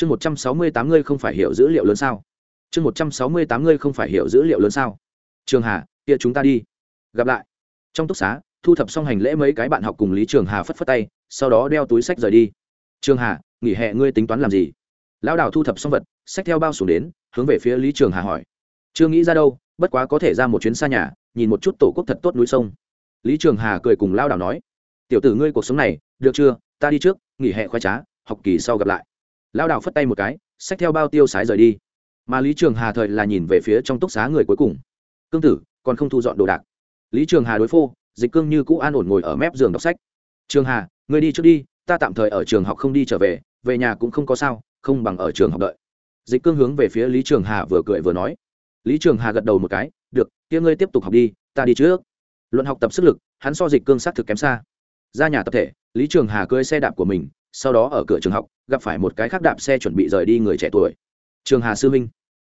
chương một trăm sáu mươi tám ngươi không phải hiểu dữ liệu lớn sao? Chương một trăm sáu mươi tám ngươi không phải hiểu dữ liệu lớn sao? Trường hà, kia chúng ta đi. Gặp lại. Trong túc xá, thu thập xong hành lễ mấy cái bạn học cùng lý trường hà phất phất tay, sau đó đeo túi sách rời đi. Trường hà, nghỉ hè ngươi tính toán làm gì? Lão đào thu thập xong vật, sách theo bao xuống đến, hướng về phía lý trường hà hỏi. Chưa nghĩ ra đâu, bất quá có thể ra một chuyến xa nhà, nhìn một chút tổ quốc thật tốt núi sông. Lý trường hà cười cùng lao đào nói. Tiểu tử ngươi cuộc sống này, được chưa? Ta đi trước, nghỉ hè khoái trá, học kỳ sau gặp lại lao đào phất tay một cái, xách theo bao tiêu sái rời đi. Mà lý trường hà thời là nhìn về phía trong túc xá người cuối cùng. Cương tử, còn không thu dọn đồ đạc. Lý trường hà đối phô, dịch cương như cũ an ổn ngồi ở mép giường đọc sách. Trường hà người đi trước đi, ta tạm thời ở trường học không đi trở về về nhà cũng không có sao, không bằng ở trường học đợi. Dịch cương hướng về phía lý trường hà vừa cười vừa nói. Lý trường hà gật đầu một cái, được, kia ngươi tiếp tục học đi, ta đi trước. Luận học tập sức lực, hắn so dịch cương s á t thực kém xa. Ra nhà tập thể, lý trường hà cưới xe đạp của mình sau đó ở cửa trường học, gặp phải một cái khác đạp xe chuẩn bị rời đi người trẻ tuổi. Trường hà sư minh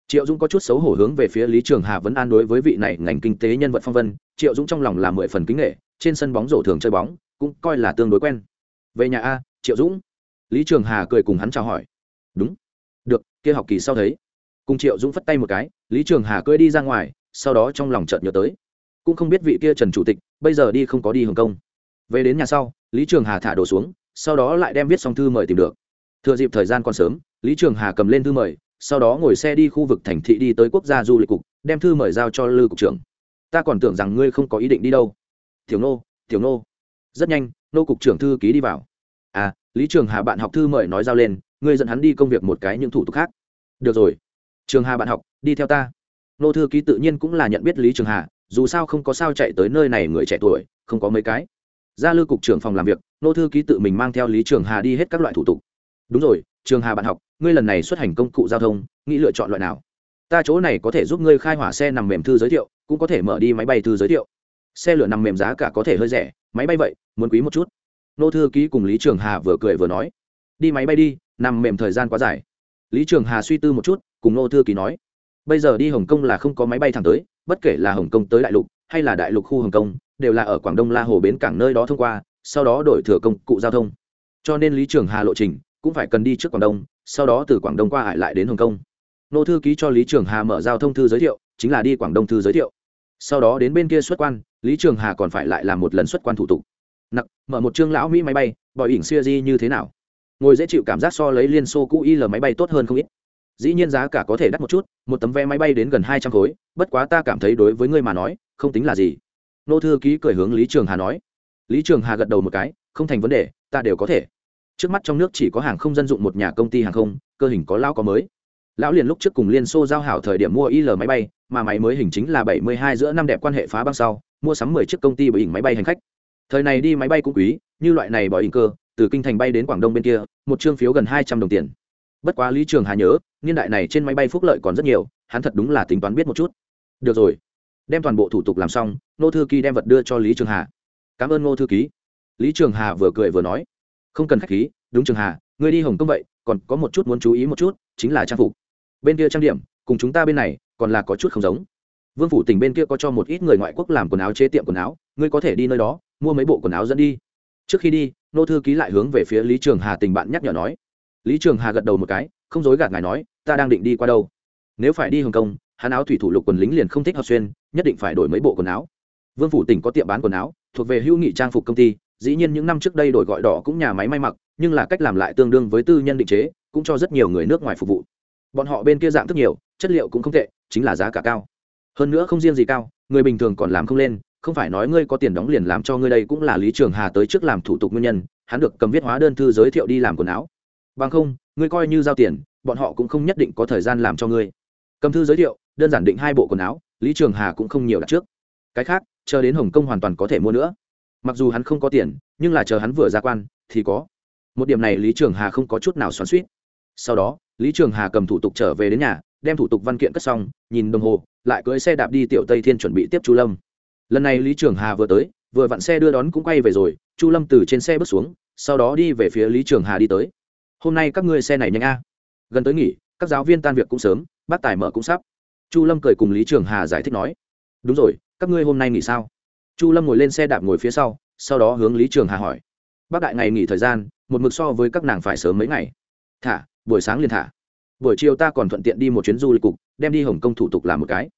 triệu dũng có chút xấu hổ hướng về phía lý trường hà vẫn an đối với vị này ngành kinh tế nhân vật phong vân. Triệu dũng trong lòng là mười phần kính nghệ trên sân bóng rổ thường chơi bóng, cũng coi là tương đối quen. Về nhà a, triệu dũng. Lý trường hà cười cùng hắn chào hỏi. Đúng. Được, kia học kỳ sau thấy. Cùng triệu dũng phất tay một cái, lý trường hà cưỡi đi ra ngoài, sau đó trong lòng chợt nhớ tới. Cũng không biết vị kia trần chủ tịch, bây giờ đi không có đi hồng kông. Về đến nhà sau, lý trường hà thả đồ xuống sau đó lại đem viết xong thư mời tìm được. Thừa dịp thời gian còn sớm, lý trường hà cầm lên thư mời, sau đó ngồi xe đi khu vực thành thị đi tới quốc gia du lịch cục, đem thư mời giao cho lư cục trưởng. Ta còn tưởng rằng ngươi không có ý định đi đâu. Tiểu nô tiểu nô. Rất nhanh, nô cục trưởng thư ký đi vào. À lý trường hà bạn học thư mời nói giao lên, ngươi dẫn hắn đi công việc một cái những thủ tục khác. Được rồi. Trường hà bạn học, đi theo ta. Nô thư ký tự nhiên cũng là nhận biết lý trường hà, dù sao không có sao chạy tới nơi này người trẻ tuổi, không có mấy cái ra lư cục trưởng phòng làm việc, nô thư ký tự mình mang theo lý trường hà đi hết các loại thủ tục. Đúng rồi, trường hà bạn học, ngươi lần này xuất hành công cụ giao thông, nghĩ lựa chọn loại nào? Ta chỗ này có thể giúp ngươi khai hỏa xe nằm mềm thư giới thiệu, cũng có thể mở đi máy bay thư giới thiệu. Xe lửa nằm mềm giá cả có thể hơi rẻ, máy bay vậy, muốn quý một chút. Nô thư ký cùng lý trường hà vừa cười vừa nói. Đi máy bay đi, nằm mềm thời gian quá dài. Lý trường hà suy tư một chút, cùng nô thư ký nói. Bây giờ đi hồng kông là không có máy bay thẳng tới, bất kể là hồng kông tới đại lục hay là đại lục khu hồng kông, đều là ở quảng đông la hồ bến cảng nơi đó thông qua, sau đó đổi thừa công cụ giao thông. Cho nên lý trường hà lộ trình cũng phải cần đi trước quảng đông, sau đó từ quảng đông qua hải lại đến hồng kông. Nô thư ký cho lý trường hà mở giao thông thư giới thiệu, chính là đi quảng đông thư giới thiệu. Sau đó đến bên kia xuất quan, lý trường hà còn phải lại làm một lần xuất quan thủ tục. Nặc, mở một chương lão mỹ máy bay bỏ ỉn xuya di như thế nào? Ngồi dễ chịu cảm giác so lấy liên xô cũ y l máy bay tốt hơn không ít. Dĩ nhiên giá cả có thể đắt một chút, một tấm vé máy bay đến gần hai trăm khối, bất quá ta cảm thấy đối với ngươi mà nói không tính là gì. Nô thư ký cười hướng lý trường hà nói. Lý trường hà gật đầu một cái, không thành vấn đề, ta đều có thể. Trước mắt trong nước chỉ có hàng không dân dụng một nhà công ty hàng không, cơ hình có lao có mới. Lão liền lúc trước cùng liên xô giao hảo thời điểm mua il máy bay, mà máy mới hình chính là bảy mươi hai giữa năm đẹp quan hệ phá băng sau, mua sắm mười chiếc công ty bởi hình máy bay hành khách. Thời này đi máy bay cũng quý, như loại này bỏ hình cơ, từ kinh thành bay đến quảng đông bên kia, một chương phiếu gần hai trăm đồng tiền. Bất quá lý trường hà nhớ, niên đại này trên máy bay phúc lợi còn rất nhiều, hắn thật đúng là tính toán biết một chút. Được rồi đem toàn bộ thủ tục làm xong nô thư ký đem vật đưa cho lý trường hà. Cảm ơn nô thư ký. Lý trường hà vừa cười vừa nói. Không cần khách khí, đúng trường hà, ngươi đi hồng kông vậy, còn có một chút muốn chú ý một chút, chính là trang phục. Bên kia trang điểm, cùng chúng ta bên này, còn là có chút không giống. Vương phủ tỉnh bên kia có cho một ít người ngoại quốc làm quần áo chế tiệm quần áo, ngươi có thể đi nơi đó, mua mấy bộ quần áo dẫn đi. Trước khi đi nô thư ký lại hướng về phía lý trường hà tình bạn nhắc nhở nói. Lý trường hà gật đầu một cái, không dối gạt ngài nói, ta đang định đi qua đâu. Nếu phải đi hồng kông hắn áo thủy thủ lục quần lính liền không thích hợp xuyên, nhất định phải đổi mấy bộ quần áo. Vương phủ tỉnh có tiệm bán quần áo, thuộc về hữu nghị trang phục công ty, dĩ nhiên những năm trước đây đổi gọi đỏ cũng nhà máy may mặc, nhưng là cách làm lại tương đương với tư nhân định chế, cũng cho rất nhiều người nước ngoài phục vụ. Bọn họ bên kia dạng thức nhiều, chất liệu cũng không tệ, chính là giá cả cao. Hơn nữa không riêng gì cao, người bình thường còn làm không lên, không phải nói ngươi có tiền đóng liền làm cho ngươi đây cũng là lý trường hà tới trước làm thủ tục nguyên nhân, hắn được cầm viết hóa đơn thư giới thiệu đi làm quần áo. Bằng không, ngươi coi như giao tiền, bọn họ cũng không nhất định có thời gian làm cho ngươi cầm thư giới thiệu, đơn giản định hai bộ quần áo, lý trường hà cũng không nhiều đặt trước. Cái khác, chờ đến hồng kông hoàn toàn có thể mua nữa. Mặc dù hắn không có tiền, nhưng là chờ hắn vừa ra quan, thì có. Một điểm này lý trường hà không có chút nào xoắn suýt sau đó, lý trường hà cầm thủ tục trở về đến nhà, đem thủ tục văn kiện cất xong, nhìn đồng hồ, lại cưỡi xe đạp đi tiểu tây thiên chuẩn bị tiếp chu lâm. Lần này lý trường hà vừa tới, vừa vặn xe đưa đón cũng quay về rồi, chu lâm từ trên xe bước xuống, sau đó đi về phía lý trường hà đi tới. Hôm nay các ngươi xe này nhanh a. Gần tới nghỉ các giáo viên tan việc cũng sớm, bác tài mở cũng sắp. Chu lâm cười cùng lý trường hà giải thích nói, đúng rồi, các ngươi hôm nay nghỉ sao? Chu lâm ngồi lên xe đạp ngồi phía sau sau đó hướng lý trường hà hỏi, bác đại ngày nghỉ thời gian, một mực so với các nàng phải sớm mấy ngày. Thả, buổi sáng liền thả. Buổi chiều ta còn thuận tiện đi một chuyến du lịch cục, đem đi hồng kông thủ tục làm một cái.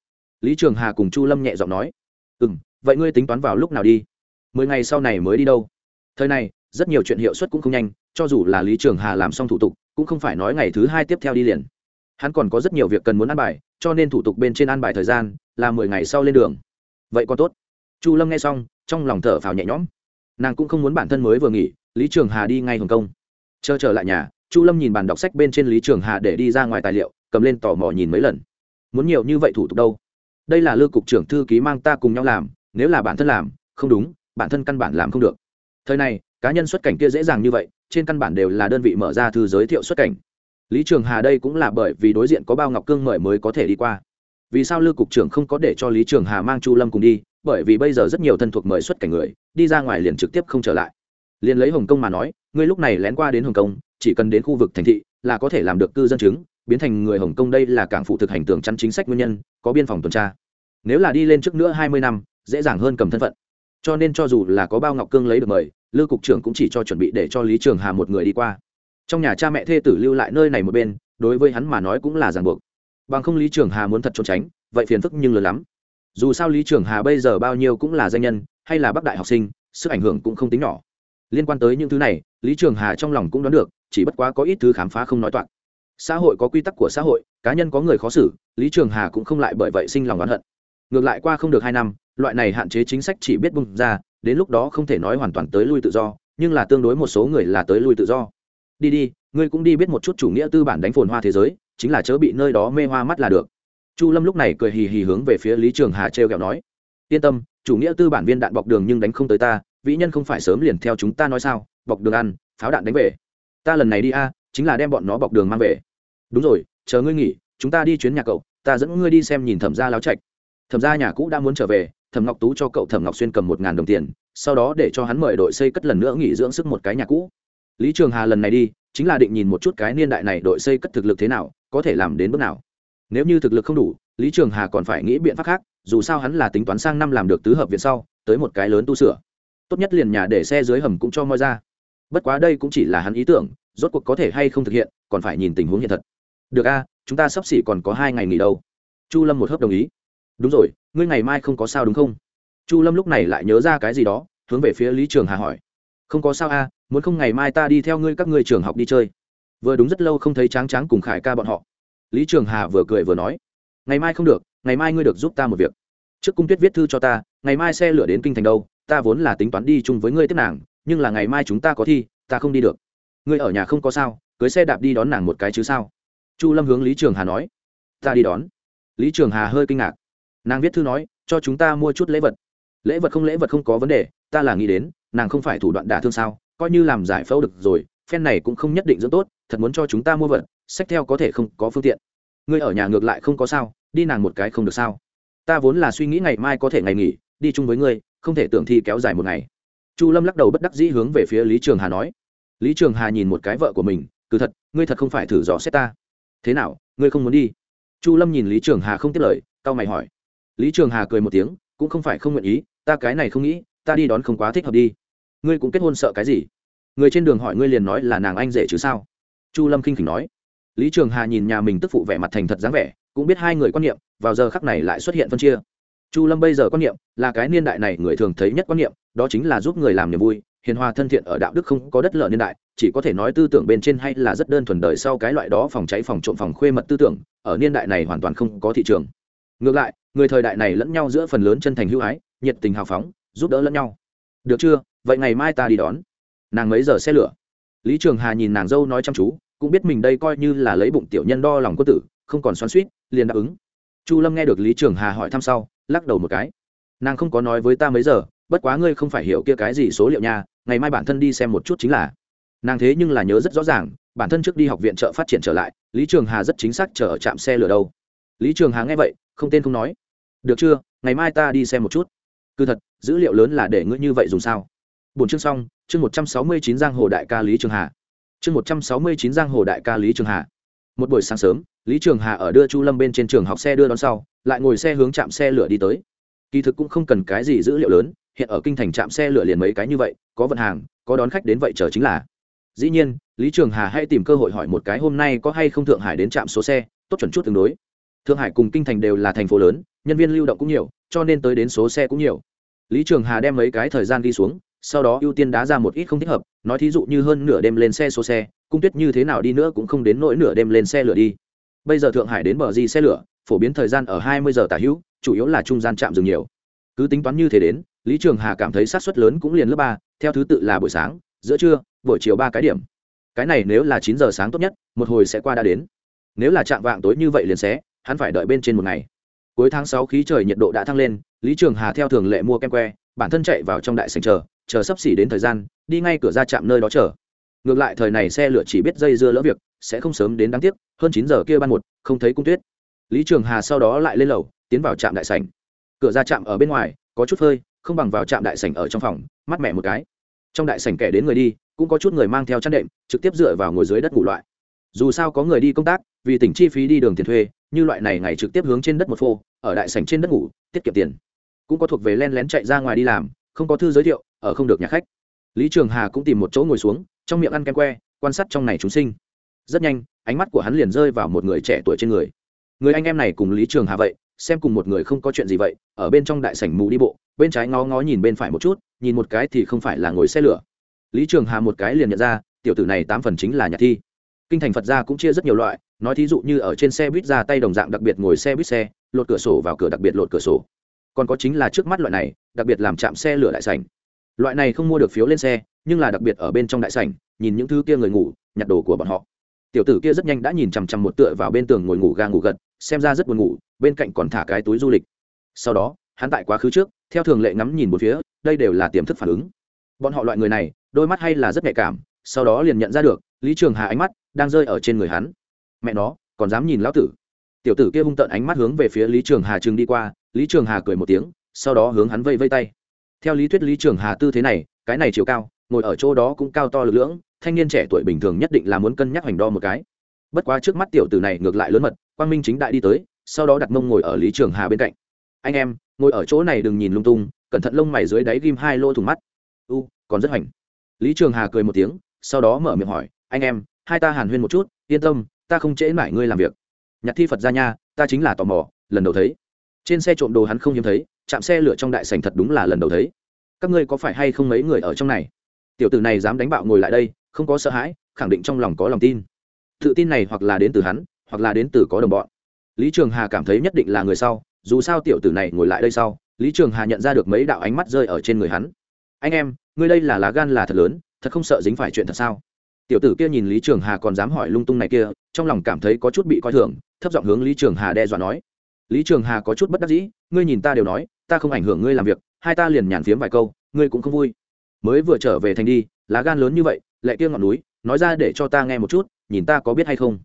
Lý trường hà cùng chu lâm nhẹ giọng nói ừ m vậy ngươi tính toán vào lúc nào đi? Mười ngày sau này mới đi đâu? Thời này, rất nhiều chuyện hiệu suất cũng không nhanh, cho dù là lý trường hà làm xong thủ tục, cũng không phải nói ngày thứ hai tiếp theo đi liền hắn còn có rất nhiều việc cần muốn ăn bài, cho nên thủ tục bên trên ăn bài thời gian là mười ngày sau lên đường. Vậy còn tốt. Chu lâm nghe xong, trong lòng thở phào nhẹ nhõm. Nàng cũng không muốn bản thân mới vừa nghỉ, lý trường hà đi ngay hồng kông. Chờ trở lại nhà, chu lâm nhìn bàn đọc sách bên trên lý trường hà để đi ra ngoài tài liệu, cầm lên tò mò nhìn mấy lần. Muốn nhiều như vậy thủ tục đâu? Đây là lư cục trưởng thư ký mang ta cùng nhau làm, nếu là bản thân làm, không đúng, bản thân căn bản làm không được. Thời này, cá nhân xuất cảnh kia dễ dàng như vậy, trên căn bản đều là đơn vị mở ra thư giới thiệu xuất cảnh lý trường hà đây cũng là bởi vì đối diện có bao ngọc cương mời mới có thể đi qua. Vì sao Lưu cục trưởng không có để cho lý trường hà mang chu lâm cùng đi? Bởi vì bây giờ rất nhiều thân thuộc mời xuất cảnh người, đi ra ngoài liền trực tiếp không trở lại. Liền lấy hồng kông mà nói, ngươi lúc này lén qua đến hồng kông chỉ cần đến khu vực thành thị là có thể làm được cư dân chứng, biến thành người hồng kông đây là cảng phụ thực hành tường chắn chính sách nguyên nhân, có biên phòng tuần tra. Nếu là đi lên trước nữa hai mươi năm, dễ dàng hơn cầm thân phận. Cho nên cho dù là có bao ngọc cương lấy được mời Lưu cục trưởng cũng chỉ cho chuẩn bị để cho lý trường hà một người đi qua trong nhà cha mẹ thê tử lưu lại nơi này một bên, đối với hắn mà nói cũng là ràng buộc. Bằng không lý trường hà muốn thật trốn tránh, vậy phiền phức nhưng lớn lắm. Dù sao lý trường hà bây giờ bao nhiêu cũng là danh nhân, hay là bác đại học sinh, sức ảnh hưởng cũng không tính nhỏ. Liên quan tới những thứ này, lý trường hà trong lòng cũng đoán được, chỉ bất quá có ít thứ khám phá không nói toạc. Xã hội có quy tắc của xã hội, cá nhân có người khó xử, lý trường hà cũng không lại bởi vậy sinh lòng oán hận. Ngược lại qua không được hai năm, loại này hạn chế chính sách chỉ biết bung ra, đến lúc đó không thể nói hoàn toàn tới lui tự do, nhưng là tương đối một số người là tới lui tự do đi đi, ngươi cũng đi biết một chút chủ nghĩa tư bản đánh phồn hoa thế giới, chính là chớ bị nơi đó mê hoa mắt là được. Chu lâm lúc này cười hì hì hướng về phía lý trường hà trêu ghẹo nói, yên tâm, chủ nghĩa tư bản viên đạn bọc đường nhưng đánh không tới ta, vĩ nhân không phải sớm liền theo chúng ta nói sao, bọc đường ăn, pháo đạn đánh về. Ta lần này đi a, chính là đem bọn nó bọc đường mang về. Đúng rồi, chờ ngươi nghỉ, chúng ta đi chuyến nhà cậu, ta dẫn ngươi đi xem nhìn thẩm gia láo trạch. Thẩm gia nhà cũ đã muốn trở về, thẩm ngọc tú cho cậu thẩm ngọc xuyên cầm một ngàn đồng tiền, sau đó để cho hắn mời đội xây cất lần nữa nghỉ dưỡng sức một cái nhà cũ lý trường hà lần này đi, chính là định nhìn một chút cái niên đại này đội xây cất thực lực thế nào, có thể làm đến bước nào. Nếu như thực lực không đủ, lý trường hà còn phải nghĩ biện pháp khác, dù sao hắn là tính toán sang năm làm được tứ hợp viện sau, tới một cái lớn tu sửa. Tốt nhất liền nhà để xe dưới hầm cũng cho moi ra. Bất quá đây cũng chỉ là hắn ý tưởng, rốt cuộc có thể hay không thực hiện, còn phải nhìn tình huống hiện thật. Được a, chúng ta sắp xỉ còn có hai ngày nghỉ đâu. Chu lâm một hớp đồng ý. Đúng rồi, ngươi ngày mai không có sao đúng không? Chu lâm lúc này lại nhớ ra cái gì đó, hướng về phía lý trường hà hỏi không có sao a, muốn không ngày mai ta đi theo ngươi các ngươi trường học đi chơi. Vừa đúng rất lâu không thấy tráng tráng cùng khải ca bọn họ. Lý trường hà vừa cười vừa nói, ngày mai không được, ngày mai ngươi được giúp ta một việc. Trước cung tuyết viết thư cho ta, ngày mai xe lửa đến kinh thành đâu, ta vốn là tính toán đi chung với ngươi tiếp nàng, nhưng là ngày mai chúng ta có thi, ta không đi được. Ngươi ở nhà không có sao, cưới xe đạp đi đón nàng một cái chứ sao? Chu lâm hướng lý trường hà nói, ta đi đón. Lý trường hà hơi kinh ngạc. Nàng viết thư nói, cho chúng ta mua chút lễ vật. Lễ vật không lễ vật không có vấn đề, ta là nghĩ đến nàng không phải thủ đoạn đả thương sao, coi như làm giải phẫu được rồi, phen này cũng không nhất định dưỡng tốt, thật muốn cho chúng ta mua vật, sách theo có thể không có phương tiện. Ngươi ở nhà ngược lại không có sao, đi nàng một cái không được sao. Ta vốn là suy nghĩ ngày mai có thể ngày nghỉ, đi chung với ngươi, không thể tưởng thi kéo dài một ngày. Chu lâm lắc đầu bất đắc dĩ hướng về phía lý trường hà nói. Lý trường hà nhìn một cái vợ của mình, cứ thật, ngươi thật không phải thử dò xét ta. Thế nào, ngươi không muốn đi? Chu lâm nhìn lý trường hà không tiếp lời tao mày hỏi. Lý trường hà cười một tiếng, cũng không phải không nguyện ý, ta cái này không nghĩ, ta đi đón không quá thích hợp đi ngươi cũng kết hôn sợ cái gì? Người trên đường hỏi ngươi liền nói là nàng anh rể chứ sao? Chu lâm khinh khỉnh nói. Lý trường hà nhìn nhà mình tức phụ vẻ mặt thành thật dáng vẻ, cũng biết hai người quan niệm, vào giờ khắc này lại xuất hiện phân chia. Chu lâm bây giờ quan niệm, là cái niên đại này người thường thấy nhất quan niệm, đó chính là giúp người làm niềm vui, hiền hòa thân thiện ở đạo đức không có đất lợ niên đại, chỉ có thể nói tư tưởng bên trên hay là rất đơn thuần đời sau cái loại đó phòng cháy phòng trộm phòng khuê mật tư tưởng, ở niên đại này hoàn toàn không có thị trường. Ngược lại, người thời đại này lẫn nhau giữa phần lớn chân thành hữu ái, nhiệt tình hào phóng, giúp đỡ lẫn nhau. Được chưa? Vậy ngày mai ta đi đón. Nàng mấy giờ xe lửa? Lý trường hà nhìn nàng dâu nói chăm chú, cũng biết mình đây coi như là lấy bụng tiểu nhân đo lòng quân tử, không còn xoắn suýt liền đáp ứng. Chu lâm nghe được lý trường hà hỏi thăm sau, lắc đầu một cái. Nàng không có nói với ta mấy giờ, bất quá ngươi không phải hiểu kia cái gì số liệu nha, ngày mai bản thân đi xem một chút chính là. Nàng thế nhưng là nhớ rất rõ ràng, bản thân trước đi học viện chợ phát triển trở lại, lý trường hà rất chính xác chở ở trạm xe lửa đâu. Lý trường hà nghe vậy, không tên không nói. Được chưa, ngày mai ta đi xem một chút. Cứ thật, dữ liệu lớn là để ngươi như vậy dùng sao? Bốn chương xong, chương một trăm sáu mươi chín giang hồ đại ca lý trường hà. Chương một trăm sáu mươi chín giang hồ đại ca lý trường hà. Một buổi sáng sớm, lý trường hà ở đưa chu lâm bên trên trường học xe đưa đón sau, lại ngồi xe hướng trạm xe lửa đi tới. Kỳ thực cũng không cần cái gì dữ liệu lớn, hiện ở kinh thành trạm xe lửa liền mấy cái như vậy, có vận hàng, có đón khách đến vậy chờ chính là. Dĩ nhiên, lý trường hà hay tìm cơ hội hỏi một cái hôm nay có hay không thượng hải đến trạm số xe, tốt chuẩn chút tương đối. Thượng hải cùng kinh thành đều là thành phố lớn, nhân viên lưu động cũng nhiều, cho nên tới đến số xe cũng nhiều. Lý trường hà đem mấy cái thời gian đi xuống sau đó ưu tiên đá ra một ít không thích hợp nói thí dụ như hơn nửa đêm lên xe số xe cung tuyết như thế nào đi nữa cũng không đến nỗi nửa đêm lên xe lửa đi. Bây giờ thượng hải đến bờ di xe lửa phổ biến thời gian ở hai mươi giờ tả hữu chủ yếu là trung gian chạm dừng nhiều. Cứ tính toán như thế đến lý trường hà cảm thấy sát suất lớn cũng liền lớp ba theo thứ tự là buổi sáng giữa trưa buổi chiều ba cái điểm. Cái này nếu là chín giờ sáng tốt nhất một hồi sẽ qua đã đến. Nếu là chạm vạng tối như vậy liền sẽ, hắn phải đợi bên trên một ngày. Cuối tháng sáu khí trời nhiệt độ đã thăng lên lý trường hà theo thường lệ mua kem que bản thân chạy vào trong đại sành chờ chờ sắp xỉ đến thời gian đi ngay cửa ra chạm nơi đó chờ. Ngược lại thời này xe lửa chỉ biết dây dưa lỡ việc sẽ không sớm đến đáng tiếc hơn chín giờ kia ban một không thấy cung tuyết. Lý trường hà sau đó lại lên lầu tiến vào trạm đại sảnh. Cửa ra trạm ở bên ngoài có chút hơi, không bằng vào trạm đại sảnh ở trong phòng mắt mẹ một cái. Trong đại sảnh kẻ đến người đi cũng có chút người mang theo chăn đệm trực tiếp dựa vào ngồi dưới đất ngủ loại. Dù sao có người đi công tác vì tỉnh chi phí đi đường tiền thuê như loại này ngày trực tiếp hướng trên đất một phô ở đại sảnh trên đất ngủ tiết kiệm tiền. Cũng có thuộc về len lén chạy ra ngoài đi làm không có thư giới thiệu, ở không được nhà khách. Lý trường hà cũng tìm một chỗ ngồi xuống, trong miệng ăn kem que, quan sát trong này chúng sinh. Rất nhanh, ánh mắt của hắn liền rơi vào một người trẻ tuổi trên người. Người anh em này cùng lý trường hà vậy, xem cùng một người không có chuyện gì vậy, ở bên trong đại sảnh mù đi bộ, bên trái ngó ngó nhìn bên phải một chút, nhìn một cái thì không phải là ngồi xe lửa. Lý trường hà một cái liền nhận ra, tiểu tử này tám phần chính là nhà thi. Kinh thành phật gia cũng chia rất nhiều loại, nói thí dụ như ở trên xe buýt ra tay đồng dạng đặc biệt ngồi xe buýt xe, lột cửa sổ vào cửa đặc biệt lột cửa sổ còn có chính là trước mắt loại này, đặc biệt làm chạm xe lửa đại sảnh. Loại này không mua được phiếu lên xe, nhưng là đặc biệt ở bên trong đại sảnh, nhìn những thứ kia người ngủ, nhặt đồ của bọn họ. Tiểu tử kia rất nhanh đã nhìn chằm chằm một tựa vào bên tường ngồi ngủ ga ngủ gật, xem ra rất buồn ngủ, bên cạnh còn thả cái túi du lịch. Sau đó, hắn tại quá khứ trước, theo thường lệ ngắm nhìn một phía, đây đều là tiềm thức phản ứng. Bọn họ loại người này, đôi mắt hay là rất nhạy cảm, sau đó liền nhận ra được, lý trường hà ánh mắt đang rơi ở trên người hắn. Mẹ nó, còn dám nhìn lão tử. Tiểu tử kia hung tợn ánh mắt hướng về phía lý trường hà trường đi qua lý trường hà cười một tiếng, sau đó hướng hắn vây vây tay. Theo lý thuyết lý trường hà tư thế này, cái này chiều cao, ngồi ở chỗ đó cũng cao to lực lưỡng, thanh niên trẻ tuổi bình thường nhất định là muốn cân nhắc hành đo một cái. Bất quá trước mắt tiểu tử này ngược lại lớn mật, quang minh chính đại đi tới, sau đó đặt mông ngồi ở lý trường hà bên cạnh. Anh em, ngồi ở chỗ này đừng nhìn lung tung, cẩn thận lông mày dưới đáy ghim hai lô thùng mắt. U, còn rất hoành. Lý trường hà cười một tiếng, sau đó mở miệng hỏi, anh em, hai ta hàn huyên một chút, yên tâm, ta không trễ mãi ngươi làm việc. Nhặt thi phật ra nha, ta chính là tò mò, lần đầu thấy trên xe trộm đồ hắn không hiếm thấy, chạm xe lửa trong đại sành thật đúng là lần đầu thấy. Các ngươi có phải hay không mấy người ở trong này? Tiểu tử này dám đánh bạo ngồi lại đây, không có sợ hãi, khẳng định trong lòng có lòng tin. Tự tin này hoặc là đến từ hắn, hoặc là đến từ có đồng bọn. Lý trường hà cảm thấy nhất định là người sau, dù sao tiểu tử này ngồi lại đây sau, lý trường hà nhận ra được mấy đạo ánh mắt rơi ở trên người hắn. Anh em, ngươi đây là lá gan là thật lớn, thật không sợ dính phải chuyện thật sao? Tiểu tử kia nhìn lý trường hà còn dám hỏi lung tung này kia, trong lòng cảm thấy có chút bị coi thường, thấp giọng hướng lý trường hà đe dọa nói lý trường hà có chút bất đắc dĩ ngươi nhìn ta đều nói ta không ảnh hưởng ngươi làm việc hai ta liền nhàn phiếm vài câu ngươi cũng không vui. Mới vừa trở về thành đi lá gan lớn như vậy lại kia ngọn núi nói ra để cho ta nghe một chút nhìn ta có biết hay không.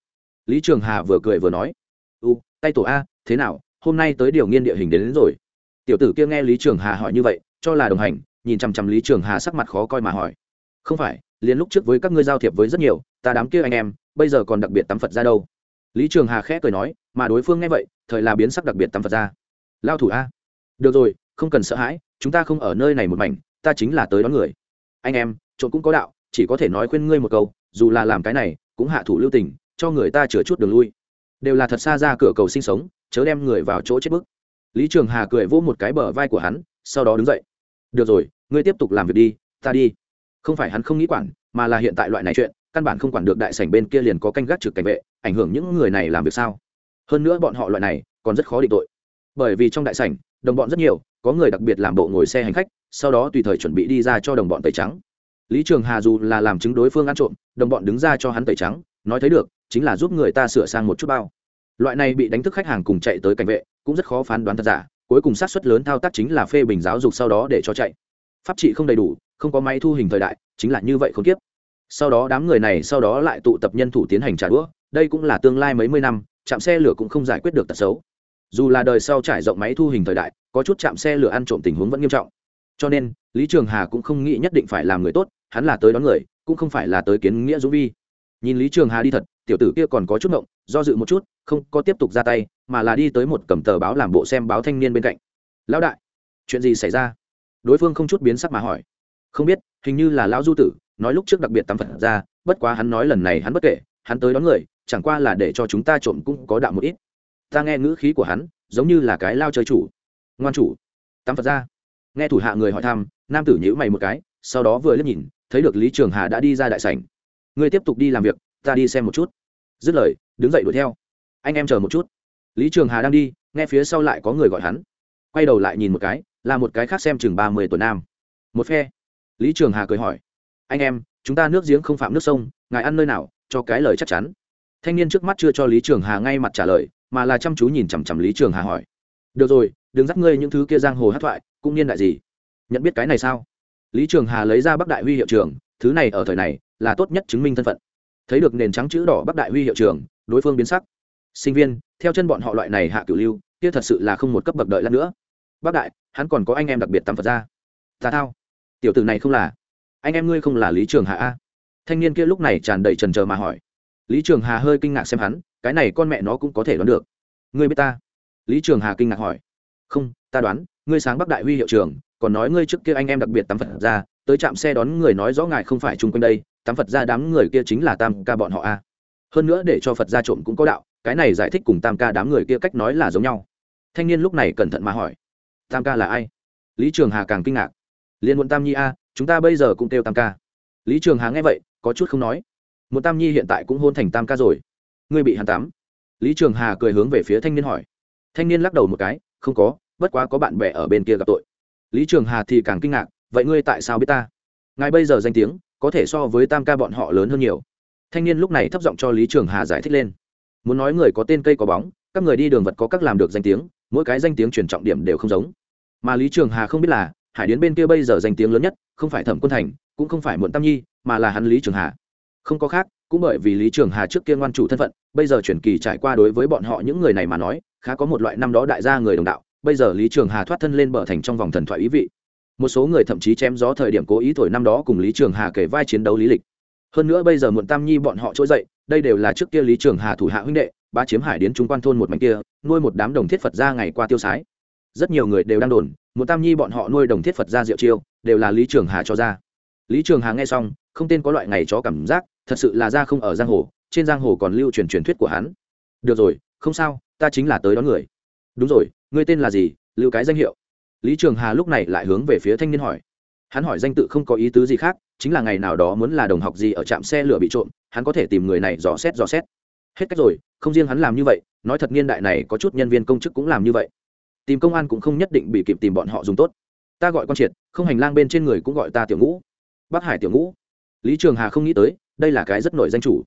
Lý trường hà vừa cười vừa nói u tay tổ a thế nào hôm nay tới điều nghiên địa hình đến, đến rồi. Tiểu tử kia nghe lý trường hà hỏi như vậy cho là đồng hành nhìn chằm chằm lý trường hà sắc mặt khó coi mà hỏi không phải liền lúc trước với các ngươi giao thiệp với rất nhiều ta đám kia anh em bây giờ còn đặc biệt tắm phật ra đâu? Lý trường hà khẽ cười nói mà đối phương nghe vậy thời là biến sắc đặc biệt tắm phật ra. Lao thủ a. Được rồi, không cần sợ hãi, chúng ta không ở nơi này một mảnh, ta chính là tới đón người. Anh em trộm cũng có đạo, chỉ có thể nói khuyên ngươi một câu, dù là làm cái này, cũng hạ thủ lưu tình, cho người ta chừa chút đường lui. Đều là thật xa ra cửa cầu sinh sống, chớ đem người vào chỗ chết bức. Lý trường hà cười vỗ một cái bờ vai của hắn, sau đó đứng dậy. Được rồi, ngươi tiếp tục làm việc đi, ta đi. Không phải hắn không nghĩ quản, mà là hiện tại loại này chuyện, căn bản không quản được đại sảnh bên kia liền có canh gác trực cảnh vệ, ảnh hưởng những người này làm việc sao? Hơn nữa bọn họ loại này còn rất khó định tội. Bởi vì trong đại sảnh, đồng bọn rất nhiều, có người đặc biệt làm bộ ngồi xe hành khách, sau đó tùy thời chuẩn bị đi ra cho đồng bọn tẩy trắng. Lý trường hà dù là làm chứng đối phương ăn trộm, đồng bọn đứng ra cho hắn tẩy trắng, nói thấy được, chính là giúp người ta sửa sang một chút bao. Loại này bị đánh thức khách hàng cùng chạy tới cảnh vệ, cũng rất khó phán đoán thật giả, cuối cùng sát xuất lớn thao tác chính là phê bình giáo dục sau đó để cho chạy. Pháp trị không đầy đủ, không có máy thu hình thời đại, chính là như vậy không tiếp sau đó đám người này sau đó lại tụ tập nhân thủ tiến hành trả đũa, đây cũng là tương lai mấy mươi năm chạm xe lửa cũng không giải quyết được tật xấu. Dù là đời sau trải rộng máy thu hình thời đại, có chút chạm xe lửa ăn trộm tình huống vẫn nghiêm trọng. Cho nên, lý trường hà cũng không nghĩ nhất định phải làm người tốt, hắn là tới đón người, cũng không phải là tới kiến nghĩa dũng vi. Nhìn lý trường hà đi thật, tiểu tử kia còn có chút ngộng, do dự một chút, không có tiếp tục ra tay, mà là đi tới một cầm tờ báo làm bộ xem báo thanh niên bên cạnh. Lão đại, chuyện gì xảy ra? Đối phương không chút biến sắc mà hỏi. Không biết, hình như là lão du tử, nói lúc trước đặc biệt tắm phật ra, bất quá hắn nói lần này hắn bất kể, hắn tới đón người chẳng qua là để cho chúng ta trộm cũng có đạo một ít. Ta nghe ngữ khí của hắn, giống như là cái lao chơi chủ. Ngoan chủ. Tắm phật ra. Nghe thủ hạ người hỏi thăm, nam tử nhữ mày một cái, sau đó vừa liếc nhìn, thấy được lý trường hà đã đi ra đại sảnh. Ngươi tiếp tục đi làm việc, ta đi xem một chút. Dứt lời, đứng dậy đuổi theo. Anh em chờ một chút. Lý trường hà đang đi, nghe phía sau lại có người gọi hắn. Quay đầu lại nhìn một cái, là một cái khác xem chừng ba mươi tuổi nam. Một phe. Lý trường hà cười hỏi. Anh em, chúng ta nước giếng không phạm nước sông, ngài ăn nơi nào, cho cái lời chắc chắn thanh niên trước mắt chưa cho lý trường hà ngay mặt trả lời, mà là chăm chú nhìn chằm chằm lý trường hà hỏi. Được rồi, đừng dắt ngươi những thứ kia giang hồ hát thoại, cũng niên đại gì? Nhận biết cái này sao? Lý trường hà lấy ra bắc đại huy hiệu trường thứ này ở thời này, là tốt nhất chứng minh thân phận. Thấy được nền trắng chữ đỏ bắc đại huy hiệu trường đối phương biến sắc. Sinh viên, theo chân bọn họ loại này hạ cửu lưu, kia thật sự là không một cấp bậc đợi lắm nữa. Bác đại, hắn còn có anh em đặc biệt tắm phật ra tà thao. Tiểu tử này không là. Anh em ngươi không là lý trường hà a? Thanh niên kia lúc này tràn đầy trần trờ mà hỏi lý trường hà hơi kinh ngạc xem hắn, cái này con mẹ nó cũng có thể đoán được. Ngươi biết ta? Lý trường hà kinh ngạc hỏi. Không, ta đoán, ngươi sáng bắc đại huy hiệu trường còn nói ngươi trước kia anh em đặc biệt tắm phật ra, tới trạm xe đón người nói rõ ngài không phải chung quanh đây, tắm phật ra đám người kia chính là tam ca bọn họ a. Hơn nữa để cho phật ra trộm cũng có đạo, cái này giải thích cùng tam ca đám người kia cách nói là giống nhau. Thanh niên lúc này cẩn thận mà hỏi. Tam ca là ai? Lý trường hà càng kinh ngạc. Liên muộn tam nhi a, chúng ta bây giờ cũng kêu tam ca. Lý trường hà nghe vậy, có chút không nói một tam nhi hiện tại cũng hôn thành tam ca rồi. Ngươi bị hàn tắm. Lý trường hà cười hướng về phía thanh niên hỏi. Thanh niên lắc đầu một cái, không có, bất quá có bạn bè ở bên kia gặp tội. Lý trường hà thì càng kinh ngạc, vậy ngươi tại sao biết ta? Ngài bây giờ danh tiếng, có thể so với tam ca bọn họ lớn hơn nhiều. Thanh niên lúc này thấp giọng cho lý trường hà giải thích lên. Muốn nói người có tên cây có bóng, các người đi đường vật có các làm được danh tiếng, mỗi cái danh tiếng truyền trọng điểm đều không giống. Mà lý trường hà không biết là, hải điến bên kia bây giờ danh tiếng lớn nhất, không phải thẩm quân thành, cũng không phải muộn tam nhi, mà là hắn lý trường hà không có khác, cũng bởi vì lý trường hà trước kia ngoan chủ thân phận, bây giờ chuyển kỳ trải qua đối với bọn họ những người này mà nói, khá có một loại năm đó đại gia người đồng đạo, bây giờ lý trường hà thoát thân lên bờ thành trong vòng thần thoại ý vị. Một số người thậm chí chém gió thời điểm cố ý thổi năm đó cùng lý trường hà kể vai chiến đấu lý lịch. Hơn nữa bây giờ muộn tam nhi bọn họ trỗi dậy, đây đều là trước kia lý trường hà thủ hạ huynh đệ ba chiếm hải đến trung quan thôn một mảnh kia, nuôi một đám đồng thiết phật ra ngày qua tiêu sái. Rất nhiều người đều đang đồn, muộn tam nhi bọn họ nuôi đồng thiết phật ra diệu chiêu, đều là lý trường hà cho ra. Lý trường hà nghe xong, không tên có loại ngày chó cảm giác thật sự là ra không ở giang hồ, trên giang hồ còn lưu truyền truyền thuyết của hắn. Được rồi, không sao, ta chính là tới đón người. Đúng rồi, ngươi tên là gì, lưu cái danh hiệu? Lý trường hà lúc này lại hướng về phía thanh niên hỏi. Hắn hỏi danh tự không có ý tứ gì khác, chính là ngày nào đó muốn là đồng học gì ở trạm xe lửa bị trộm, hắn có thể tìm người này dò xét dò xét. Hết cách rồi, không riêng hắn làm như vậy, nói thật niên đại này có chút nhân viên công chức cũng làm như vậy. Tìm công an cũng không nhất định bị kịp tìm bọn họ dùng tốt. Ta gọi con triệt, không hành lang bên trên người cũng gọi ta tiểu ngũ. Bắc hải tiểu ngũ. Lý trường hà không nghĩ tới đây là cái rất nổi danh chủ.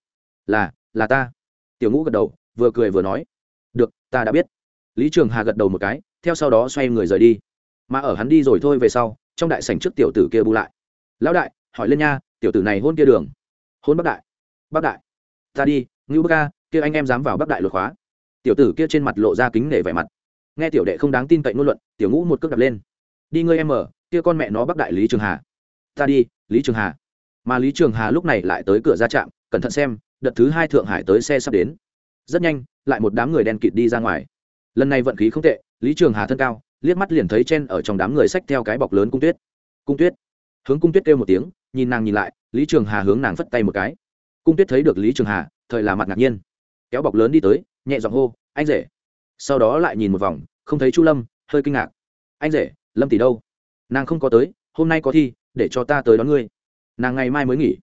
Là là ta. Tiểu ngũ gật đầu, vừa cười vừa nói. Được, ta đã biết. Lý trường hà gật đầu một cái, theo sau đó xoay người rời đi. Mà ở hắn đi rồi thôi về sau, trong đại sảnh trước tiểu tử kia bu lại. Lão đại, hỏi lên nha, tiểu tử này hôn kia đường. Hôn bắc đại. Bắc đại. Ta đi, ngưu bắc ca, kia anh em dám vào bắc đại luật khóa. Tiểu tử kia trên mặt lộ ra kính nể vẻ mặt. Nghe tiểu đệ không đáng tin cậy ngôn luận, tiểu ngũ một cước đập lên. Đi ngươi em ở, kia con mẹ nó bắc đại lý trường hà. Ta đi, lý trường hà mà lý trường hà lúc này lại tới cửa ra trạm, cẩn thận xem, đợt thứ hai thượng hải tới xe sắp đến. Rất nhanh, lại một đám người đen kịt đi ra ngoài. Lần này vận khí không tệ, lý trường hà thân cao, liếc mắt liền thấy chen ở trong đám người xách theo cái bọc lớn cung tuyết. Cung tuyết. Hướng cung tuyết kêu một tiếng, nhìn nàng nhìn lại, lý trường hà hướng nàng phất tay một cái. Cung tuyết thấy được lý trường hà, thời là mặt ngạc nhiên. Kéo bọc lớn đi tới, nhẹ giọng hô, anh rể. Sau đó lại nhìn một vòng, không thấy chu lâm, hơi kinh ngạc. Anh rể, lâm tỷ đâu? Nàng không có tới, hôm nay có thi, để cho ta tới đón ngươi nàng ngày mai mới nghỉ.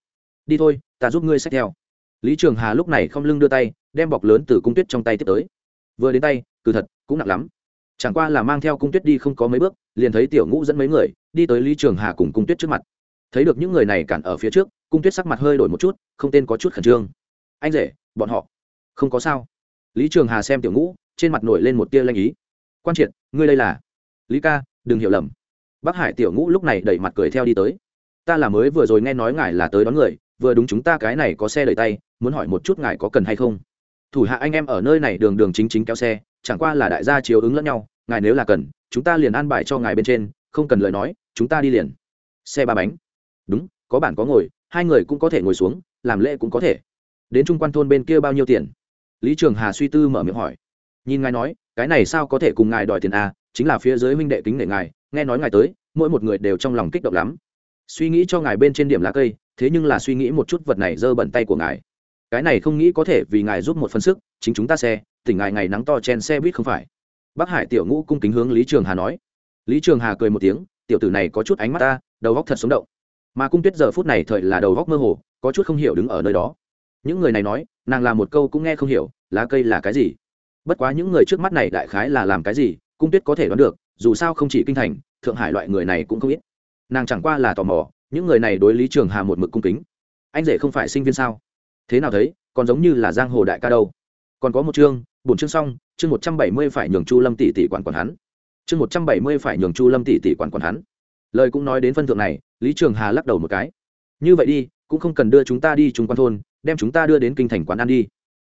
Đi thôi, ta giúp ngươi xách theo. Lý trường hà lúc này không lưng đưa tay, đem bọc lớn từ cung tuyết trong tay tiếp tới. Vừa đến tay cử thật, cũng nặng lắm. Chẳng qua là mang theo cung tuyết đi không có mấy bước, liền thấy tiểu ngũ dẫn mấy người, đi tới lý trường hà cùng cung tuyết trước mặt. Thấy được những người này cản ở phía trước, cung tuyết sắc mặt hơi đổi một chút, không tên có chút khẩn trương. Anh rể, bọn họ không có sao. Lý trường hà xem tiểu ngũ, trên mặt nổi lên một tia lanh ý. Quan triệt, ngươi đây là? Lý ca, đừng hiểu lầm. Bác hải tiểu ngũ lúc này đẩy mặt cười theo đi tới ta là mới vừa rồi nghe nói ngài là tới đón người, vừa đúng chúng ta cái này có xe đầy tay, muốn hỏi một chút ngài có cần hay không? Thủ hạ anh em ở nơi này đường đường chính chính kéo xe, chẳng qua là đại gia chiếu ứng lẫn nhau, ngài nếu là cần, chúng ta liền an bài cho ngài bên trên, không cần lời nói, chúng ta đi liền. Xe ba bánh. Đúng, có bản có ngồi, hai người cũng có thể ngồi xuống, làm lễ cũng có thể. Đến trung quan thôn bên kia bao nhiêu tiền? Lý trường hà suy tư mở miệng hỏi. Nhìn ngài nói, cái này sao có thể cùng ngài đòi tiền a à? chính là phía dưới huynh đệ kính để ngài, nghe nói ngài tới, mỗi một người đều trong lòng kích động lắm suy nghĩ cho ngài bên trên điểm lá cây, thế nhưng là suy nghĩ một chút vật này dơ bẩn tay của ngài. Cái này không nghĩ có thể vì ngài giúp một phân sức, chính chúng ta xe, tỉnh ngài ngày nắng to chen xe buýt không phải. Bác hải tiểu ngũ cung kính hướng lý trường hà nói. Lý trường hà cười một tiếng, tiểu tử này có chút ánh mắt ta, đầu góc thật sống động. Mà cung tuyết giờ phút này thời là đầu góc mơ hồ, có chút không hiểu đứng ở nơi đó. Những người này nói, nàng làm một câu cũng nghe không hiểu, lá cây là cái gì? Bất quá những người trước mắt này đại khái là làm cái gì, cung tuyết có thể đoán được, dù sao không chỉ kinh thành, thượng hải loại người này cũng không ít nàng chẳng qua là tò mò, những người này đối lý trường hà một mực cung kính. Anh rể không phải sinh viên sao? Thế nào thấy, còn giống như là giang hồ đại ca đâu. Còn có một chương, bổn chương xong, chương một trăm bảy mươi phải nhường chu lâm tỷ tỷ quản quản hắn. Chương một trăm bảy mươi phải nhường chu lâm tỷ tỷ quản quản hắn. Lời cũng nói đến phân thượng này, lý trường hà lắc đầu một cái. Như vậy đi, cũng không cần đưa chúng ta đi trung quan thôn, đem chúng ta đưa đến kinh thành quán ăn đi.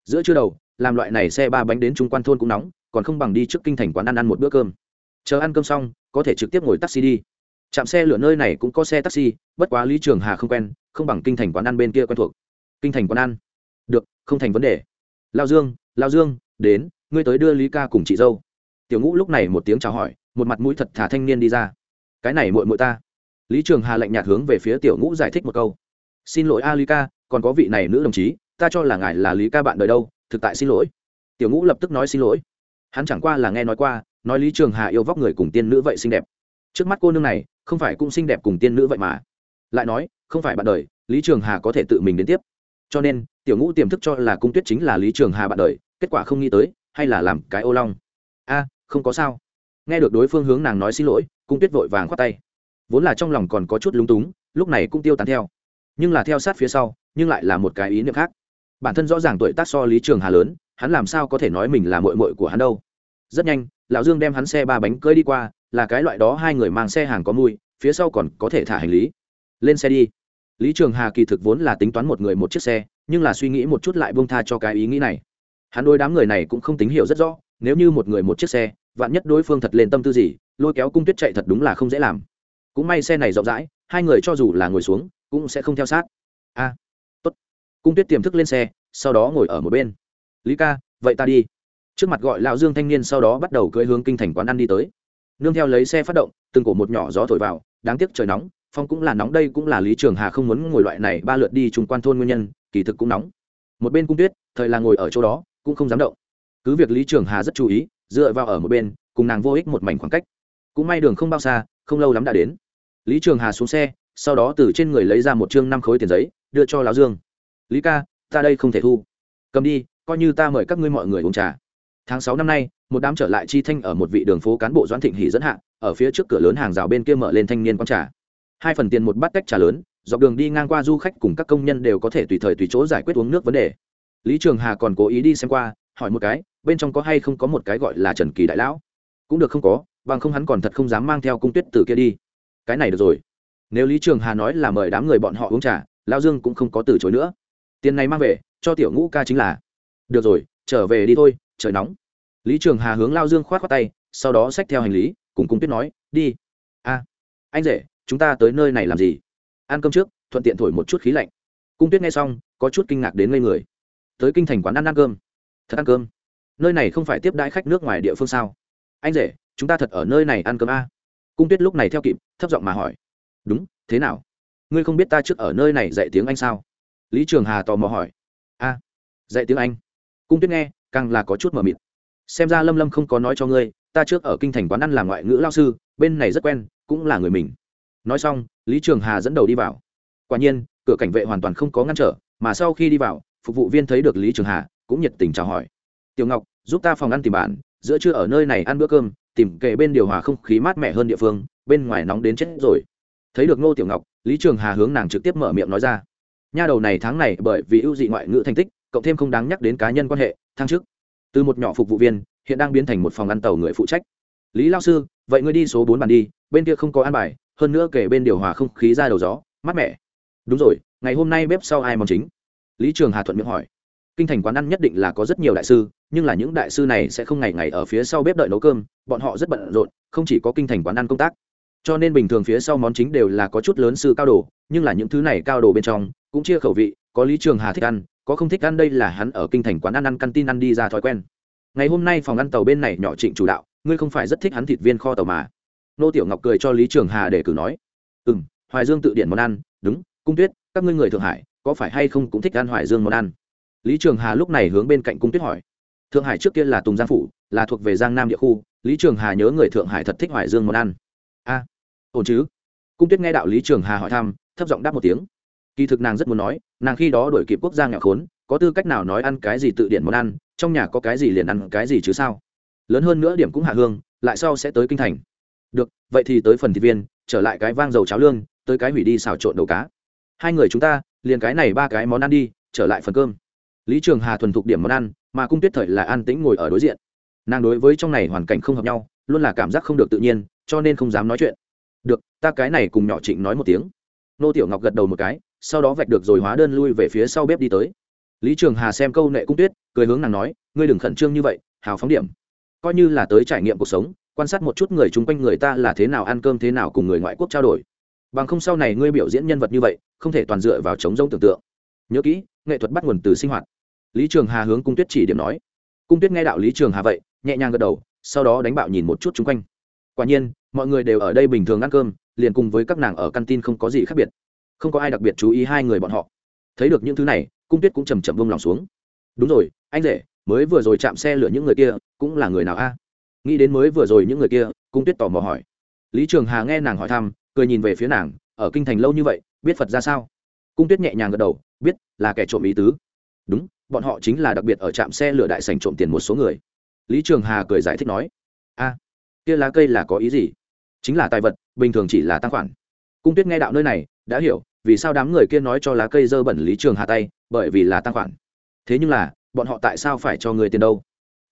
Giữa trưa đầu, làm loại này xe ba bánh đến trung quan thôn cũng nóng, còn không bằng đi trước kinh thành quán ăn ăn một bữa cơm. Chờ ăn cơm xong, có thể trực tiếp ngồi taxi đi trạm xe lửa nơi này cũng có xe taxi, bất quá lý trường hà không quen, không bằng kinh thành quán ăn bên kia quen thuộc. Kinh thành quán ăn? Được, không thành vấn đề. Lao dương lao dương, đến, ngươi tới đưa lý ca cùng chị dâu. Tiểu ngũ lúc này một tiếng chào hỏi, một mặt mũi thật thà thanh niên đi ra. Cái này muội muội ta. Lý trường hà lạnh nhạt hướng về phía tiểu ngũ giải thích một câu. Xin lỗi a lý ca, còn có vị này nữ đồng chí, ta cho là ngài là lý ca bạn đời đâu, thực tại xin lỗi. Tiểu ngũ lập tức nói xin lỗi. Hắn chẳng qua là nghe nói qua, nói lý trường hà yêu vóc người cùng tiên nữ vậy xinh đẹp trước mắt cô nương này, không phải cũng xinh đẹp cùng tiên nữ vậy mà. Lại nói, không phải bạn đời, lý trường hà có thể tự mình đến tiếp. Cho nên, tiểu ngũ tiềm thức cho là cung tuyết chính là lý trường hà bạn đời, kết quả không nghĩ tới, hay là làm cái ô long. A, không có sao. Nghe được đối phương hướng nàng nói xin lỗi, cung tuyết vội vàng khoát tay. Vốn là trong lòng còn có chút lúng túng, lúc này cũng tiêu tán theo. Nhưng là theo sát phía sau, nhưng lại là một cái ý niệm khác. Bản thân rõ ràng tuổi tác so lý trường hà lớn, hắn làm sao có thể nói mình là mội mội của hắn đâu. Rất nhanh, lão dương đem hắn xe ba bánh cơi đi qua là cái loại đó hai người mang xe hàng có mùi, phía sau còn có thể thả hành lý. Lên xe đi. Lý trường hà kỳ thực vốn là tính toán một người một chiếc xe, nhưng là suy nghĩ một chút lại buông tha cho cái ý nghĩ này. Hắn đôi đám người này cũng không tính hiểu rất rõ, nếu như một người một chiếc xe, vạn nhất đối phương thật lên tâm tư gì, lôi kéo cung tuyết chạy thật đúng là không dễ làm. Cũng may xe này rộng rãi, hai người cho dù là ngồi xuống, cũng sẽ không theo sát. A, tốt. Cung tuyết tiềm thức lên xe, sau đó ngồi ở một bên. Lý ca, vậy ta đi. Trước mặt gọi lão dương thanh niên sau đó bắt đầu cưỡi hướng kinh thành quán ăn đi tới nương theo lấy xe phát động, từng cổ một nhỏ gió thổi vào, đáng tiếc trời nóng, phong cũng là nóng đây cũng là lý trường hà không muốn ngồi loại này ba lượt đi trùng quan thôn nguyên nhân, kỳ thực cũng nóng. Một bên cung tuyết, thời là ngồi ở chỗ đó, cũng không dám động. Cứ việc lý trường hà rất chú ý, dựa vào ở một bên, cùng nàng vô ích một mảnh khoảng cách. Cũng may đường không bao xa, không lâu lắm đã đến. Lý trường hà xuống xe, sau đó từ trên người lấy ra một chương năm khối tiền giấy, đưa cho lão dương. Lý ca, ta đây không thể thu. Cầm đi, coi như ta mời các ngươi mọi người uống trà. Tháng sáu năm nay một đám trở lại chi thanh ở một vị đường phố cán bộ doãn thịnh hỉ dẫn hạ, ở phía trước cửa lớn hàng rào bên kia mở lên thanh niên quán trà. Hai phần tiền một bát tách trà lớn, dọc đường đi ngang qua du khách cùng các công nhân đều có thể tùy thời tùy chỗ giải quyết uống nước vấn đề. Lý trường hà còn cố ý đi xem qua, hỏi một cái, bên trong có hay không có một cái gọi là trần kỳ đại lão? Cũng được không có, bằng không hắn còn thật không dám mang theo cung tuyết từ kia đi. Cái này được rồi. Nếu lý trường hà nói là mời đám người bọn họ uống trà lao dương cũng không có từ chối nữa. Tiền này mang về, cho tiểu ngũ ca chính là. Được rồi, trở về đi thôi, trời nóng lý trường hà hướng lao dương k h o á t khoác tay, sau đó xách theo hành lý, cùng cung tuyết nói, đi. A, anh rể, chúng ta tới nơi này làm gì? Ăn cơm trước, thuận tiện thổi một chút khí lạnh. Cung tuyết nghe xong, có chút kinh ngạc đến ngây người. Tới kinh thành quán ăn ăn cơm. Thật ăn cơm? Nơi này không phải tiếp đãi khách nước ngoài địa phương sao? Anh rể, chúng ta thật ở nơi này ăn cơm a. Cung tuyết lúc này theo kịp, thấp giọng mà hỏi. Đúng, thế nào? Ngươi không biết ta trước ở nơi này dạy tiếng anh sao? Lý trường hà tò mò hỏi. A, dạy tiếng anh? Cung tuyết nghe, càng là có chút mờ mịt xem ra lâm lâm không có nói cho ngươi, ta trước ở kinh thành quán ăn làm ngoại ngữ lao sư, bên này rất quen, cũng là người mình. Nói xong, lý trường hà dẫn đầu đi vào. Quả nhiên, cửa cảnh vệ hoàn toàn không có ngăn trở, mà sau khi đi vào, phục vụ viên thấy được lý trường hà, cũng nhiệt tình chào hỏi. Tiểu ngọc, giúp ta phòng ăn tìm bạn, giữa trưa ở nơi này ăn bữa cơm, tìm kệ bên điều hòa không khí mát mẻ hơn địa phương, bên ngoài nóng đến chết rồi. Thấy được ngô tiểu ngọc, lý trường hà hướng nàng trực tiếp mở miệng nói ra. Nha đầu này tháng này bởi vì ưu dị ngoại ngữ thành tích, cộng thêm không đáng nhắc đến cá nhân quan hệ, thăng chức từ một nhỏ phục vụ viên, hiện đang biến thành một phòng ăn tàu người phụ trách. Lý lao sư, vậy ngươi đi số bốn bàn đi, bên kia không có ăn bài, hơn nữa kể bên điều hòa không khí ra đầu gió, mát mẻ. Đúng rồi, ngày hôm nay bếp sau ai món chính? Lý trường hà thuận miệng hỏi. Kinh thành quán ăn nhất định là có rất nhiều đại sư, nhưng là những đại sư này sẽ không ngày ngày ở phía sau bếp đợi nấu cơm, bọn họ rất bận rộn, không chỉ có kinh thành quán ăn công tác. Cho nên bình thường phía sau món chính đều là có chút lớn sư cao đồ, nhưng là những thứ này cao đồ bên trong cũng chia khẩu vị, có lý trường hà thích ăn có không thích ăn đây là hắn ở kinh thành quán ăn ăn căn tin ăn đi ra thói quen. Ngày hôm nay phòng ăn tàu bên này nhỏ trịnh chủ đạo, ngươi không phải rất thích hắn thịt viên kho tàu mà. Nô tiểu ngọc cười cho lý trường hà để cử nói ừ m hoài dương tự điện món ăn, đúng, cung tuyết, các ngươi người thượng hải, có phải hay không cũng thích ăn hoài dương món ăn? Lý trường hà lúc này hướng bên cạnh cung tuyết hỏi, thượng hải trước kia là tùng giang phủ, là thuộc về giang nam địa khu, lý trường hà nhớ người thượng hải thật thích hoài dương món ăn. A, ổn chứ? Cung tuyết nghe đạo lý trường hà hỏi thăm, thấp giọng đáp một tiếng kỳ thực nàng rất muốn nói, nàng khi đó đổi kịp quốc gia nghèo khốn, có tư cách nào nói ăn cái gì tự điển món ăn, trong nhà có cái gì liền ăn cái gì chứ sao? Lớn hơn nữa điểm cũng hạ hương, lại sau sẽ tới kinh thành. Được, vậy thì tới phần thịt viên, trở lại cái vang dầu cháo lương, tới cái hủy đi xào trộn đầu cá. Hai người chúng ta, liền cái này ba cái món ăn đi, trở lại phần cơm. Lý trường hà thuần thục điểm món ăn, mà cung tuyết thời là an tĩnh ngồi ở đối diện. Nàng đối với trong này hoàn cảnh không hợp nhau, luôn là cảm giác không được tự nhiên, cho nên không dám nói chuyện. Được, ta cái này cùng nhỏ trịnh nói một tiếng. Nô tiểu ngọc gật đầu một cái sau đó vạch được rồi hóa đơn lui về phía sau bếp đi tới. Lý trường hà xem câu nệ cung tuyết, cười hướng nàng nói, ngươi đừng khẩn trương như vậy, hào phóng điểm. Coi như là tới trải nghiệm cuộc sống, quan sát một chút người chung quanh người ta là thế nào ăn cơm thế nào cùng người ngoại quốc trao đổi. Bằng không sau này ngươi biểu diễn nhân vật như vậy, không thể toàn dựa vào chống rông tưởng tượng. Nhớ kỹ, nghệ thuật bắt nguồn từ sinh hoạt. Lý trường hà hướng cung tuyết chỉ điểm nói. Cung tuyết nghe đạo lý trường hà vậy, nhẹ nhàng gật đầu, sau đó đánh bạo nhìn một chút chung quanh. Quả nhiên, mọi người đều ở đây bình thường ăn cơm, liền cùng với các nàng ở căn tin không có gì khác biệt không có ai đặc biệt chú ý hai người bọn họ. Thấy được những thứ này, cung tuyết cũng chầm chậm vông lòng xuống. Đúng rồi, anh rể, mới vừa rồi chạm xe lửa những người kia, cũng là người nào a? Nghĩ đến mới vừa rồi những người kia, cung tuyết tò mò hỏi. Lý trường hà nghe nàng hỏi thăm, cười nhìn về phía nàng, ở kinh thành lâu như vậy, biết phật ra sao? Cung tuyết nhẹ nhàng gật đầu, biết là kẻ trộm ý tứ. Đúng, bọn họ chính là đặc biệt ở trạm xe lửa đại sành trộm tiền một số người. Lý trường hà cười giải thích nói. A, kia lá cây là có ý gì? Chính là tài vật, bình thường chỉ là tăng khoản. Cung tuyết nghe đạo nơi này, đã hiểu vì sao đám người kia nói cho lá cây dơ bẩn lý trường hà tay, bởi vì là tăng khoản. Thế nhưng là, bọn họ tại sao phải cho người tiền đâu?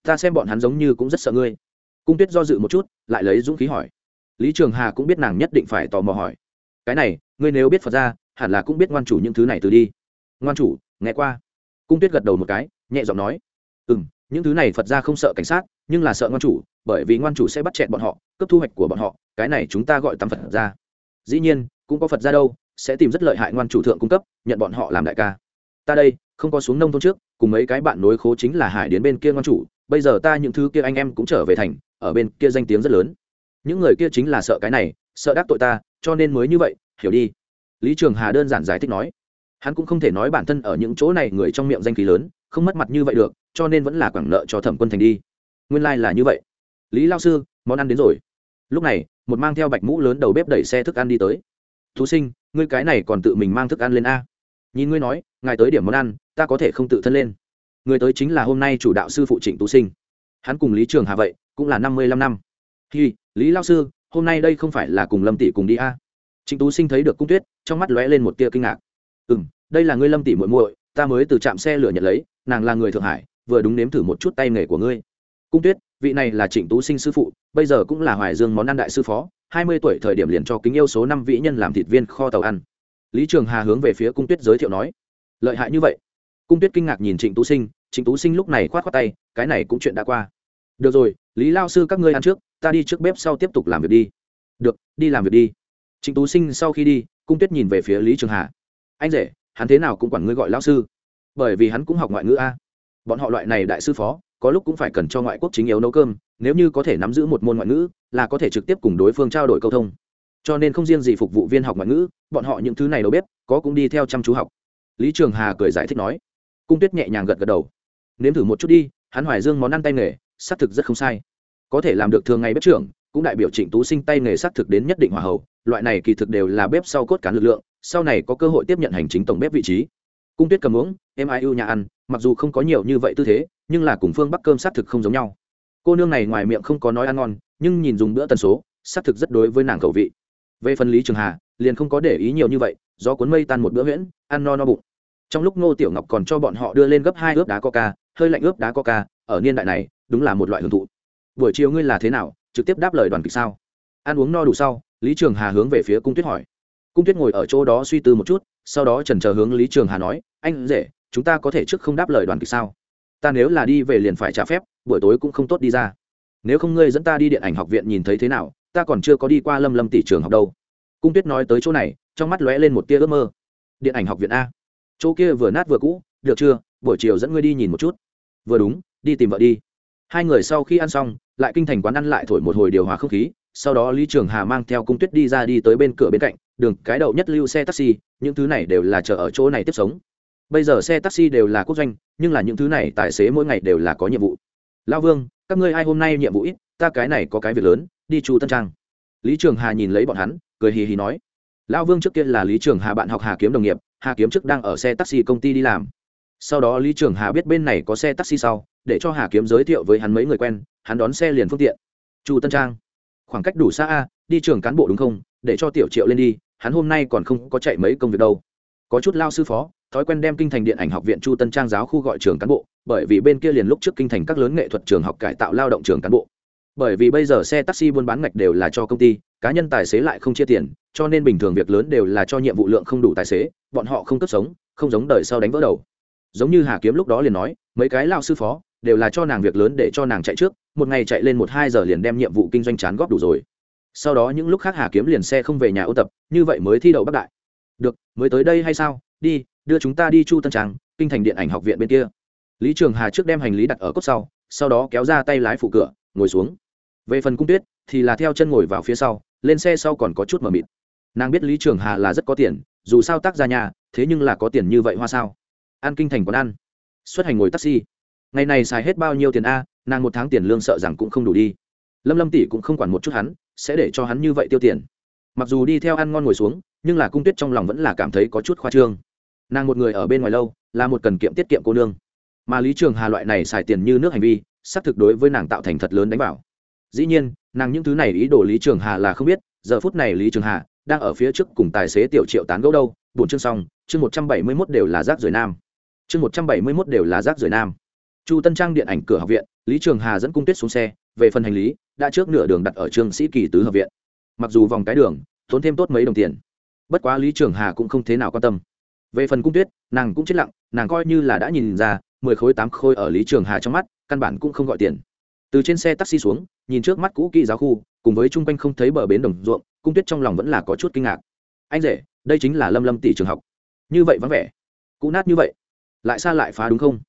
Ta xem bọn hắn giống như cũng rất sợ ngươi. Cung tuyết do dự một chút, lại lấy dũng khí hỏi. Lý trường hà cũng biết nàng nhất định phải tò mò hỏi. Cái này, ngươi nếu biết phật ra, hẳn là cũng biết ngoan chủ những thứ này từ đi. Ngoan chủ, nghe qua. Cung tuyết gật đầu một cái, nhẹ giọng nói. Ừ m những thứ này phật ra không sợ cảnh sát, nhưng là sợ ngoan chủ, bởi vì ngoan chủ sẽ bắt chẹn bọn họ, cướp thu hoạch của bọn họ, cái này chúng ta gọi tắm phật ra. Dĩ nhiên, cũng có phật ra đâu sẽ tìm rất lợi hại ngoan chủ thượng cung cấp, nhận bọn họ làm đại ca. Ta đây, không có xuống nông thôn trước, cùng mấy cái bạn nối khố chính là hải đến bên kia ngoan chủ, bây giờ ta những thứ kia anh em cũng trở về thành, ở bên kia danh tiếng rất lớn. Những người kia chính là sợ cái này, sợ đắc tội ta, cho nên mới như vậy, hiểu đi. Lý trường hà đơn giản giải thích nói. Hắn cũng không thể nói bản thân ở những chỗ này người trong miệng danh khí lớn, không mất mặt như vậy được, cho nên vẫn là quảng nợ cho thẩm quân thành đi. Nguyên lai、like、là như vậy. Lý lao sư, món ăn đến rồi. Lúc này, một mang theo bạch mũ lớn đầu bếp đẩy xe thức ăn đi tới thú sinh, ngươi cái này còn tự mình mang thức ăn lên a. Nhìn ngươi nói, ngài tới điểm món ăn, ta có thể không tự thân lên. Người tới chính là hôm nay chủ đạo sư phụ trịnh tú sinh. Hắn cùng lý trường hà vậy, cũng là năm mươi lăm năm. Hi, lý lao sư, hôm nay đây không phải là cùng lâm tỷ cùng đi a? Trịnh tú sinh thấy được cung tuyết, trong mắt lóe lên một tia kinh ngạc. Ừ m đây là ngươi lâm tỷ muội muội, ta mới từ trạm xe lửa nhận lấy, nàng là người thượng hải, vừa đúng nếm thử một chút tay nghề của ngươi. Cung tuyết, vị này là trịnh tú sinh sư phụ, bây giờ cũng là hoài dương món ăn đại sư phó hai mươi tuổi thời điểm liền cho kính yêu số năm vĩ nhân làm thịt viên kho tàu ăn. Lý trường hà hướng về phía cung tuyết giới thiệu nói, lợi hại như vậy. Cung tuyết kinh ngạc nhìn trịnh tú sinh, trịnh tú sinh lúc này khoát khoát tay, cái này cũng chuyện đã qua. Được rồi, lý lao sư các ngươi ăn trước, ta đi trước bếp sau tiếp tục làm việc đi. Được, đi làm việc đi. Trịnh tú sinh sau khi đi, cung tuyết nhìn về phía lý trường hà. Anh rể, hắn thế nào cũng quản ngươi gọi lao sư, bởi vì hắn cũng học ngoại ngữ a. Bọn họ loại này đại sư phó có lúc cũng phải cần cho ngoại quốc chính yếu nấu cơm, nếu như có thể nắm giữ một môn ngoại ngữ, là có thể trực tiếp cùng đối phương trao đổi câu thông. Cho nên không riêng gì phục vụ viên học ngoại ngữ, bọn họ những thứ này đâu biết có cũng đi theo chăm chú học. Lý trường hà cười giải thích nói. Cung tuyết nhẹ nhàng gật gật đầu. Nếm thử một chút đi, hắn hoài dương món ăn tay nghề, xác thực rất không sai. Có thể làm được thường ngày bếp trưởng, cũng đại biểu trịnh tú sinh tay nghề xác thực đến nhất định hòa hậu, loại này kỳ thực đều là bếp sau cốt cán lực lượng, sau này có cơ hội tiếp nhận hành chính tổng bếp vị trí cung tuyết cầm uống em ai ưu nhà ăn, mặc dù không có nhiều như vậy tư thế, nhưng là cùng phương bắc cơm xác thực không giống nhau. Cô nương này ngoài miệng không có nói ăn ngon, nhưng nhìn dùng bữa tần số, xác thực rất đối với nàng khẩu vị. Về phần lý trường hà, liền không có để ý nhiều như vậy do cuốn mây tan một bữa huyễn, ăn no no bụng. Trong lúc ngô tiểu ngọc còn cho bọn họ đưa lên gấp hai ướp đá coca, hơi lạnh ướp đá coca, ở niên đại này, đúng là một loại hưởng thụ. Buổi chiều ngươi là thế nào, trực tiếp đáp lời đoàn kịch sao? Ăn uống no đủ sau, lý trường hà hướng về phía cung tuyết hỏi. Cung tuyết ngồi ở chỗ đó suy tư một chút, sau đó trần chờ hướng lý trường hà nói anh rể, chúng ta có thể trước không đáp lời đoàn kịch sao? Ta nếu là đi về liền phải trả phép, buổi tối cũng không tốt đi ra. Nếu không ngươi dẫn ta đi điện ảnh học viện nhìn thấy thế nào, ta còn chưa có đi qua lâm lâm tỷ trường học đâu. Cung tuyết nói tới chỗ này, trong mắt lóe lên một tia ước mơ. Điện ảnh học viện a. Chỗ kia vừa nát vừa cũ, được chưa? Buổi chiều dẫn ngươi đi nhìn một chút. Vừa đúng, đi tìm vợ đi. Hai người sau khi ăn xong, lại kinh thành quán ăn lại thổi một hồi điều hòa không khí, sau đó lý trường hà mang theo cung tuyết đi ra đi tới bên cửa bên cạnh, đường cái đậu nhất lưu xe taxi, những thứ này đều là chờ ở chỗ này tiếp sống bây giờ xe taxi đều là quốc doanh, nhưng là những thứ này tài xế mỗi ngày đều là có nhiệm vụ. Lao vương, các ngươi ai hôm nay nhiệm vụ ít, ta cái này có cái việc lớn, đi chu tân trang. Lý trường hà nhìn lấy bọn hắn, cười hì hì nói. Lao vương trước kia là lý trường hà bạn học hà kiếm đồng nghiệp, hà kiếm trước đang ở xe taxi công ty đi làm. Sau đó lý trường hà biết bên này có xe taxi sau, để cho hà kiếm giới thiệu với hắn mấy người quen, hắn đón xe liền phương tiện. Chu tân trang. Khoảng cách đủ xa a, đi trường cán bộ đúng không? Để cho tiểu triệu lên đi, hắn hôm nay còn không có chạy mấy công việc đâu. Có chút lao sư phó thói quen đem kinh thành điện ảnh học viện chu tân trang giáo khu gọi trường cán bộ, bởi vì bên kia liền lúc trước kinh thành các lớn nghệ thuật trường học cải tạo lao động trường cán bộ. Bởi vì bây giờ xe taxi buôn bán ngạch đều là cho công ty, cá nhân tài xế lại không chia tiền, cho nên bình thường việc lớn đều là cho nhiệm vụ lượng không đủ tài xế, bọn họ không cấp sống, không giống đời sau đánh vỡ đầu. Giống như hà kiếm lúc đó liền nói, mấy cái lao sư phó đều là cho nàng việc lớn để cho nàng chạy trước, một ngày chạy lên một hai giờ liền đem nhiệm vụ kinh doanh chán góp đủ rồi. Sau đó những lúc khác hà kiếm liền xe không về nhà ô tập, như vậy mới thi đậu bắc đại. Được, mới tới đây hay sao? Đi đưa chúng ta đi chu tân trang, kinh thành điện ảnh học viện bên kia. Lý trường hà trước đem hành lý đặt ở cốt sau sau đó kéo ra tay lái phụ cửa, ngồi xuống. Về phần cung tuyết, thì là theo chân ngồi vào phía sau, lên xe sau còn có chút mờ mịt. Nàng biết lý trường hà là rất có tiền, dù sao tác ra nhà, thế nhưng là có tiền như vậy hoa sao? Ăn kinh thành quán ăn. Xuất hành ngồi taxi. Ngày này xài hết bao nhiêu tiền a, nàng một tháng tiền lương sợ rằng cũng không đủ đi. Lâm lâm tỷ cũng không quản một chút hắn, sẽ để cho hắn như vậy tiêu tiền. Mặc dù đi theo ăn ngon ngồi xuống, nhưng là cung tuyết trong lòng vẫn là cảm thấy có chút khoa trương nàng một người ở bên ngoài lâu, là một cần kiệm tiết kiệm cô nương. Mà lý trường hà loại này xài tiền như nước hành vi, xác thực đối với nàng tạo thành thật lớn đánh bảo dĩ nhiên, nàng những thứ này ý đồ lý trường hà là không biết, giờ phút này lý trường hà đang ở phía trước cùng tài xế tiểu triệu tán gẫu đâu bốn chương xong, chương một trăm bảy mươi mốt đều là rác rưởi nam. Chương một trăm bảy mươi mốt đều là rác rưởi nam. Chu tân trang điện ảnh cửa học viện, lý trường hà dẫn cung tuyết xuống xe, về phần hành lý, đã trước nửa đường đặt ở trường sĩ kỳ tứ học viện. Mặc dù vòng cái đường, tốn thêm tốt mấy đồng tiền. Bất quá lý trường hà cũng không thế nào quan tâm về phần cung tuyết, nàng cũng chết lặng, nàng coi như là đã nhìn ra, mười khối tám khối ở lý trường hà trong mắt, căn bản cũng không gọi tiền. Từ trên xe taxi xuống, nhìn trước mắt cũ kỹ giáo khu, cùng với chung quanh không thấy bờ bến đồng ruộng, cung tuyết trong lòng vẫn là có chút kinh ngạc. Anh rể, đây chính là lâm lâm tỷ trường học. Như vậy vắng vẻ. Cũ nát như vậy. Lại xa lại phá đúng không?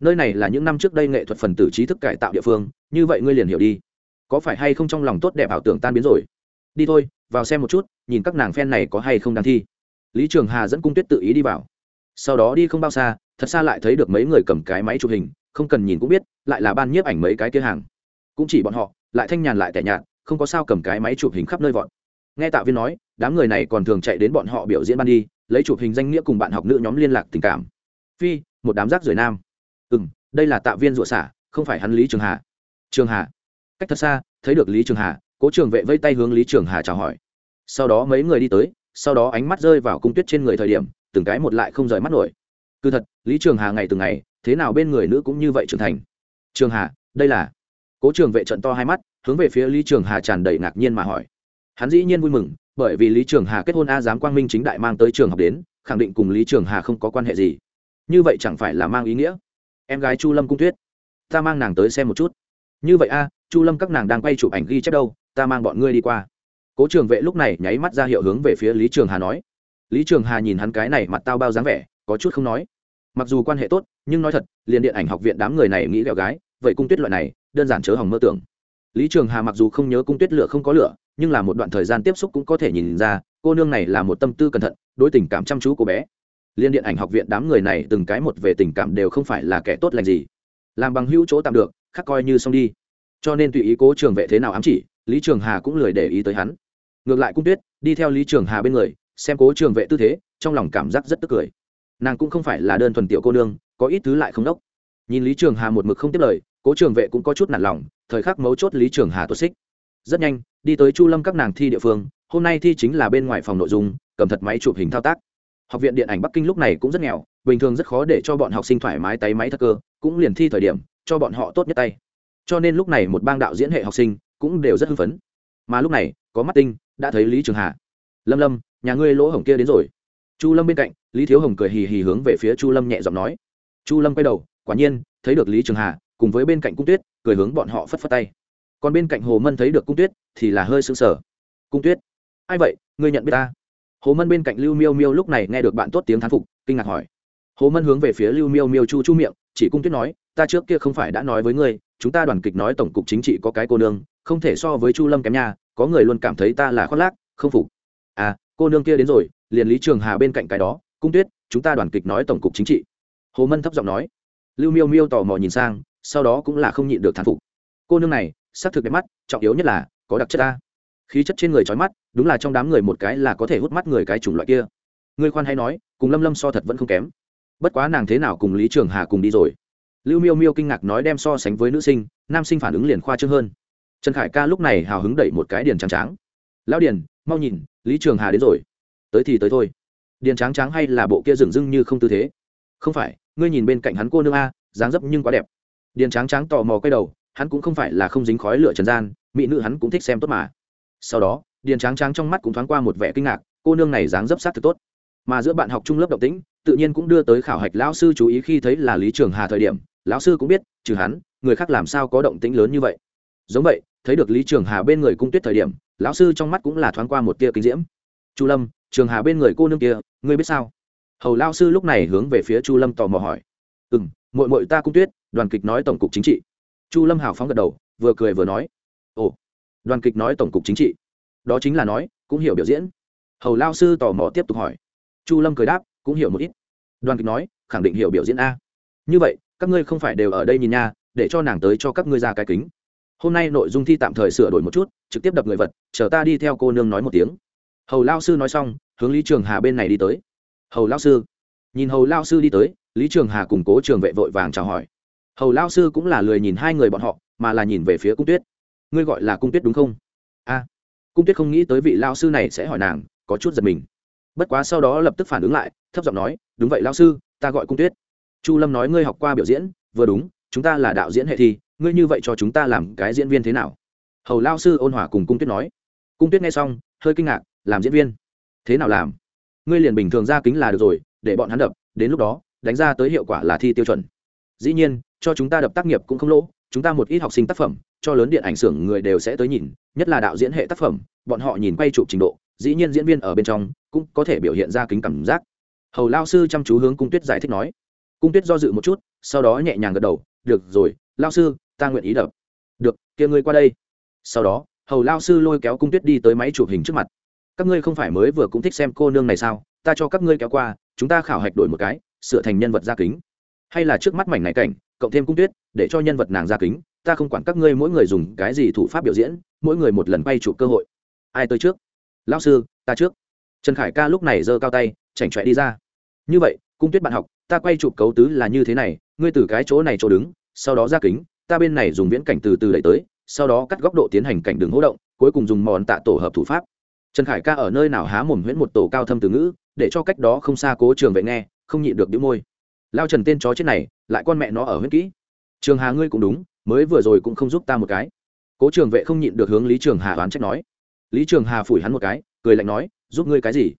Nơi này là những năm trước đây nghệ thuật phần tử trí thức cải tạo địa phương, như vậy ngươi liền hiểu đi. Có phải hay không trong lòng tốt đẹp ảo tưởng tan biến rồi? Đi thôi, vào xem một chút, nhìn các nàng phen này có hay không đang thi lý trường hà dẫn cung tuyết tự ý đi vào. Sau đó đi không bao xa, thật xa lại thấy được mấy người cầm cái máy chụp hình, không cần nhìn cũng biết, lại là ban nhiếp ảnh mấy cái kia hàng. Cũng chỉ bọn họ, lại thanh nhàn lại tẻ nhạt, không có sao cầm cái máy chụp hình khắp nơi vọn nghe tạ viên nói, đám người này còn thường chạy đến bọn họ biểu diễn ban đi, lấy chụp hình danh nghĩa cùng bạn học nữ nhóm liên lạc tình cảm. Phi, một đám rác rưởi nam. Ừ m đây là tạ viên rụa xả, không phải hắn lý trường hà. Trường hà. Cách thật xa, thấy được lý trường hà, cố trường vệ vây tay hướng lý trường hà chào hỏi. Sau đó mấy người đi tới sau đó ánh mắt rơi vào cung tuyết trên người thời điểm, từng cái một lại không rời mắt nổi. Cứ thật, lý trường hà ngày từng ngày, thế nào bên người nữ cũng như vậy trưởng thành. Trường hà, đây là? Cố trường vệ trận to hai mắt, hướng về phía lý trường hà tràn đầy ngạc nhiên mà hỏi. Hắn dĩ nhiên vui mừng, bởi vì lý trường hà kết hôn a giám quang minh chính đại mang tới trường học đến, khẳng định cùng lý trường hà không có quan hệ gì. Như vậy chẳng phải là mang ý nghĩa? Em gái chu lâm cung tuyết, ta mang nàng tới xem một chút. Như vậy a, chu lâm các nàng đang quay chụp ảnh ghi chép đâu, ta mang bọn ngươi đi qua cố trường vệ lúc này nháy mắt ra hiệu hướng về phía lý trường hà nói. Lý trường hà nhìn hắn cái này mặt tao bao dáng vẻ, có chút không nói. Mặc dù quan hệ tốt, nhưng nói thật, liền điện ảnh học viện đám người này nghĩ ghẹo gái, vậy cung tuyết loại này, đơn giản chớ hỏng mơ tưởng. Lý trường hà mặc dù không nhớ cung tuyết lửa không có lửa, nhưng là một đoạn thời gian tiếp xúc cũng có thể nhìn ra, cô nương này là một tâm tư cẩn thận, đối tình cảm chăm chú của bé. Liên điện ảnh học viện đám người này từng cái một về tình cảm đều không phải là kẻ tốt lành gì. Làm bằng hữu chỗ tạm được, khắc coi như xong đi. Cho nên tùy ý cố trường vệ thế nào ám chỉ, lý trường hà cũng lười để ý tới hắn ngược lại cung tuyết, đi theo lý trường hà bên người, xem cố trường vệ tư thế, trong lòng cảm giác rất tức cười. Nàng cũng không phải là đơn thuần tiểu cô nương, có ít thứ lại không đốc. Nhìn lý trường hà một mực không tiếp lời, cố trường vệ cũng có chút nản lòng, thời khắc mấu chốt lý trường hà tuột xích. Rất nhanh, đi tới chu lâm các nàng thi địa phương, hôm nay thi chính là bên ngoài phòng nội dung, cầm thật máy chụp hình thao tác. Học viện điện ảnh bắc kinh lúc này cũng rất nghèo, bình thường rất khó để cho bọn học sinh thoải mái tay máy thật cơ, cũng liền thi thời điểm, cho bọn họ tốt nhất tay. Cho nên lúc này một bang đạo diễn hệ học sinh cũng đều rất hưng phấn. Mà lúc này, có mắt tinh đã thấy lý trường hà lâm lâm nhà ngươi lỗ hổng kia đến rồi chu lâm bên cạnh lý thiếu hồng cười hì hì hướng về phía chu lâm nhẹ giọng nói chu lâm quay đầu quả nhiên thấy được lý trường hà cùng với bên cạnh cung tuyết cười hướng bọn họ phất phất tay còn bên cạnh hồ mân thấy được cung tuyết thì là hơi sững sờ cung tuyết ai vậy ngươi nhận biết ta hồ mân bên cạnh lưu miêu miêu lúc này nghe được bạn tốt tiếng thán phục kinh ngạc hỏi hồ mân hướng về phía lưu miêu miêu chu chu miệng chỉ cung tuyết nói ta trước kia không phải đã nói với ngươi chúng ta đoàn kịch nói tổng cục chính trị có cái cô nương không thể so với chu lâm kém nha có người luôn cảm thấy ta là khoác lác, không phục. À cô nương kia đến rồi, liền lý trường hà bên cạnh cái đó, cung tuyết, chúng ta đoàn kịch nói tổng cục chính trị. Hồ mân thấp giọng nói. Lưu miêu miêu tò mò nhìn sang, sau đó cũng là không nhịn được thán phục. Cô nương này, sắc thực đẹp mắt, trọng yếu nhất là, có đặc chất ta. Khí chất trên người trói mắt, đúng là trong đám người một cái là có thể hút mắt người cái chủng loại kia. Ngươi khoan hay nói, cùng lâm lâm so thật vẫn không kém. Bất quá nàng thế nào cùng lý trường hà cùng đi rồi? Lưu miêu miêu kinh ngạc nói đem so sánh với nữ sinh, nam sinh phản ứng liền khoa trương hơn trần khải ca lúc này hào hứng đẩy một cái điền trắng tráng. Lão điền, mau nhìn, lý trường hà đến rồi. Tới thì tới thôi. Điền trắng trắng hay là bộ kia dừng dưng như không tư thế? Không phải, ngươi nhìn bên cạnh hắn cô nương a, dáng dấp nhưng quá đẹp. Điền trắng trắng tò mò quay đầu, hắn cũng không phải là không dính khói lửa trần gian, mỹ nữ hắn cũng thích xem tốt mà. Sau đó, điền trắng trắng trong mắt cũng thoáng qua một vẻ kinh ngạc, cô nương này dáng dấp sát thực tốt. Mà giữa bạn học trung lớp động tĩnh, tự nhiên cũng đưa tới khảo hạch lão sư chú ý khi thấy là lý trường hà thời điểm. Lão sư cũng biết, trừ hắn, người khác làm sao có động tĩnh lớn như vậy? Giống vậy thấy được lý trường hà bên người cung tuyết thời điểm, lão sư trong mắt cũng là thoáng qua một tia kinh diễm. Chu lâm, trường hà bên người cô nương kia, ngươi biết sao? Hầu lao sư lúc này hướng về phía chu lâm tò mò hỏi. Ừ m mội mội ta cung tuyết, đoàn kịch nói tổng cục chính trị. Chu lâm hào phóng gật đầu, vừa cười vừa nói. Ồ, đoàn kịch nói tổng cục chính trị. Đó chính là nói, cũng hiểu biểu diễn. Hầu lao sư tò mò tiếp tục hỏi. Chu lâm cười đáp, cũng hiểu một ít. Đoàn kịch nói, khẳng định hiểu biểu diễn a. Như vậy, các ngươi không phải đều ở đây nhìn nha, để cho nàng tới cho các ngươi ra cái kính hôm nay nội dung thi tạm thời sửa đổi một chút, trực tiếp đập người vật, chờ ta đi theo cô nương nói một tiếng. Hầu lao sư nói xong, hướng lý trường hà bên này đi tới. Hầu lao sư. Nhìn hầu lao sư đi tới, lý trường hà cùng cố trường vệ vội vàng chào hỏi. Hầu lao sư cũng là lười nhìn hai người bọn họ, mà là nhìn về phía cung tuyết. Ngươi gọi là cung tuyết đúng không? A. Cung tuyết không nghĩ tới vị lao sư này sẽ hỏi nàng, có chút giật mình. Bất quá sau đó lập tức phản ứng lại, thấp giọng nói, đúng vậy lao sư, ta gọi cung tuyết. Chu lâm nói ngươi học qua biểu diễn, vừa đúng chúng ta là đạo diễn hệ thi, ngươi như vậy cho chúng ta làm cái diễn viên thế nào? Hầu lao sư ôn hòa cùng cung tuyết nói. Cung tuyết nghe xong, hơi kinh ngạc, làm diễn viên? Thế nào làm? Ngươi liền bình thường ra kính là được rồi, để bọn hắn đập, đến lúc đó, đánh ra tới hiệu quả là thi tiêu chuẩn. Dĩ nhiên, cho chúng ta đập tác nghiệp cũng không lỗ, chúng ta một ít học sinh tác phẩm, cho lớn điện ảnh xưởng người đều sẽ tới nhìn, nhất là đạo diễn hệ tác phẩm, bọn họ nhìn quay chụp trình độ, dĩ nhiên diễn viên ở bên trong cũng có thể biểu hiện ra kính cảm giác. Hầu lao sư chăm chú hướng cung tuyết giải thích nói. Cung tuyết do dự một chút, sau đó nhẹ nhàng gật đầu được rồi lao sư, ta nguyện ý đập. Được, kia ngươi qua đây. Sau đó, hầu lao sư lôi kéo cung tuyết đi tới máy chụp hình trước mặt. Các ngươi không phải mới vừa cũng thích xem cô nương này sao? Ta cho các ngươi kéo qua, chúng ta khảo hạch đổi một cái, sửa thành nhân vật gia kính. Hay là trước mắt mảnh này cảnh, cộng thêm cung tuyết, để cho nhân vật nàng gia kính, ta không quản các ngươi mỗi người dùng cái gì thủ pháp biểu diễn, mỗi người một lần bay chụp cơ hội. Ai tới trước? Lao sư, ta trước. Trần khải ca lúc này giơ cao tay, chảnh chọe đi ra. Như vậy, cung tuyết bạn học, ta quay chụp cấu tứ là như thế này ngươi từ cái chỗ này chỗ đứng, sau đó ra kính, ta bên này dùng viễn cảnh từ từ đẩy tới, sau đó cắt góc độ tiến hành cảnh đường hỗ động, cuối cùng dùng mòn tạ tổ hợp thủ pháp. Trần khải ca ở nơi nào há mồm huyễn một tổ cao thâm từ ngữ, để cho cách đó không xa cố trường vệ nghe, không nhịn được đĩu môi. Lao trần tên chó chết này, lại con mẹ nó ở huyễn kỹ. Trường hà ngươi cũng đúng, mới vừa rồi cũng không giúp ta một cái. Cố trường vệ không nhịn được hướng lý trường hà oán trách nói. Lý trường hà phủi hắn một cái, cười lạnh nói, giúp ngươi cái gì?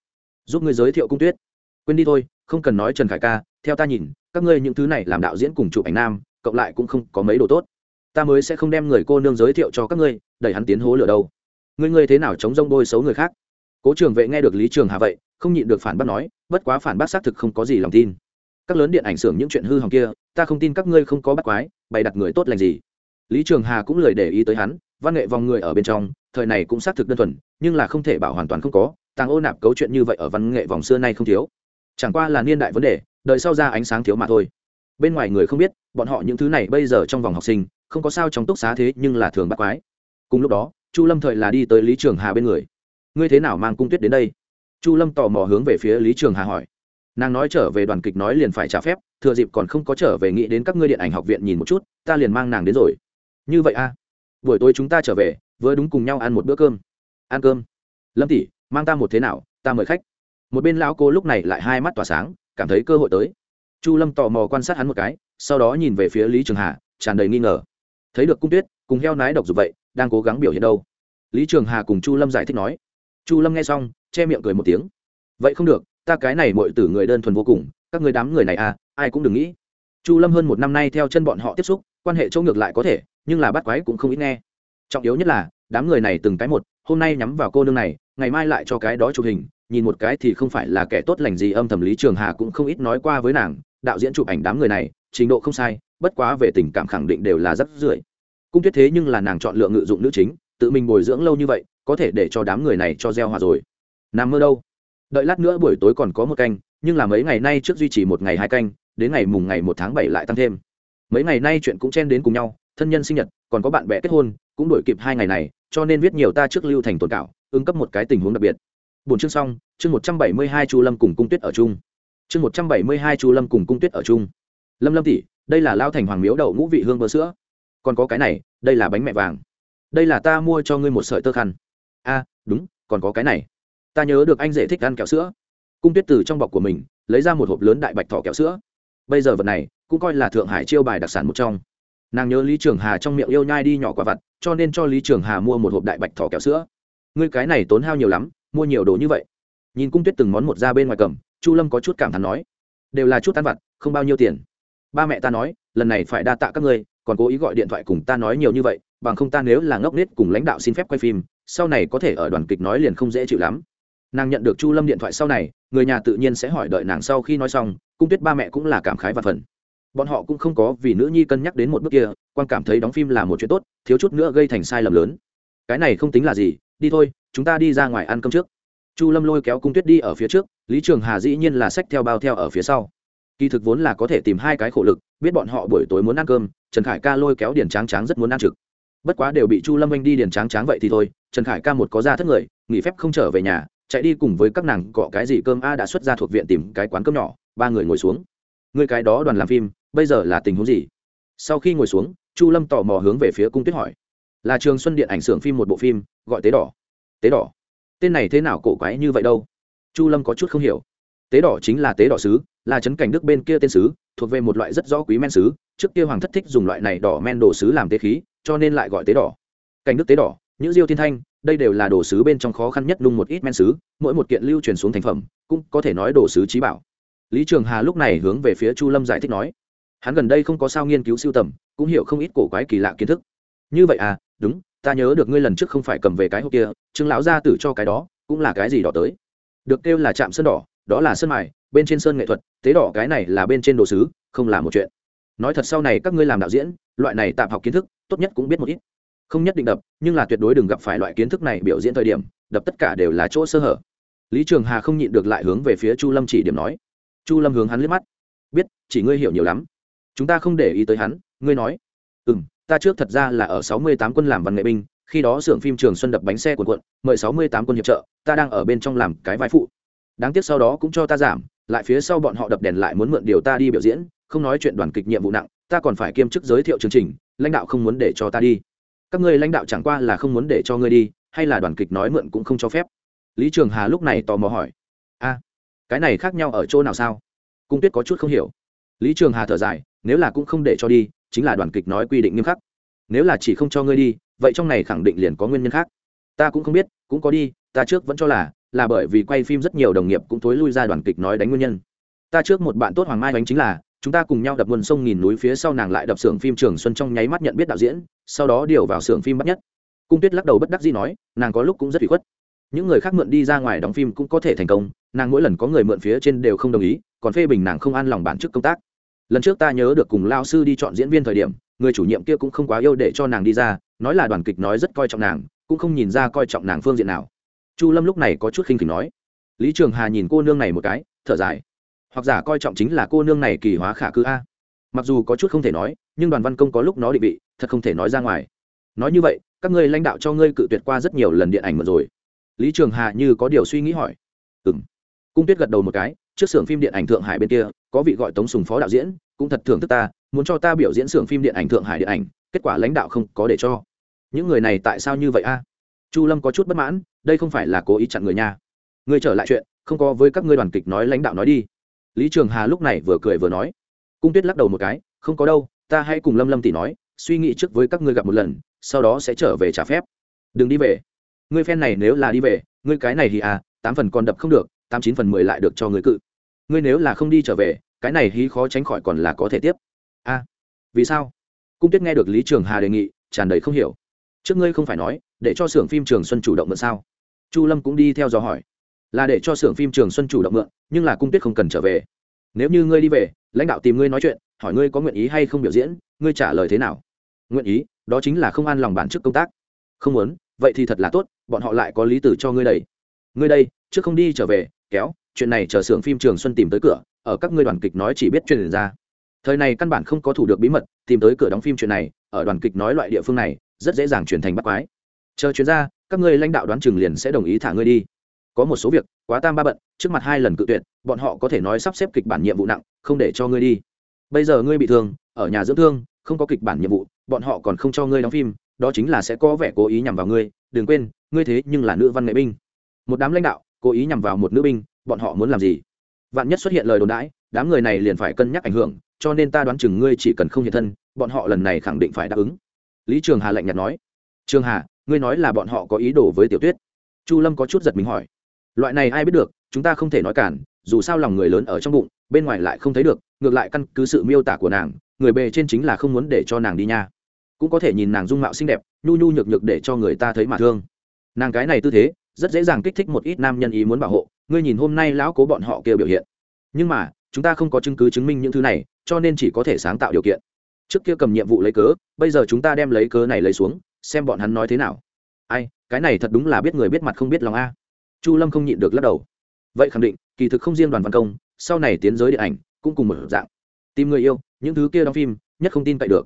Giúp ngươi giới thiệu cung tuyết quên đi thôi, không cần nói trần khải ca, theo ta nhìn, các ngươi những thứ này làm đạo diễn cùng chụp ảnh nam, cộng lại cũng không có mấy đồ tốt. Ta mới sẽ không đem người cô nương giới thiệu cho các ngươi, đẩy hắn tiến hố lửa đâu. Ngươi ngươi thế nào chống rông bôi xấu người khác? Cố trường vệ nghe được lý trường hà vậy, không nhịn được phản bác nói, bất quá phản bác xác thực không có gì lòng tin. Các lớn điện ảnh xưởng những chuyện hư hỏng kia, ta không tin các ngươi không có bắt quái, bày đặt người tốt lành gì. Lý trường hà cũng lời để ý tới hắn, văn nghệ vòng người ở bên trong, thời này cũng xác thực đơn thuần, nhưng là không thể bảo hoàn toàn không có, tàng ô nạp cấu chuyện như vậy ở văn nghệ vòng xưa nay không thiếu chẳng qua là niên đại vấn đề, đời sau ra ánh sáng thiếu mà thôi. Bên ngoài người không biết, bọn họ những thứ này bây giờ trong vòng học sinh, không có sao trong túc xá thế nhưng là thường bắt quái. Cùng lúc đó, chu lâm thời là đi tới lý trường hà bên người. Ngươi thế nào mang cung tuyết đến đây? Chu lâm tò mò hướng về phía lý trường hà hỏi. Nàng nói trở về đoàn kịch nói liền phải trả phép, thừa dịp còn không có trở về nghĩ đến các ngươi điện ảnh học viện nhìn một chút, ta liền mang nàng đến rồi. Như vậy a à? buổi tối chúng ta trở về, vừa đúng cùng nhau ăn một bữa cơm. Ăn cơm? Lâm tỷ, mang ta một thế nào, ta mời khách một bên lão cô lúc này lại hai mắt tỏa sáng, cảm thấy cơ hội tới. Chu lâm tò mò quan sát hắn một cái, sau đó nhìn về phía lý trường hà, tràn đầy nghi ngờ. Thấy được cung tuyết, cùng heo nái độc dù vậy, đang cố gắng biểu hiện đâu? Lý trường hà cùng chu lâm giải thích nói. Chu lâm nghe xong, che miệng cười một tiếng. Vậy không được, ta cái này mọi tử người đơn thuần vô cùng, các người đám người này à ai cũng đừng nghĩ. Chu lâm hơn một năm nay theo chân bọn họ tiếp xúc, quan hệ chỗ ngược lại có thể, nhưng là bắt quái cũng không ít nghe. Trọng yếu nhất là, đám người này từng cái một, hôm nay nhắm vào cô nương này, ngày mai lại cho cái đó chụp hình nhìn một cái thì không phải là kẻ tốt lành gì, âm thầm lý trường hà cũng không ít nói qua với nàng, đạo diễn chụp ảnh đám người này, trình độ không sai, bất quá về tình cảm khẳng định đều là rất rưởi cung tuyết thế nhưng là nàng chọn lựa ngự dụng nữ chính, tự mình bồi dưỡng lâu như vậy, có thể để cho đám người này cho gieo hòa rồi. Nằm mơ đâu? Đợi lát nữa buổi tối còn có một canh, nhưng là mấy ngày nay trước duy trì một ngày hai canh, đến ngày mùng ngày một tháng bảy lại tăng thêm. Mấy ngày nay chuyện cũng chen đến cùng nhau, thân nhân sinh nhật, còn có bạn bè kết hôn, cũng đổi kịp hai ngày này, cho nên viết nhiều ta trước lưu thành tồn cảo, ứng cấp một cái tình huống đặc biệt bốn chương xong, chương một trăm bảy mươi hai chu lâm cùng cung tuyết ở chung. Chương một trăm bảy mươi hai chu lâm cùng cung tuyết ở chung. Lâm lâm tỷ, đây là lao thành hoàng miếu đậu ngũ vị hương bơ sữa. Còn có cái này, đây là bánh mẹ vàng. Đây là ta mua cho ngươi một sợi tơ khăn. A, đúng, còn có cái này. Ta nhớ được anh dễ thích ăn kẹo sữa. Cung tuyết từ trong bọc của mình, lấy ra một hộp lớn đại bạch thỏ kẹo sữa. Bây giờ vật này, cũng coi là thượng hải chiêu bài đặc sản một trong. Nàng nhớ lý trường hà trong miệng yêu nhai đi nhỏ quả vặt, cho nên cho lý trường hà mua một hộp đại bạch thỏ kẹo sữa. Ngươi cái này tốn hao nhiều lắm mua nhiều đồ như vậy. Nhìn cung tuyết từng món một ra bên ngoài cầm, chu lâm có chút cảm thán nói, đều là chút tan vặt, không bao nhiêu tiền. Ba mẹ ta nói, lần này phải đa tạ các ngươi, còn cố ý gọi điện thoại cùng ta nói nhiều như vậy, bằng không ta nếu là ngốc nết cùng lãnh đạo xin phép quay phim, sau này có thể ở đoàn kịch nói liền không dễ chịu lắm. Nàng nhận được chu lâm điện thoại sau này, người nhà tự nhiên sẽ hỏi đợi nàng sau khi nói xong, cung tuyết ba mẹ cũng là cảm khái và phần. Bọn họ cũng không có vì nữ nhi cân nhắc đến một bước kia, quan cảm thấy đóng phim là một chuyện tốt, thiếu chút nữa gây thành sai lầm lớn. Cái này không tính là gì đi thôi, chúng ta đi ra ngoài ăn cơm trước. Chu lâm lôi kéo cung tuyết đi ở phía trước, lý trường hà dĩ nhiên là sách theo bao theo ở phía sau. Kỳ thực vốn là có thể tìm hai cái khổ lực, biết bọn họ buổi tối muốn ăn cơm, trần khải ca lôi kéo điền tráng tráng rất muốn ăn trực. Bất quá đều bị chu lâm anh đi điền tráng tráng vậy thì thôi, trần khải ca một có ra thất người, nghỉ phép không trở về nhà, chạy đi cùng với các nàng cọ cái gì cơm a đã xuất ra thuộc viện tìm cái quán cơm nhỏ, ba người ngồi xuống. Người cái đó đoàn làm phim, bây giờ là tình huống gì? Sau khi ngồi xuống, chu lâm tò mò hướng về phía cung tuyết hỏi là trường xuân điện ảnh xưởng phim một bộ phim, gọi tế đỏ. Tế đỏ. Tên này thế nào cổ quái như vậy đâu? Chu lâm có chút không hiểu. Tế đỏ chính là tế đỏ sứ, là trấn cảnh đức bên kia tên sứ, thuộc về một loại rất rõ quý men sứ. Trước kia hoàng thất thích dùng loại này đỏ men đồ sứ làm tế khí, cho nên lại gọi tế đỏ. Cảnh đức tế đỏ những diêu thiên thanh, đây đều là đồ sứ bên trong khó khăn nhất nung một ít men sứ, mỗi một kiện lưu truyền xuống thành phẩm, cũng có thể nói đồ sứ trí bảo. Lý trường hà lúc này hướng về phía chu lâm giải thích nói, hắn gần đây không có sao nghiên cứu siêu tầm, cũng hiểu không ít cổ quái kỳ lạ kiến thức. Như vậy à đúng, ta nhớ được ngươi lần trước không phải cầm về cái hộp kia chứng lão gia tử cho cái đó, cũng là cái gì đỏ tới. Được kêu là chạm sơn đỏ, đó là sơn mài, bên trên sơn nghệ thuật, tế đỏ cái này là bên trên đồ sứ, không là một chuyện. Nói thật sau này các ngươi làm đạo diễn, loại này tạm học kiến thức, tốt nhất cũng biết một ít. Không nhất định đập, nhưng là tuyệt đối đừng gặp phải loại kiến thức này biểu diễn thời điểm, đập tất cả đều là chỗ sơ hở. Lý trường hà không nhịn được lại hướng về phía chu lâm chỉ điểm nói. Chu lâm hướng hắn liếc mắt. Biết, chỉ ngươi hiểu nhiều lắm. Chúng ta không để ý tới hắn, ngươi nói. Ừ m ta trước thật ra là ở sáu mươi tám quân làm văn nghệ binh, khi đó xưởng phim trường xuân đập bánh xe của quận mời sáu mươi tám quân hiệp trợ, ta đang ở bên trong làm cái vai phụ. Đáng tiếc sau đó cũng cho ta giảm, lại phía sau bọn họ đập đèn lại muốn mượn điều ta đi biểu diễn, không nói chuyện đoàn kịch nhiệm vụ nặng, ta còn phải kiêm chức giới thiệu chương trình, lãnh đạo không muốn để cho ta đi. Các ngươi lãnh đạo chẳng qua là không muốn để cho ngươi đi, hay là đoàn kịch nói mượn cũng không cho phép. Lý trường hà lúc này tò mò hỏi. A, cái này khác nhau ở chỗ nào sao? Cung tuyết có chút không hiểu. Lý trường hà thở dài, nếu là cũng không để cho đi chính là đoàn kịch nói quy định nghiêm khắc. Nếu là chỉ không cho ngươi đi, vậy trong này khẳng định liền có nguyên nhân khác. Ta cũng không biết, cũng có đi, ta trước vẫn cho là là bởi vì quay phim rất nhiều đồng nghiệp cũng thối lui ra đoàn kịch nói đánh nguyên nhân. Ta trước một bạn tốt hoàng mai bánh chính là, chúng ta cùng nhau đập nguồn sông nghìn núi phía sau nàng lại đập xưởng phim trường xuân trong nháy mắt nhận biết đạo diễn, sau đó điều vào xưởng phim bắt nhất. Cung tuyết lắc đầu bất đắc dĩ nói, nàng có lúc cũng rất bị khuất. Những người khác mượn đi ra ngoài đóng phim cũng có thể thành công, nàng mỗi lần có người mượn phía trên đều không đồng ý, còn phê bình nàng không an lòng bản chức công tác lần trước ta nhớ được cùng lao sư đi chọn diễn viên thời điểm, người chủ nhiệm kia cũng không quá yêu để cho nàng đi ra, nói là đoàn kịch nói rất coi trọng nàng, cũng không nhìn ra coi trọng nàng phương diện nào. Chu lâm lúc này có chút khinh khỉnh nói. Lý trường hà nhìn cô nương này một cái, thở dài. Hoặc giả coi trọng chính là cô nương này kỳ hóa khả cư a. Mặc dù có chút không thể nói, nhưng đoàn văn công có lúc nó định vị, thật không thể nói ra ngoài. Nói như vậy, các ngươi lãnh đạo cho ngươi cự tuyệt qua rất nhiều lần điện ảnh mượn rồi. Lý trường hà như có điều suy nghĩ hỏi. Ừ m cung tuyết gật đầu một cái trước xưởng phim điện ảnh thượng hải bên kia, có vị gọi tống sùng phó đạo diễn, cũng thật thưởng thức ta, muốn cho ta biểu diễn xưởng phim điện ảnh thượng hải điện ảnh, kết quả lãnh đạo không có để cho. Những người này tại sao như vậy a? Chu lâm có chút bất mãn, đây không phải là cố ý chặn người nha. Người trở lại chuyện, không có với các ngươi đoàn kịch nói lãnh đạo nói đi. Lý trường hà lúc này vừa cười vừa nói. Cung tuyết lắc đầu một cái, không có đâu, ta hãy cùng lâm lâm tỷ nói, suy nghĩ trước với các ngươi gặp một lần, sau đó sẽ trở về trả phép. Đừng đi về. Ngươi phen này nếu là đi về, ngươi cái này thì à tám phần còn đập không được, tám chín phần mười lại được cho người cự ngươi nếu là không đi trở về, cái này hí khó tránh khỏi còn là có thể tiếp. A, vì sao? Cung tuyết nghe được lý trường hà đề nghị, tràn đầy không hiểu. Trước ngươi không phải nói, để cho xưởng phim trường xuân chủ động mượn sao? Chu lâm cũng đi theo dò hỏi. Là để cho xưởng phim trường xuân chủ động mượn, nhưng là cung tuyết không cần trở về. Nếu như ngươi đi về, lãnh đạo tìm ngươi nói chuyện, hỏi ngươi có nguyện ý hay không biểu diễn, ngươi trả lời thế nào? Nguyện ý, đó chính là không an lòng bản chức công tác. Không muốn, vậy thì thật là tốt, bọn họ lại có lý tử cho ngươi đầy ngươi đây, trước không đi trở về, kéo chuyện này chờ xưởng phim trường xuân tìm tới cửa, ở các ngươi đoàn kịch nói chỉ biết truyền ra. Thời này căn bản không có thủ được bí mật, tìm tới cửa đóng phim chuyện này, ở đoàn kịch nói loại địa phương này, rất dễ dàng chuyển thành bắt quái. Chờ chuyên ra, các ngươi lãnh đạo đoán chừng liền sẽ đồng ý thả ngươi đi. Có một số việc, quá tam ba bận, trước mặt hai lần cự tuyệt, bọn họ có thể nói sắp xếp kịch bản nhiệm vụ nặng, không để cho ngươi đi. Bây giờ ngươi bị thương, ở nhà dưỡng thương, không có kịch bản nhiệm vụ, bọn họ còn không cho ngươi đóng phim, đó chính là sẽ có vẻ cố ý nhằm vào ngươi, đừng quên, ngươi thế nhưng là nữ văn nghệ binh. Một đám lãnh đạo cố ý nhằm vào một nữ binh bọn họ muốn làm gì? Vạn nhất xuất hiện lời đồn đãi, đám người này liền phải cân nhắc ảnh hưởng, cho nên ta đoán chừng ngươi chỉ cần không hiện thân, bọn họ lần này khẳng định phải đáp ứng. Lý trường hà lạnh nhạt nói. Trường hà, ngươi nói là bọn họ có ý đồ với tiểu tuyết. Chu lâm có chút giật mình hỏi. Loại này ai biết được, chúng ta không thể nói cản, dù sao lòng người lớn ở trong bụng, bên ngoài lại không thấy được, ngược lại căn cứ sự miêu tả của nàng, người bề trên chính là không muốn để cho nàng đi nha. Cũng có thể nhìn nàng dung mạo xinh đẹp, nhu nhu nhược nhược để cho người ta thấy mà thương. Nàng cái này tư thế, rất dễ dàng kích thích một ít nam nhân ý muốn bảo hộ ngươi nhìn hôm nay lão cố bọn họ kia biểu hiện. Nhưng mà, chúng ta không có chứng cứ chứng minh những thứ này, cho nên chỉ có thể sáng tạo điều kiện. Trước kia cầm nhiệm vụ lấy cớ, bây giờ chúng ta đem lấy cớ này lấy xuống, xem bọn hắn nói thế nào. Ai, cái này thật đúng là biết người biết mặt không biết lòng a. Chu lâm không nhịn được lắc đầu. Vậy khẳng định, kỳ thực không riêng đoàn văn công, sau này tiến giới điện ảnh, cũng cùng một dạng. Tìm người yêu, những thứ kia đóng phim, nhất không tin cậy được.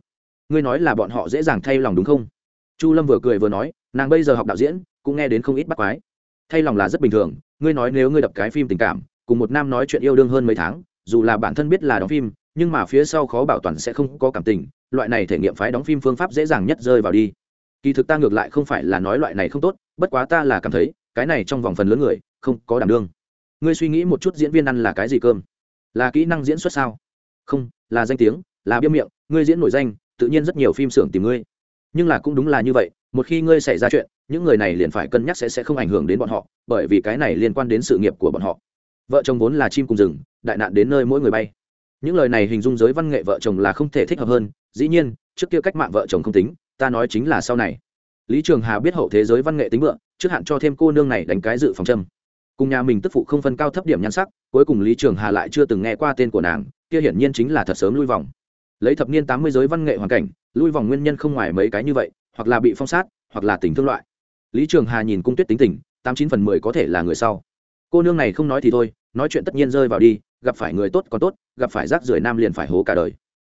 Ngươi nói là bọn họ dễ dàng thay lòng đúng không? Chu lâm vừa cười vừa nói, nàng bây giờ học đạo diễn, cũng nghe đến không ít bắt quái. Thay lòng là rất bình thường ngươi nói nếu ngươi đập cái phim tình cảm, cùng một nam nói chuyện yêu đương hơn mấy tháng, dù là bản thân biết là đóng phim, nhưng mà phía sau khó bảo toàn sẽ không có cảm tình, loại này thể nghiệm phái đóng phim phương pháp dễ dàng nhất rơi vào đi. Kỳ thực ta ngược lại không phải là nói loại này không tốt, bất quá ta là cảm thấy, cái này trong vòng phần lớn người, không có đảm đương. Ngươi suy nghĩ một chút diễn viên ăn là cái gì cơm? Là kỹ năng diễn xuất sao? Không, là danh tiếng, là biêm miệng, ngươi diễn nổi danh, tự nhiên rất nhiều phim xưởng tìm ngươi. Nhưng là cũng đúng là như vậy, một khi ngươi xảy ra chuyện những người này liền phải cân nhắc sẽ sẽ không ảnh hưởng đến bọn họ, bởi vì cái này liên quan đến sự nghiệp của bọn họ. Vợ chồng vốn là chim cùng rừng, đại nạn đến nơi mỗi người bay. Những lời này hình dung giới văn nghệ vợ chồng là không thể thích hợp hơn, dĩ nhiên, trước kia cách mạng vợ chồng không tính, ta nói chính là sau này. Lý trường hà biết hậu thế giới văn nghệ tính mượn trước hạn cho thêm cô nương này đánh cái dự phòng châm. Cùng nhà mình tức phụ không phân cao thấp điểm nhan sắc, cuối cùng lý trường hà lại chưa từng nghe qua tên của nàng, kia hiển nhiên chính là thật sớm lui vòng. Lấy thập niên tám mươi giới văn nghệ hoàn cảnh, lui vòng nguyên nhân không ngoài mấy cái như vậy, hoặc là bị phong sát, hoặc là tình thương loại lý trường hà nhìn cung tuyết tính tình, tám chín phần mười có thể là người sau. Cô nương này không nói thì thôi, nói chuyện tất nhiên rơi vào đi, gặp phải người tốt còn tốt, gặp phải rác rưởi nam liền phải hố cả đời.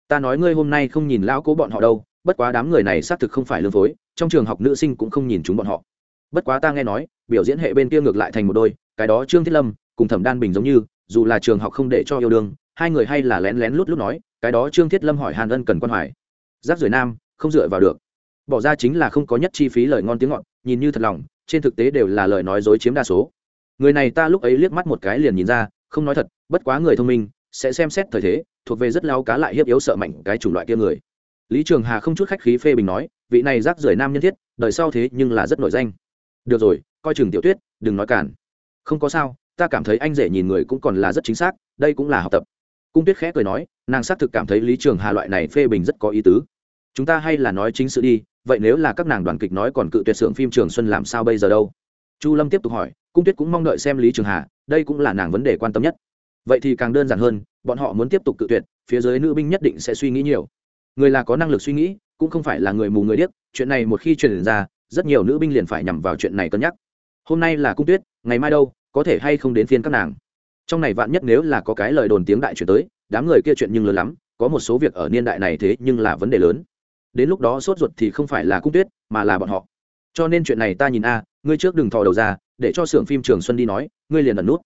Ta nói ngươi hôm nay không nhìn lão cố bọn họ đâu, bất quá đám người này xác thực không phải lương phối, trong trường học nữ sinh cũng không nhìn chúng bọn họ. Bất quá ta nghe nói, biểu diễn hệ bên kia ngược lại thành một đôi, cái đó trương thiết lâm cùng thẩm đan bình giống như, dù là trường học không để cho yêu đương, hai người hay là lén lén lút lút nói, cái đó trương thiết lâm hỏi hàn ân cần quan hoài. Giáp rưởi nam, không dựa vào được bỏ ra chính là không có nhất chi phí lời ngon tiếng ngọt, nhìn như thật lòng, trên thực tế đều là lời nói dối chiếm đa số. Người này ta lúc ấy liếc mắt một cái liền nhìn ra, không nói thật, bất quá người thông minh, sẽ xem xét thời thế, thuộc về rất lao cá lại hiếp yếu sợ mạnh cái chủng loại kia người. Lý trường hà không chút khách khí phê bình nói, vị này rác rưởi nam nhân thiết, đời sau thế nhưng là rất nổi danh. Được rồi, coi chừng tiểu tuyết, đừng nói cản. Không có sao, ta cảm thấy anh rể nhìn người cũng còn là rất chính xác, đây cũng là học tập. Cung tuyết khẽ cười nói, nàng xác thực cảm thấy lý trường hà loại này phê bình rất có ý tứ chúng ta hay là nói chính sự đi, vậy nếu là các nàng đoàn kịch nói còn cự tuyệt sưởng phim trường xuân làm sao bây giờ đâu? Chu lâm tiếp tục hỏi, cung tuyết cũng mong đợi xem lý trường hà, đây cũng là nàng vấn đề quan tâm nhất. Vậy thì càng đơn giản hơn, bọn họ muốn tiếp tục cự tuyệt, phía dưới nữ binh nhất định sẽ suy nghĩ nhiều. Người là có năng lực suy nghĩ, cũng không phải là người mù người điếc, chuyện này một khi truyền ra, rất nhiều nữ binh liền phải nhằm vào chuyện này cân nhắc. Hôm nay là cung tuyết, ngày mai đâu, có thể hay không đến phiên các nàng? Trong này vạn nhất nếu là có cái lời đồn tiếng đại chuyển tới, đám người kia chuyện nhưng lớn lắm, có một số việc ở niên đại này thế nhưng là vấn đề lớn đến lúc đó sốt ruột thì không phải là cung tuyết, mà là bọn họ. Cho nên chuyện này ta nhìn a, ngươi trước đừng thò đầu ra, để cho xưởng phim trường xuân đi nói, ngươi liền ẩn nút.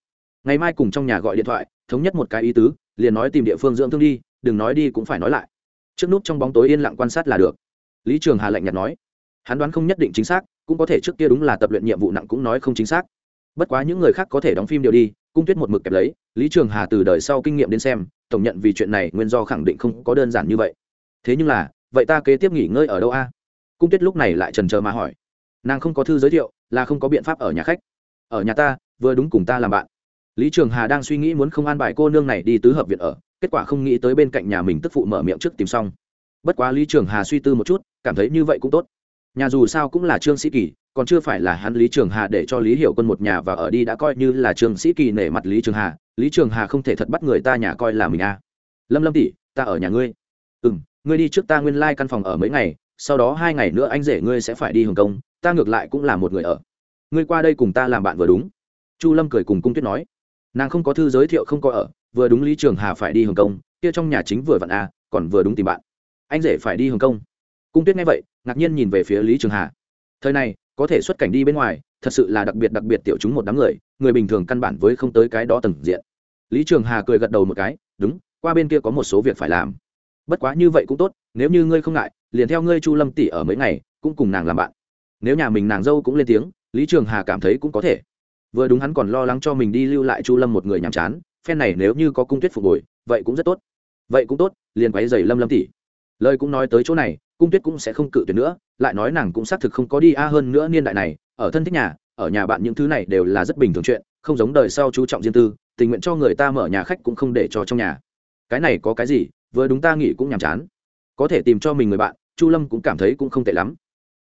Ngày mai cùng trong nhà gọi điện thoại, thống nhất một cái ý tứ, liền nói tìm địa phương dưỡng thương đi, đừng nói đi cũng phải nói lại. Trước nút trong bóng tối yên lặng quan sát là được. Lý trường hà lạnh nhạt nói. Hắn đoán không nhất định chính xác, cũng có thể trước kia đúng là tập luyện nhiệm vụ nặng cũng nói không chính xác. Bất quá những người khác có thể đóng phim đều đi, cung tuyết một mực kẹp lấy, lý trường hà từ đời sau kinh nghiệm đến xem, tổng nhận vì chuyện này nguyên do khẳng định không có đơn giản như vậy. Thế nhưng là vậy ta kế tiếp nghỉ ngơi ở đâu a? Cung tuyết lúc này lại trần trờ mà hỏi. Nàng không có thư giới thiệu, là không có biện pháp ở nhà khách. Ở nhà ta, vừa đúng cùng ta làm bạn. Lý trường hà đang suy nghĩ muốn không an bài cô nương này đi tứ hợp viện ở, kết quả không nghĩ tới bên cạnh nhà mình tức phụ mở miệng trước tìm xong. Bất quá lý trường hà suy tư một chút, cảm thấy như vậy cũng tốt. Nhà dù sao cũng là trương sĩ kỳ, còn chưa phải là hắn lý trường hà để cho lý hiểu quân một nhà và ở đi đã coi như là trương sĩ kỳ nể mặt lý trường hà, lý trường hà không thể thật bắt người ta nhà coi là mình a. À. lâm lâm tỷ, ta ở nhà ngươi. Ừ m ngươi đi trước ta nguyên lai、like、căn phòng ở mấy ngày, sau đó hai ngày nữa anh rể ngươi sẽ phải đi hồng kông, ta ngược lại cũng là một người ở. Ngươi qua đây cùng ta làm bạn vừa đúng. Chu lâm cười cùng cung tuyết nói. Nàng không có thư giới thiệu không có ở, vừa đúng lý trường hà phải đi hồng kông, kia trong nhà chính vừa vặn a còn vừa đúng tìm bạn. Anh rể phải đi hồng kông. Cung tuyết nghe vậy, ngạc nhiên nhìn về phía lý trường hà. Thời này, có thể xuất cảnh đi bên ngoài, thật sự là đặc biệt đặc biệt tiểu chúng một đám người người bình thường căn bản với không tới cái đó tầng diện. Lý trường hà cười gật đầu một cái, đúng, qua bên kia có một số việc phải làm bất quá như vậy cũng tốt, nếu như ngươi không ngại, liền theo ngươi chu lâm tỷ ở mấy ngày, cũng cùng nàng làm bạn. Nếu nhà mình nàng dâu cũng lên tiếng, lý trường hà cảm thấy cũng có thể. Vừa đúng hắn còn lo lắng cho mình đi lưu lại chu lâm một người nhàm chán, phen này nếu như có cung tuyết phục hồi, vậy cũng rất tốt. Vậy cũng tốt, liền quấy dày lâm lâm tỷ. Lời cũng nói tới chỗ này, cung tuyết cũng sẽ không cự tuyệt nữa, lại nói nàng cũng xác thực không có đi a hơn nữa niên đại này, ở thân thích nhà, ở nhà bạn những thứ này đều là rất bình thường chuyện, không giống đời sau chú trọng riêng tư, tình nguyện cho người ta mở nhà khách cũng không để cho trong nhà. Cái này có cái gì vừa đúng ta nghĩ cũng nhàm chán. Có thể tìm cho mình người bạn, chu lâm cũng cảm thấy cũng không tệ lắm.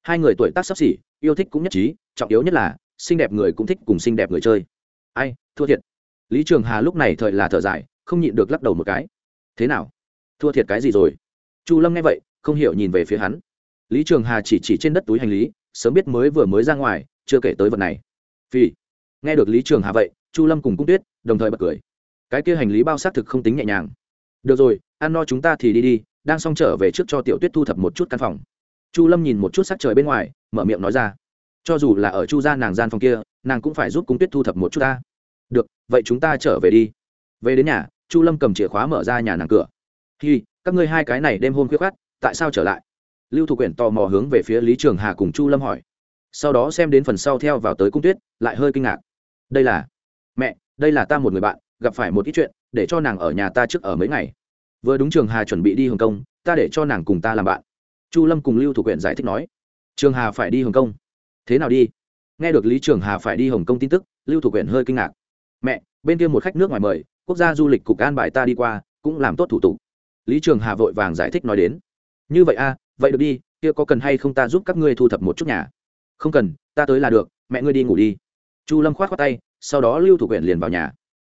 Hai người tuổi tác sắp xỉ, yêu thích cũng nhất trí, trọng yếu nhất là, xinh đẹp người cũng thích cùng xinh đẹp người chơi. Ai, thua thiệt. Lý trường hà lúc này thời là thở dài, không nhịn được lắc đầu một cái. Thế nào? Thua thiệt cái gì rồi? Chu lâm nghe vậy, không hiểu nhìn về phía hắn. Lý trường hà chỉ chỉ trên đất túi hành lý, sớm biết mới vừa mới ra ngoài, chưa kể tới vật này. Vì nghe được lý trường hà vậy, chu lâm cùng cung tuyết đồng thời bật cười. Cái kia hành lý bao xác thực không tính nhẹ nhàng. Được rồi ăn no chúng ta thì đi đi, đang xong trở về trước cho tiểu tuyết thu thập một chút căn phòng. Chu lâm nhìn một chút sắc trời bên ngoài, mở miệng nói ra. Cho dù là ở chu gia nàng gian phòng kia, nàng cũng phải giúp cung tuyết thu thập một chút ta. Được, vậy chúng ta trở về đi. Về đến nhà, chu lâm cầm chìa khóa mở ra nhà nàng cửa. Hi, các ngươi hai cái này đêm hôm khuya khát tại sao trở lại? Lưu thủ quyển tò mò hướng về phía lý trường hà cùng chu lâm hỏi. Sau đó xem đến phần sau theo vào tới cung tuyết, lại hơi kinh ngạc. Đây là, mẹ, đây là ta một người bạn, gặp phải một ít chuyện, để cho nàng ở nhà ta trước ở mấy ngày vừa đúng trường hà chuẩn bị đi hồng kông, ta để cho nàng cùng ta làm bạn. Chu lâm cùng lưu thủ quyện giải thích nói. Trường hà phải đi hồng kông. Thế nào đi? Nghe được lý trường hà phải đi hồng kông tin tức, lưu thủ quyện hơi kinh ngạc. Mẹ, bên kia một khách nước ngoài mời, quốc gia du lịch cục an bài ta đi qua, cũng làm tốt thủ tục. Lý trường hà vội vàng giải thích nói đến. Như vậy a vậy được đi, kia có cần hay không ta giúp các ngươi thu thập một chút nhà? Không cần, ta tới là được, mẹ ngươi đi ngủ đi. Chu lâm k h o á t khoác tay, sau đó lưu thủ quyện liền vào nhà.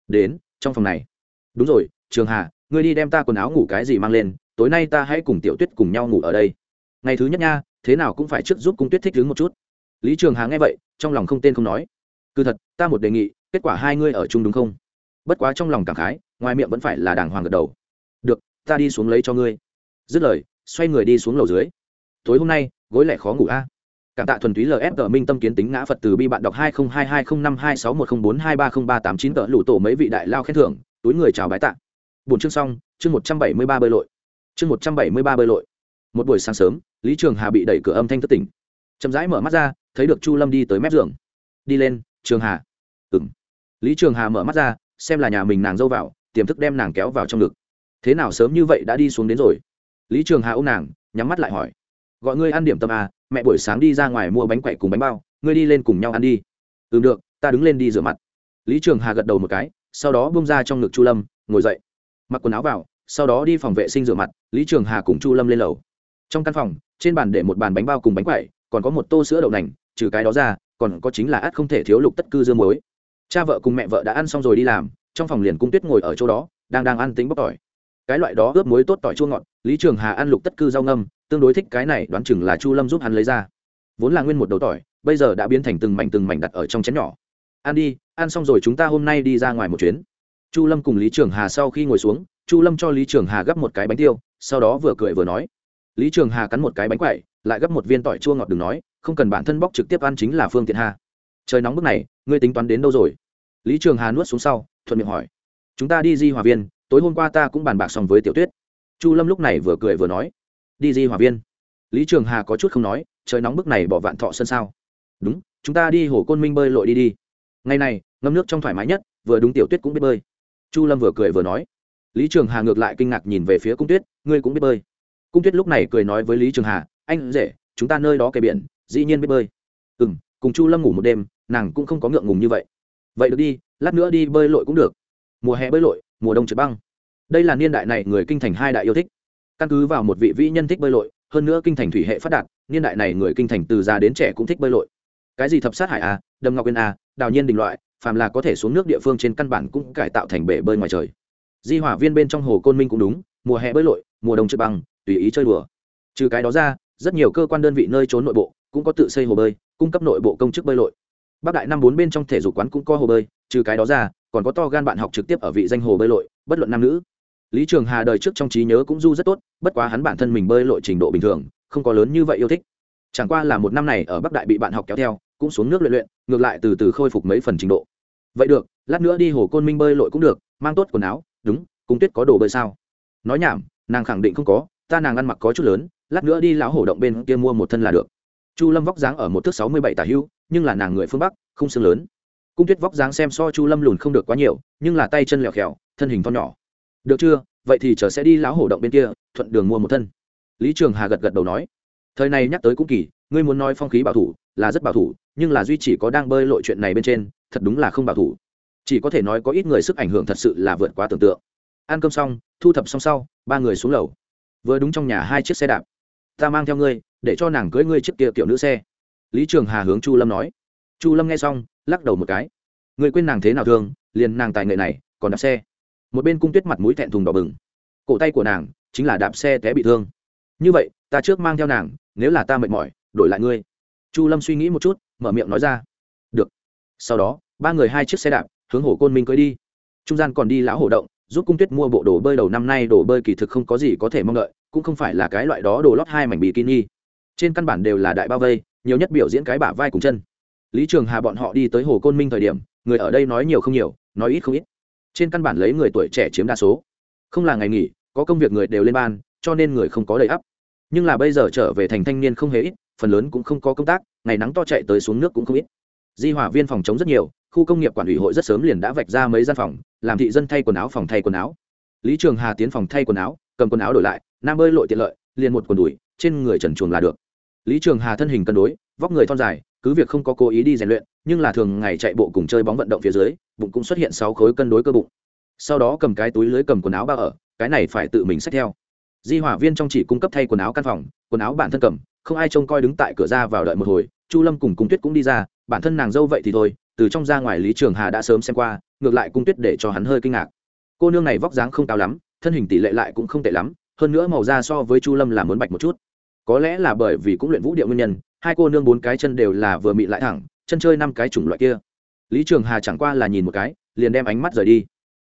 Đến, trong phòng này. Đúng rồi, trường hà ngươi đi đem ta quần áo ngủ cái gì mang lên, tối nay ta hãy cùng tiểu tuyết cùng nhau ngủ ở đây. Ngày thứ nhất nha, thế nào cũng phải trước giúp cung tuyết thích đứng một chút. Lý trường hà nghe vậy, trong lòng không tên không nói. Cứ thật, ta một đề nghị, kết quả hai ngươi ở chung đúng không? Bất quá trong lòng cảm khái, ngoài miệng vẫn phải là đàng hoàng gật đầu. Được, ta đi xuống lấy cho ngươi. Dứt lời, xoay người đi xuống lầu dưới. Tối hôm nay, gối lẻ khó ngủ a. Cảm tạ thuần túy lfg minh tâm kiến tính ngã phật từ bi bạn đọc hai nghìn hai hai nghìn năm hai sáu một không bốn hai ba không ba tám chín tờ lủ tổ mấy vị đại lao khen thưởng, túi người chào bái tạ bốn chương xong, chương một trăm bảy mươi ba bơi lội. Chương một trăm bảy mươi ba bơi lội. Một buổi sáng sớm, lý trường hà bị đẩy cửa âm thanh thất tỉnh. Chậm rãi mở mắt ra, thấy được chu lâm đi tới mép giường. Đi lên, trường hà. Ừng lý trường hà mở mắt ra, xem là nhà mình nàng dâu vào, tiềm thức đem nàng kéo vào trong ngực. Thế nào sớm như vậy đã đi xuống đến rồi? Lý trường hà ô m nàng, nhắm mắt lại hỏi. Gọi ngươi ăn điểm tâm à mẹ buổi sáng đi ra ngoài mua bánh quậy cùng bánh bao, ngươi đi lên cùng nhau ăn đi. Ừ được, ta đứng lên đi rửa mặt. Lý trường hà gật đầu một cái, sau đó bông ra trong ngực chu lâm, ngồi dậy mặc quần áo vào, sau đó đi phòng vệ sinh rửa mặt, lý trường hà cùng chu lâm lên lầu. Trong căn phòng, trên bàn để một bàn bánh bao cùng bánh quậy còn có một tô sữa đậu nành, trừ cái đó ra, còn có chính là ắt không thể thiếu lục tất cư dương muối. Cha vợ cùng mẹ vợ đã ăn xong rồi đi làm, trong phòng liền cung tuyết ngồi ở chỗ đó, đang đang ăn tính bóc tỏi. Cái loại đó ướp muối tốt tỏi chua ngọt, lý trường hà ăn lục tất cư rau ngâm, tương đối thích cái này, đoán chừng là chu lâm giúp hắn lấy ra. Vốn là nguyên một đầu tỏi, bây giờ đã biến thành từng mảnh từng mảnh đặt ở trong chén nhỏ. Ăn đi, ăn xong rồi chúng ta hôm nay đi ra ngoài một chuyến chu lâm cùng lý trường hà sau khi ngồi xuống, chu lâm cho lý trường hà gấp một cái bánh tiêu, sau đó vừa cười vừa nói. Lý trường hà cắn một cái bánh quậy lại gấp một viên tỏi chua ngọt đừng nói, không cần bản thân bóc trực tiếp ăn chính là phương tiện hà. Trời nóng bức này, ngươi tính toán đến đâu rồi? Lý trường hà nuốt xuống sau, thuận miệng hỏi. Chúng ta đi di hòa viên, tối hôm qua ta cũng bàn bạc xong với tiểu tuyết. Chu lâm lúc này vừa cười vừa nói. Đi di hòa viên. Lý trường hà có chút không nói, trời nóng bức này bỏ vạn thọ sân sao. Đúng, chúng ta đi hồ côn minh bơi lội đi đi. Ngày này, ngâm nước trong thoải mái nhất, vừa đúng tiểu tuyết cũng biết bơi chu lâm vừa cười vừa nói. Lý trường hà ngược lại kinh ngạc nhìn về phía cung tuyết, ngươi cũng biết bơi. Cung tuyết lúc này cười nói với lý trường hà, anh rể, chúng ta nơi đó kề biển, dĩ nhiên biết bơi. Ừ m cùng chu lâm ngủ một đêm, nàng cũng không có ngượng ngùng như vậy. Vậy được đi, lát nữa đi bơi lội cũng được. Mùa hè bơi lội, mùa đông trượt băng. Đây là niên đại này người kinh thành hai đại yêu thích. Căn cứ vào một vị vĩ nhân thích bơi lội, hơn nữa kinh thành thủy hệ phát đạt, niên đại này người kinh thành từ già đến trẻ cũng thích bơi lội. Cái gì thập sát hải a đầm ngọc yên a à, đào nhiên đình loại phàm là có thể xuống nước địa phương trên căn bản cũng cải tạo thành bể bơi ngoài trời. Di hỏa viên bên trong hồ côn minh cũng đúng, mùa hè bơi lội, mùa đông trượt băng, tùy ý chơi đùa. Trừ cái đó ra, rất nhiều cơ quan đơn vị nơi trốn nội bộ cũng có tự xây hồ bơi, cung cấp nội bộ công chức bơi lội. Bắc đại năm bốn bên trong thể dục quán cũng có hồ bơi, trừ cái đó ra, còn có to gan bạn học trực tiếp ở vị danh hồ bơi lội, bất luận nam nữ. Lý trường hà đời trước trong trí nhớ cũng du rất tốt, bất quá hắn bản thân mình bơi lội trình độ bình thường, không có lớn như vậy yêu thích. Chẳng qua là một năm này ở bắc đại bị bạn học kéo theo cũng xuống nước luyện luyện, ngược lại từ từ khôi phục mấy phần trình độ. Vậy được, lát nữa đi hồ côn minh bơi lội cũng được, mang tốt quần áo, đúng cung tuyết có đồ bơi sao? Nói nhảm, nàng khẳng định không có, ta nàng ăn mặc có chút lớn, lát nữa đi lão hổ động bên kia mua một thân là được. Chu lâm vóc dáng ở một thước sáu mươi bảy tả hưu, nhưng là nàng người phương bắc, không xương lớn. Cung tuyết vóc dáng xem so chu lâm lùn không được quá nhiều, nhưng là tay chân lẹo khèo thân hình to nhỏ. Được chưa? Vậy thì chờ sẽ đi lão hổ động bên kia, thuận đường mua một thân. Lý trường hà gật gật đầu nói. Thời này nhắc tới cũng kỳ ngươi muốn nói phong khí bảo thủ là rất bảo thủ, nhưng là duy chỉ có đang bơi lội chuyện này bên trên, thật đúng là không bảo thủ. Chỉ có thể nói có ít người sức ảnh hưởng thật sự là vượt quá tưởng tượng. Ăn cơm xong, thu thập xong sau, ba người xuống lầu. Vừa đúng trong nhà hai chiếc xe đạp. Ta mang theo ngươi, để cho nàng cưới ngươi chiếc kia kiểu nữ xe. Lý trường hà hướng chu lâm nói. Chu lâm nghe xong, lắc đầu một cái. Người quên nàng thế nào thương, liền nàng tài nghệ này, còn đạp xe. Một bên cung tuyết mặt mũi thẹn thùng đỏ bừng. Cổ tay của nàng, chính là đạp xe té bị thương. Như vậy, ta trước mang theo nàng, nếu là ta mệt mỏi đổi lại ngươi. Chu lâm suy nghĩ một chút, mở miệng nói ra. Được. Sau đó, ba người hai chiếc xe đạp, hướng hồ côn minh cưới đi. Trung gian còn đi lão hổ động, giúp cung tuyết mua bộ đồ bơi đầu năm nay đồ bơi kỳ thực không có gì có thể mong đợi, cũng không phải là cái loại đó đồ lót hai mảnh bikini. Trên căn bản đều là đại bao vây, nhiều nhất biểu diễn cái bả vai cùng chân. Lý trường hà bọn họ đi tới hồ côn minh thời điểm, người ở đây nói nhiều không nhiều, nói ít không ít. Trên căn bản lấy người tuổi trẻ chiếm đa số. Không là ngày nghỉ, có công việc người đều lên ban, cho nên người không có đầy ắp. Nhưng là bây giờ trở về thành thanh niên không hề ít phần lớn cũng không có công tác, ngày nắng to chạy tới xuống nước cũng không ít. Di hỏa viên phòng chống rất nhiều, khu công nghiệp quản ủy hội rất sớm liền đã vạch ra mấy gian phòng, làm thị dân thay quần áo phòng thay quần áo. Lý trường hà tiến phòng thay quần áo, cầm quần áo đổi lại, nam bơi lội tiện lợi, liền một quần đùi, trên người trần chuồng là được. Lý trường hà thân hình cân đối, vóc người thon dài, cứ việc không có cố ý đi rèn luyện, nhưng là thường ngày chạy bộ cùng chơi bóng vận động phía dưới, bụng cũng xuất hiện sáu khối cân đối cơ bụng. Sau đó cầm cái túi lưới cầm quần áo bao ở, cái này phải tự mình xách theo. Di hỏa viên trong chỉ cung cấp thay quần áo căn phòng, quần áo bản thân cầm không ai trông coi đứng tại cửa ra vào đợi một hồi, chu lâm cùng cung tuyết cũng đi ra, bản thân nàng dâu vậy thì thôi, từ trong ra ngoài lý trường hà đã sớm xem qua, ngược lại cung tuyết để cho hắn hơi kinh ngạc. Cô nương này vóc dáng không cao lắm, thân hình tỷ lệ lại cũng không tệ lắm, hơn nữa màu da so với chu lâm là muốn bạch một chút. Có lẽ là bởi vì cũng luyện vũ điệu nguyên nhân, hai cô nương bốn cái chân đều là vừa mị lại thẳng, chân chơi năm cái chủng loại kia. Lý trường hà chẳng qua là nhìn một cái, liền đem ánh mắt rời đi.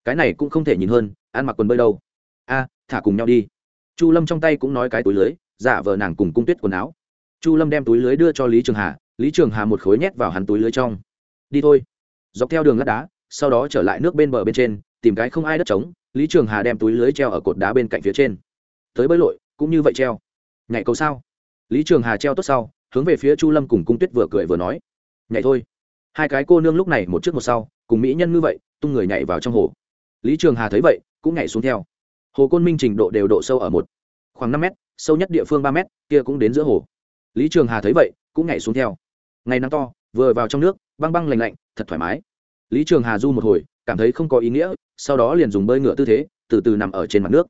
Cái này cũng không thể nhìn hơn, ăn mặc quần bơi đâu. A, thả cùng nhau đi. Chu lâm trong tay cũng nói cái túi lưới giả vờ nàng cùng cung tuyết quần áo. Chu lâm đem túi lưới đưa cho lý trường hà, lý trường hà một khối nhét vào hắn túi lưới trong. Đi thôi. Dọc theo đường lát đá, sau đó trở lại nước bên bờ bên trên, tìm cái không ai đất trống, lý trường hà đem túi lưới treo ở cột đá bên cạnh phía trên. Tới bơi lội, cũng như vậy treo. Nhảy cầu sao? Lý trường hà treo tốt sau, hướng về phía chu lâm cùng cung tuyết vừa cười vừa nói. Nhảy thôi. Hai cái cô nương lúc này một trước một sau, cùng mỹ nhân như vậy, tung người nhảy vào trong hồ. Lý trường hà thấy vậy, cũng nhảy xuống theo. Hồ côn minh trình độ đều độ sâu ở một khoảng năm mét, sâu nhất địa phương ba mét, kia cũng đến giữa hồ. Lý trường hà thấy vậy, cũng nhảy xuống theo. Ngày nắng to, vừa vào trong nước, băng băng lành lạnh, thật thoải mái. Lý trường hà du một hồi, cảm thấy không có ý nghĩa, sau đó liền dùng bơi ngựa tư thế, từ từ nằm ở trên mặt nước.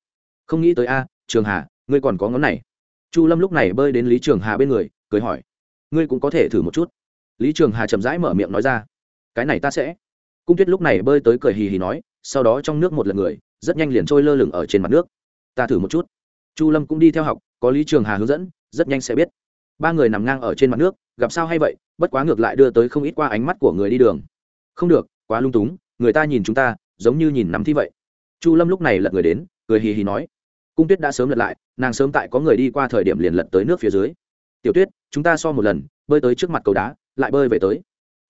Không nghĩ tới a, trường hà, ngươi còn có ngón này. Chu lâm lúc này bơi đến lý trường hà bên người, cười hỏi, ngươi cũng có thể thử một chút? Lý trường hà chậm rãi mở miệng nói ra, cái này ta sẽ. Cung tuyết lúc này bơi tới cười hì hì nói, sau đó trong nước một lần người, rất nhanh liền trôi lơ lửng ở trên mặt nước. Ta thử một chút chu lâm cũng đi theo học, có lý trường hà hướng dẫn, rất nhanh sẽ biết. Ba người nằm ngang ở trên mặt nước, gặp sao hay vậy, bất quá ngược lại đưa tới không ít qua ánh mắt của người đi đường. Không được, quá lung túng, người ta nhìn chúng ta, giống như nhìn nắm thi vậy. Chu lâm lúc này lật người đến, cười hì hì nói. Cung tuyết đã sớm lật lại, nàng sớm tại có người đi qua thời điểm liền lật tới nước phía dưới. Tiểu tuyết, chúng ta so một lần, bơi tới trước mặt cầu đá, lại bơi về tới.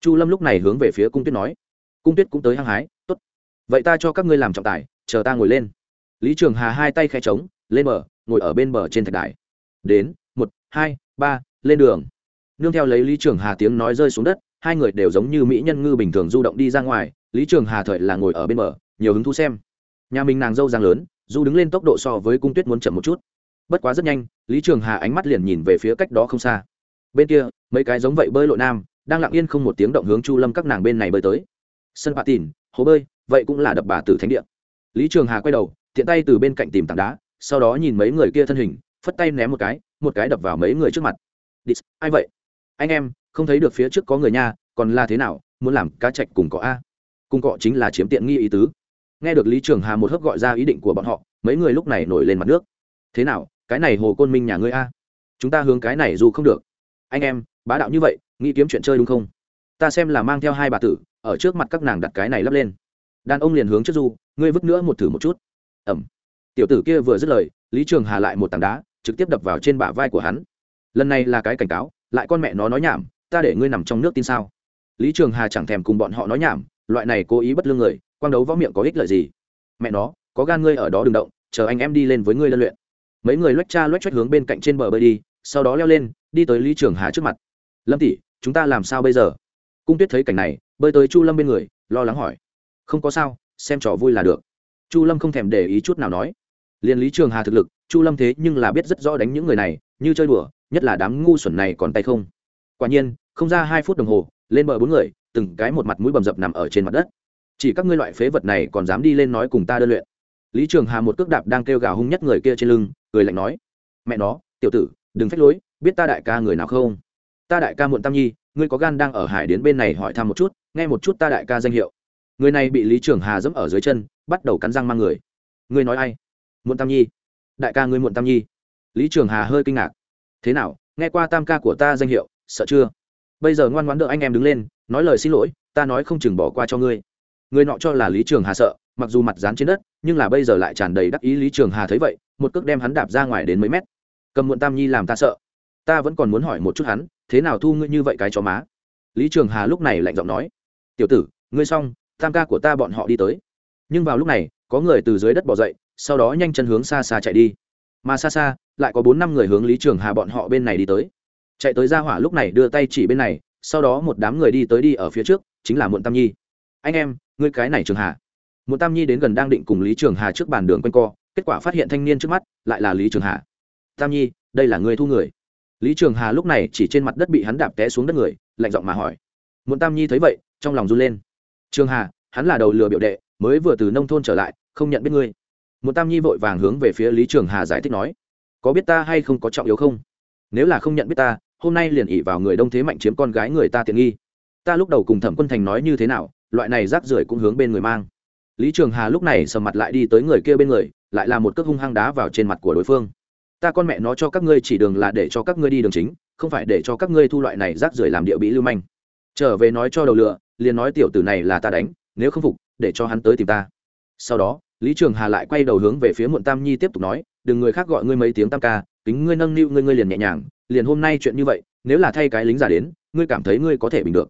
Chu lâm lúc này hướng về phía cung tuyết nói. Cung tuyết cũng tới hăng hái t ố t vậy ta cho các ngươi làm trọng tài, chờ ta ngồi lên. Lý trường hà hai tay khe trống lên bờ, ngồi ở bên bờ trên thạch đài. Đến, một, hai, ba, lên đường. Nương theo lấy lý trường hà tiếng nói rơi xuống đất, hai người đều giống như mỹ nhân ngư bình thường du động đi ra ngoài. Lý trường hà thời là ngồi ở bên bờ, nhiều hứng thú xem. Nhà mình nàng dâu giang lớn, du đứng lên tốc độ so với cung tuyết muốn chậm một chút. Bất quá rất nhanh, lý trường hà ánh mắt liền nhìn về phía cách đó không xa. Bên kia, mấy cái giống vậy bơi lội nam, đang lặng yên không một tiếng động hướng chu lâm các nàng bên này bơi tới. Sân bạ tìn hồ bơi, vậy cũng là đập bà từ thánh địa. Lý trường hà quay đầu thiện tay từ bên cạnh tìm tảng đá sau đó nhìn mấy người kia thân hình phất tay ném một cái một cái đập vào mấy người trước mặt. Địch, ai vậy? Anh em không thấy được phía trước có người nha còn là thế nào muốn làm cá chạch cùng cọ a. Cùng cọ chính là chiếm tiện nghi ý tứ. Nghe được lý trường hà một hớp gọi ra ý định của bọn họ mấy người lúc này nổi lên mặt nước. Thế nào cái này hồ côn minh nhà ngươi a? Chúng ta hướng cái này dù không được. Anh em bá đạo như vậy nghĩ kiếm chuyện chơi đúng không? Ta xem là mang theo hai bà tử ở trước mặt các nàng đặt cái này lắp lên. Đàn ông liền hướng trước du ngươi vứt nữa một thử một chút. Ẩm tiểu tử kia vừa dứt lời, lý trường hà lại một tảng đá, trực tiếp đập vào trên bả vai của hắn. Lần này là cái cảnh cáo, lại con mẹ nó nói nhảm, ta để ngươi nằm trong nước tin sao? Lý trường hà chẳng thèm cùng bọn họ nói nhảm, loại này cố ý bất lương người, quang đấu võ miệng có ích lợi gì? Mẹ nó, có gan ngươi ở đó đừng động, chờ anh em đi lên với ngươi lân luyện. Mấy người lách cha lách choách hướng bên cạnh trên bờ bơi đi, sau đó leo lên, đi tới lý trường hà trước mặt. Lâm tỷ, chúng ta làm sao bây giờ? Cung tuyết thấy cảnh này, bơi tới chu lâm bên người, lo lắng hỏi. Không có sao, xem trò vui là được. Chu lâm không thèm để ý chút nào nói liền lý trường hà thực lực, chu lâm thế nhưng là biết rất rõ đánh những người này, như chơi đùa, nhất là đám ngu xuẩn này còn tay không. Quả nhiên, không ra hai phút đồng hồ, lên bờ bốn người, từng cái một mặt mũi bầm dập nằm ở trên mặt đất. Chỉ các ngươi loại phế vật này còn dám đi lên nói cùng ta đơn luyện. Lý trường hà một cước đạp đang kêu gào hung nhất người kia trên lưng, cười lạnh nói, mẹ nó, tiểu tử, đừng phách lối, biết ta đại ca người nào không? Ta đại ca muộn tam nhi, ngươi có gan đang ở hải đến bên này hỏi thăm một chút, nghe một chút ta đại ca danh hiệu. Người này bị lý trường hà dẫm ở dưới chân, bắt đầu cắn răng mang người. Ngươi nói ai? Muộn tam nhi. Đại ca ngươi muộn tam nhi. Lý trường hà hơi kinh ngạc. Thế nào, nghe qua tam ca của ta danh hiệu, sợ chưa? Bây giờ ngoan ngoãn đợi anh em đứng lên, nói lời xin lỗi, ta nói không chừng bỏ qua cho ngươi. Người nọ cho là lý trường hà sợ, mặc dù mặt dán trên đất, nhưng là bây giờ lại tràn đầy đắc ý lý trường hà thấy vậy, một cước đem hắn đạp ra ngoài đến mấy mét. Cầm muộn tam nhi làm ta sợ. Ta vẫn còn muốn hỏi một chút hắn, thế nào thu ngươi như vậy cái chó má? Lý trường hà lúc này lạnh giọng nói. Tiểu tử, ngươi xong, tam ca của ta bọn họ đi tới. Nhưng vào lúc này, có người từ dưới đất bỏ dậy sau đó nhanh chân hướng xa xa chạy đi. Mà xa xa, lại có bốn năm người hướng lý trường hà bọn họ bên này đi tới. Chạy tới ra hỏa lúc này đưa tay chỉ bên này, sau đó một đám người đi tới đi ở phía trước, chính là muộn tam nhi. Anh em, ngươi cái này trường hà. Muộn tam nhi đến gần đang định cùng lý trường hà trước bàn đường quanh co, kết quả phát hiện thanh niên trước mắt lại là lý trường hà. Tam nhi, đây là người thu người. Lý trường hà lúc này chỉ trên mặt đất bị hắn đạp té xuống đất người, lạnh giọng mà hỏi. Muộn tam nhi thấy vậy, trong lòng run lên. Trường hà, hắn là đầu lừa biểu đệ, mới vừa từ nông thôn trở lại, không nhận biết ngươi một tam nhi vội vàng hướng về phía lý trường hà giải thích nói, có biết ta hay không có trọng yếu không? Nếu là không nhận biết ta, hôm nay liền ỉ vào người đông thế mạnh chiếm con gái người ta tiện nghi. Ta lúc đầu cùng thẩm quân thành nói như thế nào, loại này rác rưởi cũng hướng bên người mang. Lý trường hà lúc này sầm mặt lại đi tới người kia bên người, lại là một cước hung hăng đá vào trên mặt của đối phương. Ta con mẹ nó cho các ngươi chỉ đường là để cho các ngươi đi đường chính, không phải để cho các ngươi thu loại này rác rưởi làm địa bị lưu manh. Trở về nói cho đầu lựa, liền nói tiểu tử này là ta đánh, nếu không phục, để cho hắn tới tìm ta. Sau đó lý trường hà lại quay đầu hướng về phía muộn tam nhi tiếp tục nói, đừng người khác gọi ngươi mấy tiếng tam ca, kính ngươi nâng niu ngươi ngươi liền nhẹ nhàng, liền hôm nay chuyện như vậy, nếu là thay cái lính giả đến, ngươi cảm thấy ngươi có thể bình được.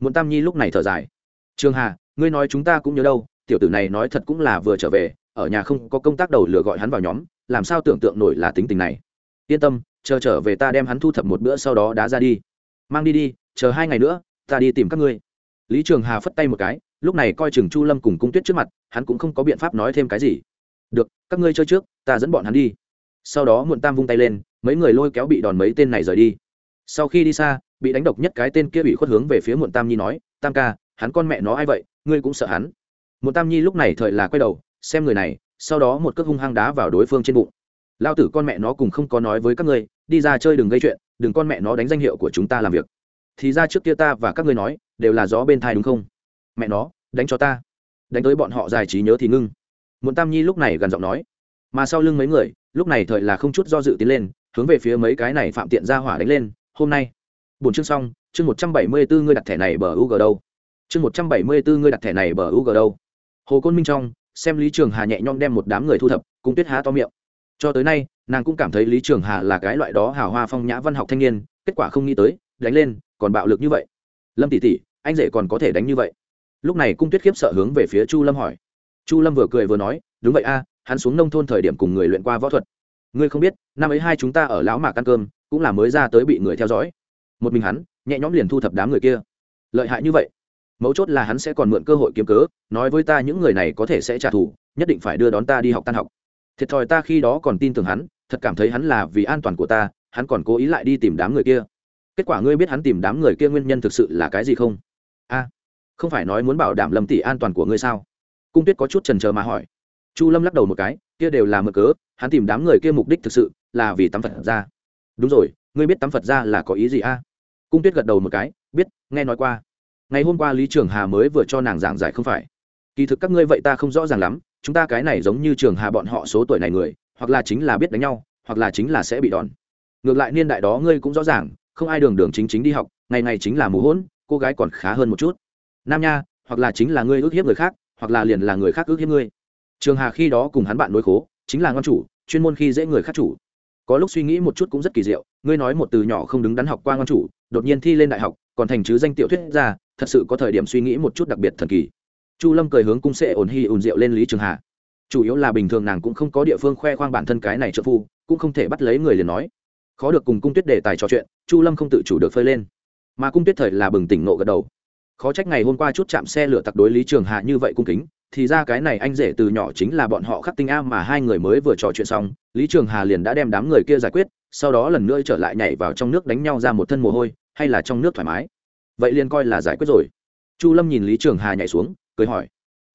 Muộn tam nhi lúc này thở dài, trường hà, ngươi nói chúng ta cũng nhớ đâu, tiểu tử này nói thật cũng là vừa trở về, ở nhà không có công tác đầu lừa gọi hắn vào nhóm, làm sao tưởng tượng nổi là tính tình này. Yên tâm, chờ trở về ta đem hắn thu thập một bữa sau đó đá ra đi. Mang đi đi, chờ hai ngày nữa, ta đi tìm các ngươi. Lý trường hà phất tay một cái lúc này coi chừng chu lâm cùng cung tuyết trước mặt, hắn cũng không có biện pháp nói thêm cái gì. Được, các ngươi chơi trước, ta dẫn bọn hắn đi. Sau đó muộn tam vung tay lên, mấy người lôi kéo bị đòn mấy tên này rời đi. Sau khi đi xa, bị đánh độc nhất cái tên kia bị khuất hướng về phía muộn tam nhi nói, tam ca, hắn con mẹ nó ai vậy, ngươi cũng sợ hắn. Muộn tam nhi lúc này thời là quay đầu, xem người này, sau đó một cước hung hăng đá vào đối phương trên bụng. Lao tử con mẹ nó cùng không có nói với các ngươi, đi ra chơi đừng gây chuyện, đừng con mẹ nó đánh danh hiệu của chúng ta làm việc. Thì ra trước kia ta và các ngươi nói, đều là gió bên thai đúng không? Mẹ nó, đánh cho ta. Đánh tới bọn họ giải trí nhớ thì ngưng. Muốn tam nhi lúc này gần giọng nói. Mà sau lưng mấy người, lúc này thời là không chút do dự tiến lên, hướng về phía mấy cái này phạm tiện ra hỏa đánh lên, hôm nay bốn chương xong, chương một trăm bảy mươi bốn ngươi đặt thẻ này bờ u g đâu? Chương một trăm bảy mươi bốn ngươi đặt thẻ này bờ u g đâu? Hồ côn minh trong, xem lý trường hà nhẹ nhõm đem một đám người thu thập, cũng tuyết há to miệng. Cho tới nay, nàng cũng cảm thấy lý trường hà là cái loại đó hào hoa phong nhã văn học thanh niên, kết quả không nghĩ tới, đánh lên, còn bạo lực như vậy. Lâm tỷ tỷ, anh rể còn có thể đánh như vậy? Lúc này cung tuyết khiếp sợ hướng về phía chu lâm hỏi. Chu lâm vừa cười vừa nói, đúng vậy a, hắn xuống nông thôn thời điểm cùng người luyện qua võ thuật. Ngươi không biết, năm ấy hai chúng ta ở lão mạc ăn cơm, cũng là mới ra tới bị người theo dõi. Một mình hắn, nhẹ nhõm liền thu thập đám người kia. Lợi hại như vậy, mấu chốt là hắn sẽ còn mượn cơ hội kiếm cớ, nói với ta những người này có thể sẽ trả thù, nhất định phải đưa đón ta đi học tan học. Thiệt thòi ta khi đó còn tin tưởng hắn, thật cảm thấy hắn là vì an toàn của ta, hắn còn cố ý lại đi tìm đám người kia. Kết quả ngươi biết hắn tìm đám người kia nguyên nhân thực sự là cái gì không? A không phải nói muốn bảo đảm lâm tỷ an toàn của ngươi sao? Cung tuyết có chút trần trờ mà hỏi. Chu lâm lắc đầu một cái, kia đều là mực cớ, hắn tìm đám người kia mục đích thực sự là vì tắm phật ra. Đúng rồi, ngươi biết tắm phật ra là có ý gì a? Cung tuyết gật đầu một cái, biết, nghe nói qua. Ngày hôm qua lý trường hà mới vừa cho nàng giảng giải không phải. Kỳ thực các ngươi vậy ta không rõ ràng lắm, chúng ta cái này giống như trường hà bọn họ số tuổi này người, hoặc là chính là biết đánh nhau, hoặc là chính là sẽ bị đòn. Ngược lại niên đại đó ngươi cũng rõ ràng, không ai đường đường chính chính đi học, ngày ngày chính là mù hỗn, cô gái còn khá hơn một chút nam nha, hoặc là chính là ngươi ước hiếp người khác, hoặc là liền là người khác ước hiếp ngươi. Trường hà khi đó cùng hắn bạn đối khố, chính là ngon chủ, chuyên môn khi dễ người khác chủ. Có lúc suy nghĩ một chút cũng rất kỳ diệu, ngươi nói một từ nhỏ không đứng đắn học qua ngon chủ, đột nhiên thi lên đại học, còn thành chứ danh tiểu thuyết ra, thật sự có thời điểm suy nghĩ một chút đặc biệt thần kỳ. Chu lâm cười hướng cung sệ ổn hy ổn rượu lên lý trường hà. Chủ yếu là bình thường nàng cũng không có địa phương khoe khoang bản thân cái này trợ phu, cũng không thể bắt lấy người liền nói. Khó được cùng cung tuyết đề tài trò chuyện, chu lâm không tự chủ được phơi lên. Mà cung tuyết thời là bừng tỉnh nộ gật đầu khó trách ngày hôm qua chút chạm xe lửa tặc đối lý trường hạ như vậy cung kính, thì ra cái này anh rể từ nhỏ chính là bọn họ khắc tinh a mà hai người mới vừa trò chuyện xong, lý trường hà liền đã đem đám người kia giải quyết, sau đó lần nữa trở lại nhảy vào trong nước đánh nhau ra một thân mồ hôi, hay là trong nước thoải mái. Vậy liền coi là giải quyết rồi. Chu lâm nhìn lý trường hà nhảy xuống, cười hỏi,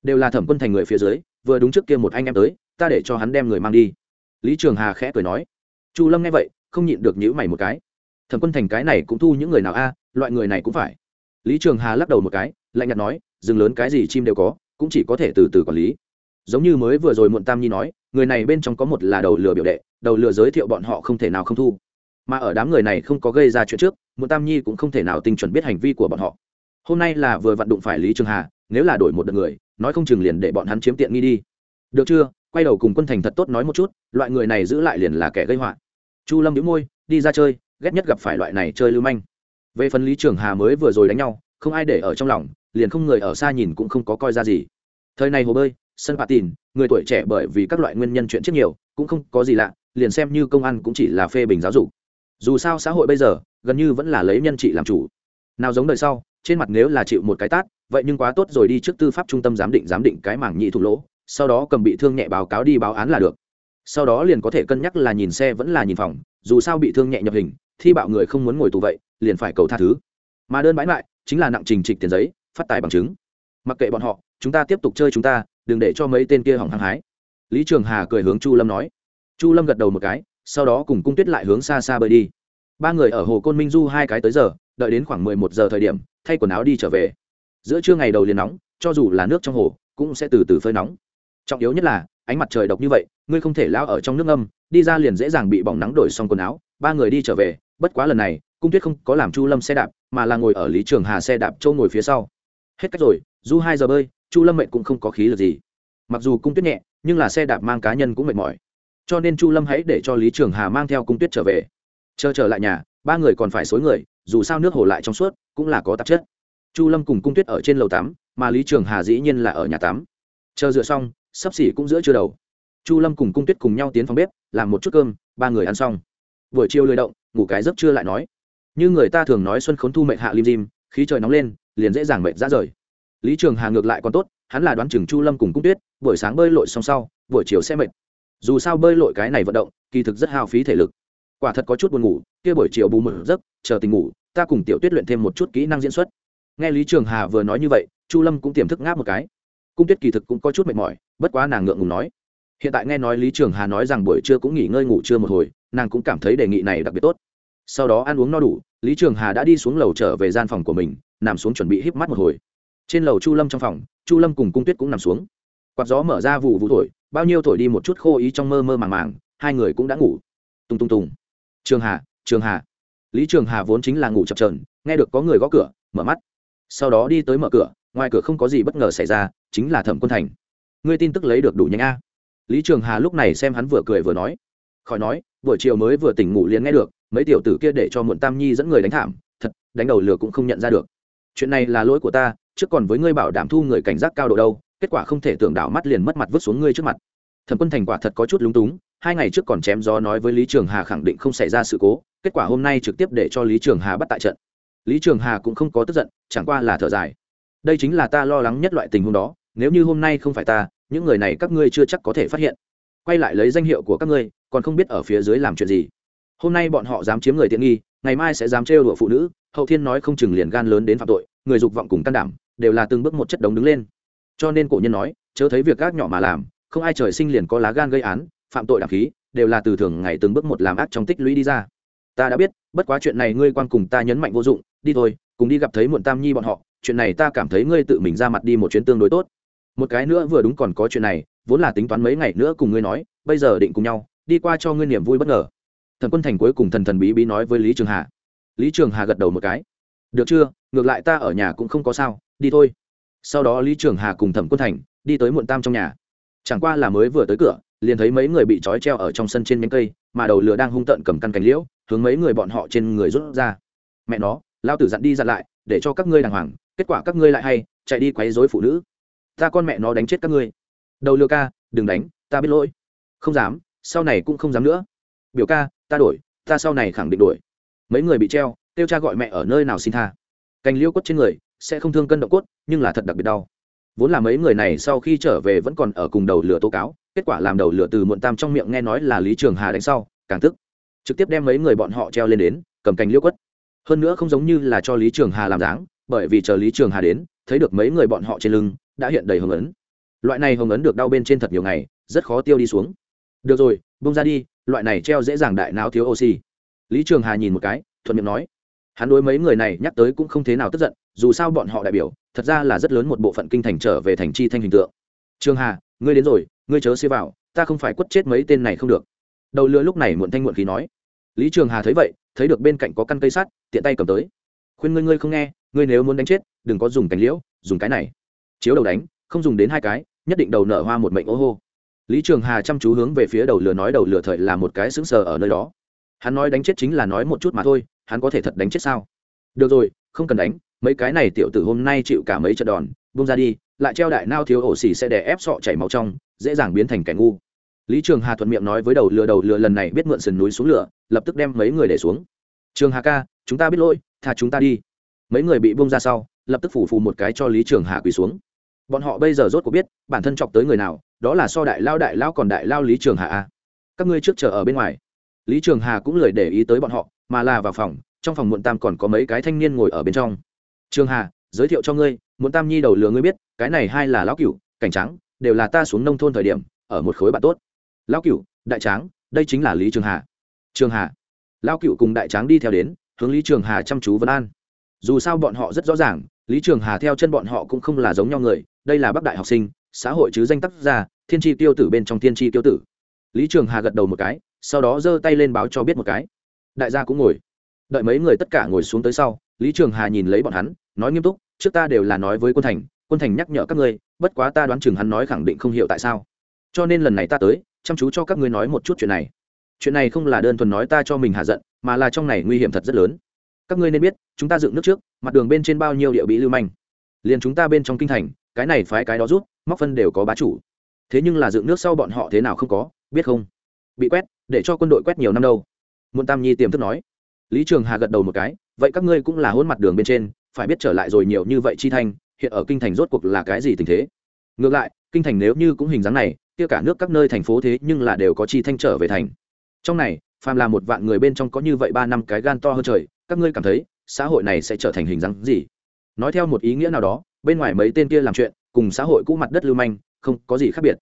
đều là thẩm quân thành người phía dưới, vừa đúng trước kia một anh em tới, ta để cho hắn đem người mang đi. Lý trường hà khẽ cười nói, chu lâm nghe vậy, không nhịn được nhữ mày một cái. Thẩm quân thành cái này cũng thu những người nào a, loại người này cũng phải lý trường hà lắc đầu một cái, lạnh nhạt nói, rừng lớn cái gì chim đều có, cũng chỉ có thể từ từ quản lý. Giống như mới vừa rồi muộn tam nhi nói, người này bên trong có một là đầu lừa biểu đệ, đầu lừa giới thiệu bọn họ không thể nào không thu. Mà ở đám người này không có gây ra chuyện trước, muộn tam nhi cũng không thể nào tinh chuẩn biết hành vi của bọn họ. Hôm nay là vừa vặn đụng phải lý trường hà, nếu là đổi một đợt người, nói không chừng liền để bọn hắn chiếm tiện nghi đi. Được chưa? Quay đầu cùng quân thành thật tốt nói một chút, loại người này giữ lại liền là kẻ gây họa. Chu lâm đĩu môi, đi ra chơi, ghét nhất gặp phải loại này chơi lưu manh về phần lý trường hà mới vừa rồi đánh nhau, không ai để ở trong lòng, liền không người ở xa nhìn cũng không có coi ra gì. Thời này hồ bơi, sân bạ tìn, người tuổi trẻ bởi vì các loại nguyên nhân chuyện chết nhiều, cũng không có gì lạ, liền xem như công an cũng chỉ là phê bình giáo dục. Dù sao xã hội bây giờ, gần như vẫn là lấy nhân trị làm chủ. Nào giống đời sau, trên mặt nếu là chịu một cái tát, vậy nhưng quá tốt rồi đi trước tư pháp trung tâm giám định giám định cái mảng nhị thủ lỗ, sau đó cầm bị thương nhẹ báo cáo đi báo án là được. Sau đó liền có thể cân nhắc là nhìn xe vẫn là nhìn phòng, dù sao bị thương nhẹ nhập hình thi bạo người không muốn ngồi tù vậy, liền phải cầu tha thứ. Mà đơn bãi lại chính là nặng trình trịch tiền giấy, phát tài bằng chứng. Mặc kệ bọn họ, chúng ta tiếp tục chơi chúng ta, đừng để cho mấy tên kia hỏng hăng hái. Lý trường hà cười hướng chu lâm nói. Chu lâm gật đầu một cái, sau đó cùng cung tuyết lại hướng xa xa bơi đi. Ba người ở hồ côn minh du hai cái tới giờ, đợi đến khoảng mười một giờ thời điểm, thay quần áo đi trở về. Giữa trưa ngày đầu liền nóng, cho dù là nước trong hồ, cũng sẽ từ từ phơi nóng. Trọng yếu nhất là, ánh mặt trời độc như vậy, ngươi không thể lao ở trong nước âm đi ra liền dễ dàng bị bỏng nắng đổi xong quần áo. Ba người đi trở về bất quá lần này, cung tuyết không có làm chu lâm xe đạp, mà là ngồi ở lý trường hà xe đạp châu ngồi phía sau. Hết cách rồi du hai giờ bơi, chu lâm mệnh cũng không có khí lực gì. Mặc dù cung tuyết nhẹ, nhưng là xe đạp mang cá nhân cũng mệt mỏi. Cho nên chu lâm hãy để cho lý trường hà mang theo cung tuyết trở về. Chờ trở lại nhà, ba người còn phải xối người, dù sao nước hồ lại trong suốt, cũng là có tạp chất. Chu lâm cùng cung tuyết ở trên lầu tắm, mà lý trường hà dĩ nhiên là ở nhà tắm. Chờ rửa xong, sắp xỉ cũng giữa chưa đầu. Chu lâm cùng cung tuyết cùng nhau tiến phòng bếp, làm một chút cơm, ba người ăn xong. Buổi chiều lười động ngủ cái giấc trưa lại nói. Như người ta thường nói xuân khốn thu mệnh hạ lim dim, khí trời nóng lên, liền dễ dàng mệt ra rời. Lý trường hà ngược lại còn tốt, hắn là đoán chừng chu lâm cùng cung tuyết, buổi sáng bơi lội xong sau, buổi chiều sẽ mệt. Dù sao bơi lội cái này vận động, kỳ thực rất hao phí thể lực. Quả thật có chút buồn ngủ, kia buổi chiều bù một giấc, chờ tình ngủ, ta cùng tiểu tuyết luyện thêm một chút kỹ năng diễn xuất. Nghe lý trường hà vừa nói như vậy, chu lâm cũng tiềm thức ngáp một cái. Cung tuyết kỳ thực cũng có chút mệt mỏi, bất quá nàng ngượng ngùng nói. Hiện tại nghe nói lý trường hà nói rằng buổi trưa cũng nghỉ ngơi ngủ trưa một hồi nàng cũng cảm thấy đề nghị này đặc biệt tốt. Sau đó ăn uống no đủ, lý trường hà đã đi xuống lầu trở về gian phòng của mình, nằm xuống chuẩn bị híp mắt một hồi. Trên lầu chu lâm trong phòng, chu lâm cùng cung tuyết cũng nằm xuống. Quạt gió mở ra vụ vụ thổi, bao nhiêu thổi đi một chút khô ý trong mơ mơ màng màng, hai người cũng đã ngủ. Tung tung tùng. Trường hà trường hà. Lý trường hà vốn chính là ngủ chập trờn nghe được có người gõ cửa, mở mắt. Sau đó đi tới mở cửa, ngoài cửa không có gì bất ngờ xảy ra, chính là thẩm quân thành. Ngươi tin tức lấy được đủ nhanh a? Lý trường hà lúc này xem hắn vừa cười vừa nói khỏi nói, buổi chiều mới vừa tỉnh ngủ liền nghe được, mấy tiểu tử kia để cho muộn tam nhi dẫn người đánh thảm, thật, đánh đầu lừa cũng không nhận ra được. Chuyện này là lỗi của ta, trước còn với ngươi bảo đảm thu người cảnh giác cao độ đâu, kết quả không thể tưởng đảo mắt liền mất mặt vứt xuống ngươi trước mặt. Thẩm quân thành quả thật có chút lúng túng, hai ngày trước còn chém gió nói với lý trường hà khẳng định không xảy ra sự cố, kết quả hôm nay trực tiếp để cho lý trường hà bắt tại trận. Lý trường hà cũng không có tức giận, chẳng qua là thở dài. Đây chính là ta lo lắng nhất loại tình huống đó, nếu như hôm nay không phải ta, những người này các ngươi chưa chắc có thể phát hiện quay lại lấy danh hiệu của các ngươi, còn không biết ở phía dưới làm chuyện gì. Hôm nay bọn họ dám chiếm người tiện nghi, ngày mai sẽ dám trêu đùa phụ nữ, hậu thiên nói không chừng liền gan lớn đến phạm tội, người dục vọng cùng can đảm, đều là từng bước một chất đống đứng lên. Cho nên cổ nhân nói, chớ thấy việc gác nhỏ mà làm, không ai trời sinh liền có lá gan gây án, phạm tội đảm khí, đều là từ thường ngày từng bước một làm ác trong tích lũy đi ra. Ta đã biết, bất quá chuyện này ngươi quan cùng ta nhấn mạnh vô dụng, đi thôi, cùng đi gặp thấy muộn tam nhi bọn họ, chuyện này ta cảm thấy ngươi tự mình ra mặt đi một chuyến tương đối tốt một cái nữa vừa đúng còn có chuyện này, vốn là tính toán mấy ngày nữa cùng ngươi nói, bây giờ định cùng nhau, đi qua cho ngươi niềm vui bất ngờ. Thần quân thành cuối cùng thần thần bí bí nói với lý trường hà. Lý trường hà gật đầu một cái. Được chưa, ngược lại ta ở nhà cũng không có sao, đi thôi. Sau đó lý trường hà cùng thẩm quân thành đi tới muộn tam trong nhà. Chẳng qua là mới vừa tới cửa, liền thấy mấy người bị trói treo ở trong sân trên nhánh cây, mà đầu lửa đang hung tợn cầm căn cành liễu, hướng mấy người bọn họ trên người rút ra. Mẹ nó, lao tử dặn đi dặn lại, để cho các ngươi đàng hoàng, kết quả các ngươi lại hay, chạy đi quấy rối phụ nữ ta con mẹ nó đánh chết các ngươi. Đầu lừa ca, đừng đánh, ta biết lỗi. Không dám, sau này cũng không dám nữa. Biểu ca, ta đổi, ta sau này khẳng định đổi. Mấy người bị treo, kêu cha gọi mẹ ở nơi nào xin tha. Cành liêu cốt trên người, sẽ không thương cân động cốt, nhưng là thật đặc biệt đau. Vốn là mấy người này sau khi trở về vẫn còn ở cùng đầu lửa tố cáo, kết quả làm đầu lửa từ muộn tam trong miệng nghe nói là lý trường hà đánh sau, càng tức. Trực tiếp đem mấy người bọn họ treo lên đến, cầm cành liêu quất. Hơn nữa không giống như là cho lý trường hà làm dáng, bởi vì chờ lý trường hà đến, thấy được mấy người bọn họ trên lưng đã hiện đầy hồng ấn. Loại này hồng ấn được đau bên trên thật nhiều ngày, rất khó tiêu đi xuống. Được rồi bông ra đi, loại này treo dễ dàng đại não thiếu oxy. Lý trường hà nhìn một cái, thuận miệng nói. Hắn đối mấy người này nhắc tới cũng không thế nào tức giận, dù sao bọn họ đại biểu, thật ra là rất lớn một bộ phận kinh thành trở về thành chi thanh hình tượng. Trường hà, ngươi đến rồi, ngươi chớ xê vào, ta không phải quất chết mấy tên này không được. Đầu lứa lúc này muộn thanh muộn khí nói. Lý trường hà thấy vậy, thấy được bên cạnh có căn cây sắt, tiện tay cầm tới. Khuyên ngươi ngươi không nghe, ngươi nếu muốn đánh chết, đừng có dùng cánh liễu, dùng cái này chiếu đầu đánh, không dùng đến hai cái, nhất định đầu nở hoa một mệnh ô hô. Lý trường hà chăm chú hướng về phía đầu lửa nói đầu lửa thời là một cái xứng sờ ở nơi đó. Hắn nói đánh chết chính là nói một chút mà thôi, hắn có thể thật đánh chết sao? Được rồi, không cần đánh, mấy cái này tiểu tử hôm nay chịu cả mấy trận đòn bung ra đi, lại treo đại nao thiếu ổ xỉ sẽ đè ép sọ chảy máu trong, dễ dàng biến thành kẻ ngu. Lý trường hà thuận miệng nói với đầu lừa đầu lừa lần này biết mượn sườn núi xuống lửa, lập tức đem mấy người để xuống. Trường hà ca, chúng ta biết lỗi, tha chúng ta đi. Mấy người bị bung ra sau, lập tức phủ phù một cái cho lý trường hà quỳ xuống bọn họ bây giờ rốt cuộc biết, bản thân chọc tới người nào, đó là so đại lao đại lao còn đại lao lý trường hà a. Các ngươi trước chờ ở bên ngoài. Lý trường hà cũng lười để ý tới bọn họ, mà là vào phòng, trong phòng muộn tam còn có mấy cái thanh niên ngồi ở bên trong. Trường hà, giới thiệu cho ngươi, muộn tam nhi đầu lừa ngươi biết, cái này hai là lão cửu, cảnh trắng đều là ta xuống nông thôn thời điểm, ở một khối bạn tốt. Lão cửu, đại tráng, đây chính là lý trường hà. Trường hà. Lão cửu cùng đại tráng đi theo đến, hướng lý trường hà chăm chú vấn an. Dù sao bọn họ rất rõ ràng lý trường hà theo chân bọn họ cũng không là giống nhau người, đây là bắc đại học sinh, xã hội chứ danh tác gia, thiên tri tiêu tử bên trong thiên tri tiêu tử. Lý trường hà gật đầu một cái, sau đó giơ tay lên báo cho biết một cái. Đại gia cũng ngồi. Đợi mấy người tất cả ngồi xuống tới sau, lý trường hà nhìn lấy bọn hắn, nói nghiêm túc, trước ta đều là nói với quân thành quân thành nhắc nhở các ngươi, bất quá ta đoán chừng hắn nói khẳng định không hiểu tại sao. Cho nên lần này ta tới, chăm chú cho các ngươi nói một chút chuyện này. Chuyện này không là đơn thuần nói ta cho mình hạ giận, mà là trong này nguy hiểm thật rất lớn các ngươi nên biết, chúng ta dựng nước trước, mặt đường bên trên bao nhiêu địa bị lưu manh. Liền chúng ta bên trong kinh thành, cái này phái cái đó rút, móc phân đều có bá chủ. Thế nhưng là dựng nước sau bọn họ thế nào không có, biết không? Bị quét, để cho quân đội quét nhiều năm đâu. Muôn tam nhi tiềm thức nói. Lý trường hà gật đầu một cái, vậy các ngươi cũng là hôn mặt đường bên trên, phải biết trở lại rồi nhiều như vậy chi thanh hiện ở kinh thành rốt cuộc là cái gì tình thế? Ngược lại, kinh thành nếu như cũng hình dáng này, kia cả nước các nơi thành phố thế nhưng là đều có chi thanh trở về thành. Trong này, phàm là một vạn người bên trong có như vậy ba năm cái gan to hơn trời các ngươi cảm thấy xã hội này sẽ trở thành hình dáng gì? Nói theo một ý nghĩa nào đó, bên ngoài mấy tên kia làm chuyện, cùng xã hội cũ mặt đất lưu manh, không có gì khác biệt.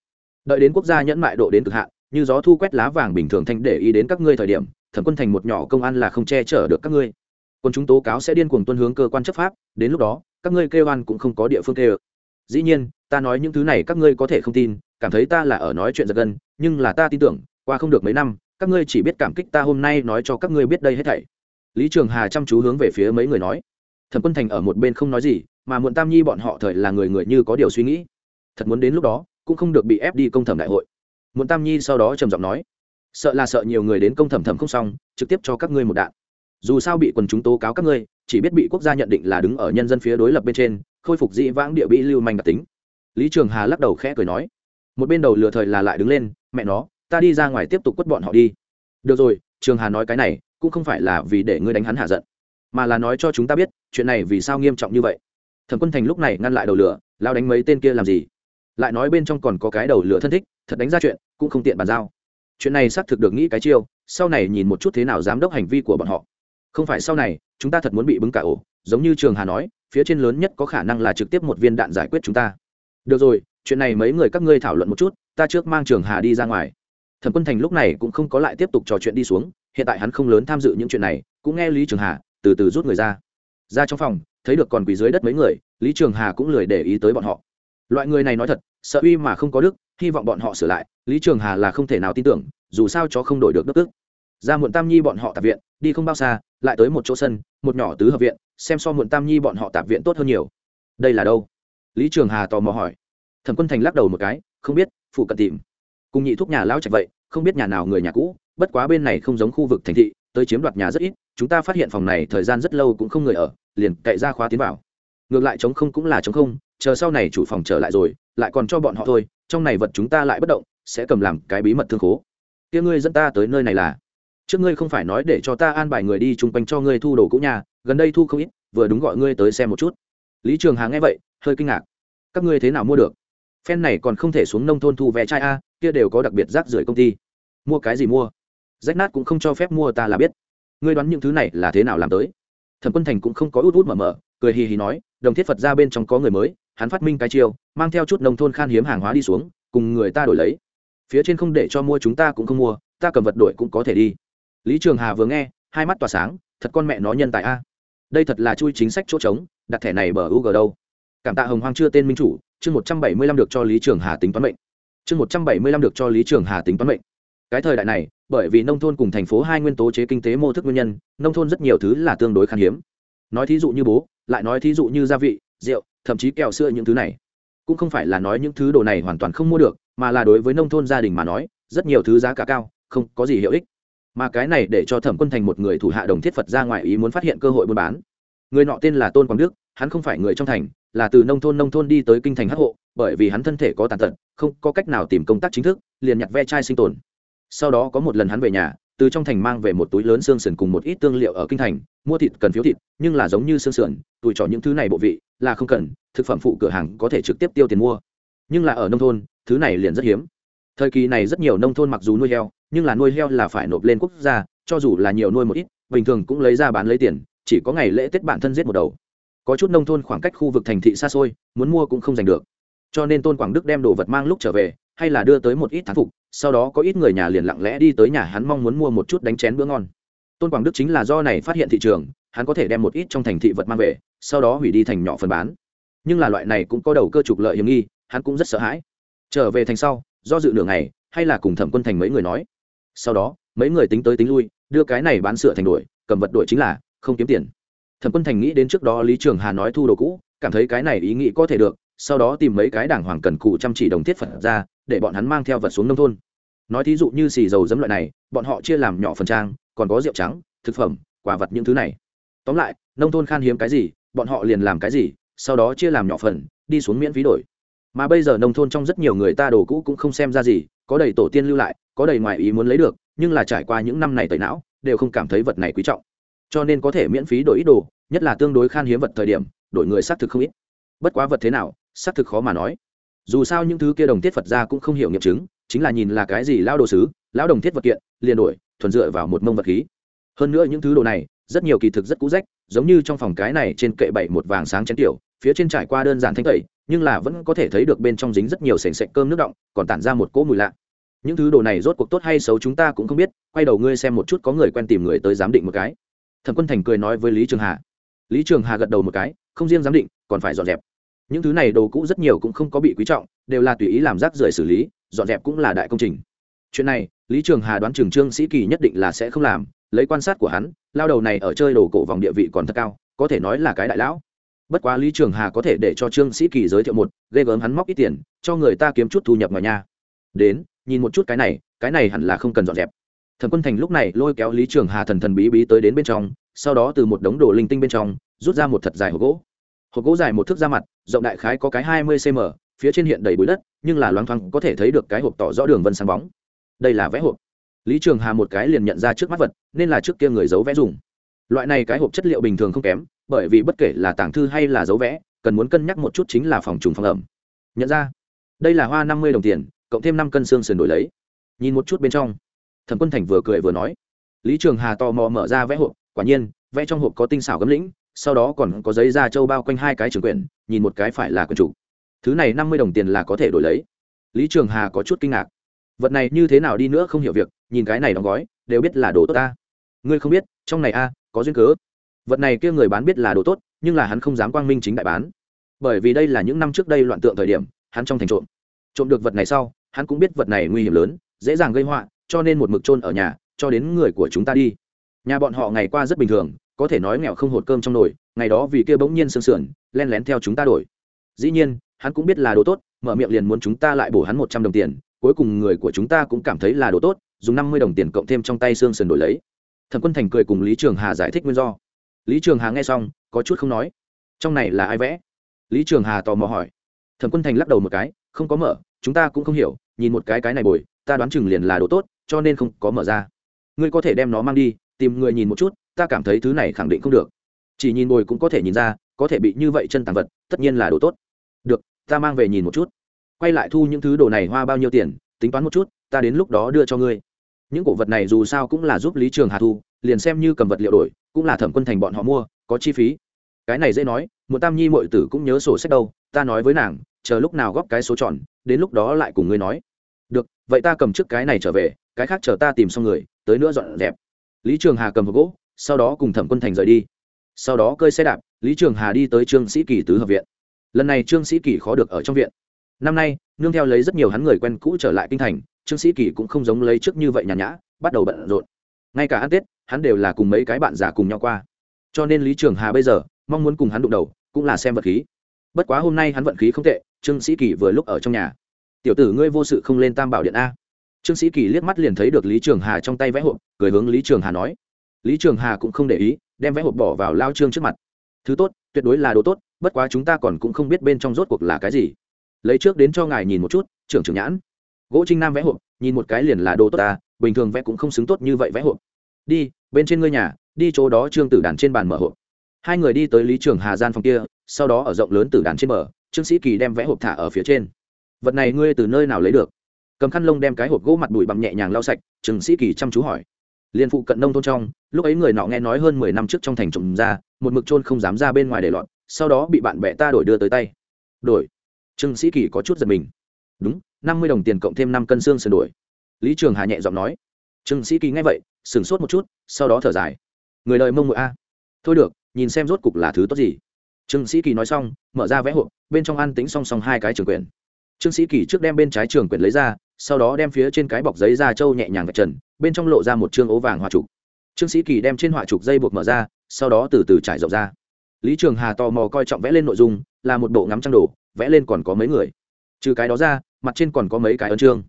Đợi đến quốc gia nhẫn mại độ đến cực hạn, như gió thu quét lá vàng bình thường thanh để ý đến các ngươi thời điểm, thẩm quân thành một nhỏ công an là không che chở được các ngươi. Còn chúng tố cáo sẽ điên cuồng tuân hướng cơ quan chấp pháp, đến lúc đó, các ngươi kêu oan cũng không có địa phương kêu. Dĩ nhiên, ta nói những thứ này các ngươi có thể không tin, cảm thấy ta là ở nói chuyện giật gân, nhưng là ta tin tưởng, qua không được mấy năm, các ngươi chỉ biết cảm kích ta hôm nay nói cho các ngươi biết đây hết thảy lý trường hà chăm chú hướng về phía mấy người nói. Thẩm quân thành ở một bên không nói gì, mà muộn tam nhi bọn họ thời là người người như có điều suy nghĩ. Thật muốn đến lúc đó, cũng không được bị ép đi công thẩm đại hội. Muộn tam nhi sau đó trầm giọng nói, sợ là sợ nhiều người đến công thẩm thẩm không xong, trực tiếp cho các ngươi một đạn. Dù sao bị quần chúng tố cáo các ngươi, chỉ biết bị quốc gia nhận định là đứng ở nhân dân phía đối lập bên trên, khôi phục dị vãng địa bị lưu manh đặc tính. Lý trường hà lắc đầu khẽ cười nói, một bên đầu lừa thời là lại đứng lên, mẹ nó, ta đi ra ngoài tiếp tục quất bọn họ đi. Được rồi, trường hà nói cái này cũng không phải là vì để ngươi đánh hắn hạ giận, mà là nói cho chúng ta biết chuyện này vì sao nghiêm trọng như vậy. Thẩm quân thành lúc này ngăn lại đầu lửa, lao đánh mấy tên kia làm gì? Lại nói bên trong còn có cái đầu lửa thân thích, thật đánh ra chuyện, cũng không tiện bàn giao. Chuyện này xác thực được nghĩ cái chiêu, sau này nhìn một chút thế nào giám đốc hành vi của bọn họ. Không phải sau này, chúng ta thật muốn bị bứng cả ổ, giống như trường hà nói, phía trên lớn nhất có khả năng là trực tiếp một viên đạn giải quyết chúng ta. Được rồi, chuyện này mấy người các ngươi thảo luận một chút, ta trước mang trường hà đi ra ngoài. Thẩm quân thành lúc này cũng không có lại tiếp tục trò chuyện đi xuống hiện tại hắn không lớn tham dự những chuyện này, cũng nghe lý trường hà từ từ rút người ra. Ra trong phòng, thấy được còn quỳ dưới đất mấy người, lý trường hà cũng lười để ý tới bọn họ. Loại người này nói thật, sợ uy mà không có đức, hy vọng bọn họ sửa lại, lý trường hà là không thể nào tin tưởng, dù sao cho không đổi được đức tức ra muộn tam nhi bọn họ tạp viện, đi không bao xa, lại tới một chỗ sân, một nhỏ tứ hợp viện, xem so muộn tam nhi bọn họ tạp viện tốt hơn nhiều. Đây là đâu? Lý trường hà tò mò hỏi. Thẩm quân thành lắc đầu một cái, không biết phụ cận tìm. Cùng nhị thúc nhà lão chạy vậy, không biết nhà nào người nhà cũ bất quá bên này không giống khu vực thành thị, tới chiếm đoạt nhà rất ít, chúng ta phát hiện phòng này thời gian rất lâu cũng không người ở, liền cậy ra khóa tiến vào. Ngược lại chống không cũng là chống không, chờ sau này chủ phòng trở lại rồi, lại còn cho bọn họ thôi, trong này vật chúng ta lại bất động, sẽ cầm làm cái bí mật thương khố. Kia ngươi dẫn ta tới nơi này là? Trước ngươi không phải nói để cho ta an bài người đi chung quanh cho ngươi thu đồ cũ nhà, gần đây thu không ít, vừa đúng gọi ngươi tới xem một chút. Lý trường hà nghe vậy, hơi kinh ngạc. Các ngươi thế nào mua được? Phen này còn không thể xuống nông thôn thu vé chai a, kia đều có đặc biệt rác rưởi công ty. Mua cái gì mua? Rách nát cũng không cho phép mua ta là biết. Ngươi đoán những thứ này là thế nào làm tới? Thẩm quân thành cũng không có út út mở mở, cười hì hì nói, đồng thiết phật ra bên trong có người mới, hắn phát minh cái chiêu, mang theo chút nông thôn khan hiếm hàng hóa đi xuống, cùng người ta đổi lấy. Phía trên không để cho mua chúng ta cũng không mua, ta cầm vật đổi cũng có thể đi. Lý trường hà vừa nghe, hai mắt tỏa sáng, thật con mẹ nó nhân tài a. Đây thật là chui chính sách chỗ trống, đặt thẻ này bờ u g đâu. Cảm tạ hồng hoang chưa tên minh chủ, chương một trăm bảy mươi lăm được cho lý trường hà tính toán mệnh. Chương một trăm bảy mươi lăm được cho lý trường hà tính toán mệnh cái thời đại này, bởi vì nông thôn cùng thành phố hai nguyên tố chế kinh tế mô thức nguyên nhân, nông thôn rất nhiều thứ là tương đối khan hiếm. Nói thí dụ như bố, lại nói thí dụ như gia vị, rượu, thậm chí kẹo sữa những thứ này. Cũng không phải là nói những thứ đồ này hoàn toàn không mua được, mà là đối với nông thôn gia đình mà nói, rất nhiều thứ giá cả cao, không có gì hiệu ích. Mà cái này để cho thẩm quân thành một người thủ hạ đồng thiết phật ra ngoài ý muốn phát hiện cơ hội buôn bán. Người nọ tên là tôn quang đức, hắn không phải người trong thành, là từ nông thôn nông thôn đi tới kinh thành hắc hộ, bởi vì hắn thân thể có tàn tật, không có cách nào tìm công tác chính thức, liền nhặt ve chai sinh tồn sau đó có một lần hắn về nhà, từ trong thành mang về một túi lớn xương sườn cùng một ít tương liệu ở kinh thành, mua thịt cần phiếu thịt, nhưng là giống như xương sườn tùi trỏ những thứ này bộ vị là không cần, thực phẩm phụ cửa hàng có thể trực tiếp tiêu tiền mua. Nhưng là ở nông thôn, thứ này liền rất hiếm. Thời kỳ này rất nhiều nông thôn mặc dù nuôi heo, nhưng là nuôi heo là phải nộp lên quốc gia, cho dù là nhiều nuôi một ít, bình thường cũng lấy ra bán lấy tiền, chỉ có ngày lễ tết bản thân giết một đầu. Có chút nông thôn khoảng cách khu vực thành thị xa xôi, muốn mua cũng không giành được. Cho nên tôn quảng đức đem đồ vật mang lúc trở về hay là đưa tới một ít thán phục, sau đó có ít người nhà liền lặng lẽ đi tới nhà hắn mong muốn mua một chút đánh chén bữa ngon. Tôn quảng đức chính là do này phát hiện thị trường, hắn có thể đem một ít trong thành thị vật mang về, sau đó hủy đi thành nhỏ phần bán. Nhưng là loại này cũng có đầu cơ trục lợi hiểm nghi, hắn cũng rất sợ hãi. Trở về thành sau, do dự nửa ngày, hay là cùng thẩm quân thành mấy người nói. Sau đó, mấy người tính tới tính lui, đưa cái này bán sửa thành đuổi, cầm vật đuổi chính là, không kiếm tiền. Thẩm quân thành nghĩ đến trước đó lý trường hà nói thu đồ cũ, cảm thấy cái này ý nghĩ có thể được, sau đó tìm mấy cái đảng hoàng cần cụ chăm chỉ đồng thiết phật ra để bọn hắn mang theo vật xuống nông thôn. Nói thí dụ như xì dầu dấm loại này, bọn họ chia làm nhỏ phần trang, còn có rượu trắng, thực phẩm, quả vật những thứ này. Tóm lại, nông thôn khan hiếm cái gì, bọn họ liền làm cái gì, sau đó chia làm nhỏ phần, đi xuống miễn phí đổi. Mà bây giờ nông thôn trong rất nhiều người ta đồ cũ cũng không xem ra gì, có đầy tổ tiên lưu lại, có đầy ngoài ý muốn lấy được, nhưng là trải qua những năm này tẩy não, đều không cảm thấy vật này quý trọng. Cho nên có thể miễn phí đổi ít đồ, nhất là tương đối khan hiếm vật thời điểm, đổi người xác thực không ít. Bất quá vật thế nào, xác thực khó mà nói dù sao những thứ kia đồng thiết phật ra cũng không hiểu nghiệm chứng, chính là nhìn là cái gì lao đồ sứ, lão đồng thiết vật kiện, liền đổi, thuần dựa vào một mông vật khí. Hơn nữa những thứ đồ này, rất nhiều kỳ thực rất cũ rách, giống như trong phòng cái này trên kệ bảy một vàng sáng chén tiểu, phía trên trải qua đơn giản thanh tẩy, nhưng là vẫn có thể thấy được bên trong dính rất nhiều sền sệt cơm nước động, còn tản ra một cỗ mùi lạ. Những thứ đồ này rốt cuộc tốt hay xấu chúng ta cũng không biết, quay đầu ngươi xem một chút có người quen tìm người tới giám định một cái. Thẩm quân thành cười nói với lý trường hà. Lý trường hà gật đầu một cái, không riêng giám định, còn phải dọn dẹp những thứ này đồ cũ rất nhiều cũng không có bị quý trọng, đều là tùy ý làm rác rưởi xử lý, dọn dẹp cũng là đại công trình. Chuyện này, lý trường hà đoán trường trương sĩ kỳ nhất định là sẽ không làm, lấy quan sát của hắn, lao đầu này ở chơi đồ cổ vòng địa vị còn thật cao, có thể nói là cái đại lão. Bất quá lý trường hà có thể để cho trương sĩ kỳ giới thiệu một, ghê gớm hắn móc ít tiền, cho người ta kiếm chút thu nhập ngoài nhà. Đến, nhìn một chút cái này cái này hẳn là không cần dọn dẹp. Thần quân thành lúc này lôi kéo lý trường hà thần thần bí bí tới đến bên trong, sau đó từ một đống đồ linh tinh bên trong, rút ra một thật dài hộp gỗ hộp gỗ dài một thước ra mặt, rộng đại khái có cái hai mươi cm phía trên hiện đầy bụi đất, nhưng là loáng thoáng có thể thấy được cái hộp tỏ rõ đường vân sáng bóng. Đây là vẽ hộp. Lý trường hà một cái liền nhận ra trước mắt vật, nên là trước kia người giấu vẽ dùng. Loại này cái hộp chất liệu bình thường không kém, bởi vì bất kể là tảng thư hay là dấu vẽ, cần muốn cân nhắc một chút chính là phòng trùng phòng ẩm. Nhận ra, đây là hoa năm mươi đồng tiền, cộng thêm năm cân xương sườn đổi lấy. Nhìn một chút bên trong, thẩm quân thành vừa cười vừa nói. Lý trường hà tò mò mở ra vẽ hộp, quả nhiên, vẽ trong hộp có tinh xảo gấm lĩnh sau đó còn có giấy da trâu bao quanh hai cái trường quyển, nhìn một cái phải là quyền chủ. Thứ này năm mươi đồng tiền là có thể đổi lấy. Lý trường hà có chút kinh ngạc. Vật này như thế nào đi nữa không hiểu việc, nhìn cái này đóng gói, đều biết là đồ tốt ta. Ngươi không biết, trong này a, có duyên cớ. Vật này kia người bán biết là đồ tốt, nhưng là hắn không dám quang minh chính đại bán. Bởi vì đây là những năm trước đây loạn tượng thời điểm, hắn trong thành trộm. Trộm được vật này sau, hắn cũng biết vật này nguy hiểm lớn, dễ dàng gây họa, cho nên một mực trôn ở nhà, cho đến người của chúng ta đi. Nhà bọn họ ngày qua rất bình thường có thể nói nghèo không hột cơm trong nồi, ngày đó vì kia bỗng nhiên sương sườn, len lén theo chúng ta đổi. Dĩ nhiên, hắn cũng biết là đồ tốt, mở miệng liền muốn chúng ta lại bổ hắn một trăm đồng tiền, cuối cùng người của chúng ta cũng cảm thấy là đồ tốt, dùng năm mươi đồng tiền cộng thêm trong tay sương sườn đổi lấy. Thẩm quân thành cười cùng lý trường hà giải thích nguyên do. Lý trường hà nghe xong, có chút không nói. Trong này là ai vẽ? Lý trường hà tò mò hỏi. Thẩm quân thành lắc đầu một cái, không có mở, chúng ta cũng không hiểu, nhìn một cái cái này bồi, ta đoán chừng liền là đồ tốt, cho nên không có mở ra. Ngươi có thể đem nó mang đi, tìm người nhìn một chút ta cảm thấy thứ này khẳng định không được. Chỉ nhìn bồi cũng có thể nhìn ra, có thể bị như vậy chân tàng vật, tất nhiên là đồ tốt. Được, ta mang về nhìn một chút. Quay lại thu những thứ đồ này hoa bao nhiêu tiền, tính toán một chút, ta đến lúc đó đưa cho ngươi. Những cổ vật này dù sao cũng là giúp lý trường hà thu, liền xem như cầm vật liệu đổi, cũng là thẩm quân thành bọn họ mua, có chi phí. Cái này dễ nói, một tam nhi mọi tử cũng nhớ sổ sách đâu, ta nói với nàng, chờ lúc nào góp cái số tròn đến lúc đó lại cùng ngươi nói. Được, vậy ta cầm trước cái này trở về, cái khác chờ ta tìm xong người, tới nữa dọn dẹp. Lý trường hà cầm hộp gỗ sau đó cùng thẩm quân thành rời đi. Sau đó cơi xe đạp, lý trường hà đi tới trương sĩ kỳ tứ hợp viện. Lần này trương sĩ kỳ khó được ở trong viện. Năm nay, nương theo lấy rất nhiều hắn người quen cũ trở lại kinh thành, trương sĩ kỳ cũng không giống lấy trước như vậy nhàn nhã, bắt đầu bận rộn. Ngay cả ăn tết, hắn đều là cùng mấy cái bạn già cùng nhau qua. Cho nên lý trường hà bây giờ, mong muốn cùng hắn đụng đầu, cũng là xem vật khí. Bất quá hôm nay hắn vận khí không tệ, trương sĩ kỳ vừa lúc ở trong nhà. Tiểu tử ngươi vô sự không lên tam bảo điện a. Trương sĩ kỳ liếc mắt liền thấy được lý trường hà trong tay vẽ hộp, cười hướng lý trường hà nói lý trường hà cũng không để ý đem vẽ hộp bỏ vào lao trương trước mặt. Thứ tốt tuyệt đối là đồ tốt bất quá chúng ta còn cũng không biết bên trong rốt cuộc là cái gì. Lấy trước đến cho ngài nhìn một chút trưởng trưởng nhãn. Gỗ trinh nam vẽ hộp nhìn một cái liền là đồ tốt ta bình thường vẽ cũng không xứng tốt như vậy vẽ hộp. Đi bên trên ngôi nhà đi chỗ đó trương tử đàn trên bàn mở hộp. Hai người đi tới lý trường hà gian phòng kia sau đó ở rộng lớn tử đàn trên mở, trương sĩ kỳ đem vẽ hộp thả ở phía trên. Vật này ngươi từ nơi nào lấy được? Cầm khăn lông đem cái hộp gỗ mặt bụi bặm nhẹ nhàng lau sạch trương sĩ kỳ chăm chú hỏi liên phụ cận nông thôn trong, lúc ấy người nọ nghe nói hơn mười năm trước trong thành trộm ra, một mực trôn không dám ra bên ngoài để lọt, sau đó bị bạn bè ta đổi đưa tới tay. Đổi. Trương sĩ kỳ có chút giật mình. Đúng, năm mươi đồng tiền cộng thêm năm cân xương sườn đổi lý trường hà nhẹ giọng nói. Trương sĩ kỳ nghe vậy, sửng sốt một chút, sau đó thở dài. Người lời mông mội a. Thôi được, nhìn xem rốt cục là thứ tốt gì. Trương sĩ kỳ nói xong, mở ra vẽ hộp, bên trong ăn tính song song hai cái trường quyền trương sĩ kỳ trước đem bên trái trường quyền lấy ra, sau đó đem phía trên cái bọc giấy ra trâu nhẹ nhàng vạch trần bên trong lộ ra một chương ố vàng hòa trục. Trương sĩ kỳ đem trên họa trục dây buộc mở ra, sau đó từ từ trải rộng ra. Lý trường hà tò mò coi trọng vẽ lên nội dung, là một bộ ngắm trăng đồ, vẽ lên còn có mấy người. Trừ cái đó ra, mặt trên còn có mấy cái ấn trương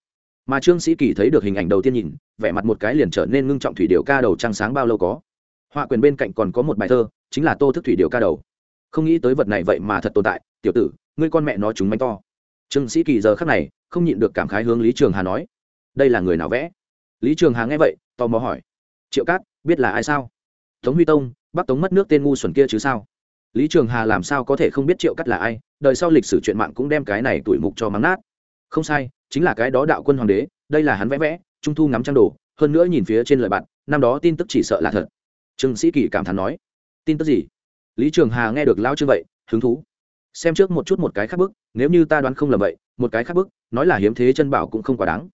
mà trương sĩ kỳ thấy được hình ảnh đầu tiên nhìn, vẻ mặt một cái liền trở nên ngưng trọng thủy điệu ca đầu trăng sáng bao lâu có. Họa quyền bên cạnh còn có một bài thơ, chính là tô thức thủy điệu ca đầu. Không nghĩ tới vật này vậy mà thật tồn tại, tiểu tử, ngươi con mẹ nó chúng mánh to. Trương sĩ kỳ giờ khắc này không nhịn được cảm khái hướng lý trường hà nói, đây là người nào vẽ? Lý trường hà nghe vậy, tò mò hỏi, triệu cát, biết là ai sao? Tống huy tông, bắc tống mất nước tên ngu xuẩn kia chứ sao? Lý trường hà làm sao có thể không biết triệu cát là ai, đời sau lịch sử chuyện mạng cũng đem cái này tuổi mục cho mắng nát. Không sai, chính là cái đó đạo quân hoàng đế, đây là hắn vẽ vẽ, trung thu ngắm trang đồ, hơn nữa nhìn phía trên lời bạn, năm đó tin tức chỉ sợ là thật. Trương sĩ kỳ cảm thán nói, tin tức gì? Lý trường hà nghe được lao chưa vậy, hứng thú. Xem trước một chút một cái khác bức, nếu như ta đoán không lầm vậy, một cái khác bức, nói là hiếm thế chân bảo cũng không quá đáng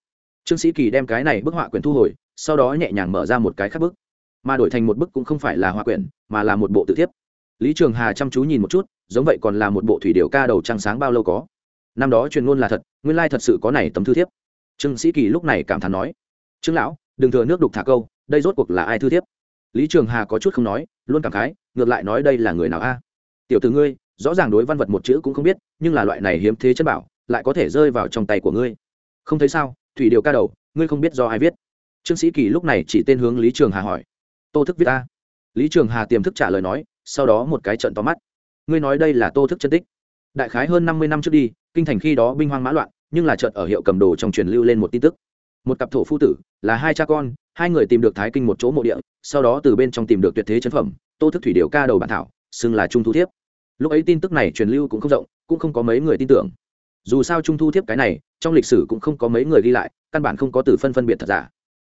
trương sĩ kỳ đem cái này bức họa quyển thu hồi, sau đó nhẹ nhàng mở ra một cái khác bức. Mà đổi thành một bức cũng không phải là họa quyển, mà là một bộ tự thiếp. Lý trường hà chăm chú nhìn một chút, giống vậy còn là một bộ thủy điệu ca đầu trăng sáng bao lâu có. Năm đó truyền ngôn là thật, nguyên lai thật sự có này tấm thư thiếp. Trương sĩ kỳ lúc này cảm thán nói, trương lão, đừng thừa nước đục thả câu, đây rốt cuộc là ai thư thiếp? Lý trường hà có chút không nói, luôn cảm khái, ngược lại nói đây là người nào a? Tiểu t ử ngươi, rõ ràng đối văn vật một chữ cũng không biết, nhưng là loại này hiếm thế chân bảo, lại có thể rơi vào trong tay của ngươi. Không thấy sao thủy điều ca đầu, ngươi không biết do ai viết. Trương sĩ kỳ lúc này chỉ tên hướng lý trường hà hỏi. Tô thức viết ta. Lý trường hà tiềm thức trả lời nói, sau đó một cái trận to mắt. Ngươi nói đây là tô thức chân tích. Đại khái hơn năm mươi năm trước đi, kinh thành khi đó binh hoang mã loạn, nhưng là trận ở hiệu cầm đồ trong truyền lưu lên một tin tức. Một cặp thổ phu tử, là hai cha con, hai người tìm được thái kinh một chỗ mộ địa, sau đó từ bên trong tìm được tuyệt thế chân phẩm, tô thức thủy điều ca đầu bản thảo, xưng là trung thu thiếp. Lúc ấy tin tức này truyền lưu cũng không rộng, cũng không có mấy người tin tưởng dù sao trung thu thiếp cái này trong lịch sử cũng không có mấy người ghi lại căn bản không có từ phân phân biệt thật giả.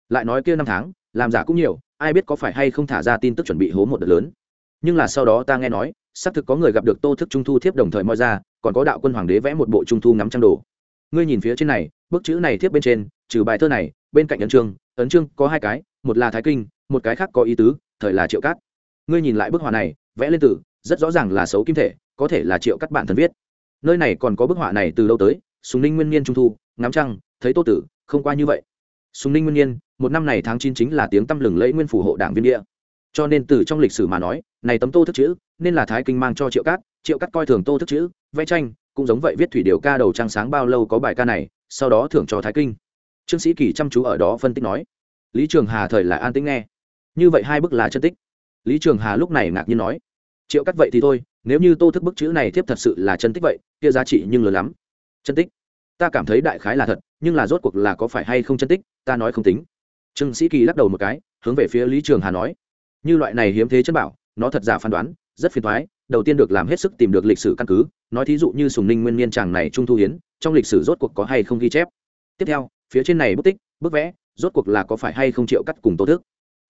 Lại nói kia năm tháng làm giả cũng nhiều ai biết có phải hay không thả ra tin tức chuẩn bị hố một đợt lớn. Nhưng là sau đó ta nghe nói xác thực có người gặp được tô thức trung thu thiếp đồng thời moi ra còn có đạo quân hoàng đế vẽ một bộ trung thu ngắm trang đồ. Ngươi nhìn phía trên này bức chữ này thiếp bên trên trừ bài thơ này bên cạnh ấn chương, ấn chương có hai cái một là thái kinh một cái khác có ý tứ thời là triệu cát. Ngươi nhìn lại bức họa này vẽ lên từ rất rõ ràng là xấu kim thể có thể là triệu cắt bản thân viết nơi này còn có bức họa này từ lâu tới, sùng ninh nguyên niên trung thu, ngắm trăng, thấy tô tử, không qua như vậy. Sùng ninh nguyên niên một năm này tháng chín chính là tiếng tăm lừng lẫy nguyên phủ hộ đảng viên địa. Cho nên từ trong lịch sử mà nói, này tấm tô thức chữ, nên là thái kinh mang cho triệu cát triệu cát coi thường tô thức chữ, vẽ tranh, cũng giống vậy viết thủy điều ca đầu trăng sáng bao lâu có bài ca này, sau đó thưởng cho thái kinh. Trương sĩ kỳ chăm chú ở đó phân tích nói, lý trường hà thời lại an tĩnh nghe. Như vậy hai bức là chân tích. Lý trường hà lúc này ngạc nhiên nói triệu cắt vậy thì thôi, nếu như tô thức bức chữ này tiếp thật sự là chân tích vậy, kia giá trị nhưng lớn lắm. Chân tích? Ta cảm thấy đại khái là thật, nhưng là rốt cuộc là có phải hay không chân tích, ta nói không tính. Trương sĩ kỳ lắc đầu một cái, hướng về phía lý trường hà nói, như loại này hiếm thế chân bảo, nó thật giả phán đoán, rất phiền thoái đầu tiên được làm hết sức tìm được lịch sử căn cứ, nói thí dụ như sùng ninh nguyên niên chàng này trung thu hiến, trong lịch sử rốt cuộc có hay không ghi chép. Tiếp theo, phía trên này bút tích, bức vẽ, rốt cuộc là có phải hay không triệu cắt cùng tô thức?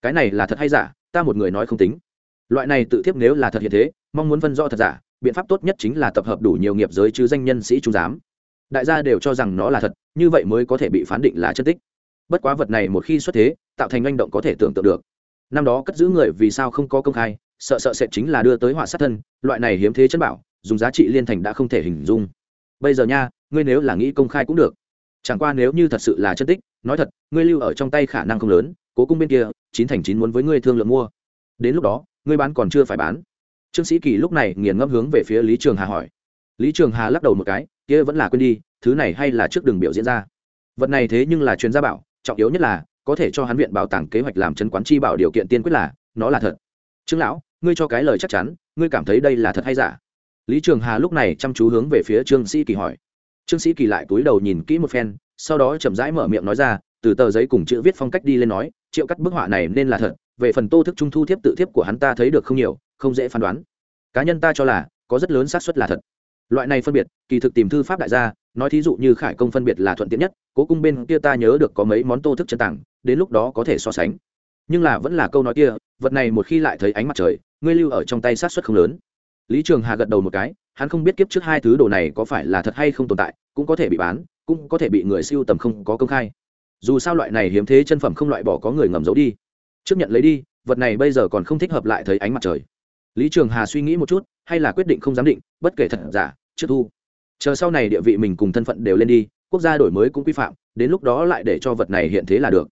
Cái này là thật hay giả, ta một người nói không tính loại này tự thiếp nếu là thật hiện thế, mong muốn phân rõ thật giả, biện pháp tốt nhất chính là tập hợp đủ nhiều nghiệp giới chứ danh nhân sĩ trung giám. Đại gia đều cho rằng nó là thật, như vậy mới có thể bị phán định là chân tích. Bất quá vật này một khi xuất thế, tạo thành manh động có thể tưởng tượng được. Năm đó cất giữ người vì sao không có công khai, sợ sợ sẽ chính là đưa tới họa sát thân, loại này hiếm thế chân bảo, dùng giá trị liên thành đã không thể hình dung. Bây giờ nha, ngươi nếu là nghĩ công khai cũng được. Chẳng qua nếu như thật sự là chân tích, nói thật, ngươi lưu ở trong tay khả năng không lớn, cố cung bên kia, chín thành chín muốn với ngươi thương lượng mua đến lúc đó, ngươi bán còn chưa phải bán. Trương sĩ kỳ lúc này nghiền ngẫm hướng về phía lý trường hà hỏi. Lý trường hà lắc đầu một cái, kia vẫn là quên đi, thứ này hay là trước đường biểu diễn ra. Vật này thế nhưng là chuyên gia bảo, trọng yếu nhất là, có thể cho hắn viện bảo tàng kế hoạch làm chân quán chi bảo điều kiện tiên quyết là, nó là thật. Trương lão, ngươi cho cái lời chắc chắn, ngươi cảm thấy đây là thật hay giả? Lý trường hà lúc này chăm chú hướng về phía trương sĩ kỳ hỏi. Trương sĩ kỳ lại cúi đầu nhìn kỹ một phen, sau đó chậm rãi mở miệng nói ra, từ tờ giấy cùng chữ viết phong cách đi lên nói triệu cắt bức họa này nên là thật, về phần tô thức trung thu thiếp tự thiếp của hắn ta thấy được không nhiều, không dễ phán đoán. Cá nhân ta cho là, có rất lớn xác suất là thật. Loại này phân biệt, kỳ thực tìm thư pháp đại gia, nói thí dụ như khải công phân biệt là thuận tiện nhất, cố cung bên kia ta nhớ được có mấy món tô thức chân tặng đến lúc đó có thể so sánh. Nhưng là vẫn là câu nói kia, vật này một khi lại thấy ánh mặt trời, ngươi lưu ở trong tay sát suất không lớn. Lý trường hà gật đầu một cái, hắn không biết kiếp trước hai thứ đồ này có phải là thật hay không tồn tại, cũng có thể bị bán, cũng có thể bị người siêu tầm không có công khai dù sao loại này hiếm thế chân phẩm không loại bỏ có người ngầm giấu đi. Trước nhận lấy đi, vật này bây giờ còn không thích hợp lại thấy ánh mặt trời. Lý trường hà suy nghĩ một chút, hay là quyết định không giám định, bất kể thật giả chưa thu. Chờ sau này địa vị mình cùng thân phận đều lên đi, quốc gia đổi mới cũng quy phạm, đến lúc đó lại để cho vật này hiện thế là được.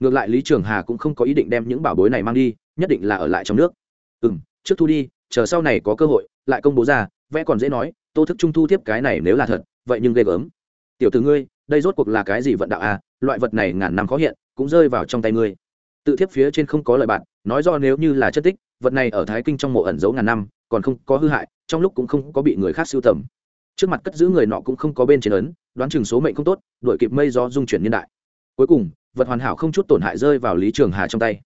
Ngược lại lý trường hà cũng không có ý định đem những bảo bối này mang đi, nhất định là ở lại trong nước. Ừ m trước thu đi, chờ sau này có cơ hội, lại công bố ra, vẽ còn dễ nói, tô thức trung thu tiếp cái này nếu là thật, vậy nhưng ghê gớm. Tiểu từ ngươi đây rốt cuộc là cái gì vận đạo à? Loại vật này ngàn năm khó hiện, cũng rơi vào trong tay ngươi. Tự thiếp phía trên không có lời bạn, nói do nếu như là chất tích, vật này ở thái kinh trong mộ ẩn giấu ngàn năm, còn không có hư hại, trong lúc cũng không có bị người khác sưu tầm. Trước mặt cất giữ người nọ cũng không có bên trên ấn, đoán chừng số mệnh không tốt, đuổi kịp mây do dung chuyển niên đại. Cuối cùng, vật hoàn hảo không chút tổn hại rơi vào lý trường hà trong tay.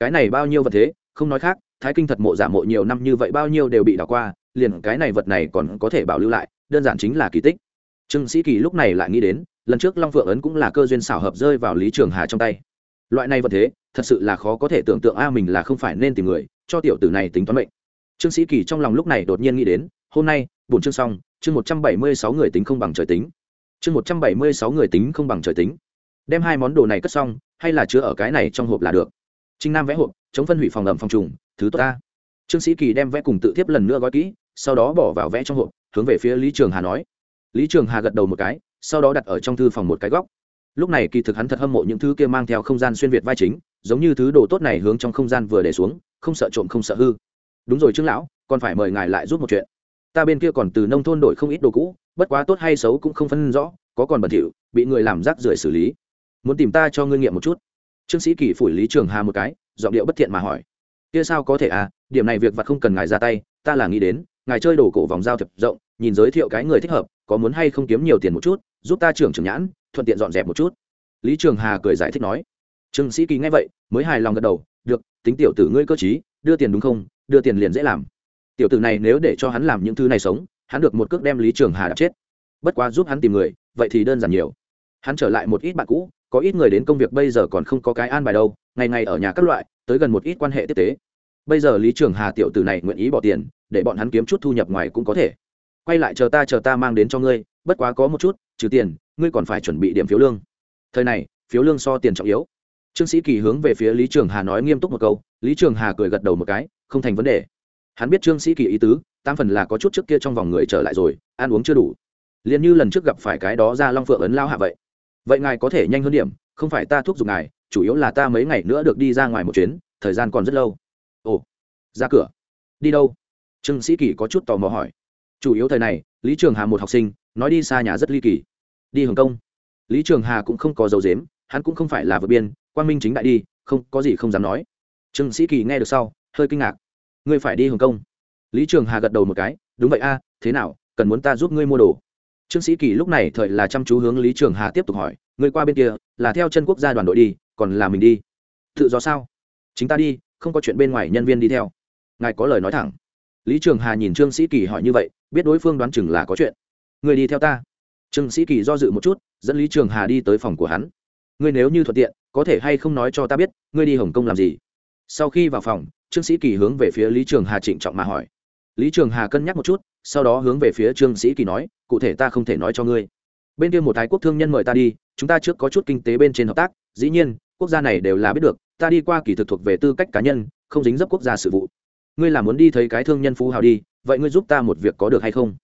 Cái này bao nhiêu vật thế, không nói khác, thái kinh thật mộ giả mộ nhiều năm như vậy bao nhiêu đều bị đảo qua, liền cái này vật này còn có thể bảo lưu lại, đơn giản chính là kỳ tích. Trương sĩ kỳ lúc này lại nghĩ đến lần trước long phượng ấn cũng là cơ duyên xảo hợp rơi vào lý trường hà trong tay. Loại này vẫn thế, thật sự là khó có thể tưởng tượng a, mình là không phải nên tìm người, cho tiểu tử này tính toán mệnh. Trương sĩ kỳ trong lòng lúc này đột nhiên nghĩ đến, hôm nay, bổn chương xong, chương một trăm bảy mươi sáu người tính không bằng trời tính. Chương một trăm bảy mươi sáu người tính không bằng trời tính. Đem hai món đồ này cất xong, hay là chứa ở cái này trong hộp là được. Trinh nam vẽ hộp, chống phân hủy phòng ẩm phòng trùng, thứ tốt ta. Trương sĩ kỳ đem vẽ cùng tự tiếp lần nữa gói kỹ, sau đó bỏ vào vẽ trong hộp, hướng về phía lý trường hà nói. Lý trường hà gật đầu một cái sau đó đặt ở trong thư phòng một cái góc. Lúc này kỳ thực hắn thật hâm mộ những thứ kia mang theo không gian xuyên việt vai chính, giống như thứ đồ tốt này hướng trong không gian vừa để xuống, không sợ trộm không sợ hư. Đúng rồi trương lão, còn phải mời ngài lại giúp một chuyện. Ta bên kia còn từ nông thôn đổi không ít đồ cũ, bất quá tốt hay xấu cũng không phân rõ, có còn bẩn thỉu, bị người làm rác rưởi xử lý. Muốn tìm ta cho ngươi nghiệm một chút. Trương sĩ kỳ phủi lý trường hà một cái, giọng điệu bất thiện mà hỏi. Kia sao có thể à điểm này việc vặt không cần ngài ra tay, ta là nghĩ đến, ngài chơi đồ cổ vòng giao thiệp rộng, nhìn giới thiệu cái người thích hợp, có muốn hay không kiếm nhiều tiền một chút giúp ta trưởng trưởng nhãn, thuận tiện dọn dẹp một chút. Lý trường hà cười giải thích nói. Trương sĩ kỳ nghe vậy, mới hài lòng gật đầu, được, tính tiểu tử ngươi cơ chí đưa tiền đúng không? Đưa tiền liền dễ làm. Tiểu tử này nếu để cho hắn làm những thứ này sống, hắn được một cước đem lý trường hà đập chết. Bất quá giúp hắn tìm người, vậy thì đơn giản nhiều. Hắn trở lại một ít bạn cũ, có ít người đến công việc bây giờ còn không có cái an bài đâu, ngày ngày ở nhà các loại, tới gần một ít quan hệ tiếp tế. Bây giờ lý trường hà tiểu tử này nguyện ý bỏ tiền, để bọn hắn kiếm chút thu nhập ngoài cũng có thể. Quay lại chờ ta chờ ta mang đến cho ngươi, bất quá có một chút trừ tiền, ngươi còn phải chuẩn bị điểm phiếu lương. Thời này, phiếu lương so tiền trọng yếu. Trương sĩ kỳ hướng về phía lý trường hà nói nghiêm túc một câu, lý trường hà cười gật đầu một cái, không thành vấn đề. Hắn biết trương sĩ kỳ ý tứ, tam phần là có chút trước kia trong vòng người trở lại rồi, ăn uống chưa đủ. Liền như lần trước gặp phải cái đó ra long phượng ấn lao hạ vậy. Vậy ngài có thể nhanh hơn điểm, không phải ta thúc giục ngài, chủ yếu là ta mấy ngày nữa được đi ra ngoài một chuyến, thời gian còn rất lâu. Ồ, ra cửa. Đi đâu? Trương sĩ kỳ có chút tò mò hỏi. Chủ yếu thời này, lý trường hà một học sinh nói đi xa nhà rất ly kỳ. Đi hồng kông. Lý trường hà cũng không có dấu dếm, hắn cũng không phải là vượt biên quan minh chính đại đi, không, có gì không dám nói. Trương sĩ kỳ nghe được sau, hơi kinh ngạc. Ngươi phải đi hồng kông. Lý trường hà gật đầu một cái, đúng vậy a, thế nào, cần muốn ta giúp ngươi mua đồ? Trương sĩ kỳ lúc này thời là chăm chú hướng lý trường hà tiếp tục hỏi, ngươi qua bên kia, là theo chân quốc gia đoàn đội đi, còn là mình đi? Tự do sao? Chính ta đi, không có chuyện bên ngoài nhân viên đi theo. Ngài có lời nói thẳng. Lý trường hà nhìn trương sĩ kỳ hỏi như vậy, biết đối phương đoán chừng là có chuyện người đi theo ta. Trương sĩ kỳ do dự một chút, dẫn lý trường hà đi tới phòng của hắn. Ngươi nếu như thuận tiện, có thể hay không nói cho ta biết, ngươi đi hồng kông làm gì? Sau khi vào phòng, trương sĩ kỳ hướng về phía lý trường hà trịnh trọng mà hỏi. Lý trường hà cân nhắc một chút, sau đó hướng về phía trương sĩ kỳ nói, cụ thể ta không thể nói cho ngươi. Bên kia một thái quốc thương nhân mời ta đi, chúng ta trước có chút kinh tế bên trên hợp tác, dĩ nhiên, quốc gia này đều là biết được, ta đi qua kỳ thực thuộc về tư cách cá nhân, không dính dấp quốc gia sự vụ. Ngươi là muốn đi thấy cái thương nhân phú hào đi, vậy ngươi giúp ta một việc có được hay không?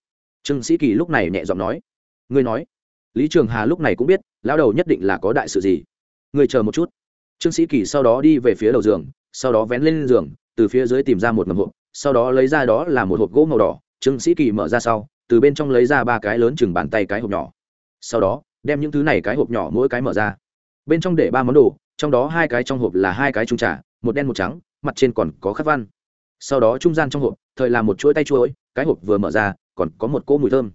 Trương sĩ kỳ lúc này nhẹ giọng nói, ngươi nói. Lý trường hà lúc này cũng biết, lão đầu nhất định là có đại sự gì. Ngươi chờ một chút. Trương sĩ kỳ sau đó đi về phía đầu giường, sau đó vén lên giường, từ phía dưới tìm ra một ngầm hộp, sau đó lấy ra đó là một hộp gỗ màu đỏ. Trương sĩ kỳ mở ra sau, từ bên trong lấy ra ba cái lớn chừng bàn tay cái hộp nhỏ. Sau đó, đem những thứ này cái hộp nhỏ mỗi cái mở ra. Bên trong để ba món đồ, trong đó hai cái trong hộp là hai cái trung trà, một đen một trắng, mặt trên còn có khắc văn. Sau đó trung gian trong hộp, thời là một chuỗi tay chuỗi cái hộp vừa mở ra còn có một cỗ mùi thơm.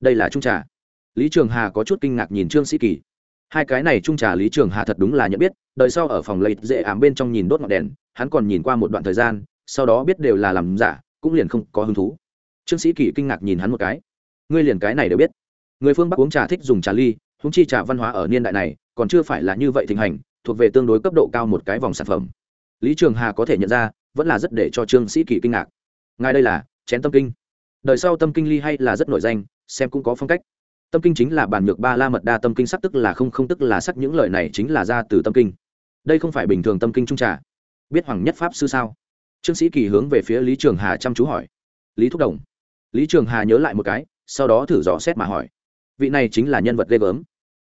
Đây là trung trà. Lý trường hà có chút kinh ngạc nhìn trương sĩ kỳ. Hai cái này trung trà lý trường hà thật đúng là nhận biết, đời sau ở phòng lấy dễ ám bên trong nhìn đốt ngọn đèn, hắn còn nhìn qua một đoạn thời gian, sau đó biết đều là làm giả, cũng liền không có hứng thú. Trương sĩ kỳ kinh ngạc nhìn hắn một cái. Ngươi liền cái này đều biết. Người phương bắc uống trà thích dùng trà ly húng chi trà văn hóa ở niên đại này, còn chưa phải là như vậy thịnh hành, thuộc về tương đối cấp độ cao một cái vòng sản phẩm. Lý trường hà có thể nhận ra, vẫn là rất để cho trương sĩ kỳ kinh ngạc. Ngài đây là chén tâm kinh đời sau tâm kinh ly hay là rất nổi danh, xem cũng có phong cách. Tâm kinh chính là bản nhược ba la mật đa tâm kinh sắc tức là không không tức là sắc, những lời này chính là ra từ tâm kinh. Đây không phải bình thường tâm kinh trung trà. Biết hoàng nhất pháp sư sao? Trương sĩ kỳ hướng về phía lý trường hà chăm chú hỏi. Lý thúc đồng. Lý trường hà nhớ lại một cái, sau đó thử dò xét mà hỏi. Vị này chính là nhân vật ghê gớm.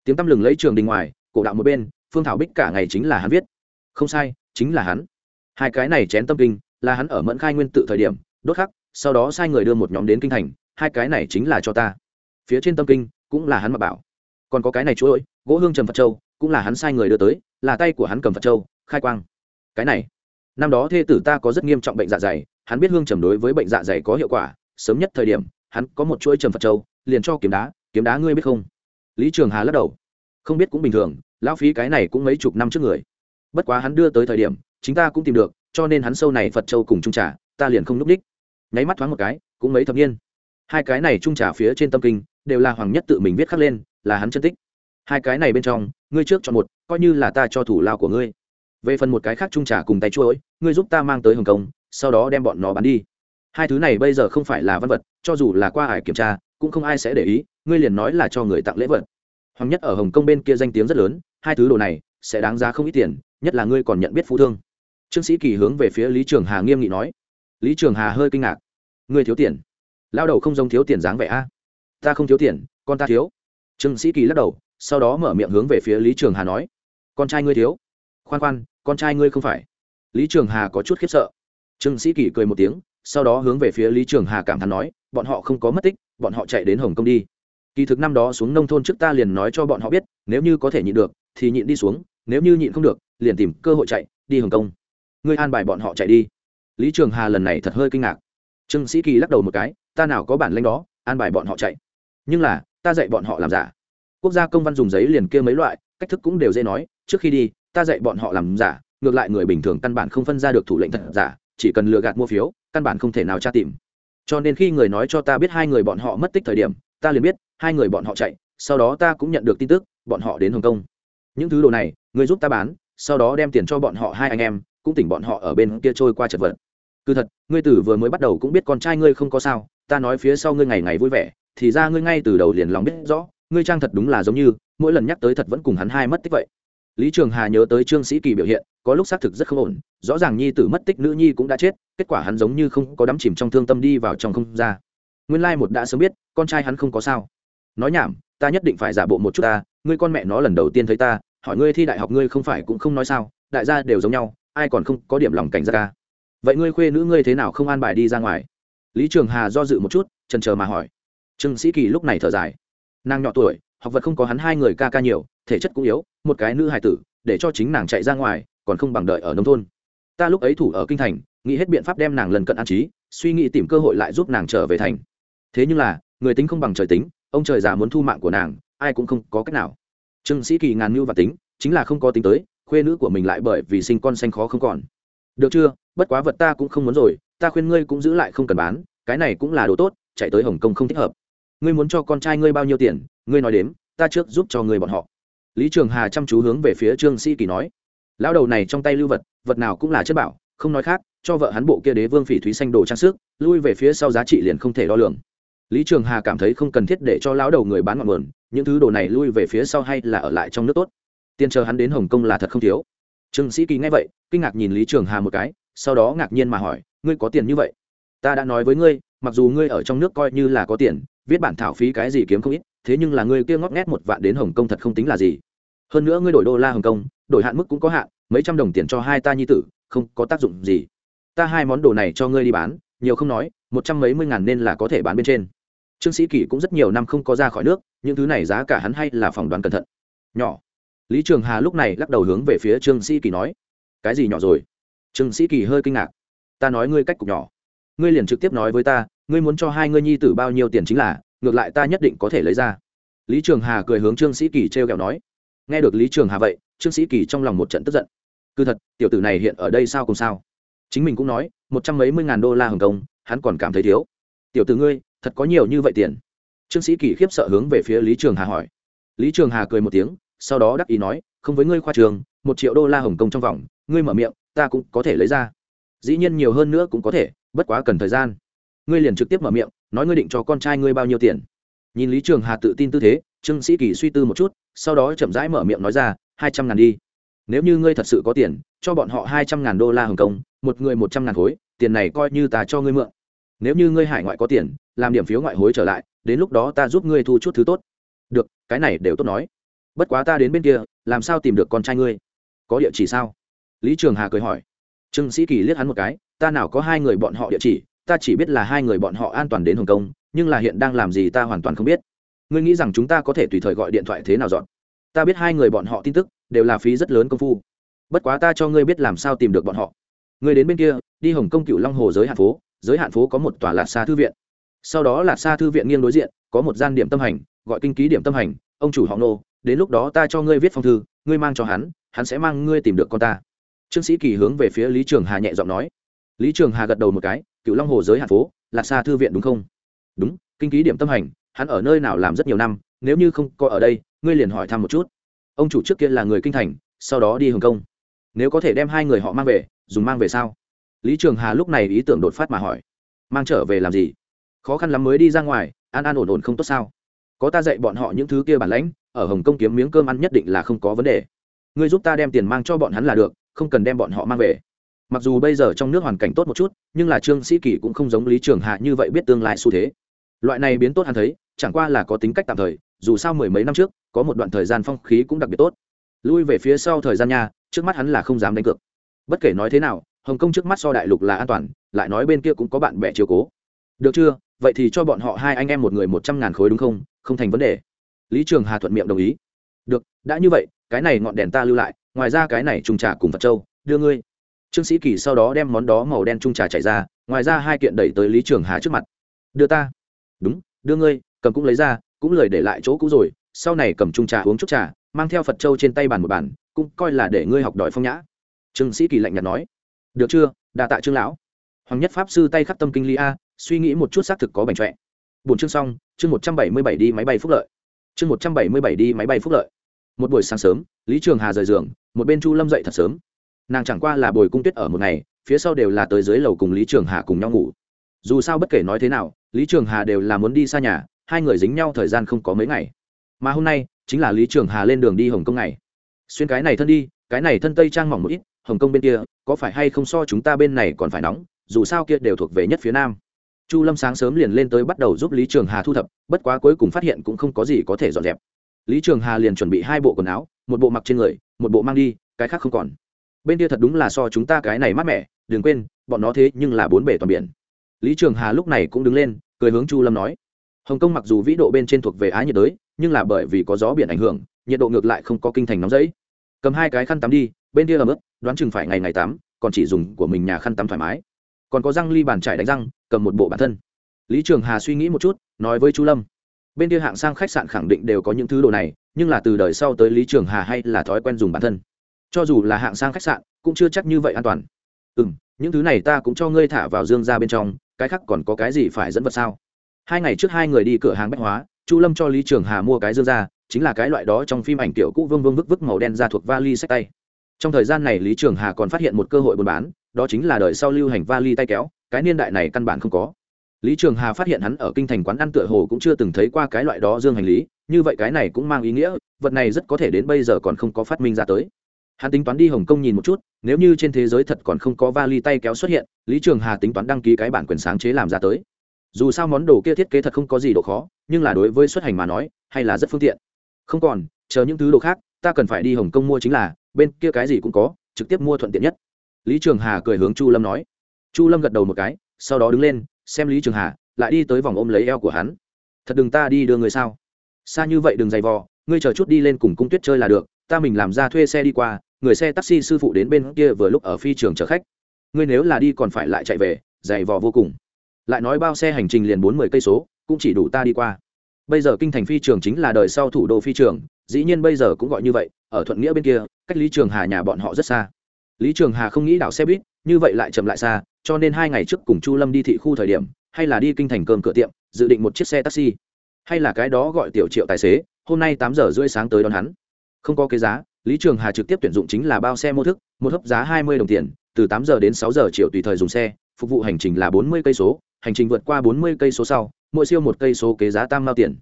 Tiếng tăm lừng lấy trường đình ngoài, cổ đạo một bên, phương thảo bích cả ngày chính là hắn viết. Không sai, chính là hắn. Hai cái này chén tâm kinh, là hắn ở mẫn khai nguyên tự thời điểm, đốt khắc sau đó sai người đưa một nhóm đến kinh thành hai cái này chính là cho ta. Phía trên tâm kinh cũng là hắn mà bảo. Còn có cái này chuỗi gỗ hương trầm phật châu cũng là hắn sai người đưa tới là tay của hắn cầm phật châu khai quang. Cái này năm đó thê tử ta có rất nghiêm trọng bệnh dạ dày hắn biết hương trầm đối với bệnh dạ dày có hiệu quả sớm nhất thời điểm hắn có một chuỗi trầm phật châu liền cho kiếm đá kiếm đá ngươi biết không? Lý trường hà lắc đầu. Không biết cũng bình thường lão phí cái này cũng mấy chục năm trước người. Bất quá hắn đưa tới thời điểm chính ta cũng tìm được cho nên hắn sâu này phật châu cùng trung trả, ta liền không n ú c đích nháy mắt thoáng một cái, cũng mấy thập niên. Hai cái này trung trả phía trên tâm kinh, đều là hoàng nhất tự mình viết khắc lên, là hắn chân tích. Hai cái này bên trong, ngươi trước chọn một, coi như là ta cho thủ lao của ngươi. Về phần một cái khác trung trả cùng tay chuỗi ngươi giúp ta mang tới hồng kông, sau đó đem bọn nó bán đi. Hai thứ này bây giờ không phải là văn vật, cho dù là qua hải kiểm tra, cũng không ai sẽ để ý, ngươi liền nói là cho người tặng lễ vật. Hoàng nhất ở hồng kông bên kia danh tiếng rất lớn, hai thứ đồ này sẽ đáng giá không ít tiền, nhất là ngươi còn nhận biết phú thương. Trương sĩ kỳ hướng về phía lý trường hà nghiêm nghị nói lý trường hà hơi kinh ngạc. Ngươi thiếu tiền. Lao đầu không giống thiếu tiền dáng vẻ a. Ta không thiếu tiền, con ta thiếu. Trương sĩ kỳ lắc đầu, sau đó mở miệng hướng về phía lý trường hà nói. Con trai ngươi thiếu. Khoan khoan, con trai ngươi không phải. Lý trường hà có chút khiếp sợ. Trương sĩ kỳ cười một tiếng, sau đó hướng về phía lý trường hà cảm thán nói, bọn họ không có mất tích, bọn họ chạy đến hồng kông đi. Kỳ thực năm đó xuống nông thôn trước ta liền nói cho bọn họ biết, nếu như có thể nhịn được, thì nhịn đi xuống, nếu như nhịn không được, liền tìm cơ hội chạy, đi hồng kông. Ngươi an bài bọn họ chạy đi lý trường hà lần này thật hơi kinh ngạc. Trương sĩ kỳ lắc đầu một cái, ta nào có bản lanh đó, an bài bọn họ chạy. Nhưng là, ta dạy bọn họ làm giả. Quốc gia công văn dùng giấy liền kia mấy loại, cách thức cũng đều dễ nói, trước khi đi, ta dạy bọn họ làm giả, ngược lại người bình thường căn bản không phân ra được thủ lệnh thật giả, chỉ cần lừa gạt mua phiếu, căn bản không thể nào tra tìm. Cho nên khi người nói cho ta biết hai người bọn họ mất tích thời điểm, ta liền biết, hai người bọn họ chạy, sau đó ta cũng nhận được tin tức, bọn họ đến hồng kông. Những thứ đồ này, người giúp ta bán, sau đó đem tiền cho bọn họ hai anh em, cũng tỉnh bọn họ ở bên kia trôi qua chật vật cứ thật, ngươi tử vừa mới bắt đầu cũng biết con trai ngươi không có sao, ta nói phía sau ngươi ngày ngày vui vẻ, thì ra ngươi ngay từ đầu liền lòng biết rõ, ngươi trang thật đúng là giống như, mỗi lần nhắc tới thật vẫn cùng hắn hai mất tích vậy. Lý trường hà nhớ tới trương sĩ kỳ biểu hiện, có lúc xác thực rất không ổn, rõ ràng nhi tử mất tích nữ nhi cũng đã chết, kết quả hắn giống như không có đắm chìm trong thương tâm đi vào trong không ra nguyên lai một đã sớm biết, con trai hắn không có sao. Nói nhảm, ta nhất định phải giả bộ một chút ta, ngươi con mẹ nó lần đầu tiên thấy ta, hỏi ngươi thi đại học ngươi không phải cũng không nói sao, đại gia đều giống nhau, ai còn không có điểm lòng cảnh giác ca vậy ngươi khuê nữ ngươi thế nào không an bài đi ra ngoài? Lý trường hà do dự một chút trần chờ mà hỏi. Trương sĩ kỳ lúc này thở dài. Nàng nhỏ tuổi, học vật không có hắn hai người ca ca nhiều, thể chất cũng yếu, một cái nữ hài tử, để cho chính nàng chạy ra ngoài, còn không bằng đợi ở nông thôn. Ta lúc ấy thủ ở kinh thành, nghĩ hết biện pháp đem nàng lần cận an trí, suy nghĩ tìm cơ hội lại giúp nàng trở về thành. Thế nhưng là, người tính không bằng trời tính, ông trời già muốn thu mạng của nàng, ai cũng không có cách nào. Trương sĩ kỳ ngàn mưu và tính, chính là không có tính tới, khuê nữ của mình lại bởi vì sinh con xanh khó không còn được chưa? Bất quá vật ta cũng không muốn rồi, ta khuyên ngươi cũng giữ lại không cần bán, cái này cũng là đồ tốt, chạy tới hồng kông không thích hợp. Ngươi muốn cho con trai ngươi bao nhiêu tiền? Ngươi nói đếm, ta trước giúp cho ngươi bọn họ. Lý trường hà chăm chú hướng về phía trương sĩ kỳ nói. Lão đầu này trong tay lưu vật vật nào cũng là chất bảo, không nói khác, cho vợ hắn bộ kia đế vương phỉ thúy xanh đồ trang sức, lui về phía sau giá trị liền không thể đo lường. Lý trường hà cảm thấy không cần thiết để cho lão đầu người bán ngọn nguồn, những thứ đồ này lui về phía sau hay là ở lại trong nước tốt. Tiền chờ hắn đến hồng kông là thật không thiếu trương sĩ kỳ nghe vậy, kinh ngạc nhìn lý trường hà một cái, sau đó ngạc nhiên mà hỏi, ngươi có tiền như vậy? Ta đã nói với ngươi, mặc dù ngươi ở trong nước coi như là có tiền, viết bản thảo phí cái gì kiếm không ít, thế nhưng là ngươi kia ngót nghét một vạn đến hồng kông thật không tính là gì. Hơn nữa ngươi đổi đô la hồng kông, đổi hạn mức cũng có hạn, mấy trăm đồng tiền cho hai ta nhi tử, không có tác dụng gì. Ta hai món đồ này cho ngươi đi bán, nhiều không nói, một trăm mấy mươi ngàn nên là có thể bán bên trên. Trương sĩ kỳ cũng rất nhiều năm không có ra khỏi nước, những thứ này giá cả hắn hay là phỏng đoán cẩn thận. Nhỏ lý trường hà lúc này lắc đầu hướng về phía trương sĩ kỳ nói, cái gì nhỏ rồi? Trương sĩ kỳ hơi kinh ngạc, ta nói ngươi cách cục nhỏ. Ngươi liền trực tiếp nói với ta, ngươi muốn cho hai ngươi nhi tử bao nhiêu tiền chính là, ngược lại ta nhất định có thể lấy ra. Lý trường hà cười hướng trương sĩ kỳ t r e o kẹo nói, nghe được lý trường hà vậy, trương sĩ kỳ trong lòng một trận tức giận. Cứ thật, tiểu tử này hiện ở đây sao cùng sao? Chính mình cũng nói, một trăm mấy mươi ngàn đô la hồng kông, hắn còn cảm thấy thiếu. Tiểu tử ngươi, thật có nhiều như vậy tiền. Trương sĩ kỳ khiếp sợ hướng về phía lý trường hà hỏi. Lý trường hà cười một tiếng sau đó đắc ý nói, không với ngươi khoa trường, một triệu đô la hồng kông trong vòng, ngươi mở miệng, ta cũng có thể lấy ra. Dĩ nhiên nhiều hơn nữa cũng có thể, bất quá cần thời gian. Ngươi liền trực tiếp mở miệng, nói ngươi định cho con trai ngươi bao nhiêu tiền. Nhìn lý trường hà tự tin tư thế, trương sĩ kỳ suy tư một chút, sau đó chậm rãi mở miệng nói ra, hai trăm ngàn đi. Nếu như ngươi thật sự có tiền, cho bọn họ hai trăm ngàn đô la hồng kông, một người một trăm ngàn khối, tiền này coi như ta cho ngươi mượn. Nếu như ngươi hải ngoại có tiền, làm điểm phiếu ngoại hối trở lại, đến lúc đó ta giúp ngươi thu chút thứ tốt. Được, cái này đều tốt nói bất quá ta đến bên kia, làm sao tìm được con trai ngươi? Có địa chỉ sao? Lý trường hà cười hỏi. Trương sĩ kỳ liếc hắn một cái, ta nào có hai người bọn họ địa chỉ, ta chỉ biết là hai người bọn họ an toàn đến hồng kông, nhưng là hiện đang làm gì ta hoàn toàn không biết. Ngươi nghĩ rằng chúng ta có thể tùy thời gọi điện thoại thế nào dọn? Ta biết hai người bọn họ tin tức, đều là phí rất lớn công phu. Bất quá ta cho ngươi biết làm sao tìm được bọn họ. Ngươi đến bên kia, đi hồng kông cựu long hồ giới hạn phố, giới hạn phố có một tòa lạt xa thư viện. Sau đó lạt xa thư viện nghiêng đối diện, có một gian điểm tâm hành, gọi kinh ký điểm tâm hành, ông chủ họ nô đến lúc đó ta cho ngươi viết phong thư, ngươi mang cho hắn hắn sẽ mang ngươi tìm được con ta. Trương sĩ kỳ hướng về phía lý trường hà nhẹ giọng nói. Lý trường hà gật đầu một cái cựu long hồ giới hạ phố, lạc xa thư viện đúng không? Đúng, kinh ký điểm tâm hành, hắn ở nơi nào làm rất nhiều năm, nếu như không có ở đây, ngươi liền hỏi thăm một chút. Ông chủ trước kia là người kinh thành, sau đó đi hồng kông. Nếu có thể đem hai người họ mang về, dùng mang về sao? Lý trường hà lúc này ý tưởng đột phát mà hỏi. Mang trở về làm gì? Khó khăn lắm mới đi ra ngoài, an an ổn ổn không tốt sao? Có ta dạy bọn họ những thứ kia bản lãnh, ở hồng kông kiếm miếng cơm ăn nhất định là không có vấn đề. Ngươi giúp ta đem tiền mang cho bọn hắn là được, không cần đem bọn họ mang về. Mặc dù bây giờ trong nước hoàn cảnh tốt một chút, nhưng là trương sĩ kỳ cũng không giống lý trường hạ như vậy biết tương lai xu thế. Loại này biến tốt hắn thấy, chẳng qua là có tính cách tạm thời, dù sao mười mấy năm trước, có một đoạn thời gian phong khí cũng đặc biệt tốt. Lui về phía sau thời gian nha, trước mắt hắn là không dám đánh cược. Bất kể nói thế nào, hồng kông trước mắt so đại lục là an toàn, lại nói bên kia cũng có bạn bè chiều cố. Được chưa? Vậy thì cho bọn họ hai anh em một người một trăm ngàn khối đúng không? Không thành vấn đề. Lý trường hà thuận miệng đồng ý. Được, đã như vậy, cái này ngọn đèn ta lưu lại, ngoài ra cái này trung trà cùng phật châu, đưa ngươi. Trương sĩ kỳ sau đó đem món đó màu đen trung trà chạy ra, ngoài ra hai kiện đẩy tới lý trường hà trước mặt. Đưa ta. Đúng, đưa ngươi, cầm cũng lấy ra, cũng lời để lại chỗ cũ rồi, sau này cầm trung trà uống chút trà, mang theo phật châu trên tay bàn một bàn, cũng coi là để ngươi học đòi phong nhã. Trương sĩ kỳ lạnh nhạt nói. Được chưa đà tạ trương lão. Hoàng nhất pháp sư tay khắc tâm kinh ly a, suy nghĩ một chút xác thực có bành trọe. Bốn chương xong chương một trăm bảy mươi bảy đi máy bay phúc lợi. Chương một trăm bảy mươi bảy đi máy bay phúc lợi. Một buổi sáng sớm, lý trường hà rời giường, một bên chu lâm dậy thật sớm. Nàng chẳng qua là bồi cung tuyết ở một ngày, phía sau đều là tới dưới lầu cùng lý trường hà cùng nhau ngủ. Dù sao bất kể nói thế nào, lý trường hà đều là muốn đi xa nhà, hai người dính nhau thời gian không có mấy ngày. Mà hôm nay, chính là lý trường hà lên đường đi hồng kông này xuyên cái này thân đi, cái này thân tây trang mỏng một ít, hồng kông bên kia, có phải hay không so chúng ta bên này còn phải nóng, dù sao kia đều thuộc về nhất phía nam chu lâm sáng sớm liền lên tới bắt đầu giúp lý trường hà thu thập, bất quá cuối cùng phát hiện cũng không có gì có thể dọn dẹp. Lý trường hà liền chuẩn bị hai bộ quần áo, một bộ mặc trên người, một bộ mang đi, cái khác không còn. Bên kia thật đúng là so chúng ta cái này mát mẻ, đừng quên, bọn nó thế nhưng là bốn bể toàn biển. Lý trường hà lúc này cũng đứng lên, cười hướng chu lâm nói, hồng kông mặc dù vĩ độ bên trên thuộc về á nhiệt đới, nhưng là bởi vì có gió biển ảnh hưởng, nhiệt độ ngược lại không có kinh thành nóng dẫy cầm hai cái khăn tắm đi, bên kia ấm ướt đoán chừng phải ngày ngày tắm, còn chỉ dùng của mình nhà khăn tắm thoải mái. Còn có răng ly bàn trải đánh răng cầm một bộ bản thân. Lý trường hà suy nghĩ một chút, nói với chu lâm, bên kia hạng sang khách sạn khẳng định đều có những thứ đồ này, nhưng là từ đời sau tới lý trường hà hay là thói quen dùng bản thân. Cho dù là hạng sang khách sạn, cũng chưa chắc như vậy an toàn. Ừ m những thứ này ta cũng cho ngươi thả vào dương ra bên trong, cái khác còn có cái gì phải dẫn vật sao? Hai ngày trước hai người đi cửa hàng bách hóa, chu lâm cho lý trường hà mua cái dương ra, chính là cái loại đó trong phim ảnh kiểu cũ vương vương vức vức màu đen ra thuộc vali sách tay. Trong thời gian này lý trường hà còn phát hiện một cơ hội buôn bán, đó chính là đời sau lưu hành vali tay kéo cái niên đại này căn bản không có. Lý trường hà phát hiện hắn ở kinh thành quán ăn tựa hồ cũng chưa từng thấy qua cái loại đó dương hành lý, như vậy cái này cũng mang ý nghĩa, vật này rất có thể đến bây giờ còn không có phát minh ra tới. Hắn tính toán đi hồng kông nhìn một chút, nếu như trên thế giới thật còn không có vali tay kéo xuất hiện, lý trường hà tính toán đăng ký cái bản quyền sáng chế làm ra tới. Dù sao món đồ kia thiết kế thật không có gì độ khó, nhưng là đối với xuất hành mà nói, hay là rất phương tiện. Không còn, chờ những thứ đồ khác, ta cần phải đi hồng kông mua chính là, bên kia cái gì cũng có, trực tiếp mua thuận tiện nhất. Lý trường hà cười hướng chu lâm nói chu lâm gật đầu một cái, sau đó đứng lên, xem lý trường hà, lại đi tới vòng ôm lấy eo của hắn. Thật đừng ta đi đưa người sao? Xa như vậy đừng giày vò, ngươi chờ chút đi lên cùng cung tuyết chơi là được, ta mình làm ra thuê xe đi qua, người xe taxi sư phụ đến bên kia vừa lúc ở phi trường chở khách. Ngươi nếu là đi còn phải lại chạy về, giày vò vô cùng. Lại nói bao xe hành trình liền bốn mươi cây số, cũng chỉ đủ ta đi qua. Bây giờ kinh thành phi trường chính là đời sau thủ đô phi trường, dĩ nhiên bây giờ cũng gọi như vậy, ở thuận nghĩa bên kia, cách lý trường hà nhà bọn họ rất xa. Lý trường hà không nghĩ đảo xe buýt, như vậy lại chậm lại xa cho nên hai ngày trước cùng chu lâm đi thị khu thời điểm, hay là đi kinh thành cơm cửa tiệm, dự định một chiếc xe taxi, hay là cái đó gọi tiểu triệu tài xế, hôm nay tám giờ rưỡi sáng tới đón hắn. Không có cái giá, lý trường hà trực tiếp tuyển dụng chính là bao xe mô thức, một hấp giá hai mươi đồng tiền, từ tám giờ đến sáu giờ chiều tùy thời dùng xe, phục vụ hành trình là bốn mươi cây số, hành trình vượt qua bốn mươi cây số sau, mỗi siêu một cây số kế giá tam mao tiền.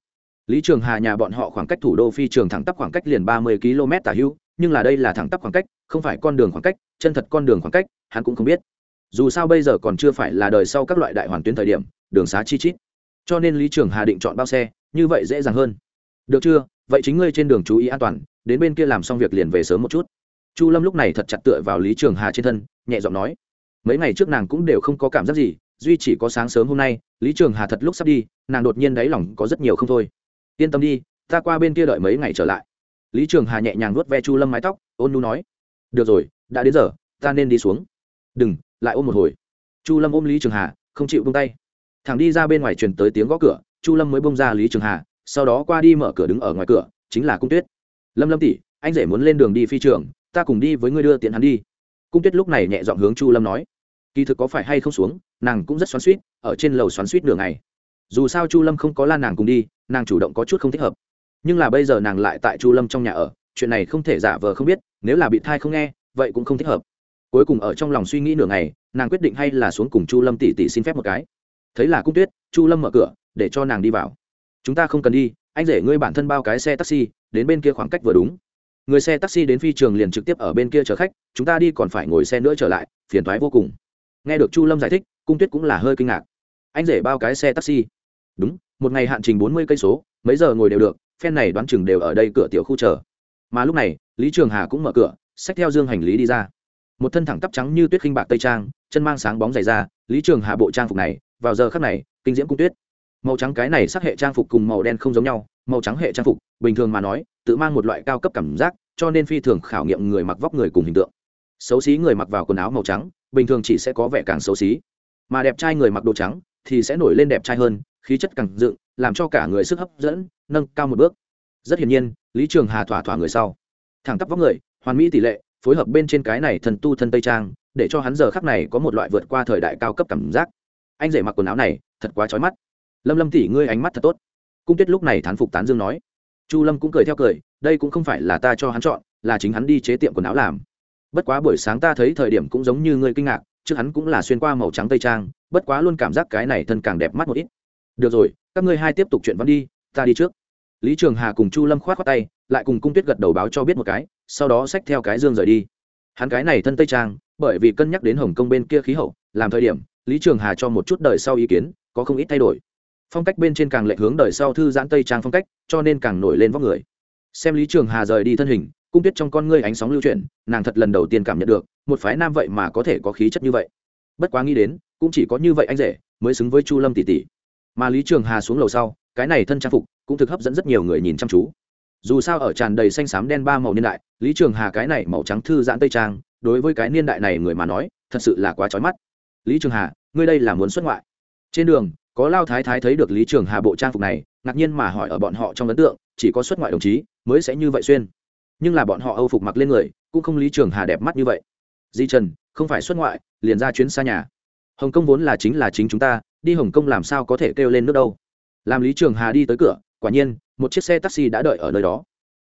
Lý trường hà nhà bọn họ khoảng cách thủ đô phi trường thẳng tắp khoảng cách liền ba mươi km tả hữu nhưng là đây là thẳng tắp khoảng cách, không phải con đường khoảng cách, chân thật con đường khoảng cách, hắn cũng không biết dù sao bây giờ còn chưa phải là đời sau các loại đại hoàn tuyến thời điểm, đường xá chi chít. Cho nên lý trường hà định chọn bao xe, như vậy dễ dàng hơn. Được chưa? Vậy chính ngươi trên đường chú ý an toàn, đến bên kia làm xong việc liền về sớm một chút. Chu lâm lúc này thật chặt tựa vào lý trường hà trên thân, nhẹ giọng nói. Mấy ngày trước nàng cũng đều không có cảm giác gì, duy chỉ có sáng sớm hôm nay, lý trường hà thật lúc sắp đi, nàng đột nhiên đáy lòng có rất nhiều không thôi. Yên tâm đi, ta qua bên kia đợi mấy ngày trở lại. Lý trường hà nhẹ nhàng nuốt ve chu lâm mái tóc, ôn nu nói. Được rồi, đã đến giờ, ta nên đi xuống. Đừng lại ôm một hồi. Chu lâm ôm lý trường hà, không chịu bông tay. Thằng đi ra bên ngoài truyền tới tiếng gõ cửa, chu lâm mới bông ra lý trường hà, sau đó qua đi mở cửa đứng ở ngoài cửa, chính là cung tuyết. Lâm lâm tỷ, anh rể muốn lên đường đi phi trường, ta cùng đi với ngươi đưa tiện hắn đi. Cung tuyết lúc này nhẹ dọn hướng chu lâm nói. Kỳ thực có phải hay không xuống, nàng cũng rất xoắn suýt ở trên lầu xoắn suýt nửa ngày. Dù sao chu lâm không có lan nàng cùng đi, nàng chủ động có chút không thích hợp. Nhưng là bây giờ nàng lại tại chu lâm trong nhà ở, chuyện này không thể giả vờ không biết, nếu là bị thai không nghe, vậy cũng không thích hợp cuối cùng ở trong lòng suy nghĩ nửa ngày, nàng quyết định hay là xuống cùng chu lâm tỷ tỷ xin phép một cái. Thấy là cung tuyết, chu lâm mở cửa, để cho nàng đi vào. Chúng ta không cần đi, anh rể ngươi bản thân bao cái xe taxi, đến bên kia khoảng cách vừa đúng. Người xe taxi đến phi trường liền trực tiếp ở bên kia chở khách, chúng ta đi còn phải ngồi xe nữa trở lại, phiền thoái vô cùng. Nghe được chu lâm giải thích, cung tuyết cũng là hơi kinh ngạc. Anh rể bao cái xe taxi? Đúng, một ngày hạn trình bốn mươi cây số, mấy giờ ngồi đều được, phen này đoán chừng đều ở đây cửa tiểu khu chờ. Mà lúc này, lý trường hà cũng mở cửa, xách theo dương hành lý đi ra một thân thẳng tắp trắng như tuyết khinh bạc tây trang, chân mang sáng bóng dày ra, lý trường hà bộ trang phục này, vào giờ khắc này, kinh diễm cung tuyết. Màu trắng cái này sắc hệ trang phục cùng màu đen không giống nhau, màu trắng hệ trang phục, bình thường mà nói, tự mang một loại cao cấp cảm giác, cho nên phi thường khảo nghiệm người mặc vóc người cùng hình tượng. Xấu xí người mặc vào quần áo màu trắng, bình thường chỉ sẽ có vẻ càng xấu xí. Mà đẹp trai người mặc đồ trắng, thì sẽ nổi lên đẹp trai hơn, khí chất càng dựng, làm cho cả người sức hấp dẫn, nâng cao một bước. Rất hiển nhiên, lý trường hà thỏa thỏa người sau. Thẳng tắp vóc người, hoàn mỹ tỷ lệ phối hợp bên trên cái này thần tu thân tây trang, để cho hắn giờ khắc này có một loại vượt qua thời đại cao cấp cảm giác. Anh rể mặc quần áo này, thật quá trói mắt. Lâm lâm tỉ ngươi ánh mắt thật tốt. Cung tuyết lúc này thán phục tán dương nói. Chu lâm cũng cười theo cười, đây cũng không phải là ta cho hắn chọn, là chính hắn đi chế tiệm quần áo làm. Bất quá buổi sáng ta thấy thời điểm cũng giống như ngươi kinh ngạc, trước hắn cũng là xuyên qua màu trắng tây trang, bất quá luôn cảm giác cái này thân càng đẹp mắt một ít. Được rồi, các ngươi hai tiếp tục chuyện văn đi, ta đi trước. Lý trường hà cùng chu lâm k h o á t khoác tay, lại cùng cung tuyết gật đầu báo cho biết một cái sau đó xách theo cái dương rời đi. Hắn cái này thân tây trang, bởi vì cân nhắc đến hồng kông bên kia khí hậu, làm thời điểm, lý trường hà cho một chút đời sau ý kiến, có không ít thay đổi. Phong cách bên trên càng lệch hướng đời sau thư giãn tây trang phong cách, cho nên càng nổi lên vóc người. Xem lý trường hà rời đi thân hình cung tuyết trong con ngươi ánh sóng lưu chuyển, nàng thật lần đầu tiên cảm nhận được, một phái nam vậy mà có thể có khí chất như vậy. Bất quá nghĩ đến, cũng chỉ có như vậy anh rể, mới xứng với chu lâm tỷ tỷ. Mà lý trường hà xuống lầu sau, cái này thân trang phục, cũng thực hấp dẫn rất nhiều người nhìn chăm chú dù sao ở tràn đầy xanh xám đen ba màu niên đại, lý trường hà cái này màu trắng thư giãn tây trang, đối với cái niên đại này người mà nói, thật sự là quá trói mắt. Lý trường hà, ngươi đây là muốn xuất ngoại. Trên đường, có lao thái thái thấy được lý trường hà bộ trang phục này, ngạc nhiên mà hỏi ở bọn họ trong ấn tượng, chỉ có xuất ngoại đồng chí mới sẽ như vậy xuyên. Nhưng là bọn họ âu phục mặc lên người, cũng không lý trường hà đẹp mắt như vậy. Di trần, không phải xuất ngoại, liền ra chuyến xa nhà. Hồng kông vốn là chính là chính chúng ta, đi hồng kông làm sao có thể kêu lên nước đâu? Làm lý trường hà đi tới cửa quả nhiên, một chiếc xe taxi đã đợi ở nơi đó.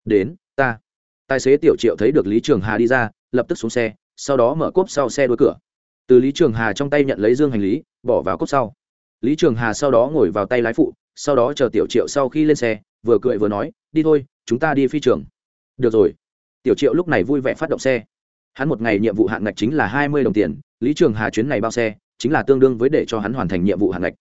Đến, ta. Tài xế tiểu triệu thấy được lý trường hà đi ra, lập tức xuống xe, sau đó mở cốp sau xe đuôi cửa. Từ lý trường hà trong tay nhận lấy dương hành lý, bỏ vào cốp sau. Lý trường hà sau đó ngồi vào tay lái phụ, sau đó chờ tiểu triệu sau khi lên xe, vừa cười vừa nói, đi thôi, chúng ta đi phi trường. Được rồi. Tiểu triệu lúc này vui vẻ phát động xe. Hắn một ngày nhiệm vụ hạn ngạch chính là hai mươi đồng tiền, lý trường hà chuyến này bao xe, chính là tương đương với để cho hắn hoàn thành nhiệm vụ hạn ngạch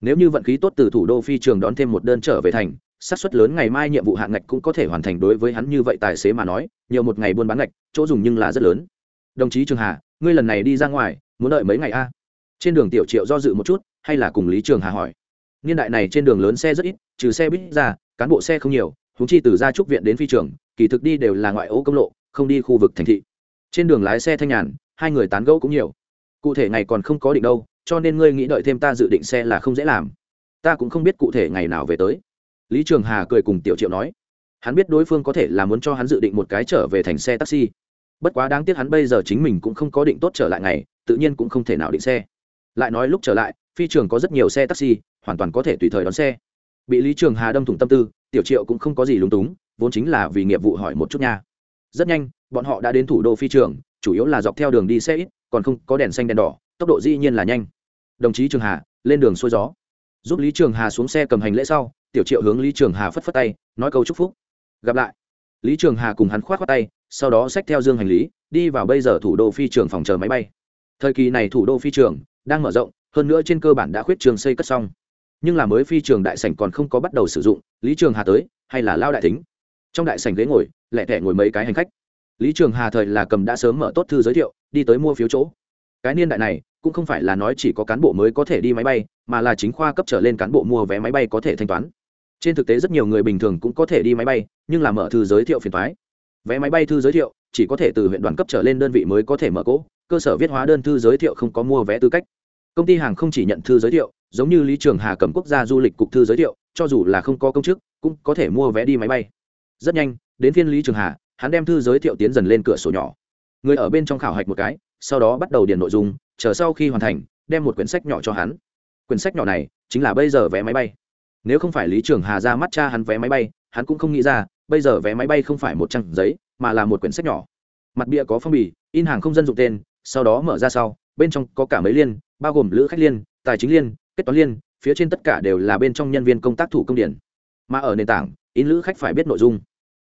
nếu như vận khí tốt từ thủ đô phi trường đón thêm một đơn trở về thành, xác suất lớn ngày mai nhiệm vụ hạn ngạch cũng có thể hoàn thành đối với hắn như vậy tài xế mà nói, nhiều một ngày buôn bán ngạch, chỗ dùng nhưng là rất lớn. Đồng chí trường hà, ngươi lần này đi ra ngoài, muốn đợi mấy ngày a? Trên đường tiểu triệu do dự một chút, hay là cùng lý trường hà hỏi. Niên đại này trên đường lớn xe rất ít, trừ xe buýt ra, cán bộ xe không nhiều húng chi từ gia trúc viện đến phi trường, kỳ thực đi đều là ngoại ô công lộ, không đi khu vực thành thị. Trên đường lái xe thanh nhàn, hai người tán gẫu cũng nhiều. Cụ thể ngày còn không có định đâu cho nên ngươi nghĩ đợi thêm ta dự định xe là không dễ làm. Ta cũng không biết cụ thể ngày nào về tới. Lý trường hà cười cùng tiểu triệu nói, hắn biết đối phương có thể là muốn cho hắn dự định một cái trở về thành xe taxi. Bất quá đáng tiếc hắn bây giờ chính mình cũng không có định tốt trở lại ngày, tự nhiên cũng không thể nào định xe. Lại nói lúc trở lại, phi trường có rất nhiều xe taxi, hoàn toàn có thể tùy thời đón xe. Bị lý trường hà đâm thủng tâm tư, tiểu triệu cũng không có gì lúng túng, vốn chính là vì nghiệp vụ hỏi một chút nha. Rất nhanh, bọn họ đã đến thủ đô phi trường, chủ yếu là dọc theo đường đi xe ít, còn không có đèn xanh đèn đỏ, tốc độ dĩ nhiên là nhanh đồng chí trường hà, lên đường xuôi gió. Giúp lý trường hà xuống xe cầm hành lễ sau, tiểu triệu hướng lý trường hà phất phất tay, nói câu chúc phúc. Gặp lại. Lý trường hà cùng hắn khoát khoát tay, sau đó xách theo dương hành lý, đi vào bây giờ thủ đô phi trường phòng chờ máy bay. Thời kỳ này thủ đô phi trường đang mở rộng, hơn nữa trên cơ bản đã khuyết trường xây cất xong. Nhưng là mới phi trường đại sảnh còn không có bắt đầu sử dụng, lý trường hà tới, hay là lao đại tính trong đại sảnh ghế ngồi lẹ tẻ ngồi mấy cái hành khách. Lý trường hà thời là cầm đã sớm mở tốt thư giới thiệu, đi tới mua phiếu chỗ cái niên đại này, cũng không phải là nói chỉ có cán bộ mới có thể đi máy bay, mà là chính khoa cấp trở lên cán bộ mua vé máy bay có thể thanh toán. Trên thực tế rất nhiều người bình thường cũng có thể đi máy bay, nhưng là mở thư giới thiệu phiền thoái vé máy bay thư giới thiệu, chỉ có thể từ huyện đoàn cấp trở lên đơn vị mới có thể mở cỗ, cơ sở viết hóa đơn thư giới thiệu không có mua vé tư cách. Công ty hàng không chỉ nhận thư giới thiệu, giống như lý trường hà cầm quốc gia du lịch cục thư giới thiệu, cho dù là không có công chức, cũng có thể mua vé đi máy bay. Rất nhanh, đến phiên lý trường hà, hắn đem thư giới thiệu tiến dần lên cửa sổ nhỏ. Người ở bên trong khảo hạch một cái sau đó bắt đầu điền nội dung, chờ sau khi hoàn thành, đem một quyển sách nhỏ cho hắn. Quyển sách nhỏ này chính là bây giờ vé máy bay. Nếu không phải lý trường hà ra mắt cha hắn vé máy bay, hắn cũng không nghĩ ra, bây giờ vé máy bay không phải một trang giấy, mà là một quyển sách nhỏ. Mặt bìa có phong bì, in hàng không dân dụng tên, sau đó mở ra sau, bên trong có cả mấy liên, bao gồm lữ khách liên, tài chính liên, kết toán liên, phía trên tất cả đều là bên trong nhân viên công tác thủ công điển. Mà ở nền tảng, in lữ khách phải biết nội dung.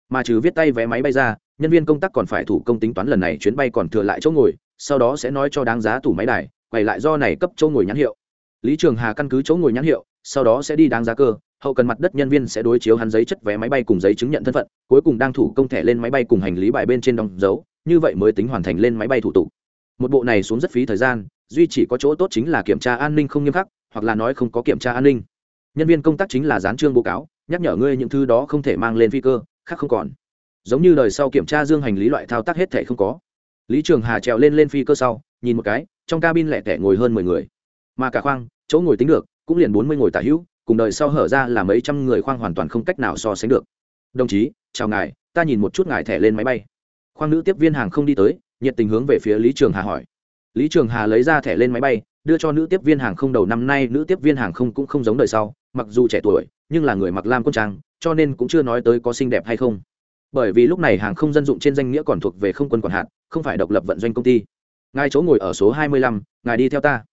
Mà trừ viết tay vé máy bay ra, nhân viên công tác còn phải thủ công tính toán lần này chuyến bay còn thừa lại chỗ ngồi sau đó sẽ nói cho đáng giá tủ máy đài, quay lại do này cấp chỗ ngồi nhãn hiệu. Lý trường hà căn cứ chỗ ngồi nhãn hiệu, sau đó sẽ đi đáng giá cơ, hậu cần mặt đất nhân viên sẽ đối chiếu hắn giấy chất vé máy bay cùng giấy chứng nhận thân phận, cuối cùng đang thủ công thẻ lên máy bay cùng hành lý bài bên trên đóng dấu, như vậy mới tính hoàn thành lên máy bay thủ tục. Một bộ này xuống rất phí thời gian, duy chỉ có chỗ tốt chính là kiểm tra an ninh không nghiêm khắc, hoặc là nói không có kiểm tra an ninh. Nhân viên công tác chính là dán trương báo cáo, nhắc nhở ngươi những thứ đó không thể mang lên phi cơ, khác không còn. Giống như đời sau kiểm tra dương hành lý loại thao tác hết thể không có lý trường hà trèo lên lên phi cơ sau, nhìn một cái, trong cabin lẻ tẻ ngồi hơn mười người. Mà cả khoang, chỗ ngồi tính được, cũng liền bốn mươi ngồi tả hữu, cùng đời sau hở ra là mấy trăm người khoang hoàn toàn không cách nào so sánh được. Đồng chí, chào ngài, ta nhìn một chút ngài thẻ lên máy bay. Khoang nữ tiếp viên hàng không đi tới, nhiệt tình hướng về phía lý trường hà hỏi. Lý trường hà lấy ra thẻ lên máy bay, đưa cho nữ tiếp viên hàng không đầu năm nay, nữ tiếp viên hàng không cũng không giống đời sau, mặc dù trẻ tuổi, nhưng là người mặc lam quân trang, cho nên cũng chưa nói tới có xinh đẹp hay không. Bởi vì lúc này hàng không dân dụng trên danh nghĩa còn thuộc về không quân quản hạt không phải độc lập vận doanh công ty. Ngài chỗ ngồi ở số hai mươi lăm, ngài đi theo ta.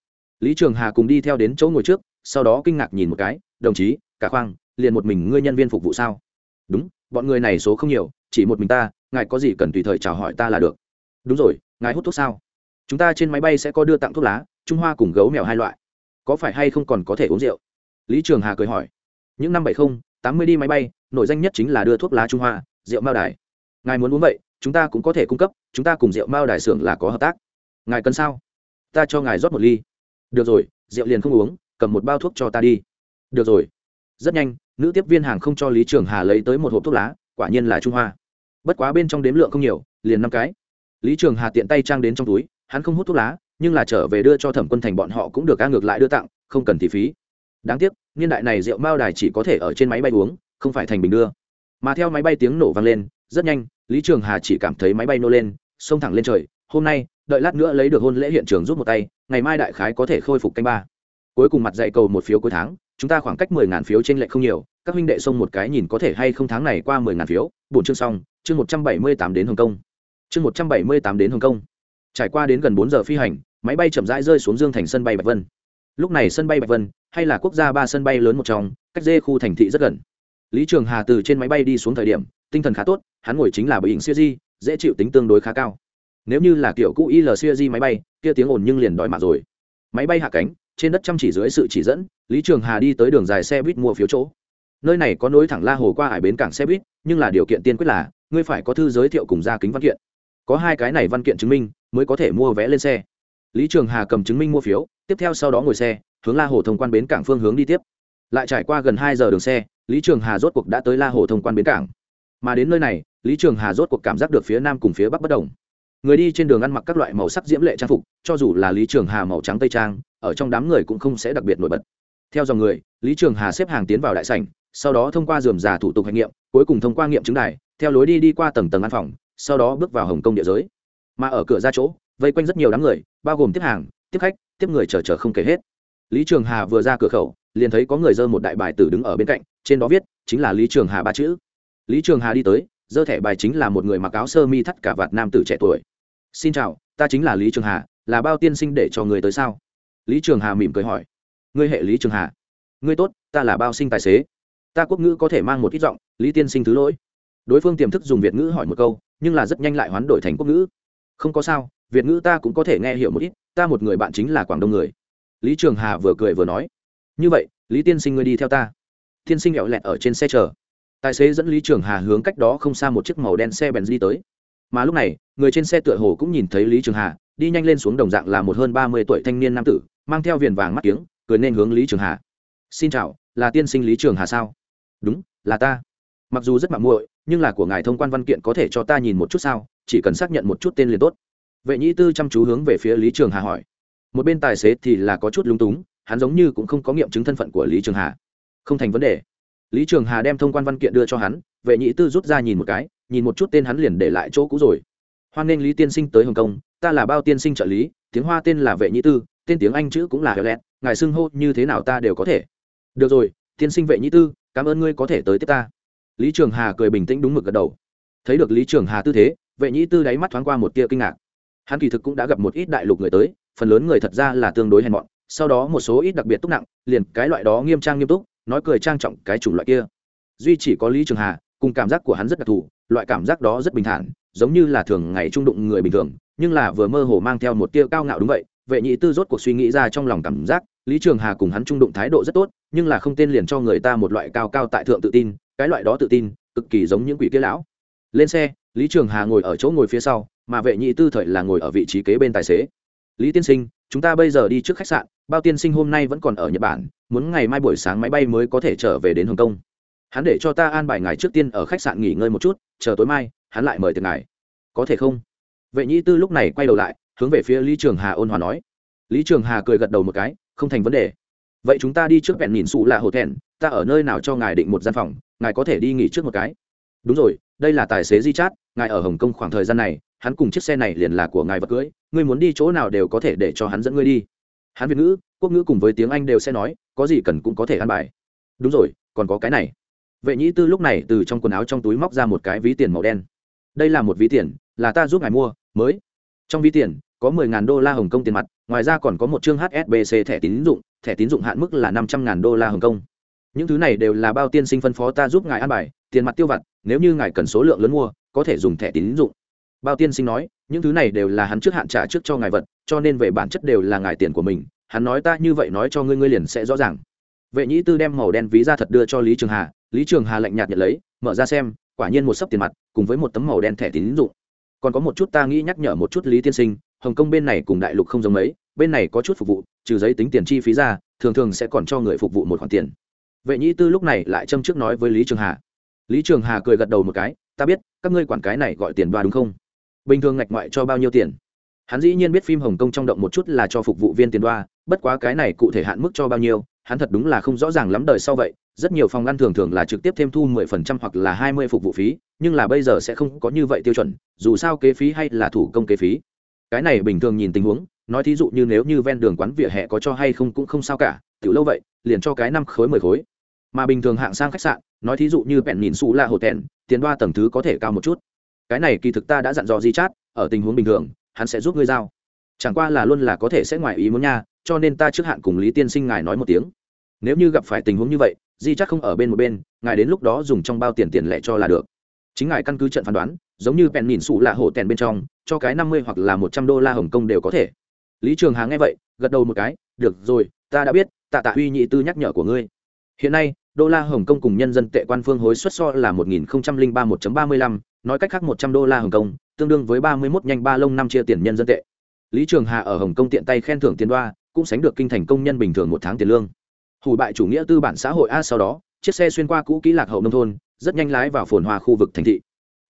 Lý trường hà cùng đi theo đến chỗ ngồi trước, sau đó kinh ngạc nhìn một cái, đồng chí, cả khoang, liền một mình ngươi nhân viên phục vụ sao? Đúng, bọn người này số không nhiều, chỉ một mình ta, ngài có gì cần tùy thời chào hỏi ta là được. Đúng rồi, ngài hút thuốc sao? Chúng ta trên máy bay sẽ có đưa tặng thuốc lá, trung hoa cùng gấu mèo hai loại. Có phải hay không còn có thể uống rượu? Lý trường hà cười hỏi. Những năm bảy mươi tám mươi đi máy bay nội danh nhất chính là đưa thuốc lá trung hoa, rượu mao đài. Ngài muốn uống vậy chúng ta cũng có thể cung cấp, chúng ta cùng rượu mao đài xưởng là có hợp tác. Ngài cần sao? Ta cho ngài rót một ly. Được rồi, rượu liền không uống, cầm một bao thuốc cho ta đi. Được rồi. Rất nhanh, nữ tiếp viên hàng không cho lý trường hà lấy tới một hộp thuốc lá, quả nhiên là trung hoa. Bất quá bên trong đếm lượng không nhiều, liền năm cái. Lý trường hà tiện tay trang đến trong túi, hắn không hút thuốc lá, nhưng là trở về đưa cho thẩm quân thành bọn họ cũng được ca ngược lại đưa tặng, không cần thị phí. Đáng tiếc, niên đại này rượu mao đài chỉ có thể ở trên máy bay uống, không phải thành bình đưa. Mà theo máy bay tiếng nổ vang lên rất nhanh, lý trường hà chỉ cảm thấy máy bay nô lên, xông thẳng lên trời. Hôm nay, đợi lát nữa lấy được hôn lễ hiện trường rút một tay, ngày mai đại khái có thể khôi phục canh ba. Cuối cùng mặt dạy cầu một phiếu cuối tháng, chúng ta khoảng cách mười ngàn phiếu trên lệ không nhiều, các huynh đệ xông một cái nhìn có thể hay không tháng này qua mười ngàn phiếu, bổn chương xong, chương một trăm bảy mươi tám đến hồng kông. Chương một trăm bảy mươi tám đến hồng kông. Trải qua đến gần bốn giờ phi hành, máy bay chậm rãi rơi xuống dương thành sân bay bạch vân. Lúc này sân bay bạch vân hay là quốc gia ba sân bay lớn một trong, cách dê khu thành thị rất gần. Lý trường hà từ trên máy bay đi xuống thời điểm tinh thần khá tốt, hắn ngồi chính là bởi hình siêu di, dễ chịu tính tương đối khá cao. Nếu như là kiểu cũ il siêu di máy bay, kia tiếng ồn nhưng liền đòi mạng rồi. Máy bay hạ cánh, trên đất chăm chỉ dưới sự chỉ dẫn, lý trường hà đi tới đường dài xe buýt mua phiếu chỗ. Nơi này có nối thẳng la hồ qua hải bến cảng xe buýt, nhưng là điều kiện tiên quyết là, ngươi phải có thư giới thiệu cùng gia kính văn kiện. Có hai cái này văn kiện chứng minh, mới có thể mua vé lên xe. Lý trường hà cầm chứng minh mua phiếu, tiếp theo sau đó ngồi xe, hướng la hồ thông quan bến cảng phương hướng đi tiếp. Lại trải qua gần hai giờ đường xe, lý trường hà rốt cuộc đã tới la hồ thông quan bến cảng mà đến nơi này, lý trường hà rốt cuộc cảm giác được phía nam cùng phía bắc bất đồng. Người đi trên đường ăn mặc các loại màu sắc diễm lệ trang phục, cho dù là lý trường hà màu trắng tây trang, ở trong đám người cũng không sẽ đặc biệt nổi bật. Theo dòng người, lý trường hà xếp hàng tiến vào đại sảnh, sau đó thông qua dườm già thủ tục hành nghiệm, cuối cùng thông qua nghiệm chứng đài, theo lối đi đi qua tầng tầng ăn phòng, sau đó bước vào hồng kông địa giới. Mà ở cửa ra chỗ, vây quanh rất nhiều đám người, bao gồm tiếp hàng, tiếp khách, tiếp người chờ chờ không kể hết. Lý trường hà vừa ra cửa khẩu, liền thấy có người dơ một đại bài tử đứng ở bên cạnh, trên đó viết, chính là lý trường hà ba chữ lý trường hà đi tới dơ thẻ bài chính là một người mặc áo sơ mi thắt cả vạt nam tử trẻ tuổi. Xin chào, ta chính là lý trường hà, là bao tiên sinh để cho người tới sao? Lý trường hà mỉm cười hỏi. Ngươi hệ lý trường hà. Ngươi tốt, ta là bao sinh tài xế. Ta quốc ngữ có thể mang một ít giọng, lý tiên sinh thứ lỗi. Đối phương tiềm thức dùng việt ngữ hỏi một câu, nhưng là rất nhanh lại hoán đổi thành quốc ngữ. Không có sao, việt ngữ ta cũng có thể nghe hiểu một ít, ta một người bạn chính là quảng đông người. Lý trường hà vừa cười vừa nói. Như vậy, lý tiên sinh ngươi đi theo ta. Tiên sinh nghẹo lẹt ở trên xe chờ tài xế dẫn lý trường hà hướng cách đó không xa một chiếc màu đen xe bèn đi tới. Mà lúc này, người trên xe tựa hồ cũng nhìn thấy lý trường hà, đi nhanh lên xuống đồng dạng là một hơn ba mươi tuổi thanh niên nam tử, mang theo viền vàng mắt kiếng, cười nên hướng lý trường hà. Xin chào, là tiên sinh lý trường hà sao? Đúng, là ta. Mặc dù rất mạng muội, nhưng là của ngài thông quan văn kiện có thể cho ta nhìn một chút sao? Chỉ cần xác nhận một chút tên liền tốt. Vệ nhĩ tư chăm chú hướng về phía lý trường hà hỏi. Một bên tài xế thì là có chút lúng túng, hắn giống như cũng không có nghiệm chứng thân phận của lý trường hà. Không thành vấn đề lý trường hà đem thông quan văn kiện đưa cho hắn, vệ nhĩ tư rút ra nhìn một cái, nhìn một chút tên hắn liền để lại chỗ cũ rồi. Hoan nghênh lý tiên sinh tới hồng kông, ta là bao tiên sinh trợ lý, tiếng hoa tên là vệ nhĩ tư, tên tiếng anh chữ cũng là heo lẹt, ngài xưng hô như thế nào ta đều có thể. Được rồi, tiên sinh vệ nhĩ tư, cảm ơn ngươi có thể tới tiếp ta. Lý trường hà cười bình tĩnh đúng mực gật đầu. Thấy được lý trường hà tư thế, vệ nhĩ tư đáy mắt thoáng qua một tia kinh ngạc. Hắn kỳ thực cũng đã gặp một ít đại lục người tới, phần lớn người thật ra là tương đối hèn mọn, sau đó một số ít đặc biệt túc nặng, liền cái loại đó nghiêm trang nghiêm túc nói cười trang trọng cái chủng loại kia. Duy chỉ có lý trường hà, cùng cảm giác của hắn rất đặc thù, loại cảm giác đó rất bình thản, giống như là thường ngày trung đụng người bình thường, nhưng là vừa mơ hồ mang theo một tia cao ngạo đúng vậy. Vệ nhị tư rốt cuộc suy nghĩ ra trong lòng cảm giác, lý trường hà cùng hắn trung đụng thái độ rất tốt, nhưng là không tên liền cho người ta một loại cao cao tại thượng tự tin, cái loại đó tự tin, cực kỳ giống những quỷ kia lão. Lên xe, lý trường hà ngồi ở chỗ ngồi phía sau, mà vệ nhị tư thời là ngồi ở vị trí kế bên tài xế. Lý tiên sinh, chúng ta bây giờ đi trước khách sạn, bao tiên sinh hôm nay vẫn còn ở nhật bản muốn ngày mai buổi sáng máy bay mới có thể trở về đến hồng kông. Hắn để cho ta an bài ngài trước tiên ở khách sạn nghỉ ngơi một chút, chờ tối mai, hắn lại mời từ ngài. Có thể không? Vệ nhĩ tư lúc này quay đầu lại, hướng về phía lý trường hà ôn hòa nói. Lý trường hà cười gật đầu một cái, không thành vấn đề. Vậy chúng ta đi trước vẹn nhìn xù là hồ thẹn, ta ở nơi nào cho ngài định một gian phòng, ngài có thể đi nghỉ trước một cái. Đúng rồi, đây là tài xế di chát ngài ở hồng kông khoảng thời gian này, hắn cùng chiếc xe này liền là của ngài vật cưới, ngươi muốn đi chỗ nào đều có thể để cho hắn dẫn ngươi đi hắn việt ngữ, quốc ngữ cùng với tiếng anh đều sẽ nói, có gì cần cũng có thể ăn bài. Đúng rồi, còn có cái này. Vệ nhĩ tư lúc này từ trong quần áo trong túi móc ra một cái ví tiền màu đen. Đây là một ví tiền, là ta giúp ngài mua, mới. Trong ví tiền, có mười ngàn đô la hồng kông tiền mặt, ngoài ra còn có một chương hsbc thẻ tín dụng, thẻ tín dụng hạn mức là năm trăm ngàn đô la hồng kông. Những thứ này đều là bao tiên sinh phân phó ta giúp ngài ăn bài, tiền mặt tiêu vặt, nếu như ngài cần số lượng lớn mua, có thể dùng thẻ tín dụng bao tiên sinh nói, những thứ này đều là hắn trước hạn trả trước cho ngài vật, cho nên về bản chất đều là ngài tiền của mình. Hắn nói ta như vậy nói cho ngươi ngươi liền sẽ rõ ràng. Vệ nhĩ tư đem màu đen ví ra thật đưa cho lý trường hà. Lý trường hà lạnh nhạt nhận lấy, mở ra xem, quả nhiên một sấp tiền mặt, cùng với một tấm màu đen thẻ tín dụng. Còn có một chút ta nghĩ nhắc nhở một chút lý tiên sinh, hồng kông bên này cùng đại lục không giống mấy, bên này có chút phục vụ, trừ giấy tính tiền chi phí ra, thường thường sẽ còn cho người phục vụ một khoản tiền. Vệ nhĩ tư lúc này lại châm trước nói với lý trường hà. Lý trường hà cười gật đầu một cái, ta biết, các ngươi quản cái này gọi tiền đoa đúng không? Bình thường ngạch ngoại cho bao nhiêu tiền? Hắn dĩ nhiên biết phim hồng kông trong động một chút là cho phục vụ viên tiền đoa, bất quá cái này cụ thể hạn mức cho bao nhiêu, hắn thật đúng là không rõ ràng lắm đời sau vậy. Rất nhiều phòng ăn thường thường là trực tiếp thêm thu 10% hoặc là 20 phục vụ phí, nhưng là bây giờ sẽ không có như vậy tiêu chuẩn, dù sao kế phí hay là thủ công kế phí. Cái này bình thường nhìn tình huống, nói thí dụ như nếu như ven đường quán vỉa hè có cho hay không cũng không sao cả, tiểu lâu vậy, liền cho cái năm khối, mười khối. Mà bình thường hạng sang khách sạn, nói thí dụ như bẹn nhìn xù là hồ tèn, tiền đoa tầng thứ có thể cao một chút cái này kỳ thực ta đã dặn dò di chát, ở tình huống bình thường, hắn sẽ giúp ngươi giao. Chẳng qua là luôn là có thể sẽ ngoài ý muốn nha, cho nên ta trước hạn cùng lý tiên sinh ngài nói một tiếng. Nếu như gặp phải tình huống như vậy, di chắc không ở bên một bên, ngài đến lúc đó dùng trong bao tiền tiền lẻ cho là được. Chính ngài căn cứ trận phán đoán, giống như bèn nhìn sụ là hổ tèn bên trong, cho cái năm mươi hoặc là một trăm đô la hồng kông đều có thể. Lý trường hà nghe vậy, gật đầu một cái, được rồi, ta đã biết, tạ tạ uy nhị tư nhắc nhở của ngươi. Hiện nay, đô la hồng kông cùng nhân dân tệ quan phương hối xuất so là một nghìn ba một ba mươi lăm nói cách khác một trăm đô la hồng kông, tương đương với ba mươi mốt nhanh ba lông năm chia tiền nhân dân tệ. Lý trường hà ở hồng kông tiện tay khen thưởng tiền đoa, cũng sánh được kinh thành công nhân bình thường một tháng tiền lương. Hủ bại chủ nghĩa tư bản xã hội a sau đó, chiếc xe xuyên qua cũ kỹ lạc hậu nông thôn, rất nhanh lái vào phồn hoa khu vực thành thị.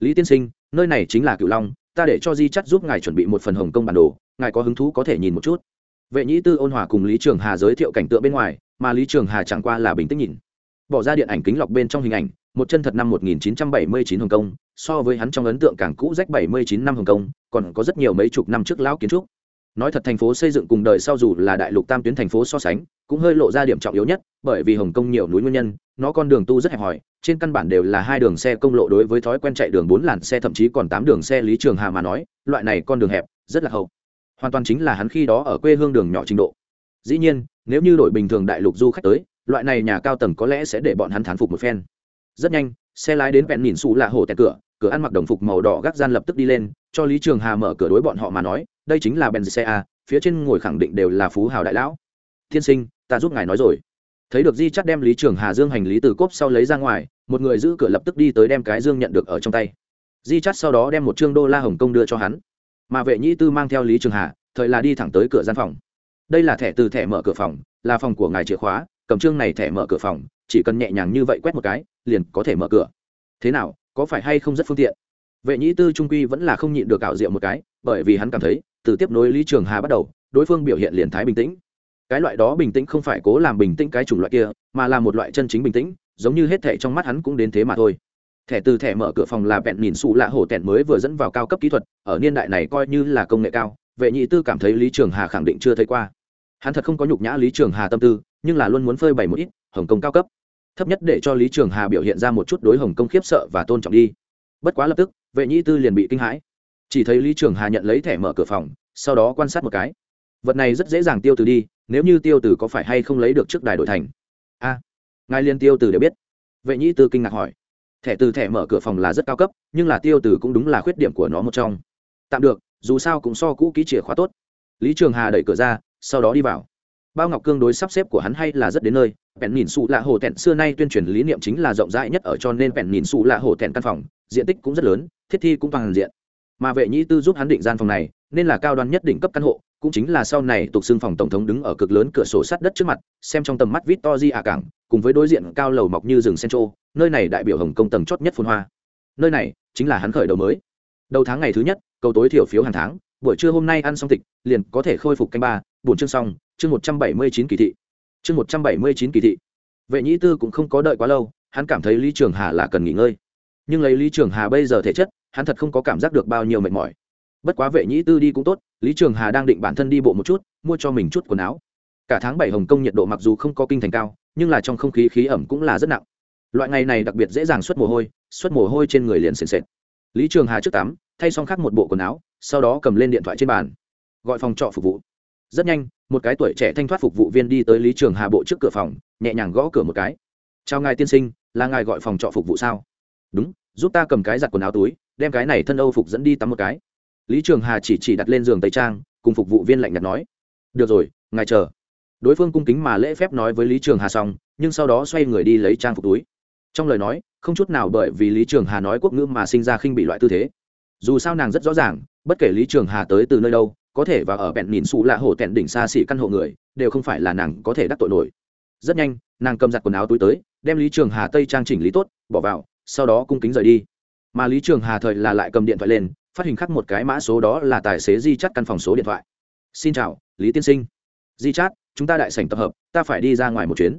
Lý tiên sinh, nơi này chính là cửu long, ta để cho di chắt giúp ngài chuẩn bị một phần hồng kông bản đồ, ngài có hứng thú có thể nhìn một chút. Vệ nhĩ tư ôn hòa cùng lý trường hà giới thiệu cảnh tượng bên ngoài, mà lý trường hà chẳng qua là bình tĩnh nhìn. Bỏ ra điện ảnh kính lọc bên trong hình ảnh một chân thật năm 1979 hồng kông, so với hắn trong ấn tượng càng cũ rách 79 năm hồng kông, còn có rất nhiều mấy chục năm trước lão kiến trúc. Nói thật thành phố xây dựng cùng đời sau dù là đại lục tam tuyến thành phố so sánh, cũng hơi lộ ra điểm trọng yếu nhất, bởi vì hồng kông nhiều núi nguyên nhân, nó con đường tu rất hẹp hòi, trên căn bản đều là hai đường xe công lộ đối với thói quen chạy đường bốn làn xe thậm chí còn tám đường xe lý trường hà mà nói, loại này con đường hẹp, rất là hậu. Hoàn toàn chính là hắn khi đó ở quê hương đường nhỏ trình độ. Dĩ nhiên, nếu như đổi bình thường đại lục du khách tới, loại này nhà cao tầng có lẽ sẽ để bọn hắn thán phục một phen rất nhanh, xe lái đến vẹn nhìn xù lạ hổ tẹt cửa cửa ăn mặc đồng phục màu đỏ gác gian lập tức đi lên, cho lý trường hà mở cửa đối bọn họ mà nói, đây chính là benz xe a, phía trên ngồi khẳng định đều là phú hào đại lão. Tiên sinh, ta giúp ngài nói rồi. Thấy được di chắt đem lý trường hà dương hành lý từ cốp sau lấy ra ngoài, một người giữ cửa lập tức đi tới đem cái dương nhận được ở trong tay. Di chắt sau đó đem một trương đô la hồng kông đưa cho hắn. Mà vệ nhĩ tư mang theo lý trường hà, thời là đi thẳng tới cửa gian phòng. Đây là thẻ từ thẻ mở cửa phòng, là phòng của ngài chìa khóa, cầm trương này thẻ mở cửa phòng chỉ cần nhẹ nhàng như vậy quét một cái, liền có thể mở cửa. Thế nào, có phải hay không rất phương tiện? Vệ nhĩ tư trung quy vẫn là không nhịn được ảo diệu một cái, bởi vì hắn cảm thấy, từ tiếp nối lý trường hà bắt đầu, đối phương biểu hiện liền thái bình tĩnh. Cái loại đó bình tĩnh không phải cố làm bình tĩnh cái chủng loại kia, mà là một loại chân chính bình tĩnh, giống như hết thẻ trong mắt hắn cũng đến thế mà thôi. Thẻ từ thẻ mở cửa phòng là bẹn nhìn xù lạ hổ tẹn mới vừa dẫn vào cao cấp kỹ thuật, ở niên đại này coi như là công nghệ cao, vệ nhị tư cảm thấy lý trường hà khẳng định chưa thấy qua. Hắn thật không có nhục nhã lý trường hà tâm tư, nhưng là luôn muốn phơi bày một ít, hồng kông cao cấp thấp nhất để cho lý trường hà biểu hiện ra một chút đối hồng công khiếp sợ và tôn trọng đi. Bất quá lập tức, vệ Nhĩ tư liền bị kinh hãi. Chỉ thấy lý trường hà nhận lấy thẻ mở cửa phòng, sau đó quan sát một cái. Vật này rất dễ dàng tiêu từ đi, nếu như tiêu từ có phải hay không lấy được trước đài đổi thành? A, ngài liên tiêu từ đều biết. Vệ Nhĩ tư kinh ngạc hỏi. Thẻ từ thẻ mở cửa phòng là rất cao cấp, nhưng là tiêu từ cũng đúng là khuyết điểm của nó một trong. Tạm được, dù sao cũng so cũ ký chìa khóa tốt. Lý trường hà đẩy cửa ra, sau đó đi vào. Bao ngọc cương đối sắp xếp của hắn hay là rất đến nơi bèn nhìn xù lạ hồ tẹn xưa nay tuyên truyền lý niệm chính là rộng rãi nhất ở cho nên bèn nhìn xù lạ hồ tẹn căn phòng, diện tích cũng rất lớn, thiết thi cũng toàn diện. Mà vệ nhĩ tư giúp hắn định gian phòng này, nên là cao đoan nhất đỉnh cấp căn hộ, cũng chính là sau này tục xưng phòng tổng thống đứng ở cực lớn cửa sổ sắt đất trước mặt, xem trong tầm mắt vít to di ạ cảng, cùng với đối diện cao lầu mọc như rừng central, nơi này đại biểu hồng công tầng chót nhất phun hoa. Nơi này chính là hắn khởi đầu mới. Đầu tháng ngày thứ nhất, cầu tối thiểu phiếu hàng tháng, buổi trưa hôm nay ăn xong tịch liền có thể khôi phục canh ba buổi chương xong, chương một trăm bảy mươi chín kỳ thị chương một trăm bảy mươi chín kỳ thị. Vệ nhĩ tư cũng không có đợi quá lâu, hắn cảm thấy lý trường hà là cần nghỉ ngơi. Nhưng lấy lý trường hà bây giờ thể chất, hắn thật không có cảm giác được bao nhiêu mệt mỏi. Bất quá vệ nhĩ tư đi cũng tốt, lý trường hà đang định bản thân đi bộ một chút, mua cho mình chút quần áo. Cả tháng bảy hồng kông nhiệt độ mặc dù không có kinh thành cao, nhưng là trong không khí khí ẩm cũng là rất nặng. Loại ngày này đặc biệt dễ dàng xuất mồ hôi, xuất mồ hôi trên người liền sền sệt. Lý trường hà trước tắm, thay xong khác một bộ quần áo, sau đó cầm lên điện thoại trên bàn, gọi phòng trọ phục vụ rất nhanh, một cái tuổi trẻ thanh thoát phục vụ viên đi tới lý trường hà bộ trước cửa phòng, nhẹ nhàng gõ cửa một cái. Chào ngài tiên sinh, là ngài gọi phòng trọ phục vụ sao? Đúng, giúp ta cầm cái giặt quần áo túi, đem cái này thân âu phục dẫn đi tắm một cái. Lý trường hà chỉ chỉ đặt lên giường tây trang, cùng phục vụ viên lạnh nhạt nói. Được rồi, ngài chờ. Đối phương cung kính mà lễ phép nói với lý trường hà xong, nhưng sau đó xoay người đi lấy trang phục túi. Trong lời nói, không chút nào bởi vì lý trường hà nói quốc ngữ mà sinh ra khinh bị loại tư thế. Dù sao nàng rất rõ ràng, bất kể lý trường hà tới từ nơi đâu có thể và ở bẹn nhìn xù lạ hổ tẹn đỉnh xa xỉ căn hộ người, đều không phải là nàng có thể đắc tội nổi. Rất nhanh, nàng cầm giặt quần áo túi tới, đem lý trường hà tây trang chỉnh lý tốt, bỏ vào, sau đó cung kính rời đi. Mà lý trường hà thời là lại cầm điện thoại lên, phát hình khắc một cái mã số đó là tài xế di chắt căn phòng số điện thoại. Xin chào, lý tiên sinh. Di chát, chúng ta đại sảnh tập hợp, ta phải đi ra ngoài một chuyến.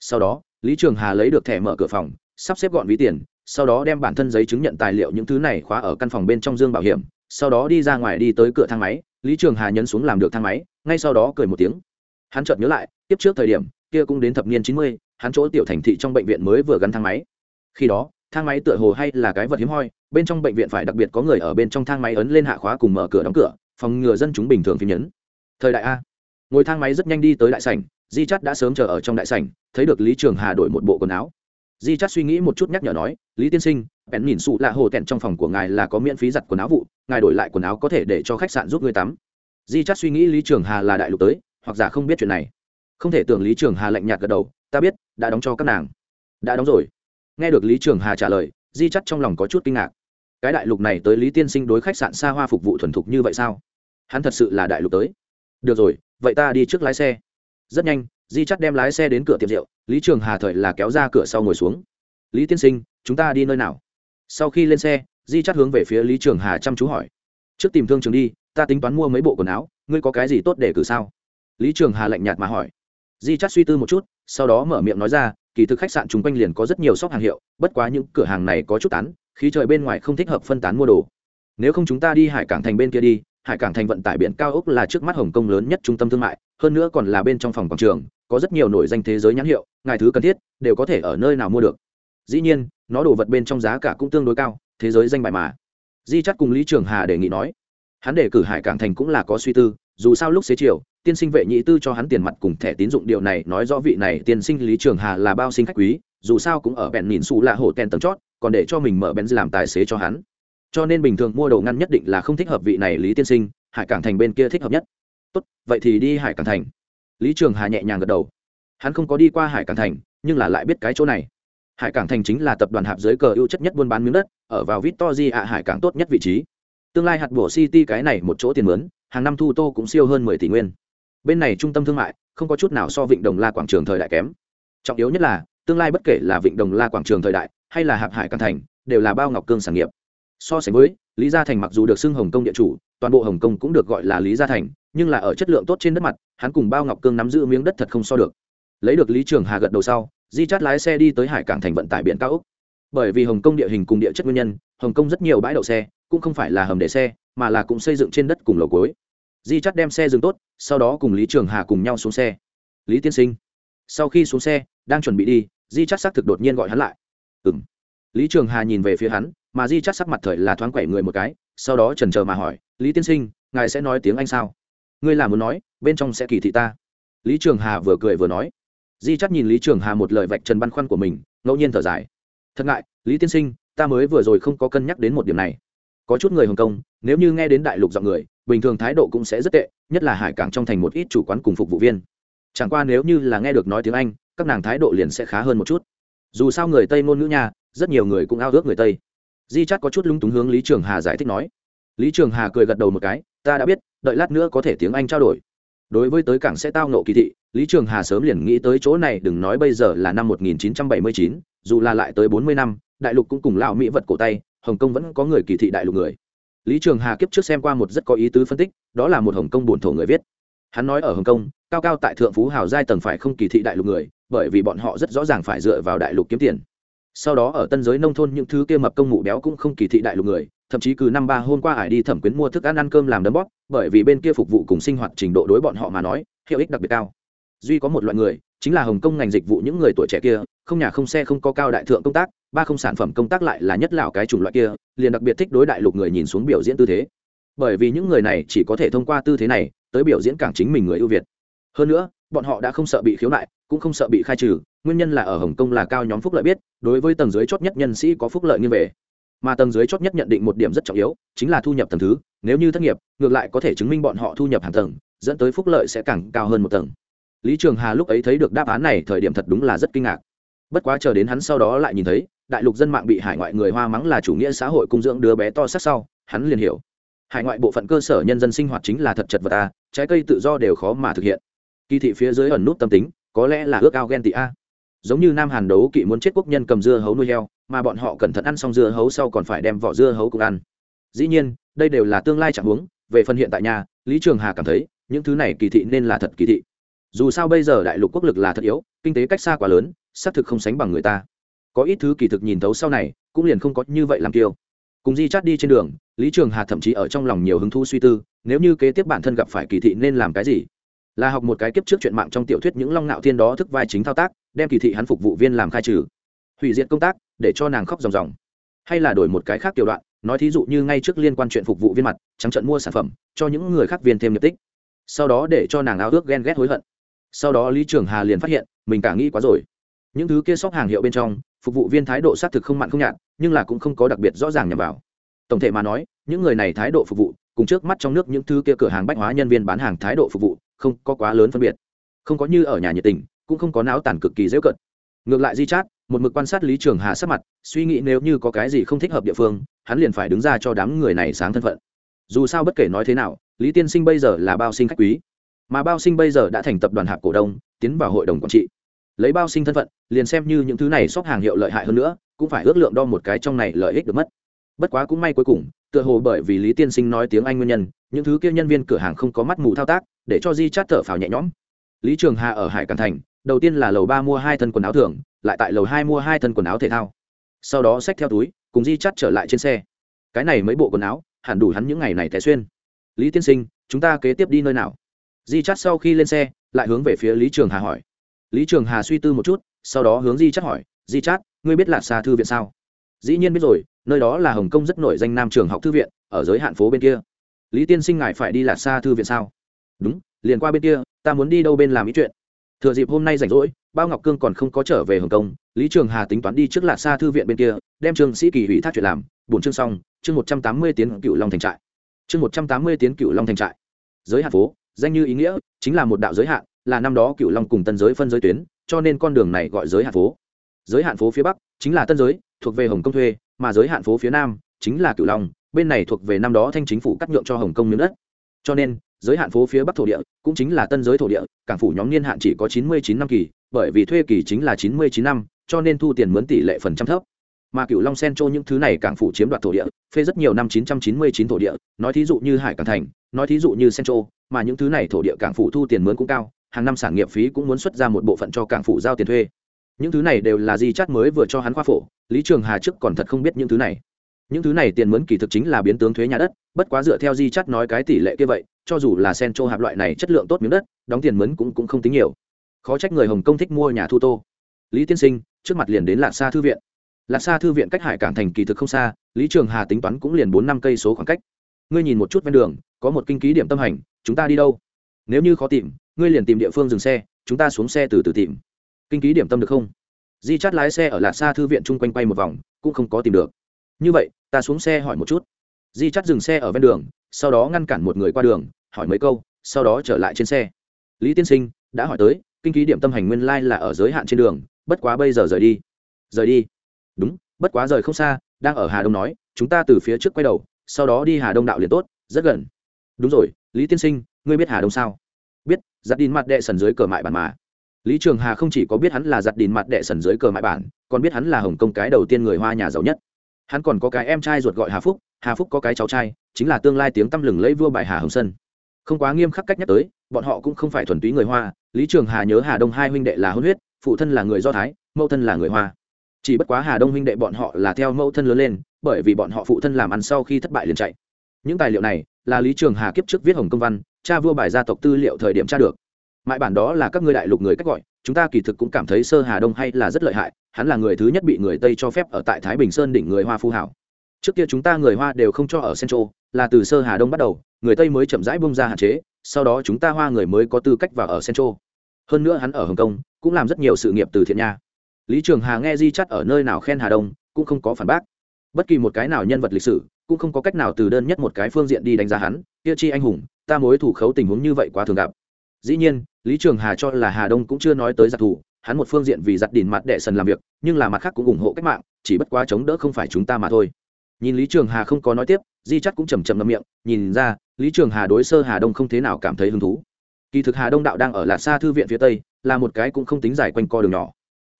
Sau đó, lý trường hà lấy được thẻ mở cửa phòng, sắp xếp gọn ví tiền, sau đó đem bản thân giấy chứng nhận tài liệu những thứ này khóa ở căn phòng bên trong dương bảo hiểm, sau đó đi ra ngoài đi tới cửa thang máy lý trường hà nhấn xuống làm được thang máy, ngay sau đó cười một tiếng. Hắn chợt nhớ lại, tiếp trước thời điểm, kia cũng đến thập niên chín mươi, hắn chỗ tiểu thành thị trong bệnh viện mới vừa gắn thang máy. Khi đó, thang máy tựa hồ hay là cái vật hiếm hoi, bên trong bệnh viện phải đặc biệt có người ở bên trong thang máy ấn lên hạ khóa cùng mở cửa đóng cửa, phòng ngừa dân chúng bình thường phim nhấn. Thời đại a. Ngồi thang máy rất nhanh đi tới đại sảnh, di chắt đã sớm chờ ở trong đại sảnh, thấy được lý trường hà đổi một bộ quần áo di chắt suy nghĩ một chút nhắc nhở nói, lý tiên sinh, bèn nhìn sụ lạ hồ tẹn trong phòng của ngài là có miễn phí giặt quần áo vụ, ngài đổi lại quần áo có thể để cho khách sạn giúp ngươi tắm. Di chắt suy nghĩ lý trường hà là đại lục tới, hoặc giả không biết chuyện này. Không thể tưởng lý trường hà lạnh nhạt gật đầu, ta biết, đã đóng cho các nàng. Đã đóng rồi. Nghe được lý trường hà trả lời, di chắt trong lòng có chút kinh ngạc. Cái đại lục này tới lý tiên sinh đối khách sạn xa hoa phục vụ thuần thục như vậy sao? Hắn thật sự là đại lục tới. Được rồi, vậy ta đi trước lái xe. Rất nhanh di chắt đem lái xe đến cửa tiệm rượu, lý trường hà thời là kéo ra cửa sau ngồi xuống. Lý tiên sinh, chúng ta đi nơi nào? Sau khi lên xe, di chắt hướng về phía lý trường hà chăm chú hỏi. Trước tìm thương trường đi, ta tính toán mua mấy bộ quần áo, ngươi có cái gì tốt để cử sao? Lý trường hà lạnh nhạt mà hỏi. Di chắt suy tư một chút, sau đó mở miệng nói ra, kỳ thực khách sạn chung quanh liền có rất nhiều shop hàng hiệu, bất quá những cửa hàng này có chút tán, khí trời bên ngoài không thích hợp phân tán mua đồ. Nếu không chúng ta đi hải cảng thành bên kia đi, hải cảng thành vận tải biển cao ốc là trước mắt hồng kông lớn nhất trung tâm thương mại, hơn nữa còn là bên trong phòng quảng trường có rất nhiều nổi danh thế giới nhãn hiệu, ngài thứ cần thiết, đều có thể ở nơi nào mua được. Dĩ nhiên, nó đồ vật bên trong giá cả cũng tương đối cao, thế giới danh bài mà. Di chắc cùng lý trường hà đề nghị nói, hắn đề cử hải cảng thành cũng là có suy tư, dù sao lúc xế chiều, tiên sinh vệ nhị tư cho hắn tiền mặt cùng thẻ tín dụng điều này nói rõ vị này tiên sinh lý trường hà là bao sinh khách quý, dù sao cũng ở bèn nhìn xù là hổ ten tầng chót, còn để cho mình mở bèn làm tài xế cho hắn. Cho nên bình thường mua đồ ngăn nhất định là không thích hợp vị này lý tiên sinh, hải cảng thành bên kia thích hợp nhất. Tốt, vậy thì đi hải cảng thành lý trường hà nhẹ nhàng gật đầu. Hắn không có đi qua hải cảng thành, nhưng là lại biết cái chỗ này. Hải cảng thành chính là tập đoàn hạp dưới cờ ưu chất nhất buôn bán miếng đất, ở vào victory ạ hải cảng tốt nhất vị trí. Tương lai hạt bổ city cái này một chỗ tiền mướn, hàng năm thu tô cũng siêu hơn mười tỷ nguyên. Bên này trung tâm thương mại, không có chút nào so vịnh đồng la quảng trường thời đại kém. Trọng yếu nhất là, tương lai bất kể là vịnh đồng la quảng trường thời đại, hay là hạp hải cảng thành, đều là bao ngọc cương sản nghiệp. So sánh với, lý gia thành mặc dù được xưng hồng kông địa chủ, toàn bộ hồng kông cũng được gọi là lý gia thành nhưng là ở chất lượng tốt trên đất mặt, hắn cùng bao ngọc cương nắm giữ miếng đất thật không so được. Lấy được lý trường hà gật đầu sau, di chát lái xe đi tới hải cảng thành vận tải biển cao úc bởi vì hồng kông địa hình cùng địa chất nguyên nhân, hồng kông rất nhiều bãi đậu xe, cũng không phải là hầm để xe, mà là cũng xây dựng trên đất cùng lầu cối di chắt đem xe dừng tốt, sau đó cùng lý trường hà cùng nhau xuống xe. Lý tiên sinh. Sau khi xuống xe, đang chuẩn bị đi, di chắt xác thực đột nhiên gọi hắn lại. Ừ m lý trường hà nhìn về phía hắn, mà di chắt sắc mặt thời là thoáng quẩy người một cái, sau đó trần trờ mà hỏi, lý tiên sinh, ngài sẽ nói tiếng anh sao? Ngươi là muốn nói, bên trong sẽ kỳ thị ta. Lý trường hà vừa cười vừa nói. Di chắt nhìn lý trường hà một lời vạch trần băn khoăn của mình, ngẫu nhiên thở dài. Thật ngại, lý tiên sinh, ta mới vừa rồi không có cân nhắc đến một điểm này. Có chút người hồng kông, nếu như nghe đến đại lục giọng người, bình thường thái độ cũng sẽ rất tệ, nhất là hải cảng trong thành một ít chủ quán cùng phục vụ viên. Chẳng qua nếu như là nghe được nói tiếng anh, các nàng thái độ liền sẽ khá hơn một chút. Dù sao người tây ngôn ngữ nha, rất nhiều người cũng ao ước người tây. Di chắt có chút lung túng hướng lý trường hà giải thích nói. Lý trường hà cười gật đầu một cái ta đã biết đợi lát nữa có thể tiếng anh trao đổi. Đối với tới cảng sẽ tao nộ kỳ thị lý trường hà sớm liền nghĩ tới chỗ này đừng nói bây giờ là năm 1979, dù là lại tới 40 năm đại lục cũng cùng lão mỹ vật cổ tay hồng kông vẫn có người kỳ thị đại lục người. Lý trường hà kiếp trước xem qua một rất có ý tứ phân tích đó là một hồng kông bổn thổ người viết. Hắn nói ở hồng kông cao cao tại thượng phú hào giai tầng phải không kỳ thị đại lục người bởi vì bọn họ rất rõ ràng phải dựa vào đại lục kiếm tiền. Sau đó ở tân giới nông thôn những thứ kia mập công mụ béo cũng không kỳ thị đại lục người thậm chí cứ năm ba hôm qua hải đi thẩm quyến mua thức ăn ăn cơm làm đấm bóp, bởi vì bên kia phục vụ cùng sinh hoạt trình độ đối bọn họ mà nói, hiệu ích đặc biệt cao. Duy có một loại người, chính là hồng kông ngành dịch vụ những người tuổi trẻ kia, không nhà không xe không có cao đại thượng công tác, ba không sản phẩm công tác lại là nhất lào cái chủng loại kia, liền đặc biệt thích đối đại lục người nhìn xuống biểu diễn tư thế. Bởi vì những người này chỉ có thể thông qua tư thế này, tới biểu diễn cảng chính mình người ưu việt. Hơn nữa, bọn họ đã không sợ bị khiếu nại, cũng không sợ bị khai trừ, nguyên nhân là ở hồng kông là cao nhóm phúc lợi biết, đối với tầng dưới chót nhất nhân sĩ có phúc lợi như về mà tầng dưới chót nhất nhận định một điểm rất trọng yếu, chính là thu nhập tầng thứ. Nếu như thất nghiệp, ngược lại có thể chứng minh bọn họ thu nhập hàng tầng, dẫn tới phúc lợi sẽ càng cao hơn một tầng. Lý trường hà lúc ấy thấy được đáp án này, thời điểm thật đúng là rất kinh ngạc. Bất quá chờ đến hắn sau đó lại nhìn thấy, đại lục dân mạng bị hải ngoại người hoa mắng là chủ nghĩa xã hội cung dưỡng đứa bé to sát sau, hắn liền hiểu. Hải ngoại bộ phận cơ sở nhân dân sinh hoạt chính là thật chật vật a, trái cây tự do đều khó mà thực hiện. Kỳ thị phía dưới ẩn nút tâm tính, có lẽ là ước ao ghen tị a. Giống như nam hàn đấu kỵ muốn chết quốc nhân cầm dưa hấu nuôi heo mà bọn họ cẩn thận ăn xong dưa hấu sau còn phải đem vỏ dưa hấu cùng ăn. Dĩ nhiên, đây đều là tương lai chẳng huống, về phần hiện tại nhà, lý trường hà cảm thấy, những thứ này kỳ thị nên là thật kỳ thị. Dù sao bây giờ đại lục quốc lực là thật yếu, kinh tế cách xa quá lớn, xác thực không sánh bằng người ta. Có ít thứ kỳ thực nhìn thấu sau này, cũng liền không có như vậy làm kiêu. Cùng di chát đi trên đường, lý trường hà thậm chí ở trong lòng nhiều hứng thú suy tư, nếu như kế tiếp bản thân gặp phải kỳ thị nên làm cái gì? Là học một cái kiếp trước chuyện mạng trong tiểu thuyết những long nạo thiên đó thức vai chính thao tác, đem kỳ thị hắn phục vụ viên làm khai trừ. Hủy diệt công tác để cho nàng khóc ròng ròng. Hay là đổi một cái khác tiểu đoạn, nói thí dụ như ngay trước liên quan chuyện phục vụ viên mặt, trắng trận mua sản phẩm, cho những người khác viên thêm nhập tích. Sau đó để cho nàng ao ước ghen ghét hối hận. Sau đó lý trường hà liền phát hiện, mình cả nghĩ quá rồi. Những thứ kia shop hàng hiệu bên trong, phục vụ viên thái độ xác thực không mặn không nhạt, nhưng là cũng không có đặc biệt rõ ràng nhằm vào. Tổng thể mà nói, những người này thái độ phục vụ, cùng trước mắt trong nước những thứ kia cửa hàng bách hóa nhân viên bán hàng thái độ phục vụ, không có quá lớn phân biệt. Không có như ở nhà nhiệt tình, cũng không có não tàn cực kỳ dễ cận. Ngược lại di chát một mực quan sát lý trường hà sắp mặt, suy nghĩ nếu như có cái gì không thích hợp địa phương, hắn liền phải đứng ra cho đám người này sáng thân phận. Dù sao bất kể nói thế nào, lý tiên sinh bây giờ là bao sinh khách quý. Mà bao sinh bây giờ đã thành tập đoàn hạp cổ đông, tiến vào hội đồng quản trị. Lấy bao sinh thân phận, liền xem như những thứ này shop hàng hiệu lợi hại hơn nữa, cũng phải ước lượng đo một cái trong này lợi ích được mất. Bất quá cũng may cuối cùng, tựa hồ bởi vì lý tiên sinh nói tiếng anh nguyên nhân, những thứ kia nhân viên cửa hàng không có mắt mù thao tác, để cho di chát thở phào nhẹ nhõm. Lý trường hà ở hải càn thành, đầu tiên là lầu ba mua hai thân quần áo thường lại tại lầu hai mua hai thân quần áo thể thao. Sau đó xách theo túi, cùng di chắt trở lại trên xe. Cái này mấy bộ quần áo, hẳn đủ hắn những ngày này té xuyên. Lý tiên sinh, chúng ta kế tiếp đi nơi nào? Di chắt sau khi lên xe, lại hướng về phía lý trường hà hỏi. Lý trường hà suy tư một chút, sau đó hướng di chắt hỏi, di chắt ngươi biết là xa thư viện sao? Dĩ nhiên biết rồi, nơi đó là hồng kông rất nổi danh nam trường học thư viện, ở giới hạn phố bên kia. Lý tiên sinh ngài phải đi là xa thư viện sao? Đúng, liền qua bên kia, ta muốn đi đâu bên làm ý chuyện. Thừa dịp hôm nay rảnh rỗi bao ngọc cương còn không có trở về hồng kông, lý trường hà tính toán đi trước lạc xa thư viện bên kia, đem trương sĩ kỳ hủy thác chuyện làm, bổn chương xong, chương một trăm tám mươi tiến cựu long thành trại. Chương một trăm tám mươi tiến cựu long thành trại. Giới hạn phố, danh như ý nghĩa, chính là một đạo giới hạn, là năm đó cựu long cùng tân giới phân giới tuyến, cho nên con đường này gọi giới hạn phố. Giới hạn phố phía bắc, chính là tân giới, thuộc về hồng kông thuê, mà giới hạn phố phía nam, chính là cựu long, bên này thuộc về năm đó thanh chính phủ cắt nhượng cho hồng kông miếng đất cho nên, giới hạn phố phía bắc thổ địa cũng chính là tân giới thổ địa, cảng phủ nhóm niên hạn chỉ có chín mươi chín năm kỳ, bởi vì thuê kỳ chính là chín mươi chín năm, cho nên thu tiền mướn tỷ lệ phần trăm thấp. Mà cựu long sen châu những thứ này cảng phủ chiếm đoạt thổ địa, phê rất nhiều năm chín trăm chín mươi chín thổ địa, nói thí dụ như hải cảng thành, nói thí dụ như sen châu, mà những thứ này thổ địa cảng phủ thu tiền mướn cũng cao, hàng năm sản nghiệp phí cũng muốn xuất ra một bộ phận cho cảng phủ giao tiền thuê. Những thứ này đều là di chát mới vừa cho hắn khoa phổ, lý trường hà trước còn thật không biết những thứ này những thứ này tiền mướn kỳ thực chính là biến tướng thuế nhà đất bất quá dựa theo di chắt nói cái tỷ lệ kia vậy cho dù là sen châu hạp loại này chất lượng tốt miếng đất đóng tiền mướn cũng, cũng không tính nhiều. Khó trách người hồng kông thích mua nhà thu tô. Lý tiên sinh trước mặt liền đến lạc xa thư viện. Lạc xa thư viện cách hải cảng thành kỳ thực không xa lý trường hà tính toán cũng liền bốn năm cây số khoảng cách. Ngươi nhìn một chút ven đường có một kinh ký điểm tâm hành chúng ta đi đâu? Nếu như khó tìm ngươi liền tìm địa phương dừng xe chúng ta xuống xe từ từ tìm. Kinh ký điểm tâm được không? Di chắt lái xe ở lạc xa thư viện chung quanh quay một vòng cũng không có tìm được. Như vậy ta xuống xe hỏi một chút. Di chắt dừng xe ở ven đường, sau đó ngăn cản một người qua đường, hỏi mấy câu, sau đó trở lại trên xe. Lý tiên sinh đã hỏi tới, kinh ký điểm tâm hành nguyên lai là ở giới hạn trên đường, bất quá bây giờ rời đi. Rời đi? Đúng, bất quá rời không xa, đang ở hà đông nói, chúng ta từ phía trước quay đầu, sau đó đi hà đông đạo liền tốt, rất gần. Đúng rồi, lý tiên sinh, ngươi biết hà đông sao? Biết, giặt đìn mặt đệ sần dưới cờ mại bản mà. Lý trường hà không chỉ có biết hắn là giặt đìn mặt đệ sần dưới cờ mại bản, còn biết hắn là hồng kông cái đầu tiên người hoa nhà giàu nhất hắn còn có cái em trai ruột gọi hà phúc hà phúc có cái cháu trai, chính là tương lai tiếng tăm lừng lấy vua bài hà hồng sân không quá nghiêm khắc cách nhắc tới, bọn họ cũng không phải thuần túy người hoa, lý trường hà nhớ hà đông hai huynh đệ là hôn huyết, phụ thân là người do thái, mẫu thân là người hoa. Chỉ bất quá hà đông huynh đệ bọn họ là theo mẫu thân lớn lên, bởi vì bọn họ phụ thân làm ăn sau khi thất bại liền chạy. Những tài liệu này là lý trường hà kiếp trước viết hồng công văn, cha vua bài gia tộc tư liệu thời điểm tra được. Mãi bản đó là các ngươi đại lục người cách gọi chúng ta kỳ thực cũng cảm thấy sơ hà đông hay là rất lợi hại, hắn là người thứ nhất bị người tây cho phép ở tại thái bình sơn đỉnh người hoa phu hảo. Trước kia chúng ta người hoa đều không cho ở central, là từ sơ hà đông bắt đầu, người tây mới chậm rãi bông ra hạn chế, sau đó chúng ta hoa người mới có tư cách vào ở central. Hơn nữa hắn ở hồng kông, cũng làm rất nhiều sự nghiệp từ thiện nha. Lý trường hà nghe di chắt ở nơi nào khen hà đông, cũng không có phản bác. Bất kỳ một cái nào nhân vật lịch sử, cũng không có cách nào từ đơn nhất một cái phương diện đi đánh giá hắn, kia chi anh hùng, ta mối thủ khấu tình huống như vậy quá thường gặp dĩ nhiên, lý trường hà cho là hà đông cũng chưa nói tới giặc thủ, hắn một phương diện vì giặt đỉn mặt đệ sần làm việc, nhưng là mặt khác cũng ủng hộ cách mạng, chỉ bất quá chống đỡ không phải chúng ta mà thôi. Nhìn lý trường hà không có nói tiếp, di chắc cũng chầm chầm ngậm miệng, nhìn ra, lý trường hà đối sơ hà đông không thế nào cảm thấy hứng thú. Kỳ thực hà đông đạo đang ở lạt xa thư viện phía tây, là một cái cũng không tính dài quanh co đường nhỏ.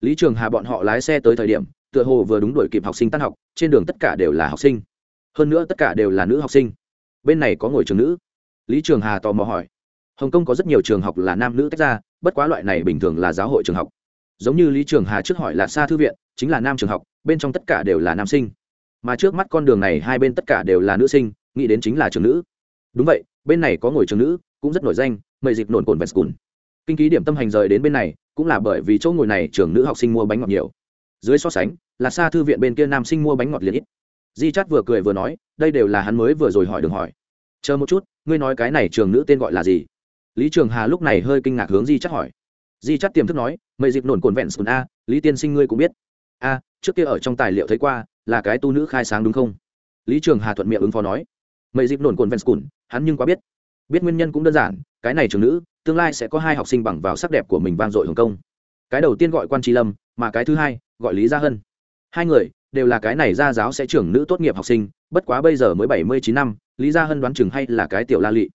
Lý trường hà bọn họ lái xe tới thời điểm, tựa hồ vừa đúng đuổi kịp học sinh tan học, trên đường tất cả đều là học sinh. Hơn nữa tất cả đều là nữ học sinh. Bên này có ngồi trường nữ. Lý trường hà tò mò hỏi hồng kông có rất nhiều trường học là nam nữ tách ra, bất quá loại này bình thường là giáo hội trường học. Giống như lý trường hà trước hỏi là xa thư viện, chính là nam trường học, bên trong tất cả đều là nam sinh. Mà trước mắt con đường này hai bên tất cả đều là nữ sinh, nghĩ đến chính là trường nữ. Đúng vậy, bên này có ngồi trường nữ, cũng rất nổi danh mời dịp nổn cồn vẹt cùn. Kinh ký điểm tâm hành rời đến bên này, cũng là bởi vì chỗ ngồi này trường nữ học sinh mua bánh ngọt nhiều. Dưới so sánh, là xa thư viện bên kia nam sinh mua bánh ngọt liền ít. Di chát vừa cười vừa nói, đây đều là hắn mới vừa rồi hỏi đường hỏi. Chờ một chút, ngươi nói cái này trường nữ tên gọi là gì? Lý trường hà lúc này hơi kinh ngạc hướng di chắc hỏi. Di chắc tiềm thức nói mời dịp nổn cồn vẹn sùn a, lý tiên sinh ngươi cũng biết. A, trước kia ở trong tài liệu thấy qua, là cái tu nữ khai sáng đúng không? Lý trường hà thuận miệng ứng phó nói. Mời dịp nổn cồn vẹn sùn, hắn nhưng quá biết. Biết nguyên nhân cũng đơn giản, cái này trường nữ, tương lai sẽ có hai học sinh bằng vào sắc đẹp của mình vang dội hồng công. Cái đầu tiên gọi quan trí lâm, mà cái thứ hai, gọi lý gia hân. Hai người, đều là cái này gia giáo sẽ trưởng nữ tốt nghiệp học sinh, bất quá bây giờ mới bảy mươi chín năm, lý gia hân đoán chừng hay là cái tiểu la lị.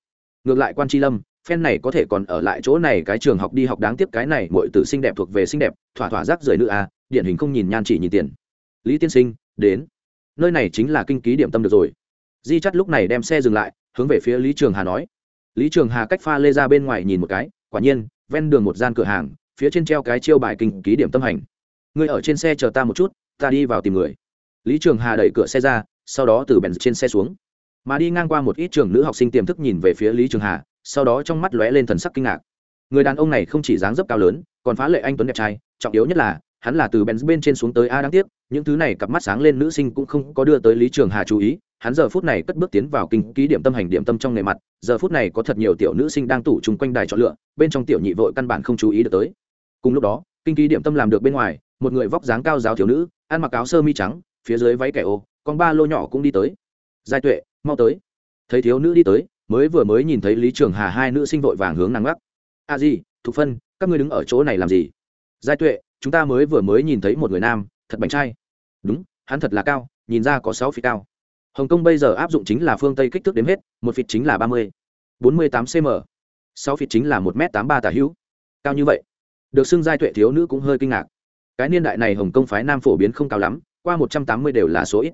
Ngược lại quan tri lâm phen này có thể còn ở lại chỗ này cái trường học đi học đáng tiếc cái này mọi tử xinh đẹp thuộc về xinh đẹp, thỏa thỏa rác rưởi nữ a điển hình không nhìn nhan chỉ nhìn tiền. Lý tiên sinh, đến. Nơi này chính là kinh ký điểm tâm được rồi. Di chắt lúc này đem xe dừng lại, hướng về phía lý trường hà nói. Lý trường hà cách pha lê ra bên ngoài nhìn một cái, quả nhiên, ven đường một gian cửa hàng, phía trên treo cái chiêu bài kinh ký điểm tâm hành. Người ở trên xe chờ ta một chút, ta đi vào tìm người. Lý trường hà đẩy cửa xe ra, sau đó từ bèn trên xe xuống. Mà đi ngang qua một ít trường nữ học sinh tiềm thức nhìn về phía lý trường hà sau đó trong mắt lóe lên thần sắc kinh ngạc. Người đàn ông này không chỉ dáng dấp cao lớn, còn phá lệ anh tuấn đẹp trai, trọng yếu nhất là, hắn là từ bên bên trên xuống tới a đáng tiếc, những thứ này cặp mắt sáng lên nữ sinh cũng không có đưa tới lý trường hà chú ý, hắn giờ phút này cất bước tiến vào kinh ký điểm tâm hành điểm tâm trong nghề mặt, giờ phút này có thật nhiều tiểu nữ sinh đang tủ chung quanh đài chọn lựa, bên trong tiểu nhị vội căn bản không chú ý được tới. Cùng lúc đó, kinh ký điểm tâm làm được bên ngoài, một người vóc dáng cao giáo thiếu nữ, ăn mặc áo sơ mi trắng, phía dưới váy kẻ ô, con ba lô nhỏ cũng đi tới. Giai tuệ, mau tới. Thấy thiếu nữ đi tới mới vừa mới nhìn thấy lý trường hà hai nữ sinh vội vàng hướng nàng gác a à gì thục phân, các ngươi đứng ở chỗ này làm gì? Giai tuệ, chúng ta mới vừa mới nhìn thấy một người nam, thật bánh trai. Đúng, hắn thật là cao, nhìn ra có sáu feet cao. Hồng kông bây giờ áp dụng chính là phương tây kích thước đếm hết, một feet chính là ba mươi, bốn mươi tám cm sáu feet chính là một m tám ba tả hữu. Cao như vậy? Được xưng giai tuệ thiếu nữ cũng hơi kinh ngạc. Cái niên đại này hồng kông phái nam phổ biến không cao lắm, qua một trăm tám mươi đều là số ít.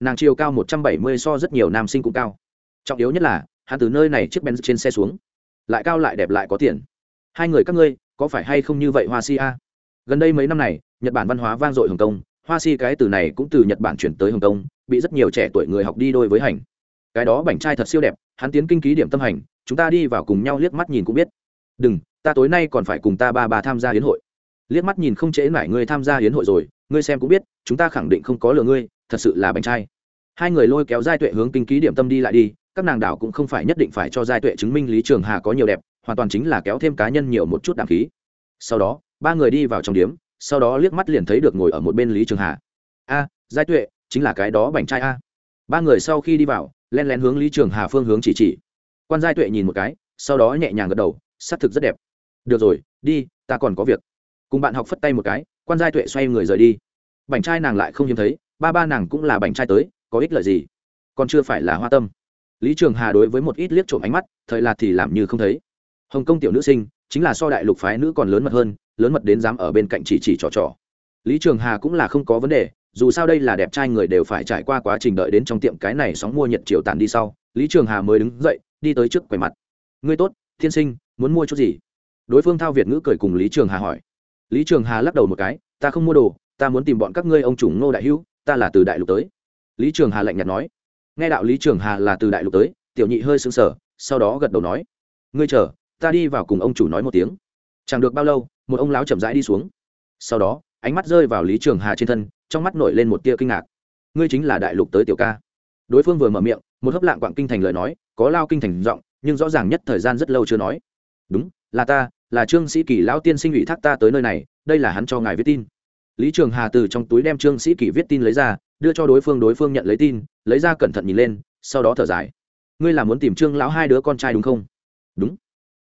Nàng chiều cao một trăm bảy mươi so rất nhiều nam sinh cũng cao. Trọng yếu nhất là hắn từ nơi này chiếc benz trên xe xuống. Lại cao lại đẹp lại có tiền. Hai người các ngươi, có phải hay không như vậy hoa si a? Gần đây mấy năm này, nhật bản văn hóa vang dội hồng kông. Hoa si cái từ này cũng từ nhật bản chuyển tới hồng kông, bị rất nhiều trẻ tuổi người học đi đôi với hành. Cái đó bảnh trai thật siêu đẹp, hắn tiến kinh ký điểm tâm hành, chúng ta đi vào cùng nhau liếc mắt nhìn cũng biết. Đừng, ta tối nay còn phải cùng ta ba bà tham gia yến hội. Liếc mắt nhìn không trễ mải ngươi tham gia yến hội rồi, ngươi xem cũng biết, chúng ta khẳng định không có lừa ngươi, thật sự là bánh trai. Hai người lôi kéo giai tuệ hướng kinh ký điểm tâm đi lại đi các nàng đảo cũng không phải nhất định phải cho giai tuệ chứng minh lý trường hà có nhiều đẹp, hoàn toàn chính là kéo thêm cá nhân nhiều một chút đàm khí. Sau đó, ba người đi vào trong điếm, sau đó liếc mắt liền thấy được ngồi ở một bên lý trường hà. A, giai tuệ, chính là cái đó bảnh trai a. Ba người sau khi đi vào, len lén hướng lý trường hà phương hướng chỉ chỉ. Quan giai tuệ nhìn một cái, sau đó nhẹ nhàng gật đầu, xác thực rất đẹp. Được rồi, đi, ta còn có việc. Cùng bạn học phất tay một cái, quan giai tuệ xoay người rời đi. Bảnh trai nàng lại không hiếm thấy, ba ba nàng cũng là bảnh trai tới, có ích lợi gì? Còn chưa phải là hoa tâm lý trường hà đối với một ít liếc trộm ánh mắt, thời là thì làm như không thấy. Hồng kông tiểu nữ sinh, chính là so đại lục phái nữ còn lớn mật hơn, lớn mật đến dám ở bên cạnh chỉ chỉ trò trò. Lý trường hà cũng là không có vấn đề, dù sao đây là đẹp trai người đều phải trải qua quá trình đợi đến trong tiệm cái này sóng mua nhiệt triều tàn đi sau, lý trường hà mới đứng dậy, đi tới trước quầy mặt. Ngươi tốt thiên sinh, muốn mua chút gì? Đối phương thao việt ngữ cười cùng lý trường hà hỏi. Lý trường hà lắc đầu một cái, ta không mua đồ, ta muốn tìm bọn các ngươi ông chủ ngô đại hữu, ta là từ đại lục tới. Lý trường hà lạnh nhạt nói nghe đạo lý trường hà là từ đại lục tới, tiểu nhị hơi sững sờ, sau đó gật đầu nói, ngươi chờ, ta đi vào cùng ông chủ nói một tiếng. Chẳng được bao lâu, một ông lão chậm rãi đi xuống. Sau đó, ánh mắt rơi vào lý trường hà trên thân, trong mắt nổi lên một tia kinh ngạc. Ngươi chính là đại lục tới tiểu ca. Đối phương vừa mở miệng, một hấp lạng quạng kinh thành lời nói, có lao kinh thành giọng, nhưng rõ ràng nhất thời gian rất lâu chưa nói. Đúng, là ta, là trương sĩ kỳ lão tiên sinh ủy thác ta tới nơi này, đây là hắn cho ngài viết tin. Lý trường hà từ trong túi đem trương sĩ kỳ viết tin lấy ra đưa cho đối phương đối phương nhận lấy tin, lấy ra cẩn thận nhìn lên, sau đó thở dài. Ngươi là muốn tìm trương lão hai đứa con trai đúng không? Đúng.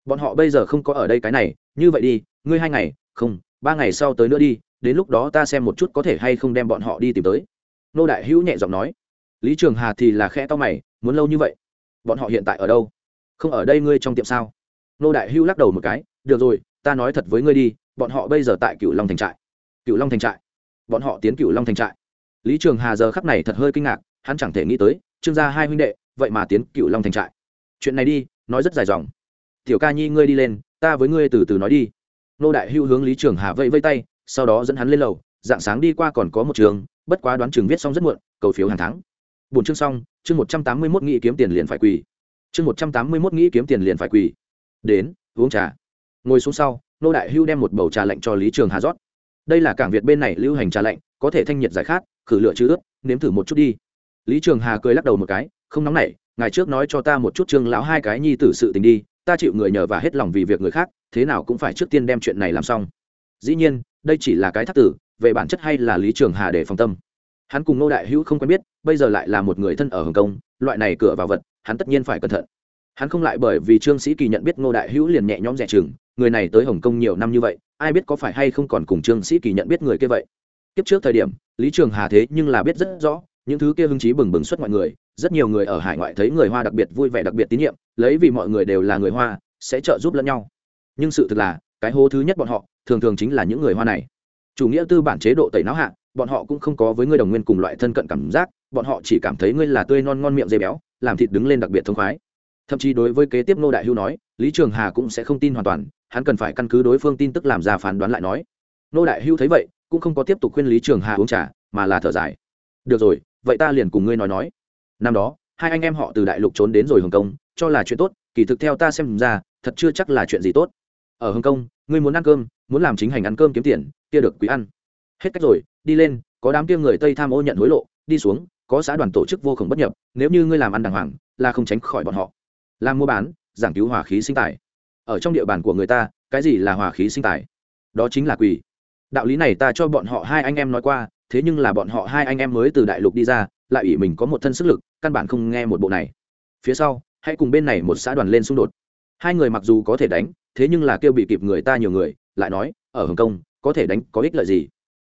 Bọn họ bây giờ không có ở đây cái này, như vậy đi, ngươi hai ngày, không, ba ngày sau tới nữa đi, đến lúc đó ta xem một chút có thể hay không đem bọn họ đi tìm tới. Nô đại hữu nhẹ giọng nói. Lý trường hà thì là khẽ to mày, muốn lâu như vậy? Bọn họ hiện tại ở đâu? Không ở đây ngươi trong tiệm sao? Nô đại hữu lắc đầu một cái. Được rồi, ta nói thật với ngươi đi, bọn họ bây giờ tại cựu long thành trại. Cựu long thành trại. Bọn họ tiến cựu long thành trại lý trường hà giờ khắc này thật hơi kinh ngạc, hắn chẳng thể nghĩ tới, trương gia hai huynh đệ, vậy mà tiến cựu long thành trại. Chuyện này đi, nói rất dài dòng. Tiểu ca nhi ngươi đi lên, ta với ngươi từ từ nói đi. Nô đại hưu hướng lý trường hà vẫy vây tay, sau đó dẫn hắn lên lầu, dạng sáng đi qua còn có một trường, bất quá đoán trường viết xong rất muộn, cầu phiếu hàng tháng. Bốn chương xong, chương một trăm tám mươi mốt nghĩ kiếm tiền liền phải quỳ. Chương một trăm tám mươi mốt nghĩ kiếm tiền liền phải quỳ. Đến, uống trà. Ngồi xuống sau, nô đại hưu đem một bầu trà lạnh cho lý trường hà rót. Đây là cảng việt bên này lưu hành trà lạnh, có thể thanh nhiệt giải khát khử lựa chứ, ướt nếm thử một chút đi. Lý trường hà cười lắc đầu một cái không nóng nảy ngày trước nói cho ta một chút trương lão hai cái nhi tử sự tình đi ta chịu người nhờ và hết lòng vì việc người khác thế nào cũng phải trước tiên đem chuyện này làm xong. Dĩ nhiên đây chỉ là cái thắc tử về bản chất hay là lý trường hà để phòng tâm. Hắn cùng nô đại hữu không quen biết bây giờ lại là một người thân ở hồng kông loại này cửa vào vật hắn tất nhiên phải cẩn thận. Hắn không lại bởi vì trương sĩ kỳ nhận biết ngô đại hữu liền nhẹ nhõm rẻ chừng người này tới hồng kông nhiều năm như vậy ai biết có phải hay không còn cùng trương sĩ kỳ nhận biết người kia vậy. Tiếp trước thời điểm lý trường hà thế nhưng là biết rất rõ, những thứ kia hưng trí bừng bừng xuất mọi người, rất nhiều người ở hải ngoại thấy người hoa đặc biệt vui vẻ đặc biệt tín nhiệm, lấy vì mọi người đều là người hoa, sẽ trợ giúp lẫn nhau. Nhưng sự thực là, cái hố thứ nhất bọn họ, thường thường chính là những người hoa này. Chủ nghĩa tư bản chế độ tẩy não hạ, bọn họ cũng không có với ngươi đồng nguyên cùng loại thân cận cảm giác, bọn họ chỉ cảm thấy ngươi là tươi non ngon miệng dây béo, làm thịt đứng lên đặc biệt thông khoái. Thậm chí đối với kế tiếp nô đại hưu nói, lý trường hà cũng sẽ không tin hoàn toàn, hắn cần phải căn cứ đối phương tin tức làm ra phán đoán lại nói. Nô đại hưu thấy vậy cũng không có tiếp tục khuyên lý trường hà uống trà, mà là thở dài. Được rồi, vậy ta liền cùng ngươi nói nói. Năm đó, hai anh em họ từ đại lục trốn đến rồi hồng kông, cho là chuyện tốt, kỳ thực theo ta xem ra, thật chưa chắc là chuyện gì tốt. Ở hồng kông, ngươi muốn ăn cơm, muốn làm chính hành ăn cơm kiếm tiền, kia được quý ăn. Hết cách rồi, đi lên, có đám kia người tây tham ô nhận hối lộ, đi xuống, có xã đoàn tổ chức vô khổng bất nhập, nếu như ngươi làm ăn đàng hoàng, là không tránh khỏi bọn họ. Làm mua bán, giảng cứu hòa khí sinh tài. Ở trong địa bàn của người ta, cái gì là hòa khí sinh tài? Đó chính là quỳ đạo lý này ta cho bọn họ hai anh em nói qua, thế nhưng là bọn họ hai anh em mới từ đại lục đi ra, lại ủy mình có một thân sức lực, căn bản không nghe một bộ này. Phía sau, hãy cùng bên này một xã đoàn lên xung đột. Hai người mặc dù có thể đánh, thế nhưng là kêu bị kịp người ta nhiều người, lại nói, ở hồng kông, có thể đánh có ích lợi gì?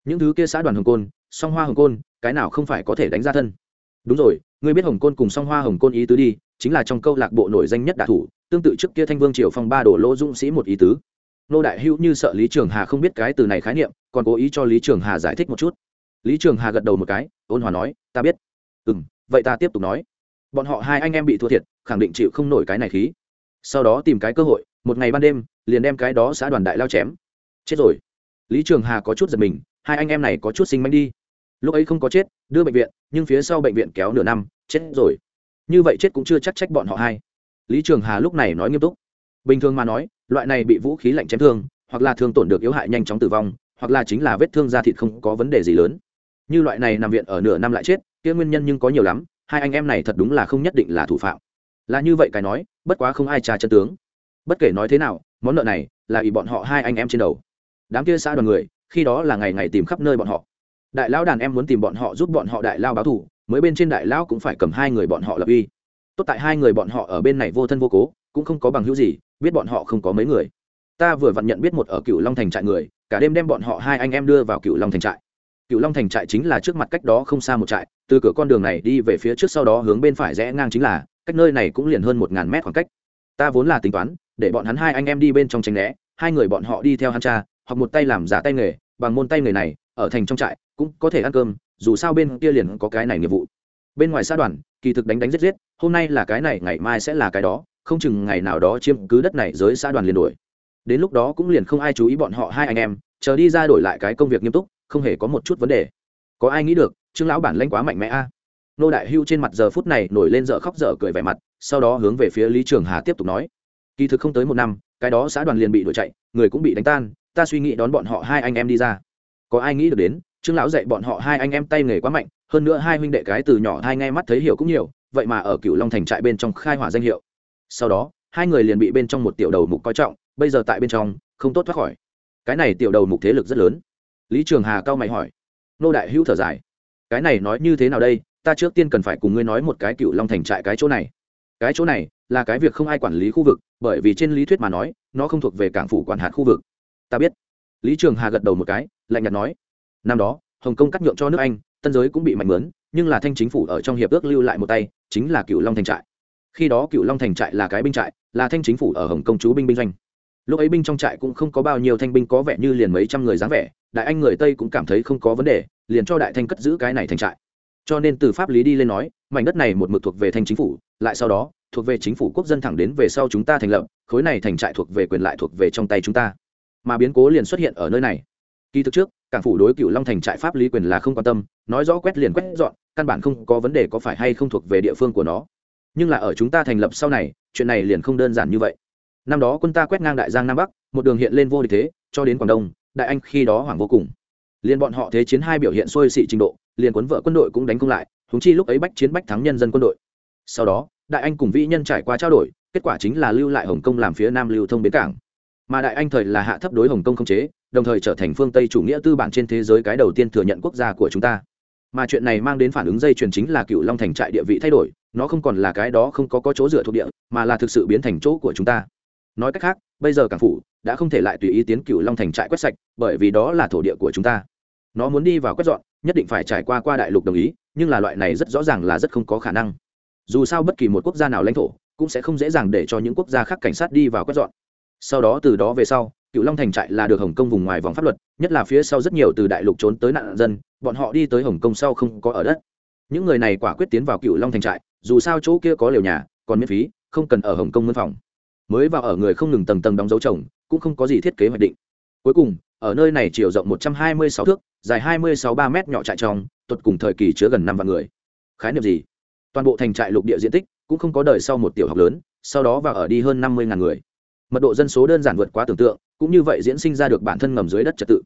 Những thứ kia xã đoàn hồng côn, song hoa hồng côn, cái nào không phải có thể đánh ra thân? Đúng rồi, ngươi biết hồng côn cùng song hoa hồng côn ý tứ đi, chính là trong câu lạc bộ nổi danh nhất đạ thủ, tương tự trước kia thanh vương triều phong ba đổ lỗ dũng sĩ một ý tứ nô đại hữu như sợ lý trường hà không biết cái từ này khái niệm, còn cố ý cho lý trường hà giải thích một chút. Lý trường hà gật đầu một cái, ôn hòa nói, ta biết. Ừ m vậy ta tiếp tục nói. Bọn họ hai anh em bị thua thiệt, khẳng định chịu không nổi cái này khí. Sau đó tìm cái cơ hội, một ngày ban đêm, liền đem cái đó xã đoàn đại lao chém. Chết rồi. Lý trường hà có chút giật mình, hai anh em này có chút sinh manh đi. Lúc ấy không có chết, đưa bệnh viện, nhưng phía sau bệnh viện kéo nửa năm, chết rồi. Như vậy chết cũng chưa chắc trách bọn họ hai. Lý trường hà lúc này nói nghiêm túc bình thường mà nói, loại này bị vũ khí lạnh chém thương, hoặc là thương tổn được yếu hại nhanh chóng tử vong, hoặc là chính là vết thương da thịt không có vấn đề gì lớn. Như loại này nằm viện ở nửa năm lại chết, kia nguyên nhân nhưng có nhiều lắm, hai anh em này thật đúng là không nhất định là thủ phạm. Là như vậy cái nói, bất quá không ai trà chân tướng. Bất kể nói thế nào, món nợ này là ỷ bọn họ hai anh em trên đầu. Đám kia xã đoàn người, khi đó là ngày ngày tìm khắp nơi bọn họ. Đại lão đàn em muốn tìm bọn họ giúp bọn họ đại lao báo thù, mới bên trên đại lão cũng phải cầm hai người bọn họ lập uy. Tốt tại hai người bọn họ ở bên này vô thân vô cố, cũng không có bằng hữu gì biết bọn họ không có mấy người. Ta vừa vặn nhận biết một ở cựu long thành trại người, cả đêm đem bọn họ hai anh em đưa vào cựu long thành trại. Cựu long thành trại chính là trước mặt cách đó không xa một trại, từ cửa con đường này đi về phía trước sau đó hướng bên phải rẽ ngang chính là, cách nơi này cũng liền hơn một ngàn mét khoảng cách. Ta vốn là tính toán, để bọn hắn hai anh em đi bên trong tránh né, hai người bọn họ đi theo hắn cha hoặc một tay làm giả tay nghề, bằng môn tay nghề này, ở thành trong trại, cũng có thể ăn cơm, dù sao bên kia liền có cái này nghiệp vụ. Bên ngoài xã đoàn, kỳ thực đánh đánh giết giết, hôm nay là cái này, ngày mai sẽ là cái đó không chừng ngày nào đó chiếm cứ đất này giới xã đoàn liền đổi đến lúc đó cũng liền không ai chú ý bọn họ hai anh em, chờ đi ra đổi lại cái công việc nghiêm túc, không hề có một chút vấn đề. Có ai nghĩ được, trương lão bản lãnh quá mạnh mẽ a. À? Nô đại hưu trên mặt giờ phút này nổi lên dở khóc dở cười vẻ mặt, sau đó hướng về phía lý trường hà tiếp tục nói. Kỳ thực không tới một năm, cái đó xã đoàn liền bị đuổi chạy, người cũng bị đánh tan, ta suy nghĩ đón bọn họ hai anh em đi ra. Có ai nghĩ được đến, trương lão dạy bọn họ hai anh em tay nghề quá mạnh, hơn nữa hai huynh đệ cái từ nhỏ hai ngay mắt thấy hiểu cũng nhiều, vậy mà ở cựu long thành trại bên trong khai hỏa danh hiệu sau đó, hai người liền bị bên trong một tiểu đầu mục coi trọng, bây giờ tại bên trong, không tốt thoát khỏi. Cái này tiểu đầu mục thế lực rất lớn. Lý trường hà cao mày hỏi. Nô đại hữu thở dài. Cái này nói như thế nào đây? Ta trước tiên cần phải cùng ngươi nói một cái cựu long thành trại cái chỗ này. Cái chỗ này là cái việc không ai quản lý khu vực, bởi vì trên lý thuyết mà nói, nó không thuộc về cảng phủ quản hạt khu vực. Ta biết. Lý trường hà gật đầu một cái, lạnh nhạt nói. Năm đó, hồng kông cắt nhượng cho nước anh, tân giới cũng bị mạnh mướn, nhưng là thanh chính phủ ở trong hiệp ước lưu lại một tay, chính là cựu long thành trại khi đó cựu long thành trại là cái binh trại, là thanh chính phủ ở hồng công chú binh binh doanh. Lúc ấy binh trong trại cũng không có bao nhiêu thanh binh, có vẻ như liền mấy trăm người dáng vẻ, đại anh người tây cũng cảm thấy không có vấn đề, liền cho đại thanh cất giữ cái này thành trại. Cho nên từ pháp lý đi lên nói, mảnh đất này một mực thuộc về thanh chính phủ, lại sau đó, thuộc về chính phủ quốc dân thẳng đến về sau chúng ta thành lập, khối này thành trại thuộc về quyền lại thuộc về trong tay chúng ta. Mà biến cố liền xuất hiện ở nơi này. Kỳ thực trước, cảng phủ đối cựu long thành trại pháp lý quyền là không quan tâm, nói rõ quét liền quét dọn, căn bản không có vấn đề có phải hay không thuộc về địa phương của nó nhưng là ở chúng ta thành lập sau này, chuyện này liền không đơn giản như vậy. Năm đó quân ta quét ngang đại giang nam bắc, một đường hiện lên vô địch thế, cho đến quảng đông, đại anh khi đó hoảng vô cùng. Liền bọn họ thế chiến hai biểu hiện sôi xị trình độ, liền quấn vợ quân đội cũng đánh không lại húng chi lúc ấy bách chiến bách thắng nhân dân quân đội. Sau đó, đại anh cùng vĩ nhân trải qua trao đổi, kết quả chính là lưu lại hồng kông làm phía nam lưu thông bến cảng. Mà đại anh thời là hạ thấp đối hồng kông không chế, đồng thời trở thành phương tây chủ nghĩa tư bản trên thế giới cái đầu tiên thừa nhận quốc gia của chúng ta. Mà chuyện này mang đến phản ứng dây chuyền chính là cựu long thành trại địa vị thay đổi nó không còn là cái đó không có có chỗ dựa thuộc địa, mà là thực sự biến thành chỗ của chúng ta. Nói cách khác, bây giờ cảng phủ đã không thể lại tùy ý tiến cựu long thành trại quét sạch, bởi vì đó là thổ địa của chúng ta. Nó muốn đi vào quét dọn, nhất định phải trải qua qua đại lục đồng ý, nhưng là loại này rất rõ ràng là rất không có khả năng. Dù sao bất kỳ một quốc gia nào lãnh thổ cũng sẽ không dễ dàng để cho những quốc gia khác cảnh sát đi vào quét dọn. Sau đó từ đó về sau cựu long thành trại là được hồng kông vùng ngoài vòng pháp luật, nhất là phía sau rất nhiều từ đại lục trốn tới nạn dân, bọn họ đi tới hồng kông sau không có ở đất những người này quả quyết tiến vào cựu long thành trại, dù sao chỗ kia có liều nhà, còn miễn phí, không cần ở hồng kông mân phòng. Mới vào ở người không ngừng tầng tầng đóng dấu trồng cũng không có gì thiết kế hoạch định. Cuối cùng, ở nơi này chiều rộng một trăm hai mươi sáu thước, dài hai mươi sáu ba m nhỏ trại trong, tuột cùng thời kỳ chứa gần năm vạn người. Khái niệm gì? Toàn bộ thành trại lục địa diện tích cũng không có đời sau một tiểu học lớn, sau đó vào ở đi hơn năm mươi ngàn người. Mật độ dân số đơn giản vượt quá tưởng tượng, cũng như vậy diễn sinh ra được bản thân ngầm dưới đất trật tự.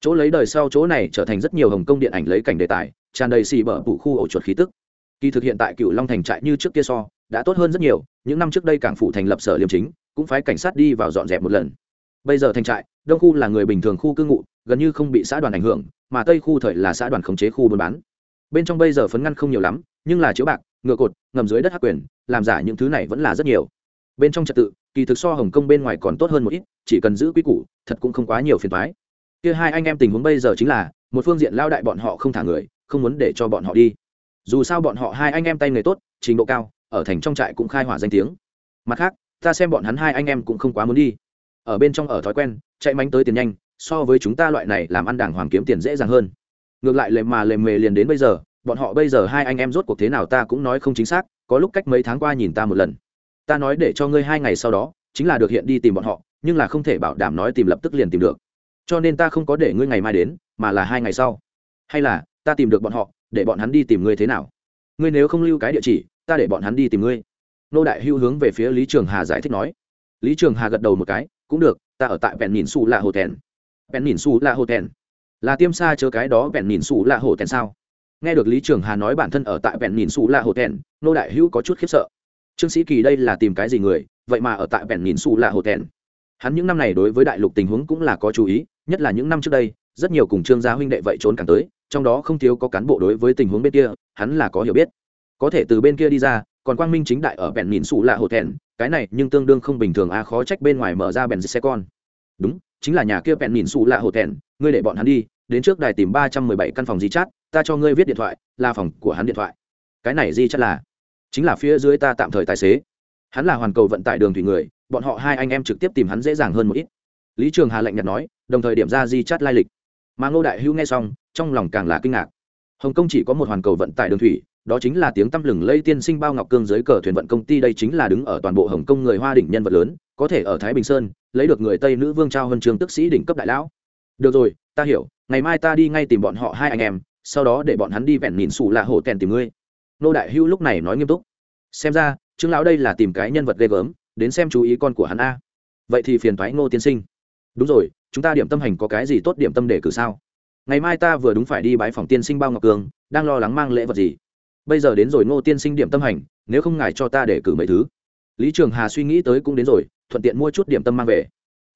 Chỗ lấy đời sau chỗ này trở thành rất nhiều hồng kông điện ảnh lấy cảnh đề tài tràn đầy xì bở phủ khu ổ chuột khí tức. Kỳ thực hiện tại cựu long thành trại như trước kia so, đã tốt hơn rất nhiều, những năm trước đây cảng phủ thành lập sở liêm chính, cũng phái cảnh sát đi vào dọn dẹp một lần. Bây giờ thành trại, đông khu là người bình thường khu cư ngụ, gần như không bị xã đoàn ảnh hưởng, mà tây khu thời là xã đoàn khống chế khu buôn bán. Bên trong bây giờ phấn ngăn không nhiều lắm, nhưng là chiếu bạc, ngựa cột, ngầm dưới đất hắc quyền, làm giả những thứ này vẫn là rất nhiều. Bên trong trật tự, kỳ thực so hồng kông bên ngoài còn tốt hơn một ít, chỉ cần giữ quy củ, thật cũng không quá nhiều phiền thoái kia hai anh em tình huống bây giờ chính là, một phương diện lao đại bọn họ không thả người không muốn để cho bọn họ đi. Dù sao bọn họ hai anh em tay nghề tốt, trình độ cao, ở thành trong trại cũng khai hỏa danh tiếng. Mặt khác, ta xem bọn hắn hai anh em cũng không quá muốn đi. Ở bên trong ở thói quen, chạy mánh tới tiền nhanh, so với chúng ta loại này làm ăn đảng hoàng kiếm tiền dễ dàng hơn. Ngược lại lề mà lề mề liền đến bây giờ, bọn họ bây giờ hai anh em rốt cuộc thế nào ta cũng nói không chính xác, có lúc cách mấy tháng qua nhìn ta một lần. Ta nói để cho ngươi hai ngày sau đó, chính là được hiện đi tìm bọn họ, nhưng là không thể bảo đảm nói tìm lập tức liền tìm được. Cho nên ta không có để ngươi ngày mai đến, mà là hai ngày sau. Hay là ta tìm được bọn họ, để bọn hắn đi tìm ngươi thế nào? Ngươi nếu không lưu cái địa chỉ, ta để bọn hắn đi tìm ngươi. Nô đại hưu hướng về phía lý trường hà giải thích nói. Lý trường hà gật đầu một cái, cũng được, ta ở tại vẹn nhìn xù là hồ tèn. Vẹn nhìn xù là hồ tèn? Là tiêm xa chớ cái đó vẹn nhìn xù là hồ tèn sao? Nghe được lý trường hà nói bản thân ở tại vẹn nhìn xù là hồ tèn, nô đại hưu có chút khiếp sợ. Trương sĩ kỳ đây là tìm cái gì người, vậy mà ở tại vẹn nhìn xù là hồ tèn? Hắn những năm này đối với đại lục tình huống cũng là có chú ý, nhất là những năm trước đây, rất nhiều cùng trương gia huynh đệ vậy trốn càng tới trong đó không thiếu có cán bộ đối với tình huống bên kia, hắn là có hiểu biết. Có thể từ bên kia đi ra, còn quang minh chính đại ở bèn nhìn xù lạ hồ thẹn, cái này nhưng tương đương không bình thường a khó trách bên ngoài mở ra bèn xe con. Đúng, chính là nhà kia bèn nhìn xù lạ hồ thẹn, ngươi để bọn hắn đi, đến trước đài tìm ba trăm mười bảy căn phòng di chát, ta cho ngươi viết điện thoại, là phòng của hắn điện thoại. Cái này di chát là, chính là phía dưới ta tạm thời tài xế. Hắn là hoàn cầu vận tải đường thủy người, bọn họ hai anh em trực tiếp tìm hắn dễ dàng hơn một ít. Lý trường hà lạnh nhạt nói, đồng thời điểm ra di chát lai lịch. Mà ngô đại hữu nghe xong trong lòng càng là kinh ngạc. Hồng kông chỉ có một hoàn cầu vận tải đường thủy, đó chính là tiếng tăm lừng lây tiên sinh bao ngọc cương dưới cờ thuyền vận công ty đây chính là đứng ở toàn bộ hồng kông người hoa đỉnh nhân vật lớn, có thể ở thái bình sơn, lấy được người tây nữ vương trao huân trường tức sĩ đỉnh cấp đại lão. Được rồi, ta hiểu, ngày mai ta đi ngay tìm bọn họ hai anh em, sau đó để bọn hắn đi vẹn nhìn xù là hổ tèn tìm ngươi. Nô đại hữu lúc này nói nghiêm túc. Xem ra chứng lão đây là tìm cái nhân vật ghê gớm, đến xem chú ý con của hắn a. Vậy thì phiền thoái ngô tiên sinh. Đúng rồi, chúng ta điểm tâm hành có cái gì tốt điểm tâm để cử sao? Ngày mai ta vừa đúng phải đi bái phòng tiên sinh bao ngọc cường, đang lo lắng mang lễ vật gì. Bây giờ đến rồi ngô tiên sinh điểm tâm hành, nếu không ngài cho ta để cử mấy thứ. Lý trường hà suy nghĩ tới cũng đến rồi, thuận tiện mua chút điểm tâm mang về.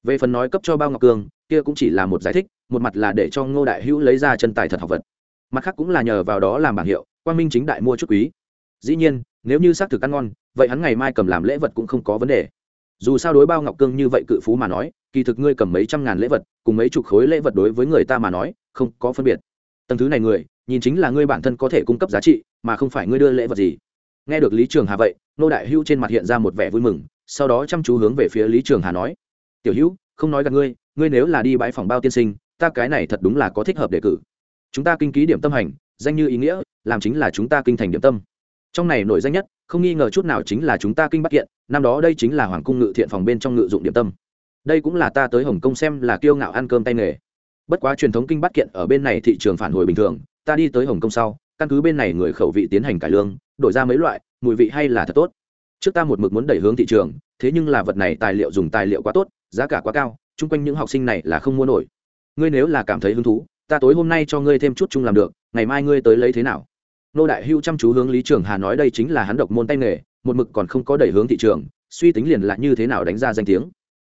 Về phần nói cấp cho bao ngọc cường, kia cũng chỉ là một giải thích, một mặt là để cho ngô đại hữu lấy ra chân tài thật học vật. Mặt khác cũng là nhờ vào đó làm bảng hiệu quan minh chính đại mua chút quý. Dĩ nhiên, nếu như xác thực ăn ngon, vậy hắn ngày mai cầm làm lễ vật cũng không có vấn đề dù sao đối bao ngọc cương như vậy cự phú mà nói, kỳ thực ngươi cầm mấy trăm ngàn lễ vật, cùng mấy chục khối lễ vật đối với người ta mà nói, không có phân biệt. Tầng thứ này người, nhìn chính là ngươi bản thân có thể cung cấp giá trị, mà không phải ngươi đưa lễ vật gì. Nghe được lý trường hà vậy, nô đại hữu trên mặt hiện ra một vẻ vui mừng, sau đó chăm chú hướng về phía lý trường hà nói, tiểu hữu, không nói gặp ngươi ngươi nếu là đi bãi phòng bao tiên sinh, ta cái này thật đúng là có thích hợp đề cử. Chúng ta kinh ký điểm tâm hành, danh như ý nghĩa, làm chính là chúng ta kinh thành điểm tâm trong này nổi danh nhất, không nghi ngờ chút nào chính là chúng ta kinh bắc kiện, năm đó đây chính là hoàng cung ngự thiện phòng bên trong ngự dụng điểm tâm. Đây cũng là ta tới hồng kông xem là kiêu ngạo ăn cơm tay nghề. Bất quá truyền thống kinh bắc kiện ở bên này thị trường phản hồi bình thường, ta đi tới hồng kông sau, căn cứ bên này người khẩu vị tiến hành cải lương, đổi ra mấy loại, mùi vị hay là thật tốt. Trước ta một mực muốn đẩy hướng thị trường, thế nhưng là vật này tài liệu dùng tài liệu quá tốt, giá cả quá cao, chung quanh những học sinh này là không mua nổi. Ngươi nếu là cảm thấy hứng thú, ta tối hôm nay cho ngươi thêm chút chung làm được, ngày mai ngươi tới lấy thế nào? Nô đại hưu chăm chú hướng lý trường hà nói đây chính là hắn độc môn tay nghề, một mực còn không có đẩy hướng thị trường, suy tính liền là như thế nào đánh ra danh tiếng.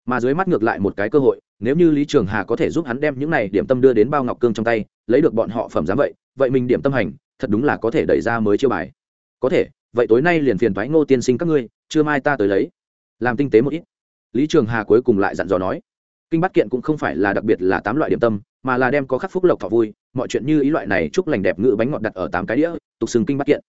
Mà dưới mắt ngược lại một cái cơ hội, nếu như lý trường hà có thể giúp hắn đem những này điểm tâm đưa đến bao ngọc cương trong tay, lấy được bọn họ phẩm giá vậy vậy mình điểm tâm hành, thật đúng là có thể đẩy ra mới chiêu bài. Có thể, vậy tối nay liền phiền thoái ngô tiên sinh các ngươi chưa mai ta tới lấy. Làm tinh tế một ít. Lý trường hà cuối cùng lại dặn dò nói. Kinh bắt kiện cũng không phải là đặc biệt là tám loại điểm tâm, mà là đem có khắc phúc lộc thọ vui mọi chuyện như ý loại này chúc lành đẹp ngự bánh ngọt đặt ở tám cái đĩa, tục xưng kinh bắt kiện.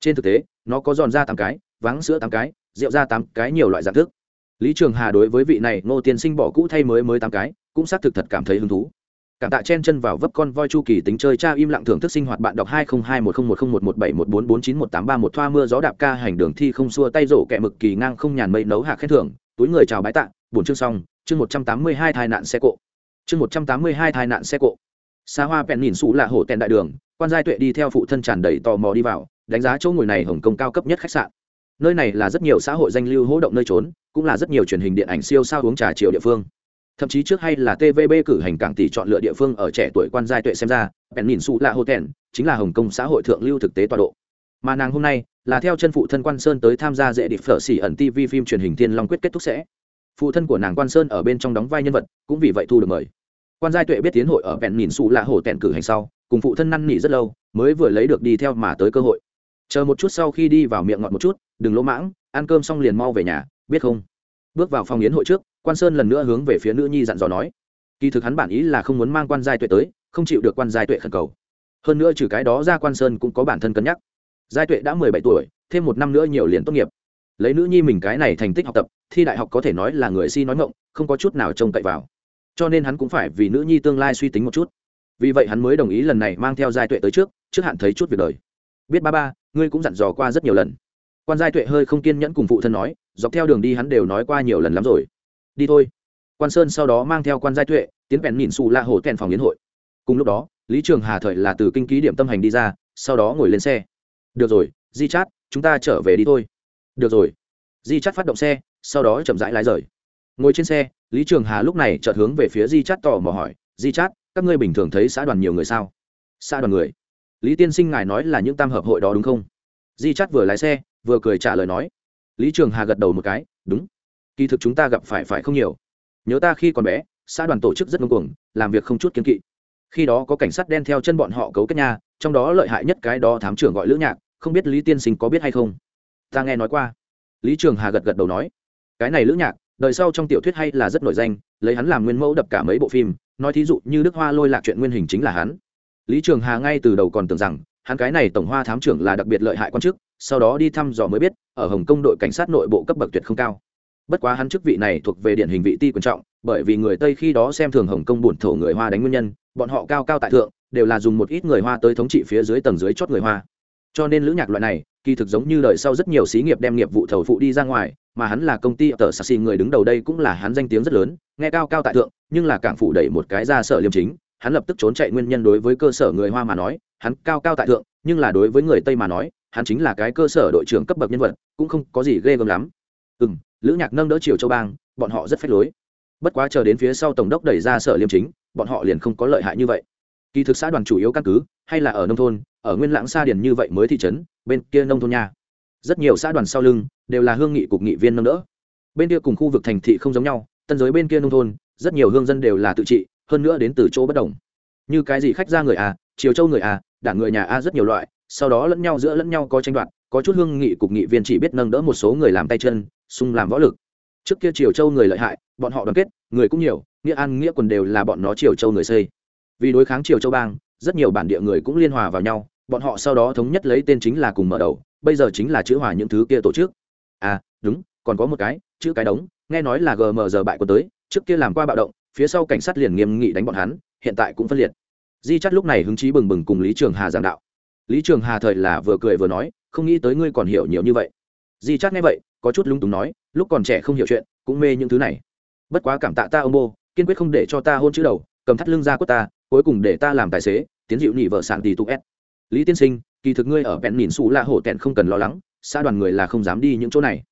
Trên thực tế, nó có giòn ra tám cái, váng sữa tám cái, rượu ra tám cái nhiều loại dạng thức. Lý trường hà đối với vị này ngô tiên sinh bỏ cũ thay mới mới tám cái, cũng xác thực thật cảm thấy hứng thú. Cảm tạ chen chân vào vấp con voi chu kỳ tính chơi cha im lặng thưởng thức sinh hoạt bạn đọc hai không hai một không một không một một bảy một bốn bốn chín một tám ba một thoa mưa gió đạp ca hành đường thi không xua tay rổ kẹ mực kỳ ngang không nhàn mây nấu hạ khen thưởng, túi người chào bái tạ, buồn chương xong, chương một trăm tám mươi hai tai nạn xe cộ. Chương một trăm tám mươi hai tai nạn xe cộ xa hoa bèn nhìn xù là hổ tèn đại đường, quan giai tuệ đi theo phụ thân tràn đầy tò mò đi vào, đánh giá chỗ ngồi này hồng kông cao cấp nhất khách sạn. Nơi này là rất nhiều xã hội danh lưu hỗ động nơi trốn, cũng là rất nhiều truyền hình điện ảnh siêu sao uống trà chiều địa phương. Thậm chí trước hay là tvb cử hành cảng tỷ chọn lựa địa phương ở trẻ tuổi quan giai tuệ xem ra bèn nhìn xù là hổ tèn, chính là hồng kông xã hội thượng lưu thực tế tọa độ. Mà nàng hôm nay, là theo chân phụ thân quan sơn tới tham gia dễ địch phở xỉ ẩn tv phim truyền hình thiên long quyết kết thúc sẽ. Phụ thân của nàng quan sơn ở bên trong đóng vai nhân vật, cũng vì vậy thu được mời quan giai tuệ biết tiến hội ở vẹn nhìn xù là hổ tẹn cử hành sau, cùng phụ thân năn nỉ rất lâu, mới vừa lấy được đi theo mà tới cơ hội. Chờ một chút sau khi đi vào miệng ngọt một chút, đừng lỗ mãng, ăn cơm xong liền mau về nhà, biết không? Bước vào phòng yến hội trước, quan sơn lần nữa hướng về phía nữ nhi dặn dò nói. Kỳ thực hắn bản ý là không muốn mang quan giai tuệ tới, không chịu được quan giai tuệ khẩn cầu. Hơn nữa trừ cái đó ra quan sơn cũng có bản thân cân nhắc. Giai tuệ đã mười bảy tuổi, thêm một năm nữa nhiều liền tốt nghiệp. Lấy nữ nhi mình cái này thành tích học tập, thi đại học có thể nói là người si nói ngộng không có chút nào trông cậy vào cho nên hắn cũng phải vì nữ nhi tương lai suy tính một chút. Vì vậy hắn mới đồng ý lần này mang theo giai tuệ tới trước trước hạn thấy chút việc đời. Biết ba ba, ngươi cũng dặn dò qua rất nhiều lần. Quan giai tuệ hơi không kiên nhẫn cùng phụ thân nói, dọc theo đường đi hắn đều nói qua nhiều lần lắm rồi. Đi thôi. Quan sơn sau đó mang theo quan giai tuệ, tiến vẹn nhìn xù la hồ kèn phòng yến hội. Cùng lúc đó, lý trường hà thời là từ kinh ký điểm tâm hành đi ra, sau đó ngồi lên xe. Được rồi, di chát, chúng ta trở về đi thôi. Được rồi. Di chát phát động xe, sau đó chậm rãi lái rời. Ngồi trên xe lý trường hà lúc này chợt hướng về phía di chát tò mò hỏi, di chát, các ngươi bình thường thấy xã đoàn nhiều người sao? Xã đoàn người? Lý tiên sinh ngài nói là những tam hợp hội đó đúng không? Di chát vừa lái xe, vừa cười trả lời nói. Lý trường hà gật đầu một cái, đúng. Kỳ thực chúng ta gặp phải phải không nhiều. Nhớ ta khi còn bé, xã đoàn tổ chức rất ngông cuồng, làm việc không chút kiến kỵ. Khi đó có cảnh sát đen theo chân bọn họ cấu kết nhà trong đó lợi hại nhất cái đó thám trưởng gọi lữ nhạc, không biết lý tiên sinh có biết hay không? Ta nghe nói qua. Lý trường hà gật gật đầu nói. Cái này lữ nhạc đời sau trong tiểu thuyết hay là rất nổi danh, lấy hắn làm nguyên mẫu đập cả mấy bộ phim, nói thí dụ như đức hoa lôi lạc chuyện nguyên hình chính là hắn. Lý trường hà ngay từ đầu còn tưởng rằng, hắn cái này tổng hoa thám trưởng là đặc biệt lợi hại quan chức, sau đó đi thăm dò mới biết, ở hồng kông đội cảnh sát nội bộ cấp bậc tuyệt không cao. Bất quá hắn chức vị này thuộc về điển hình vị ti quan trọng, bởi vì người tây khi đó xem thường hồng kông bổn thổ người hoa đánh nguyên nhân, bọn họ cao cao tại thượng, đều là dùng một ít người hoa tới thống trị phía dưới tầng dưới chót người hoa cho nên lữ nhạc loại này, kỳ thực giống như đời sau rất nhiều xí nghiệp đem nghiệp vụ thầu phụ đi ra ngoài, mà hắn là công ty tờ saxi người đứng đầu đây cũng là hắn danh tiếng rất lớn, nghe cao cao tại thượng, nhưng là cảng phủ đẩy một cái ra sở liêm chính, hắn lập tức trốn chạy nguyên nhân đối với cơ sở người hoa mà nói, hắn cao cao tại thượng, nhưng là đối với người tây mà nói, hắn chính là cái cơ sở đội trưởng cấp bậc nhân vật, cũng không có gì ghê gớm lắm. Ừ m lữ nhạc nâng đỡ triều châu bang, bọn họ rất phách lối. Bất quá chờ đến phía sau tổng đốc đẩy ra sở liêm chính, bọn họ liền không có lợi hại như vậy. Kỳ thực xã đoàn chủ yếu căn cứ, hay là ở nông thôn ở nguyên lãng xa điền như vậy mới thị trấn, bên kia nông thôn nha. Rất nhiều xã đoàn sau lưng đều là hương nghị cục nghị viên nâng đỡ. Bên kia cùng khu vực thành thị không giống nhau, tân giới bên kia nông thôn, rất nhiều hương dân đều là tự trị, hơn nữa đến từ chỗ bất đồng. Như cái gì khách ra người à chiều châu người à đảng người nhà a rất nhiều loại, sau đó lẫn nhau giữa lẫn nhau có tranh đoạt, có chút hương nghị cục nghị viên chỉ biết nâng đỡ một số người làm tay chân xung làm võ lực. Trước kia triều châu người lợi hại, bọn họ đoàn kết, người cũng nhiều, nghĩa an, nghĩa quần đều là bọn nó triều châu người xây. Vì đối kháng triều châu bang, rất nhiều bản địa người cũng liên hòa vào nhau bọn họ sau đó thống nhất lấy tên chính là cùng mở đầu, bây giờ chính là chữ hòa những thứ kia tổ chức. À đúng, còn có một cái, chữ cái đống, nghe nói là gm giờ bại quân tới, trước kia làm qua bạo động, phía sau cảnh sát liền nghiêm nghị đánh bọn hắn, hiện tại cũng phân liệt. Di chắt lúc này hứng chí bừng bừng cùng lý trường hà giảng đạo. Lý trường hà thời là vừa cười vừa nói, không nghĩ tới ngươi còn hiểu nhiều như vậy. Di chắt nghe vậy, có chút lung túng nói, lúc còn trẻ không hiểu chuyện, cũng mê những thứ này. Bất quá cảm tạ ta ông bô, kiên quyết không để cho ta hôn chữ đầu, cầm thắt lưng ra quất ta, cuối cùng để ta làm tài xế, tiến dịu nhị vợ sạn tỷ tụ s lý tiên sinh, kỳ thực ngươi ở vẹn nhìn xù là hổ tẹn không cần lo lắng xa đoàn người là không dám đi những chỗ này.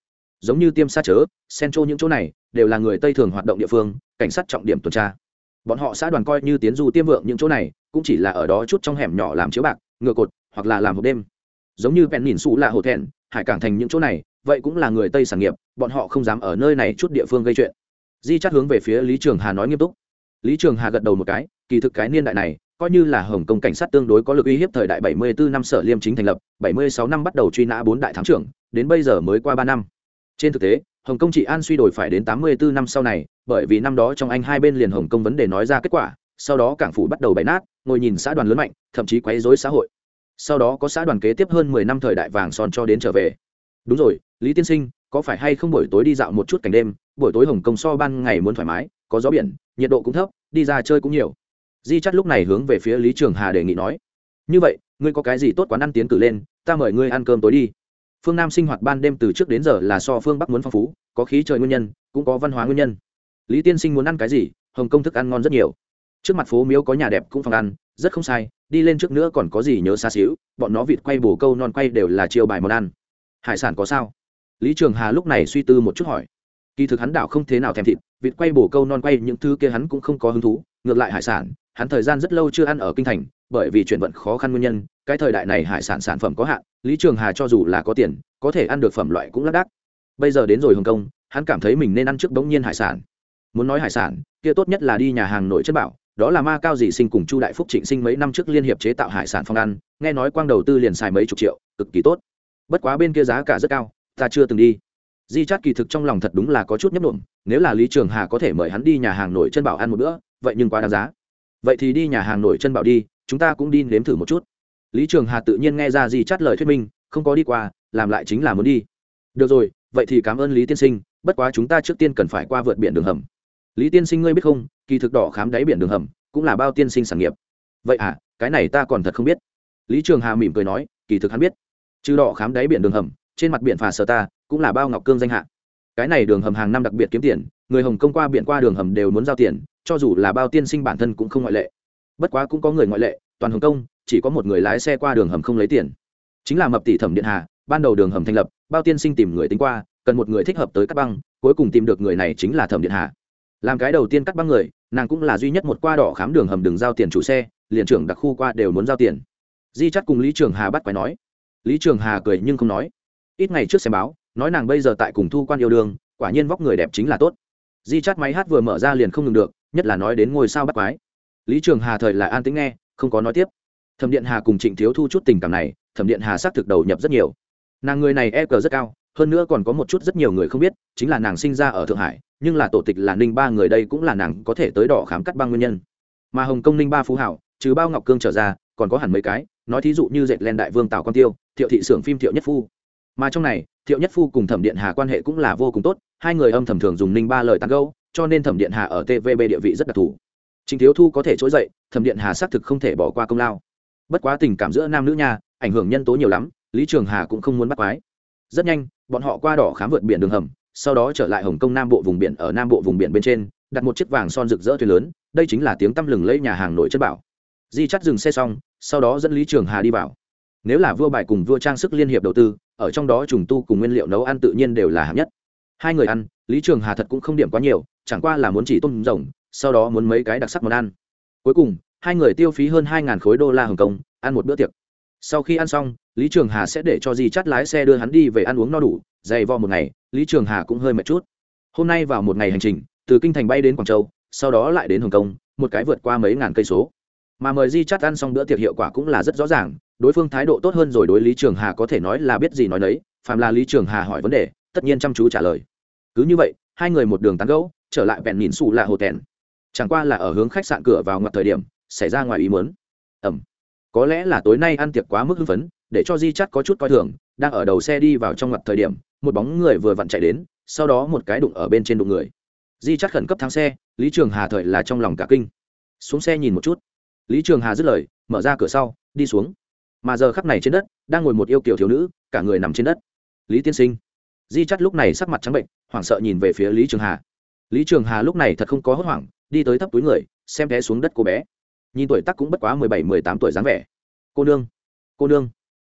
Giống như tiêm xa chớ, sen trô những chỗ này, đều là người tây thường hoạt động địa phương, cảnh sát trọng điểm tuần tra. Bọn họ xã đoàn coi như tiến du tiêm vượng những chỗ này, cũng chỉ là ở đó chút trong hẻm nhỏ làm chiếu bạc, ngựa cột, hoặc là làm hộp đêm. Giống như vẹn nhìn xù là hổ tẹn, hải cảng thành những chỗ này, vậy cũng là người tây sản nghiệp, bọn họ không dám ở nơi này chút địa phương gây chuyện. Di chắt hướng về phía lý trường hà nói nghiêm túc. Lý trường hà gật đầu một cái, kỳ thực cái niên đại này coi như là hồng kông cảnh sát tương đối có lực uy hiếp thời đại 74 năm sở liêm chính thành lập 76 năm bắt đầu truy nã bốn đại thám trưởng, đến bây giờ mới qua ba năm. Trên thực tế, hồng kông trị an suy đổi phải đến 84 năm sau này, bởi vì năm đó trong anh hai bên liền hồng kông vấn đề nói ra kết quả, sau đó cảng phủ bắt đầu bày nát, ngồi nhìn xã đoàn lớn mạnh, thậm chí quấy rối xã hội. Sau đó có xã đoàn kế tiếp hơn 10 năm thời đại vàng son cho đến trở về. Đúng rồi, lý tiên sinh, có phải hay không buổi tối đi dạo một chút cảnh đêm, buổi tối hồng kông so ban ngày muốn thoải mái, có gió biển, nhiệt độ cũng thấp, đi ra chơi cũng nhiều di chắt lúc này hướng về phía lý trường hà đề nghị nói, như vậy, ngươi có cái gì tốt quán ăn tiến cử lên, ta mời ngươi ăn cơm tối đi. Phương nam sinh hoạt ban đêm từ trước đến giờ là so phương bắc muốn phong phú, có khí trời nguyên nhân, cũng có văn hóa nguyên nhân. Lý tiên sinh muốn ăn cái gì, hồng kông thức ăn ngon rất nhiều. Trước mặt phố miếu có nhà đẹp cũng phòng ăn, rất không sai, đi lên trước nữa còn có gì nhớ xa xíu, bọn nó vịt quay bổ câu non quay đều là chiêu bài món ăn. Hải sản có sao? Lý trường hà lúc này suy tư một chút hỏi. Kỳ thực hắn đảo không thế nào thèm thịt, vịt quay bổ câu non quay những thứ kia hắn cũng không có hứng thú, ngược lại hải sản hắn thời gian rất lâu chưa ăn ở kinh thành, bởi vì chuyển vận khó khăn nguyên nhân, cái thời đại này hải sản sản phẩm có hạn, lý trường hà cho dù là có tiền, có thể ăn được phẩm loại cũng lác đác. Bây giờ đến rồi hồng kông, hắn cảm thấy mình nên ăn trước bỗng nhiên hải sản. Muốn nói hải sản, kia tốt nhất là đi nhà hàng nội chất bảo, đó là ma cao dị sinh cùng chu đại phúc trịnh sinh mấy năm trước liên hiệp chế tạo hải sản phong ăn, nghe nói quang đầu tư liền xài mấy chục triệu, cực kỳ tốt. Bất quá bên kia giá cả rất cao, ta chưa từng đi. Di chát kỳ thực trong lòng thật đúng là có chút nhấp nộm nếu là lý trường hà có thể mời hắn đi nhà hàng nổi chân bảo ăn một bữa, vậy nhưng quá đáng giá vậy thì đi nhà hàng nổi chân bảo đi, chúng ta cũng đi nếm thử một chút. Lý trường hà tự nhiên nghe ra di chát lời thuyết minh, không có đi qua, làm lại chính là muốn đi. Được rồi, vậy thì cảm ơn lý tiên sinh, bất quá chúng ta trước tiên cần phải qua vượt biển đường hầm. Lý tiên sinh ngươi biết không, kỳ thực đỏ khám đáy biển đường hầm cũng là bao tiên sinh sản nghiệp. Vậy à cái này ta còn thật không biết. Lý trường hà mỉm cười nói, kỳ thực hắn biết. Trừ đỏ khám đáy biển đường hầm, trên mặt biển phà sở ta, cũng là bao ngọc cương danh hạ. Cái này đường hầm hàng năm đặc biệt kiếm tiền người hồng kông qua biển qua đường hầm đều muốn giao tiền, cho dù là bao tiên sinh bản thân cũng không ngoại lệ. Bất quá cũng có người ngoại lệ, toàn hồng kông, chỉ có một người lái xe qua đường hầm không lấy tiền. Chính là mập tỷ thẩm điện hà, ban đầu đường hầm thành lập, bao tiên sinh tìm người tính qua, cần một người thích hợp tới cắt băng, cuối cùng tìm được người này chính là thẩm điện hà. Làm cái đầu tiên cắt băng người, nàng cũng là duy nhất một qua đỏ khám đường hầm đường giao tiền chủ xe, liền trưởng đặc khu qua đều muốn giao tiền. Di chắt cùng lý trường hà bắt quái nói. Lý trường hà cười nhưng không nói. Ít ngày trước xem báo, nói nàng bây giờ tại cùng thu quan yêu đương, quả nhiên vóc người đẹp chính là tốt di chát máy hát vừa mở ra liền không ngừng được, nhất là nói đến ngôi sao bắt quái. Lý trường hà thời lại an tĩnh nghe, không có nói tiếp. Thẩm điện hà cùng trịnh thiếu thu chút tình cảm này, thẩm điện hà xác thực đầu nhập rất nhiều. Nàng người này e cờ rất cao, hơn nữa còn có một chút rất nhiều người không biết, chính là nàng sinh ra ở thượng hải, nhưng là tổ tịch là ninh ba người đây cũng là nàng có thể tới đỏ khám cắt băng nguyên nhân. Mà hồng kông ninh ba phú hảo, trừ bao ngọc cương trở ra, còn có hẳn mấy cái, nói thí dụ như dệt len đại vương tào quan tiêu, thiệu thị xưởng phim thiệu nhất phu. Mà trong này thiệu nhất phu cùng thẩm điện hà quan hệ cũng là vô cùng tốt, hai người âm thầm thường dùng ninh ba lời tàn câu cho nên thẩm điện hà ở tvb địa vị rất đặc thù. Chính thiếu thu có thể trỗi dậy, thẩm điện hà xác thực không thể bỏ qua công lao. Bất quá tình cảm giữa nam nữ nha, ảnh hưởng nhân tố nhiều lắm, lý trường hà cũng không muốn bắt quái. Rất nhanh, bọn họ qua đỏ khám vượt biển đường hầm, sau đó trở lại hồng kông nam bộ vùng biển ở nam bộ vùng biển bên trên, đặt một chiếc vàng son rực rỡ thuyền lớn, đây chính là tiếng tăm lừng lấy nhà hàng nội chất bảo. Di chắt dừng xe xong, sau đó dẫn lý trường hà đi vào. Nếu là vua bài cùng vua trang sức liên hiệp đầu tư ở trong đó trùng tu cùng nguyên liệu nấu ăn tự nhiên đều là hạng nhất. Hai người ăn, lý trường hà thật cũng không điểm quá nhiều, chẳng qua là muốn chỉ tôm rồng, sau đó muốn mấy cái đặc sắc món ăn. Cuối cùng, hai người tiêu phí hơn hai khối đô la hồng kông, ăn một bữa tiệc. Sau khi ăn xong, lý trường hà sẽ để cho di chắt lái xe đưa hắn đi về ăn uống no đủ, dày vò một ngày, lý trường hà cũng hơi mệt chút. Hôm nay vào một ngày hành trình, từ kinh thành bay đến quảng châu, sau đó lại đến hồng kông, một cái vượt qua mấy ngàn cây số mà mời di chắt ăn xong bữa tiệc hiệu quả cũng là rất rõ ràng, đối phương thái độ tốt hơn rồi đối lý trường hà có thể nói là biết gì nói đấy phàm là lý trường hà hỏi vấn đề, tất nhiên chăm chú trả lời. Cứ như vậy, hai người một đường tán gẫu, trở lại vẹn nhìn xù là hồ tèn. Chẳng qua là ở hướng khách sạn cửa vào ngoặt thời điểm, xảy ra ngoài ý muốn. Ẩm. Có lẽ là tối nay ăn tiệc quá mức hưng phấn, để cho di chắt có chút coi thường, đang ở đầu xe đi vào trong ngoặt thời điểm, một bóng người vừa vặn chạy đến, sau đó một cái đụng ở bên trên đụng người. Di chắt khẩn cấp thắng xe, lý trường hà thời là trong lòng cả kinh. Xuống xe nhìn một chút lý trường hà dứt lời, mở ra cửa sau, đi xuống. Mà giờ khắp này trên đất, đang ngồi một yêu kiều thiếu nữ, cả người nằm trên đất. Lý tiên sinh. Di chắt lúc này sắc mặt trắng bệnh, hoảng sợ nhìn về phía lý trường hà. Lý trường hà lúc này thật không có hốt hoảng, đi tới thấp túi người, xem té xuống đất cô bé. Nhìn tuổi tắc cũng bất quá mười bảy, mười tám tuổi dáng vẻ. Cô nương cô nương.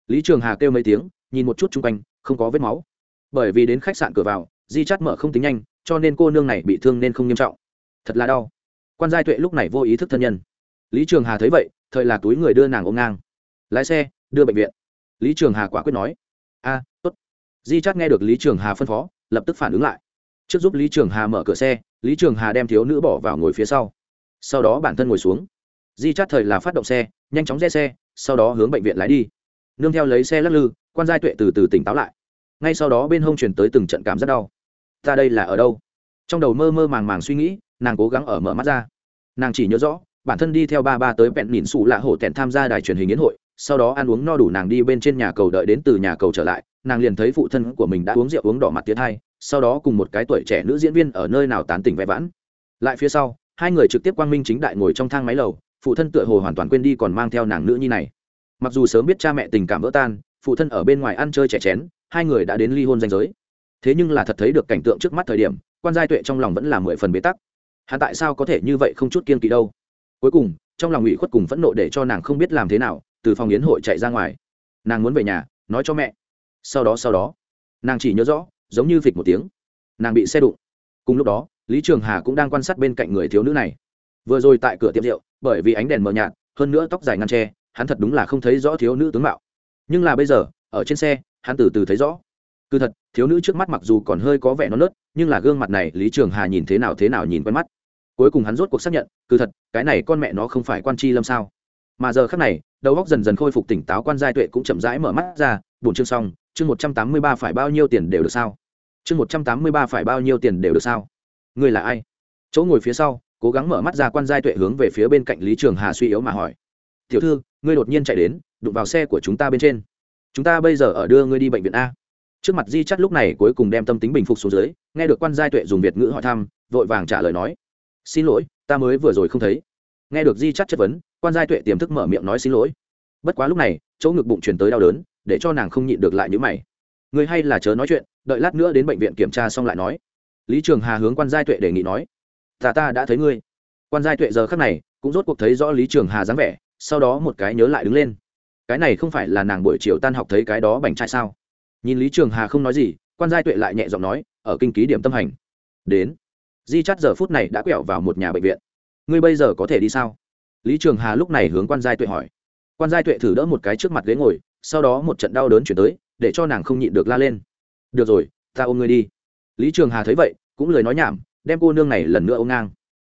Lý trường hà kêu mấy tiếng, nhìn một chút chung quanh, không có vết máu. Bởi vì đến khách sạn cửa vào, di chắt mở không tính nhanh, cho nên cô nương này bị thương nên không nghiêm trọng. Thật là đau. Quan giai tuệ lúc này vô ý thức thân nhân lý trường hà thấy vậy thời là túi người đưa nàng ôm ngang. Lái xe đưa bệnh viện. Lý trường hà quả quyết nói a à, tốt. Di chắt nghe được lý trường hà phân phó lập tức phản ứng lại. Trước giúp lý trường hà mở cửa xe lý trường hà đem thiếu nữ bỏ vào ngồi phía sau. Sau đó bản thân ngồi xuống. Di chắt thời là phát động xe nhanh chóng re xe sau đó hướng bệnh viện lái đi. Nương theo lấy xe lắc lư quan giai tuệ từ từ tỉnh táo lại. Ngay sau đó bên hông chuyển tới từng trận cảm rất đau. Ta đây là ở đâu? Trong đầu mơ mơ màng màng suy nghĩ nàng cố gắng ở mở mắt ra. Nàng chỉ nhớ rõ bản thân đi theo ba ba tới bẹn nhìn xù lạ hổ tẹn tham gia đài truyền hình yến hội, sau đó ăn uống no đủ nàng đi bên trên nhà cầu đợi đến từ nhà cầu trở lại, nàng liền thấy phụ thân của mình đã uống rượu uống đỏ mặt tiến hai, sau đó cùng một cái tuổi trẻ nữ diễn viên ở nơi nào tán tỉnh vẽ vãn. Lại phía sau, hai người trực tiếp quang minh chính đại ngồi trong thang máy lầu, phụ thân tựa hồ hoàn toàn quên đi còn mang theo nàng nữ nhi này. Mặc dù sớm biết cha mẹ tình cảm vỡ tan, phụ thân ở bên ngoài ăn chơi trẻ chén, hai người đã đến ly hôn danh giới. Thế nhưng là thật thấy được cảnh tượng trước mắt thời điểm, quan giai tuệ trong lòng vẫn là mười phần bế tắc. Hắn tại sao có thể như vậy không chút kiên kỵ đâu? Cuối cùng, trong lòng ủy khuất cùng phẫn nộ để cho nàng không biết làm thế nào, từ phòng yến hội chạy ra ngoài. Nàng muốn về nhà, nói cho mẹ. Sau đó sau đó, nàng chỉ nhớ rõ, giống như phịch một tiếng, nàng bị xe đụng. Cùng lúc đó, lý trường hà cũng đang quan sát bên cạnh người thiếu nữ này. Vừa rồi tại cửa tiệm rượu, bởi vì ánh đèn mờ nhạt, hơn nữa tóc dài ngăn tre hắn thật đúng là không thấy rõ thiếu nữ tướng mạo. Nhưng là bây giờ, ở trên xe, hắn từ từ thấy rõ. Cứ thật, thiếu nữ trước mắt mặc dù còn hơi có vẻ non nớt, nhưng là gương mặt này, lý trường hà nhìn thế nào thế nào nhìn quen mắt cuối cùng hắn rốt cuộc xác nhận, cứ thật, cái này con mẹ nó không phải quan chi lâm sao? Mà giờ khác này, đầu góc dần dần khôi phục tỉnh táo quan giai tuệ cũng chậm rãi mở mắt ra, bổn chương xong, chương một trăm tám mươi ba phải bao nhiêu tiền đều được sao? Chương một trăm tám mươi ba phải bao nhiêu tiền đều được sao? Người là ai? Chỗ ngồi phía sau, cố gắng mở mắt ra quan giai tuệ hướng về phía bên cạnh lý trường hà suy yếu mà hỏi, tiểu thư, ngươi đột nhiên chạy đến, đụng vào xe của chúng ta bên trên. Chúng ta bây giờ ở đưa ngươi đi bệnh viện a. Trước mặt di chắt lúc này cuối cùng đem tâm tính bình phục xuống dưới, nghe được quan giai tuệ dùng việt ngữ hỏi thăm, vội vàng trả lời nói xin lỗi, ta mới vừa rồi không thấy. Nghe được di chắt chất vấn, quan giai tuệ tiềm thức mở miệng nói xin lỗi. Bất quá lúc này, chỗ ngực bụng chuyển tới đau đớn, để cho nàng không nhịn được lại những mày. Người hay là chớ nói chuyện, đợi lát nữa đến bệnh viện kiểm tra xong lại nói. Lý trường hà hướng quan giai tuệ đề nghị nói. Ta ta đã thấy ngươi. Quan giai tuệ giờ khắc này, cũng rốt cuộc thấy rõ lý trường hà dáng vẻ, sau đó một cái nhớ lại đứng lên. Cái này không phải là nàng buổi chiều tan học thấy cái đó bành trai sao? Nhìn lý trường hà không nói gì, quan giai tuệ lại nhẹ giọng nói, ở kinh ký điểm tâm hành. Đến di chắt giờ phút này đã quẹo vào một nhà bệnh viện. Ngươi bây giờ có thể đi sao? Lý trường hà lúc này hướng quan giai tuệ hỏi. Quan giai tuệ thử đỡ một cái trước mặt ghế ngồi, sau đó một trận đau đớn chuyển tới, để cho nàng không nhịn được la lên. Được rồi, ta ôm ngươi đi. Lý trường hà thấy vậy, cũng lời nói nhảm, đem cô nương này lần nữa ôm ngang.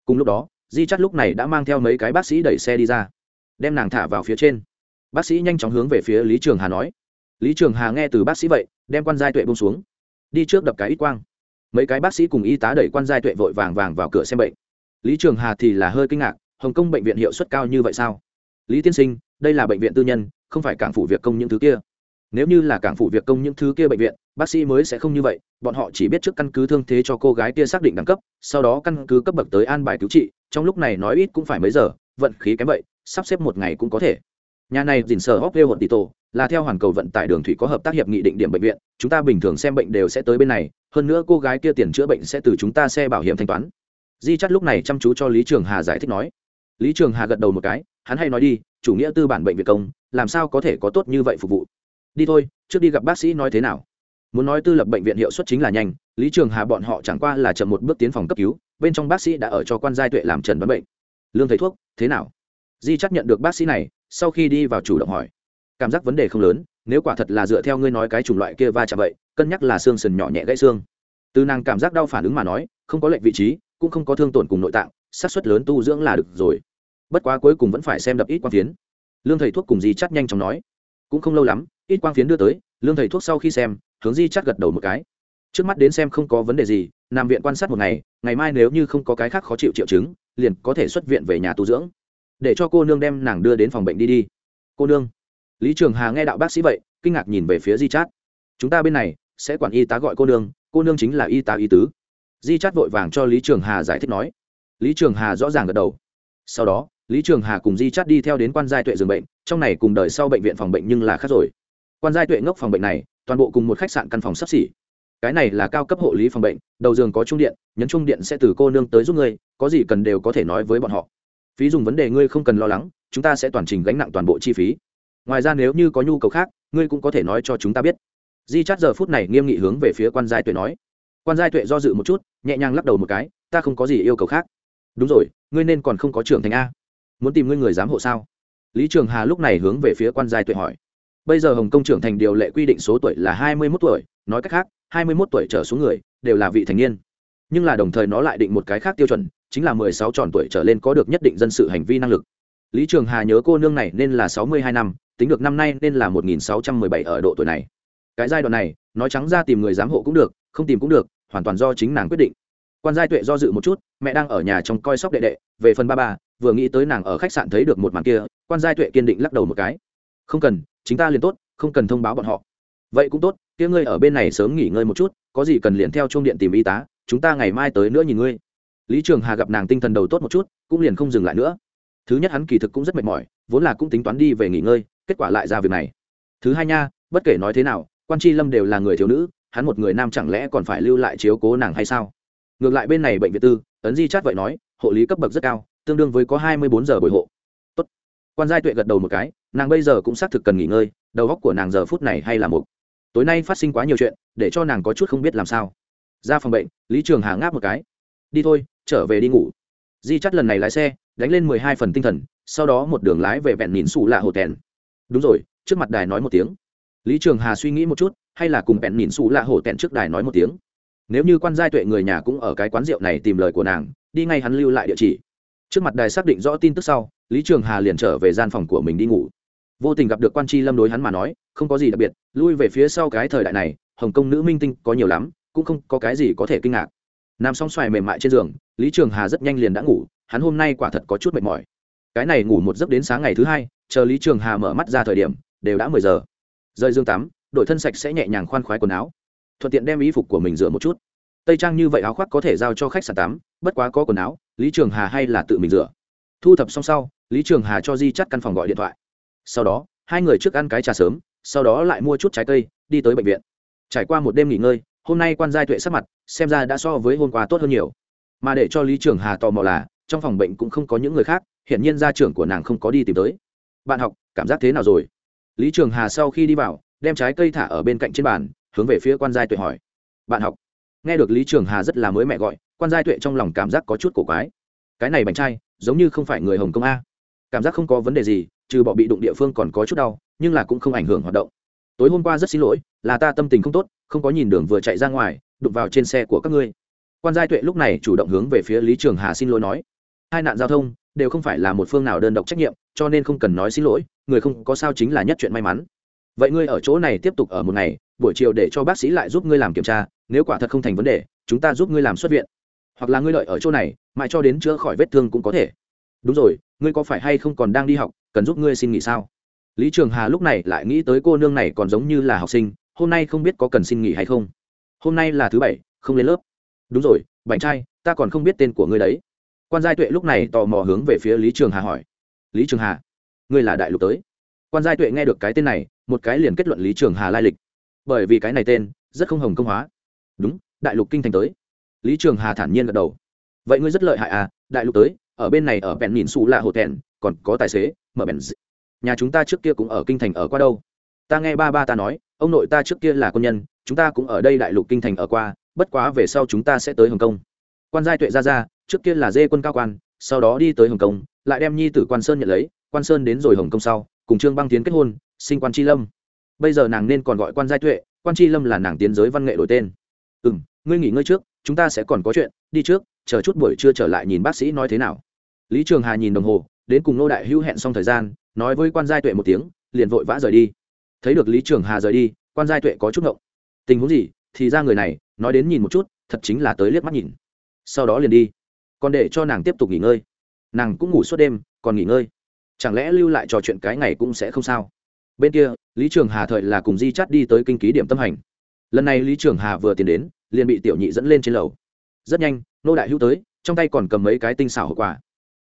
Cùng lúc đó, di chắt lúc này đã mang theo mấy cái bác sĩ đẩy xe đi ra. Đem nàng thả vào phía trên. Bác sĩ nhanh chóng hướng về phía lý trường hà nói. Lý trường hà nghe từ bác sĩ vậy, đem quan giai tuệ bông xuống. Đi trước đập cái ít quang mấy cái bác sĩ cùng y tá đẩy quan giai tuệ vội vàng vàng vào cửa xem bệnh. Lý trường hà thì là hơi kinh ngạc, hồng kông bệnh viện hiệu suất cao như vậy sao? Lý tiên sinh, đây là bệnh viện tư nhân, không phải cảng phủ việc công những thứ kia. Nếu như là cảng phủ việc công những thứ kia bệnh viện, bác sĩ mới sẽ không như vậy, bọn họ chỉ biết trước căn cứ thương thế cho cô gái kia xác định đẳng cấp, sau đó căn cứ cấp bậc tới an bài cứu trị, trong lúc này nói ít cũng phải mấy giờ, vận khí kém vậy, sắp xếp một ngày cũng có thể. Nhà này dình sở hóc lêu hột tỷ tổ là theo hoàn cầu vận tải đường thủy có hợp tác hiệp nghị định điểm bệnh viện, chúng ta bình thường xem bệnh đều sẽ tới bên này, hơn nữa cô gái kia tiền chữa bệnh sẽ từ chúng ta xe bảo hiểm thanh toán. Di chắt lúc này chăm chú cho lý trường hà giải thích nói. Lý trường hà gật đầu một cái, hắn hay nói đi, chủ nghĩa tư bản bệnh viện công, làm sao có thể có tốt như vậy phục vụ? Đi thôi, trước đi gặp bác sĩ nói thế nào? Muốn nói tư lập bệnh viện hiệu suất chính là nhanh, lý trường hà bọn họ chẳng qua là chậm một bước tiến phòng cấp cứu, bên trong bác sĩ đã ở cho quan giai tuệ làm trần đoán bệnh. Lương thầy thuốc, thế nào? Di chắc nhận được bác sĩ này, sau khi đi vào chủ động hỏi cảm giác vấn đề không lớn, nếu quả thật là dựa theo ngươi nói cái chủng loại kia va chạm vậy, cân nhắc là xương sần nhỏ nhẹ gãy xương. Từ nàng cảm giác đau phản ứng mà nói, không có lệnh vị trí, cũng không có thương tổn cùng nội tạng, xác suất lớn tu dưỡng là được rồi. Bất quá cuối cùng vẫn phải xem đập ít quang phiến. Lương thầy thuốc cùng di chắt nhanh chóng nói. Cũng không lâu lắm, ít quang phiến đưa tới, lương thầy thuốc sau khi xem, hướng di chắt gật đầu một cái. Trước mắt đến xem không có vấn đề gì, nằm viện quan sát một ngày ngày mai nếu như không có cái khác khó chịu triệu chứng, liền có thể xuất viện về nhà tu dưỡng. Để cho cô nương đem nàng đưa đến phòng bệnh đi đi. Cô nương lý trường hà nghe đạo bác sĩ vậy, kinh ngạc nhìn về phía di chát. Chúng ta bên này, sẽ quản y tá gọi cô nương cô nương chính là y tá y tứ. Di chát vội vàng cho lý trường hà giải thích nói. Lý trường hà rõ ràng gật đầu. Sau đó, lý trường hà cùng di chát đi theo đến quan giai tuệ giường bệnh, trong này cùng đời sau bệnh viện phòng bệnh nhưng là khác rồi. Quan giai tuệ ngốc phòng bệnh này, toàn bộ cùng một khách sạn căn phòng sắp xỉ. Cái này là cao cấp hộ lý phòng bệnh, đầu giường có trung điện, nhấn trung điện sẽ từ cô nương tới giúp ngươi, có gì cần đều có thể nói với bọn họ. Phí dùng vấn đề ngươi không cần lo lắng, chúng ta sẽ toàn trình gánh nặng toàn bộ chi phí ngoài ra nếu như có nhu cầu khác, ngươi cũng có thể nói cho chúng ta biết. Di chát giờ phút này nghiêm nghị hướng về phía quan giai tuệ nói. Quan giai tuệ do dự một chút, nhẹ nhàng lắc đầu một cái, ta không có gì yêu cầu khác. Đúng rồi, ngươi nên còn không có trưởng thành a. Muốn tìm ngươi người giám hộ sao? Lý trường hà lúc này hướng về phía quan giai tuệ hỏi. Bây giờ hồng kông trưởng thành điều lệ quy định số tuổi là hai mươi mốt tuổi, nói cách khác, hai mươi mốt tuổi trở xuống người đều là vị thành niên. Nhưng là đồng thời nó lại định một cái khác tiêu chuẩn, chính là mười sáu tròn tuổi trở lên có được nhất định dân sự hành vi năng lực. Lý trường hà nhớ cô nương này nên là sáu mươi hai năm tính được năm nay nên là một nghìn sáu trăm mười bảy ở độ tuổi này. Cái giai đoạn này, nói trắng ra tìm người giám hộ cũng được, không tìm cũng được, hoàn toàn do chính nàng quyết định. Quan giai tuệ do dự một chút, mẹ đang ở nhà trong coi sóc đệ đệ, về phần ba ba, vừa nghĩ tới nàng ở khách sạn thấy được một màn kia, quan giai tuệ kiên định lắc đầu một cái. Không cần, chính ta liền tốt, không cần thông báo bọn họ. Vậy cũng tốt, kia ngươi ở bên này sớm nghỉ ngơi một chút, có gì cần liền theo chuông điện tìm y tá, chúng ta ngày mai tới nữa nhìn ngươi. Lý trường hà gặp nàng tinh thần đầu tốt một chút, cũng liền không dừng lại nữa. Thứ nhất hắn kỳ thực cũng rất mệt mỏi, vốn là cũng tính toán đi về nghỉ ngơi kết quả lại ra việc này. Thứ hai nha, bất kể nói thế nào, quan tri lâm đều là người thiếu nữ, hắn một người nam chẳng lẽ còn phải lưu lại chiếu cố nàng hay sao? Ngược lại bên này bệnh viện tư, ấn di chát vậy nói, hộ lý cấp bậc rất cao, tương đương với có hai mươi bốn giờ bồi hộ. Tốt. quan giai tuệ gật đầu một cái, nàng bây giờ cũng xác thực cần nghỉ ngơi, đầu góc của nàng giờ phút này hay là một tối nay phát sinh quá nhiều chuyện, để cho nàng có chút không biết làm sao. Ra phòng bệnh, lý trường hà ngáp một cái. Đi thôi, trở về đi ngủ. Di chắt lần này lái xe, đánh lên mười hai phần tinh thần, sau đó một đường lái về vẹn nhìn xù lạ hồ tèn đúng rồi, trước mặt đài nói một tiếng. Lý trường hà suy nghĩ một chút, hay là cùng bẹn nhìn xù lạ hổ tẹn trước đài nói một tiếng. Nếu như quan giai tuệ người nhà cũng ở cái quán rượu này tìm lời của nàng, đi ngay hắn lưu lại địa chỉ. Trước mặt đài xác định rõ tin tức sau, lý trường hà liền trở về gian phòng của mình đi ngủ. Vô tình gặp được quan tri lâm đối hắn mà nói, không có gì đặc biệt, lui về phía sau cái thời đại này, hồng kông nữ minh tinh có nhiều lắm, cũng không có cái gì có thể kinh ngạc. Nằm song xoài mềm mại trên giường, lý trường hà rất nhanh liền đã ngủ, hắn hôm nay quả thật có chút mệt mỏi. Cái này ngủ một giấc đến sáng ngày thứ hai chờ lý trường hà mở mắt ra thời điểm, đều đã mười giờ. Rời dương tắm đội thân sạch sẽ nhẹ nhàng khoan khoái quần áo, thuận tiện đem y phục của mình rửa một chút. Tây trang như vậy áo khoác có thể giao cho khách sạn tắm, bất quá có quần áo, lý trường hà hay là tự mình rửa. Thu thập xong sau, lý trường hà cho di chắt căn phòng gọi điện thoại. Sau đó, hai người trước ăn cái trà sớm, sau đó lại mua chút trái cây, đi tới bệnh viện. Trải qua một đêm nghỉ ngơi, hôm nay quan giai tuệ sắc mặt, xem ra đã so với hôm qua tốt hơn nhiều. Mà để cho lý trường hà tò mò là, trong phòng bệnh cũng không có những người khác hiện nhiên gia trưởng của nàng không có đi tìm tới bạn học, cảm giác thế nào rồi? Lý trường hà sau khi đi vào, đem trái cây thả ở bên cạnh trên bàn, hướng về phía quan giai tuệ hỏi. Bạn học, nghe được lý trường hà rất là mới mẹ gọi, quan giai tuệ trong lòng cảm giác có chút cổ quái. Cái này bánh trai, giống như không phải người hồng kông a. Cảm giác không có vấn đề gì, trừ bỏ bị đụng địa phương còn có chút đau, nhưng là cũng không ảnh hưởng hoạt động. Tối hôm qua rất xin lỗi, là ta tâm tình không tốt, không có nhìn đường vừa chạy ra ngoài, đụng vào trên xe của các ngươi. Quan giai tuệ lúc này chủ động hướng về phía lý trường hà xin lỗi nói. Hai nạn giao thông, đều không phải là một phương nào đơn độc trách nhiệm cho nên không cần nói xin lỗi, người không có sao chính là nhất chuyện may mắn. Vậy ngươi ở chỗ này tiếp tục ở một ngày, buổi chiều để cho bác sĩ lại giúp ngươi làm kiểm tra, nếu quả thật không thành vấn đề, chúng ta giúp ngươi làm xuất viện. Hoặc là ngươi lợi ở chỗ này, mãi cho đến chữa khỏi vết thương cũng có thể. Đúng rồi, ngươi có phải hay không còn đang đi học, cần giúp ngươi xin nghỉ sao? Lý trường hà lúc này lại nghĩ tới cô nương này còn giống như là học sinh, hôm nay không biết có cần xin nghỉ hay không. Hôm nay là thứ bảy, không lên lớp. Đúng rồi bảnh trai, ta còn không biết tên của ngươi đấy. Quan giai tuệ lúc này tò mò hướng về phía lý trường hà hỏi lý trường hà. Ngươi là đại lục tới. Quan giai tuệ nghe được cái tên này, một cái liền kết luận lý trường hà lai lịch. Bởi vì cái này tên, rất không hồng công hóa. Đúng, đại lục kinh thành tới. Lý trường hà thản nhiên gật đầu. Vậy ngươi rất lợi hại à đại lục tới, ở bên này ở bèn nhìn xù là hồ thẹn còn có tài xế, mở bèn nhà chúng ta trước kia cũng ở kinh thành ở qua đâu. Ta nghe ba ba ta nói, ông nội ta trước kia là quân nhân, chúng ta cũng ở đây đại lục kinh thành ở qua, bất quá về sau chúng ta sẽ tới hồng kông. Quan giai tuệ ra ra, trước kia là dê quân cao quan, sau đó đi tới hồng kông lại đem nhi tử quan sơn nhận lấy, quan sơn đến rồi hồng kông sau, cùng trương băng tiến kết hôn, sinh quan tri lâm. Bây giờ nàng nên còn gọi quan giai tuệ, quan tri lâm là nàng tiến giới văn nghệ đổi tên. Ừ m ngươi nghỉ ngơi trước, chúng ta sẽ còn có chuyện, đi trước, chờ chút buổi trưa trở lại nhìn bác sĩ nói thế nào. Lý trường hà nhìn đồng hồ, đến cùng nô đại hữu hẹn xong thời gian, nói với quan giai tuệ một tiếng, liền vội vã rời đi. Thấy được lý trường hà rời đi, quan giai tuệ có chút ngộng. Tình huống gì? Thì ra người này, nói đến nhìn một chút, thật chính là tới liếc mắt nhìn. Sau đó liền đi, còn để cho nàng tiếp tục nghỉ ngơi nàng cũng ngủ suốt đêm, còn nghỉ ngơi. Chẳng lẽ lưu lại trò chuyện cái ngày cũng sẽ không sao? Bên kia, lý trường hà thời là cùng di chắt đi tới kinh ký điểm tâm hành. Lần này lý trường hà vừa tiến đến, liền bị tiểu nhị dẫn lên trên lầu. Rất nhanh, nô đại hữu tới, trong tay còn cầm mấy cái tinh xảo hậu quả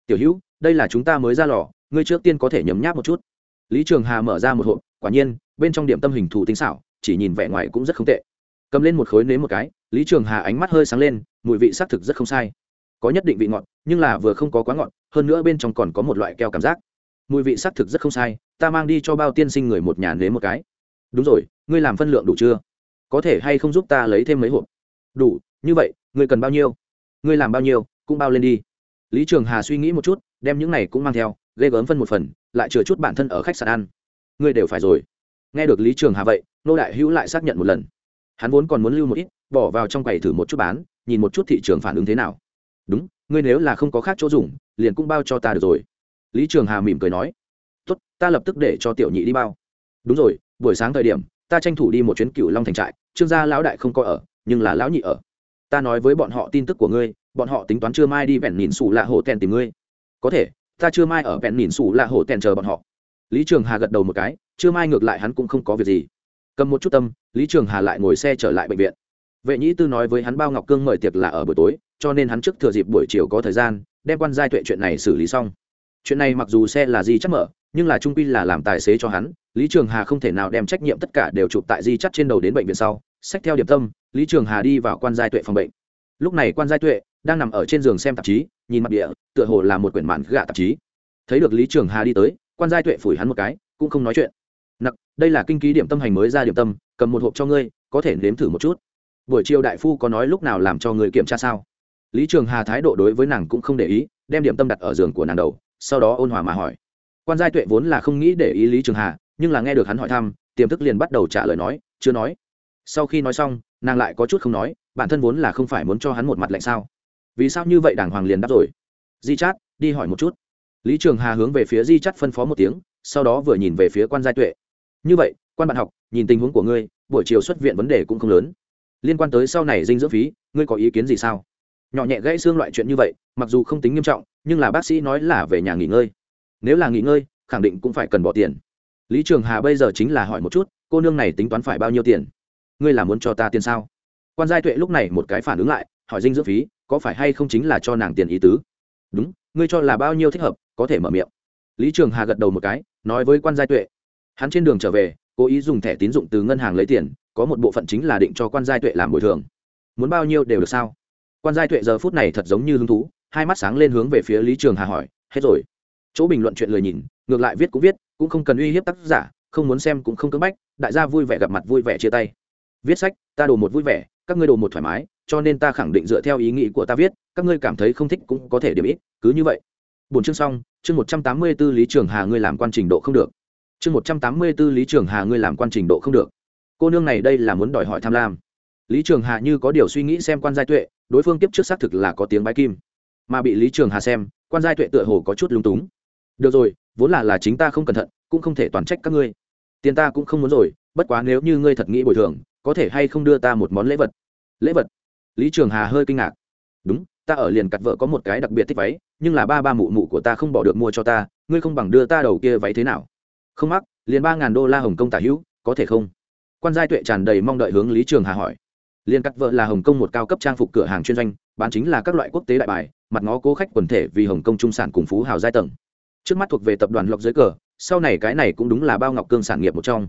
tiểu hữu, đây là chúng ta mới ra lò, ngươi trước tiên có thể nhấm nháp một chút. Lý trường hà mở ra một hộp, quả nhiên, bên trong điểm tâm hình thù tinh xảo, chỉ nhìn vẻ ngoài cũng rất không tệ. Cầm lên một khối nếm một cái, lý trường hà ánh mắt hơi sáng lên, mùi vị xác thực rất không sai có nhất định vị ngọt, nhưng là vừa không có quá ngọt, hơn nữa bên trong còn có một loại keo cảm giác. Mùi vị xác thực rất không sai, ta mang đi cho bao tiên sinh người một nhà nếm một cái. Đúng rồi, ngươi làm phân lượng đủ chưa? Có thể hay không giúp ta lấy thêm mấy hộp? Đủ, như vậy, ngươi cần bao nhiêu? Ngươi làm bao nhiêu, cũng bao lên đi. Lý trường hà suy nghĩ một chút, đem những này cũng mang theo, ghê gớm phân một phần, lại chừa chút bản thân ở khách sạn ăn. Ngươi đều phải rồi. Nghe được lý trường hà vậy, nô đại hữu lại xác nhận một lần. Hắn vốn còn muốn lưu một ít, bỏ vào trong quầy thử một chút bán, nhìn một chút thị trường phản ứng thế nào đúng, ngươi nếu là không có khác chỗ dùng, liền cũng bao cho ta được rồi. Lý trường hà mỉm cười nói. Tốt, ta lập tức để cho tiểu nhị đi bao. Đúng rồi, buổi sáng thời điểm, ta tranh thủ đi một chuyến cựu long thành trại, trương gia lão đại không có ở, nhưng là lão nhị ở. Ta nói với bọn họ tin tức của ngươi, bọn họ tính toán chưa mai đi vẹn nhìn xù lạ hổ tèn tìm ngươi. Có thể, ta chưa mai ở vẹn nhìn xù lạ hổ tèn chờ bọn họ. Lý trường hà gật đầu một cái chưa mai ngược lại hắn cũng không có việc gì. Cầm một chút tâm, lý trường hà lại ngồi xe trở lại bệnh viện. Vệ nhĩ tư nói với hắn bao ngọc cương mời tiệc là ở buổi tối cho nên hắn trước thừa dịp buổi chiều có thời gian, đem quan giai tuệ chuyện này xử lý xong. Chuyện này mặc dù xe là di chắc mở, nhưng là trung quy là làm tài xế cho hắn, lý trường hà không thể nào đem trách nhiệm tất cả đều chụp tại di chắc trên đầu đến bệnh viện sau sách theo điểm tâm, lý trường hà đi vào quan giai tuệ phòng bệnh. Lúc này quan giai tuệ đang nằm ở trên giường xem tạp chí, nhìn mặt địa, tựa hồ là một quyển mạn gạ tạp chí. Thấy được lý trường hà đi tới, quan giai tuệ phủi hắn một cái, cũng không nói chuyện. Nặc, đây là kinh ký điểm tâm hành mới ra điểm tâm, cầm một hộp cho ngươi, có thể nếm thử một chút. Buổi chiều đại phu có nói lúc nào làm cho người kiểm tra sao? Lý trường hà thái độ đối với nàng cũng không để ý, đem điểm tâm đặt ở giường của nàng đầu, sau đó ôn hòa mà hỏi. Quan giai tuệ vốn là không nghĩ để ý lý trường hà, nhưng là nghe được hắn hỏi thăm, tiềm thức liền bắt đầu trả lời nói, chưa nói. Sau khi nói xong, nàng lại có chút không nói, bản thân vốn là không phải muốn cho hắn một mặt lạnh sao. Vì sao như vậy đàng hoàng liền đáp rồi? Di chát, đi hỏi một chút. Lý trường hà hướng về phía di chát phân phó một tiếng, sau đó vừa nhìn về phía quan giai tuệ. Như vậy, quan bạn học, nhìn tình huống của ngươi, buổi chiều xuất viện vấn đề cũng không lớn. Liên quan tới sau này dinh dưỡng phí, ngươi có ý kiến gì sao? Nhỏ nhẹ gãy xương loại chuyện như vậy, mặc dù không tính nghiêm trọng, nhưng là bác sĩ nói là về nhà nghỉ ngơi. Nếu là nghỉ ngơi, khẳng định cũng phải cần bỏ tiền. Lý trường hà bây giờ chính là hỏi một chút, cô nương này tính toán phải bao nhiêu tiền? Ngươi là muốn cho ta tiền sao? Quan giai tuệ lúc này một cái phản ứng lại, hỏi dinh dưỡng phí, có phải hay không chính là cho nàng tiền ý tứ? Đúng, ngươi cho là bao nhiêu thích hợp, có thể mở miệng. Lý trường hà gật đầu một cái, nói với quan giai tuệ. Hắn trên đường trở về, cố ý dùng thẻ tín dụng từ ngân hàng lấy tiền, có một bộ phận chính là định cho quan giai tuệ làm bồi thường. Muốn bao nhiêu đều được sao? Quan giai tuệ giờ phút này thật giống như hứng thú, hai mắt sáng lên hướng về phía lý trường hà hỏi, hết rồi. Chỗ bình luận chuyện lời nhìn, ngược lại viết cũng viết, cũng không cần uy hiếp tác giả, không muốn xem cũng không cưỡng bách, đại gia vui vẻ gặp mặt vui vẻ chia tay. Viết sách, ta đồ một vui vẻ, các ngươi đồ một thoải mái, cho nên ta khẳng định dựa theo ý nghĩ của ta viết, các ngươi cảm thấy không thích cũng có thể điểm ít, cứ như vậy. Bốn chương xong, chương một trăm tám mươi b ố lý trường hà ngươi làm quan trình độ không được. Chương một trăm tám mươi b ố lý trường hà ngươi làm quan trình độ không được. Cô nương này đây là muốn đòi hỏi tham lam. Lý trường hà như có điều suy nghĩ xem quan giai tuệ đối phương tiếp trước xác thực là có tiếng bái kim. Mà bị lý trường hà xem, quan giai tuệ tựa hồ có chút lúng túng. Được rồi, vốn là là chính ta không cẩn thận, cũng không thể toàn trách các ngươi. Tiền ta cũng không muốn rồi, bất quá nếu như ngươi thật nghĩ bồi thường, có thể hay không đưa ta một món lễ vật? Lễ vật? Lý trường hà hơi kinh ngạc. Đúng, ta ở liền cặt vợ có một cái đặc biệt thích váy, nhưng là ba ba mụ mụ của ta không bỏ được mua cho ta, ngươi không bằng đưa ta đầu kia váy thế nào? Không mắc, liền ba ngàn đô la hồng kông tả hữu, có thể không? Quan giai tuệ tràn đầy mong đợi hướng lý trường hà hỏi liên cắt vợ là hồng kông một cao cấp trang phục cửa hàng chuyên doanh, bán chính là các loại quốc tế đại bài, mặt ngó cố khách quần thể vì hồng kông trung sản cùng phú hào giai tầng. Trước mắt thuộc về tập đoàn lộc dưới cờ, sau này cái này cũng đúng là bao ngọc cương sản nghiệp một trong.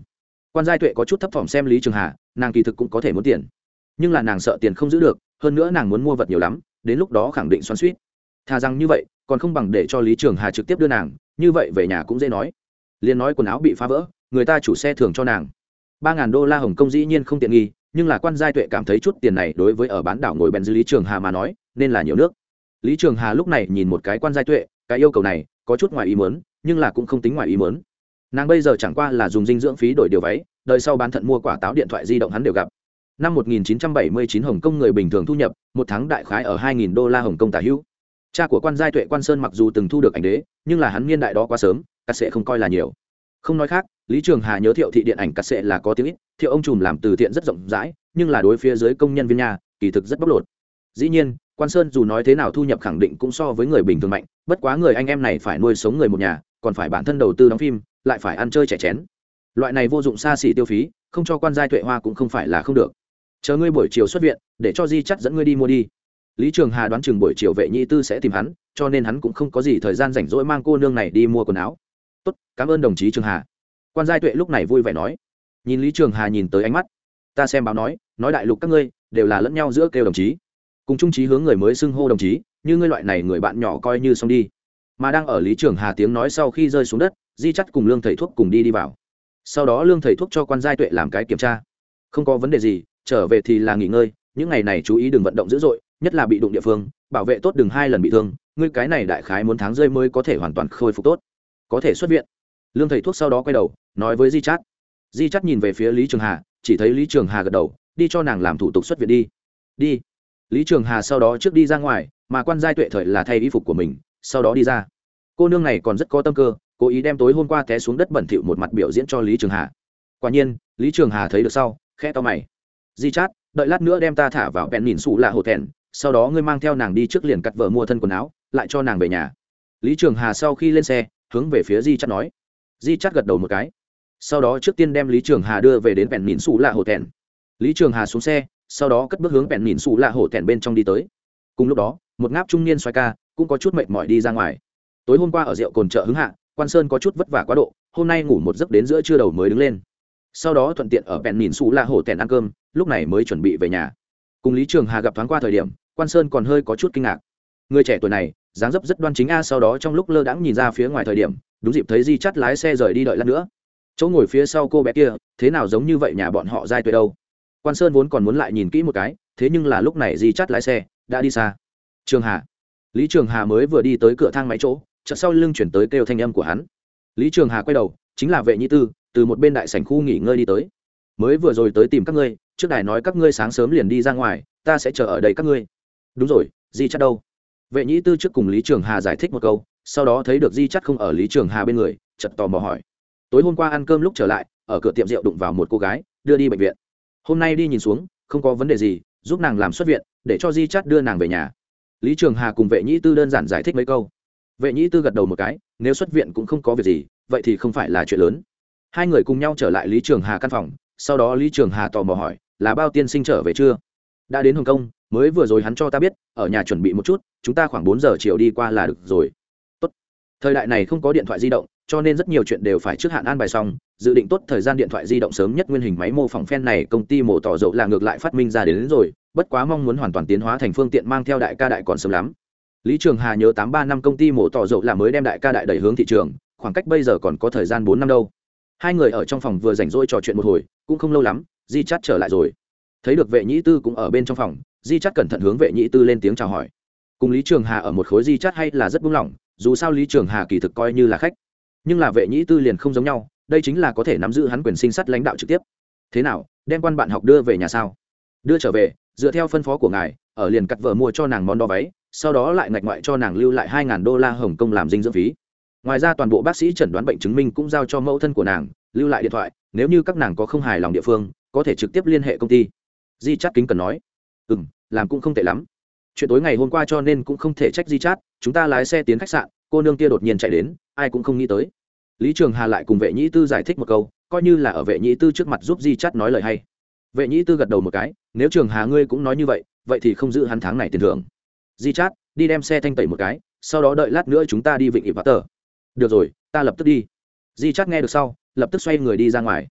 Quan giai tuệ có chút thấp thỏm xem lý trường hà, nàng kỳ thực cũng có thể muốn tiền. Nhưng là nàng sợ tiền không giữ được, hơn nữa nàng muốn mua vật nhiều lắm, đến lúc đó khẳng định xoắn suýt thà rằng như vậy, còn không bằng để cho lý trường hà trực tiếp đưa nàng, như vậy về nhà cũng dễ nói. Liền nói quần áo bị phá vỡ, người ta chủ xe thường cho nàng. Ba ngàn đô la hồng kông dĩ nhiên không tiện nghi nhưng là quan giai tuệ cảm thấy chút tiền này đối với ở bán đảo ngồi bèn dư lý trường hà mà nói, nên là nhiều nước. Lý trường hà lúc này nhìn một cái quan giai tuệ, cái yêu cầu này có chút ngoài ý mớn nhưng là cũng không tính ngoài ý mớn nàng bây giờ chẳng qua là dùng dinh dưỡng phí đổi điều váy, đợi sau bán thận mua quả táo điện thoại di động hắn đều gặp. Năm 1979 hồng kông người bình thường thu nhập, một tháng đại khái ở 2.000 đô la hồng kông tả hữu. Cha của quan giai tuệ quan sơn mặc dù từng thu được ảnh đế, nhưng là hắn niên đại đó quá sớm, cắt sẽ không coi là nhiều không nói khác, lý trường hà nhớ thiệu thị điện ảnh cắt sệ là có tiếng ít, thiệu ông trùm làm từ thiện rất rộng rãi, nhưng là đối phía dưới công nhân viên nhà, kỳ thực rất bóc lột. Dĩ nhiên, quan sơn dù nói thế nào thu nhập khẳng định cũng so với người bình thường mạnh, bất quá người anh em này phải nuôi sống người một nhà, còn phải bản thân đầu tư đóng phim, lại phải ăn chơi trẻ chén. Loại này vô dụng xa xỉ tiêu phí, không cho quan giai tuệ hoa cũng không phải là không được. Chờ ngươi buổi chiều xuất viện, để cho di chắt dẫn ngươi đi mua đi. Lý trường hà đoán chừng buổi chiều vệ nhị tư sẽ tìm hắn, cho nên hắn cũng không có gì thời gian rảnh rỗi mang cô nương này đi mua quần áo tốt, cảm ơn đồng chí trường hà. Quan giai tuệ lúc này vui vẻ nói. Nhìn lý trường hà nhìn tới ánh mắt, ta xem báo nói nói đại lục các ngươi đều là lẫn nhau giữa kêu đồng chí. Cùng trung trí hướng người mới xưng hô đồng chí, như ngươi loại này người bạn nhỏ coi như xong đi. Mà đang ở lý trường hà tiếng nói sau khi rơi xuống đất, di chắt cùng lương thầy thuốc cùng đi đi vào. Sau đó lương thầy thuốc cho quan giai tuệ làm cái kiểm tra. Không có vấn đề gì, trở về thì là nghỉ ngơi, những ngày này chú ý đừng vận động dữ dội, nhất là bị đụng địa phương, bảo vệ tốt đừng hai lần bị thương, ngươi cái này đại khái muốn tháng rơi mới có thể hoàn toàn khôi phục tốt có thể xuất viện. Lương thầy thuốc sau đó quay đầu, nói với di chát. Di chát nhìn về phía lý trường hà, chỉ thấy lý trường hà gật đầu, đi cho nàng làm thủ tục xuất viện đi. Đi. Lý trường hà sau đó trước đi ra ngoài, mà quan giai tuệ thời là thay y phục của mình, sau đó đi ra. Cô nương này còn rất có tâm cơ, cố ý đem tối hôm qua té xuống đất bẩn thỉu một mặt biểu diễn cho lý trường hà. Quả nhiên, lý trường hà thấy được sau khe to mày. Di chát, đợi lát nữa đem ta thả vào bẹn nhìn xù lạ hồ thẹn, sau đó ngươi mang theo nàng đi trước liền cắt vợ mua thân quần áo, lại cho nàng về nhà. Lý trường hà sau khi lên xe hướng về phía di chắt nói. Di chắt gật đầu một cái. Sau đó trước tiên đem lý trường hà đưa về đến bèn mìn xù lạ hồ thẹn lý trường hà xuống xe, sau đó cất bước hướng bèn mìn xù lạ hồ thẹn bên trong đi tới. Cùng lúc đó, một ngáp trung niên xoay ca cũng có chút mệt mỏi đi ra ngoài. Tối hôm qua ở rượu cồn chợ hứng hạ, quan sơn có chút vất vả quá độ, hôm nay ngủ một giấc đến giữa trưa đầu mới đứng lên. Sau đó thuận tiện ở bèn mìn xù la hổ thẹn ăn cơm, lúc này mới chuẩn bị về nhà. Cùng lý trường hà gặp thoáng qua thời điểm, quan sơn còn hơi có chút kinh ngạc. Người trẻ tuổi này dáng dấp rất đoan chính a, sau đó trong lúc lơ đãng nhìn ra phía ngoài thời điểm, đúng dịp thấy di chắt lái xe rời đi đợi lát nữa. Chỗ ngồi phía sau cô bé kia, thế nào giống như vậy nhà bọn họ giai tuổi đâu. Quan sơn vốn còn muốn lại nhìn kỹ một cái, thế nhưng là lúc này di chắt lái xe, đã đi xa. Trường hà. Lý trường hà mới vừa đi tới cửa thang máy chỗ, chợt sau lưng chuyển tới kêu thanh âm của hắn. Lý trường hà quay đầu, chính là vệ nhi tư, từ một bên đại sảnh khu nghỉ ngơi đi tới. Mới vừa rồi tới tìm các ngươi, trước đài nói các ngươi sáng sớm liền đi ra ngoài, ta sẽ chờ ở đây các ngươi. Đúng rồi, di chắt đâu? Vệ nhĩ tư trước cùng lý trường hà giải thích một câu, sau đó thấy được di chắt không ở lý trường hà bên người chật tò mò hỏi. Tối hôm qua ăn cơm lúc trở lại, ở cửa tiệm rượu đụng vào một cô gái, đưa đi bệnh viện. Hôm nay đi nhìn xuống, không có vấn đề gì, giúp nàng làm xuất viện, để cho di chắt đưa nàng về nhà. Lý trường hà cùng vệ nhĩ tư đơn giản giải thích mấy câu. Vệ nhĩ tư gật đầu một cái, nếu xuất viện cũng không có việc gì, vậy thì không phải là chuyện lớn. Hai người cùng nhau trở lại lý trường hà căn phòng, sau đó lý trường hà tò mò hỏi, là bao tiên sinh trở về chưa? Đã đến hồng kông mới vừa rồi hắn cho ta biết ở nhà chuẩn bị một chút chúng ta khoảng bốn giờ chiều đi qua là được rồi. Tốt. Thời đại này không có điện thoại di động cho nên rất nhiều chuyện đều phải trước hạn an bài xong. Dự định tốt thời gian điện thoại di động sớm nhất nguyên hình máy mô phỏng phen này công ty mổ tỏ dầu là ngược lại phát minh ra đến, đến rồi. Bất quá mong muốn hoàn toàn tiến hóa thành phương tiện mang theo đại ca đại còn sớm lắm. Lý trường hà nhớ tám ba năm công ty mổ tỏ dầu là mới đem đại ca đại đẩy hướng thị trường khoảng cách bây giờ còn có thời gian bốn năm đâu. Hai người ở trong phòng vừa rảnh rỗi trò chuyện một hồi cũng không lâu lắm di chắt trở lại rồi. Thấy được vệ nhĩ tư cũng ở bên trong phòng di chắt cẩn thận hướng vệ nhị tư lên tiếng chào hỏi. Cùng lý trường hà ở một khối di chắt hay là rất buông lỏng, dù sao lý trường hà kỳ thực coi như là khách. Nhưng là vệ nhị tư liền không giống nhau, đây chính là có thể nắm giữ hắn quyền sinh sát lãnh đạo trực tiếp. Thế nào, đem quan bạn học đưa về nhà sao? Đưa trở về, dựa theo phân phó của ngài, ở liền cắt vợ mua cho nàng món đo váy, sau đó lại ngạch ngoại cho nàng lưu lại hai ngàn đô la hồng kông làm dinh dưỡng phí. Ngoài ra toàn bộ bác sĩ chẩn đoán bệnh chứng minh cũng giao cho mẫu thân của nàng, lưu lại điện thoại, nếu như các nàng có không hài lòng địa phương, có thể trực tiếp liên hệ công ty. Di chát kính cần nói. Ừ m làm cũng không tệ lắm. Chuyện tối ngày hôm qua cho nên cũng không thể trách di chát chúng ta lái xe tiến khách sạn, cô nương kia đột nhiên chạy đến, ai cũng không nghĩ tới. Lý trường hà lại cùng vệ nhĩ tư giải thích một câu, coi như là ở vệ nhĩ tư trước mặt giúp di chát nói lời hay. Vệ nhĩ tư gật đầu một cái, nếu trường hà ngươi cũng nói như vậy vậy thì không giữ hắn tháng này tiền thưởng. Di chát đi đem xe thanh tẩy một cái, sau đó đợi lát nữa chúng ta đi vịnh ịp tờ. Được rồi, ta lập tức đi. Di chát nghe được sau, lập tức xoay người đi ra ngoài.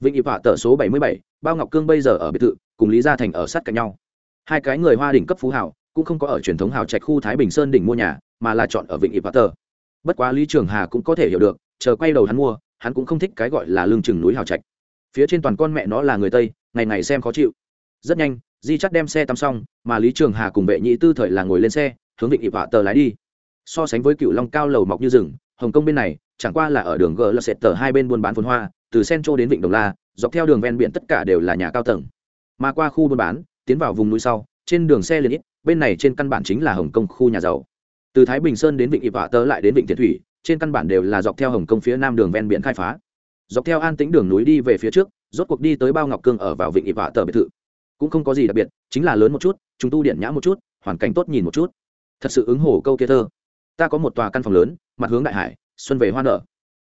Vịnh ịp tờ số bảy mươi bảy, bao ngọc cương bây giờ ở biệt thự, cùng lý gia thành ở sát cạnh nhau hai cái người hoa đỉnh cấp phú hảo cũng không có ở truyền thống hào trạch khu thái bình sơn đỉnh mua nhà, mà là chọn ở vịnh ịp tờ. Bất quá lý trường hà cũng có thể hiểu được, chờ quay đầu hắn mua, hắn cũng không thích cái gọi là lương chừng núi hào trạch. Phía trên toàn con mẹ nó là người tây, ngày ngày xem khó chịu. Rất nhanh, di chắt đem xe tắm xong, mà lý trường hà cùng vệ nhị tư thời là ngồi lên xe, hướng vịnh ịp vạ tờ lái đi. So sánh với cựu long cao lầu mọc như rừng, hồng kông bên này, chẳng qua là ở đường g là sệt tờ hai bên buôn bán phồn hoa, từ Sen Châu đến vịnh đồng la, dọc theo đường ven biển tất cả đều là nhà cao tầng. Mà qua khu buôn bán tiến vào vùng núi sau, trên đường xe liền ít, bên này trên căn bản chính là hồng kông khu nhà giàu. Từ thái bình sơn đến vịnh ịp vạ Tơ lại đến vịnh thiệt thủy, trên căn bản đều là dọc theo hồng kông phía nam đường ven biển khai phá. Dọc theo an tĩnh đường núi đi về phía trước, rốt cuộc đi tới bao ngọc cương ở vào vịnh ịp vạ Tơ biệt thự. Cũng không có gì đặc biệt, chính là lớn một chút chúng tu điện nhã một chút, hoàn cảnh tốt nhìn một chút. Thật sự ứng hồ câu kia thơ. Ta có một tòa căn phòng lớn, mặt hướng đại hải, xuân về hoa nở.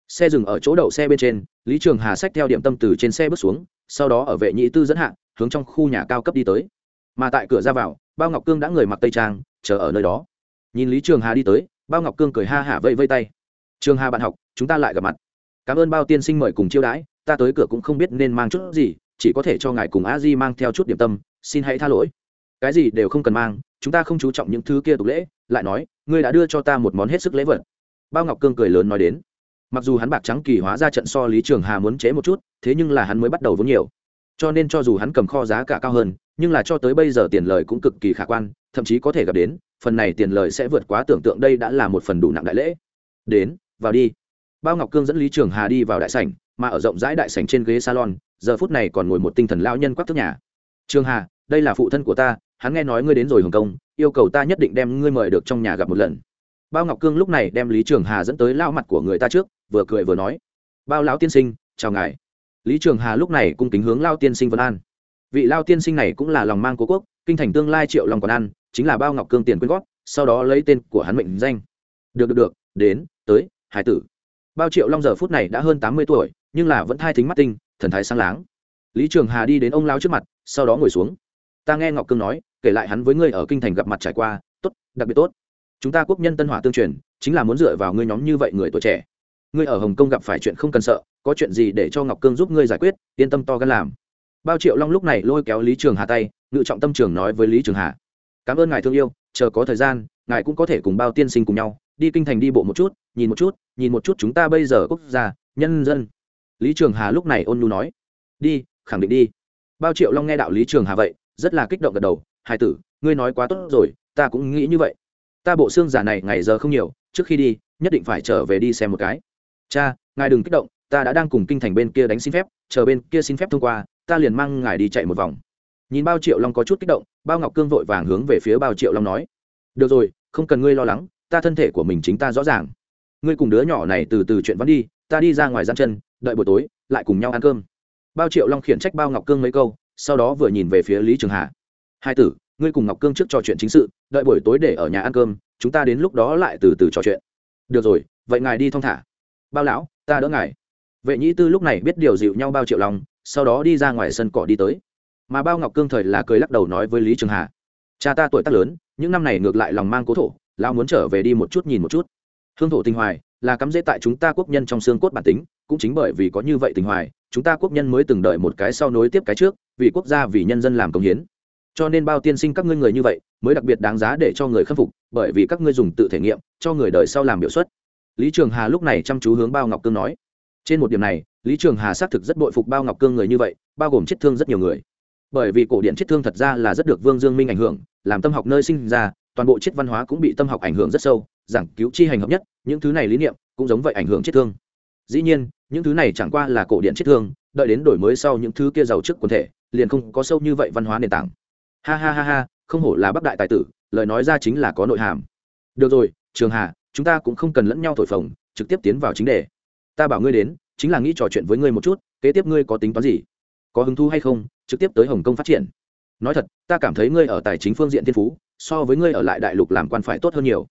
Xe dừng ở chỗ đậu xe bên trên, lý trường hà xách theo điểm tâm từ trên xe bước xuống, sau đó ở vệ nhị tư dẫn hạ hướng trong khu nhà cao cấp đi tới. Mà tại cửa ra vào, bao ngọc cương đã người mặc tây trang, chờ ở nơi đó. Nhìn lý trường hà đi tới, bao ngọc cương cười ha hả vây vây tay. Trường hà bạn học, chúng ta lại gặp mặt. Cảm ơn bao tiên sinh mời cùng chiêu đãi, ta tới cửa cũng không biết nên mang chút gì, chỉ có thể cho ngài cùng a di mang theo chút điểm tâm, xin hãy tha lỗi. Cái gì đều không cần mang, chúng ta không chú trọng những thứ kia tục lễ, lại nói, ngươi đã đưa cho ta một món hết sức lễ vật. Bao ngọc cương cười lớn nói đến. Mặc dù hắn bạc trắng kỳ hóa ra trận so lý trường hà muốn chế một chút, thế nhưng là hắn mới bắt đầu vốn nhiều cho nên cho dù hắn cầm kho giá cả cao hơn, nhưng là cho tới bây giờ tiền lời cũng cực kỳ khả quan, thậm chí có thể gặp đến, phần này tiền lời sẽ vượt quá tưởng tượng đây đã là một phần đủ nặng đại lễ. Đến, vào đi. Bao ngọc cương dẫn lý trường hà đi vào đại sảnh, mà ở rộng rãi đại sảnh trên ghế salon, giờ phút này còn ngồi một tinh thần lao nhân quắc thức nhà. Trường hà, đây là phụ thân của ta, hắn nghe nói ngươi đến rồi hồng kông, yêu cầu ta nhất định đem ngươi mời được trong nhà gặp một lần. Bao ngọc cương lúc này đem lý trường hà dẫn tới lao mặt của người ta trước, vừa cười vừa nói. Bao lão tiên sinh, chào ngài lý trường hà lúc này cung kính hướng lao tiên sinh vân an. Vị lao tiên sinh này cũng là lòng mang cố quốc, kinh thành tương lai triệu lòng còn ăn, chính là bao ngọc cương tiền quyên góp, sau đó lấy tên của hắn mệnh danh. Được được được, đến, tới, hải tử. Bao triệu long giờ phút này đã hơn tám mươi tuổi, nhưng là vẫn thai thính mắt tinh, thần thái sáng láng. Lý trường hà đi đến ông lao trước mặt, sau đó ngồi xuống. Ta nghe ngọc cương nói, kể lại hắn với ngươi ở kinh thành gặp mặt trải qua, tốt, đặc biệt tốt. Chúng ta quốc nhân tân hỏa tương truyền, chính là muốn dựa vào ngươi nhóm như vậy người tuổi trẻ ngươi ở hồng kông gặp phải chuyện không cần sợ, có chuyện gì để cho ngọc cương giúp ngươi giải quyết, yên tâm to gan làm. Bao triệu long lúc này lôi kéo lý trường hà tay, ngự trọng tâm trường nói với lý trường hà. Cảm ơn ngài thương yêu, chờ có thời gian, ngài cũng có thể cùng bao tiên sinh cùng nhau, đi kinh thành đi bộ một chút, nhìn một chút, nhìn một chút chúng ta bây giờ quốc gia, nhân dân. Lý trường hà lúc này ôn nhu nói. Đi, khẳng định đi. Bao triệu long nghe đạo lý trường hà vậy, rất là kích động gật đầu. Hai tử, ngươi nói quá tốt rồi, ta cũng nghĩ như vậy. Ta bộ xương giả này ngày giờ không nhiều, trước khi đi, nhất định phải trở về đi xem một cái cha, ngài đừng kích động, ta đã đang cùng kinh thành bên kia đánh xin phép, chờ bên kia xin phép thông qua, ta liền mang ngài đi chạy một vòng. Nhìn bao triệu long có chút kích động, bao ngọc cương vội vàng hướng về phía bao triệu long nói. Được rồi, không cần ngươi lo lắng, ta thân thể của mình chính ta rõ ràng. Ngươi cùng đứa nhỏ này từ từ chuyện vẫn đi, ta đi ra ngoài gian chân, đợi buổi tối, lại cùng nhau ăn cơm. Bao triệu long khiển trách bao ngọc cương mấy câu, sau đó vừa nhìn về phía lý trường hà. Hai tử, ngươi cùng ngọc cương trước trò chuyện chính sự, đợi buổi tối để ở nhà ăn cơm, chúng ta đến lúc đó lại từ từ trò chuyện. Được rồi, vậy ngài đi thong thả bao lão, ta đỡ ngài. Vệ nhĩ tư lúc này biết điều dịu nhau bao triệu lòng, sau đó đi ra ngoài sân cỏ đi tới. Mà bao ngọc cương thời là cười lắc đầu nói với lý trường hà, cha ta tuổi tác lớn, những năm này ngược lại lòng mang cố thổ, lão muốn trở về đi một chút nhìn một chút. Hương thổ tình hoài là cắm dễ tại chúng ta quốc nhân trong xương cốt bản tính, cũng chính bởi vì có như vậy tình hoài, chúng ta quốc nhân mới từng đợi một cái sau nối tiếp cái trước, vì quốc gia, vì nhân dân làm công hiến. Cho nên bao tiên sinh các ngươi người như vậy, mới đặc biệt đáng giá để cho người khâm phục, bởi vì các ngươi dùng tự thể nghiệm, cho người đời sau làm biểu xuất lý trường hà lúc này chăm chú hướng bao ngọc cương nói. Trên một điểm này, lý trường hà xác thực rất bội phục bao ngọc cương người như vậy, bao gồm chết thương rất nhiều người. Bởi vì cổ điện chết thương thật ra là rất được vương dương minh ảnh hưởng, làm tâm học nơi sinh ra, toàn bộ chết văn hóa cũng bị tâm học ảnh hưởng rất sâu, giảng cứu chi hành hợp nhất, những thứ này lý niệm cũng giống vậy ảnh hưởng chết thương. Dĩ nhiên, những thứ này chẳng qua là cổ điện chết thương, đợi đến đổi mới sau những thứ kia giàu trước quần thể, liền không có sâu như vậy văn hóa nền tảng. Ha ha ha ha, không hổ là bắc đại tài tử, lời nói ra chính là có nội hàm. Được rồi, trường hà chúng ta cũng không cần lẫn nhau thổi phồng, trực tiếp tiến vào chính đề. Ta bảo ngươi đến, chính là nghĩ trò chuyện với ngươi một chút, kế tiếp ngươi có tính toán gì? Có hứng thú hay không? Trực tiếp tới hồng kông phát triển. Nói thật, ta cảm thấy ngươi ở tài chính phương diện thiên phú, so với ngươi ở lại đại lục làm quan phải tốt hơn nhiều.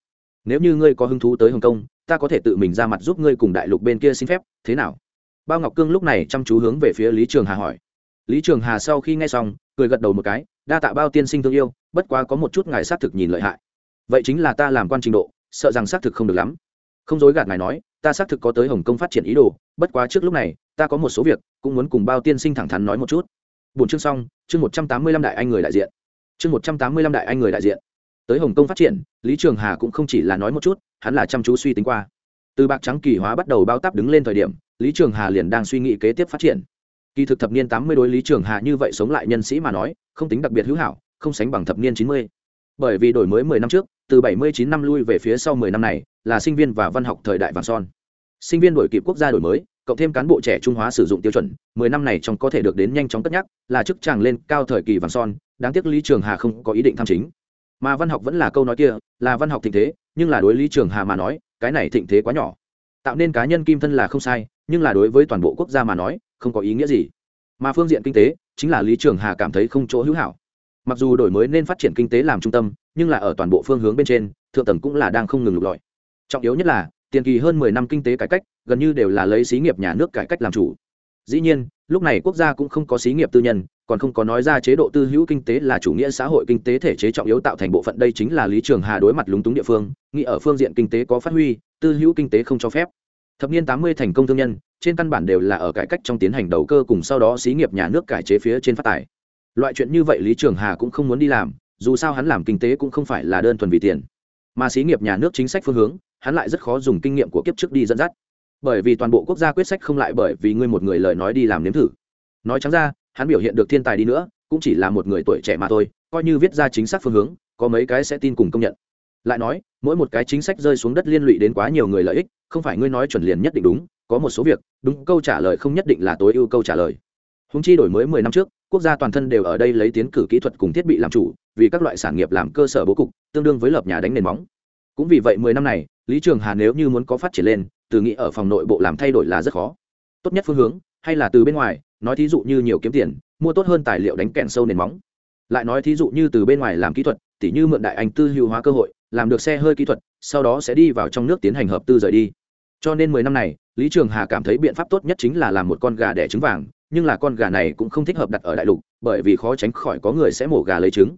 Nếu như ngươi có hứng thú tới hồng kông, ta có thể tự mình ra mặt giúp ngươi cùng đại lục bên kia xin phép, thế nào? Bao ngọc cương lúc này chăm chú hướng về phía lý trường hà hỏi. Lý trường hà sau khi nghe xong, cười gật đầu một cái, đa tạ bao tiên sinh thương yêu, bất quá có một chút ngài xác thực nhìn lợi hại. Vậy chính là ta làm quan trình độ sợ rằng xác thực không được lắm. Không dối gạt ngài nói, ta xác thực có tới hồng kông phát triển ý đồ, bất quá trước lúc này, ta có một số việc, cũng muốn cùng bao tiên sinh thẳng thắn nói một chút. Bốn chương xong, chương một trăm tám mươi lăm đại anh người đại diện. Chương một trăm tám mươi lăm đại anh người đại diện. Tới hồng kông phát triển, lý trường hà cũng không chỉ là nói một chút, hắn là chăm chú suy tính qua. Từ bạc trắng kỳ hóa bắt đầu bao táp đứng lên thời điểm, lý trường hà liền đang suy nghĩ kế tiếp phát triển. Kỳ thực thập niên tám mươi đối lý trường hà như vậy sống lại nhân sĩ mà nói, không tính đặc biệt hữu hảo, không sánh bằng thập niên chín mươi. Bởi vì đổi mới mười năm trước từ bảy mươi chín năm lui về phía sau mười năm này, là sinh viên và văn học thời đại vàng son. Sinh viên đổi kịp quốc gia đổi mới, cộng thêm cán bộ trẻ trung hóa sử dụng tiêu chuẩn, mười năm này trong có thể được đến nhanh chóng cất nhắc, là chức chàng lên cao thời kỳ vàng son, đáng tiếc lý trường hà không có ý định tham chính. Mà văn học vẫn là câu nói kia, là văn học thịnh thế, nhưng là đối lý trường hà mà nói, cái này thịnh thế quá nhỏ. Tạo nên cá nhân kim thân là không sai, nhưng là đối với toàn bộ quốc gia mà nói, không có ý nghĩa gì. Mà phương diện kinh tế, chính là lý trường hà cảm thấy không chỗ hữu hảo. Mặc dù đổi mới nên phát triển kinh tế làm trung tâm nhưng là ở toàn bộ phương hướng bên trên, thượng tầng cũng là đang không ngừng lục lọi. Trọng yếu nhất là, tiền kỳ hơn mười năm kinh tế cải cách, gần như đều là lấy xí nghiệp nhà nước cải cách làm chủ. Dĩ nhiên, lúc này quốc gia cũng không có xí nghiệp tư nhân, còn không có nói ra chế độ tư hữu kinh tế là chủ nghĩa xã hội kinh tế thể chế trọng yếu tạo thành bộ phận. Đây chính là lý trường hà đối mặt lúng túng địa phương, nghĩ ở phương diện kinh tế có phát huy, tư hữu kinh tế không cho phép. Thập niên tám mươi thành công thương nhân, trên căn bản đều là ở cải cách trong tiến hành đầu cơ cùng sau đó xí nghiệp nhà nước cải chế phía trên phát tài. Loại chuyện như vậy lý trường hà cũng không muốn đi làm dù sao hắn làm kinh tế cũng không phải là đơn thuần vì tiền. Mà xí nghiệp nhà nước chính sách phương hướng, hắn lại rất khó dùng kinh nghiệm của kiếp trước đi dẫn dắt. Bởi vì toàn bộ quốc gia quyết sách không lại bởi vì ngươi một người lời nói đi làm nếm thử. Nói trắng ra, hắn biểu hiện được thiên tài đi nữa, cũng chỉ là một người tuổi trẻ mà thôi, coi như viết ra chính xác phương hướng, có mấy cái sẽ tin cùng công nhận. Lại nói, mỗi một cái chính sách rơi xuống đất liên lụy đến quá nhiều người lợi ích, không phải ngươi nói chuẩn liền nhất định đúng, có một số việc, đúng câu trả lời không nhất định là tối ưu câu trả lời. Húng chi đổi mới mười năm trước quốc gia toàn thân đều ở đây lấy tiến cử kỹ thuật cùng thiết bị làm chủ, vì các loại sản nghiệp làm cơ sở bố cục, tương đương với lập nhà đánh nền móng. Cũng vì vậy mười năm này, lý trường hà nếu như muốn có phát triển lên, từ nghĩ ở phòng nội bộ làm thay đổi là rất khó. Tốt nhất phương hướng, hay là từ bên ngoài, nói thí dụ như nhiều kiếm tiền, mua tốt hơn tài liệu đánh kẹn sâu nền móng. Lại nói thí dụ như từ bên ngoài làm kỹ thuật, tỉ như mượn đại anh tư hữu hóa cơ hội, làm được xe hơi kỹ thuật, sau đó sẽ đi vào trong nước tiến hành hợp tư rời đi. Cho nên mười năm này, lý trường hà cảm thấy biện pháp tốt nhất chính là làm một con gà đẻ trứng vàng nhưng là con gà này cũng không thích hợp đặt ở đại lục, bởi vì khó tránh khỏi có người sẽ mổ gà lấy trứng.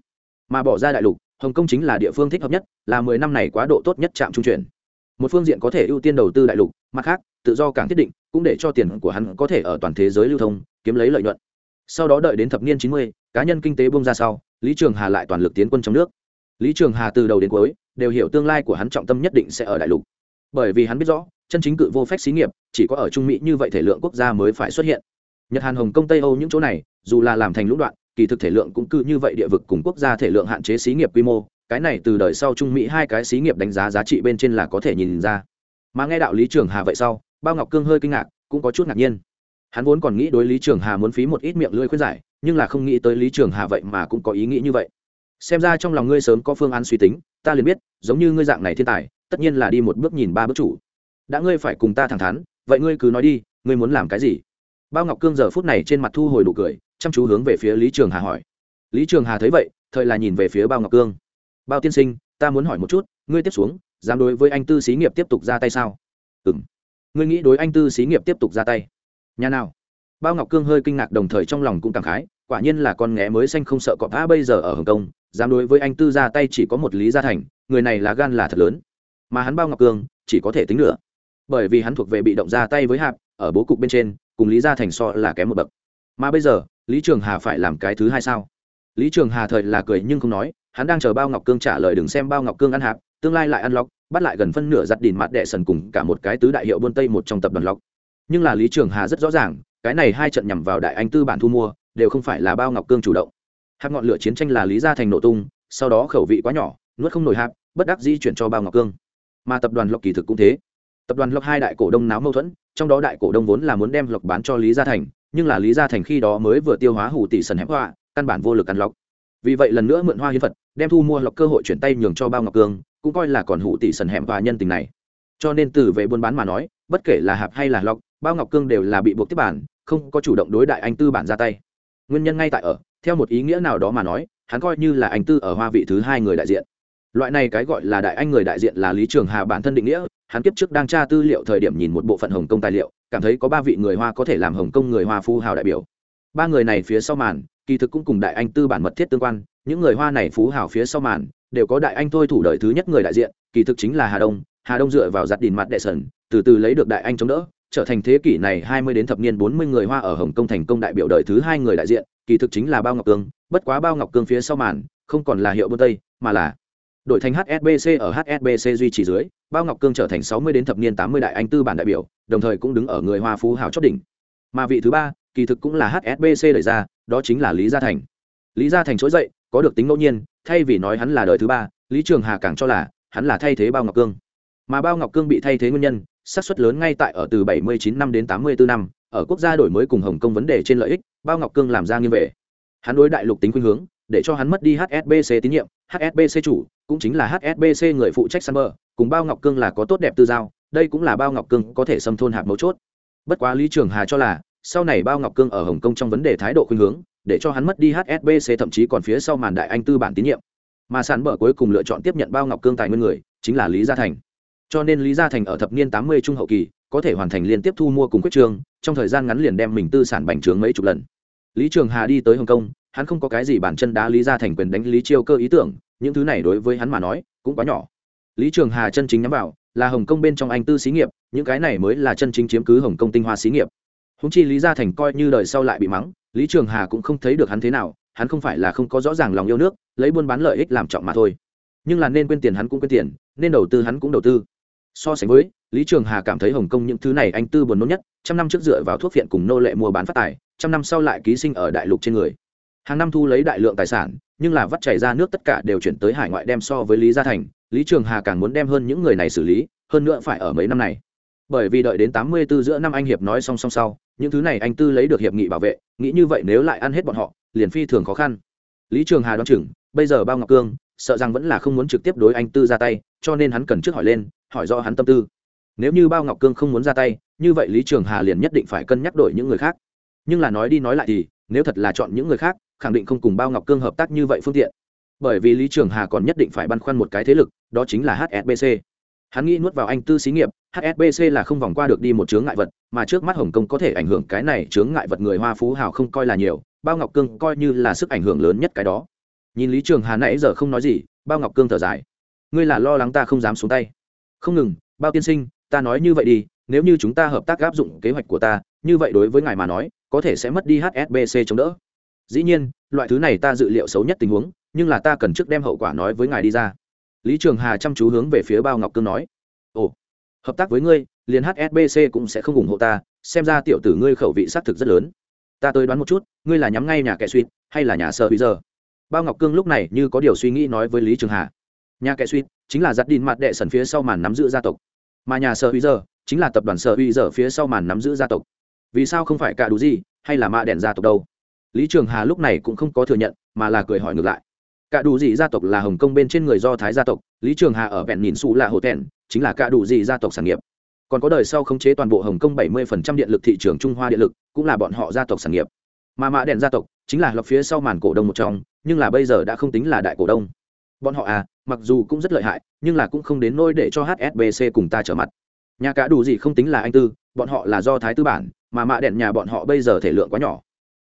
Mà bỏ ra đại lục, hồng kông chính là địa phương thích hợp nhất, là mười năm này quá độ tốt nhất trạm trung chuyển. Một phương diện có thể ưu tiên đầu tư đại lục, mặt khác, tự do càng thiết định, cũng để cho tiền của hắn có thể ở toàn thế giới lưu thông, kiếm lấy lợi nhuận. Sau đó đợi đến thập niên chín mươi, cá nhân kinh tế bung ra sau, lý trường hà lại toàn lực tiến quân trong nước. Lý trường hà từ đầu đến cuối, đều hiểu tương lai của hắn trọng tâm nhất định sẽ ở đại lục. Bởi vì hắn biết rõ, chân chính cự vô phép xí nghiệp, chỉ có ở trung mỹ như vậy thể lượng quốc gia mới phải xuất hiện nhật hàn, hồng kông, tây âu những chỗ này, dù là làm thành lũng đoạn, kỳ thực thể lượng cũng cư như vậy địa vực cùng quốc gia thể lượng hạn chế xí nghiệp quy mô. Cái này từ đời sau trung mỹ hai cái xí nghiệp đánh giá giá trị bên trên là có thể nhìn ra. Mà nghe đạo lý trường hà vậy sau, bao ngọc cương hơi kinh ngạc, cũng có chút ngạc nhiên. Hắn vốn còn nghĩ đối lý trường hà muốn phí một ít miệng lưỡi khuyên giải, nhưng là không nghĩ tới lý trường hà vậy mà cũng có ý nghĩ như vậy. Xem ra trong lòng ngươi sớm có phương án suy tính, ta liền biết, giống như ngươi dạng này thiên tài, tất nhiên là đi một bước nhìn ba bước chủ. Đã ngươi phải cùng ta thẳng thắn, vậy ngươi cứ nói đi, ngươi muốn làm cái gì? Bao ngọc cương giờ phút này trên mặt thu hồi đủ cười, chăm chú hướng về phía lý trường hà hỏi. Lý trường hà thấy vậy, thời là nhìn về phía bao ngọc cương. Bao tiên sinh, ta muốn hỏi một chút, ngươi tiếp xuống, dám đối với anh tư xí nghiệp tiếp tục ra tay sao? Ừ m ngươi nghĩ đối anh tư xí nghiệp tiếp tục ra tay? Nhà nào? Bao ngọc cương hơi kinh ngạc đồng thời trong lòng cũng cảm khái, quả nhiên là con nghé mới xanh không sợ cọp a bây giờ ở hồng kông, dám đối với anh tư ra tay chỉ có một lý gia thành, người này là gan là thật lớn. Mà hắn bao ngọc cương, chỉ có thể tính nữa bởi vì hắn thuộc về bị động ra tay với hạp, ở bố cục bên trên cùng lý gia thành so là kém một bậc. Mà bây giờ, lý trường hà phải làm cái thứ hai sao? Lý trường hà thời là cười nhưng không nói, hắn đang chờ bao ngọc cương trả lời đừng xem bao ngọc cương ăn hạp, tương lai lại ăn lọc, bắt lại gần phân nửa giặt đìn mặt đệ sần cùng cả một cái tứ đại hiệu buôn tây một trong tập đoàn lọc. Nhưng là lý trường hà rất rõ ràng, cái này hai trận nhằm vào đại anh tư bản thu mua, đều không phải là bao ngọc cương chủ động. Hạp ngọn lửa chiến tranh là lý gia thành nổ tung, sau đó khẩu vị quá nhỏ, nuốt không nổi hạp, bất đắc di chuyển cho bao ngọc cương. Mà tập đoàn lộc kỳ thực cũng thế tập đoàn lộc hai đại cổ đông náo mâu thuẫn, trong đó đại cổ đông vốn là muốn đem lộc bán cho lý gia thành, nhưng là lý gia thành khi đó mới vừa tiêu hóa hủ tỷ sần hẹp họa, căn bản vô lực ăn lộc. Vì vậy lần nữa mượn hoa hiến phật, đem thu mua lộc cơ hội chuyển tay nhường cho bao ngọc cương cũng coi là còn hủ tỷ sần hẹp và nhân tình này. Cho nên từ về buôn bán mà nói, bất kể là hạp hay là lộc, bao ngọc cương đều là bị buộc tiếp bản, không có chủ động đối đại anh tư bản ra tay. Nguyên nhân ngay tại ở, theo một ý nghĩa nào đó mà nói, hắn coi như là anh tư ở hoa vị thứ hai người đại diện loại này cái gọi là đại anh người đại diện là lý trường hà bản thân định nghĩa, hắn kiếp trước đang tra tư liệu thời điểm nhìn một bộ phận hồng kông tài liệu, cảm thấy có ba vị người hoa có thể làm hồng kông người hoa phu hào đại biểu. Ba người này phía sau màn, kỳ thực cũng cùng đại anh tư bản mật thiết tương quan, những người hoa này phú hào phía sau màn, đều có đại anh thôi thủ đời thứ nhất người đại diện, kỳ thực chính là hà đông hà đông dựa vào giặt đìn mặt đệ sần, từ từ lấy được đại anh chống đỡ, trở thành thế kỷ này hai mươi đến thập niên bốn mươi người hoa ở hồng kông thành công đại biểu đời thứ hai người đại diện, kỳ thực chính là bao ngọc cương, bất quá bao ngọc cương phía sau màn, không còn là hiệu bơ tây, mà là đội thành hsbc ở hsbc duy trì dưới, bao ngọc cương trở thành sáu mươi đến thập niên tám mươi đại anh tư bản đại biểu, đồng thời cũng đứng ở người hoa phú hào chót đỉnh. Mà vị thứ ba, kỳ thực cũng là hsbc đẩy ra, đó chính là lý gia thành. Lý gia thành trỗi dậy, có được tính ngẫu nhiên, thay vì nói hắn là đời thứ ba, lý trường hà càng cho là hắn là thay thế bao ngọc cương. Mà bao ngọc cương bị thay thế nguyên nhân, xác suất lớn ngay tại ở từ 79 năm đến 84 năm, ở quốc gia đổi mới cùng hồng kông vấn đề trên lợi ích, bao ngọc cương làm ra nghiêng về. Hắn đối đại lục tính khuynh hướng để cho hắn mất đi hsbc tín nhiệm. Hsbc chủ cũng chính là hsbc người phụ trách săn bờ cùng bao ngọc cương là có tốt đẹp tư giao, đây cũng là bao ngọc cương có thể xâm thôn hạt mấu chốt. Bất quá lý trường hà cho là, sau này bao ngọc cương ở hồng kông trong vấn đề thái độ khuynh hướng, để cho hắn mất đi hsbc thậm chí còn phía sau màn đại anh tư bản tín nhiệm. Mà sản bờ cuối cùng lựa chọn tiếp nhận bao ngọc cương tài nguyên người, chính là lý gia thành. Cho nên lý gia thành ở thập niên tám mươi trung hậu kỳ, có thể hoàn thành liên tiếp thu mua cùng quyết trường, trong thời gian ngắn liền đem mình tư sản bành trướng mấy chục lần. Lý trường hà đi tới hồng kông hắn không có cái gì bản chân đá lý gia thành quyền đánh lý chiêu cơ ý tưởng, những thứ này đối với hắn mà nói cũng quá nhỏ. Lý trường hà chân chính nhắm vào là hồng kông bên trong anh tư xí nghiệp, những cái này mới là chân chính chiếm cứ hồng kông tinh hoa xí nghiệp. Húng chi lý gia thành coi như đời sau lại bị mắng, lý trường hà cũng không thấy được hắn thế nào, hắn không phải là không có rõ ràng lòng yêu nước, lấy buôn bán lợi ích làm trọng mà thôi. Nhưng là nên quên tiền hắn cũng quên tiền, nên đầu tư hắn cũng đầu tư. So sánh với, lý trường hà cảm thấy hồng kông những thứ này anh tư buồn nôn nhất, trăm năm trước dựa vào thuốc viện cùng nô lệ mua bán phát tài, trăm năm sau lại ký sinh ở đại lục trên người hàng năm thu lấy đại lượng tài sản, nhưng là vắt chảy ra nước tất cả đều chuyển tới hải ngoại đem so với lý gia thành, lý trường hà càng muốn đem hơn những người này xử lý, hơn nữa phải ở mấy năm này. Bởi vì đợi đến tám mươi 84 giữa năm anh hiệp nói song song sau, những thứ này anh tư lấy được hiệp nghị bảo vệ, nghĩ như vậy nếu lại ăn hết bọn họ, liền phi thường khó khăn. Lý trường hà đoán chừng, bây giờ bao ngọc cương, sợ rằng vẫn là không muốn trực tiếp đối anh tư ra tay, cho nên hắn cần trước hỏi lên, hỏi do hắn tâm tư. Nếu như bao ngọc cương không muốn ra tay, như vậy lý trường hà liền nhất định phải cân nhắc đổi những người khác. Nhưng là nói đi nói lại thì, nếu thật là chọn những người khác khẳng định không cùng bao ngọc cương hợp tác như vậy phương tiện. Bởi vì lý trường hà còn nhất định phải băn khoăn một cái thế lực, đó chính là hsbc hắn nghĩ nuốt vào anh tư xí nghiệp hsbc là không vòng qua được đi một chướng ngại vật, mà trước mắt hồng kông có thể ảnh hưởng cái này chướng ngại vật người hoa phú hào không coi là nhiều, bao ngọc cương coi như là sức ảnh hưởng lớn nhất cái đó. Nhìn lý trường hà nãy giờ không nói gì, bao ngọc cương thở dài. Ngươi là lo lắng ta không dám xuống tay. Không ngừng, bao tiên sinh, ta nói như vậy đi, nếu như chúng ta hợp tác áp dụng kế hoạch của ta, như vậy đối với ngài mà nói, có thể sẽ mất đi hsbc chống đỡ dĩ nhiên, loại thứ này ta dự liệu xấu nhất tình huống, nhưng là ta cần trước đem hậu quả nói với ngài đi ra. Lý trường hà chăm chú hướng về phía bao ngọc cương nói. Ồ, hợp tác với ngươi, liền hsbc cũng sẽ không ủng hộ ta, xem ra tiểu tử ngươi khẩu vị xác thực rất lớn. Ta tới đoán một chút, ngươi là nhắm ngay nhà kẻ suy hay là nhà sợ bây giờ? Bao ngọc cương lúc này như có điều suy nghĩ nói với lý trường hà. Nhà kẻ suy chính là giặt đìn mặt đệ sần phía sau màn nắm giữ gia tộc, mà nhà sợ bây giờ chính là tập đoàn sợ bây giờ phía sau màn nắm giữ gia tộc. Vì sao không phải cả đủ gì, hay là mạ đèn gia tộc đâu? Lý trường hà lúc này cũng không có thừa nhận, mà là cười hỏi ngược lại. Cả đủ gì gia tộc là hồng kông bên trên người do thái gia tộc, lý trường hà ở vẹn nhìn xù là hồ tèn, chính là cả đủ gì gia tộc sản nghiệp. Còn có đời sau khống chế toàn bộ hồng kông 70% điện lực thị trường trung hoa điện lực, cũng là bọn họ gia tộc sản nghiệp. Mà mã đèn gia tộc chính là lọc phía sau màn cổ đông một trong, nhưng là bây giờ đã không tính là đại cổ đông. Bọn họ à mặc dù cũng rất lợi hại, nhưng là cũng không đến nôi để cho hsbc cùng ta trở mặt. Nhà cả đủ gì không tính là anh tư, bọn họ là do thái tư bản, mà mạ đèn nhà bọn họ bây giờ thể lượng quá nhỏ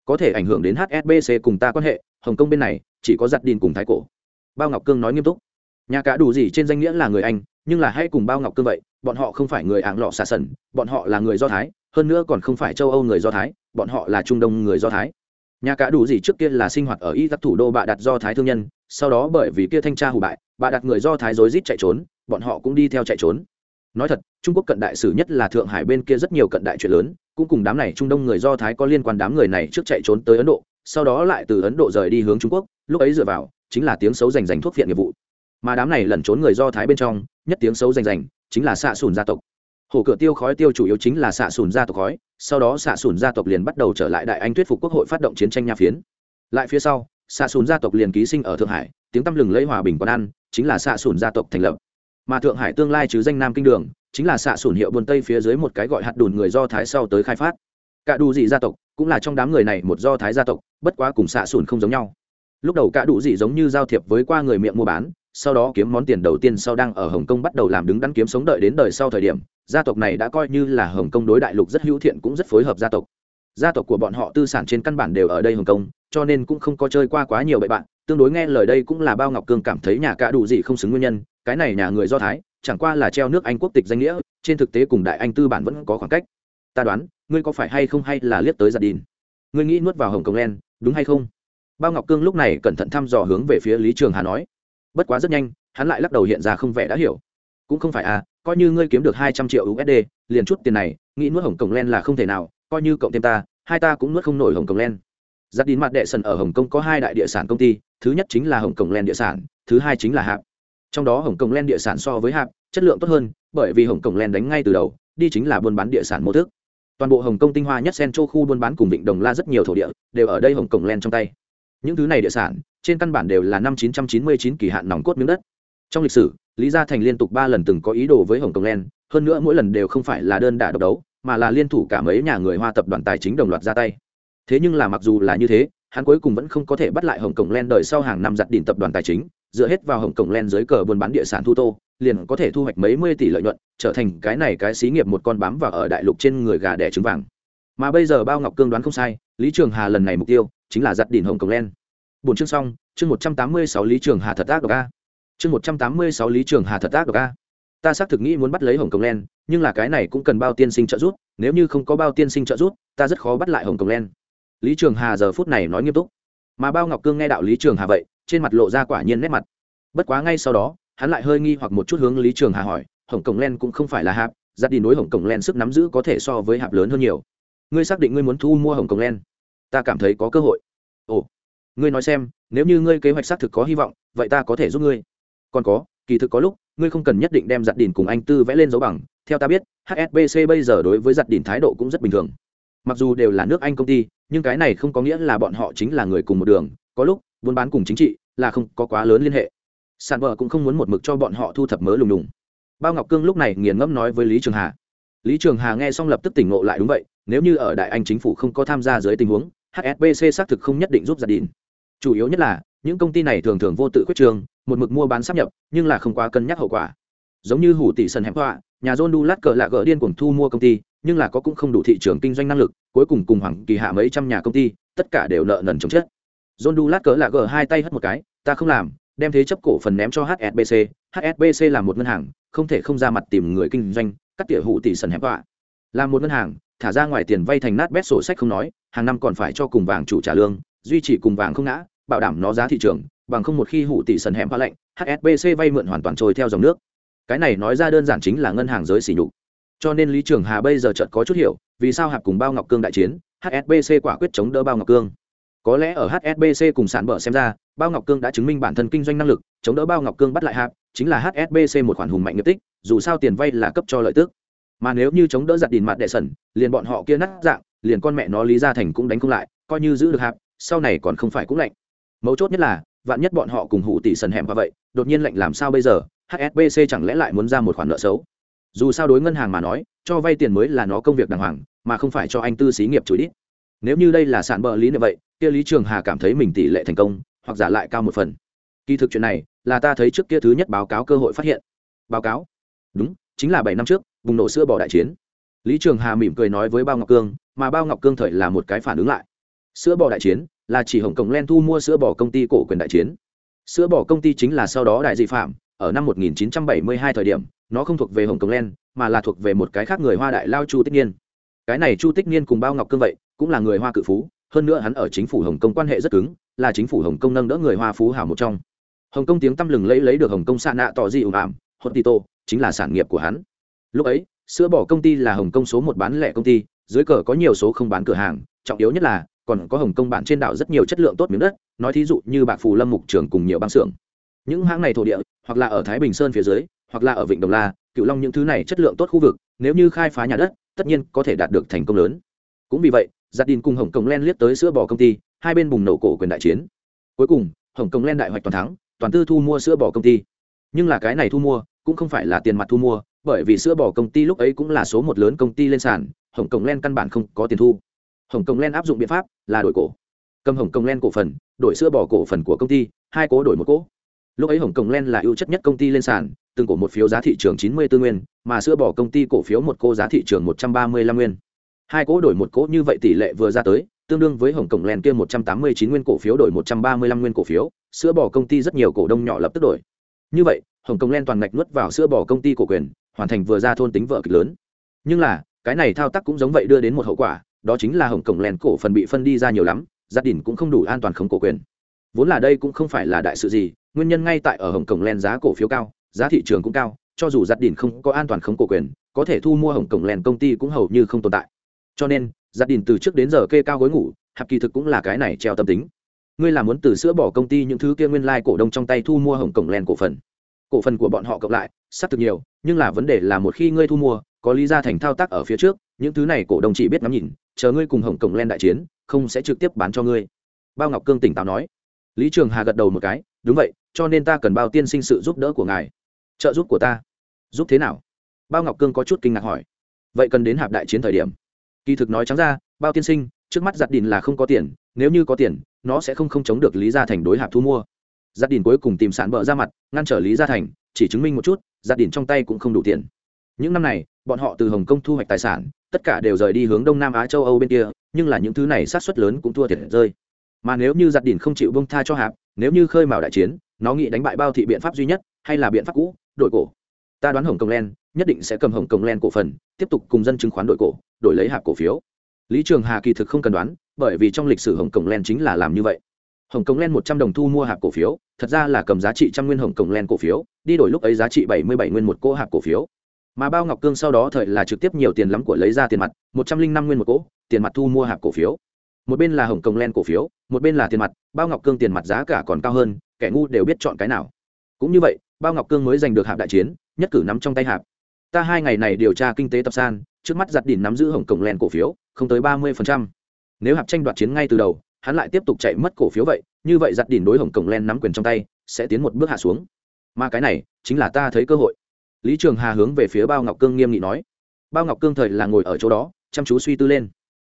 có thể ảnh hưởng đến hsbc cùng ta quan hệ, hồng kông bên này, chỉ có giặt đìn cùng thái cổ. Bao ngọc cương nói nghiêm túc. Nhà cả đủ gì trên danh nghĩa là người anh, nhưng là hay cùng bao ngọc cương vậy, bọn họ không phải người ảng lọ xà sần, bọn họ là người do thái, hơn nữa còn không phải châu âu người do thái, bọn họ là trung đông người do thái. Nhà cả đủ gì trước kia là sinh hoạt ở y tắc thủ đô bạ đặt do thái thương nhân, sau đó bởi vì kia thanh tra hủ bại, bạ đặt người do thái rối rít chạy trốn, bọn họ cũng đi theo chạy trốn nói thật, trung quốc cận đại sử nhất là thượng hải bên kia rất nhiều cận đại chuyện lớn, cũng cùng đám này trung đông người do thái có liên quan đám người này trước chạy trốn tới ấn độ, sau đó lại từ ấn độ rời đi hướng trung quốc, lúc ấy dựa vào, chính là tiếng xấu giành giành thuốc viện nghiệp vụ. Mà đám này lẩn trốn người do thái bên trong, nhất tiếng xấu giành giành chính là xạ sùn gia tộc. Hổ cửa tiêu khói tiêu chủ yếu chính là xạ sùn gia tộc khói, sau đó xạ sùn gia tộc liền bắt đầu trở lại đại anh thuyết phục quốc hội phát động chiến tranh nha phiến. Lại phía sau, xạ sùn gia tộc liền ký sinh ở thượng hải, tiếng tăm lừng lấy hòa bình quán ăn, chính là xạ sùn gia tộc thành lập mà thượng hải tương lai chứ danh nam kinh đường, chính là xạ sùn hiệu buôn tây phía dưới một cái gọi hạt đùn người do thái sau tới khai phát. Cả đủ dị gia tộc cũng là trong đám người này một do thái gia tộc, bất quá cùng xạ sùn không giống nhau. Lúc đầu cả đủ dị giống như giao thiệp với qua người miệng mua bán, sau đó kiếm món tiền đầu tiên sau đang ở hồng kông bắt đầu làm đứng đắn kiếm sống đợi đến đời sau thời điểm, gia tộc này đã coi như là hồng kông đối đại lục rất hữu thiện cũng rất phối hợp gia tộc. Gia tộc của bọn họ tư sản trên căn bản đều ở đây hồng kông, cho nên cũng không có chơi qua quá nhiều bậy bạn, tương đối nghe lời đây cũng là bao ngọc cương cảm thấy nhà cả đủ gì không xứng nguyên nhân cái này nhà người do thái, chẳng qua là treo nước anh quốc tịch danh nghĩa, trên thực tế cùng đại anh tư bản vẫn có khoảng cách. Ta đoán, ngươi có phải hay không hay là liếc tới gia đình. ngươi nghĩ nuốt vào hồng kông len, đúng hay không? Bao ngọc cương lúc này cẩn thận thăm dò hướng về phía lý trường hà nói. Bất quá rất nhanh, hắn lại lắc đầu hiện ra không vẻ đã hiểu. Cũng không phải à coi như ngươi kiếm được hai trăm triệu usd liền chút tiền này, nghĩ nuốt hồng kông len là không thể nào, coi như cộng thêm ta, hai ta cũng nuốt không nổi hồng kông len. Giặt đình mặt đệ sần ở hồng kông có hai đại địa sản công ty, thứ nhất chính là hồng kông len địa sản, thứ hai chính là hạp trong đó hồng kông len địa sản so với hạp, chất lượng tốt hơn, bởi vì hồng kông len đánh ngay từ đầu, đi chính là buôn bán địa sản mô thức. Toàn bộ hồng kông tinh hoa nhất sen châu khu buôn bán cùng vịnh đồng la rất nhiều thổ địa, đều ở đây hồng kông len trong tay. Những thứ này địa sản, trên căn bản đều là năm 999 kỳ hạn nòng cốt miếng đất. Trong lịch sử, lý gia thành liên tục ba lần từng có ý đồ với hồng kông len hơn nữa mỗi lần đều không phải là đơn đả độc đấu, mà là liên thủ cả mấy nhà người hoa tập đoàn tài chính đồng loạt ra tay. Thế nhưng là mặc dù là như thế, hắn cuối cùng vẫn không có thể bắt lại hồng kông len đời sau hàng năm giặt đỉnh tập đoàn tài chính dựa hết vào hồng cổng len dưới cờ buôn bán địa sản thu tô, liền có thể thu hoạch mấy mươi tỷ lợi nhuận, trở thành cái này cái xí nghiệp một con bám và ở đại lục trên người gà đẻ trứng vàng. Mà bây giờ bao ngọc cương đoán không sai, lý trường hà lần này mục tiêu chính là giặt đỉnh hồng cổng len. Bốn chương xong, chương một trăm tám mươi sáu lý trường hà thật ác độc a. Chương một trăm tám mươi sáu lý trường hà thật ác độc a. Ta xác thực nghĩ muốn bắt lấy hồng cổng len, nhưng là cái này cũng cần bao tiên sinh trợ giúp, nếu như không có bao tiên sinh trợ giúp, ta rất khó bắt lại hồng cổng len. Lý trường hà giờ phút này nói nghiêm túc. Mà bao ngọc cương nghe đạo lý trường hà vậy trên mặt lộ ra quả nhiên nét mặt. Bất quá ngay sau đó, hắn lại hơi nghi hoặc một chút hướng lý trường hà hỏi, hồng cổng len cũng không phải là hạp, giặt đi nối hồng cổng len sức nắm giữ có thể so với hạp lớn hơn nhiều. Ngươi xác định ngươi muốn thu mua hồng cổng len? Ta cảm thấy có cơ hội. Ồ, ngươi nói xem, nếu như ngươi kế hoạch xác thực có hy vọng, vậy ta có thể giúp ngươi. Còn có, kỳ thực có lúc, ngươi không cần nhất định đem giặt đỉn cùng anh tư vẽ lên dấu bằng. Theo ta biết hsbc bây giờ đối với giặt đỉn thái độ cũng rất bình thường. Mặc dù đều là nước anh công ty, nhưng cái này không có nghĩa là bọn họ chính là người cùng một đường. Có lúc buôn bán cùng chính trị là không có quá lớn liên hệ. Sàn vợ cũng không muốn một mực cho bọn họ thu thập mớ lùng lùng. bao ngọc cương lúc này nghiền ngẫm nói với lý trường hà. Lý trường hà nghe xong lập tức tỉnh ngộ lại đúng vậy, nếu như ở đại anh chính phủ không có tham gia dưới tình huống hsbc xác thực không nhất định giúp gia đình chủ yếu nhất là, những công ty này thường thường vô tự quyết trường một mực mua bán sắp nhập, nhưng là không quá cân nhắc hậu quả. Giống như hủ tỷ sân hẹp họa, nhà john du lát cờ lạ gỡ điên cuồng thu mua công ty, nhưng là có cũng không đủ thị trường kinh doanh năng lực, cuối cùng cùng hoàng kỳ hạ mấy trăm nhà công ty, tất cả đều nợ nần chống chết john Dulat cỡ là lạ gỡ hai tay hất một cái, ta không làm, đem thế chấp cổ phần ném cho hsbc hsbc là một ngân hàng, không thể không ra mặt tìm người kinh doanh, cắt tỉa hụ tỷ sần hẹp họa là một ngân hàng, thả ra ngoài tiền vay thành nát bét sổ sách không nói, hàng năm còn phải cho cùng vàng chủ trả lương, duy trì cùng vàng không ngã, bảo đảm nó giá thị trường, bằng không một khi hụ tỷ sần hẹp hoa lệnh hsbc vay mượn hoàn toàn trôi theo dòng nước. Cái này nói ra đơn giản chính là ngân hàng giới xỉ nhục. Cho nên lý trường hà bây giờ chợt có chút hiểu, vì sao hạp cùng bao ngọc cương đại chiến hsbc quả quyết chống đỡ bao ngọc cương có lẽ ở hsbc cùng sản bờ xem ra, bao ngọc cương đã chứng minh bản thân kinh doanh năng lực, chống đỡ bao ngọc cương bắt lại hạp chính là hsbc một khoản hùng mạnh nghiệp tích, dù sao tiền vay là cấp cho lợi tức. Mà nếu như chống đỡ giặt đìn mặt đệ sẩn, liền bọn họ kia nát dạng, liền con mẹ nó lý ra thành cũng đánh không lại, coi như giữ được hạp sau này còn không phải cũng lạnh. Mấu chốt nhất là, vạn nhất bọn họ cùng hủ tỷ sần hẻm và vậy, đột nhiên lạnh làm sao bây giờ hsbc chẳng lẽ lại muốn ra một khoản nợ xấu? Dù sao đối ngân hàng mà nói, cho vay tiền mới là nó công việc đàng hoàng, mà không phải cho anh tư xí nghiệp chửi đít nếu như đây là sản bờ lý như vậy kia lý trường hà cảm thấy mình tỷ lệ thành công, hoặc giả lại cao một phần. Kỳ thực chuyện này là ta thấy trước kia thứ nhất báo cáo cơ hội phát hiện. Báo cáo? Đúng, chính là bảy năm trước, bùng nổ sữa bò đại chiến. Lý trường hà mỉm cười nói với bao ngọc cương, mà bao ngọc cương thời là một cái phản ứng lại. Sữa bò đại chiến là chỉ hồng kông len thu mua sữa bò công ty cổ quyền đại chiến. Sữa bò công ty chính là sau đó đại dị phạm, ở năm 1972 thời điểm, nó không thuộc về hồng kông len, mà là thuộc về một cái khác người hoa đại lao chu tích niên. Cái này chu tích niên cùng bao ngọc cương vậy, cũng là người hoa cự phú hơn nữa hắn ở chính phủ hồng kông quan hệ rất cứng, là chính phủ hồng kông nâng đỡ người hoa phú hảo một trong. Hồng kông tiếng tăm lừng lấy lấy được hồng kông xa nạ tỏ dị ủng ảm hốt tito chính là sản nghiệp của hắn. Lúc ấy, sữa bỏ công ty là hồng kông số một bán lẻ công ty, dưới cờ có nhiều số không bán cửa hàng, trọng yếu nhất là, còn có hồng kông bản trên đảo rất nhiều chất lượng tốt miếng đất, nói thí dụ như bạc phù lâm mục trường cùng nhiều băng xưởng. Những hãng này thổ địa, hoặc là ở thái bình sơn phía dưới, hoặc là ở vịnh đồng la cựu long những thứ này chất lượng tốt khu vực, nếu như khai phá nhà đất, tất nhiên có thể đạt được thành công lớn. Cũng vì vậy gia đình cùng hồng kông len liếc tới sữa bò công ty, hai bên bùng nổ cổ quyền đại chiến. Cuối cùng, hồng kông len đại hoạch toàn thắng, toàn tư thu mua sữa bò công ty. Nhưng là cái này thu mua, cũng không phải là tiền mặt thu mua, bởi vì sữa bò công ty lúc ấy cũng là số một lớn công ty lên sàn, hồng kông len căn bản không có tiền thu. Hồng kông len áp dụng biện pháp là đổi cổ. Cầm hồng kông len cổ phần, đổi sữa bò cổ phần của công ty, hai cố đổi một cố. Lúc ấy hồng kông len là ưu chất nhất công ty lên sàn, từng cổ một phiếu giá thị trường chín mươi tư nguyên, mà sữa bò công ty cổ phiếu một cô giá thị trường một trăm ba mươi lăm nguyên hai cỗ đổi một cỗ như vậy tỷ lệ vừa ra tới, tương đương với hồng cổng len kia một trăm tám mươi chín nguyên cổ phiếu đổi một trăm ba mươi lăm nguyên cổ phiếu, sữa bò công ty rất nhiều cổ đông nhỏ lập tức đổi. Như vậy, hồng cổng len toàn ngạch nuốt vào sữa bò công ty cổ quyền, hoàn thành vừa ra thôn tính vợ kịch lớn. Nhưng là, cái này thao tác cũng giống vậy đưa đến một hậu quả, đó chính là hồng cổng len cổ phần bị phân đi ra nhiều lắm gia đình cũng không đủ an toàn không cổ quyền. Vốn là đây cũng không phải là đại sự gì, nguyên nhân ngay tại ở hồng cổng len giá cổ phiếu cao, giá thị trường cũng cao, cho dù gia đình không có an toàn không cổ quyền, có thể thu mua hồng cổng len công ty cũng hầu như không tồn tại cho nên gia đình từ trước đến giờ kê cao gối ngủ, hạp kỳ thực cũng là cái này treo tâm tính. Ngươi là muốn từ sữa bỏ công ty những thứ kia nguyên lai cổ đông trong tay thu mua hồng cổng len cổ phần. Cổ phần của bọn họ cộng lại sắp thực nhiều, nhưng là vấn đề là một khi ngươi thu mua, có lý ra thành thao tác ở phía trước, những thứ này cổ đông chỉ biết ngắm nhìn, chờ ngươi cùng hồng cổng len đại chiến, không sẽ trực tiếp bán cho ngươi. Bao ngọc cương tỉnh táo nói. Lý trường hà gật đầu một cái, đúng vậy, cho nên ta cần bao tiên sinh sự giúp đỡ của ngài. Trợ giúp của ta? Giúp thế nào? Bao ngọc cương có chút kinh ngạc hỏi. Vậy cần đến hạp đại chiến thời điểm kỳ thực nói trắng ra, bao tiên sinh, trước mắt giặt đìn là không có tiền, nếu như có tiền, nó sẽ không không chống được lý gia thành đối hạp thu mua. Giặt đìn cuối cùng tìm sản bợ ra mặt, ngăn trở lý gia thành, chỉ chứng minh một chút, giặt đìn trong tay cũng không đủ tiền. Những năm này, bọn họ từ hồng kông thu hoạch tài sản, tất cả đều rời đi hướng đông nam á châu âu bên kia, nhưng là những thứ này sát xuất lớn cũng thua thiệt rơi. Mà nếu như giặt đìn không chịu bông tha cho hạp, nếu như khơi mào đại chiến, nó nghĩ đánh bại bao thị biện pháp duy nhất, hay là biện pháp cũ, đổi cổ ta đoán hồng kông len nhất định sẽ cầm hồng kông len cổ phần, tiếp tục cùng dân chứng khoán đổi cổ, đổi lấy hạp cổ phiếu. Lý trường hà kỳ thực không cần đoán, bởi vì trong lịch sử hồng kông len chính là làm như vậy. Hồng kông len một trăm đồng thu mua hạp cổ phiếu, thật ra là cầm giá trị trăm nguyên hồng kông len cổ phiếu, đi đổi lúc ấy giá trị bảy mươi bảy nguyên một cỗ hạp cổ phiếu. Mà bao ngọc cương sau đó thời là trực tiếp nhiều tiền lắm của lấy ra tiền mặt, một trăm linh năm nguyên một cỗ, tiền mặt thu mua hạp cổ phiếu. Một bên là hồng kông len cổ phiếu, một bên là tiền mặt, bao ngọc cương tiền mặt giá cả còn cao hơn, kẻ ngu đều biết chọn cái nào. Cũng như vậy, bao ngọc cương mới giành được hạp đại chiến nhất cử nắm trong tay hạp. Ta hai ngày này điều tra kinh tế tập san, trước mắt giặt đỉnh nắm giữ hồng Cổng len cổ phiếu, không tới ba mươi nếu hạp tranh đoạt chiến ngay từ đầu, hắn lại tiếp tục chạy mất cổ phiếu vậy, như vậy giặt đỉnh đối hồng Cổng len nắm quyền trong tay, sẽ tiến một bước hạ xuống. Mà cái này, chính là ta thấy cơ hội. Lý trường hà hướng về phía bao ngọc cương nghiêm nghị nói. Bao ngọc cương thời là ngồi ở chỗ đó, chăm chú suy tư lên.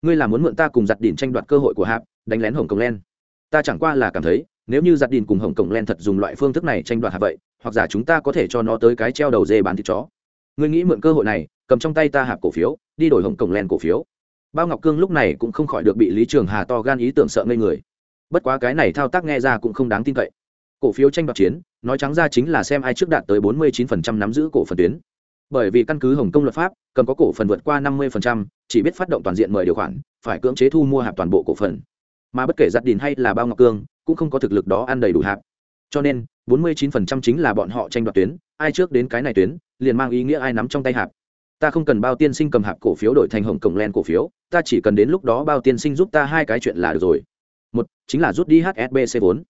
Ngươi là muốn mượn ta cùng giặt đỉnh tranh đoạt cơ hội của hạp, đánh lén hồng Cổng len ta chẳng qua là cảm thấy, nếu như giặt đỉnh cùng hồng Cổng len thật dùng loại phương thức này tranh đoạt hạp vậy hoặc giả chúng ta có thể cho nó tới cái treo đầu dê bán thịt chó. Ngươi nghĩ mượn cơ hội này cầm trong tay ta hạp cổ phiếu đi đổi hồng cổng len cổ phiếu. Bao ngọc cương lúc này cũng không khỏi được bị lý trường hà to gan ý tưởng sợ ngây người. Bất quá cái này thao tác nghe ra cũng không đáng tin cậy. Cổ phiếu tranh đoạt chiến nói trắng ra chính là xem ai trước đạt tới 49% nắm giữ cổ phần tuyến. Bởi vì căn cứ hồng kông luật pháp cầm có cổ phần vượt qua 50%, chỉ biết phát động toàn diện mời điều khoản phải cưỡng chế thu mua hạp toàn bộ cổ phần. Mà bất kể giặt đình hay là bao ngọc cương cũng không có thực lực đó ăn đầy đủ hạp. Cho nên 49% chính là bọn họ tranh đoạt tuyến, ai trước đến cái này tuyến, liền mang ý nghĩa ai nắm trong tay hạp. Ta không cần bao tiên sinh cầm hạp cổ phiếu đổi thành hồng cổng len cổ phiếu, ta chỉ cần đến lúc đó bao tiên sinh giúp ta hai cái chuyện là được rồi. Một, chính là rút đi hsbc vốn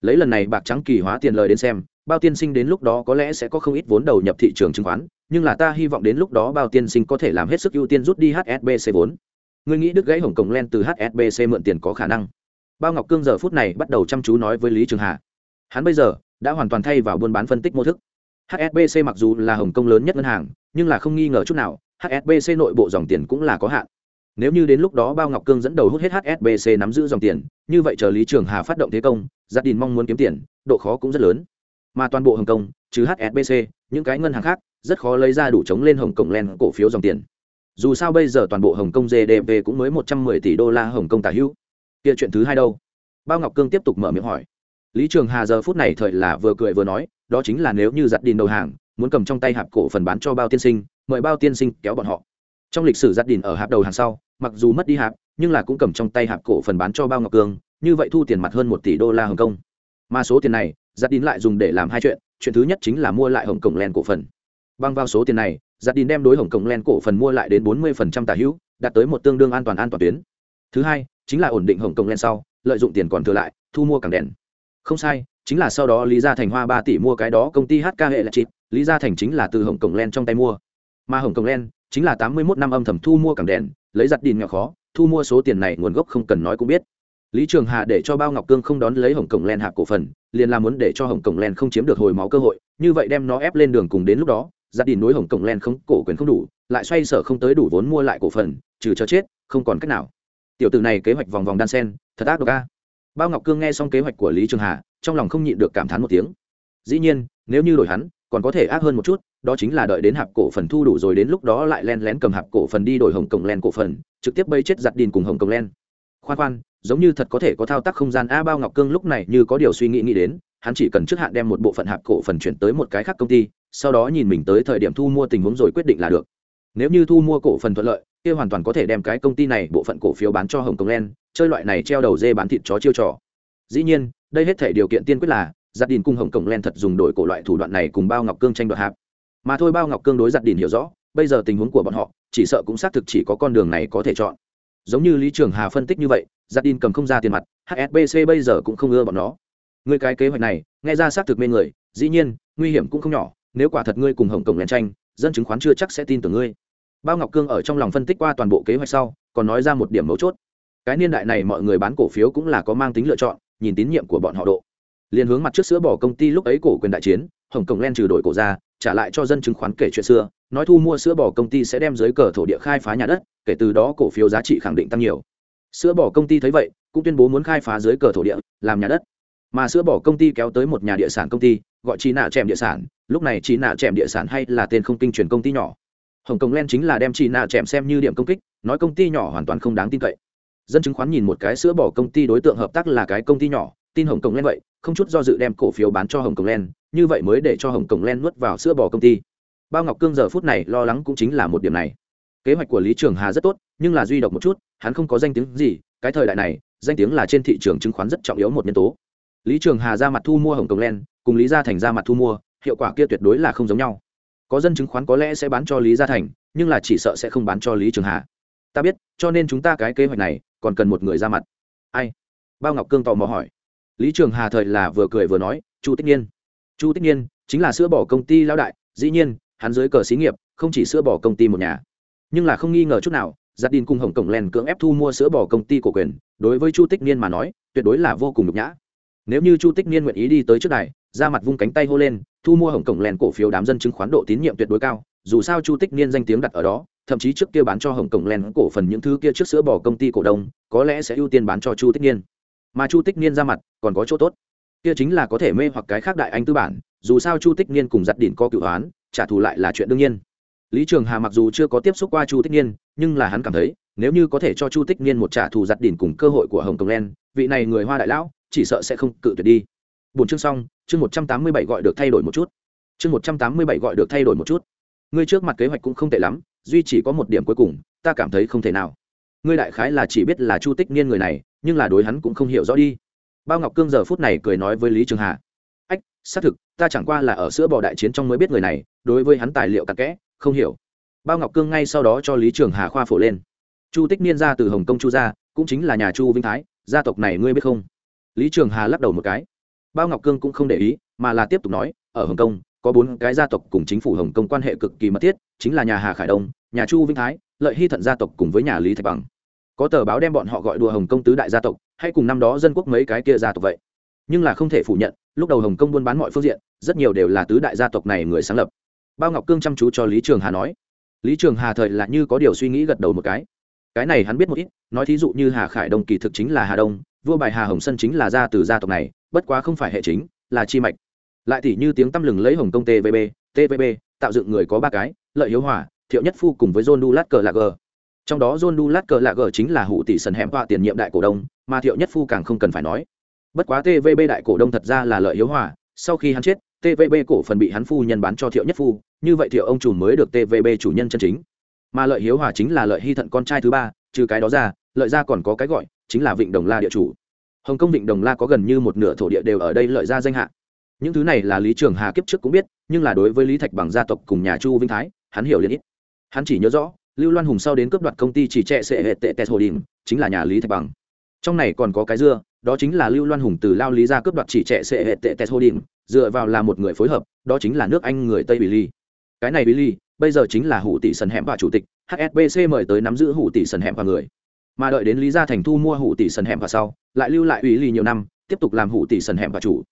lấy lần này bạc trắng kỳ hóa tiền lời đến xem, bao tiên sinh đến lúc đó có lẽ sẽ có không ít vốn đầu nhập thị trường chứng khoán, nhưng là ta hy vọng đến lúc đó bao tiên sinh có thể làm hết sức ưu tiên rút đi hsbc vốn Ngươi nghĩ đức gãy hồng cổng len từ hsbc mượn tiền có khả năng? Bao ngọc cương giờ phút này bắt đầu chăm chú nói với lý trường hà. Hắn bây giờ đã hoàn toàn thay vào buôn bán phân tích mô thức. Hsbc mặc dù là hồng kông lớn nhất ngân hàng, nhưng là không nghi ngờ chút nào hsbc nội bộ dòng tiền cũng là có hạn. Nếu như đến lúc đó bao ngọc cương dẫn đầu hút hết hsbc nắm giữ dòng tiền, như vậy chờ lý trường hà phát động thế công gia đình mong muốn kiếm tiền, độ khó cũng rất lớn. Mà toàn bộ hồng kông, trừ hsbc những cái ngân hàng khác, rất khó lấy ra đủ chống lên hồng kông len cổ phiếu dòng tiền. Dù sao bây giờ toàn bộ hồng kông gdp cũng mới một trăm mười tỷ đô la hồng kông tả hữu. Kia chuyện thứ hai đâu? Bao ngọc cương tiếp tục mở miệng hỏi lý trường hà giờ phút này thời là vừa cười vừa nói, đó chính là nếu như giặt đìn đầu hàng, muốn cầm trong tay hạp cổ phần bán cho bao tiên sinh, mời bao tiên sinh kéo bọn họ. Trong lịch sử giặt đìn ở hạp đầu hàng sau, mặc dù mất đi hạp, nhưng là cũng cầm trong tay hạp cổ phần bán cho bao ngọc cương như vậy thu tiền mặt hơn một tỷ đô la hồng kông. Mà số tiền này, giặt đìn lại dùng để làm hai chuyện chuyện thứ nhất chính là mua lại hồng kông len cổ phần. Băng vào số tiền này, giặt đìn đem đối hồng kông len cổ phần mua lại đến bốn mươi tả hữu, đạt tới một tương đương an toàn an toàn tuyến. Thứ hai, chính là ổn định hồng kông len sau, lợi dụng tiền còn thừa lại, thu mua cảng đèn không sai, chính là sau đó lý gia thành hoa ba tỷ mua cái đó công ty hk hệ là chịt, lý gia thành chính là từ hồng Cổng len trong tay mua. Mà hồng Cổng len chính là tám mươi một năm âm thầm thu mua cảng đèn, lấy giặt đìn nghèo khó, thu mua số tiền này nguồn gốc không cần nói cũng biết. Lý trường hà để cho bao ngọc cương không đón lấy hồng cổng len hạ cổ phần, liền là muốn để cho hồng cổng len không chiếm được hồi máu cơ hội, như vậy đem nó ép lên đường cùng đến lúc đó, giặt đìn nối hồng cổng len không, cổ quyền không đủ, lại xoay sở không tới đủ vốn mua lại cổ phần, trừ cho chết, không còn cách nào. Tiểu tử này kế hoạch vòng vòng đan sen, thật ác độc a bao ngọc cương nghe xong kế hoạch của lý trường hà, trong lòng không nhịn được cảm thán một tiếng. Dĩ nhiên, nếu như đổi hắn, còn có thể ác hơn một chút, đó chính là đợi đến hạp cổ phần thu đủ rồi đến lúc đó lại len lén cầm hạp cổ phần đi đổi hồng cổng len cổ phần, trực tiếp bây chết giặt đìn cùng hồng cổng len. Khoan khoan, giống như thật có thể có thao tác không gian a bao ngọc cương lúc này như có điều suy nghĩ nghĩ đến, hắn chỉ cần trước hạn đem một bộ phận hạp cổ phần chuyển tới một cái khác công ty, sau đó nhìn mình tới thời điểm thu mua tình huống rồi quyết định là được. Nếu như thu mua cổ phần thuận lợi, kia hoàn toàn có thể đem cái công ty này bộ phận cổ phiếu bán cho hồng kông len chơi loại này treo đầu dê bán thịt chó chiêu trò. Dĩ nhiên, đây hết thể điều kiện tiên quyết là, giặt đình cùng hồng cổng len thật dùng đổi cổ loại thủ đoạn này cùng bao ngọc cương tranh đoạt hạp. Mà thôi bao ngọc cương đối giặt đình hiểu rõ, bây giờ tình huống của bọn họ, chỉ sợ cũng xác thực chỉ có con đường này có thể chọn. Giống như lý trường hà phân tích như vậy, giặt đình cầm không ra tiền mặt hsbc bây giờ cũng không ưa bọn nó. Người cái kế hoạch này, nghe ra xác thực mê người, dĩ nhiên, nguy hiểm cũng không nhỏ, nếu quả thật ngươi cùng hồng cổng len tranh, dân chứng khoán chưa chắc sẽ tin tưởng ngươi. Bao ngọc cương ở trong lòng phân tích qua toàn bộ kế hoạch sau, còn nói ra một điểm mấu chốt cái niên đại này mọi người bán cổ phiếu cũng là có mang tính lựa chọn, nhìn tín nhiệm của bọn họ độ. Liền hướng mặt trước sữa bỏ công ty lúc ấy cổ quyền đại chiến, hồng cổng len trừ đổi cổ ra, trả lại cho dân chứng khoán kể chuyện xưa, nói thu mua sữa bò công ty sẽ đem dưới cờ thổ địa khai phá nhà đất, kể từ đó cổ phiếu giá trị khẳng định tăng nhiều. Sữa bò công ty thấy vậy, cũng tuyên bố muốn khai phá dưới cờ thổ địa, làm nhà đất. Mà sữa bò công ty kéo tới một nhà địa sản công ty, gọi chi nạ chèm địa sản, lúc này chi nạ chèm địa sản hay là tên không kinh truyền công ty nhỏ. Hồng kông len chính là đem chi nạ chèm xem như điểm công kích, nói công ty nhỏ hoàn toàn không đáng tin cậy dân chứng khoán nhìn một cái sữa bỏ công ty đối tượng hợp tác là cái công ty nhỏ, tin hồng kông len vậy, không chút do dự đem cổ phiếu bán cho hồng kông len, như vậy mới để cho hồng kông len nuốt vào sữa bỏ công ty. Bao ngọc cương giờ phút này lo lắng cũng chính là một điểm này. Kế hoạch của lý trường hà rất tốt, nhưng là duy độc một chút, hắn không có danh tiếng gì, cái thời đại này, danh tiếng là trên thị trường chứng khoán rất trọng yếu một nhân tố. Lý trường hà ra mặt thu mua hồng kông len, cùng lý gia thành ra mặt thu mua, hiệu quả kia tuyệt đối là không giống nhau. Có dân chứng khoán có lẽ sẽ bán cho lý gia thành, nhưng là chỉ sợ sẽ không bán cho lý trường hà ta biết cho nên chúng ta cái kế hoạch này còn cần một người ra mặt. Ai? Bao ngọc cương tò mò hỏi. Lý trường hà thời là vừa cười vừa nói chu tích Niên, chu tích Niên chính là sữa bỏ công ty lão đại dĩ nhiên hắn dưới cờ xí nghiệp không chỉ sữa bỏ công ty một nhà. Nhưng là không nghi ngờ chút nào giặt đin cùng hồng cổng len cưỡng ép thu mua sữa bỏ công ty cổ quyền đối với chu tích niên mà nói tuyệt đối là vô cùng nhục nhã. Nếu như chu tích niên nguyện ý đi tới trước này ra mặt vung cánh tay hô lên thu mua hồng cổng len cổ phiếu đám dân chứng khoán độ tín nhiệm tuyệt đối cao dù sao chu tích niên danh tiếng đặt ở đó thậm chí trước kia bán cho hồng cổng len cổ phần những thứ kia trước sữa bỏ công ty cổ đông, có lẽ sẽ ưu tiên bán cho chu tích niên. Mà chu tích niên ra mặt, còn có chỗ tốt. Kia chính là có thể mê hoặc cái khác đại anh tư bản, dù sao chu tích niên cùng giặt đỉnh có cựu hoán, trả thù lại là chuyện đương nhiên. Lý trường hà mặc dù chưa có tiếp xúc qua chu tích niên, nhưng là hắn cảm thấy, nếu như có thể cho chu tích niên một trả thù giặt đỉnh cùng cơ hội của hồng Cổng len vị này người hoa đại lão, chỉ sợ sẽ không cự tuyệt đi. Bốn chương xong, chương một trăm tám mươi bảy gọi được thay đổi một chút. Chương một trăm tám mươi bảy gọi được thay đổi một chút. Ngươi trước mặt kế hoạch cũng không tệ lắm duy chỉ có một điểm cuối cùng, ta cảm thấy không thể nào. Ngươi đại khái là chỉ biết là chu tích niên người này, nhưng là đối hắn cũng không hiểu rõ đi. Bao ngọc cương giờ phút này cười nói với lý trường hà. Ách, xác thực, ta chẳng qua là ở sữa bò đại chiến trong mới biết người này, đối với hắn tài liệu tặc kẽ, không hiểu. Bao ngọc cương ngay sau đó cho lý trường hà khoa phổ lên. Chu tích niên ra từ hồng kông chu gia cũng chính là nhà chu vinh thái, gia tộc này ngươi biết không? Lý trường hà lắc đầu một cái. Bao ngọc cương cũng không để ý, mà là tiếp tục nói, ở hồng kông, có bốn cái gia tộc cùng chính phủ hồng kông quan hệ cực kỳ mật thiết chính là nhà hà khải đông, nhà chu vinh thái, lợi hy thận gia tộc cùng với nhà lý thạch bằng. Có tờ báo đem bọn họ gọi đùa hồng kông tứ đại gia tộc, hay cùng năm đó dân quốc mấy cái kia gia tộc vậy. Nhưng là không thể phủ nhận, lúc đầu hồng kông buôn bán mọi phương diện, rất nhiều đều là tứ đại gia tộc này người sáng lập. Bao ngọc cương chăm chú cho lý trường hà nói. Lý trường hà thời là như có điều suy nghĩ gật đầu một cái. Cái này hắn biết một ít, nói thí dụ như hà khải đông kỳ thực chính là hà đông, vua bài hà hồng sân chính là ra từ gia tộc này, bất quá không phải hệ chính, là chi mạch. Lại thì như tiếng tăm lừng lấy hồng công tvb tvb tạo dựng người có ba cái lợi hiếu hòa, thiệu nhất phu cùng với john dulat cờ lạc g trong đó john dulat cờ lạc g chính là hụ tỷ sần hẻm họa tiền nhiệm đại cổ đông, mà thiệu nhất phu càng không cần phải nói. Bất quá tvb đại cổ đông thật ra là lợi hiếu hòa, sau khi hắn chết tvb cổ phần bị hắn phu nhân bán cho thiệu nhất phu, như vậy thiệu ông chủ mới được tvb chủ nhân chân chính. Mà lợi hiếu hòa chính là lợi hy thận con trai thứ ba, trừ cái đó ra, lợi ra còn có cái gọi, chính là vịnh đồng la địa chủ. Hồng kông vịnh đồng la có gần như một nửa thổ địa đều ở đây lợi ra danh hạ. Những thứ này là lý trường hà kiếp trước cũng biết, nhưng là đối với lý thạch bằng gia tộc cùng nhà chu vinh thái hắn hiểu liền ít. Hắn chỉ nhớ rõ, lưu loan hùng sau đến cướp đoạt công ty chỉ trệ sệ hệ tệ tes hồ đình, chính là nhà lý thạch bằng. Trong này còn có cái dưa, đó chính là lưu loan hùng từ lao lý ra cướp đoạt chỉ trệ sệ hệ tệ tes hồ đình, dựa vào là một người phối hợp, đó chính là nước anh người tây billy cái này billy bây giờ chính là hủ tỷ sần hẻm và chủ tịch hsbc mời tới nắm giữ hủ tỷ sần hẻm và người. Mà đợi đến lý gia thành thu mua hủ tỷ sần hẻm và sau, lại lưu lại ủy lì nhiều năm, tiếp tục làm hủ tỷ sần hẻm và chủ.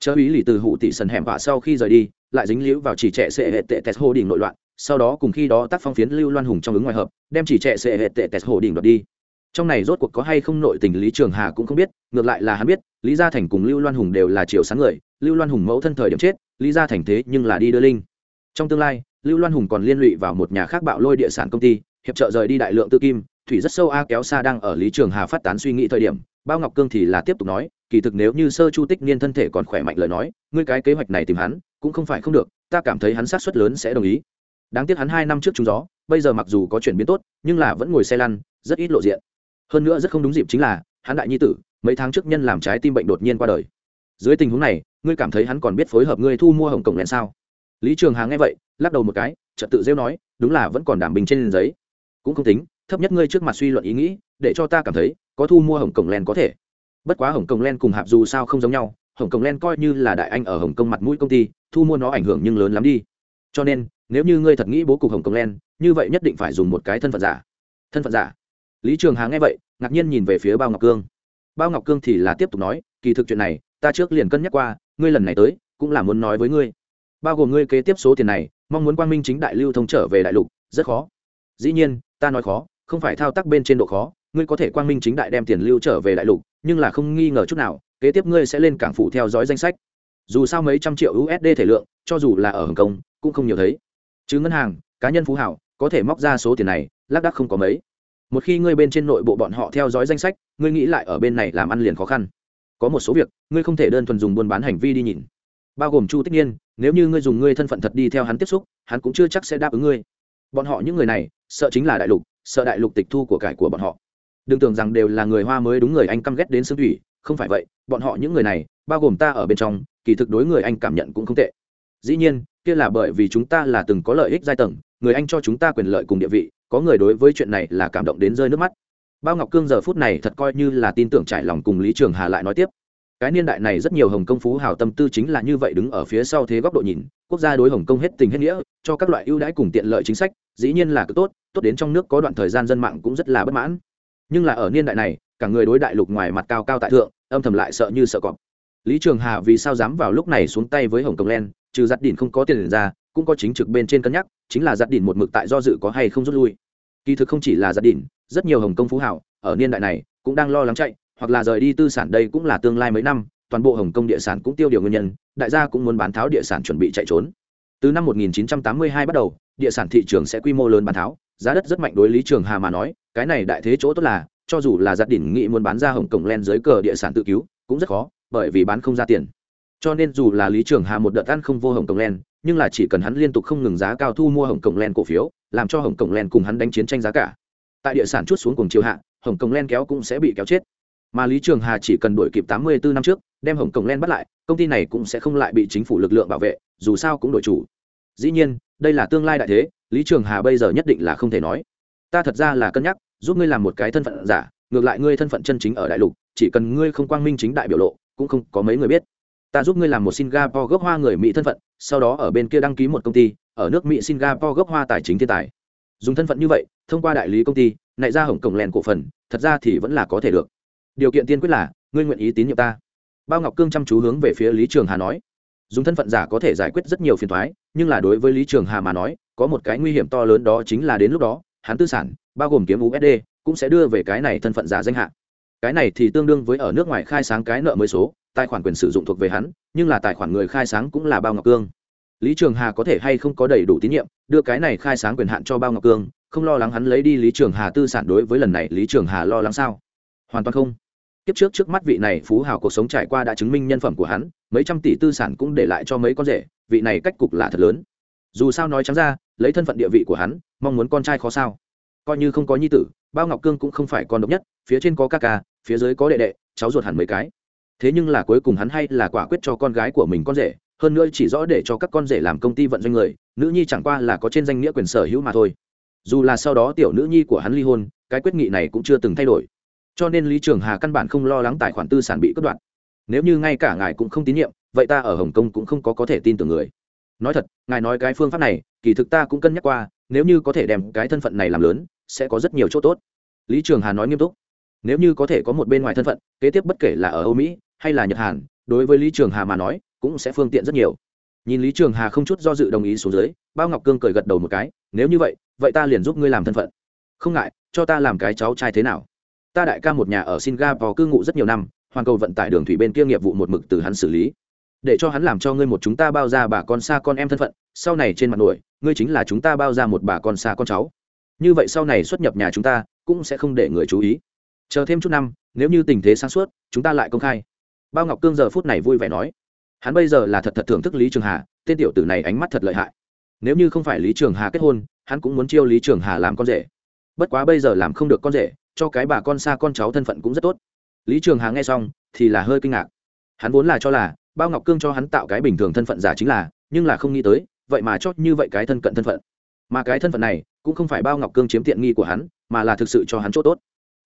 Chớ ủy lì từ hủ tỷ sần hẻm và sau khi rời đi, lại dính liễu vào chỉ trệ sệ hệ tệ tes hồ đình nội loạn sau đó cùng khi đó tác phong phiến lưu loan hùng trong ứng ngoài hợp, đem chỉ trệ sệ hệ tệ tẹt hồ đỉnh đoạt đi. Trong này rốt cuộc có hay không nội tình lý trường hà cũng không biết, ngược lại là hắn biết, lý gia thành cùng lưu loan hùng đều là chiều sáng người, lưu loan hùng mẫu thân thời điểm chết, lý gia thành thế nhưng là đi đưa linh. Trong tương lai, lưu loan hùng còn liên lụy vào một nhà khác bạo lôi địa sản công ty, hiệp trợ rời đi đại lượng tư kim, thủy rất sâu a kéo xa đang ở lý trường hà phát tán suy nghĩ thời điểm, bao ngọc cương thì là tiếp tục nói, kỳ thực nếu như sơ chu tích niên thân thể còn khỏe mạnh lời nói, ngươi cái kế hoạch này tìm hắn, cũng không phải không được, ta cảm thấy hắn sát suất lớn sẽ đồng ý đáng tiếc hắn hai năm trước trúng gió, bây giờ mặc dù có chuyển biến tốt, nhưng là vẫn ngồi xe lăn, rất ít lộ diện. Hơn nữa rất không đúng dịp chính là, hắn đại nhi tử, mấy tháng trước nhân làm trái tim bệnh đột nhiên qua đời. Dưới tình huống này, ngươi cảm thấy hắn còn biết phối hợp ngươi thu mua hồng cổng lẹn sao? Lý trường hà nghe vậy, lắc đầu một cái trật tự rêu nói, đúng là vẫn còn đảm bình trên giấy. Cũng không tính, thấp nhất ngươi trước mặt suy luận ý nghĩ, để cho ta cảm thấy, có thu mua hồng cổng len có thể. Bất quá hồng cổng len cùng hạp dù sao không giống nhau, hồng cổng len coi như là đại anh ở hồng kông mặt mũi công ty, thu mua nó ảnh hưởng nhưng lớn lắm đi. Cho nên nếu như ngươi thật nghĩ bố cục hồng kông len, như vậy nhất định phải dùng một cái thân phận giả. Thân phận giả? Lý trường hà nghe vậy, ngạc nhiên nhìn về phía bao ngọc cương. Bao ngọc cương thì là tiếp tục nói, kỳ thực chuyện này, ta trước liền cân nhắc qua, ngươi lần này tới, cũng là muốn nói với ngươi. Bao gồm ngươi kế tiếp số tiền này, mong muốn quang minh chính đại lưu thông trở về đại lục, rất khó. Dĩ nhiên, ta nói khó, không phải thao tác bên trên độ khó, ngươi có thể quang minh chính đại đem tiền lưu trở về đại lục, nhưng là không nghi ngờ chút nào, kế tiếp ngươi sẽ lên cảng phủ theo dõi danh sách. Dù sao mấy trăm triệu usd thể lượng, cho dù là ở hồng kông, cũng không nhiều thấy chứ ngân hàng, cá nhân phú hảo, có thể móc ra số tiền này, lác đác không có mấy. Một khi ngươi bên trên nội bộ bọn họ theo dõi danh sách, ngươi nghĩ lại ở bên này làm ăn liền khó khăn. Có một số việc, ngươi không thể đơn thuần dùng buôn bán hành vi đi nhìn. Bao gồm chu tích niên, nếu như ngươi dùng ngươi thân phận thật đi theo hắn tiếp xúc, hắn cũng chưa chắc sẽ đáp ứng ngươi. Bọn họ những người này, sợ chính là đại lục, sợ đại lục tịch thu của cải của bọn họ. Đừng tưởng rằng đều là người hoa mới đúng người anh căm ghét đến xương thủy, không phải vậy, bọn họ những người này, bao gồm ta ở bên trong, kỳ thực đối người anh cảm nhận cũng không tệ. Dĩ nhiên kia là bởi vì chúng ta là từng có lợi ích giai tầng, người anh cho chúng ta quyền lợi cùng địa vị, có người đối với chuyện này là cảm động đến rơi nước mắt. Bao ngọc cương giờ phút này thật coi như là tin tưởng trải lòng cùng lý trường hà lại nói tiếp. Cái niên đại này rất nhiều hồng công phú hào tâm tư chính là như vậy đứng ở phía sau thế góc độ nhìn, quốc gia đối hồng công hết tình hết nghĩa, cho các loại ưu đãi cùng tiện lợi chính sách, dĩ nhiên là cứ tốt tốt đến trong nước có đoạn thời gian dân mạng cũng rất là bất mãn. Nhưng là ở niên đại này, cả người đối đại lục ngoài mặt cao cao tại thượng, âm thầm lại sợ như sợ cọp. Lý trường hà vì sao dám vào lúc này xuống tay với hồng công len trừ giặt đỉnh không có tiền ra, cũng có chính trực bên trên cân nhắc, chính là giặt đỉnh một mực tại do dự có hay không rút lui. Kỳ thực không chỉ là giặt đỉnh rất nhiều hồng công phú hảo ở niên đại này, cũng đang lo lắng chạy, hoặc là rời đi tư sản đây cũng là tương lai mấy năm, toàn bộ hồng Công địa sản cũng tiêu điều nguyên nhân, đại gia cũng muốn bán tháo địa sản chuẩn bị chạy trốn. Từ năm 1982 bắt đầu, địa sản thị trường sẽ quy mô lớn bán tháo, giá đất rất mạnh đối lý trường hà mà nói, cái này đại thế chỗ tốt là, cho dù là giặt đỉnh nghị muốn bán ra hồng kông len dưới cờ địa sản tự cứu, cũng rất khó, bởi vì bán không ra tiền cho nên dù là lý trường hà một đợt ăn không vô hồng kông len, nhưng là chỉ cần hắn liên tục không ngừng giá cao thu mua hồng kông len cổ phiếu, làm cho hồng kông len cùng hắn đánh chiến tranh giá cả. Tại địa sản chút xuống cùng chiều hạ, hồng kông len kéo cũng sẽ bị kéo chết. Mà lý trường hà chỉ cần đổi kịp tám mươi bốn năm trước, đem hồng kông len bắt lại, công ty này cũng sẽ không lại bị chính phủ lực lượng bảo vệ, dù sao cũng đổi chủ. Dĩ nhiên, đây là tương lai đại thế, lý trường hà bây giờ nhất định là không thể nói. Ta thật ra là cân nhắc, giúp ngươi làm một cái thân phận giả, ngược lại ngươi thân phận chân chính ở đại lục, chỉ cần ngươi không quang minh chính đại biểu lộ, cũng không có mấy người biết ta giúp ngươi làm một singapore gốc hoa người mỹ thân phận, sau đó ở bên kia đăng ký một công ty, ở nước mỹ singapore gốc hoa tài chính thiên tài. Dùng thân phận như vậy, thông qua đại lý công ty nại ra hồng cổng lèn cổ phần, thật ra thì vẫn là có thể được. Điều kiện tiên quyết là, ngươi nguyện ý tín nhiệm ta. Bao ngọc cương chăm chú hướng về phía lý trường hà nói. Dùng thân phận giả có thể giải quyết rất nhiều phiền thoái nhưng là đối với lý trường hà mà nói, có một cái nguy hiểm to lớn đó chính là đến lúc đó, hắn tư sản, bao gồm kiếm usd cũng sẽ đưa về cái này thân phận giả danh hạ cái này thì tương đương với ở nước ngoài khai sáng cái nợ mới số, tài khoản quyền sử dụng thuộc về hắn, nhưng là tài khoản người khai sáng cũng là bao ngọc cương. Lý trường hà có thể hay không có đầy đủ tín nhiệm, đưa cái này khai sáng quyền hạn cho bao ngọc cương, không lo lắng hắn lấy đi lý trường hà tư sản đối với lần này lý trường hà lo lắng sao? Hoàn toàn không. Kiếp trước trước mắt vị này phú hào cuộc sống trải qua đã chứng minh nhân phẩm của hắn, mấy trăm tỷ tư sản cũng để lại cho mấy con rể, vị này cách cục là thật lớn. Dù sao nói trắng ra, lấy thân phận địa vị của hắn, mong muốn con trai khó sao? Coi như không có nhi tử, bao ngọc cương cũng không phải con độc nhất, phía trên có ca ca phía dưới có đệ đệ, cháu ruột hẳn mấy cái. Thế nhưng là cuối cùng hắn hay là quả quyết cho con gái của mình con rể, hơn nữa chỉ rõ để cho các con rể làm công ty vận doanh người, nữ nhi chẳng qua là có trên danh nghĩa quyền sở hữu mà thôi. Dù là sau đó tiểu nữ nhi của hắn ly hôn, cái quyết nghị này cũng chưa từng thay đổi. Cho nên lý trường hà căn bản không lo lắng tài khoản tư sản bị cất đoạn nếu như ngay cả ngài cũng không tín nhiệm, vậy ta ở hồng kông cũng không có có thể tin tưởng người. Nói thật, ngài nói cái phương pháp này, kỳ thực ta cũng cân nhắc qua, nếu như có thể đem cái thân phận này làm lớn, sẽ có rất nhiều chỗ tốt. Lý trường hà nói nghiêm túc nếu như có thể có một bên ngoài thân phận, kế tiếp bất kể là ở âu mỹ hay là nhật hàn, đối với lý trường hà mà nói, cũng sẽ phương tiện rất nhiều. Nhìn lý trường hà không chút do dự đồng ý xuống dưới, bao ngọc cương cười gật đầu một cái, nếu như vậy vậy ta liền giúp ngươi làm thân phận. Không ngại, cho ta làm cái cháu trai thế nào? Ta đại ca một nhà ở singapore cư ngụ rất nhiều năm, hoàn cầu vận tải đường thủy bên kia nghiệp vụ một mực từ hắn xử lý. Để cho hắn làm cho ngươi một chúng ta bao ra bà con xa con em thân phận, sau này trên mặt nổi, ngươi chính là chúng ta bao ra một bà con xa con cháu. Như vậy sau này xuất nhập nhà chúng ta, cũng sẽ không để người chú ý chờ thêm chút năm, nếu như tình thế sáng suốt, chúng ta lại công khai. Bao ngọc cương giờ phút này vui vẻ nói. Hắn bây giờ là thật thật thưởng thức lý trường hà, tên tiểu tử này ánh mắt thật lợi hại. Nếu như không phải lý trường hà kết hôn, hắn cũng muốn chiêu lý trường hà làm con rể. Bất quá bây giờ làm không được con rể, cho cái bà con xa con cháu thân phận cũng rất tốt. Lý trường hà nghe xong, thì là hơi kinh ngạc. Hắn vốn là cho là, bao ngọc cương cho hắn tạo cái bình thường thân phận giả chính là, nhưng là không nghĩ tới, vậy mà chót như vậy cái thân cận thân phận. Mà cái thân phận này, cũng không phải bao ngọc cương chiếm tiện nghi của hắn, mà là thực sự cho hắn chỗ tốt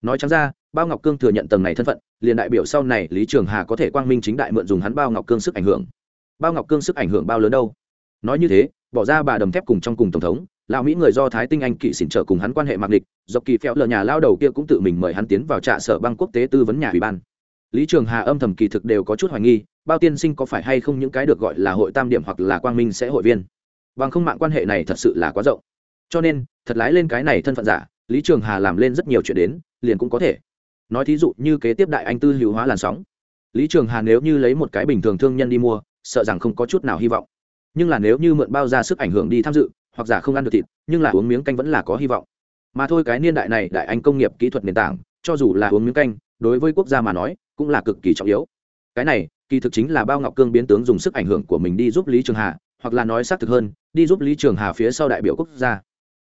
nói chẳng ra, bao ngọc cương thừa nhận tầng này thân phận, liền đại biểu sau này lý trường hà có thể quang minh chính đại mượn dùng hắn bao ngọc cương sức ảnh hưởng. Bao ngọc cương sức ảnh hưởng bao lớn đâu? Nói như thế, bỏ ra bà đầm thép cùng trong cùng tổng thống, lão mỹ người do thái tinh anh kỵ xỉn trở cùng hắn quan hệ mặc địch, dọc kỳ phèo lờ nhà lao đầu kia cũng tự mình mời hắn tiến vào trạ sở băng quốc tế tư vấn nhà ủy ban. Lý trường hà âm thầm kỳ thực đều có chút hoài nghi, bao tiên sinh có phải hay không những cái được gọi là hội tam điểm hoặc là quang minh sẽ hội viên? Bằng không mạng quan hệ này thật sự là quá rộng. Cho nên, thật lái lên cái này thân phận giả lý trường hà làm lên rất nhiều chuyện đến, liền cũng có thể. Nói thí dụ như kế tiếp đại anh tư hữu hóa làn sóng. Lý trường hà nếu như lấy một cái bình thường thương nhân đi mua, sợ rằng không có chút nào hy vọng. Nhưng là nếu như mượn bao ra sức ảnh hưởng đi tham dự, hoặc giả không ăn được thịt, nhưng là uống miếng canh vẫn là có hy vọng. Mà thôi cái niên đại này đại anh công nghiệp kỹ thuật nền tảng, cho dù là uống miếng canh, đối với quốc gia mà nói, cũng là cực kỳ trọng yếu. Cái này, kỳ thực chính là bao ngọc cương biến tướng dùng sức ảnh hưởng của mình đi giúp lý trường hà, hoặc là nói xác thực hơn, đi giúp lý trường hà phía sau đại biểu quốc gia.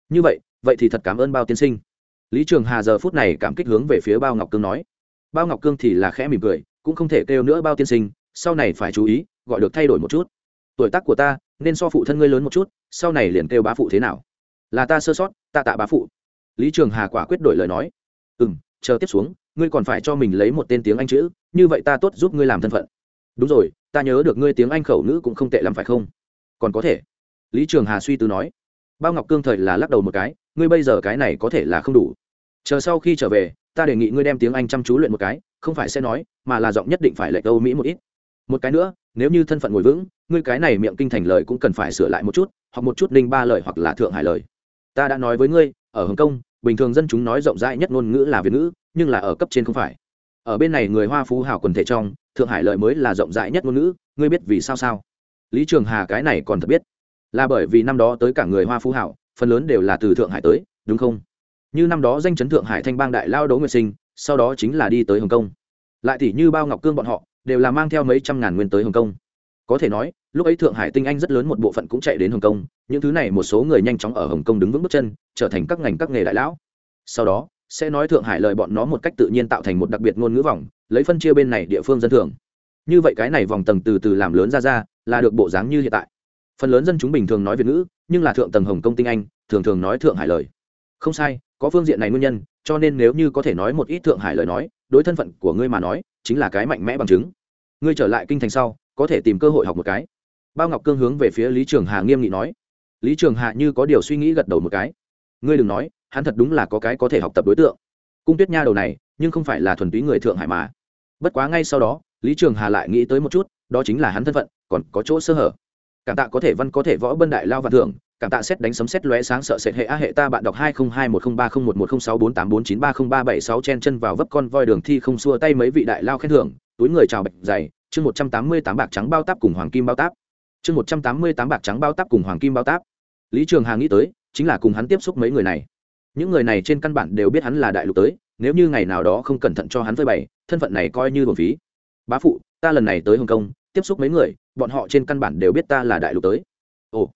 Như vậy vậy thì thật cảm ơn bao tiên sinh. Lý trường hà giờ phút này cảm kích hướng về phía bao ngọc cương nói. Bao ngọc cương thì là khẽ mỉm cười, cũng không thể kêu nữa bao tiên sinh, sau này phải chú ý, gọi được thay đổi một chút. Tuổi tác của ta, nên so phụ thân ngươi lớn một chút, sau này liền kêu bá phụ thế nào? Là ta sơ sót, ta tạ bá phụ. Lý trường hà quả quyết đổi lời nói. Ừ m chờ tiếp xuống, ngươi còn phải cho mình lấy một tên tiếng anh chữ, như vậy ta tốt giúp ngươi làm thân phận. Đúng rồi, ta nhớ được ngươi tiếng anh khẩu ngữ cũng không tệ lắm phải không? Còn có thể. Lý trường hà suy tư nói bao ngọc cương thời là lắc đầu một cái, ngươi bây giờ cái này có thể là không đủ. Chờ sau khi trở về, ta đề nghị ngươi đem tiếng anh chăm chú luyện một cái, không phải sẽ nói, mà là giọng nhất định phải lệch âu mỹ một ít. Một cái nữa, nếu như thân phận ngồi vững, ngươi cái này miệng kinh thành lời cũng cần phải sửa lại một chút, hoặc một chút ninh ba lời hoặc là thượng hải lời. Ta đã nói với ngươi, ở hồng kông, bình thường dân chúng nói rộng rãi nhất ngôn ngữ là việt ngữ, nhưng là ở cấp trên không phải. Ở bên này người hoa phú hào quần thể trong, thượng hải lời mới là rộng rãi nhất ngôn ngữ, ngươi biết vì sao sao? Lý trường hà cái này còn thật biết là bởi vì năm đó tới cả người hoa phú hảo, phần lớn đều là từ thượng hải tới, đúng không? Như năm đó danh chấn thượng hải thanh bang đại lao đỗ nguyệt sinh, sau đó chính là đi tới hồng kông. Lại thì như bao ngọc cương bọn họ, đều là mang theo mấy trăm ngàn nguyên tới hồng kông. Có thể nói, lúc ấy thượng hải tinh anh rất lớn một bộ phận cũng chạy đến hồng kông, những thứ này một số người nhanh chóng ở hồng kông đứng vững bước chân, trở thành các ngành các nghề đại lão. Sau đó, sẽ nói thượng hải lời bọn nó một cách tự nhiên tạo thành một đặc biệt ngôn ngữ vòng, lấy phân chia bên này địa phương dân thường. Như vậy cái này vòng tầng từ từ làm lớn ra ra, là được bộ dáng như hiện tại phần lớn dân chúng bình thường nói việt ngữ, nhưng là thượng tầng hồng kông tinh anh, thường thường nói thượng hải lời. Không sai, có phương diện này nguyên nhân, cho nên nếu như có thể nói một ít thượng hải lời nói, đối thân phận của ngươi mà nói, chính là cái mạnh mẽ bằng chứng. Ngươi trở lại kinh thành sau, có thể tìm cơ hội học một cái. Bao ngọc cương hướng về phía lý trường hà nghiêm nghị nói. Lý trường hà như có điều suy nghĩ gật đầu một cái. Ngươi đừng nói, hắn thật đúng là có cái có thể học tập đối tượng. Cung tuyết nha đầu này, nhưng không phải là thuần túy người thượng hải mà. Bất quá ngay sau đó, lý trường hà lại nghĩ tới một chút, đó chính là hắn thân phận, còn có chỗ sơ hở cảm tạ có thể văn, có thể võ bân đại lao và thưởng. Cảm tạ xét đánh sấm, xét lóe sáng, sợ sệt hệ a hệ ta bạn đọc hai không hai một không ba không một một không sáu bốn tám bốn chín ba không ba bảy sáu chen chân vào vấp con voi đường thi không xua tay mấy vị đại lao khen thưởng. Túi người chào bạch dày. Chương một trăm tám mươi tám bạc trắng bao táp cùng hoàng kim bao táp. Chương một trăm tám mươi tám bạc trắng bao táp cùng hoàng kim bao táp. Lý trường hà nghĩ tới, chính là cùng hắn tiếp xúc mấy người này. Những người này trên căn bản đều biết hắn là đại lục tới, nếu như ngày nào đó không cẩn thận cho hắn phơi bày, thân phận này coi như bổn phí. Bá phụ, ta lần này tới hồng kông, tiếp xúc mấy người bọn họ trên căn bản đều biết ta là đại lục tới. Ồ,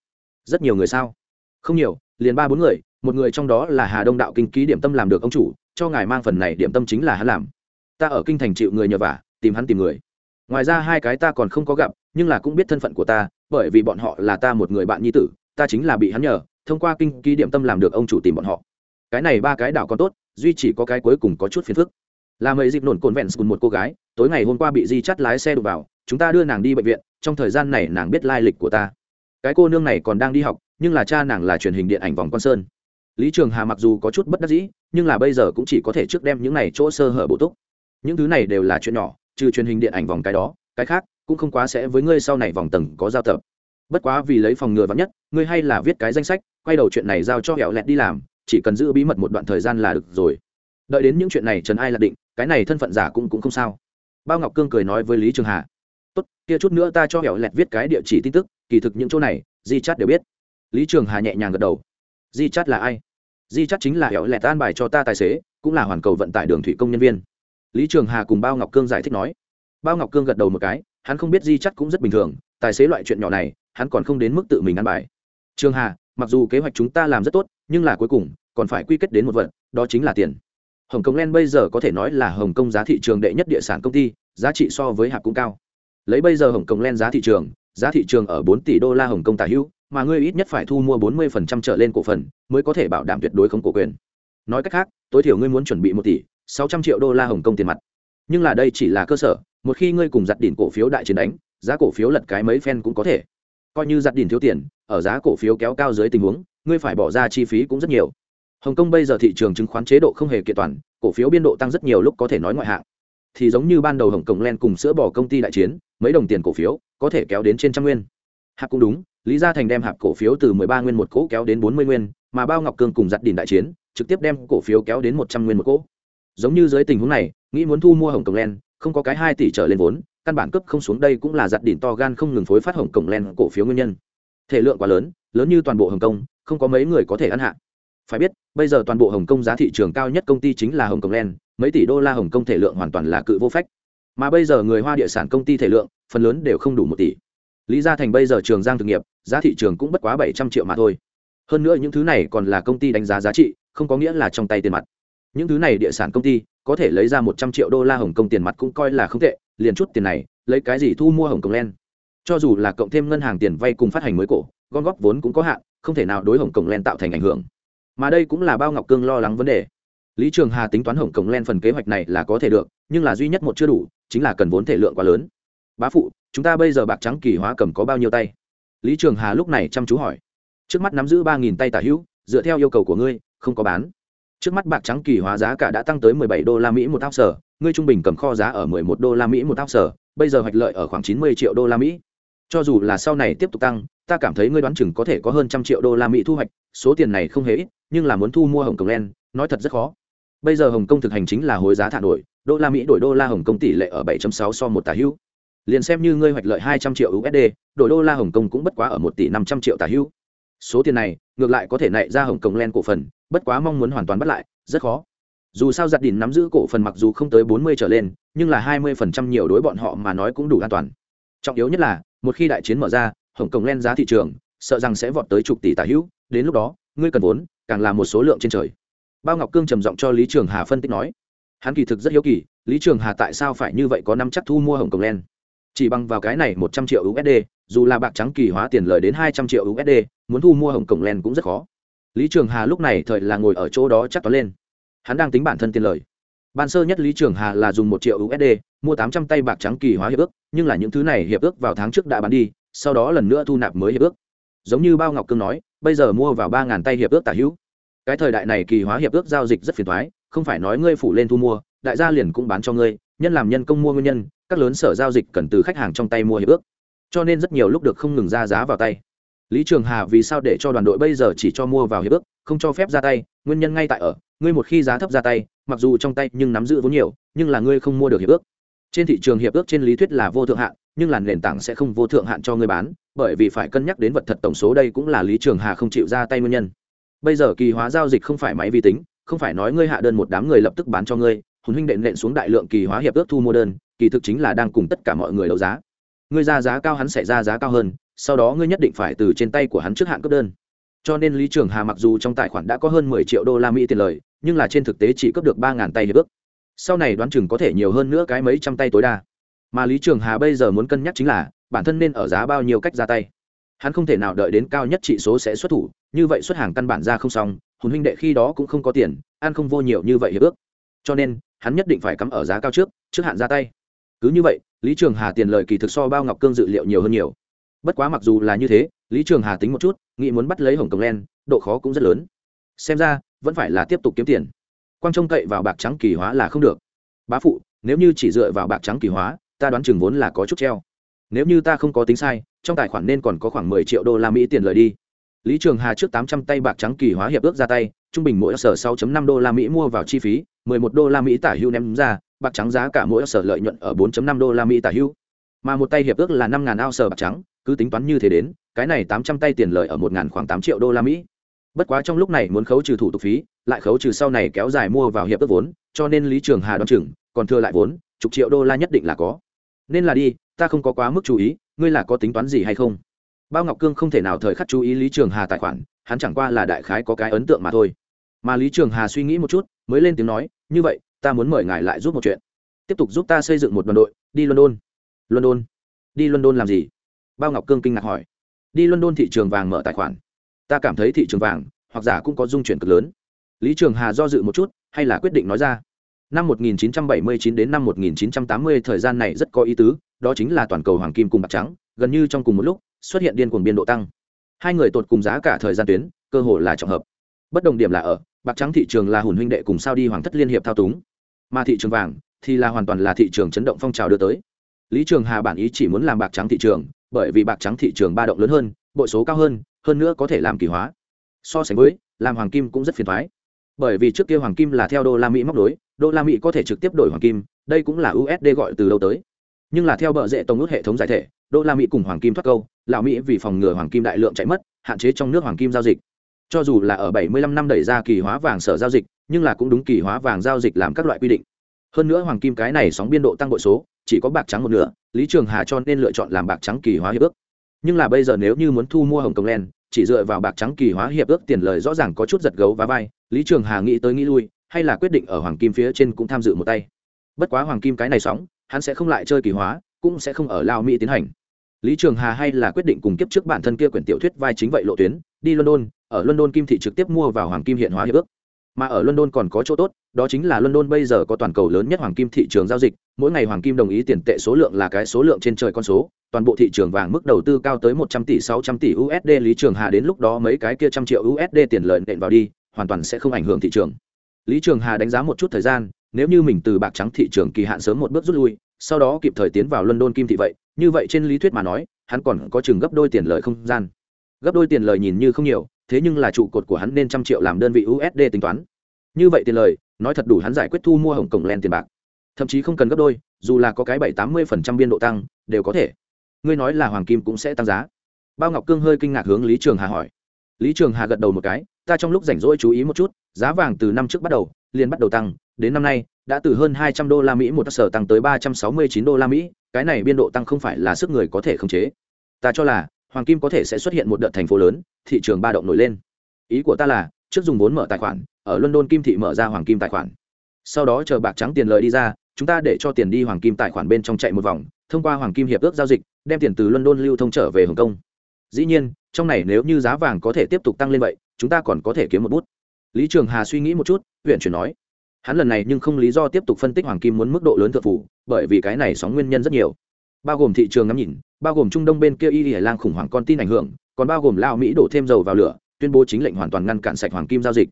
rất nhiều người sao? Không nhiều, liền ba bốn người, một người trong đó là hà đông đạo kinh ký điểm tâm làm được ông chủ, cho ngài mang phần này điểm tâm chính là hắn làm. Ta ở kinh thành chịu người nhờ vả, tìm hắn tìm người. Ngoài ra hai cái ta còn không có gặp, nhưng là cũng biết thân phận của ta, bởi vì bọn họ là ta một người bạn nhi tử, ta chính là bị hắn nhờ, thông qua kinh ký điểm tâm làm được ông chủ tìm bọn họ. Cái này ba cái đảo còn tốt, duy chỉ có cái cuối cùng có chút phiền phức. Là mấy dịp nổn cồn vẹn cùng một cô gái, tối ngày hôm qua bị di chắt lái xe đụng vào, chúng ta đưa nàng đi bệnh viện trong thời gian này nàng biết lai lịch của ta. Cái cô nương này còn đang đi học, nhưng là cha nàng là truyền hình điện ảnh vòng quan sơn. Lý trường hà mặc dù có chút bất đắc dĩ, nhưng là bây giờ cũng chỉ có thể trước đem những này chỗ sơ hở bổ túc. Những thứ này đều là chuyện nhỏ, trừ truyền hình điện ảnh vòng cái đó, cái khác cũng không quá sẽ với ngươi sau này vòng tầng có giao tập. Bất quá vì lấy phòng ngừa vắng nhất, ngươi hay là viết cái danh sách, quay đầu chuyện này giao cho hẻo lẹt đi làm, chỉ cần giữ bí mật một đoạn thời gian là được rồi. Đợi đến những chuyện này trần ai là định, cái này thân phận giả cũng cũng không sao. Bao ngọc cương cười nói với lý trường hà tốt, kia chút nữa ta cho hẻo lẹt viết cái địa chỉ tin tức, kỳ thực những chỗ này, di chát đều biết. Lý trường hà nhẹ nhàng gật đầu. Di chát là ai? Di chát chính là hẻo lẹt an bài cho ta tài xế, cũng là hoàn cầu vận tải đường thủy công nhân viên. Lý trường hà cùng bao ngọc cương giải thích nói. Bao ngọc cương gật đầu một cái, hắn không biết di chắt cũng rất bình thường, tài xế loại chuyện nhỏ này, hắn còn không đến mức tự mình ăn bài. Trường hà, mặc dù kế hoạch chúng ta làm rất tốt, nhưng là cuối cùng, còn phải quy kết đến một vật, đó chính là tiền. Hồng kông len bây giờ có thể nói là hồng kông giá thị trường đệ nhất địa sản công ty, giá trị so với hạp cũng cao lấy bây giờ hồng kông len giá thị trường, giá thị trường ở bốn tỷ đô la hồng kông tả hữu, mà ngươi ít nhất phải thu mua bốn mươi phần trăm trở lên cổ phần mới có thể bảo đảm tuyệt đối không cổ quyền. Nói cách khác, tối thiểu ngươi muốn chuẩn bị một tỷ sáu trăm triệu đô la hồng kông tiền mặt. Nhưng là đây chỉ là cơ sở, một khi ngươi cùng giặt đỉnh cổ phiếu đại chiến đánh, giá cổ phiếu lật cái mấy phen cũng có thể. Coi như giặt đỉnh thiếu tiền, ở giá cổ phiếu kéo cao dưới tình huống, ngươi phải bỏ ra chi phí cũng rất nhiều. Hồng kông bây giờ thị trường chứng khoán chế độ không hề kiện toàn, cổ phiếu biên độ tăng rất nhiều lúc có thể nói ngoại hạng thì giống như ban đầu hồng cổng len cùng sữa bỏ công ty đại chiến, mấy đồng tiền cổ phiếu có thể kéo đến trên trăm nguyên. Hạp cũng đúng, lý gia thành đem hạp cổ phiếu từ mười ba nguyên một cỗ kéo đến bốn mươi nguyên, mà bao ngọc cương cùng giặt đỉnh đại chiến, trực tiếp đem cổ phiếu kéo đến một trăm nguyên một cỗ. Giống như dưới tình huống này, nghĩ muốn thu mua hồng cổng len, không có cái hai tỷ trở lên vốn, căn bản cấp không xuống đây cũng là giặt đỉnh to gan không ngừng phối phát hồng cổng len cổ phiếu nguyên nhân. Thể lượng quá lớn lớn như toàn bộ hồng kông, không có mấy người có thể ăn hạ. Phải biết, bây giờ toàn bộ hồng kông giá thị trường cao nhất công ty chính là hồng kông len mấy tỷ đô la hồng kông thể lượng hoàn toàn là cự vô phách. Mà bây giờ người hoa địa sản công ty thể lượng, phần lớn đều không đủ một tỷ. Lý gia thành bây giờ trường giang thực nghiệp, giá thị trường cũng bất quá bảy trăm triệu mà thôi. Hơn nữa những thứ này còn là công ty đánh giá giá trị, không có nghĩa là trong tay tiền mặt. Những thứ này địa sản công ty, có thể lấy ra một trăm triệu đô la hồng kông tiền mặt cũng coi là không tệ, liền chút tiền này, lấy cái gì thu mua hồng kông len? Cho dù là cộng thêm ngân hàng tiền vay cùng phát hành mới cổ, gom góp vốn cũng có hạn, không thể nào đối hồng kông len tạo thành ảnh hưởng. Mà đây cũng là bao ngọc cương lo lắng vấn đề lý trường hà tính toán hồng cổng len phần kế hoạch này là có thể được, nhưng là duy nhất một chưa đủ, chính là cần vốn thể lượng quá lớn. Bá phụ, chúng ta bây giờ bạc trắng kỳ hóa cầm có bao nhiêu tay? Lý trường hà lúc này chăm chú hỏi. Trước mắt nắm giữ ba nghìn tay tả hữu, dựa theo yêu cầu của ngươi, không có bán. Trước mắt bạc trắng kỳ hóa giá cả đã tăng tới mười bảy đô la mỹ một áo sở ngươi trung bình cầm kho giá ở mười một đô la mỹ một áo sở bây giờ hoạch lợi ở khoảng chín mươi triệu đô la mỹ. Cho dù là sau này tiếp tục tăng, ta cảm thấy ngươi đoán chừng có thể có hơn trăm triệu đô la mỹ thu hoạch, số tiền này không hề ít, nhưng là muốn thu mua hồng cổng len, nói thật rất khó bây giờ hồng kông thực hành chính là hối giá thả đổi đô la mỹ đổi đô la hồng kông tỷ lệ ở 7.6 so một tả hữu. Liền xem như ngươi hoạch lợi 200 triệu usd đổi đô la hồng kông cũng bất quá ở một tỷ 500 triệu tả hữu. Số tiền này, ngược lại có thể nảy ra hồng kông len cổ phần, bất quá mong muốn hoàn toàn bắt lại, rất khó. Dù sao giặt đỉnh nắm giữ cổ phần mặc dù không tới 40 trở lên, nhưng là 20% nhiều đối bọn họ mà nói cũng đủ an toàn. Trọng yếu nhất là, một khi đại chiến mở ra, hồng kông len giá thị trường, sợ rằng sẽ vọt tới chục tỷ tả hữu, đến lúc đó, ngươi cần vốn, càng là một số lượng trên trời bao ngọc cương trầm giọng cho lý trường hà phân tích nói, hắn kỳ thực rất hiếu kỳ, lý trường hà tại sao phải như vậy có năm chắc thu mua hồng cổng len chỉ bằng vào cái này một trăm triệu usd dù là bạc trắng kỳ hóa tiền lời đến hai trăm triệu usd muốn thu mua hồng cổng len cũng rất khó. Lý trường hà lúc này thời là ngồi ở chỗ đó chắc toán lên. Hắn đang tính bản thân tiền lời. Ban sơ nhất lý trường hà là dùng một triệu usd mua tám trăm tay bạc trắng kỳ hóa hiệp ước, nhưng là những thứ này hiệp ước vào tháng trước đã bán đi, sau đó lần nữa thu nạp mới hiệp ước. Giống như bao ngọc cương nói, bây giờ mua vào ba ngàn tay hiệp ước tả hữu cái thời đại này kỳ hóa hiệp ước giao dịch rất phiền thoái không phải nói ngươi phủ lên thu mua, đại gia liền cũng bán cho ngươi, nhân làm nhân công mua nguyên nhân, các lớn sở giao dịch cần từ khách hàng trong tay mua hiệp ước. Cho nên rất nhiều lúc được không ngừng ra giá vào tay. Lý trường hà vì sao để cho đoàn đội bây giờ chỉ cho mua vào hiệp ước, không cho phép ra tay, nguyên nhân ngay tại ở, ngươi một khi giá thấp ra tay, mặc dù trong tay nhưng nắm giữ vốn nhiều, nhưng là ngươi không mua được hiệp ước. Trên thị trường hiệp ước trên lý thuyết là vô thượng hạn, nhưng là nền tảng sẽ không vô thượng hạn cho ngươi bán, bởi vì phải cân nhắc đến vật thật tổng số đây cũng là lý trường hà không chịu ra tay nguyên nhân bây giờ kỳ hóa giao dịch không phải máy vi tính, không phải nói ngươi hạ đơn một đám người lập tức bán cho ngươi hùng huynh đệ nện xuống đại lượng kỳ hóa hiệp ước thu mua đơn, kỳ thực chính là đang cùng tất cả mọi người đấu giá. Ngươi ra giá cao hắn sẽ ra giá cao hơn, sau đó ngươi nhất định phải từ trên tay của hắn trước hạn cấp đơn. Cho nên lý trường hà mặc dù trong tài khoản đã có hơn mười triệu đô la mỹ tiền lời, nhưng là trên thực tế chỉ cấp được ba ngàn tay hiệp ước. Sau này đoán chừng có thể nhiều hơn nữa cái mấy trăm tay tối đa. Mà lý trường hà bây giờ muốn cân nhắc chính là, bản thân nên ở giá bao nhiêu cách ra tay. Hắn không thể nào đợi đến cao nhất trị số sẽ xuất thủ như vậy xuất hàng căn bản ra không xong hùn huynh đệ khi đó cũng không có tiền, ăn không vô nhiều như vậy hiệp ước. Cho nên, hắn nhất định phải cắm ở giá cao trước trước hạn ra tay. Cứ như vậy, lý trường hà tiền lời kỳ thực so bao ngọc cương dự liệu nhiều hơn nhiều. Bất quá mặc dù là như thế, lý trường hà tính một chút, nghĩ muốn bắt lấy hồng cổng len, độ khó cũng rất lớn. Xem ra, vẫn phải là tiếp tục kiếm tiền. Quang trông cậy vào bạc trắng kỳ hóa là không được. Bá phụ, nếu như chỉ dựa vào bạc trắng kỳ hóa, ta đoán chừng vốn là có chút treo. Nếu như ta không có tính sai, trong tài khoản nên còn có khoảng mười triệu đô la mỹ tiền lời đi lý trường hà trước tám trăm tay bạc trắng kỳ hóa hiệp ước ra tay, trung bình mỗi sở sáu năm đô la mỹ mua vào chi phí, mười một đô la mỹ tả hưu ném ra, bạc trắng giá cả mỗi sở lợi nhuận ở bốn năm đô la mỹ tả hưu. Mà một tay hiệp ước là 5000 ao sở bạc trắng, cứ tính toán như thế đến, cái này tám trăm tay tiền lợi ở 1000 khoảng 8 triệu đô la mỹ. Bất quá trong lúc này muốn khấu trừ thủ tục phí, lại khấu trừ sau này kéo dài mua vào hiệp ước vốn, cho nên lý trường hà đoán chừng, còn thừa lại vốn, chục triệu đô la nhất định là có. Nên là đi, ta không có quá mức chú ý, ngươi là có tính toán gì hay không? Bao ngọc cương không thể nào thời khắc chú ý lý trường hà tài khoản, hắn chẳng qua là đại khái có cái ấn tượng mà thôi. Mà lý trường hà suy nghĩ một chút, mới lên tiếng nói, như vậy, ta muốn mời ngài lại giúp một chuyện. Tiếp tục giúp ta xây dựng một đoàn đội, đi london. London? Đi london làm gì? Bao ngọc cương kinh ngạc hỏi. Đi london thị trường vàng mở tài khoản. Ta cảm thấy thị trường vàng, hoặc giả cũng có dung chuyển cực lớn. Lý trường hà do dự một chút, hay là quyết định nói ra. Năm 1979 đến năm 1980 thời gian này rất có ý tứ, đó chính là toàn cầu hoàng kim cùng bạc trắng, gần như trong cùng một lúc xuất hiện điên cuồng biên độ tăng. Hai người tột cùng giá cả thời gian tuyến, cơ hội là trọng hợp. Bất đồng điểm là ở, bạc trắng thị trường là hùn huynh đệ cùng sao đi hoàng thất liên hiệp thao túng. Mà thị trường vàng thì là hoàn toàn là thị trường chấn động phong trào đưa tới. Lý trường hà bản ý chỉ muốn làm bạc trắng thị trường, bởi vì bạc trắng thị trường ba động lớn hơn, bội số cao hơn hơn nữa có thể làm kỳ hóa. So sánh với, làm hoàng kim cũng rất phiền thoái bởi vì trước kia hoàng kim là theo đô la mỹ móc đối đô la mỹ có thể trực tiếp đổi hoàng kim, đây cũng là usd gọi từ lâu tới. Nhưng là theo bờ rễ tổng ước hệ thống giải thể đô la mỹ cùng hoàng kim thoát câu, lão mỹ vì phòng ngừa hoàng kim đại lượng chạy mất, hạn chế trong nước hoàng kim giao dịch. Cho dù là ở 75 năm đẩy ra kỳ hóa vàng sở giao dịch, nhưng là cũng đúng kỳ hóa vàng giao dịch làm các loại quy định. Hơn nữa hoàng kim cái này sóng biên độ tăng bội số, chỉ có bạc trắng một nửa, lý trường hà cho nên lựa chọn làm bạc trắng kỳ hóa hiệp ước. Nhưng là bây giờ nếu như muốn thu mua hồng kông len, chỉ dựa vào bạc trắng kỳ hóa hiệp ước tiền lời rõ ràng có chút giật gấu và vai, lý trường hà nghĩ tới nghĩ lui, hay là quyết định ở hoàng kim phía trên cũng tham dự một tay. Bất quá hoàng kim cái này sóng, hắn sẽ không lại chơi kỳ hóa, cũng sẽ không ở lao mỹ tiến hành lý trường hà hay là quyết định cùng kiếp trước bản thân kia quyển tiểu thuyết vai chính vậy lộ tuyến, đi london, ở london kim thị trực tiếp mua vào hoàng kim hiện hóa hiệp ước. Mà ở london còn có chỗ tốt, đó chính là london bây giờ có toàn cầu lớn nhất hoàng kim thị trường giao dịch, mỗi ngày hoàng kim đồng ý tiền tệ số lượng là cái số lượng trên trời con số, toàn bộ thị trường vàng mức đầu tư cao tới một trăm tỷ, sáu trăm tỷ usd lý trường hà đến lúc đó mấy cái kia trăm triệu usd tiền lợi nện vào đi, hoàn toàn sẽ không ảnh hưởng thị trường. Lý trường hà đánh giá một chút thời gian, nếu như mình từ bạc trắng thị trường kỳ hạn sớm một bước rút lui sau đó kịp thời tiến vào london kim thị vậy, như vậy trên lý thuyết mà nói, hắn còn có chừng gấp đôi tiền lời không gian. Gấp đôi tiền lời nhìn như không nhiều, thế nhưng là trụ cột của hắn nên trăm triệu làm đơn vị usd tính toán. Như vậy tiền lời, nói thật đủ hắn giải quyết thu mua hồng cổng len tiền bạc. Thậm chí không cần gấp đôi, dù là có cái bảy tám mươi phần trăm biên độ tăng, đều có thể. Ngươi nói là hoàng kim cũng sẽ tăng giá. Bao ngọc cương hơi kinh ngạc hướng lý trường hà hỏi. Lý trường hà gật đầu một cái, ta trong lúc rảnh rỗi chú ý một chút, giá vàng từ năm trước bắt đầu, liền bắt đầu tăng đến năm nay, đã từ hơn hai trăm đô la mỹ một sở tăng tới ba trăm sáu mươi chín đô la mỹ, cái này biên độ tăng không phải là sức người có thể khống chế. Ta cho là, hoàng kim có thể sẽ xuất hiện một đợt thành phố lớn, thị trường ba động nổi lên. Ý của ta là, trước dùng vốn mở tài khoản, ở london kim thị mở ra hoàng kim tài khoản. Sau đó chờ bạc trắng tiền lợi đi ra, chúng ta để cho tiền đi hoàng kim tài khoản bên trong chạy một vòng, thông qua hoàng kim hiệp ước giao dịch, đem tiền từ london lưu thông trở về hồng kông. Dĩ nhiên, trong này nếu như giá vàng có thể tiếp tục tăng lên vậy, chúng ta còn có thể kiếm một bút. Lý trường hà suy nghĩ một chút, huyện chuyển nói hắn lần này nhưng không lý do tiếp tục phân tích hoàng kim muốn mức độ lớn thượng phủ, bởi vì cái này sóng nguyên nhân rất nhiều. Bao gồm thị trường ngắm nhìn, bao gồm trung đông bên kia y hải lan khủng hoảng con tin ảnh hưởng, còn bao gồm lao mỹ đổ thêm dầu vào lửa, tuyên bố chính lệnh hoàn toàn ngăn cản sạch hoàng kim giao dịch.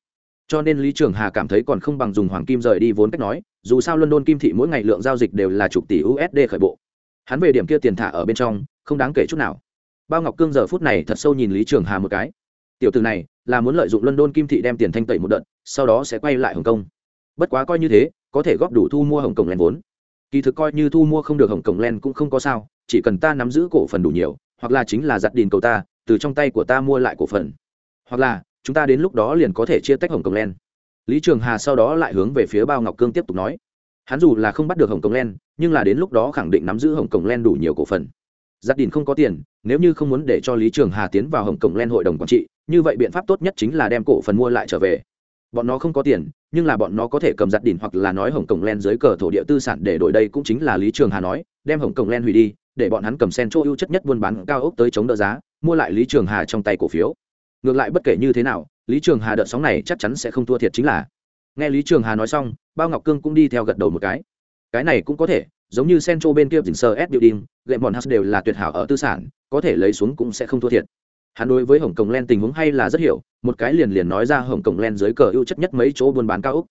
Cho nên lý trường hà cảm thấy còn không bằng dùng hoàng kim rời đi vốn cách nói, dù sao london kim thị mỗi ngày lượng giao dịch đều là chục tỷ usd khởi bộ. Hắn về điểm kia tiền thả ở bên trong, không đáng kể chút nào. Bao ngọc cương giờ phút này thật sâu nhìn lý trường hà một cái. Tiểu từ này là muốn lợi dụng london kim thị đem tiền thanh tẩy một đợt, sau đó sẽ quay lại hồng kông bất quá coi như thế, có thể góp đủ thu mua hồng kông len vốn. Kỳ thực coi như thu mua không được hồng kông len cũng không có sao, chỉ cần ta nắm giữ cổ phần đủ nhiều, hoặc là chính là giặt đìn cầu ta, từ trong tay của ta mua lại cổ phần. Hoặc là, chúng ta đến lúc đó liền có thể chia tách hồng kông len. Lý trường hà sau đó lại hướng về phía bao ngọc cương tiếp tục nói. Hắn dù là không bắt được hồng kông len, nhưng là đến lúc đó khẳng định nắm giữ hồng kông len đủ nhiều cổ phần. Giặt đình không có tiền, nếu như không muốn để cho lý trường hà tiến vào hồng kông len hội đồng quản trị, như vậy biện pháp tốt nhất chính là đem cổ phần mua lại trở về. Bọn nó không có tiền nhưng là bọn nó có thể cầm giặt đỉnh hoặc là nói hồng cổng len dưới cờ thổ địa tư sản để đổi đây cũng chính là lý trường hà nói, đem hồng cổng len hủy đi, để bọn hắn cầm sen chỗ ưu chất nhất buôn bán cao ốc tới chống đỡ giá, mua lại lý trường hà trong tay cổ phiếu. Ngược lại bất kể như thế nào, lý trường hà đợt sóng này chắc chắn sẽ không thua thiệt chính là. Nghe lý trường hà nói xong, bao ngọc cương cũng đi theo gật đầu một cái. Cái này cũng có thể, giống như centro bên kia dình sơ s building gậy bọn house đều là tuyệt hảo ở tư sản, có thể lấy xuống cũng sẽ không thua thiệt hắn đối với hồng kông len tình huống hay là rất hiểu, một cái liền liền nói ra hồng kông len dưới cờ ưu chất nhất mấy chỗ buôn bán cao úc.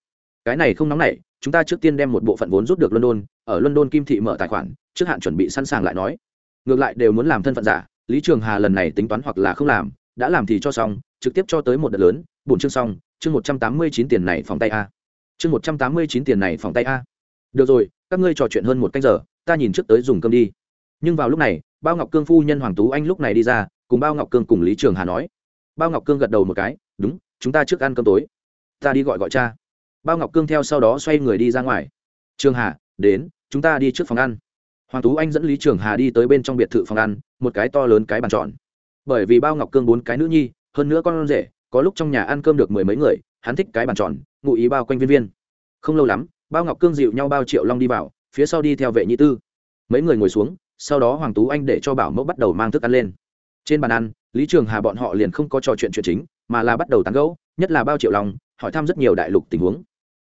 Cái này không nóng nảy, chúng ta trước tiên đem một bộ phận vốn rút được london, ở london kim thị mở tài khoản, trước hạn chuẩn bị sẵn sàng lại nói. Ngược lại đều muốn làm thân phận giả, lý trường hà lần này tính toán hoặc là không làm, đã làm thì cho xong, trực tiếp cho tới một đợt lớn, bổn chương xong, chương một trăm tám mươi chín tiền này phòng tay a. Chương một trăm tám mươi chín tiền này phòng tay a. Được rồi, các ngươi trò chuyện hơn một canh giờ, ta nhìn trước tới dùng cơm đi. Nhưng vào lúc này, bao ngọc cương phu nhân hoàng tú anh lúc này đi ra cùng bao ngọc cương cùng lý trường hà nói. Bao ngọc cương gật đầu một cái, đúng, chúng ta trước ăn cơm tối. Ta đi gọi gọi cha. Bao ngọc cương theo sau đó xoay người đi ra ngoài. Trường hà, đến, chúng ta đi trước phòng ăn. Hoàng tú anh dẫn lý trường hà đi tới bên trong biệt thự phòng ăn, một cái to lớn cái bàn tròn. Bởi vì bao ngọc cương bốn cái nữ nhi, hơn nữa con rể, có lúc trong nhà ăn cơm được mười mấy người, hắn thích cái bàn tròn, ngụ ý bao quanh viên viên. Không lâu lắm, bao ngọc cương dịu nhau bao triệu long đi vào, phía sau đi theo vệ nhị tư. Mấy người ngồi xuống, sau đó hoàng tú anh để cho bảo mẫu bắt đầu mang thức ăn lên trên bàn ăn, lý trường hà bọn họ liền không có trò chuyện chuyện chính, mà là bắt đầu tán gẫu, nhất là bao triệu long, hỏi thăm rất nhiều đại lục tình huống.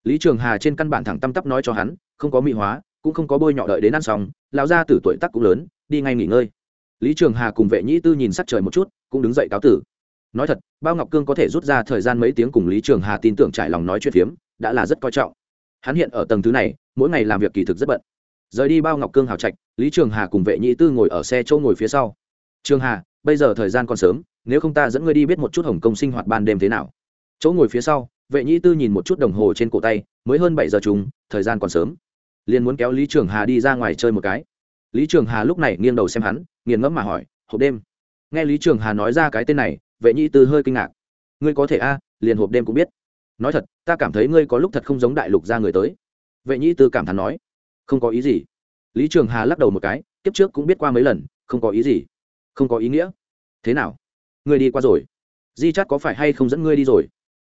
Lý trường hà trên căn bản thẳng tăm tắp nói cho hắn, không có mỹ hóa, cũng không có bôi nhọ đợi đến ăn xong, lão gia tử tuổi tác cũng lớn, đi ngay nghỉ ngơi. Lý trường hà cùng vệ nhĩ tư nhìn sắc trời một chút, cũng đứng dậy cáo tử. Nói thật, bao ngọc cương có thể rút ra thời gian mấy tiếng cùng lý trường hà tin tưởng trải lòng nói chuyện phiếm, đã là rất coi trọng. Hắn hiện ở tầng thứ này, mỗi ngày làm việc kỳ thực rất bận. Rời đi bao ngọc cương hào trạch, lý trường hà cùng vệ Nhĩ tư ngồi ở xe châu ngồi phía sau. Trường hà bây giờ thời gian còn sớm, nếu không ta dẫn ngươi đi biết một chút hồng công sinh hoạt ban đêm thế nào. Chỗ ngồi phía sau, vệ nhị tư nhìn một chút đồng hồ trên cổ tay, mới hơn bảy giờ chúng thời gian còn sớm. Liền muốn kéo lý trường hà đi ra ngoài chơi một cái. Lý trường hà lúc này nghiêng đầu xem hắn, nghiền ngẫm mà hỏi, hộp đêm? Nghe lý trường hà nói ra cái tên này, vệ nhị tư hơi kinh ngạc. Ngươi có thể a, liền hộp đêm cũng biết. Nói thật, ta cảm thấy ngươi có lúc thật không giống đại lục ra người tới. Vệ nhị tư cảm thán nói. Không có ý gì. Lý trường hà lắc đầu một cái tiếp trước cũng biết qua mấy lần, không có ý gì. Không có ý nghĩa thế nào? Ngươi đi qua rồi. Di chắt có phải hay không dẫn ngươi đi rồi?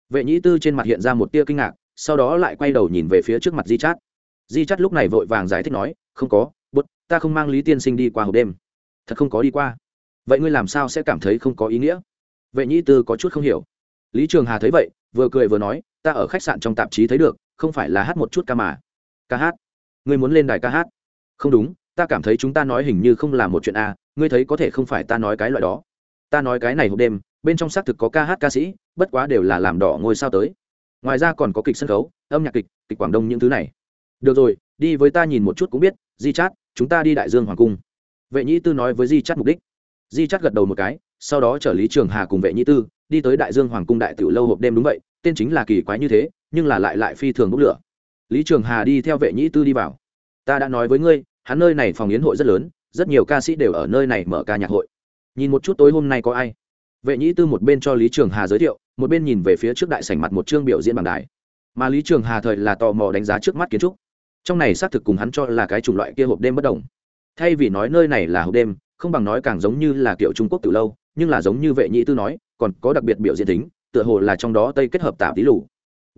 Vệ nhĩ tư trên mặt hiện ra một tia kinh ngạc, sau đó lại quay đầu nhìn về phía trước mặt di chát. Di chắt lúc này vội vàng giải thích nói, không có, bút, ta không mang lý tiên sinh đi qua hộp đêm. Thật không có đi qua. Vậy ngươi làm sao sẽ cảm thấy không có ý nghĩa? Vệ nhĩ tư có chút không hiểu. Lý trường hà thấy vậy, vừa cười vừa nói, ta ở khách sạn trong tạp chí thấy được, không phải là hát một chút ca mà. Ca hát? Ngươi muốn lên đài ca hát? Không đúng, ta cảm thấy chúng ta nói hình như không là một chuyện a, ngươi thấy có thể không phải ta nói cái loại đó ta nói cái này hộp đêm, bên trong xác thực có ca hát ca sĩ, bất quá đều là làm đỏ ngôi sao tới. Ngoài ra còn có kịch sân khấu, âm nhạc kịch kịch quảng đông những thứ này. Được rồi, đi với ta nhìn một chút cũng biết, di chát, chúng ta đi đại dương hoàng cung. Vệ nhĩ tư nói với di chát mục đích. Di chát gật đầu một cái, sau đó chở lý trường hà cùng vệ nhĩ tư, đi tới đại dương hoàng cung đại tiểu lâu hộp đêm đúng vậy, tên chính là kỳ quái như thế, nhưng là lại lại phi thường bốc lửa. Lý trường hà đi theo vệ nhĩ tư đi vào. Ta đã nói với ngươi, hắn nơi này phòng yến hội rất lớn, rất nhiều ca sĩ đều ở nơi này mở ca nhạc hội nhìn một chút tối hôm nay có ai? Vệ nhĩ tư một bên cho lý trường hà giới thiệu, một bên nhìn về phía trước đại sảnh mặt một chương biểu diễn bằng đài. Mà lý trường hà thời là tò mò đánh giá trước mắt kiến trúc. Trong này xác thực cùng hắn cho là cái chủng loại kia hộp đêm bất đồng. Thay vì nói nơi này là hộp đêm, không bằng nói càng giống như là kiểu trung quốc từ lâu, nhưng là giống như vệ nhĩ tư nói, còn có đặc biệt biểu diễn tính, tựa hồ là trong đó tây kết hợp tạp tí lủ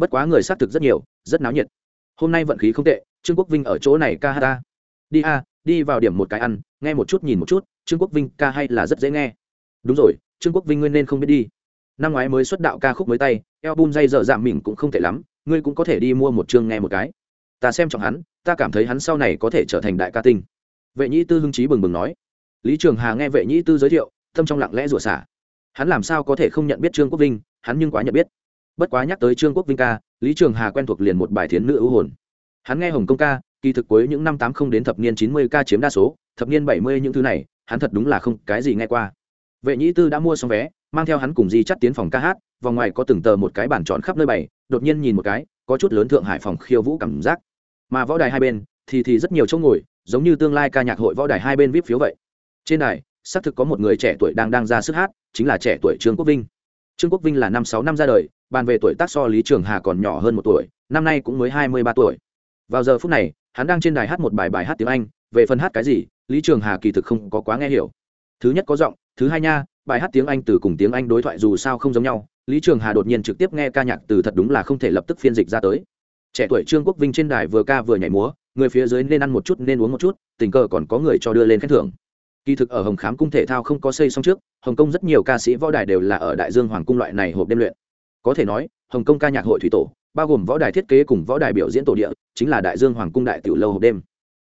bất quá người xác thực rất nhiều, rất náo nhiệt. Hôm nay vận khí không tệ, trương quốc vinh ở chỗ này ca hát ta. Đi a đi vào điểm một cái ăn, nghe một chút nhìn một chút, trương quốc vinh ca hay là rất dễ nghe. Đúng rồi, trương quốc vinh nguyên nên không biết đi. Năm ngoái mới xuất đạo ca khúc mới tay, album dây dở dạm mình cũng không tệ lắm, ngươi cũng có thể đi mua một chương nghe một cái. Ta xem trọng hắn, ta cảm thấy hắn sau này có thể trở thành đại ca tinh. Vệ nhĩ tư hưng trí bừng bừng nói. Lý trường hà nghe vệ nhĩ tư giới thiệu, tâm trong lặng lẽ rủa xả. Hắn làm sao có thể không nhận biết trương quốc vinh, hắn nhưng quá nhận biết. Bất quá nhắc tới trương quốc vinh ca, lý trường hà quen thuộc liền một bài thiến nữ ưu hồn. Hắn nghe hồng công ca kỳ thực cuối những năm tám không đến thập niên chín mươi ca chiếm đa số, thập niên bảy mươi những thứ này, hắn thật đúng là không cái gì nghe qua. Vệ nhĩ tư đã mua xong vé, mang theo hắn cùng di chắt tiến phòng ca hát, vòng ngoài có từng tờ một cái bản tròn khắp nơi bày, đột nhiên nhìn một cái, có chút lớn thượng hải phòng khiêu vũ cảm giác. Mà võ đài hai bên, thì thì rất nhiều chỗ ngồi, giống như tương lai ca nhạc hội võ đài hai bên vip phiếu vậy. Trên đài, xác thực có một người trẻ tuổi đang đang ra sức hát, chính là trẻ tuổi trương quốc vinh. Trương quốc vinh là năm sáu năm ra đời, bàn về tuổi tác so lý trường hà còn nhỏ hơn một tuổi, năm nay cũng mới hai mươi ba tuổi. Vào giờ phút này hắn đang trên đài hát một bài bài hát tiếng anh, về phần hát cái gì, lý trường hà kỳ thực không có quá nghe hiểu. Thứ nhất có giọng, thứ hai nha, bài hát tiếng anh từ cùng tiếng anh đối thoại dù sao không giống nhau, lý trường hà đột nhiên trực tiếp nghe ca nhạc từ thật đúng là không thể lập tức phiên dịch ra tới. Trẻ tuổi trương quốc vinh trên đài vừa ca vừa nhảy múa, người phía dưới nên ăn một chút nên uống một chút, tình cờ còn có người cho đưa lên khen thưởng. Kỳ thực ở hồng khám cung thể thao không có xây xong trước, hồng kông rất nhiều ca sĩ võ đài đều là ở đại dương hoàng cung loại này hộp đêm luyện. Có thể nói, hồng kông ca nhạc hội thủy tổ bao gồm võ đài thiết kế cùng võ đài biểu diễn tổ địa, chính là đại dương hoàng cung đại tiểu lâu hộp đêm.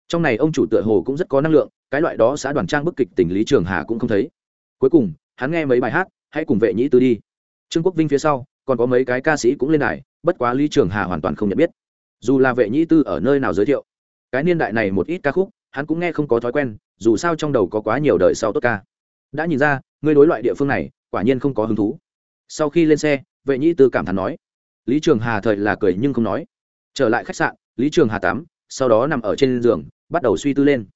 Trong này ông chủ tựa hồ cũng rất có năng lượng, cái loại đó xã đoàn trang bức kịch tình lý trường hà cũng không thấy. Cuối cùng, hắn nghe mấy bài hát, hãy cùng vệ nhĩ tư đi. Trương quốc vinh phía sau, còn có mấy cái ca sĩ cũng lên đài, bất quá lý trường hà hoàn toàn không nhận biết. Dù là vệ nhĩ tư ở nơi nào giới thiệu, cái niên đại này một ít ca khúc, hắn cũng nghe không có thói quen, dù sao trong đầu có quá nhiều đời sau tốt ca. Đã nhìn ra ngươi đối loại địa phương này, quả nhiên không có hứng thú. Sau khi lên xe, vệ nhĩ tư cảm thán nói lý trường hà thời là cười nhưng không nói. Trở lại khách sạn, lý trường hà tắm, sau đó nằm ở trên giường, bắt đầu suy tư lên.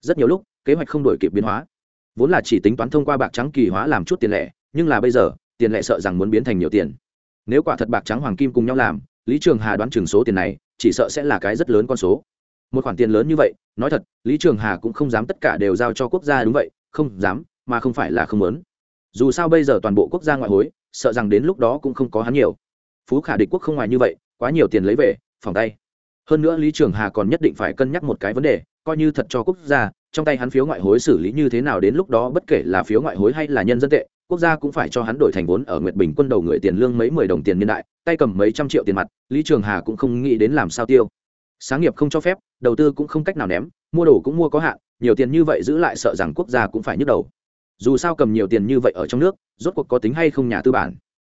Rất nhiều lúc, kế hoạch không đổi kịp biến hóa. Vốn là chỉ tính toán thông qua bạc trắng kỳ hóa làm chút tiền lẻ, nhưng là bây giờ, tiền lẻ sợ rằng muốn biến thành nhiều tiền. Nếu quả thật bạc trắng hoàng kim cùng nhau làm, lý trường hà đoán chừng số tiền này, chỉ sợ sẽ là cái rất lớn con số. Một khoản tiền lớn như vậy, nói thật, lý trường hà cũng không dám tất cả đều giao cho quốc gia đúng vậy, không dám, mà không phải là không muốn. Dù sao bây giờ toàn bộ quốc gia ngoại hối, sợ rằng đến lúc đó cũng không có hắn nhiều phú khả địch quốc không ngoài như vậy, quá nhiều tiền lấy về, phòng tay. Hơn nữa lý trường hà còn nhất định phải cân nhắc một cái vấn đề, coi như thật cho quốc gia, trong tay hắn phiếu ngoại hối xử lý như thế nào đến lúc đó bất kể là phiếu ngoại hối hay là nhân dân tệ, quốc gia cũng phải cho hắn đổi thành vốn ở nguyệt bình quân đầu người tiền lương mấy mười đồng tiền niên đại, tay cầm mấy trăm triệu tiền mặt, lý trường hà cũng không nghĩ đến làm sao tiêu. Sáng nghiệp không cho phép, đầu tư cũng không cách nào ném, mua đồ cũng mua có hạn, nhiều tiền như vậy giữ lại sợ rằng quốc gia cũng phải nhức đầu. Dù sao cầm nhiều tiền như vậy ở trong nước, rốt cuộc có tính hay không nhà tư bản.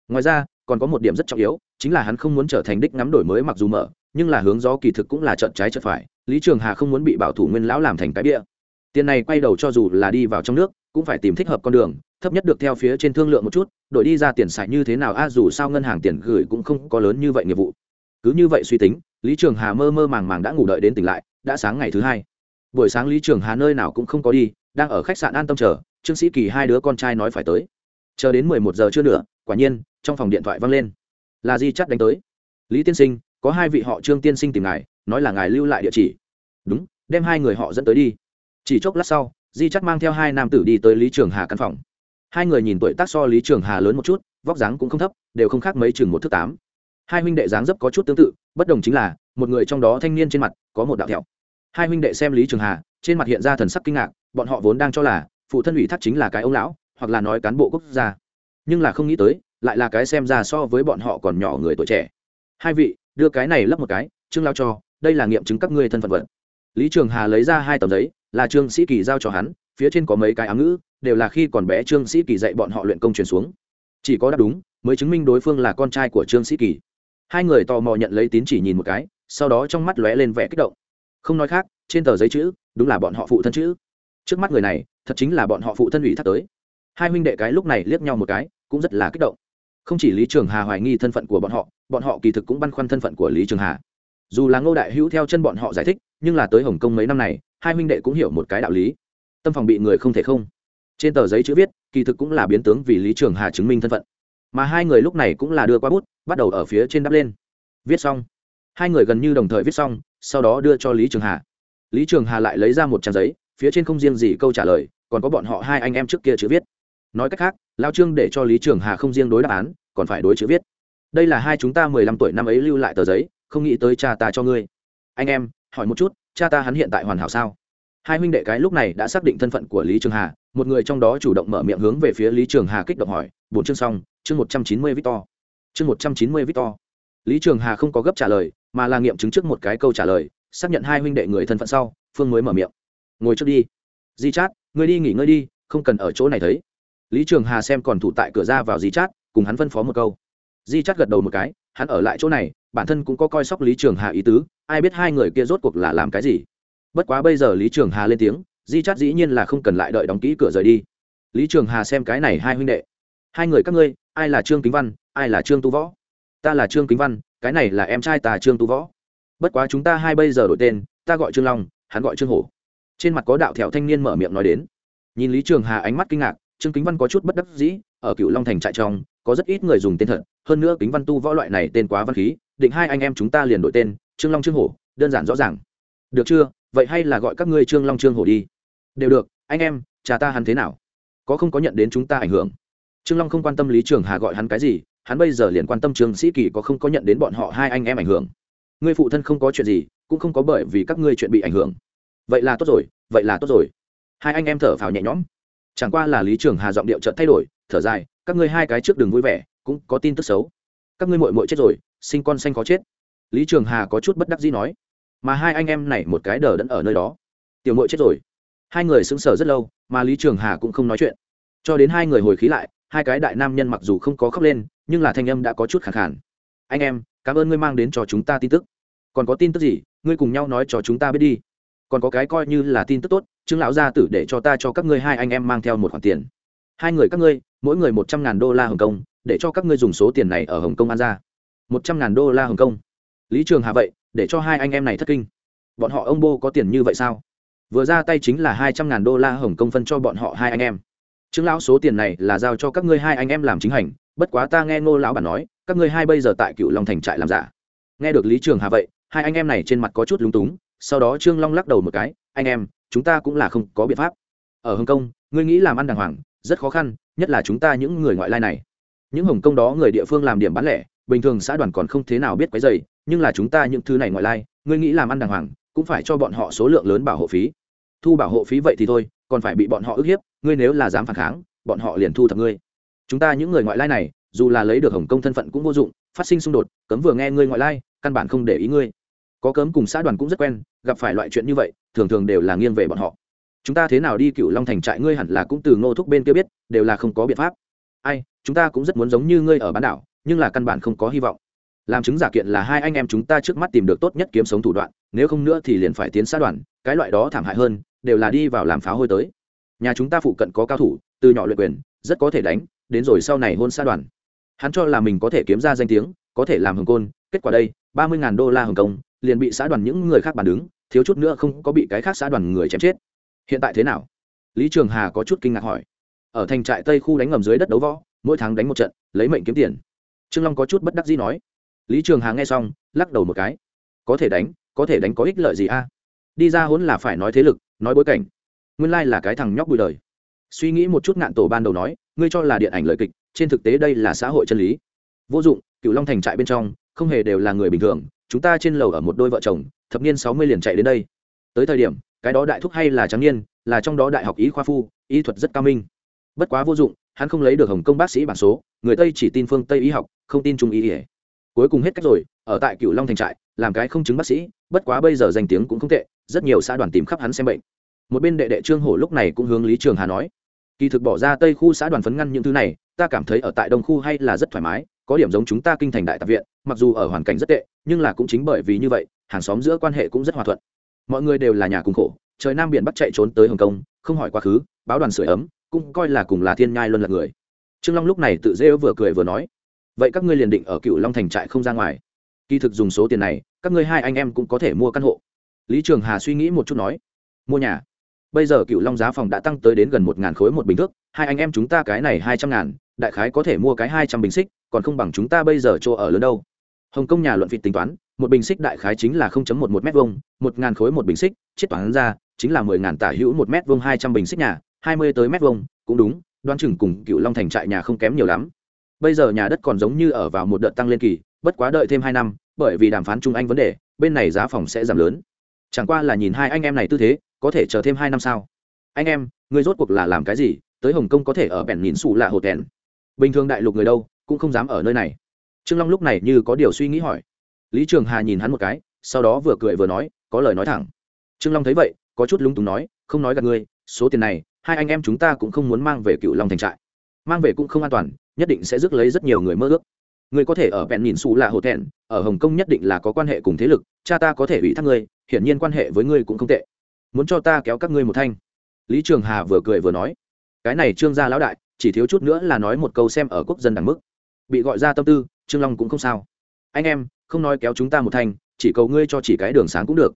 Ngoài ra còn có một điểm rất trọng yếu, chính là hắn không muốn trở thành đích ngắm đổi mới mặc dù mở, nhưng là hướng gió kỳ thực cũng là trận trái trận phải, lý trường hà không muốn bị bảo thủ nguyên lão làm thành cái bia. Tiền này quay đầu cho dù là đi vào trong nước, cũng phải tìm thích hợp con đường, thấp nhất được theo phía trên thương lượng một chút, đổi đi ra tiền xài như thế nào, a, dù sao ngân hàng tiền gửi cũng không có lớn như vậy nghiệp vụ. Cứ như vậy suy tính, lý trường hà mơ mơ màng màng đã ngủ đợi đến tỉnh lại, đã sáng ngày thứ hai. Buổi sáng lý trường hà nơi nào cũng không có đi, đang ở khách sạn an tâm chờ, trương sĩ kỳ hai đứa con trai nói phải tới. Chờ đến mười một giờ chưa nữa quả nhiên, trong phòng điện thoại văng lên. Là di chắt đánh tới. Lý tiên sinh, có hai vị họ trương tiên sinh tìm ngài, nói là ngài lưu lại địa chỉ. Đúng, đem hai người họ dẫn tới đi. Chỉ chốc lát sau, di chắt mang theo hai nam tử đi tới lý trường hà căn phòng. Hai người nhìn tuổi tác so lý trường hà lớn một chút, vóc dáng cũng không thấp, đều không khác mấy chừng một thước tám. Hai huynh đệ dáng dấp có chút tương tự, bất đồng chính là, một người trong đó thanh niên trên mặt có một đạo thẹo. Hai huynh đệ xem lý trường hà, trên mặt hiện ra thần sắc kinh ngạc, bọn họ vốn đang cho là, phụ thân ủy thác chính là cái ông lão, hoặc là nói cán bộ quốc gia nhưng là không nghĩ tới, lại là cái xem ra so với bọn họ còn nhỏ người tuổi trẻ. Hai vị, đưa cái này lấp một cái, trương lao cho, đây là nghiệm chứng các ngươi thân phận vật. Lý trường hà lấy ra hai tấm giấy, là trương sĩ kỳ giao cho hắn, phía trên có mấy cái ám ngữ, đều là khi còn bé trương sĩ kỳ dạy bọn họ luyện công truyền xuống. Chỉ có đáp đúng, mới chứng minh đối phương là con trai của trương sĩ kỳ. Hai người tò mò nhận lấy tín chỉ nhìn một cái, sau đó trong mắt lóe lên vẻ kích động. Không nói khác, trên tờ giấy chữ, đúng là bọn họ phụ thân chữ. Trước mắt người này, thật chính là bọn họ phụ thân ủy thác tới. Hai huynh đệ cái lúc này liếc nhau một cái cũng rất là kích động. Không chỉ lý trường hà hoài nghi thân phận của bọn họ bọn họ kỳ thực cũng băn khoăn thân phận của lý trường hà. Dù là ngô đại hữu theo chân bọn họ giải thích, nhưng là tới hồng kông mấy năm này, hai huynh đệ cũng hiểu một cái đạo lý. Tâm phòng bị người không thể không. Trên tờ giấy chữ viết, kỳ thực cũng là biến tướng vì lý trường hà chứng minh thân phận. Mà hai người lúc này cũng là đưa qua bút, bắt đầu ở phía trên đắp lên. Viết xong. Hai người gần như đồng thời viết xong, sau đó đưa cho lý trường hà. Lý trường hà lại lấy ra một trang giấy, phía trên không riêng gì câu trả lời, còn có bọn họ hai anh em trước kia chữ viết nói cách khác, lao trương để cho lý trường hà không riêng đối đáp án, còn phải đối chữ viết. Đây là hai chúng ta mười lăm tuổi năm ấy lưu lại tờ giấy, không nghĩ tới cha ta cho ngươi. Anh em, hỏi một chút, cha ta hắn hiện tại hoàn hảo sao? Hai huynh đệ cái lúc này đã xác định thân phận của lý trường hà, một người trong đó chủ động mở miệng hướng về phía lý trường hà kích động hỏi bốn chương xong, chương một trăm chín mươi victor. Chương một trăm chín mươi victor. Lý trường hà không có gấp trả lời, mà là nghiệm chứng trước một cái câu trả lời, xác nhận hai huynh đệ người thân phận sau, phương mới mở miệng. Ngồi trước đi. Di chát, ngươi đi nghỉ ngơi đi, không cần ở chỗ này thấy lý trường hà xem còn thủ tại cửa ra vào di chát, cùng hắn phân phó một câu. Di chát gật đầu một cái, hắn ở lại chỗ này, bản thân cũng có coi sóc lý trường hà ý tứ, ai biết hai người kia rốt cuộc là làm cái gì. Bất quá bây giờ lý trường hà lên tiếng, di chát dĩ nhiên là không cần lại đợi đóng kỹ cửa rời đi. Lý trường hà xem cái này hai huynh đệ. Hai người các ngươi, ai là trương kính văn, ai là trương tu võ? Ta là trương kính văn, cái này là em trai ta trương tu võ. Bất quá chúng ta hai bây giờ đổi tên, ta gọi trương long, hắn gọi trương hổ. Trên mặt có đạo thẹo thanh niên mở miệng nói đến. Nhìn lý trường hà ánh mắt kinh ngạc trương kính văn có chút bất đắc dĩ, ở cựu long thành trại trong, có rất ít người dùng tên thật, hơn nữa kính văn tu võ loại này tên quá văn khí, định hai anh em chúng ta liền đổi tên, trương long trương hổ, đơn giản rõ ràng. Được chưa? Vậy hay là gọi các ngươi trương long trương hổ đi. Đều được, anh em cha ta hắn thế nào? Có không có nhận đến chúng ta ảnh hưởng? Trương long không quan tâm lý trường hà gọi hắn cái gì, hắn bây giờ liền quan tâm trương sĩ kỳ có không có nhận đến bọn họ hai anh em ảnh hưởng. Ngươi phụ thân không có chuyện gì, cũng không có bởi vì các ngươi chuyện bị ảnh hưởng. Vậy là tốt rồi, vậy là tốt rồi. Hai anh em thở phào nhẹ nhõm chẳng qua là lý trường hà giọng điệu chợt thay đổi, thở dài, các ngươi hai cái trước đường vui vẻ, cũng có tin tức xấu. Các ngươi mội mội chết rồi, sinh con xanh có chết. Lý trường hà có chút bất đắc dĩ nói. Mà hai anh em này một cái đờ đẫn ở nơi đó. Tiểu mội chết rồi. Hai người sững sờ rất lâu, mà lý trường hà cũng không nói chuyện. Cho đến hai người hồi khí lại, hai cái đại nam nhân mặc dù không có khóc lên, nhưng là thanh âm đã có chút khẳng khản anh em, cảm ơn ngươi mang đến cho chúng ta tin tức. Còn có tin tức gì, ngươi cùng nhau nói cho chúng ta biết đi còn có cái coi như là tin tức tốt chứng lão gia tử để cho ta cho các ngươi hai anh em mang theo một khoản tiền. Hai người các ngươi, mỗi người một trăm ngàn đô la hồng kông, để cho các ngươi dùng số tiền này ở hồng kông an ra. một trăm ngàn đô la hồng kông. Lý trường hà vậy, để cho hai anh em này thất kinh. Bọn họ ông bô có tiền như vậy sao? Vừa ra tay chính là hai trăm ngàn đô la hồng kông phân cho bọn họ hai anh em. Chứng lão số tiền này là giao cho các ngươi hai anh em làm chính hành, bất quá ta nghe ngô lão bản nói, các ngươi hai bây giờ tại cựu long thành trại làm giả. Nghe được lý trường hà vậy, hai anh em này trên mặt có chút lúng túng sau đó trương long lắc đầu một cái, anh em, chúng ta cũng là không có biện pháp. Ở hồng kông, ngươi nghĩ làm ăn đàng hoàng, rất khó khăn, nhất là chúng ta những người ngoại lai này. Những hồng kông đó người địa phương làm điểm bán lẻ, bình thường xã đoàn còn không thế nào biết cái dày nhưng là chúng ta những thứ này ngoại lai, ngươi nghĩ làm ăn đàng hoàng, cũng phải cho bọn họ số lượng lớn bảo hộ phí. Thu bảo hộ phí vậy thì thôi, còn phải bị bọn họ ức hiếp, ngươi nếu là dám phản kháng, bọn họ liền thu thập ngươi. Chúng ta những người ngoại lai này, dù là lấy được hồng kông thân phận cũng vô dụng, phát sinh xung đột, cấm vừa nghe ngươi ngoại lai, căn bản không để ý ngươi có cấm cùng xã đoàn cũng rất quen, gặp phải loại chuyện như vậy, thường thường đều là nghiêng về bọn họ. Chúng ta thế nào đi cựu long thành trại ngươi hẳn là cũng từ ngô thúc bên kia biết, đều là không có biện pháp. Ai, chúng ta cũng rất muốn giống như ngươi ở bán đảo, nhưng là căn bản không có hy vọng. Làm chứng giả kiện là hai anh em chúng ta trước mắt tìm được tốt nhất kiếm sống thủ đoạn, nếu không nữa thì liền phải tiến xã đoàn, cái loại đó thảm hại hơn, đều là đi vào làm pháo hôi tới. Nhà chúng ta phụ cận có cao thủ, từ nhỏ luyện quyền, rất có thể đánh, đến rồi sau này hôn xã đoàn. Hắn cho là mình có thể kiếm ra danh tiếng, có thể làm hồng côn kết quả đây, ba mươi đô la hồng kông, liền bị xã đoàn những người khác bàn đứng, thiếu chút nữa không có bị cái khác xã đoàn người chém chết. Hiện tại thế nào? Lý trường hà có chút kinh ngạc hỏi. Ở thành trại tây khu đánh ngầm dưới đất đấu võ, mỗi tháng đánh một trận, lấy mệnh kiếm tiền. Trương long có chút bất đắc dĩ nói. Lý trường hà nghe xong, lắc đầu một cái. Có thể đánh, có thể đánh có ích lợi gì a? Đi ra hỗn là phải nói thế lực, nói bối cảnh. Nguyên lai là cái thằng nhóc bùi đời. Suy nghĩ một chút ngạn tổ ban đầu nói, ngươi cho là điện ảnh lời kịch, trên thực tế đây là xã hội chân lý. Vô dụng cựu long thành trại bên trong không hề đều là người bình thường, chúng ta trên lầu ở một đôi vợ chồng, thập niên sáu mươi liền chạy đến đây. Tới thời điểm, cái đó đại thúc hay là trắng niên, là trong đó đại học y khoa phu, y thuật rất cao minh. Bất quá vô dụng, hắn không lấy được hồng công bác sĩ bản số, người tây chỉ tin phương tây y học, không tin trung y ỉa cuối cùng hết cách rồi, ở tại cựu long thành trại, làm cái không chứng bác sĩ, bất quá bây giờ danh tiếng cũng không tệ, rất nhiều xã đoàn tìm khắp hắn xem bệnh. Một bên đệ đệ trương hổ lúc này cũng hướng lý trường hà nói, kỳ thực bỏ ra tây khu xã đoàn phấn ngăn những thứ này, ta cảm thấy ở tại đông khu hay là rất thoải mái có điểm giống chúng ta kinh thành đại tạp viện, mặc dù ở hoàn cảnh rất tệ, nhưng là cũng chính bởi vì như vậy, hàng xóm giữa quan hệ cũng rất hòa thuận. Mọi người đều là nhà cùng khổ, trời nam biển bắc chạy trốn tới hồng kông, không hỏi quá khứ, báo đoàn sửa ấm, cũng coi là cùng là thiên nhai luân là người. Trương long lúc này tự dễ vừa cười vừa nói, vậy các ngươi liền định ở cựu long thành trại không ra ngoài. Kỳ thực dùng số tiền này, các ngươi hai anh em cũng có thể mua căn hộ. Lý trường hà suy nghĩ một chút nói, mua nhà. Bây giờ cựu long giá phòng đã tăng tới đến gần một ngàn khối một bình thước, hai anh em chúng ta cái này hai trăm ngàn đại khái có thể mua cái hai trăm bình xích, còn không bằng chúng ta bây giờ chỗ ở lớn đâu. Hồng kông nhà luận vịt tính toán, một bình xích đại khái chính là không chấm một một m vông một ngàn khối một bình xích, chiết toán ra, chính là mười ngàn tả hữu một m vông hai trăm bình xích nhà, hai mươi tới m vông cũng đúng, đoán chừng cùng cựu long thành trại nhà không kém nhiều lắm. Bây giờ nhà đất còn giống như ở vào một đợt tăng lên kỳ, bất quá đợi thêm hai năm, bởi vì đàm phán trung anh vấn đề, bên này giá phòng sẽ giảm lớn. Chẳng qua là nhìn hai anh em này tư thế, có thể chờ thêm hai năm sao? Anh em người rốt cuộc là làm cái gì? Tới hồng kông có thể ở bèn nhìn xù là hồ tèn bình thường đại lục người đâu cũng không dám ở nơi này. Trương long lúc này như có điều suy nghĩ hỏi. Lý trường hà nhìn hắn một cái, sau đó vừa cười vừa nói, có lời nói thẳng. Trương long thấy vậy, có chút lúng túng nói, không nói gặp ngươi, số tiền này, hai anh em chúng ta cũng không muốn mang về cựu long thành trại. Mang về cũng không an toàn, nhất định sẽ rước lấy rất nhiều người mơ ước. Người có thể ở vẹn nhìn xù là hồ thẹn, ở hồng kông nhất định là có quan hệ cùng thế lực, cha ta có thể ủy thác ngươi, hiển nhiên quan hệ với ngươi cũng không tệ. Muốn cho ta kéo các ngươi một thanh. Lý trường hà vừa cười vừa nói, cái này trương gia lão đại chỉ thiếu chút nữa là nói một câu xem ở quốc dân đẳng mức. Bị gọi ra tâm tư, trương long cũng không sao. Anh em, không nói kéo chúng ta một thành, chỉ cầu ngươi cho chỉ cái đường sáng cũng được.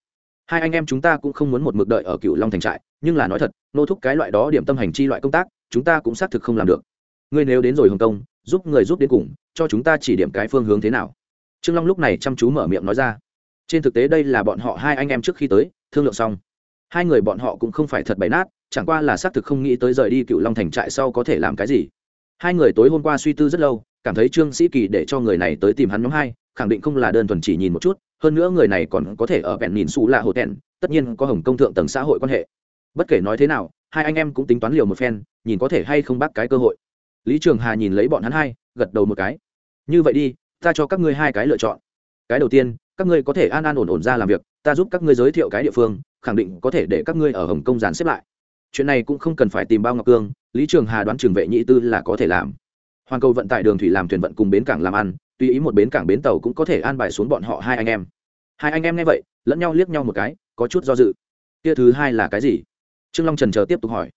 Hai anh em chúng ta cũng không muốn một mực đợi ở cựu long thành trại, nhưng là nói thật, nô thúc cái loại đó điểm tâm hành chi loại công tác, chúng ta cũng xác thực không làm được. Ngươi nếu đến rồi hồng kông, giúp người giúp đến cùng, cho chúng ta chỉ điểm cái phương hướng thế nào? Trương long lúc này chăm chú mở miệng nói ra. Trên thực tế đây là bọn họ hai anh em trước khi tới, thương lượng xong. Hai người bọn họ cũng không phải thật bày nát chẳng qua là xác thực không nghĩ tới rời đi cựu long thành trại sau có thể làm cái gì. Hai người tối hôm qua suy tư rất lâu, cảm thấy trương sĩ kỳ để cho người này tới tìm hắn nhóm hai, khẳng định không là đơn thuần chỉ nhìn một chút, hơn nữa người này còn có thể ở vẹn nhìn xù lạ hộ tẹn, tất nhiên có hồng công thượng tầng xã hội quan hệ. Bất kể nói thế nào, hai anh em cũng tính toán liều một phen, nhìn có thể hay không bác cái cơ hội. Lý trường hà nhìn lấy bọn hắn hai, gật đầu một cái. Như vậy đi, ta cho các ngươi hai cái lựa chọn. Cái đầu tiên, các ngươi có thể an an ổn ổn ra làm việc, ta giúp các ngươi giới thiệu cái địa phương, khẳng định có thể để các ngươi ở hồng kông dàn xếp lại chuyện này cũng không cần phải tìm bao ngọc cương, lý trường hà đoán trường vệ nhị tư là có thể làm. Hoàn cầu vận tải đường thủy làm thuyền vận cùng bến cảng làm ăn, tùy ý một bến cảng bến tàu cũng có thể an bài xuống bọn họ hai anh em. Hai anh em nghe vậy, lẫn nhau liếc nhau một cái, có chút do dự. Kia thứ hai là cái gì? Trương long trần chờ tiếp tục hỏi.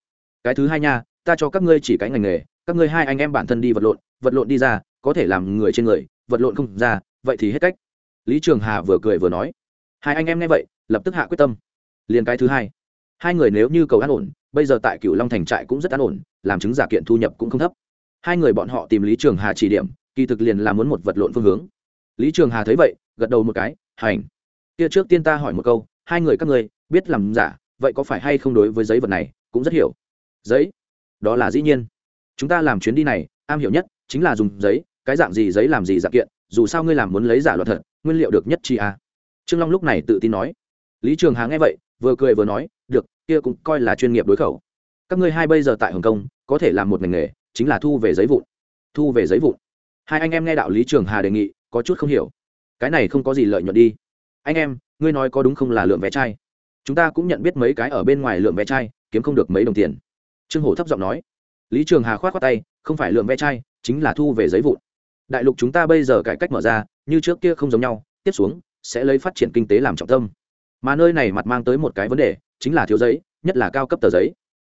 Cái thứ hai nha, ta cho các ngươi chỉ cái ngành nghề, các ngươi hai anh em bản thân đi vật lộn vật lộn đi ra, có thể làm người trên người, vật lộn không ra, vậy thì hết cách. Lý trường hà vừa cười vừa nói. Hai anh em nghe vậy, lập tức hạ quyết tâm. Liền cái thứ hai. Hai người nếu như cầu an ổn bây giờ tại cựu long thành trại cũng rất an ổn, làm chứng giả kiện thu nhập cũng không thấp. Hai người bọn họ tìm lý trường hà chỉ điểm, kỳ thực liền là muốn một vật lộn phương hướng. Lý trường hà thấy vậy, gật đầu một cái, hành. Kia trước tiên ta hỏi một câu, hai người các ngươi, biết làm giả, vậy có phải hay không đối với giấy vật này, cũng rất hiểu? Giấy? Đó là dĩ nhiên. Chúng ta làm chuyến đi này, am hiểu nhất chính là dùng giấy, cái dạng gì giấy làm gì giả kiện, dù sao ngươi làm muốn lấy giả luật thật, nguyên liệu được nhất chi à. trương long lúc này tự tin nói. Lý trường hà nghe vậy, vừa cười vừa nói kia cũng coi là chuyên nghiệp đối khẩu. Các ngươi hai bây giờ tại hồng kông, có thể làm một ngành nghề, chính là thu về giấy vụn. Thu về giấy vụn. Hai anh em nghe đạo lý trường hà đề nghị, có chút không hiểu. Cái này không có gì lợi nhuận đi. Anh em, ngươi nói có đúng không là lượng vé chai? Chúng ta cũng nhận biết mấy cái ở bên ngoài lượng vé chai, kiếm không được mấy đồng tiền. Trương hổ thấp giọng nói. Lý trường hà khoát khoát tay, không phải lượng vé chai, chính là thu về giấy vụn. Đại lục chúng ta bây giờ cải cách mở ra, như trước kia không giống nhau, tiếp xuống sẽ lấy phát triển kinh tế làm trọng tâm. Mà nơi này mặt mang tới một cái vấn đề chính là thiếu giấy, nhất là cao cấp tờ giấy.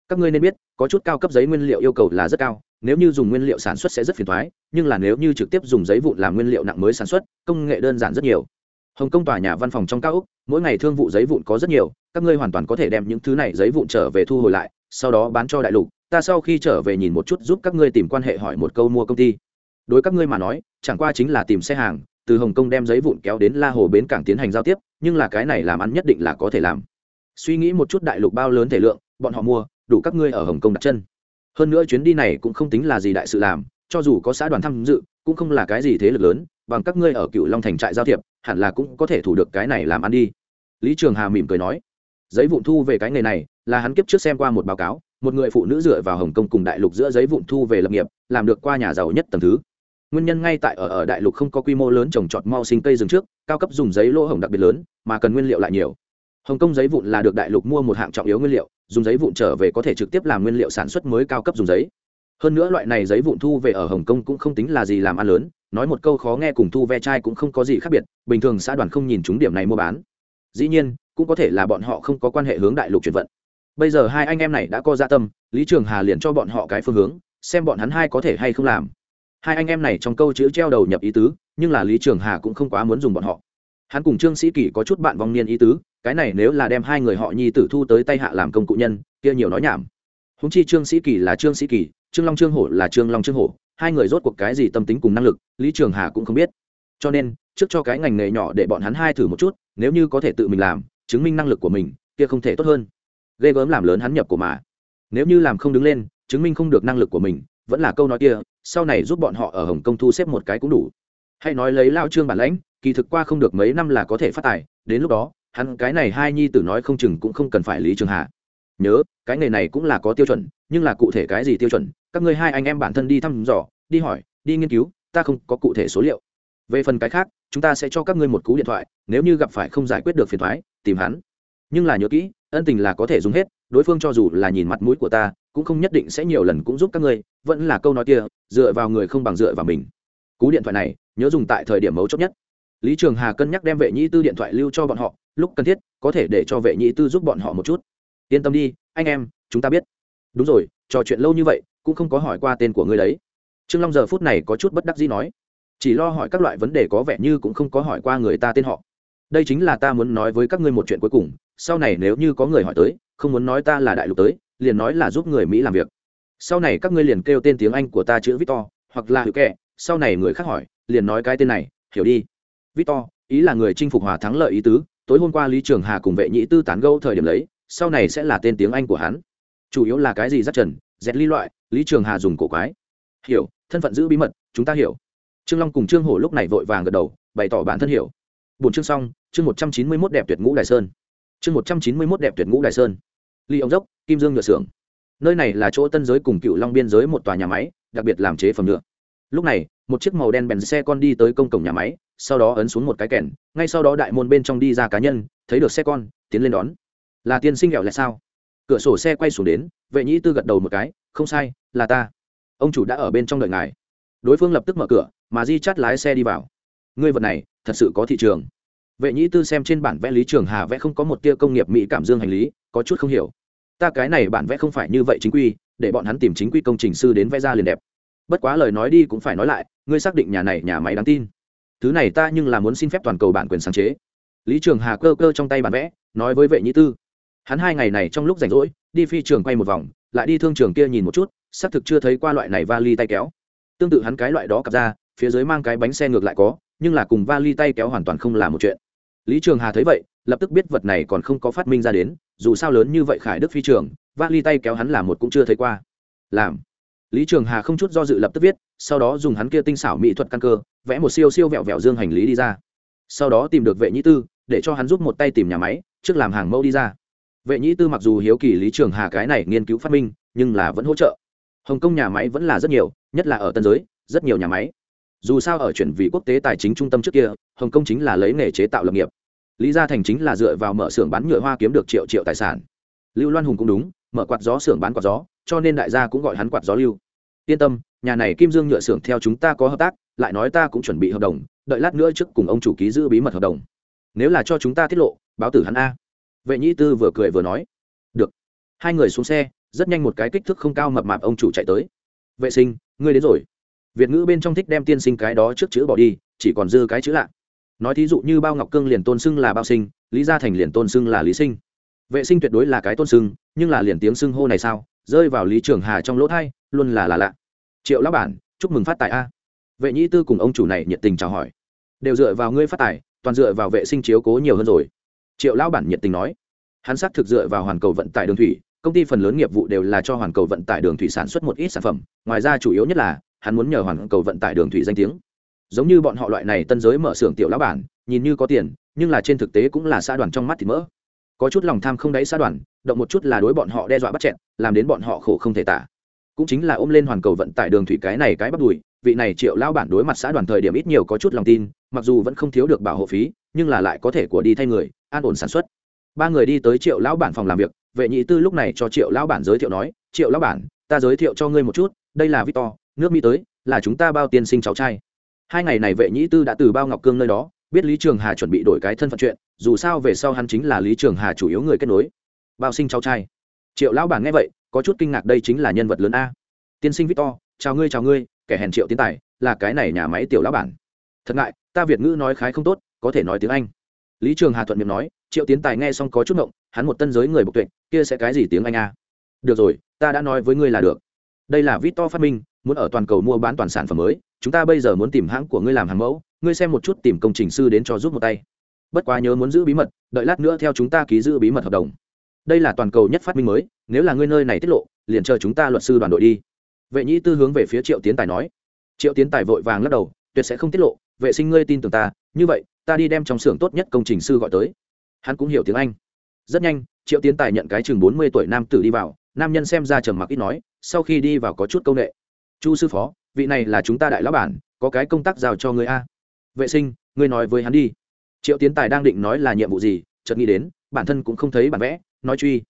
Các ngươi nên biết, có chút cao cấp giấy nguyên liệu yêu cầu là rất cao, nếu như dùng nguyên liệu sản xuất sẽ rất phiền thoái nhưng là nếu như trực tiếp dùng giấy vụn làm nguyên liệu nặng mới sản xuất, công nghệ đơn giản rất nhiều. Hồng kông tòa nhà văn phòng trong cao úc, mỗi ngày thương vụ giấy vụn có rất nhiều, các ngươi hoàn toàn có thể đem những thứ này giấy vụn trở về thu hồi lại, sau đó bán cho đại lục, ta sau khi trở về nhìn một chút giúp các ngươi tìm quan hệ hỏi một câu mua công ty. Đối các ngươi mà nói, chẳng qua chính là tìm xe hàng, từ hồng kông đem giấy vụn kéo đến la hồ bến cảng tiến hành giao tiếp, nhưng là cái này làm ăn nhất định là có thể làm suy nghĩ một chút đại lục bao lớn thể lượng, bọn họ mua, đủ các ngươi ở hồng kông đặt chân. Hơn nữa chuyến đi này cũng không tính là gì đại sự làm, cho dù có xã đoàn tham dự, cũng không là cái gì thế lực lớn, bằng các ngươi ở cựu long thành trại giao thiệp, hẳn là cũng có thể thủ được cái này làm ăn đi. Lý trường hà mỉm cười nói. Giấy vụn thu về cái nghề này, là hắn kiếp trước xem qua một báo cáo, một người phụ nữ dựa vào hồng kông cùng đại lục giữa giấy vụn thu về lập nghiệp, làm được qua nhà giàu nhất tầng thứ. Nguyên nhân ngay tại ở ở đại lục không có quy mô lớn trồng trọt mau sinh cây rừng trước, cao cấp dùng giấy lỗ hồng đặc biệt lớn, mà cần nguyên liệu lại nhiều hồng kông giấy vụn là được đại lục mua một hạng trọng yếu nguyên liệu, dùng giấy vụn trở về có thể trực tiếp làm nguyên liệu sản xuất mới cao cấp dùng giấy. Hơn nữa loại này giấy vụn thu về ở hồng kông cũng không tính là gì làm ăn lớn, nói một câu khó nghe cùng thu ve chai cũng không có gì khác biệt, bình thường xã đoàn không nhìn chúng điểm này mua bán. Dĩ nhiên, cũng có thể là bọn họ không có quan hệ hướng đại lục chuyển vận. Bây giờ hai anh em này đã có gia dạ tâm, lý trường hà liền cho bọn họ cái phương hướng, xem bọn hắn hai có thể hay không làm. Hai anh em này trong câu chữ treo đầu nhập ý tứ, nhưng là lý trường hà cũng không quá muốn dùng bọn họ. Hắn cùng trương sĩ kỳ có chút bạn vong niên ý tứ cái này nếu là đem hai người họ nhi tử thu tới tay hạ làm công cụ nhân, kia nhiều nói nhảm. Húng chi trương sĩ kỳ là trương sĩ kỳ, trương long trương hổ là trương long trương hổ, hai người rốt cuộc cái gì tâm tính cùng năng lực, lý trường hà cũng không biết. Cho nên, trước cho cái ngành nghề nhỏ để bọn hắn hai thử một chút, nếu như có thể tự mình làm, chứng minh năng lực của mình, kia không thể tốt hơn. Ghê gớm làm lớn hắn nhập của mà. Nếu như làm không đứng lên, chứng minh không được năng lực của mình, vẫn là câu nói kia, sau này giúp bọn họ ở hồng kông thu xếp một cái cũng đủ. Hay nói lấy lao trương bản lãnh, kỳ thực qua không được mấy năm là có thể phát tài, đến lúc đó hắn cái này hai nhi tử nói không chừng cũng không cần phải lý trường hà nhớ, cái nghề này cũng là có tiêu chuẩn, nhưng là cụ thể cái gì tiêu chuẩn, các ngươi hai anh em bản thân đi thăm dò, đi hỏi, đi nghiên cứu, ta không có cụ thể số liệu. Về phần cái khác, chúng ta sẽ cho các ngươi một cú điện thoại, nếu như gặp phải không giải quyết được phiền thoái, tìm hắn. Nhưng là nhớ kỹ, ân tình là có thể dùng hết, đối phương cho dù là nhìn mặt mũi của ta, cũng không nhất định sẽ nhiều lần cũng giúp các ngươi, vẫn là câu nói kia, dựa vào người không bằng dựa vào mình. Cú điện thoại này, nhớ dùng tại thời điểm mấu chốt nhất. Lý trường hà cân nhắc đem vệ nhĩ tư điện thoại lưu cho bọn họ lúc cần thiết, có thể để cho vệ nhị tư giúp bọn họ một chút. Yên tâm đi, anh em, chúng ta biết. Đúng rồi, trò chuyện lâu như vậy, cũng không có hỏi qua tên của ngươi đấy. Trương long giờ phút này có chút bất đắc dĩ nói. Chỉ lo hỏi các loại vấn đề có vẻ như cũng không có hỏi qua người ta tên họ. Đây chính là ta muốn nói với các ngươi một chuyện cuối cùng, sau này nếu như có người hỏi tới, không muốn nói ta là đại lục tới, liền nói là giúp người mỹ làm việc. Sau này các ngươi liền kêu tên tiếng anh của ta chữ victor, hoặc là hữu kệ sau này người khác hỏi, liền nói cái tên này, hiểu đi. Victor, ý là người chinh phục hòa thắng lợi ý tứ tối hôm qua lý trường hà cùng vệ nhĩ tư tán gẫu thời điểm lấy, sau này sẽ là tên tiếng anh của hắn. Chủ yếu là cái gì rất trần dẹt ly loại, lý trường hà dùng cổ quái. Hiểu, thân phận giữ bí mật, chúng ta hiểu. Trương long cùng trương hổ lúc này vội vàng gật đầu, bày tỏ bản thân hiểu. Bốn chương xong, chương một trăm chín mươi mốt đẹp tuyệt ngũ đài sơn. Chương một trăm chín mươi mốt đẹp tuyệt ngũ đài sơn. Ly ông dốc, kim dương nhựa xưởng. Nơi này là chỗ tân giới cùng cựu long biên giới một tòa nhà máy, đặc biệt làm chế phẩm nhựa. Lúc này một chiếc màu đen bèn xe con đi tới công cổng nhà máy, sau đó ấn xuống một cái kèn, ngay sau đó đại môn bên trong đi ra cá nhân, thấy được xe con, tiến lên đón. Là tiên sinh ghẹo lại sao? Cửa sổ xe quay xuống đến, vệ nhĩ tư gật đầu một cái, không sai, là ta. Ông chủ đã ở bên trong đợi ngài. Đối phương lập tức mở cửa, mà di chắt lái xe đi vào. Ngươi vật này, thật sự có thị trường. Vệ nhĩ tư xem trên bản vẽ lý trường hà vẽ không có một tia công nghiệp mỹ cảm dương hành lý, có chút không hiểu. Ta cái này bản vẽ không phải như vậy chính quy, để bọn hắn tìm chính quy công trình sư đến vẽ ra liền đẹp bất quá lời nói đi cũng phải nói lại, ngươi xác định nhà này nhà máy đáng tin. Thứ này ta nhưng là muốn xin phép toàn cầu bản quyền sáng chế. Lý trường hà cơ cơ trong tay bản vẽ, nói với vệ nhĩ tư. Hắn hai ngày này trong lúc rảnh rỗi, đi phi trường quay một vòng, lại đi thương trường kia nhìn một chút, xác thực chưa thấy qua loại này vali tay kéo. Tương tự hắn cái loại đó cặp ra, phía dưới mang cái bánh xe ngược lại có, nhưng là cùng vali tay kéo hoàn toàn không là một chuyện. Lý trường hà thấy vậy, lập tức biết vật này còn không có phát minh ra đến, dù sao lớn như vậy khải đức phi trường, vali tay kéo hắn là một cũng chưa thấy qua. Làm lý trường hà không chút do dự lập tức viết, sau đó dùng hắn kia tinh xảo mỹ thuật căn cơ, vẽ một siêu siêu vẹo vẹo dương hành lý đi ra. Sau đó tìm được vệ nhĩ tư, để cho hắn giúp một tay tìm nhà máy, trước làm hàng mẫu đi ra. Vệ nhĩ tư mặc dù hiếu kỳ lý trường hà cái này nghiên cứu phát minh, nhưng là vẫn hỗ trợ. Hồng kông nhà máy vẫn là rất nhiều, nhất là ở tân giới, rất nhiều nhà máy. Dù sao ở chuyển vị quốc tế tài chính trung tâm trước kia, hồng kông chính là lấy nghề chế tạo lập nghiệp. Lý gia thành chính là dựa vào mở xưởng bán nhựa hoa kiếm được triệu triệu tài sản. Lưu loan hùng cũng đúng mở quạt gió xưởng bán quạt gió, cho nên đại gia cũng gọi hắn quạt gió lưu. Yên tâm, nhà này kim dương nhựa xưởng theo chúng ta có hợp tác, lại nói ta cũng chuẩn bị hợp đồng, đợi lát nữa trước cùng ông chủ ký giữ bí mật hợp đồng. Nếu là cho chúng ta tiết lộ, báo tử hắn a. Vệ nhĩ tư vừa cười vừa nói. Được. Hai người xuống xe, rất nhanh một cái kích thước không cao mập mạp ông chủ chạy tới. Vệ sinh, ngươi đến rồi. Việt ngữ bên trong thích đem tiên sinh cái đó trước chữ bỏ đi, chỉ còn dư cái chữ lạ. Nói thí dụ như bao ngọc cương liền tôn xưng là bao sinh, lý gia thành liền tôn xưng là lý sinh vệ sinh tuyệt đối là cái tôn sưng, nhưng là liền tiếng sưng hô này sao? Rơi vào lý trường hà trong lỗ thai luôn là là lạ. Triệu lão bản chúc mừng phát tài a. Vệ nhĩ tư cùng ông chủ này nhiệt tình chào hỏi. Đều dựa vào ngươi phát tài toàn dựa vào vệ sinh chiếu cố nhiều hơn rồi. Triệu lão bản nhiệt tình nói. Hắn xác thực dựa vào hoàn cầu vận tải đường thủy công ty phần lớn nghiệp vụ đều là cho hoàn cầu vận tải đường thủy sản xuất một ít sản phẩm. Ngoài ra chủ yếu nhất là hắn muốn nhờ hoàn cầu vận tải đường thủy danh tiếng. Giống như bọn họ loại này tân giới mở xưởng tiểu lão bản nhìn như có tiền nhưng là trên thực tế cũng là xã đoàn trong mắt thì mỡ có chút lòng tham không đáy xã đoàn, động một chút là đối bọn họ đe dọa bắt chẹn làm đến bọn họ khổ không thể tả. Cũng chính là ôm lên hoàn cầu vận tải đường thủy cái này cái bắt đùi, vị này triệu lao bản đối mặt xã đoàn thời điểm ít nhiều có chút lòng tin, mặc dù vẫn không thiếu được bảo hộ phí, nhưng là lại có thể của đi thay người, an ổn sản xuất. Ba người đi tới triệu lão bản phòng làm việc, vệ nhị tư lúc này cho triệu lão bản giới thiệu nói, triệu lão bản, ta giới thiệu cho ngươi một chút, đây là victor, nước mỹ tới, là chúng ta bao tiên sinh cháu trai. Hai ngày này vệ nhị tư đã từ bao ngọc cương nơi đó biết lý trường hà chuẩn bị đổi cái thân phận chuyện, dù sao về sau hắn chính là lý trường hà chủ yếu người kết nối. Bao sinh cháu trai. Triệu lão bản nghe vậy, có chút kinh ngạc đây chính là nhân vật lớn a. Tiên sinh victor, chào ngươi chào ngươi, kẻ hèn triệu tiến tài, là cái này nhà máy tiểu lão bản. Thật ngại, ta việt ngữ nói khái không tốt, có thể nói tiếng anh. Lý trường hà thuận miệng nói, triệu tiến tài nghe xong có chút ngộng, hắn một tân giới người bộc tuệ, kia sẽ cái gì tiếng anh a? Được rồi, ta đã nói với ngươi là được. Đây là victor phát minh, muốn ở toàn cầu mua bán toàn sản phẩm mới, chúng ta bây giờ muốn tìm hãng của ngươi làm hàng mẫu ngươi xem một chút tìm công trình sư đến cho giúp một tay. Bất quá nhớ muốn giữ bí mật, đợi lát nữa theo chúng ta ký giữ bí mật hợp đồng. Đây là toàn cầu nhất phát minh mới, nếu là ngươi nơi này tiết lộ, liền chờ chúng ta luật sư đoàn đội đi. Vệ nhĩ tư hướng về phía triệu tiến tài nói. Triệu tiến tài vội vàng lắc đầu, tuyệt sẽ không tiết lộ, vệ sinh ngươi tin tưởng ta, như vậy, ta đi đem trong xưởng tốt nhất công trình sư gọi tới. Hắn cũng hiểu tiếng anh. Rất nhanh, triệu tiến tài nhận cái chừng bốn mươi tuổi nam tử đi vào, nam nhân xem ra trầm mặc ít nói, sau khi đi vào có chút công nghệ. Chu sư phó, vị này là chúng ta đại lão bản, có cái công tác giao cho người a vệ sinh, ngươi nói với hắn đi. Triệu tiến tài đang định nói là nhiệm vụ gì, chợt nghĩ đến, bản thân cũng không thấy bản vẽ, nói truy.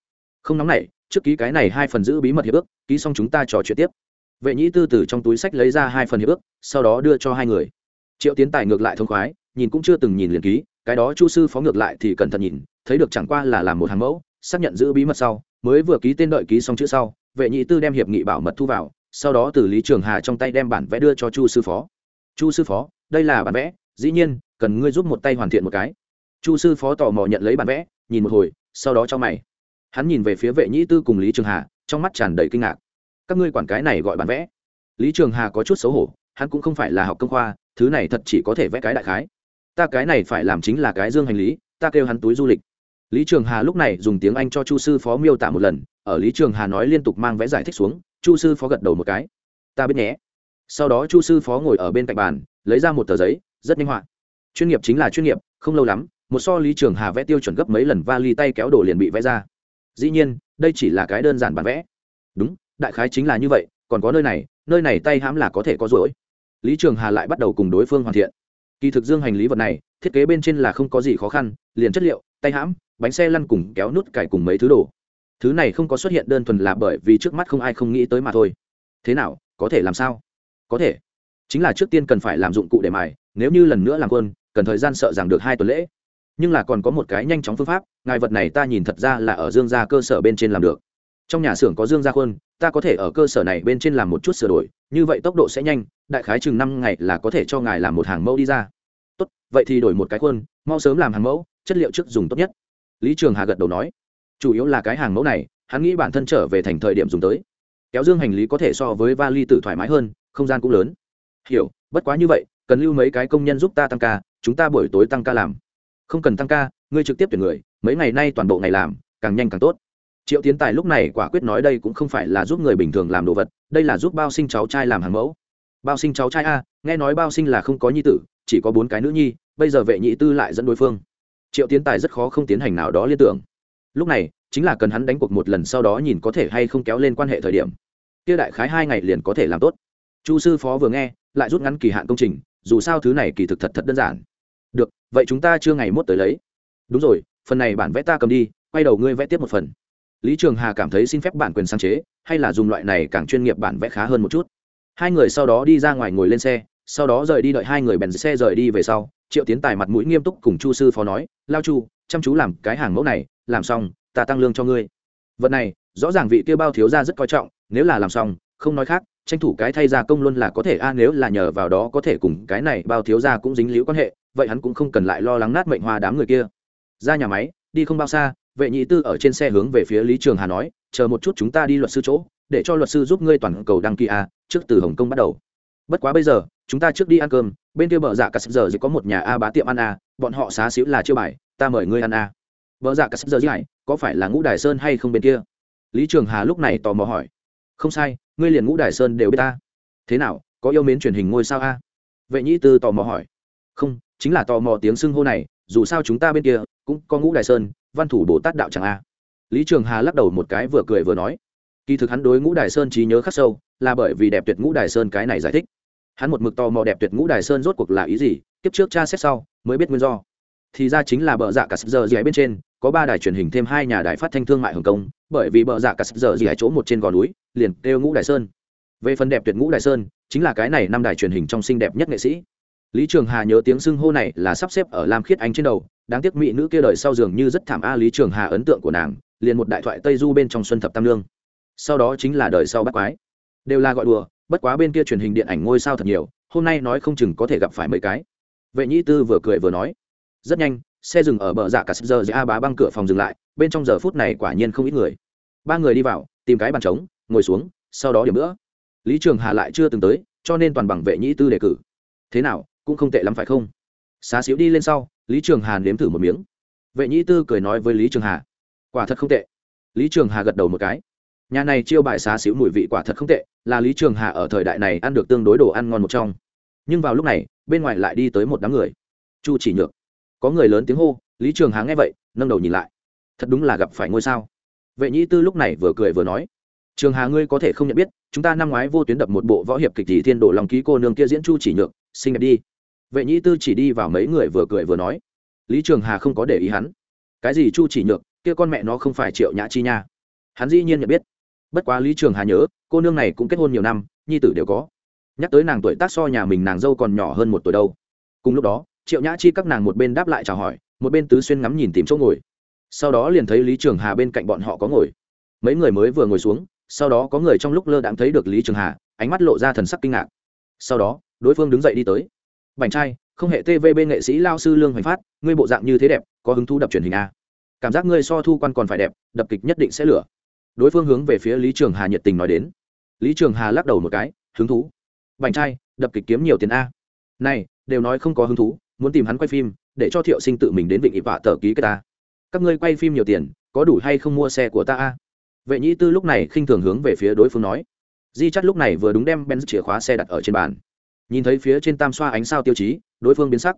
Không nóng nảy, trước ký cái này hai phần giữ bí mật hiệp ước, ký xong chúng ta trò chuyện tiếp. Vệ nhĩ tư từ trong túi sách lấy ra hai phần hiệp ước, sau đó đưa cho hai người. Triệu tiến tài ngược lại thông khoái, nhìn cũng chưa từng nhìn liền ký, cái đó chu sư phó ngược lại thì cẩn thận nhìn, thấy được chẳng qua là làm một hàng mẫu, xác nhận giữ bí mật sau, mới vừa ký tên đợi ký xong chữ sau, vệ Nhĩ tư đem hiệp nghị bảo mật thu vào, sau đó từ lý trường hà trong tay đem bản vẽ đưa cho chu sư phó. Chu sư phó đây là bản vẽ, dĩ nhiên, cần ngươi giúp một tay hoàn thiện một cái. Chu sư phó tò mò nhận lấy bản vẽ, nhìn một hồi, sau đó cho mày. Hắn nhìn về phía vệ nhĩ tư cùng lý trường hà, trong mắt tràn đầy kinh ngạc. Các ngươi quản cái này gọi bản vẽ. Lý trường hà có chút xấu hổ, hắn cũng không phải là học công khoa, thứ này thật chỉ có thể vẽ cái đại khái. Ta cái này phải làm chính là cái dương hành lý, ta kêu hắn túi du lịch. Lý trường hà lúc này dùng tiếng anh cho chu sư phó miêu tả một lần, ở lý trường hà nói liên tục mang vẽ giải thích xuống, chu sư phó gật đầu một cái. Ta biết nhé. Sau đó chu sư phó ngồi ở bên cạnh bàn lấy ra một tờ giấy, rất nhanh họa. Chuyên nghiệp chính là chuyên nghiệp, không lâu lắm, một so lý trường hà vẽ tiêu chuẩn gấp mấy lần va ly tay kéo đồ liền bị vẽ ra. Dĩ nhiên, đây chỉ là cái đơn giản bản vẽ. Đúng, đại khái chính là như vậy, còn có nơi này nơi này tay hãm là có thể có rỗi. Lý trường hà lại bắt đầu cùng đối phương hoàn thiện. Kỳ thực dương hành lý vật này, thiết kế bên trên là không có gì khó khăn, liền chất liệu, tay hãm, bánh xe lăn cùng kéo nút cải cùng mấy thứ đồ. Thứ này không có xuất hiện đơn thuần là bởi vì trước mắt không ai không nghĩ tới mà thôi. Thế nào, có thể làm sao? Có thể chính là trước tiên cần phải làm dụng cụ để mài, nếu như lần nữa làm quân, cần thời gian sợ rằng được hai tuần lễ. Nhưng là còn có một cái nhanh chóng phương pháp, ngài vật này ta nhìn thật ra là ở dương gia cơ sở bên trên làm được. Trong nhà xưởng có dương gia khuôn, ta có thể ở cơ sở này bên trên làm một chút sửa đổi, như vậy tốc độ sẽ nhanh, đại khái chừng năm ngày là có thể cho ngài làm một hàng mẫu đi ra. Tốt, vậy thì đổi một cái khuôn, mau sớm làm hàng mẫu, chất liệu trước dùng tốt nhất. Lý trường hà gật đầu nói. Chủ yếu là cái hàng mẫu này, hắn nghĩ bản thân trở về thành thời điểm dùng tới. Kéo dương hành lý có thể so với vali tử thoải mái hơn, không gian cũng lớn hiểu, bất quá như vậy, cần lưu mấy cái công nhân giúp ta tăng ca, chúng ta buổi tối tăng ca làm. Không cần tăng ca, ngươi trực tiếp tuyển người, mấy ngày nay toàn bộ ngày làm, càng nhanh càng tốt. Triệu tiến tài lúc này quả quyết nói đây cũng không phải là giúp người bình thường làm đồ vật, đây là giúp bao sinh cháu trai làm hàng mẫu. Bao sinh cháu trai a, nghe nói bao sinh là không có nhi tử, chỉ có bốn cái nữ nhi, bây giờ vệ nhị tư lại dẫn đối phương. Triệu tiến tài rất khó không tiến hành nào đó liên tưởng. Lúc này, chính là cần hắn đánh cuộc một lần sau đó nhìn có thể hay không kéo lên quan hệ thời điểm. Kia đại khái hai ngày liền có thể làm tốt chu sư phó vừa nghe, lại rút ngắn kỳ hạn công trình, dù sao thứ này kỳ thực thật thật đơn giản. Được, vậy chúng ta chưa ngày mốt tới lấy. Đúng rồi, phần này bản vẽ ta cầm đi, quay đầu ngươi vẽ tiếp một phần. Lý trường hà cảm thấy xin phép bản quyền sáng chế, hay là dùng loại này càng chuyên nghiệp bản vẽ khá hơn một chút. Hai người sau đó đi ra ngoài ngồi lên xe, sau đó rời đi đợi hai người bèn xe rời đi về sau, triệu tiến tài mặt mũi nghiêm túc cùng chu sư phó nói, lao chu, chăm chú làm cái hàng mẫu này, làm xong, ta tăng lương cho ngươi. Vật này, rõ ràng vị kia bao thiếu ra rất coi trọng, nếu là làm xong, không nói khác tranh thủ cái thay ra công luôn là có thể. A, nếu là nhờ vào đó có thể cùng cái này bao thiếu ra cũng dính liễu quan hệ, vậy hắn cũng không cần lại lo lắng nát mệnh hoa đám người kia. Ra nhà máy, đi không bao xa, vệ nhị tư ở trên xe hướng về phía lý trường hà nói, chờ một chút chúng ta đi luật sư chỗ, để cho luật sư giúp ngươi toàn cầu đăng ký a, trước từ hồng kông bắt đầu. Bất quá bây giờ, chúng ta trước đi ăn cơm, bên kia bờ dạ cả giờ chỉ có một nhà a bá tiệm ăn a, bọn họ xá xíu là chưa bài, ta mời ngươi ăn a. Bờ dạ cả giờ gì có phải là ngũ đài sơn hay không bên kia? Lý trường hà lúc này tò mò hỏi. Không sai ngươi liền ngũ đài sơn đều biết ta. Thế nào, có yêu mến truyền hình ngôi sao a? Vệ nhĩ tư tò mò hỏi. Không, chính là tò mò tiếng xưng hô này, dù sao chúng ta bên kia cũng có ngũ đài sơn, văn thủ bồ tát đạo chẳng a? Lý trường hà lắc đầu một cái vừa cười vừa nói. Kỳ thực hắn đối ngũ đài sơn trí nhớ khắc sâu, là bởi vì đẹp tuyệt ngũ đài sơn cái này giải thích. Hắn một mực tò mò đẹp tuyệt ngũ đài sơn rốt cuộc là ý gì, kiếp trước cha xét sau, mới biết nguyên do. Thì ra chính là bờ dạ cả giờ gì bên trên, có ba đài truyền hình thêm hai nhà đài phát thanh thương mại hồng kông, bởi vì bờ dạ cả giờ gì chỗ một trên gò núi liền kêu ngũ đại sơn. Về phần đẹp tuyệt ngũ đại sơn, chính là cái này năm đài truyền hình trong xinh đẹp nhất nghệ sĩ. Lý trường hà nhớ tiếng xưng hô này là sắp xếp ở lam khiết anh trên đầu, đáng tiếc mỹ nữ kia đời sau giường như rất thảm a, lý trường hà ấn tượng của nàng, liền một đại thoại tây du bên trong xuân thập tam lương. Sau đó chính là đời sau bắt quái. Đều là gọi đùa, bất quá bên kia truyền hình điện ảnh ngôi sao thật nhiều, hôm nay nói không chừng có thể gặp phải mấy cái. Vệ nhĩ tư vừa cười vừa nói, rất nhanh, xe dừng ở bờ giả cả giờ a bá băng cửa phòng dừng lại, bên trong giờ phút này quả nhiên không ít người. Ba người đi vào, tìm cái bàn trống ngồi xuống, sau đó điểm nữa. Lý trường hà lại chưa từng tới, cho nên toàn bằng vệ nhĩ tư đề cử. Thế nào, cũng không tệ lắm phải không? Xá xíu đi lên sau, lý trường hà nếm thử một miếng. Vệ nhĩ tư cười nói với lý trường hà, quả thật không tệ. Lý trường hà gật đầu một cái. Nhà này chiêu bài xá xíu mùi vị quả thật không tệ, là lý trường hà ở thời đại này ăn được tương đối đồ ăn ngon một trong. Nhưng vào lúc này, bên ngoài lại đi tới một đám người. Chu chỉ nhược. Có người lớn tiếng hô, lý trường hà nghe vậy, nâng đầu nhìn lại. Thật đúng là gặp phải ngôi sao. Vệ nhĩ tư lúc này vừa cười vừa nói trường hà ngươi có thể không nhận biết, chúng ta năm ngoái vô tuyến đập một bộ võ hiệp kịch tỷ thiên đổ lòng ký cô nương kia diễn chu chỉ nhược, xinh đẹp đi. Vệ nhĩ tư chỉ đi vào mấy người vừa cười vừa nói. Lý trường hà không có để ý hắn. Cái gì chu chỉ nhược, kia con mẹ nó không phải triệu nhã chi nha. Hắn dĩ nhiên nhận biết. Bất quá lý trường hà nhớ, cô nương này cũng kết hôn nhiều năm, nhi tử đều có. Nhắc tới nàng tuổi tác so nhà mình nàng dâu còn nhỏ hơn một tuổi đâu. Cùng lúc đó, triệu nhã chi các nàng một bên đáp lại chào hỏi, một bên tứ xuyên ngắm nhìn tìm chỗ ngồi. Sau đó liền thấy lý trường hà bên cạnh bọn họ có ngồi. Mấy người mới vừa ngồi xuống sau đó có người trong lúc lơ đãng thấy được lý trường hà, ánh mắt lộ ra thần sắc kinh ngạc. Sau đó, đối phương đứng dậy đi tới. Bảnh trai, không hệ tvb nghệ sĩ lao sư lương hoành phát, ngươi bộ dạng như thế đẹp, có hứng thú đập truyền hình a cảm giác ngươi so thu quan còn phải đẹp, đập kịch nhất định sẽ lửa. Đối phương hướng về phía lý trường hà nhiệt tình nói đến. Lý trường hà lắc đầu một cái, hứng thú. Bảnh trai, đập kịch kiếm nhiều tiền a. Này, đều nói không có hứng thú, muốn tìm hắn quay phim, để cho thiệu sinh tự mình đến vịnh ị vạ tờ ký cái ta. Các ngươi quay phim nhiều tiền, có đủ hay không mua xe của ta a? Vệ nhĩ tư lúc này khinh thường hướng về phía đối phương nói. Di chắt lúc này vừa đúng đem ben chìa khóa xe đặt ở trên bàn. Nhìn thấy phía trên tam xoa ánh sao tiêu chí, đối phương biến sắc.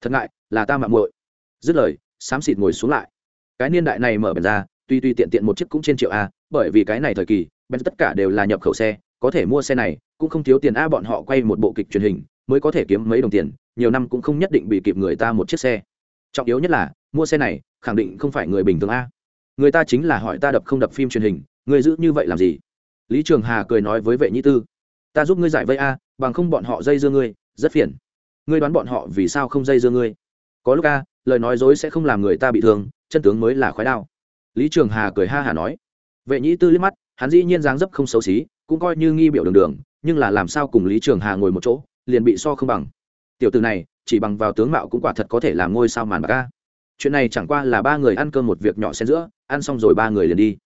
Thật ngại, là ta mạng muội. Dứt lời, xám xịt ngồi xuống lại. Cái niên đại này mở bèn ra, tuy tuy tiện tiện một chiếc cũng trên triệu a, bởi vì cái này thời kỳ ben tất cả đều là nhập khẩu xe, có thể mua xe này, cũng không thiếu tiền a bọn họ quay một bộ kịch truyền hình, mới có thể kiếm mấy đồng tiền, nhiều năm cũng không nhất định bị kịp người ta một chiếc xe. Trọng yếu nhất là, mua xe này, khẳng định không phải người bình thường a người ta chính là hỏi ta đập không đập phim truyền hình người giữ như vậy làm gì? Lý trường hà cười nói với vệ nhĩ tư, ta giúp ngươi giải vây a, bằng không bọn họ dây dưa ngươi, rất phiền. Ngươi đoán bọn họ vì sao không dây dưa ngươi? Có lúc a, lời nói dối sẽ không làm người ta bị thương, chân tướng mới là khói đao. Lý trường hà cười ha hà nói. Vệ nhĩ tư liếc mắt, hắn dĩ nhiên dáng dấp không xấu xí, cũng coi như nghi biểu đường đường, nhưng là làm sao cùng lý trường hà ngồi một chỗ, liền bị so không bằng. Tiểu từ này, chỉ bằng vào tướng mạo cũng quả thật có thể làm ngôi sao màn bạc ca chuyện này chẳng qua là ba người ăn cơm một việc nhỏ xen giữa, ăn xong rồi ba người liền đi.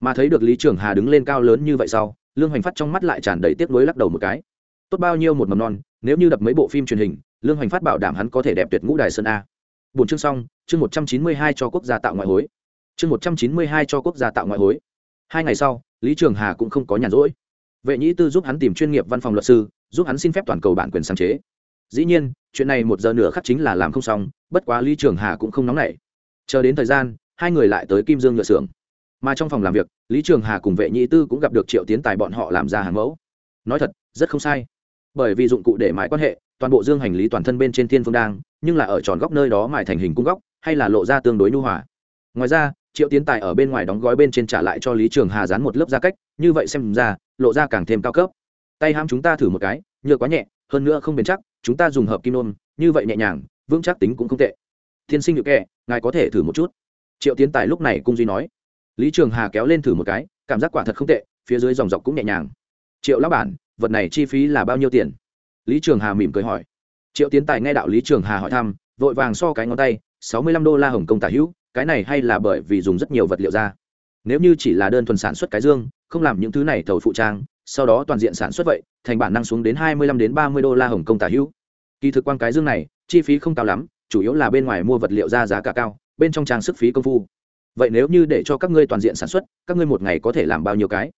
Mà thấy được lý trường hà đứng lên cao lớn như vậy sau, lương hoành phát trong mắt lại tràn đầy tiếc nuối lắc đầu một cái. Tốt bao nhiêu một mầm non, nếu như đập mấy bộ phim truyền hình, lương hoành phát bảo đảm hắn có thể đẹp tuyệt ngũ đài sơn a. Bốn chương xong, chương một trăm chín mươi hai cho quốc gia tạo ngoại hối. Chương một trăm chín mươi hai cho quốc gia tạo ngoại hối. Hai ngày sau, lý trường hà cũng không có nhàn rỗi. Vệ nhĩ tư giúp hắn tìm chuyên nghiệp văn phòng luật sư, giúp hắn xin phép toàn cầu bản quyền sáng chế dĩ nhiên, chuyện này một giờ nửa khắc chính là làm không xong, bất quá lý trường hà cũng không nóng nảy. Chờ đến thời gian, hai người lại tới kim dương nhựa xưởng. Mà trong phòng làm việc, lý trường hà cùng vệ nhị tư cũng gặp được triệu tiến tài bọn họ làm ra hàng mẫu. Nói thật, rất không sai. Bởi vì dụng cụ để mãi quan hệ, toàn bộ dương hành lý toàn thân bên trên thiên phương đang, nhưng là ở tròn góc nơi đó mài thành hình cung góc, hay là lộ ra tương đối nhu hòa. Ngoài ra, triệu tiến tài ở bên ngoài đóng gói bên trên trả lại cho lý trường hà dán một lớp da cách, như vậy xem ra, lộ ra càng thêm cao cấp. Tay ham chúng ta thử một cái, nhựa quá nhẹ, hơn nữa không bền chắc chúng ta dùng hợp kim nôm như vậy nhẹ nhàng, vững chắc tính cũng không tệ. Thiên sinh nhựa kẹ, ngài có thể thử một chút. Triệu tiến tài lúc này cung duy nói. Lý trường hà kéo lên thử một cái, cảm giác quả thật không tệ, phía dưới dòng dọc cũng nhẹ nhàng. Triệu lão bản, vật này chi phí là bao nhiêu tiền? Lý trường hà mỉm cười hỏi. Triệu tiến tài nghe đạo lý trường hà hỏi thăm, vội vàng so cái ngón tay, sáu mươi lăm đô la hồng kông tả hữu, cái này hay là bởi vì dùng rất nhiều vật liệu ra. Nếu như chỉ là đơn thuần sản xuất cái dương, không làm những thứ này thầu phụ trang, sau đó toàn diện sản xuất vậy thành bản năng xuống đến hai mươi lăm đến ba mươi đô la hồng kông tả hữu. Kỳ thực quan cái dương này chi phí không cao lắm chủ yếu là bên ngoài mua vật liệu ra giá cả cao bên trong trang sức phí công phu. Vậy nếu như để cho các ngươi toàn diện sản xuất các ngươi một ngày có thể làm bao nhiêu cái?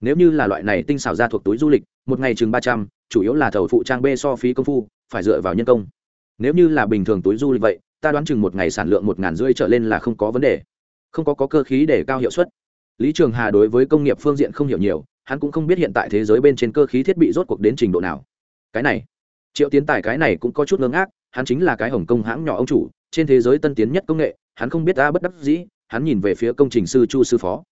Nếu như là loại này tinh xảo ra thuộc túi du lịch một ngày chừng ba trăm chủ yếu là thầu phụ trang b so phí công phu phải dựa vào nhân công. Nếu như là bình thường túi du lịch vậy ta đoán chừng một ngày sản lượng một ngàn rưỡi trở lên là không có vấn đề. Không có, có cơ khí để cao hiệu suất. Lý trường hà đối với công nghiệp phương diện không hiểu nhiều hắn cũng không biết hiện tại thế giới bên trên cơ khí thiết bị rốt cuộc đến trình độ nào. Cái này, triệu tiến tài cái này cũng có chút ngưng ác hắn chính là cái hồng công hãng nhỏ ông chủ, trên thế giới tân tiến nhất công nghệ, hắn không biết ta bất đắc dĩ, hắn nhìn về phía công trình sư chu sư phó.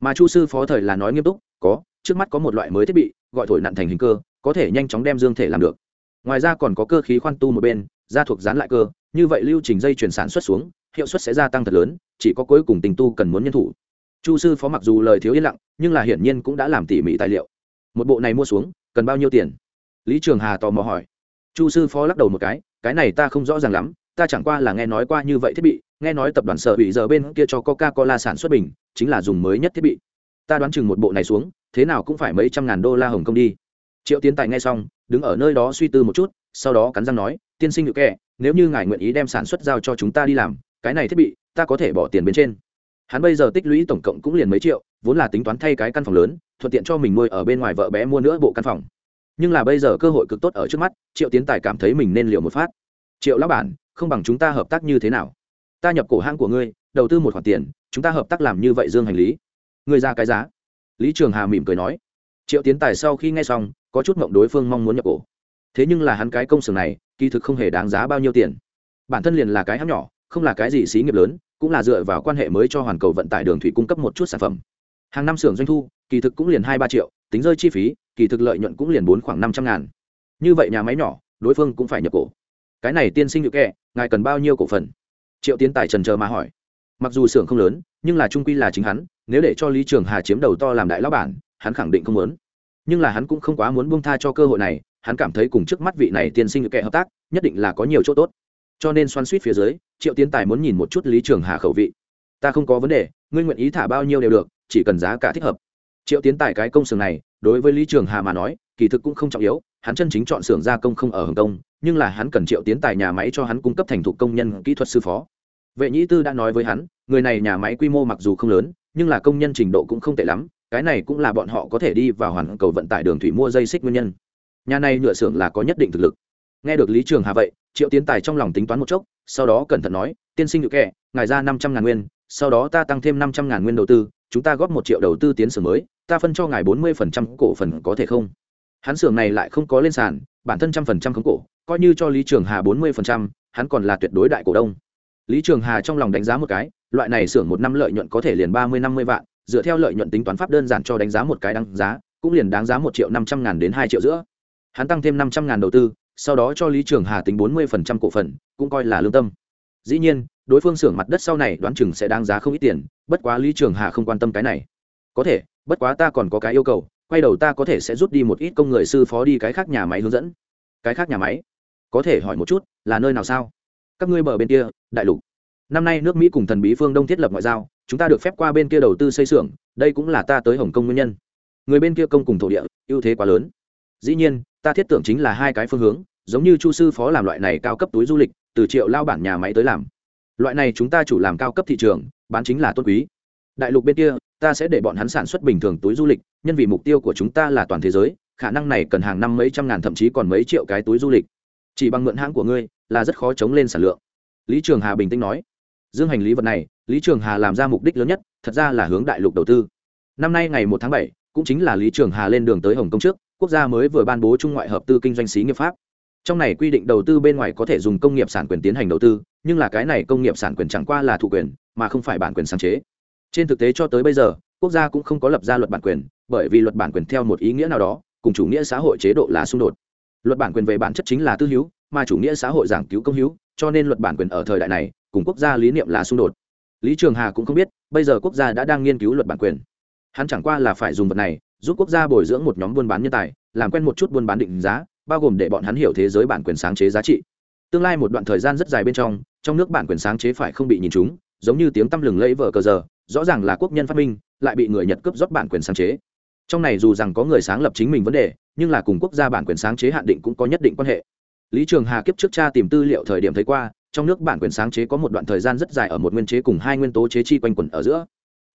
Mà chu sư phó thời là nói nghiêm túc, có, trước mắt có một loại mới thiết bị, gọi thổi nặn thành hình cơ, có thể nhanh chóng đem dương thể làm được. Ngoài ra còn có cơ khí khoan tu một bên da thuộc dán lại cơ, như vậy lưu trình dây chuyển sản xuất xuống, hiệu suất sẽ gia tăng thật lớn, chỉ có cuối cùng tình tu cần muốn nhân thủ chu sư phó mặc dù lời thiếu yên lặng, nhưng là hiển nhiên cũng đã làm tỉ mỉ tài liệu. Một bộ này mua xuống, cần bao nhiêu tiền? Lý trường hà tò mò hỏi. Chu sư phó lắc đầu một cái cái này ta không rõ ràng lắm, ta chẳng qua là nghe nói qua như vậy thiết bị, nghe nói tập đoàn sở bị giờ bên kia cho coca cola sản xuất bình, chính là dùng mới nhất thiết bị. Ta đoán chừng một bộ này xuống, thế nào cũng phải mấy trăm ngàn đô la hồng kông đi. Triệu tiến tài nghe xong, đứng ở nơi đó suy tư một chút, sau đó cắn răng nói, tiên sinh ngự kệ, nếu như ngài nguyện ý đem sản xuất giao cho chúng ta đi làm, cái này thiết bị, ta có thể bỏ tiền bên trên hắn bây giờ tích lũy tổng cộng cũng liền mấy triệu, vốn là tính toán thay cái căn phòng lớn, thuận tiện cho mình nuôi ở bên ngoài vợ bé mua nữa bộ căn phòng. Nhưng là bây giờ cơ hội cực tốt ở trước mắt, triệu tiến tài cảm thấy mình nên liệu một phát. Triệu lão bản, không bằng chúng ta hợp tác như thế nào? Ta nhập cổ hãng của ngươi, đầu tư một khoản tiền, chúng ta hợp tác làm như vậy dương hành lý. Ngươi ra cái giá. Lý trường hà mỉm cười nói. Triệu tiến tài sau khi nghe xong, có chút mộng đối phương mong muốn nhập cổ. Thế nhưng là hắn cái công xưởng này, kỳ thực không hề đáng giá bao nhiêu tiền. Bản thân liền là cái hãng nhỏ, không là cái gì xí nghiệp lớn cũng là dựa vào quan hệ mới cho hoàn cầu vận tải đường thủy cung cấp một chút sản phẩm. Hàng năm xưởng doanh thu, kỳ thực cũng liền hai ba triệu, tính rơi chi phí, kỳ thực lợi nhuận cũng liền bốn khoảng năm trăm ngàn. Như vậy nhà máy nhỏ, đối phương cũng phải nhập cổ. Cái này tiên sinh được kệ, ngài cần bao nhiêu cổ phần? Triệu tiến tài trần chờ mà hỏi. Mặc dù xưởng không lớn, nhưng là trung quy là chính hắn, nếu để cho lý trường hà chiếm đầu to làm đại lão bản, hắn khẳng định không muốn. Nhưng là hắn cũng không quá muốn buông tha cho cơ hội này, hắn cảm thấy cùng trước mắt vị này tiên sinh được kệ hợp tác, nhất định là có nhiều chỗ tốt. Cho nên xoắn suýt phía dưới triệu tiến tài muốn nhìn một chút lý trường hà khẩu vị. Ta không có vấn đề, ngươi nguyện ý thả bao nhiêu đều được, chỉ cần giá cả thích hợp. Triệu tiến tài cái công xưởng này, đối với lý trường hà mà nói, kỳ thực cũng không trọng yếu, hắn chân chính chọn xưởng gia công không ở hồng kông, nhưng là hắn cần triệu tiến tài nhà máy cho hắn cung cấp thành thục công nhân kỹ thuật sư phó. Vệ nhĩ tư đã nói với hắn, người này nhà máy quy mô mặc dù không lớn, nhưng là công nhân trình độ cũng không tệ lắm, cái này cũng là bọn họ có thể đi vào hoàn cầu vận tải đường thủy mua dây xích nguyên nhân. Nhà này nhựa xưởng là có nhất định thực lực. Nghe được lý trường hà vậy triệu tiến tài trong lòng tính toán một chốc, sau đó cẩn thận nói, tiên sinh ngự kệ, ngài ra năm trăm ngàn nguyên, sau đó ta tăng thêm năm trăm ngàn nguyên đầu tư, chúng ta góp một triệu đầu tư tiến xưởng mới, ta phân cho ngài bốn mươi phần trăm cổ phần có thể không? Hắn xưởng này lại không có lên sàn, bản thân trăm phần trăm khống cổ, coi như cho lý trường hà bốn mươi phần trăm, hắn còn là tuyệt đối đại cổ đông. Lý trường hà trong lòng đánh giá một cái, loại này xưởng một năm lợi nhuận có thể liền ba mươi, năm mươi vạn, dựa theo lợi nhuận tính toán pháp đơn giản cho đánh giá một cái đáng giá, cũng liền đáng giá một triệu năm trăm ngàn đến hai triệu giữa. Hắn tăng thêm năm trăm ngàn đầu tư sau đó cho lý trường hà tính bốn mươi phần trăm cổ phần, cũng coi là lương tâm. Dĩ nhiên, đối phương xưởng mặt đất sau này đoán chừng sẽ đáng giá không ít tiền, bất quá lý trường hà không quan tâm cái này. Có thể, bất quá ta còn có cái yêu cầu, quay đầu ta có thể sẽ rút đi một ít công người sư phó đi cái khác nhà máy hướng dẫn. Cái khác nhà máy? Có thể hỏi một chút, là nơi nào sao? Các ngươi bờ bên kia, đại lục. Năm nay nước mỹ cùng thần bí phương đông thiết lập ngoại giao, chúng ta được phép qua bên kia đầu tư xây xưởng, đây cũng là ta tới hồng kông nguyên nhân. Người bên kia công cùng thổ địa, ưu thế quá lớn. Dĩ nhiên ta thiết tưởng chính là hai cái phương hướng, giống như chu sư phó làm loại này cao cấp túi du lịch, từ triệu lao bản nhà máy tới làm. Loại này chúng ta chủ làm cao cấp thị trường, bán chính là tôn quý. Đại lục bên kia, ta sẽ để bọn hắn sản xuất bình thường túi du lịch, nhân vì mục tiêu của chúng ta là toàn thế giới, khả năng này cần hàng năm mấy trăm ngàn thậm chí còn mấy triệu cái túi du lịch. Chỉ bằng mượn hãng của ngươi, là rất khó chống lên sản lượng. Lý trường hà bình tĩnh nói. Dương hành lý vật này, lý trường hà làm ra mục đích lớn nhất, thật ra là hướng đại lục đầu tư. Năm nay ngày một tháng bảy, cũng chính là lý trường hà lên đường tới hồng kông trước quốc gia mới vừa ban bố trung ngoại hợp tư kinh doanh xí nghiệp pháp. Trong này quy định đầu tư bên ngoài có thể dùng công nghiệp sản quyền tiến hành đầu tư, nhưng là cái này công nghiệp sản quyền chẳng qua là thụ quyền, mà không phải bản quyền sáng chế. Trên thực tế cho tới bây giờ, quốc gia cũng không có lập ra luật bản quyền, bởi vì luật bản quyền theo một ý nghĩa nào đó, cùng chủ nghĩa xã hội chế độ là xung đột. Luật bản quyền về bản chất chính là tư hữu, mà chủ nghĩa xã hội giảng cứu công hữu, cho nên luật bản quyền ở thời đại này, cùng quốc gia lý niệm là xung đột. Lý trường hà cũng không biết, bây giờ quốc gia đã đang nghiên cứu luật bản quyền. Hắn chẳng qua là phải dùng vật này giúp quốc gia bồi dưỡng một nhóm buôn bán nhân tài, làm quen một chút buôn bán định giá, bao gồm để bọn hắn hiểu thế giới bản quyền sáng chế giá trị. Tương lai một đoạn thời gian rất dài bên trong trong nước bản quyền sáng chế phải không bị nhìn trúng, giống như tiếng tăm lừng lẫy vở cờ giờ, rõ ràng là quốc nhân phát minh, lại bị người nhật cướp rót bản quyền sáng chế. Trong này dù rằng có người sáng lập chính mình vấn đề, nhưng là cùng quốc gia bản quyền sáng chế hạn định cũng có nhất định quan hệ. Lý trường hà kiếp trước cha tìm tư liệu thời điểm thấy qua, trong nước bản quyền sáng chế có một đoạn thời gian rất dài ở một nguyên chế cùng hai nguyên tố chế chi quanh quẩn ở giữa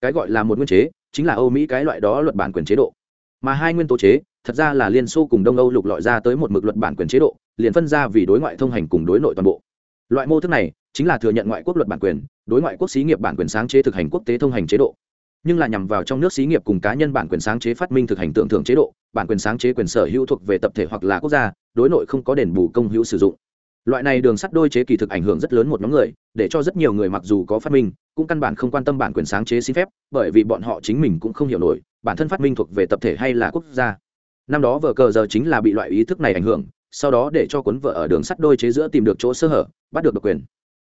cái gọi là một nguyên chế, chính là âu mỹ cái loại đó luật bản quyền chế độ. Mà hai nguyên tố chế, thật ra là liên xô cùng đông âu lục lọi ra tới một mực luật bản quyền chế độ, liền phân ra vì đối ngoại thông hành cùng đối nội toàn bộ. Loại mô thức này, chính là thừa nhận ngoại quốc luật bản quyền, đối ngoại quốc xí nghiệp bản quyền sáng chế thực hành quốc tế thông hành chế độ. Nhưng là nhằm vào trong nước xí nghiệp cùng cá nhân bản quyền sáng chế phát minh thực hành tưởng thưởng chế độ, bản quyền sáng chế quyền sở hữu thuộc về tập thể hoặc là quốc gia, đối nội không có đền bù công hữu sử dụng loại này đường sắt đôi chế kỳ thực ảnh hưởng rất lớn một nhóm người, để cho rất nhiều người mặc dù có phát minh, cũng căn bản không quan tâm bản quyền sáng chế xin phép, bởi vì bọn họ chính mình cũng không hiểu nổi, bản thân phát minh thuộc về tập thể hay là quốc gia. Năm đó vợ cờ giờ chính là bị loại ý thức này ảnh hưởng, sau đó để cho cuốn vợ ở đường sắt đôi chế giữa tìm được chỗ sơ hở, bắt được độc quyền.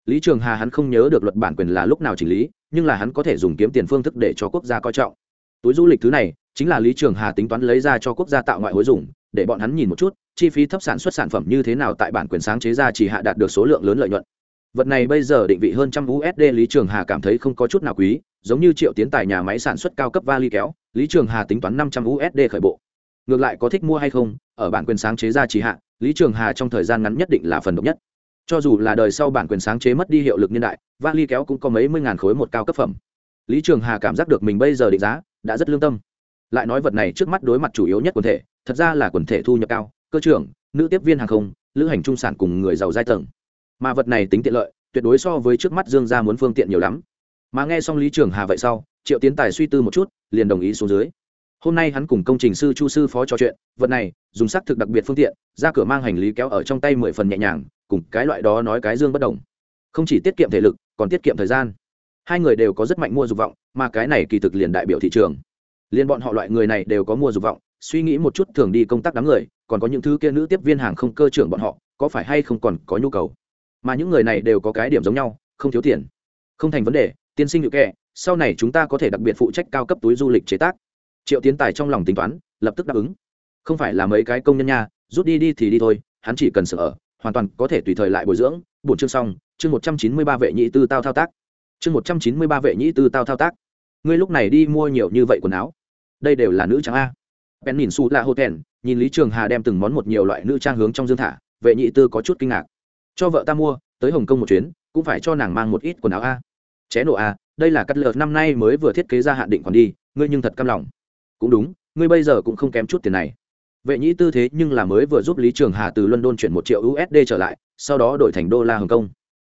Lý trường hà hắn không nhớ được luật bản quyền là lúc nào chỉnh lý, nhưng là hắn có thể dùng kiếm tiền phương thức để cho quốc gia coi trọng. Túi du lịch thứ này, chính là lý trường hà tính toán lấy ra cho quốc gia tạo ngoại hối dùng, để bọn hắn nhìn một chút chi phí thấp sản xuất sản phẩm như thế nào tại bản quyền sáng chế ra chỉ hạ đạt được số lượng lớn lợi nhuận. Vật này bây giờ định vị hơn trăm usd lý trường hà cảm thấy không có chút nào quý, giống như triệu tiến tài nhà máy sản xuất cao cấp vali kéo, lý trường hà tính toán năm trăm usd khởi bộ. Ngược lại có thích mua hay không, ở bản quyền sáng chế ra chỉ hạ, lý trường hà trong thời gian ngắn nhất định là phần độc nhất. Cho dù là đời sau bản quyền sáng chế mất đi hiệu lực niên đại, vali kéo cũng có mấy mươi ngàn khối một cao cấp phẩm. Lý trường hà cảm giác được mình bây giờ định giá, đã rất lương tâm. Lại nói vật này trước mắt đối mặt chủ yếu nhất quần thể, thật ra là quần thể thu nhập cao cơ trưởng, nữ tiếp viên hàng không, lữ hành trung sản cùng người giàu giai tầng. Mà vật này tính tiện lợi, tuyệt đối so với trước mắt dương gia muốn phương tiện nhiều lắm. Mà nghe xong lý trường hà vậy sau, triệu tiến tài suy tư một chút, liền đồng ý xuống dưới. Hôm nay hắn cùng công trình sư chu sư phó trò chuyện, vật này, dùng xác thực đặc biệt phương tiện, ra cửa mang hành lý kéo ở trong tay mười phần nhẹ nhàng, cùng cái loại đó nói cái dương bất đồng. Không chỉ tiết kiệm thể lực, còn tiết kiệm thời gian. Hai người đều có rất mạnh mua dục vọng, mà cái này kỳ thực liền đại biểu thị trường. Liền bọn họ loại người này đều có mua dục vọng, suy nghĩ một chút thường đi công tác đám người còn có những thứ kia nữ tiếp viên hàng không cơ trưởng bọn họ, có phải hay không còn có nhu cầu? Mà những người này đều có cái điểm giống nhau, không thiếu tiền. Không thành vấn đề, tiên sinh hữu kệ, sau này chúng ta có thể đặc biệt phụ trách cao cấp túi du lịch chế tác. Triệu tiến tài trong lòng tính toán, lập tức đáp ứng. Không phải là mấy cái công nhân nha, rút đi đi thì đi thôi, hắn chỉ cần sợ ở, hoàn toàn có thể tùy thời lại bồi dưỡng. Bổn chương xong, chương một trăm chín mươi ba vệ nhị tư tao thao tác. Chương một trăm chín mươi ba vệ nhị tư tao thao tác. Ngươi lúc này đi mua nhiều như vậy quần áo. Đây đều là nữ trắng a bèn nhìn xù là hô thèn, nhìn lý trường hà đem từng món một nhiều loại nữ trang hướng trong dương thả, vệ nhị tư có chút kinh ngạc. Cho vợ ta mua, tới hồng kông một chuyến, cũng phải cho nàng mang một ít quần áo a. Ché nổ a, đây là cắt lợt năm nay mới vừa thiết kế ra hạn định còn đi, ngươi nhưng thật căm lòng. Cũng đúng, ngươi bây giờ cũng không kém chút tiền này. Vệ nhĩ tư thế nhưng là mới vừa giúp lý trường hà từ london chuyển một triệu usd trở lại, sau đó đổi thành đô la hồng kông.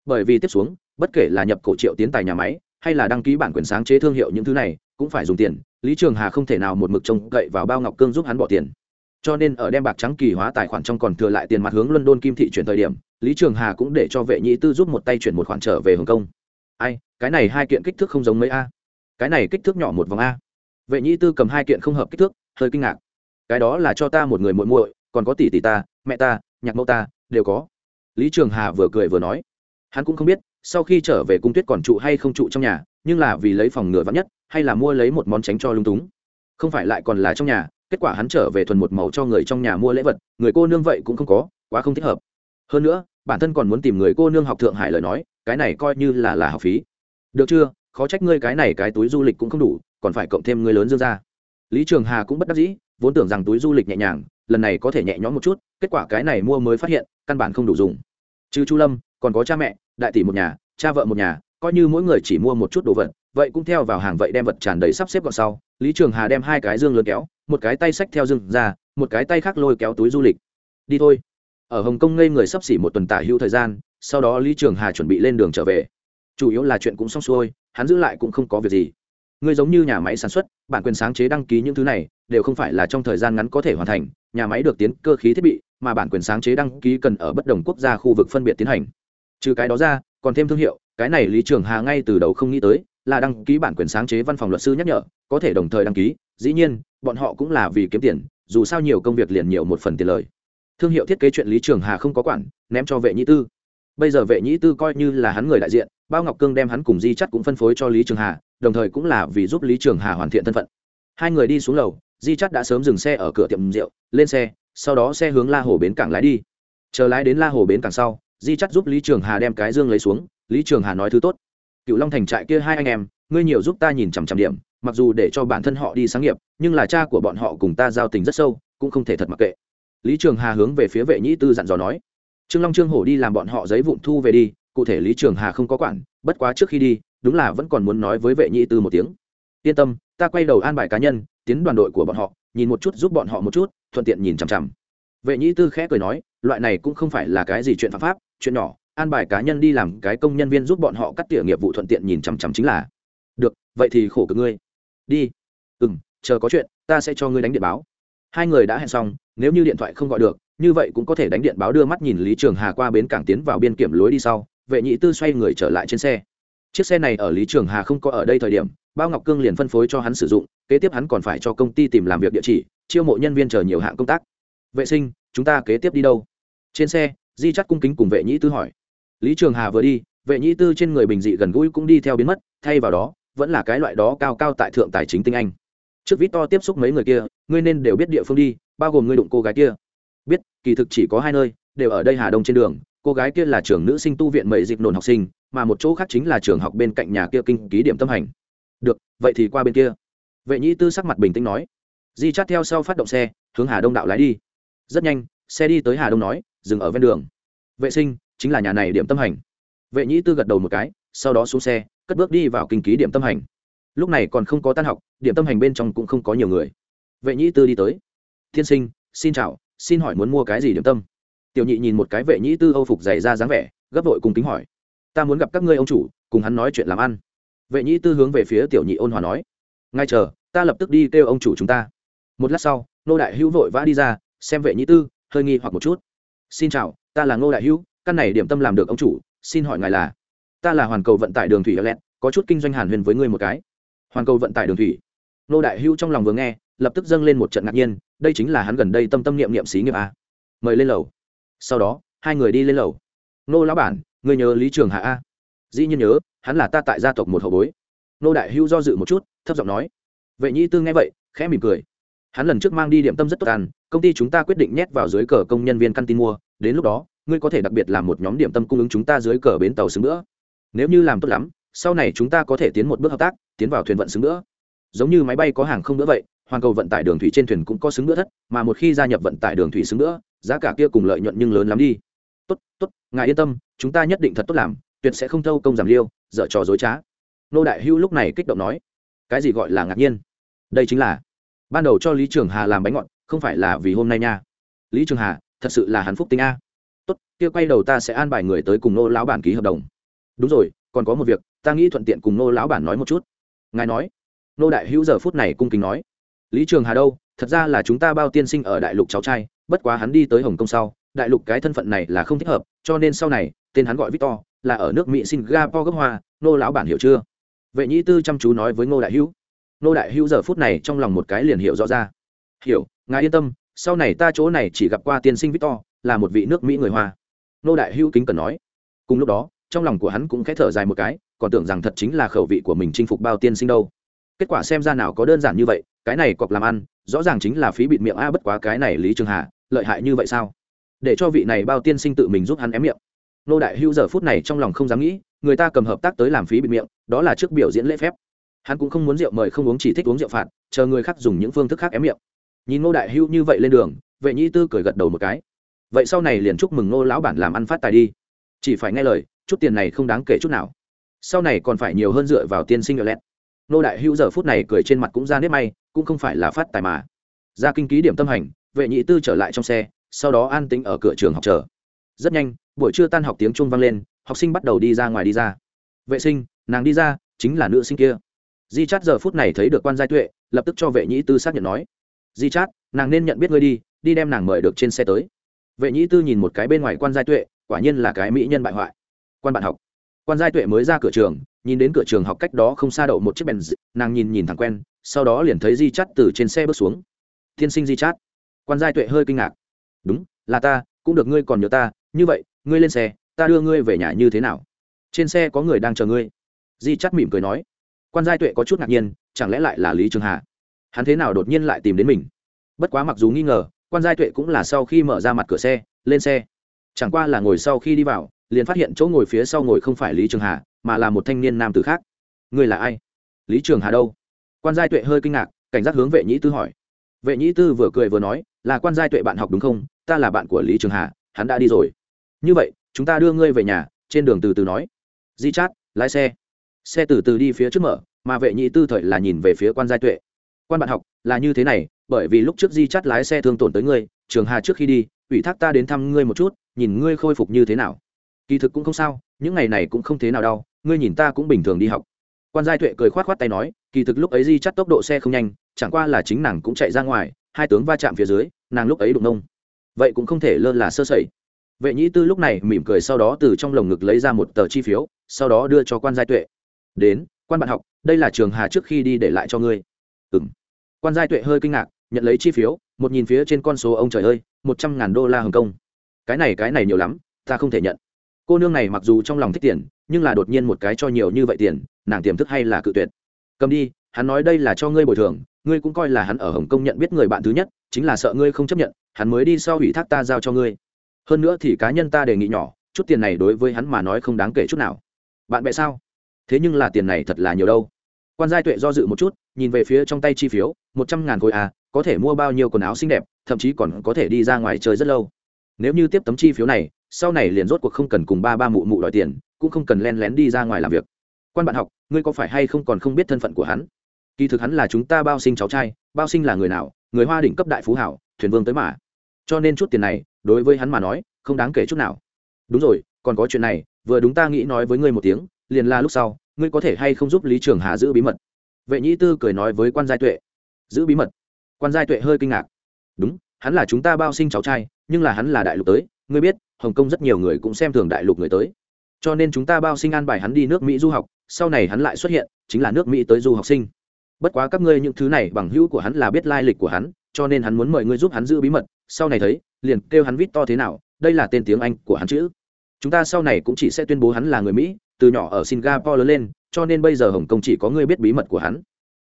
Bởi vì tiếp xuống, bất kể là nhập cổ triệu tiến tài nhà máy, hay là đăng ký bản quyền sáng chế thương hiệu những thứ này cũng phải dùng tiền, lý trường hà không thể nào một mực trông cậy vào bao ngọc cương giúp hắn bỏ tiền. Cho nên ở đem bạc trắng kỳ hóa tài khoản trong còn thừa lại tiền mặt hướng london kim thị chuyển thời điểm, lý trường hà cũng để cho vệ nhĩ tư giúp một tay chuyển một khoản trở về hồng kông. Ai, cái này hai kiện kích thước không giống mấy a. Cái này kích thước nhỏ một vòng a. Vệ nhĩ tư cầm hai kiện không hợp kích thước, hơi kinh ngạc. Cái đó là cho ta một người muội muội, còn có tỷ tỷ ta, mẹ ta, nhạc mẫu ta, đều có. Lý trường hà vừa cười vừa nói. Hắn cũng không biết, sau khi trở về cung tuyết còn trụ hay không trụ trong nhà nhưng là vì lấy phòng ngừa vắng nhất, hay là mua lấy một món tránh cho lung túng. Không phải lại còn là trong nhà, kết quả hắn trở về thuần một màu cho người trong nhà mua lễ vật, người cô nương vậy cũng không có, quá không thích hợp. Hơn nữa, bản thân còn muốn tìm người cô nương học thượng hải lời nói, cái này coi như là là học phí. Được chưa? Khó trách ngươi cái này cái túi du lịch cũng không đủ, còn phải cộng thêm người lớn dương ra lý trường hà cũng bất đắc dĩ, vốn tưởng rằng túi du lịch nhẹ nhàng, lần này có thể nhẹ nhõm một chút, kết quả cái này mua mới phát hiện, căn bản không đủ dùng. Chứ chu lâm, còn có cha mẹ, đại tỷ một nhà, cha vợ một nhà coi như mỗi người chỉ mua một chút đồ vật, vậy cũng theo vào hàng vậy đem vật tràn đầy sắp xếp gọn sau, lý trường hà đem hai cái dương lớn kéo, một cái tay xách theo dương ra, một cái tay khác lôi kéo túi du lịch. Đi thôi. Ở hồng kông ngây người sắp xỉ một tuần tả hữu thời gian, sau đó lý trường hà chuẩn bị lên đường trở về. Chủ yếu là chuyện cũng xong xuôi, hắn giữ lại cũng không có việc gì. Ngươi giống như nhà máy sản xuất, bản quyền sáng chế đăng ký những thứ này, đều không phải là trong thời gian ngắn có thể hoàn thành, nhà máy được tiến cơ khí thiết bị, mà bản quyền sáng chế đăng ký cần ở bất đồng quốc gia khu vực phân biệt tiến hành. Trừ cái đó ra, còn thêm thương hiệu cái này lý trường hà ngay từ đầu không nghĩ tới, là đăng ký bản quyền sáng chế văn phòng luật sư nhắc nhở, có thể đồng thời đăng ký, dĩ nhiên, bọn họ cũng là vì kiếm tiền, dù sao nhiều công việc liền nhiều một phần tiền lời. Thương hiệu thiết kế chuyện lý trường hà không có quản, ném cho vệ nhĩ tư. Bây giờ vệ nhĩ tư coi như là hắn người đại diện, bao ngọc cương đem hắn cùng di chắt cũng phân phối cho lý trường hà, đồng thời cũng là vì giúp lý trường hà hoàn thiện thân phận. Hai người đi xuống lầu, di chắt đã sớm dừng xe ở cửa tiệm rượu, lên xe, sau đó xe hướng la hồ bến cảng lái đi. Chờ lái đến la hồ bến cảng sau di chắt giúp lý trường hà đem cái dương lấy xuống, lý trường hà nói thứ tốt. Cựu long thành trại kia hai anh em, ngươi nhiều giúp ta nhìn chằm chằm điểm, mặc dù để cho bản thân họ đi sáng nghiệp, nhưng là cha của bọn họ cùng ta giao tình rất sâu, cũng không thể thật mặc kệ. Lý trường hà hướng về phía vệ nhĩ tư dặn dò nói, trương long trương hổ đi làm bọn họ giấy vụn thu về đi, cụ thể lý trường hà không có quản, bất quá trước khi đi, đúng là vẫn còn muốn nói với vệ nhĩ tư một tiếng. Yên tâm, ta quay đầu an bài cá nhân, tiến đoàn đội của bọn họ, nhìn một chút giúp bọn họ một chút, thuận tiện nhìn chằm chằm. Vệ nhĩ tư khẽ cười nói, loại này cũng không phải là cái gì chuyện phạm pháp chuyện nhỏ, an bài cá nhân đi làm cái công nhân viên giúp bọn họ cắt tỉa nghiệp vụ thuận tiện nhìn chằm chằm chính là, được, vậy thì khổ cực ngươi. Đi. Ừ m chờ có chuyện, ta sẽ cho ngươi đánh điện báo. Hai người đã hẹn xong, nếu như điện thoại không gọi được, như vậy cũng có thể đánh điện báo đưa mắt nhìn lý trường hà qua bến cảng tiến vào biên kiểm lối đi sau, vệ nhị tư xoay người trở lại trên xe. Chiếc xe này ở lý trường hà không có ở đây thời điểm, bao ngọc cương liền phân phối cho hắn sử dụng, kế tiếp hắn còn phải cho công ty tìm làm việc địa chỉ, chiêu mộ nhân viên chờ nhiều hạng công tác. Vệ sinh, chúng ta kế tiếp đi đâu? Trên xe di chắt cung kính cùng vệ nhĩ tư hỏi. Lý trường hà vừa đi, vệ nhĩ tư trên người bình dị gần gũi cũng đi theo biến mất, thay vào đó, vẫn là cái loại đó cao cao tại thượng tài chính tinh anh. Trước vít to tiếp xúc mấy người kia, ngươi nên đều biết địa phương đi, bao gồm ngươi đụng cô gái kia. Biết, kỳ thực chỉ có hai nơi, đều ở đây hà đông trên đường, cô gái kia là trường nữ sinh tu viện mệ dịch nồn học sinh, mà một chỗ khác chính là trường học bên cạnh nhà kia kinh ký điểm tâm hành. Được, vậy thì qua bên kia. Vệ nhĩ tư sắc mặt bình tĩnh nói. Di chát theo sau phát động xe, hướng hà đông đạo lái đi. Rất nhanh, xe đi tới hà đông nói dừng ở ven đường. Vệ sinh chính là nhà này điểm tâm hành. Vệ nhĩ tư gật đầu một cái, sau đó xuống xe, cất bước đi vào kinh ký điểm tâm hành. Lúc này còn không có tan học, điểm tâm hành bên trong cũng không có nhiều người. Vệ nhĩ tư đi tới. Tiên sinh, xin chào, xin hỏi muốn mua cái gì điểm tâm? Tiểu nhị nhìn một cái vệ nhĩ tư âu phục dày ra dáng vẻ, gấp vội cùng kính hỏi. Ta muốn gặp các ngươi ông chủ, cùng hắn nói chuyện làm ăn. Vệ nhĩ tư hướng về phía tiểu nhị ôn hòa nói. Ngay chờ, ta lập tức đi kêu ông chủ chúng ta. Một lát sau, nô đại hữu vội vã đi ra, xem vệ nhĩ tư, hơi nghi hoặc một chút xin chào, ta là ngô đại hữu, căn này điểm tâm làm được ông chủ, xin hỏi ngài là? Ta là hoàn cầu vận tải đường thủy lẹt có chút kinh doanh hàn huyền với ngươi một cái. Hoàn cầu vận tải đường thủy. Ngô đại hữu trong lòng vừa nghe, lập tức dâng lên một trận ngạc nhiên, đây chính là hắn gần đây tâm tâm niệm niệm xí nghiệp a mời lên lầu. Sau đó, hai người đi lên lầu. Ngô lão bản, ngươi nhớ lý trường hạ a dĩ nhiên nhớ, hắn là ta tại gia tộc một hậu bối. Ngô đại hữu do dự một chút, thấp giọng nói. Vệ nhi tư nghe vậy, khẽ mỉm cười hắn lần trước mang đi điểm tâm rất tốt ăn, công ty chúng ta quyết định nhét vào dưới cờ công nhân viên căn tin mua, đến lúc đó, ngươi có thể đặc biệt làm một nhóm điểm tâm cung ứng chúng ta dưới cờ bến tàu xứng nữa. Nếu như làm tốt lắm, sau này chúng ta có thể tiến một bước hợp tác, tiến vào thuyền vận xứng nữa. Giống như máy bay có hàng không nữa vậy, hoàn cầu vận tải đường thủy trên thuyền cũng có xứng nữa thất, mà một khi gia nhập vận tải đường thủy xứng nữa, giá cả kia cùng lợi nhuận nhưng lớn lắm đi. Tốt tốt, ngài yên tâm, chúng ta nhất định thật tốt làm, tuyệt sẽ không thâu công giảm liêu, dở trò dối trá. Nô đại hưu lúc này kích động nói. Cái gì gọi là ngạc nhiên? Đây chính là ban đầu cho lý trường hà làm bánh ngọt, không phải là vì hôm nay nha. Lý trường hà, thật sự là hắn phúc tính a. Tốt, kia quay đầu ta sẽ an bài người tới cùng nô lão bản ký hợp đồng. Đúng rồi, còn có một việc, ta nghĩ thuận tiện cùng nô lão bản nói một chút. Ngài nói. Nô đại hữu giờ phút này cung kính nói. Lý trường hà đâu? Thật ra là chúng ta bao tiên sinh ở đại lục cháu trai, bất quá hắn đi tới hồng kông sau, đại lục cái thân phận này là không thích hợp, cho nên sau này, tên hắn gọi victor, là ở nước mỹ singapore gốc hoa, nô lão bản hiểu chưa? Vệ nhĩ tư chăm chú nói với ngô đại hữu nô đại hữu giờ phút này trong lòng một cái liền hiểu rõ ra. Hiểu, ngài yên tâm, sau này ta chỗ này chỉ gặp qua tiên sinh victor, là một vị nước mỹ người hoa. Nô đại hữu kính cần nói. Cùng lúc đó, trong lòng của hắn cũng khẽ thở dài một cái, còn tưởng rằng thật chính là khẩu vị của mình chinh phục bao tiên sinh đâu. Kết quả xem ra nào có đơn giản như vậy, cái này cọc làm ăn, rõ ràng chính là phí bịt miệng a bất quá cái này lý trường hà, lợi hại như vậy sao? Để cho vị này bao tiên sinh tự mình giúp hắn ém miệng. Nô đại hữu giờ phút này trong lòng không dám nghĩ, người ta cầm hợp tác tới làm phí bịt miệng, đó là trước biểu diễn lễ phép hắn cũng không muốn rượu mời không uống, chỉ thích uống rượu phạt, chờ người khác dùng những phương thức khác ém miệng. Nhìn Ngô đại hữu như vậy lên đường, vệ nhi tư cười gật đầu một cái. Vậy sau này liền chúc mừng Ngô lão bản làm ăn phát tài đi. Chỉ phải nghe lời, chút tiền này không đáng kể chút nào. Sau này còn phải nhiều hơn dựa vào tiên sinh ở lẹt. Ngô đại hữu giờ phút này cười trên mặt cũng ra nếp may, cũng không phải là phát tài mà. Ra kinh ký điểm tâm hành, vệ nhị tư trở lại trong xe, sau đó an tính ở cửa trường học chờ. Rất nhanh, buổi trưa tan học tiếng chuông vang lên, học sinh bắt đầu đi ra ngoài đi ra. Vệ sinh, nàng đi ra, chính là nữ sinh kia di chát giờ phút này thấy được quan giai tuệ, lập tức cho vệ nhĩ tư xác nhận nói. Di chát, nàng nên nhận biết ngươi đi đi đem nàng mời được trên xe tới. Vệ nhĩ tư nhìn một cái bên ngoài quan giai tuệ, quả nhiên là cái mỹ nhân bại hoại. Quan bạn học. Quan giai tuệ mới ra cửa trường, nhìn đến cửa trường học cách đó không xa đậu một chiếc bèn nàng nhìn nhìn thẳng quen, sau đó liền thấy di chát từ trên xe bước xuống. Tiên sinh di chát. Quan giai tuệ hơi kinh ngạc. Đúng, là ta, cũng được ngươi còn nhớ ta, như vậy, ngươi lên xe, ta đưa ngươi về nhà như thế nào? Trên xe có người đang chờ ngươi. Di chắt mỉm cười nói quan giai tuệ có chút ngạc nhiên, chẳng lẽ lại là lý trường hà? Hắn thế nào đột nhiên lại tìm đến mình? Bất quá mặc dù nghi ngờ, quan giai tuệ cũng là sau khi mở ra mặt cửa xe, lên xe. Chẳng qua là ngồi sau khi đi vào, liền phát hiện chỗ ngồi phía sau ngồi không phải lý trường hà, mà là một thanh niên nam tử khác. Người là ai? Lý trường hà đâu? Quan giai tuệ hơi kinh ngạc, cảnh giác hướng vệ nhĩ tư hỏi. Vệ nhĩ tư vừa cười vừa nói, là quan giai tuệ bạn học đúng không? Ta là bạn của lý trường hà, hắn đã đi rồi. Như vậy, chúng ta đưa ngươi về nhà, trên đường từ từ nói. Di chát, lái xe xe từ từ đi phía trước mở, mà vệ nhị tư thời là nhìn về phía quan giai tuệ. Quan bạn học, là như thế này, bởi vì lúc trước di chắt lái xe thương tổn tới ngươi, trường hà trước khi đi, ủy thác ta đến thăm ngươi một chút, nhìn ngươi khôi phục như thế nào. Kỳ thực cũng không sao, những ngày này cũng không thế nào đau, ngươi nhìn ta cũng bình thường đi học. Quan giai tuệ cười khoát khoát tay nói, kỳ thực lúc ấy di chắt tốc độ xe không nhanh, chẳng qua là chính nàng cũng chạy ra ngoài, hai tướng va chạm phía dưới, nàng lúc ấy đụng nông. Vậy cũng không thể lơ là sơ sẩy. Vệ nhĩ tư lúc này mỉm cười sau đó từ trong lồng ngực lấy ra một tờ chi phiếu, sau đó đưa cho quan giai tuệ đến, quan bạn học, đây là trường hà trước khi đi để lại cho ngươi. Ừ m quan giai tuệ hơi kinh ngạc, nhận lấy chi phiếu, một nhìn phía trên con số ông trời ơi, một trăm ngàn đô la hồng kông. Cái này cái này nhiều lắm, ta không thể nhận. Cô nương này mặc dù trong lòng thích tiền, nhưng là đột nhiên một cái cho nhiều như vậy tiền, nàng tiềm thức hay là cự tuyệt. Cầm đi, hắn nói đây là cho ngươi bồi thường, ngươi cũng coi là hắn ở hồng kông nhận biết người bạn thứ nhất, chính là sợ ngươi không chấp nhận, hắn mới đi sau ủy thác ta giao cho ngươi. Hơn nữa thì cá nhân ta đề nghị nhỏ, chút tiền này đối với hắn mà nói không đáng kể chút nào. Bạn bè sao? Thế nhưng là tiền này thật là nhiều đâu. Quan giai tuệ do dự một chút, nhìn về phía trong tay chi phiếu, một trăm ngàn khối à có thể mua bao nhiêu quần áo xinh đẹp, thậm chí còn có thể đi ra ngoài chơi rất lâu. Nếu như tiếp tấm chi phiếu này, sau này liền rốt cuộc không cần cùng ba ba mụ mụ đòi tiền, cũng không cần len lén đi ra ngoài làm việc. Quan bạn học, ngươi có phải hay không còn không biết thân phận của hắn? Kỳ thực hắn là chúng ta bao sinh cháu trai, bao sinh là người nào, người hoa đỉnh cấp đại phú hảo, thuyền vương tới mà. Cho nên chút tiền này, đối với hắn mà nói, không đáng kể chút nào. Đúng rồi, còn có chuyện này, vừa đúng ta nghĩ nói với ngươi một tiếng liền là lúc sau, ngươi có thể hay không giúp lý trường hà giữ bí mật? Vệ nhĩ tư cười nói với quan giai tuệ. Giữ bí mật? Quan giai tuệ hơi kinh ngạc. Đúng, hắn là chúng ta bao sinh cháu trai, nhưng là hắn là đại lục tới, ngươi biết, hồng kông rất nhiều người cũng xem thường đại lục người tới. Cho nên chúng ta bao sinh an bài hắn đi nước mỹ du học, sau này hắn lại xuất hiện, chính là nước mỹ tới du học sinh. Bất quá các ngươi những thứ này bằng hữu của hắn là biết lai lịch của hắn, cho nên hắn muốn mời ngươi giúp hắn giữ bí mật, sau này thấy, liền kêu hắn vít to thế nào, đây là tên tiếng anh của hắn chữ chúng ta sau này cũng chỉ sẽ tuyên bố hắn là người mỹ từ nhỏ ở singapore lớn lên, cho nên bây giờ hồng kông chỉ có ngươi biết bí mật của hắn.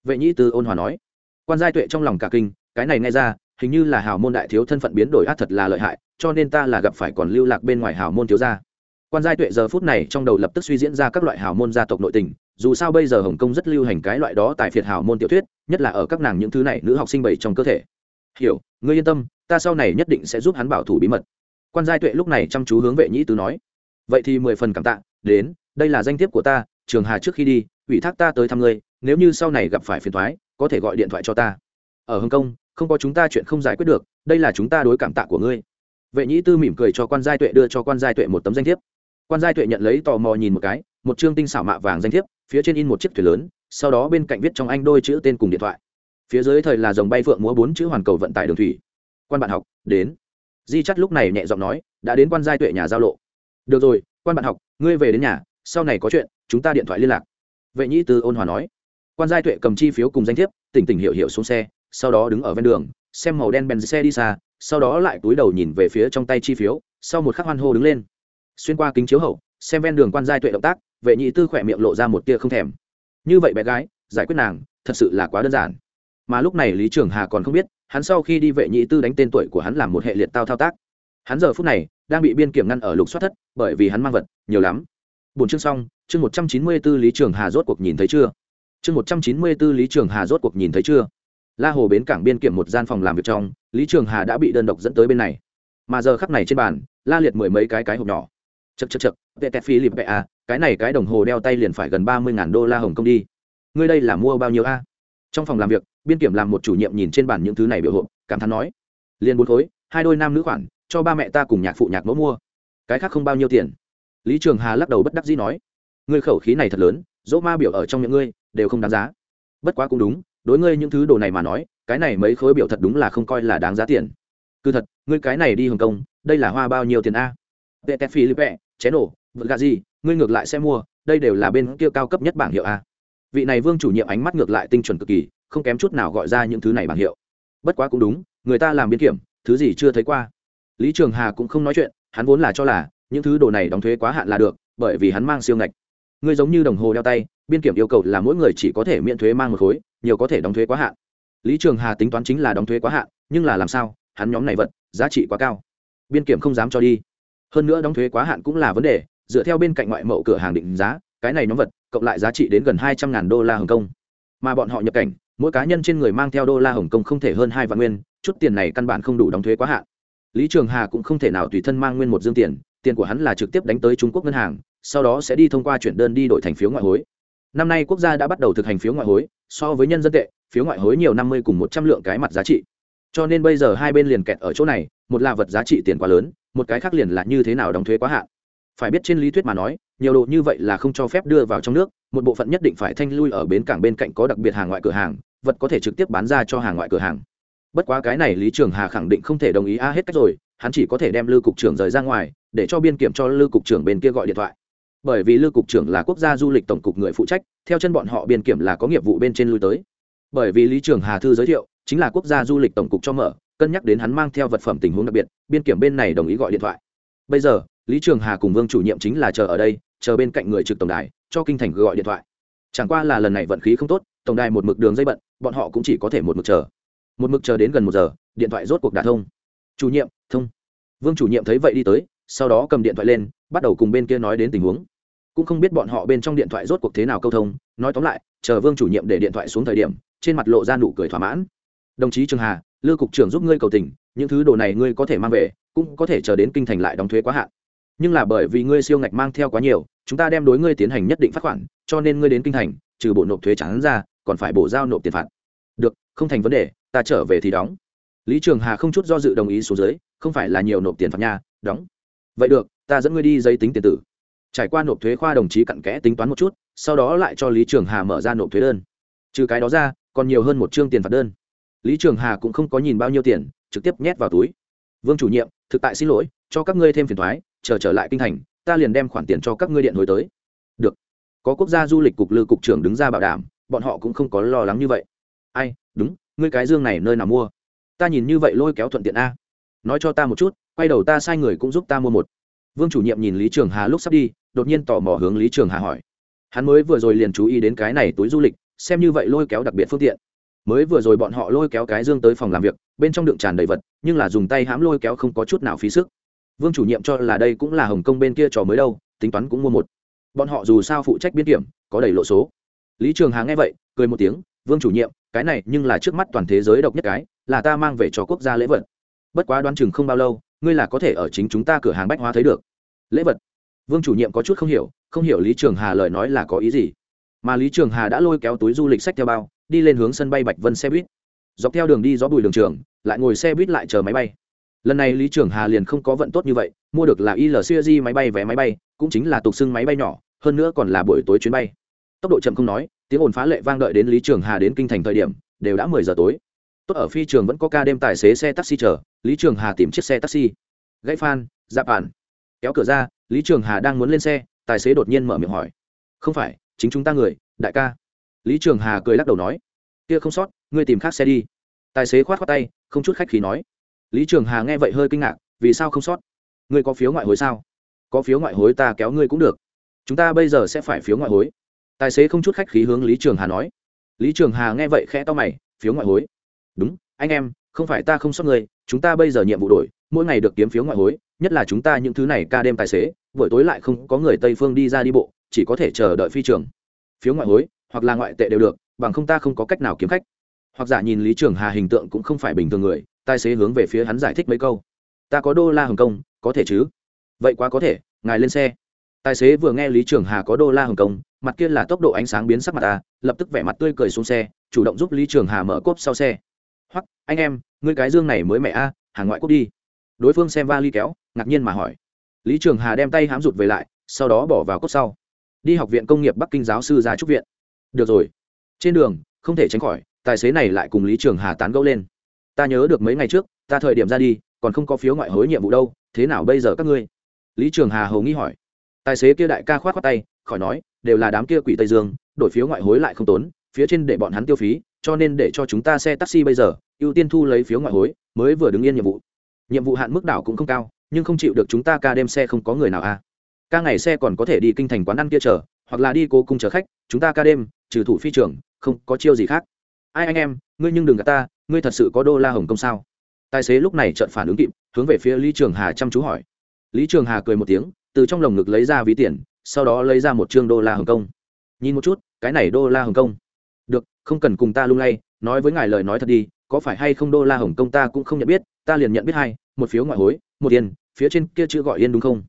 Vệ nhĩ tư ôn hòa nói. Quan giai tuệ trong lòng cả kinh, cái này nghe ra, hình như là hào môn đại thiếu thân phận biến đổi át thật là lợi hại, cho nên ta là gặp phải còn lưu lạc bên ngoài hào môn thiếu gia. Quan giai tuệ giờ phút này trong đầu lập tức suy diễn ra các loại hào môn gia tộc nội tình, dù sao bây giờ hồng kông rất lưu hành cái loại đó tại phiệt hào môn tiểu thuyết, nhất là ở các nàng những thứ này nữ học sinh bảy trong cơ thể. Hiểu, ngươi yên tâm, ta sau này nhất định sẽ giúp hắn bảo thủ bí mật. Quan giai tuệ lúc này chăm chú hướng vệ nhĩ tứ nói. Vậy thì mười phần cảm tạ, đến đây là danh thiếp của ta, trường hà trước khi đi, ủy thác ta tới thăm ngươi, nếu như sau này gặp phải phiền thoái có thể gọi điện thoại cho ta. Ở hồng kông, không có chúng ta chuyện không giải quyết được, đây là chúng ta đối cảm tạ của ngươi. Vệ nhĩ tư mỉm cười cho quan giai tuệ đưa cho quan giai tuệ một tấm danh thiếp. Quan giai tuệ nhận lấy tò mò nhìn một cái, một chương tinh xảo mạ vàng danh thiếp, phía trên in một chiếc thuyền lớn, sau đó bên cạnh viết trong anh đôi chữ tên cùng điện thoại. Phía dưới thời là dòng bay phượng múa bốn chữ hoàn cầu vận tải đường thủy. Quan bạn học, đến. Di chắt lúc này nhẹ giọng nói, đã đến quan giai tuệ nhà giao lộ. Được rồi, quan bạn học, ngươi về đến nhà sau này có chuyện, chúng ta điện thoại liên lạc. Vệ nhĩ tư ôn hòa nói. Quan giai tuệ cầm chi phiếu cùng danh thiếp, tỉnh tỉnh hiểu hiểu xuống xe, sau đó đứng ở ven đường, xem màu đen bèn xe đi xa, sau đó lại túi đầu nhìn về phía trong tay chi phiếu, sau một khắc hoan hô đứng lên. Xuyên qua kính chiếu hậu, xem ven đường quan giai tuệ động tác, vệ nhị tư khỏe miệng lộ ra một tia không thèm. Như vậy bé gái, giải quyết nàng, thật sự là quá đơn giản. Mà lúc này lý trường hà còn không biết, hắn sau khi đi vệ nhị tư đánh tên tuổi của hắn làm một hệ liệt tao thao tác. Hắn giờ phút này, đang bị biên kiểm ngăn ở lục soát thất, bởi vì hắn mang vật, nhiều lắm bốn chương xong, chương một trăm chín mươi b ố lý trường hà rốt cuộc nhìn thấy chưa? Chương một trăm chín mươi b ố lý trường hà rốt cuộc nhìn thấy chưa? La hồ bến cảng biên kiểm một gian phòng làm việc trong, lý trường hà đã bị đơn độc dẫn tới bên này. Mà giờ khắp này trên bàn, la liệt mười mấy cái cái hộp nhỏ. Chật chật chật tệ tẹt phi lip vẹ à cái này cái đồng hồ đeo tay liền phải gần ba mươi ngàn đô la hồng công đi. Ngươi đây là mua bao nhiêu a? Trong phòng làm việc, biên kiểm làm một chủ nhiệm nhìn trên bàn những thứ này biểu hộp, cảm thán nói. Liền bốn khối, hai đôi nam nữ khoản, cho ba mẹ ta cùng nhạc phụ nhạc mẫu mua. Cái khác không bao nhiêu tiền lý trường hà lắc đầu bất đắc dĩ nói, ngươi khẩu khí này thật lớn, dỗ ma biểu ở trong những ngươi, đều không đáng giá. Bất quá cũng đúng, đối ngươi những thứ đồ này mà nói, cái này mấy khối biểu thật đúng là không coi là đáng giá tiền. Cứ thật, ngươi cái này đi hồng kông, đây là hoa bao nhiêu tiền a? Vệ tép philippe chén nổ, vật gà gì, ngươi ngược lại sẽ mua, đây đều là bên kia cao cấp nhất bảng hiệu a. Vị này vương chủ nhiệm ánh mắt ngược lại tinh chuẩn cực kỳ, không kém chút nào gọi ra những thứ này bảng hiệu. Bất quá cũng đúng, người ta làm biên kiểm, thứ gì chưa thấy qua. Lý trường hà cũng không nói chuyện, hắn vốn là cho là những thứ đồ này đóng thuế quá hạn là được, bởi vì hắn mang siêu ngạch. Ngươi giống như đồng hồ đeo tay, biên kiểm yêu cầu là mỗi người chỉ có thể miễn thuế mang một khối, nhiều có thể đóng thuế quá hạn. Lý trường hà tính toán chính là đóng thuế quá hạn, nhưng là làm sao, hắn nhóm này vật, giá trị quá cao. Biên kiểm không dám cho đi. Hơn nữa đóng thuế quá hạn cũng là vấn đề, dựa theo bên cạnh ngoại mậu cửa hàng định giá, cái này nhóm vật, cộng lại giá trị đến gần hai trăm ngàn đô la hồng kông. Mà bọn họ nhập cảnh, mỗi cá nhân trên người mang theo đô la hồng kông không thể hơn hai vạn nguyên, chút tiền này căn bản không đủ đóng thuế quá hạn. Lý trường hà cũng không thể nào tùy thân mang nguyên một dương tiền tiền của hắn là trực tiếp đánh tới trung quốc ngân hàng, sau đó sẽ đi thông qua chuyển đơn đi đổi thành phiếu ngoại hối. Năm nay quốc gia đã bắt đầu thực hành phiếu ngoại hối, so với nhân dân tệ, phiếu ngoại hối nhiều năm mươi cùng một trăm lượng cái mặt giá trị. Cho nên bây giờ hai bên liền kẹt ở chỗ này, một là vật giá trị tiền quá lớn, một cái khác liền là như thế nào đóng thuế quá hạn. Phải biết trên lý thuyết mà nói, nhiều đồ như vậy là không cho phép đưa vào trong nước, một bộ phận nhất định phải thanh lui ở bến cảng bên cạnh có đặc biệt hàng ngoại cửa hàng, vật có thể trực tiếp bán ra cho hàng ngoại cửa hàng. Bất quá cái này lý trường hà khẳng định không thể đồng ý a hết cách rồi hắn chỉ có thể đem lưu cục trưởng rời ra ngoài, để cho biên kiểm cho lưu cục trưởng bên kia gọi điện thoại. Bởi vì lưu cục trưởng là quốc gia du lịch tổng cục người phụ trách, theo chân bọn họ biên kiểm là có nghiệp vụ bên trên lui tới. Bởi vì lý trường hà thư giới thiệu, chính là quốc gia du lịch tổng cục cho mở, cân nhắc đến hắn mang theo vật phẩm tình huống đặc biệt, biên kiểm bên này đồng ý gọi điện thoại. Bây giờ, lý trường hà cùng vương chủ nhiệm chính là chờ ở đây, chờ bên cạnh người trực tổng đài, cho kinh thành gọi điện thoại. Chẳng qua là lần này vận khí không tốt, tổng đài một mực đường dây bận, bọn họ cũng chỉ có thể một mực chờ. Một mực chờ đến gần một giờ, điện thoại rốt cuộc đà thông. Chủ nhiệm thông. Vương chủ nhiệm thấy vậy đi tới, sau đó cầm điện thoại lên, bắt đầu cùng bên kia nói đến tình huống. Cũng không biết bọn họ bên trong điện thoại rốt cuộc thế nào câu thông, nói tóm lại, chờ vương chủ nhiệm để điện thoại xuống thời điểm, trên mặt lộ ra nụ cười thỏa mãn. Đồng chí trường hà, lư cục trưởng giúp ngươi cầu tình, những thứ đồ này ngươi có thể mang về, cũng có thể chờ đến kinh thành lại đóng thuế quá hạn. Nhưng là bởi vì ngươi siêu ngạch mang theo quá nhiều, chúng ta đem đối ngươi tiến hành nhất định phát khoản, cho nên ngươi đến kinh thành, trừ bộ nộp thuế trắng ra, còn phải bổ giao nộp tiền phạt. Được, không thành vấn đề, ta trở về thì đóng lý trường hà không chút do dự đồng ý xuống dưới, không phải là nhiều nộp tiền phạt nha, đóng. Vậy được, ta dẫn ngươi đi giấy tính tiền tử. Trải qua nộp thuế khoa đồng chí cặn kẽ tính toán một chút, sau đó lại cho lý trường hà mở ra nộp thuế đơn. Trừ cái đó ra, còn nhiều hơn một chương tiền phạt đơn. Lý trường hà cũng không có nhìn bao nhiêu tiền, trực tiếp nhét vào túi. Vương chủ nhiệm, thực tại xin lỗi, cho các ngươi thêm phiền thoái, chờ trở lại kinh thành, ta liền đem khoản tiền cho các ngươi điện hồi tới. Được. Có quốc gia du lịch cục lư cục trưởng đứng ra bảo đảm, bọn họ cũng không có lo lắng như vậy. Ai, đúng, ngươi cái dương này nơi nào mua? Ta nhìn như vậy lôi kéo thuận tiện a. Nói cho ta một chút, quay đầu ta sai người cũng giúp ta mua một. Vương chủ nhiệm nhìn lý trường hà lúc sắp đi, đột nhiên tò mò hướng lý trường hà hỏi. Hắn mới vừa rồi liền chú ý đến cái này túi du lịch, xem như vậy lôi kéo đặc biệt phương tiện. Mới vừa rồi bọn họ lôi kéo cái dương tới phòng làm việc, bên trong đựng tràn đầy vật, nhưng là dùng tay hãm lôi kéo không có chút nào phí sức. Vương chủ nhiệm cho là đây cũng là hồng kông bên kia trò mới đâu, tính toán cũng mua một. Bọn họ dù sao phụ trách biên kiểm, có đầy lộ số. Lý trường hà nghe vậy, cười một tiếng, vương chủ nhiệm, cái này nhưng là trước mắt toàn thế giới độc nhất cái là ta mang về cho quốc gia lễ vật. Bất quá đoán chừng không bao lâu, ngươi là có thể ở chính chúng ta cửa hàng bách hóa thấy được. Lễ vật? Vương chủ nhiệm có chút không hiểu không hiểu lý trường hà lời nói là có ý gì. Mà lý trường hà đã lôi kéo túi du lịch sách theo bao, đi lên hướng sân bay bạch vân xe buýt. Dọc theo đường đi gió bùi đường trường, lại ngồi xe buýt lại chờ máy bay. Lần này lý trường hà liền không có vận tốt như vậy, mua được là ilcg máy bay vé máy bay, cũng chính là tục xưng máy bay nhỏ, hơn nữa còn là buổi tối chuyến bay. Tốc độ chậm không nói, tiếng ồn phá lệ vang đợi đến lý trường hà đến kinh thành thời điểm, đều đã mười giờ tối tốt ở phi trường vẫn có ca đêm tài xế xe taxi chờ, lý trường hà tìm chiếc xe taxi. Gãy phan, dạp ản kéo cửa ra, lý trường hà đang muốn lên xe, tài xế đột nhiên mở miệng hỏi. Không phải, chính chúng ta người, đại ca. Lý trường hà cười lắc đầu nói. Kia không sót, ngươi tìm khác xe đi. Tài xế khoát khoát tay, không chút khách khí nói. Lý trường hà nghe vậy hơi kinh ngạc, vì sao không sót? Ngươi có phiếu ngoại hối sao? Có phiếu ngoại hối ta kéo ngươi cũng được. Chúng ta bây giờ sẽ phải phiếu ngoại hối. Tài xế không chút khách khí hướng lý trường hà nói. Lý trường hà nghe vậy khẽ to mày, phiếu ngoại hối đúng, anh em, không phải ta không sót người, chúng ta bây giờ nhiệm vụ đổi, mỗi ngày được kiếm phiếu ngoại hối, nhất là chúng ta những thứ này ca đêm tài xế, buổi tối lại không có người tây phương đi ra đi bộ, chỉ có thể chờ đợi phi trường. Phiếu ngoại hối, hoặc là ngoại tệ đều được, bằng không ta không có cách nào kiếm khách. Hoặc giả nhìn lý trường hà hình tượng cũng không phải bình thường người, tài xế hướng về phía hắn giải thích mấy câu. Ta có đô la hồng kông, có thể chứ? Vậy quá có thể, ngài lên xe. Tài xế vừa nghe lý trường hà có đô la hồng kông, mặt kia là tốc độ ánh sáng biến sắc mặt ta, lập tức vẻ mặt tươi cười xuống xe, chủ động giúp lý trường hà mở cốp sau xe hoặc anh em, ngươi cái dương này mới mẹ a, hàng ngoại quốc đi. Đối phương xem va ly kéo, ngạc nhiên mà hỏi. Lý trường hà đem tay hám rụt về lại, sau đó bỏ vào cốt sau. Đi học viện công nghiệp bắc kinh giáo sư ra trúc viện. Được rồi. Trên đường, không thể tránh khỏi, tài xế này lại cùng lý trường hà tán gẫu lên. Ta nhớ được mấy ngày trước, ta thời điểm ra đi, còn không có phiếu ngoại hối nhiệm vụ đâu, thế nào bây giờ các ngươi? Lý trường hà hầu nghĩ hỏi. Tài xế kia đại ca khoát khoát tay, khỏi nói, đều là đám kia quỷ tây dương, đổi phiếu ngoại hối lại không tốn, phía trên để bọn hắn tiêu phí cho nên để cho chúng ta xe taxi bây giờ, ưu tiên thu lấy phiếu ngoại hối, mới vừa đứng yên nhiệm vụ. Nhiệm vụ hạn mức đảo cũng không cao, nhưng không chịu được chúng ta ca đêm xe không có người nào a à. ca ngày xe còn có thể đi kinh thành quán ăn kia chờ, hoặc là đi cố cung chờ khách, chúng ta ca đêm, trừ thủ phi trường, không có chiêu gì khác. Ai anh em, ngươi nhưng đừng gạt ta, ngươi thật sự có đô la hồng công sao? Tài xế lúc này trợn phản ứng kịp, hướng về phía lý trường hà chăm chú hỏi. Lý trường hà cười một tiếng, từ trong lồng ngực lấy ra ví tiền, sau đó lấy ra một chương đô la hồng kông. Nhìn một chút, cái này đô la hồng kông không cần cùng ta lung lay, nói với ngài lời nói thật đi, có phải hay không đô la hồng kông ta cũng không nhận biết, ta liền nhận biết hai, một phiếu ngoại hối, một yên, phía trên kia chữ gọi yên đúng không?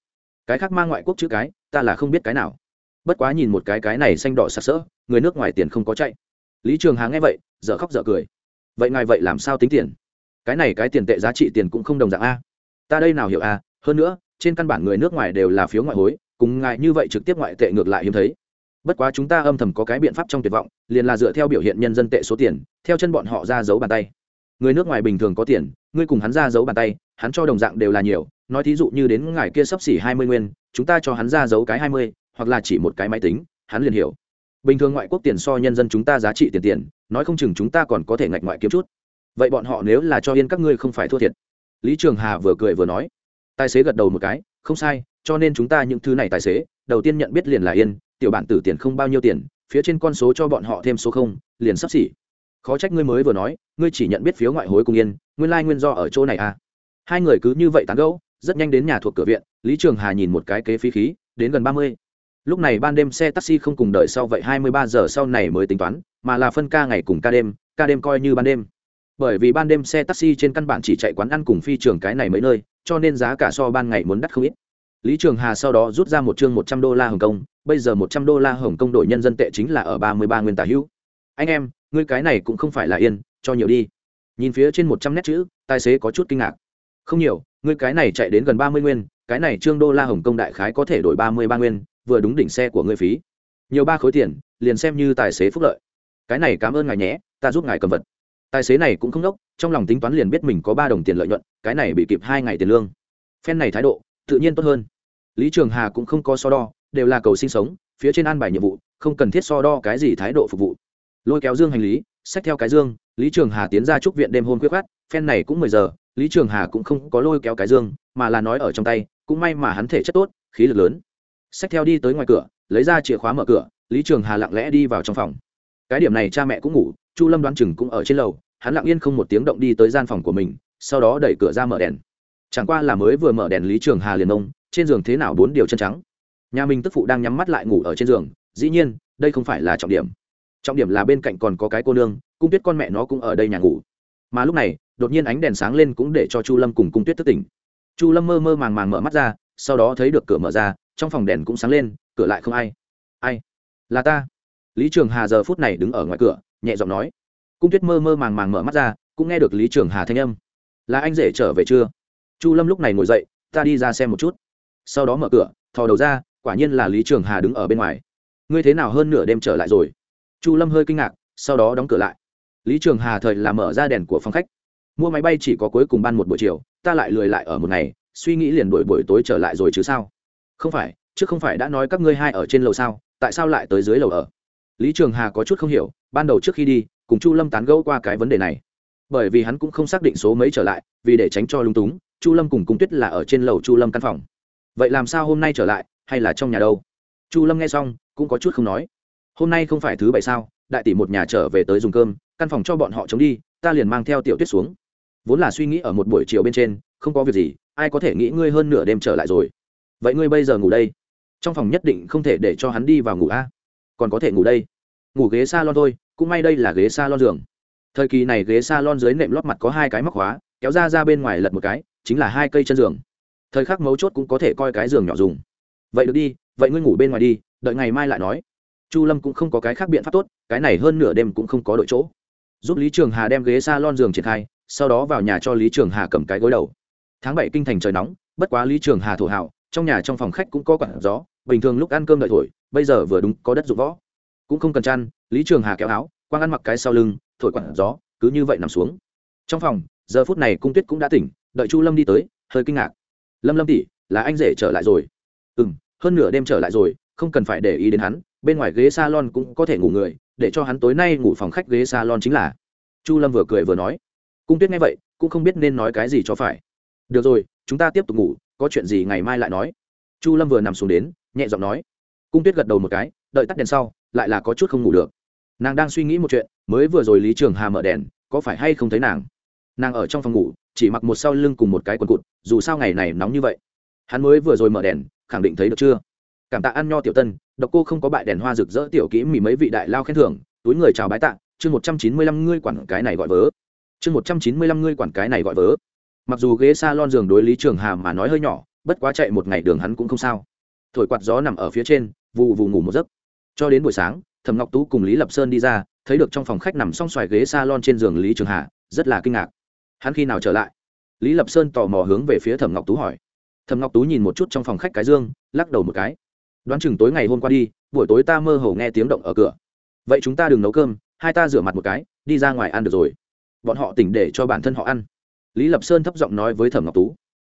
Cái khác mang ngoại quốc chữ cái, ta là không biết cái nào. Bất quá nhìn một cái cái này xanh đỏ sặc sỡ, người nước ngoài tiền không có chạy. Lý trường hà nghe vậy, dở khóc dở cười. Vậy ngài vậy làm sao tính tiền? Cái này cái tiền tệ giá trị tiền cũng không đồng dạng a. Ta đây nào hiểu a, hơn nữa, trên căn bản người nước ngoài đều là phiếu ngoại hối, cùng ngài như vậy trực tiếp ngoại tệ ngược lại hiếm thấy bất quá chúng ta âm thầm có cái biện pháp trong tuyệt vọng, liền là dựa theo biểu hiện nhân dân tệ số tiền, theo chân bọn họ ra giấu bàn tay. Người nước ngoài bình thường có tiền, ngươi cùng hắn ra giấu bàn tay, hắn cho đồng dạng đều là nhiều, nói thí dụ như đến ngài kia sắp xỉ hai mươi nguyên, chúng ta cho hắn ra giấu cái hai mươi, hoặc là chỉ một cái máy tính, hắn liền hiểu. Bình thường ngoại quốc tiền so nhân dân chúng ta giá trị tiền tiền, nói không chừng chúng ta còn có thể ngạch ngoại kiếm chút. Vậy bọn họ nếu là cho yên các ngươi không phải thua thiệt. Lý trường hà vừa cười vừa nói. Tài xế gật đầu một cái, không sai, cho nên chúng ta những thứ này tài xế, đầu tiên nhận biết liền là yên tiểu bản tử tiền không bao nhiêu tiền, phía trên con số cho bọn họ thêm số không, liền sắp xỉ. Khó trách ngươi mới vừa nói, ngươi chỉ nhận biết phiếu ngoại hối cùng yên, nguyên lai、like、nguyên do ở chỗ này à. Hai người cứ như vậy tán gẫu, rất nhanh đến nhà thuộc cửa viện, lý trường hà nhìn một cái kế phí khí, đến gần ba mươi. Lúc này ban đêm xe taxi không cùng đợi sau vậy hai mươi ba giờ sau này mới tính toán, mà là phân ca ngày cùng ca đêm ca đêm coi như ban đêm. Bởi vì ban đêm xe taxi trên căn bản chỉ chạy quán ăn cùng phi trường cái này mấy nơi, cho nên giá cả so ban ngày muốn đắt không ít lý trường hà sau đó rút ra một chương một trăm đô la hồng kông, bây giờ một trăm đô la hồng kông đổi nhân dân tệ chính là ở ba mươi ba nguyên tả hữu. Anh em, ngươi cái này cũng không phải là yên, cho nhiều đi. Nhìn phía trên một trăm nét chữ, tài xế có chút kinh ngạc. Không nhiều, ngươi cái này chạy đến gần ba mươi nguyên, cái này trương đô la hồng kông đại khái có thể đổi ba mươi ba nguyên, vừa đúng đỉnh xe của ngươi phí. Nhiều ba khối tiền, liền xem như tài xế phúc lợi. Cái này cảm ơn ngài nhé, ta giúp ngài cầm vật. Tài xế này cũng không đốc, trong lòng tính toán liền biết mình có ba đồng tiền lợi nhuận, cái này bị kịp hai ngày tiền lương. Phen này thái độ tự nhiên tốt hơn. Lý trường hà cũng không có so đo, đều là cầu sinh sống, phía trên an bài nhiệm vụ, không cần thiết so đo cái gì thái độ phục vụ. Lôi kéo dương hành lý, xách theo cái dương, lý trường hà tiến ra trúc viện đêm hôn quyết khát phen này cũng mười giờ, lý trường hà cũng không có lôi kéo cái dương, mà là nói ở trong tay, cũng may mà hắn thể chất tốt, khí lực lớn. Xách theo đi tới ngoài cửa, lấy ra chìa khóa mở cửa, lý trường hà lặng lẽ đi vào trong phòng. Cái điểm này cha mẹ cũng ngủ, chu lâm đoán chừng cũng ở trên lầu, hắn lặng yên không một tiếng động đi tới gian phòng của mình, sau đó đẩy cửa ra mở đèn chẳng qua là mới vừa mở đèn lý trường hà liền ông, trên giường thế nào bốn điều chân trắng. Nhà mình tức phụ đang nhắm mắt lại ngủ ở trên giường, dĩ nhiên, đây không phải là trọng điểm. Trọng điểm là bên cạnh còn có cái cô nương, cung tuyết con mẹ nó cũng ở đây nhà ngủ. Mà lúc này, đột nhiên ánh đèn sáng lên cũng để cho chu lâm cùng cung tuyết thức tỉnh. Chu lâm mơ mơ màng màng mở mắt ra, sau đó thấy được cửa mở ra, trong phòng đèn cũng sáng lên, cửa lại không ai. Ai? Là ta. Lý trường hà giờ phút này đứng ở ngoài cửa, nhẹ giọng nói. Cung tuyết mơ mơ màng màng mở mắt ra, cũng nghe được lý trường hà thanh âm. Là anh rể trở về chưa? Chu lâm lúc này ngồi dậy, ta đi ra xem một chút. Sau đó mở cửa, thò đầu ra, quả nhiên là lý trường hà đứng ở bên ngoài. Ngươi thế nào hơn nửa đêm trở lại rồi? Chu lâm hơi kinh ngạc, sau đó đóng cửa lại. Lý trường hà thời là mở ra đèn của phòng khách. Mua máy bay chỉ có cuối cùng ban một buổi chiều, ta lại lười lại ở một ngày, suy nghĩ liền đổi buổi tối trở lại rồi chứ sao? Không phải, chứ không phải đã nói các ngươi hai ở trên lầu sao, tại sao lại tới dưới lầu ở? Lý trường hà có chút không hiểu, ban đầu trước khi đi, cùng chu lâm tán gẫu qua cái vấn đề này. Bởi vì hắn cũng không xác định số mấy trở lại, vì để tránh cho lung túng chu lâm cùng cung tuyết là ở trên lầu chu lâm căn phòng. Vậy làm sao hôm nay trở lại, hay là trong nhà đâu? Chu lâm nghe xong, cũng có chút không nói. Hôm nay không phải thứ bảy sao, đại tỷ một nhà trở về tới dùng cơm, căn phòng cho bọn họ chống đi, ta liền mang theo tiểu tuyết xuống. Vốn là suy nghĩ ở một buổi chiều bên trên, không có việc gì, ai có thể nghĩ ngươi hơn nửa đêm trở lại rồi. Vậy ngươi bây giờ ngủ đây? Trong phòng nhất định không thể để cho hắn đi vào ngủ a. Còn có thể ngủ đây? Ngủ ghế s a lon thôi, cũng may đây là ghế s a lon giường. Thời kỳ này ghế s a lon dưới nệm lót mặt có hai cái móc khóa, kéo ra ra bên ngoài lật một cái chính là hai cây chân giường. Thời khắc mấu chốt cũng có thể coi cái giường nhỏ dùng. Vậy được đi, vậy ngươi ngủ bên ngoài đi, đợi ngày mai lại nói. Chu lâm cũng không có cái khác biện pháp tốt, cái này hơn nửa đêm cũng không có đội chỗ. Giúp lý trường hà đem ghế s a lon giường triển khai, sau đó vào nhà cho lý trường hà cầm cái gối đầu. Tháng bảy kinh thành trời nóng, bất quá lý trường hà thổ hào, trong nhà trong phòng khách cũng có quản gió, bình thường lúc ăn cơm đợi thổi, bây giờ vừa đúng có đất dụng võ. Cũng không cần chăn, lý trường hà kéo áo, quang ăn mặc cái sau lưng, thổi quản gió, cứ như vậy nằm xuống. Trong phòng, giờ phút này cung tuyết cũng đã tỉnh đợi chu lâm đi tới, hơi kinh ngạc. Lâm lâm tỉ là anh rể trở lại rồi. Ừ m hơn nửa đêm trở lại rồi, không cần phải để ý đến hắn, bên ngoài ghế s a lon cũng có thể ngủ người, để cho hắn tối nay ngủ phòng khách ghế s a lon chính là. Chu lâm vừa cười vừa nói. Cung tuyết nghe vậy, cũng không biết nên nói cái gì cho phải. Được rồi, chúng ta tiếp tục ngủ, có chuyện gì ngày mai lại nói. Chu lâm vừa nằm xuống đến, nhẹ giọng nói. Cung tuyết gật đầu một cái, đợi tắt đèn sau, lại là có chút không ngủ được. Nàng đang suy nghĩ một chuyện, mới vừa rồi lý trường hà mở đèn, có phải hay không thấy nàng? Nàng ở trong phòng ngủ chỉ mặc một sau lưng cùng một cái quần cụt, dù sao ngày này nóng như vậy. Hắn mới vừa rồi mở đèn, khẳng định thấy được chưa? Cảm tạ ăn nho tiểu tân, độc cô không có bại đèn hoa rực rỡ tiểu kỹ mỉ mấy vị đại lao khen thưởng, túi người chào bái tạ, chương một trăm chín mươi lăm ngươi quản cái này gọi vớ. Chương một trăm chín mươi lăm ngươi quản cái này gọi vớ. Mặc dù ghế s a lon giường đối lý trường hà mà nói hơi nhỏ, bất quá chạy một ngày đường hắn cũng không sao. Thổi quạt gió nằm ở phía trên vụ vụ ngủ một giấc. Cho đến buổi sáng, thẩm ngọc tú cùng lý lập sơn đi ra, thấy được trong phòng khách nằm xong xoài ghế s a lon trên giường lý trường hà, rất là kinh ngạc hắn khi nào trở lại? Lý lập sơn tò mò hướng về phía thẩm ngọc tú hỏi. Thẩm ngọc tú nhìn một chút trong phòng khách cái dương, lắc đầu một cái. Đoán chừng tối ngày hôm qua đi, buổi tối ta mơ hồ nghe tiếng động ở cửa. Vậy chúng ta đừng nấu cơm, hai ta rửa mặt một cái, đi ra ngoài ăn được rồi. Bọn họ tỉnh để cho bản thân họ ăn. Lý lập sơn thấp giọng nói với thẩm ngọc tú.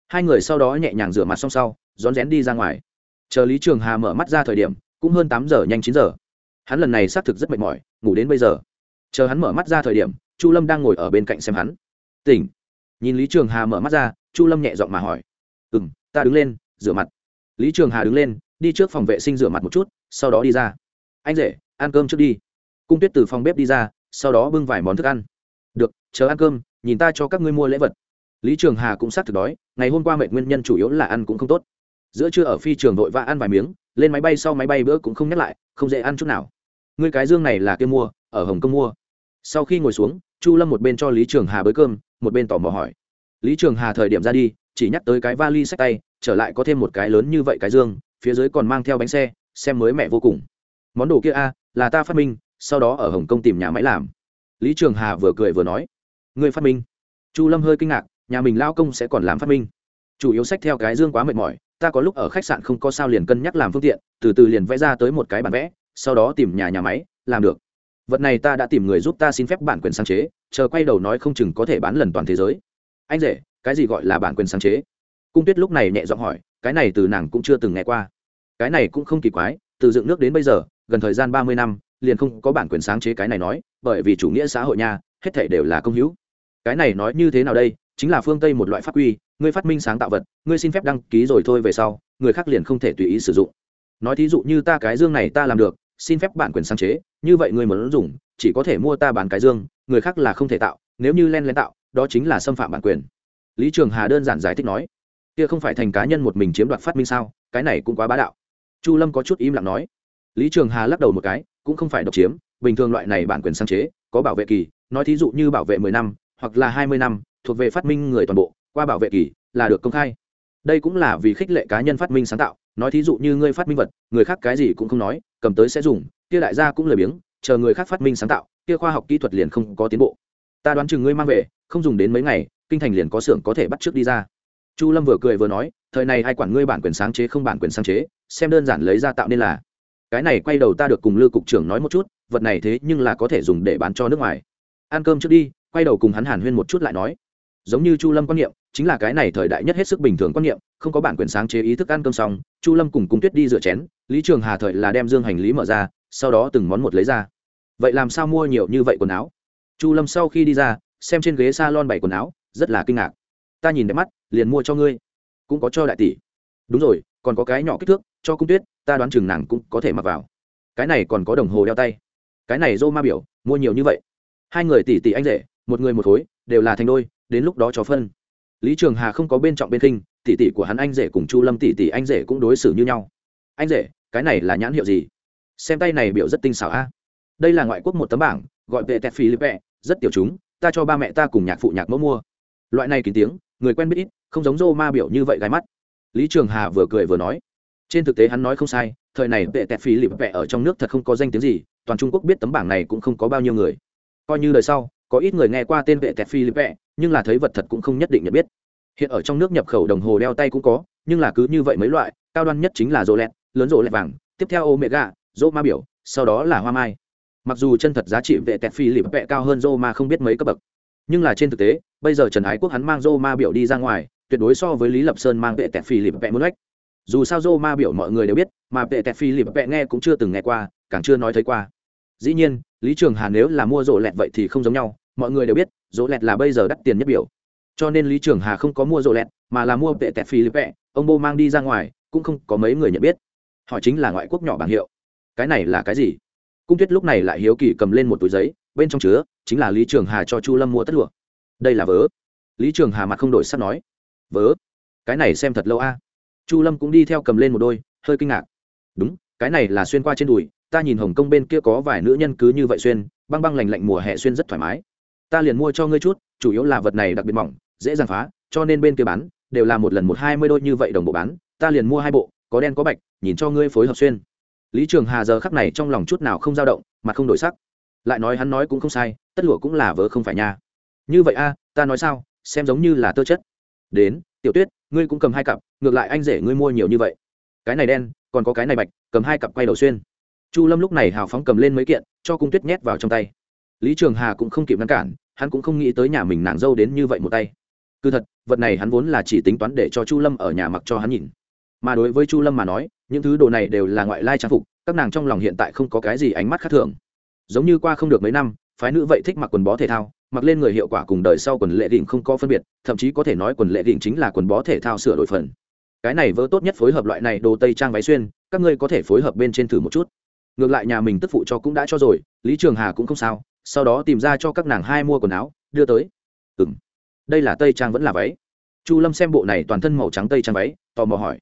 Hai người sau đó nhẹ nhàng rửa mặt xong sau, rón rén đi ra ngoài. Chờ lý trường hà mở mắt ra thời điểm, cũng hơn tám giờ, nhanh chín giờ. Hắn lần này xác thực rất mệt mỏi, ngủ đến bây giờ. Chờ hắn mở mắt ra thời điểm, chu lâm đang ngồi ở bên cạnh xem hắn tỉnh. Nhìn lý trường hà mở mắt ra, chu lâm nhẹ giọng mà hỏi. Ừ m ta đứng lên, rửa mặt. Lý trường hà đứng lên, đi trước phòng vệ sinh rửa mặt một chút, sau đó đi ra. Anh rể, ăn cơm trước đi. Cung tuyết từ phòng bếp đi ra, sau đó bưng vài món thức ăn. Được, chờ ăn cơm, nhìn ta cho các ngươi mua lễ vật. Lý trường hà cũng xác thực đói, ngày hôm qua mệnh nguyên nhân chủ yếu là ăn cũng không tốt. Giữa trưa ở phi trường vội vã ăn vài miếng, lên máy bay sau máy bay bữa cũng không nhắc lại, không dễ ăn chút nào. Ngươi cái dương này là kia mua, ở hồng kông mua. Sau khi ngồi xuống, chu lâm một bên cho lý trường hà bới cơm một bên tò mò hỏi. Lý trường hà thời điểm ra đi, chỉ nhắc tới cái vali sách tay, trở lại có thêm một cái lớn như vậy cái dương, phía dưới còn mang theo bánh xe, xem mới mẹ vô cùng. Món đồ kia a, là ta phát minh, sau đó ở hồng kông tìm nhà máy làm. Lý trường hà vừa cười vừa nói. Người phát minh? Chu lâm hơi kinh ngạc, nhà mình lao công sẽ còn làm phát minh. Chủ yếu sách theo cái dương quá mệt mỏi, ta có lúc ở khách sạn không có sao liền cân nhắc làm phương tiện, từ từ liền vẽ ra tới một cái bản vẽ, sau đó tìm nhà nhà máy, làm được vật này ta đã tìm người giúp ta xin phép bản quyền sáng chế, chờ quay đầu nói không chừng có thể bán lần toàn thế giới. Anh rể, cái gì gọi là bản quyền sáng chế? Cung tuyết lúc này nhẹ giọng hỏi, cái này từ nàng cũng chưa từng nghe qua. Cái này cũng không kỳ quái, từ dựng nước đến bây giờ, gần thời gian ba mươi năm, liền không có bản quyền sáng chế cái này nói, bởi vì chủ nghĩa xã hội nha, hết thể đều là công hữu. Cái này nói như thế nào đây? Chính là phương tây một loại pháp quy, ngươi phát minh sáng tạo vật, ngươi xin phép đăng ký rồi thôi về sau, người khác liền không thể tùy ý sử dụng. Nói thí dụ như ta cái dương này ta làm được, xin phép bản quyền sáng chế như vậy người muốn dùng, chỉ có thể mua ta bán cái dương, người khác là không thể tạo, nếu như len len tạo, đó chính là xâm phạm bản quyền. Lý trường hà đơn giản giải thích nói. Kia không phải thành cá nhân một mình chiếm đoạt phát minh sao, cái này cũng quá bá đạo. Chu lâm có chút im lặng nói. Lý trường hà lắc đầu một cái, cũng không phải độc chiếm, bình thường loại này bản quyền sáng chế, có bảo vệ kỳ, nói thí dụ như bảo vệ mười năm, hoặc là hai mươi năm, thuộc về phát minh người toàn bộ, qua bảo vệ kỳ, là được công khai. Đây cũng là vì khích lệ cá nhân phát minh sáng tạo, nói thí dụ như ngươi phát minh vật, người khác cái gì cũng không nói, cầm tới sẽ dùng kia đại gia cũng lười biếng, chờ người khác phát minh sáng tạo, kia khoa học kỹ thuật liền không có tiến bộ. Ta đoán chừng ngươi mang về, không dùng đến mấy ngày, kinh thành liền có xưởng có thể bắt trước đi ra. Chu lâm vừa cười vừa nói, thời này ai quản ngươi bản quyền sáng chế không bản quyền sáng chế, xem đơn giản lấy ra tạo nên là. Cái này quay đầu ta được cùng lư cục trưởng nói một chút, vật này thế nhưng là có thể dùng để bán cho nước ngoài. Ăn cơm trước đi, quay đầu cùng hắn hàn huyên một chút lại nói. Giống như chu lâm quan niệm, chính là cái này thời đại nhất hết sức bình thường quan niệm, không có bản quyền sáng chế ý thức ăn cơm xong, chu lâm cùng cung tuyết đi rửa chén, lý trường hà thời là đem dương hành lý mở ra sau đó từng món một lấy ra. Vậy làm sao mua nhiều như vậy quần áo? Chu lâm sau khi đi ra, xem trên ghế s a lon bảy quần áo, rất là kinh ngạc. Ta nhìn đẹp mắt, liền mua cho ngươi. Cũng có cho đại tỷ. Đúng rồi, còn có cái nhỏ kích thước, cho cung tuyết, ta đoán chừng nàng cũng có thể mặc vào. Cái này còn có đồng hồ đeo tay. Cái này dô ma biểu, mua nhiều như vậy. Hai người tỷ tỷ anh rể, một người một khối đều là thành đôi, đến lúc đó cho phân. Lý trường hà không có bên trọng bên kinh tỷ tỷ của hắn anh rể cùng chu lâm tỷ tỷ anh rể cũng đối xử như nhau. Anh rể, cái này là nhãn hiệu gì? Xem tay này biểu rất tinh xảo a. Đây là ngoại quốc một tấm bảng, gọi vệ tẹt philippe, rất tiểu chúng, ta cho ba mẹ ta cùng nhạc phụ nhạc mẫu mua. Loại này kín tiếng, người quen biết ít, không giống rô ma biểu như vậy gái mắt. Lý trường hà vừa cười vừa nói. Trên thực tế hắn nói không sai, thời này vệ tẹt phí lịp vẹ ở trong nước thật không có danh tiếng gì, toàn trung quốc biết tấm bảng này cũng không có bao nhiêu người. Coi như đời sau, có ít người nghe qua tên vệ tẹt phi lip vẹ nhưng là thấy vật thật cũng không nhất định nhận biết. Hiện ở trong nước nhập khẩu đồng hồ đeo tay cũng có, nhưng là cứ như vậy mấy loại, cao đoan nhất chính là rô lẹt lớn rô lẹt vàng, tiếp theo omega rô ma biểu, sau đó là hoa mai. Mặc dù chân thật giá trị vệ tẹt phi lìp vẹ cao hơn rô ma không biết mấy cấp bậc, nhưng là trên thực tế, bây giờ trần ái quốc hắn mang rô ma biểu đi ra ngoài, tuyệt đối so với lý lập sơn mang vệ tẹt phi lìp vẹ muốn lách. Dù sao rô ma biểu mọi người đều biết, mà vệ tẹt phi lìp vẹ nghe cũng chưa từng nghe qua, càng chưa nói thấy qua. Dĩ nhiên, lý trường hà nếu là mua rổ lẹt vậy thì không giống nhau, mọi người đều biết rổ lẹt là bây giờ đắt tiền nhất biểu. Cho nên lý trường hà không có mua rổ lẹt, mà là mua vệ tẹt philippe ông bô mang đi ra ngoài, cũng không có mấy người nhận biết. Họ chính là ngoại quốc nhỏ bảng hiệu cái này là cái gì? Cung tuyết lúc này lại hiếu kỳ cầm lên một túi giấy, bên trong chứa chính là lý trường hà cho chu lâm mua tất lụa. Đây là vớ. Lý trường hà mặt không đổi sắp nói, vớ? Cái này xem thật lâu a. Chu lâm cũng đi theo cầm lên một đôi, hơi kinh ngạc. Đúng, cái này là xuyên qua trên đùi, ta nhìn hồng kông bên kia có vài nữ nhân cứ như vậy xuyên, băng băng lành lạnh mùa hè xuyên rất thoải mái. Ta liền mua cho ngươi chút, chủ yếu là vật này đặc biệt mỏng, dễ dàng phá, cho nên bên kia bán, đều là một lần một hai mươi đôi như vậy đồng bộ bán. Ta liền mua hai bộ, có đen có bạch, nhìn cho ngươi phối hợp xuyên lý trường hà giờ khắc này trong lòng chút nào không dao động mà không đổi sắc. Lại nói hắn nói cũng không sai, tất lụa cũng là vớ không phải nha. Như vậy a, ta nói sao, xem giống như là tơ chất. Đến, tiểu tuyết, ngươi cũng cầm hai cặp, ngược lại anh rể ngươi mua nhiều như vậy. Cái này đen, còn có cái này bạch, cầm hai cặp quay đầu xuyên. Chu lâm lúc này hào phóng cầm lên mấy kiện, cho cung tuyết nhét vào trong tay. Lý trường hà cũng không kịp ngăn cản, hắn cũng không nghĩ tới nhà mình nàng dâu đến như vậy một tay. Cứ thật, vật này hắn vốn là chỉ tính toán để cho chu lâm ở nhà mặc cho hắn nhìn mà đối với chu lâm mà nói, những thứ đồ này đều là ngoại lai trang phục, các nàng trong lòng hiện tại không có cái gì ánh mắt khác thường. Giống như qua không được mấy năm, phái nữ vậy thích mặc quần bó thể thao, mặc lên người hiệu quả cùng đời sau quần lệ đỉnh không có phân biệt, thậm chí có thể nói quần lệ đỉnh chính là quần bó thể thao sửa đổi phần. Cái này vỡ tốt nhất phối hợp loại này đồ tây trang váy xuyên, các ngươi có thể phối hợp bên trên thử một chút. Ngược lại nhà mình tức phụ cho cũng đã cho rồi, lý trường hà cũng không sao, sau đó tìm ra cho các nàng hai mua quần áo, đưa tới. Ừ m đây là tây trang vẫn là váy. Chu lâm xem bộ này toàn thân màu trắng tây trang váy, tò mò hỏi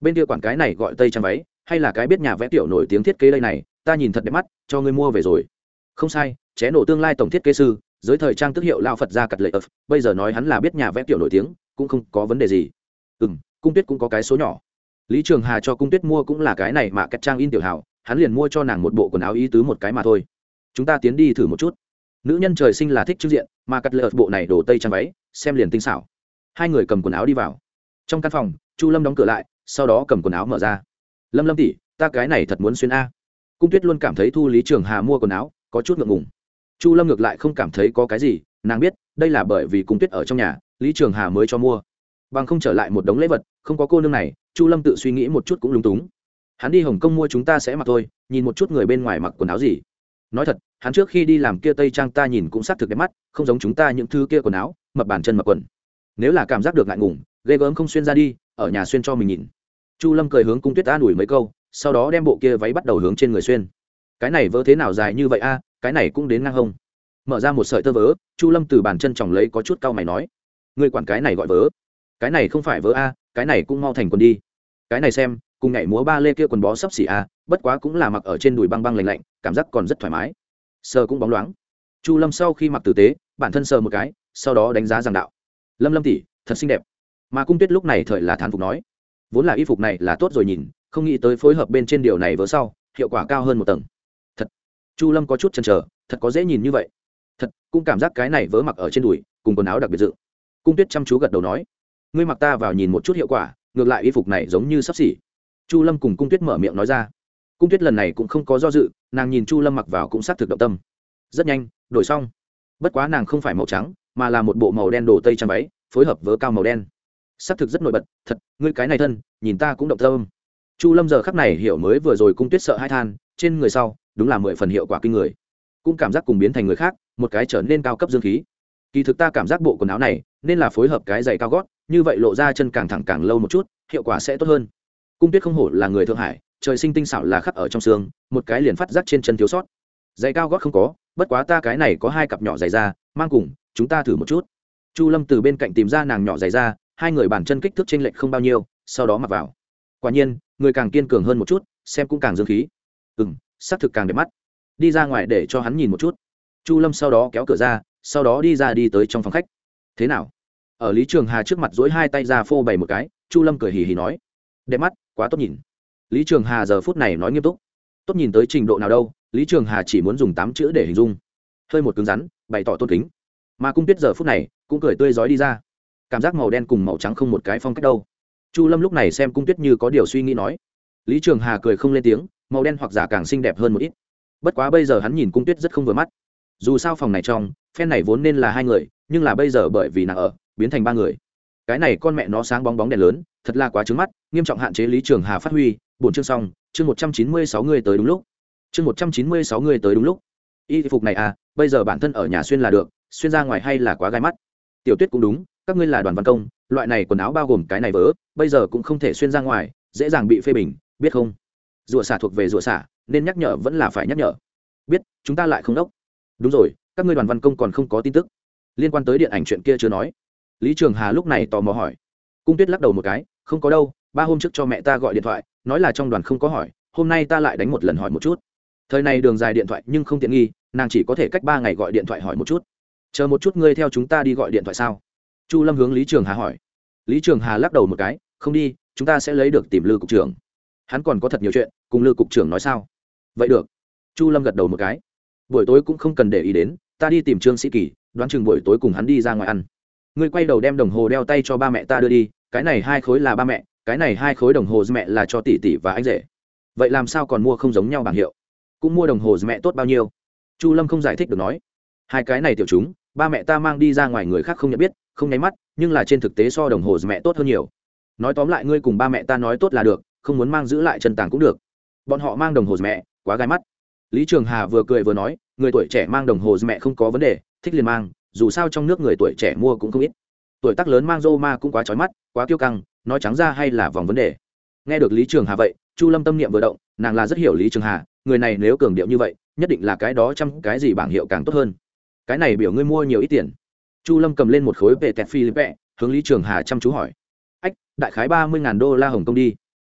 bên kia quản cái này gọi tây trang váy, hay là cái biết nhà vẽ tiểu nổi tiếng thiết kế đây này, ta nhìn thật đẹp mắt, cho ngươi mua về rồi. Không sai, ché nổ tương lai tổng thiết kế sư, giới thời trang tức hiệu lao phật ra cặt lệ ập bây giờ nói hắn là biết nhà vẽ tiểu nổi tiếng, cũng không có vấn đề gì. Ừ m cung tuyết cũng có cái số nhỏ. Lý trường hà cho cung tuyết mua cũng là cái này mà cách trang in tiểu hảo, hắn liền mua cho nàng một bộ quần áo ý tứ một cái mà thôi. Chúng ta tiến đi thử một chút. Nữ nhân trời sinh là thích trước diện, mà cắt lệ bộ này đổ tây trang váy, xem liền tinh xảo. Hai người cầm quần áo đi vào. Trong căn phòng, chu lâm đóng cửa lại sau đó cầm quần áo mở ra. Lâm lâm tỉ ta cái này thật muốn xuyên a. Cung tuyết luôn cảm thấy thu lý trường hà mua quần áo có chút ngượng ngùng. Chu lâm ngược lại không cảm thấy có cái gì, nàng biết đây là bởi vì cung tuyết ở trong nhà, lý trường hà mới cho mua. Bằng không trở lại một đống lễ vật, không có cô nương này, chu lâm tự suy nghĩ một chút cũng lúng túng. Hắn đi hồng kông mua chúng ta sẽ mặc thôi, nhìn một chút người bên ngoài mặc quần áo gì. Nói thật, hắn trước khi đi làm kia tây trang ta nhìn cũng xác thực đẹp mắt, không giống chúng ta những thứ kia quần áo, mập bàn chân mập quần. Nếu là cảm giác được ngại ngùng, ghê gớm không xuyên ra đi ở nhà xuyên cho mình nhìn. Chu lâm cười hướng cung tuyết an ủi mấy câu, sau đó đem bộ kia váy bắt đầu hướng trên người xuyên. Cái này vỡ thế nào dài như vậy a, cái này cũng đến ngang hông. Mở ra một sợi tơ vớ, chu lâm từ bàn chân chòng lấy có chút cau mày nói người quản cái này gọi vớ? Cái này không phải vớ a, cái này cũng mau thành quần đi. Cái này xem, cùng nhảy múa ba lê kia quần bó sắp xỉ a, bất quá cũng là mặc ở trên đùi băng băng lạnh lạnh, cảm giác còn rất thoải mái. Sờ cũng bóng loáng. Chu lâm sau khi mặc tử tế, bản thân sờ một cái, sau đó đánh giá giảng đạo. Lâm lâm tỉ thật xinh đẹp mà cung tuyết lúc này thời là thán phục nói, vốn là y phục này là tốt rồi nhìn, không nghĩ tới phối hợp bên trên điều này vỡ sau, hiệu quả cao hơn một tầng. Thật, chu lâm có chút chần chờ, thật có dễ nhìn như vậy. Thật, cũng cảm giác cái này vớ mặc ở trên đùi, cùng quần áo đặc biệt dự. Cung tuyết chăm chú gật đầu nói, ngươi mặc ta vào nhìn một chút hiệu quả, ngược lại y phục này giống như sắp xỉ. Chu lâm cùng cung tuyết mở miệng nói ra. Cung tuyết lần này cũng không có do dự, nàng nhìn chu lâm mặc vào cũng xác thực động tâm. Rất nhanh, đổi xong. Bất quá nàng không phải màu trắng, mà là một bộ màu đen đồ tây trang váy, phối hợp với cao màu đen xác thực rất nổi bật, thật, ngươi cái này thân, nhìn ta cũng động tâm. Chu lâm giờ khắc này hiểu mới vừa rồi cung tuyết sợ hai than, trên người sau, đúng là mười phần hiệu quả kinh người. Cũng cảm giác cùng biến thành người khác, một cái trở nên cao cấp dương khí. Kỳ thực ta cảm giác bộ quần áo này, nên là phối hợp cái giày cao gót, như vậy lộ ra chân càng thẳng càng lâu một chút, hiệu quả sẽ tốt hơn. Cung tuyết không hổ là người thượng hải, trời sinh tinh xảo là khắc ở trong xương, một cái liền phát rắc trên chân thiếu sót. Giày cao gót không có, bất quá ta cái này có hai cặp nhỏ giày ra, mang cùng, chúng ta thử một chút. Chu lâm từ bên cạnh tìm ra nàng nhỏ giày ra hai người bàn chân kích thước trên lệch không bao nhiêu, sau đó mặc vào. Quả nhiên, người càng kiên cường hơn một chút, xem cũng càng dương khí. Ừ m thực càng đẹp mắt. Đi ra ngoài để cho hắn nhìn một chút. Chu lâm sau đó kéo cửa ra, sau đó đi ra đi tới trong phòng khách. Thế nào? Ở lý trường hà trước mặt dối hai tay ra phô bày một cái, chu lâm cười hì hì nói. Đẹp mắt, quá tốt nhìn. Lý trường hà giờ phút này nói nghiêm túc. Tốt nhìn tới trình độ nào đâu, lý trường hà chỉ muốn dùng tám chữ để hình dung. Hơi một cứng rắn, bày tỏ tôn kính. Mà cung tuyết giờ phút này, cũng cười tươi rói đi ra cảm giác màu đen cùng màu trắng không một cái phong cách đâu. Chu lâm lúc này xem cung tuyết như có điều suy nghĩ nói. Lý trường hà cười không lên tiếng, màu đen hoặc giả càng xinh đẹp hơn một ít. Bất quá bây giờ hắn nhìn cung tuyết rất không vừa mắt. Dù sao phòng này trong, phen này vốn nên là hai người, nhưng là bây giờ bởi vì nàng ở, biến thành ba người. Cái này con mẹ nó sáng bóng bóng đèn lớn, thật là quá trứng mắt, nghiêm trọng hạn chế lý trường hà phát huy, bổn chương xong, chương một trăm chín mươi sáu người tới đúng lúc. Chương một trăm chín mươi sáu người tới đúng lúc. Y phục này à bây giờ bản thân ở nhà xuyên là được, xuyên ra ngoài hay là quá gai mắt. Tiểu tuyết cũng đúng các ngươi là đoàn văn công, loại này quần áo bao gồm cái này vớ, bây giờ cũng không thể xuyên ra ngoài, dễ dàng bị phê bình, biết không? Rủa xả thuộc về rủa xả, nên nhắc nhở vẫn là phải nhắc nhở. Biết, chúng ta lại không đốc. Đúng rồi, các ngươi đoàn văn công còn không có tin tức. Liên quan tới điện ảnh chuyện kia chưa nói. Lý trường hà lúc này tò mò hỏi. Cung tuyết lắc đầu một cái, không có đâu, ba hôm trước cho mẹ ta gọi điện thoại, nói là trong đoàn không có hỏi, hôm nay ta lại đánh một lần hỏi một chút. Thời này đường dài điện thoại nhưng không tiện nghi, nàng chỉ có thể cách ba ngày gọi điện thoại hỏi một chút. Chờ một chút ngươi theo chúng ta đi gọi điện thoại sao? Chu lâm hướng lý trường hà hỏi. Lý trường hà lắc đầu một cái, không đi, chúng ta sẽ lấy được tìm lư cục trưởng. Hắn còn có thật nhiều chuyện, cùng lư cục trưởng nói sao? Vậy được. Chu lâm gật đầu một cái. Buổi tối cũng không cần để ý đến, ta đi tìm trương sĩ kỳ, đoán chừng buổi tối cùng hắn đi ra ngoài ăn. Ngươi quay đầu đem đồng hồ đeo tay cho ba mẹ ta đưa đi, cái này hai khối là ba mẹ, cái này hai khối đồng hồ mẹ là cho tỷ tỷ và anh rể. Vậy làm sao còn mua không giống nhau bảng hiệu? Cũng mua đồng hồ mẹ tốt bao nhiêu? Chu lâm không giải thích được nói. Hai cái này tiểu chúng ba mẹ ta mang đi ra ngoài người khác không nhận biết, không nháy mắt, nhưng là trên thực tế so đồng hồ mẹ tốt hơn nhiều. Nói tóm lại ngươi cùng ba mẹ ta nói tốt là được, không muốn mang giữ lại chân tàng cũng được. Bọn họ mang đồng hồ mẹ, quá gai mắt. Lý trường hà vừa cười vừa nói, người tuổi trẻ mang đồng hồ mẹ không có vấn đề, thích liền mang, dù sao trong nước người tuổi trẻ mua cũng không ít. Tuổi tác lớn mang rô ma cũng quá trói mắt, quá kiêu căng, nói trắng ra hay là vòng vấn đề. Nghe được lý trường hà vậy, chu lâm tâm niệm vừa động, nàng là rất hiểu lý trường hà, người này nếu cường điệu như vậy, nhất định là cái đó trăm cái gì bảng hiệu càng tốt hơn cái này biểu ngươi mua nhiều ít tiền. Chu lâm cầm lên một khối về tẹt philippe hướng lý trường hà chăm chú hỏi. Ách, đại khái ba mươi ngàn đô la hồng kông đi.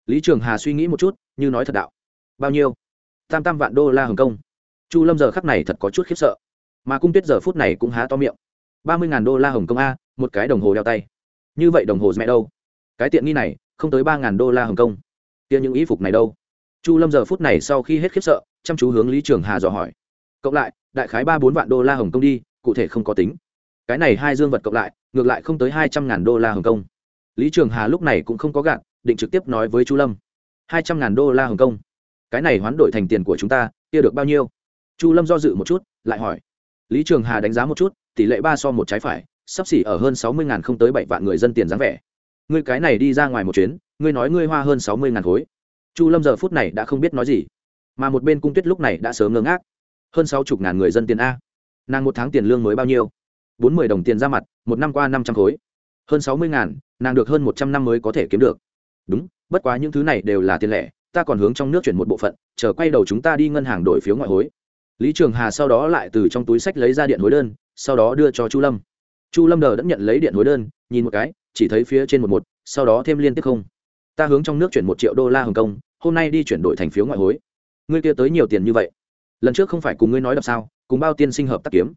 Lý trường hà suy nghĩ một chút, như nói thật đạo. Bao nhiêu? Tam tam vạn đô la hồng kông. Chu lâm giờ khắc này thật có chút khiếp sợ. Mà cung tuyết giờ phút này cũng há to miệng. ba mươi ngàn đô la hồng kông a, một cái đồng hồ đeo tay. Như vậy đồng hồ mẹ đâu? Cái tiện nghi này, không tới ba ngàn đô la hồng kông. Tiền những y phục này đâu? Chu lâm giờ phút này sau khi hết khiếp sợ, chăm chú hướng lý trường hà dò hỏi cộng lại, đại khái ba bốn vạn đô la hồng kông đi, cụ thể không có tính. Cái này hai dương vật cộng lại, ngược lại không tới hai trăm ngàn đô la hồng kông. Lý trường hà lúc này cũng không có gạn định trực tiếp nói với chu lâm. Hai trăm ngàn đô la hồng kông. Cái này hoán đổi thành tiền của chúng ta, kia được bao nhiêu? Chu lâm do dự một chút, lại hỏi. Lý trường hà đánh giá một chút, tỷ lệ ba so một trái phải, sắp xỉ ở hơn sáu mươi ngàn không tới bảy vạn người dân tiền dáng vẻ. Ngươi cái này đi ra ngoài một chuyến, ngươi nói ngươi hoa hơn sáu mươi ngàn khối. Chu lâm giờ phút này đã không biết nói gì, mà một bên cung tuyết lúc này đã sớm ngơ ngác hơn sáu chục ngàn người dân tiền a. Nàng một tháng tiền lương mới bao nhiêu? Bốn mươi đồng tiền ra mặt, một năm qua năm trăm khối. Hơn sáu mươi ngàn, nàng được hơn một trăm năm mới có thể kiếm được. Đúng, bất quá những thứ này đều là tiền lẻ, ta còn hướng trong nước chuyển một bộ phận, chờ quay đầu chúng ta đi ngân hàng đổi phiếu ngoại hối. Lý trường hà sau đó lại từ trong túi sách lấy ra điện hối đơn, sau đó đưa cho chu lâm. Chu lâm đờ đã nhận lấy điện hối đơn, nhìn một cái, chỉ thấy phía trên một một, sau đó thêm liên tiếp không. Ta hướng trong nước chuyển một triệu đô la hồng kông, hôm nay đi chuyển đổi thành phiếu ngoại hối. Ngươi kia tới nhiều tiền như vậy? Lần trước không phải cùng ngươi nói đập sao, cùng bao tiên sinh hợp tác kiếm.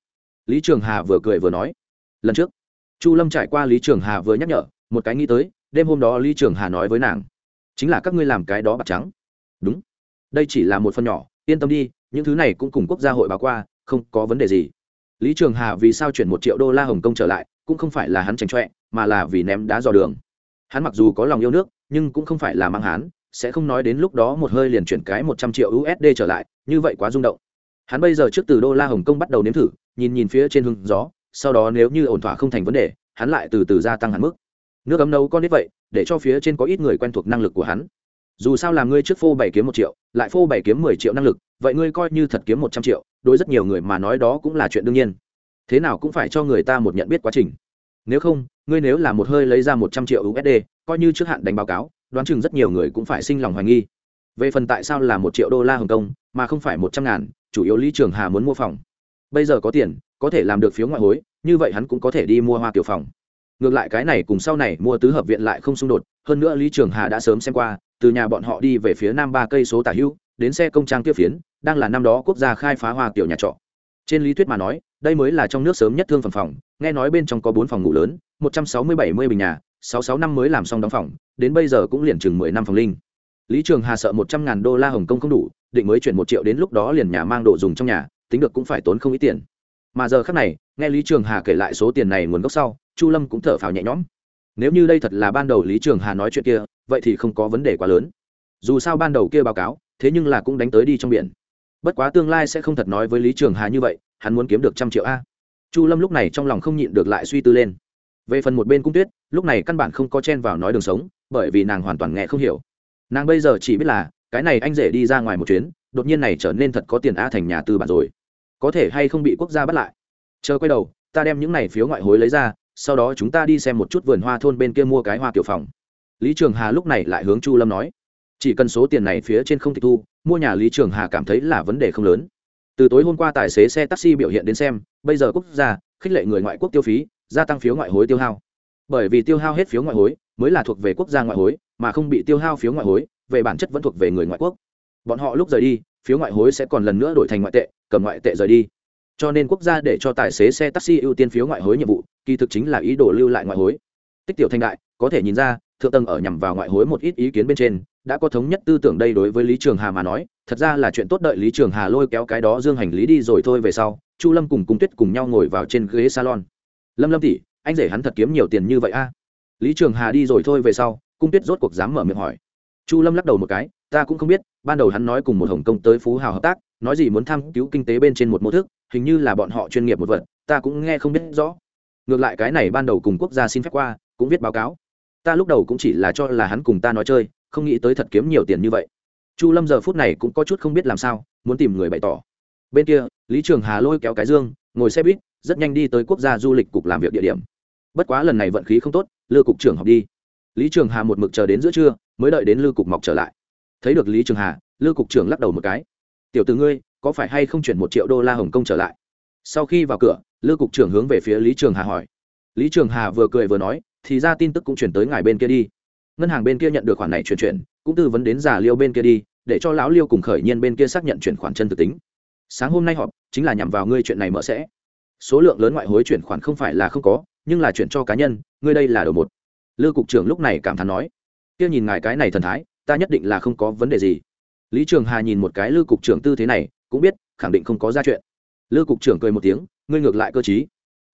Lý trường hà vừa cười vừa nói, lần trước, chu lâm trải qua lý trường hà vừa nhắc nhở, một cái nghĩ tới, đêm hôm đó lý trường hà nói với nàng, chính là các ngươi làm cái đó bạc trắng. Đúng, đây chỉ là một phần nhỏ, yên tâm đi, những thứ này cũng cùng quốc gia hội báo qua, không có vấn đề gì. Lý trường hà vì sao chuyển một triệu đô la hồng kông trở lại, cũng không phải là hắn tránh trọe mà là vì ném đá dò đường. Hắn mặc dù có lòng yêu nước, nhưng cũng không phải là mang hắn sẽ không nói đến lúc đó một hơi liền chuyển cái một trăm triệu usd trở lại, như vậy quá rung động. Hắn bây giờ trước từ đô la hồng kông bắt đầu nếm thử, nhìn nhìn phía trên hưng gió, sau đó nếu như ổn thỏa không thành vấn đề, hắn lại từ từ gia tăng hẳn mức. Nước ấm nấu con nít vậy, để cho phía trên có ít người quen thuộc năng lực của hắn. Dù sao là ngươi trước phô bảy kiếm một triệu, lại phô bảy kiếm mười triệu năng lực, vậy ngươi coi như thật kiếm một trăm triệu, đối rất nhiều người mà nói đó cũng là chuyện đương nhiên. Thế nào cũng phải cho người ta một nhận biết quá trình. Nếu không, ngươi nếu là một hơi lấy ra một trăm triệu usd coi như trước hạn đánh báo cáo đoán chừng rất nhiều người cũng phải sinh lòng hoài nghi. Về phần tại sao là một triệu đô la hồng kông, mà không phải một trăm ngàn, chủ yếu lý trường hà muốn mua phòng. Bây giờ có tiền, có thể làm được phiếu ngoại hối, như vậy hắn cũng có thể đi mua hoa kiểu phòng. Ngược lại cái này cùng sau này mua tứ hợp viện lại không xung đột, hơn nữa lý trường hà đã sớm xem qua, từ nhà bọn họ đi về phía nam ba cây số tả hữu, đến xe công trang Tiêu phiến, đang là năm đó quốc gia khai phá hoa kiểu nhà trọ. Trên lý thuyết mà nói, đây mới là trong nước sớm nhất thương phẩm phòng, nghe nói bên trong có bốn phòng ngủ lớn, một trăm sáu mươi bảy mươi bình nhà sáu sáu năm mới làm xong đóng phòng, đến bây giờ cũng liền chừng mười năm phòng linh. Lý trường hà sợ một trăm ngàn đô la hồng kông không đủ, định mới chuyển một triệu đến lúc đó liền nhà mang đồ dùng trong nhà, tính được cũng phải tốn không ít tiền. Mà giờ khác này, nghe lý trường hà kể lại số tiền này nguồn gốc sau, chu lâm cũng thở phào nhẹ nhõm. Nếu như đây thật là ban đầu lý trường hà nói chuyện kia, vậy thì không có vấn đề quá lớn. Dù sao ban đầu kia báo cáo, thế nhưng là cũng đánh tới đi trong biển. Bất quá tương lai sẽ không thật nói với lý trường hà như vậy, hắn muốn kiếm được trăm triệu a. Chu lâm lúc này trong lòng không nhịn được lại suy tư lên về phần một bên cung tuyết, lúc này căn bản không có chen vào nói đường sống, bởi vì nàng hoàn toàn nghe không hiểu. Nàng bây giờ chỉ biết là, cái này anh rể đi ra ngoài một chuyến, đột nhiên này trở nên thật có tiền a thành nhà tư bản rồi. Có thể hay không bị quốc gia bắt lại? Chờ quay đầu, ta đem những này phiếu ngoại hối lấy ra, sau đó chúng ta đi xem một chút vườn hoa thôn bên kia mua cái hoa kiểu phòng. Lý trường hà lúc này lại hướng chu lâm nói, chỉ cần số tiền này phía trên không tịch thu, mua nhà lý trường hà cảm thấy là vấn đề không lớn. Từ tối hôm qua tài xế xe taxi biểu hiện đến xem, bây giờ quốc gia, khích lệ người ngoại quốc tiêu phí gia tăng phiếu ngoại hối tiêu hao. Bởi vì tiêu hao hết phiếu ngoại hối, mới là thuộc về quốc gia ngoại hối, mà không bị tiêu hao phiếu ngoại hối, về bản chất vẫn thuộc về người ngoại quốc. Bọn họ lúc rời đi, phiếu ngoại hối sẽ còn lần nữa đổi thành ngoại tệ, cầm ngoại tệ rời đi. Cho nên quốc gia để cho tài xế xe taxi ưu tiên phiếu ngoại hối nhiệm vụ, kỳ thực chính là ý đồ lưu lại ngoại hối. Tích tiểu thanh đại, có thể nhìn ra, thượng tầng ở nhằm vào ngoại hối một ít ý kiến bên trên, đã có thống nhất tư tưởng đây đối với lý trường hà mà nói, thật ra là chuyện tốt đợi lý trường hà lôi kéo cái đó dương hành lý đi rồi thôi về sau, chu lâm cùng cung tuyết cùng nhau ngồi vào trên ghế salon lâm lâm tỷ, anh rể hắn thật kiếm nhiều tiền như vậy a. Lý trường hà đi rồi thôi về sau cung tuyết rốt cuộc dám mở miệng hỏi. Chu lâm lắc đầu một cái ta cũng không biết ban đầu hắn nói cùng một hồng công tới phú hào hợp tác nói gì muốn tham cứu kinh tế bên trên một mô thức hình như là bọn họ chuyên nghiệp một vật ta cũng nghe không biết rõ. Ngược lại cái này ban đầu cùng quốc gia xin phép qua cũng viết báo cáo. Ta lúc đầu cũng chỉ là cho là hắn cùng ta nói chơi không nghĩ tới thật kiếm nhiều tiền như vậy. Chu lâm giờ phút này cũng có chút không biết làm sao muốn tìm người bày tỏ. Bên kia lý trường hà lôi kéo cái dương ngồi xe buýt rất nhanh đi tới quốc gia du lịch cục làm việc địa điểm. Bất quá lần này vận khí không tốt, lư cục trưởng học đi. Lý trường hà một mực chờ đến giữa trưa, mới đợi đến lư cục mọc trở lại. Thấy được lý trường hà, lư cục trưởng lắc đầu một cái. Tiểu từ ngươi, có phải hay không chuyển một triệu đô la hồng kông trở lại? Sau khi vào cửa, lư cục trưởng hướng về phía lý trường hà hỏi. Lý trường hà vừa cười vừa nói, thì ra tin tức cũng chuyển tới ngài bên kia đi. Ngân hàng bên kia nhận được khoản này chuyển chuyển, cũng tư vấn đến giả liêu bên kia đi, để cho lão liêu cùng khởi nhiên bên kia xác nhận chuyển khoản chân thực tính. Sáng hôm nay họp, chính là nhằm vào ngươi chuyện này mở sẽ số lượng lớn ngoại hối chuyển khoản không phải là không có, nhưng là chuyển cho cá nhân, ngươi đây là đầu một. Lư cục trưởng lúc này cảm thán nói, kia nhìn ngài cái này thần thái, ta nhất định là không có vấn đề gì. Lý trường hà nhìn một cái lư cục trưởng tư thế này, cũng biết, khẳng định không có ra chuyện. Lư cục trưởng cười một tiếng, ngươi ngược lại cơ chí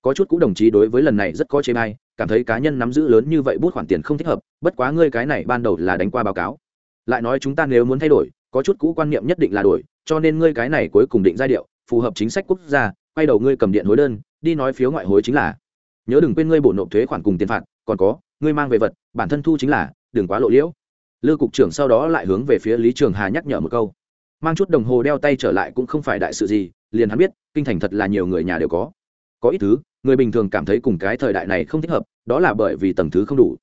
có chút cũ đồng chí đối với lần này rất có chế bai, cảm thấy cá nhân nắm giữ lớn như vậy bút khoản tiền không thích hợp, bất quá ngươi cái này ban đầu là đánh qua báo cáo. Lại nói chúng ta nếu muốn thay đổi, có chút cũ quan niệm nhất định là đổi, cho nên ngươi cái này cuối cùng định giai điệu, phù hợp chính sách quốc gia quay đầu ngươi cầm điện hối đơn, đi nói phiếu ngoại hối chính là. Nhớ đừng quên ngươi bổ nộp thuế khoản cùng tiền phạt, còn có, ngươi mang về vật, bản thân thu chính là, đừng quá lộ liễu. Lư cục trưởng sau đó lại hướng về phía lý trường hà nhắc nhở một câu. Mang chút đồng hồ đeo tay trở lại cũng không phải đại sự gì, liền hắn biết, kinh thành thật là nhiều người nhà đều có. Có ít thứ, người bình thường cảm thấy cùng cái thời đại này không thích hợp, đó là bởi vì tầng thứ không đủ.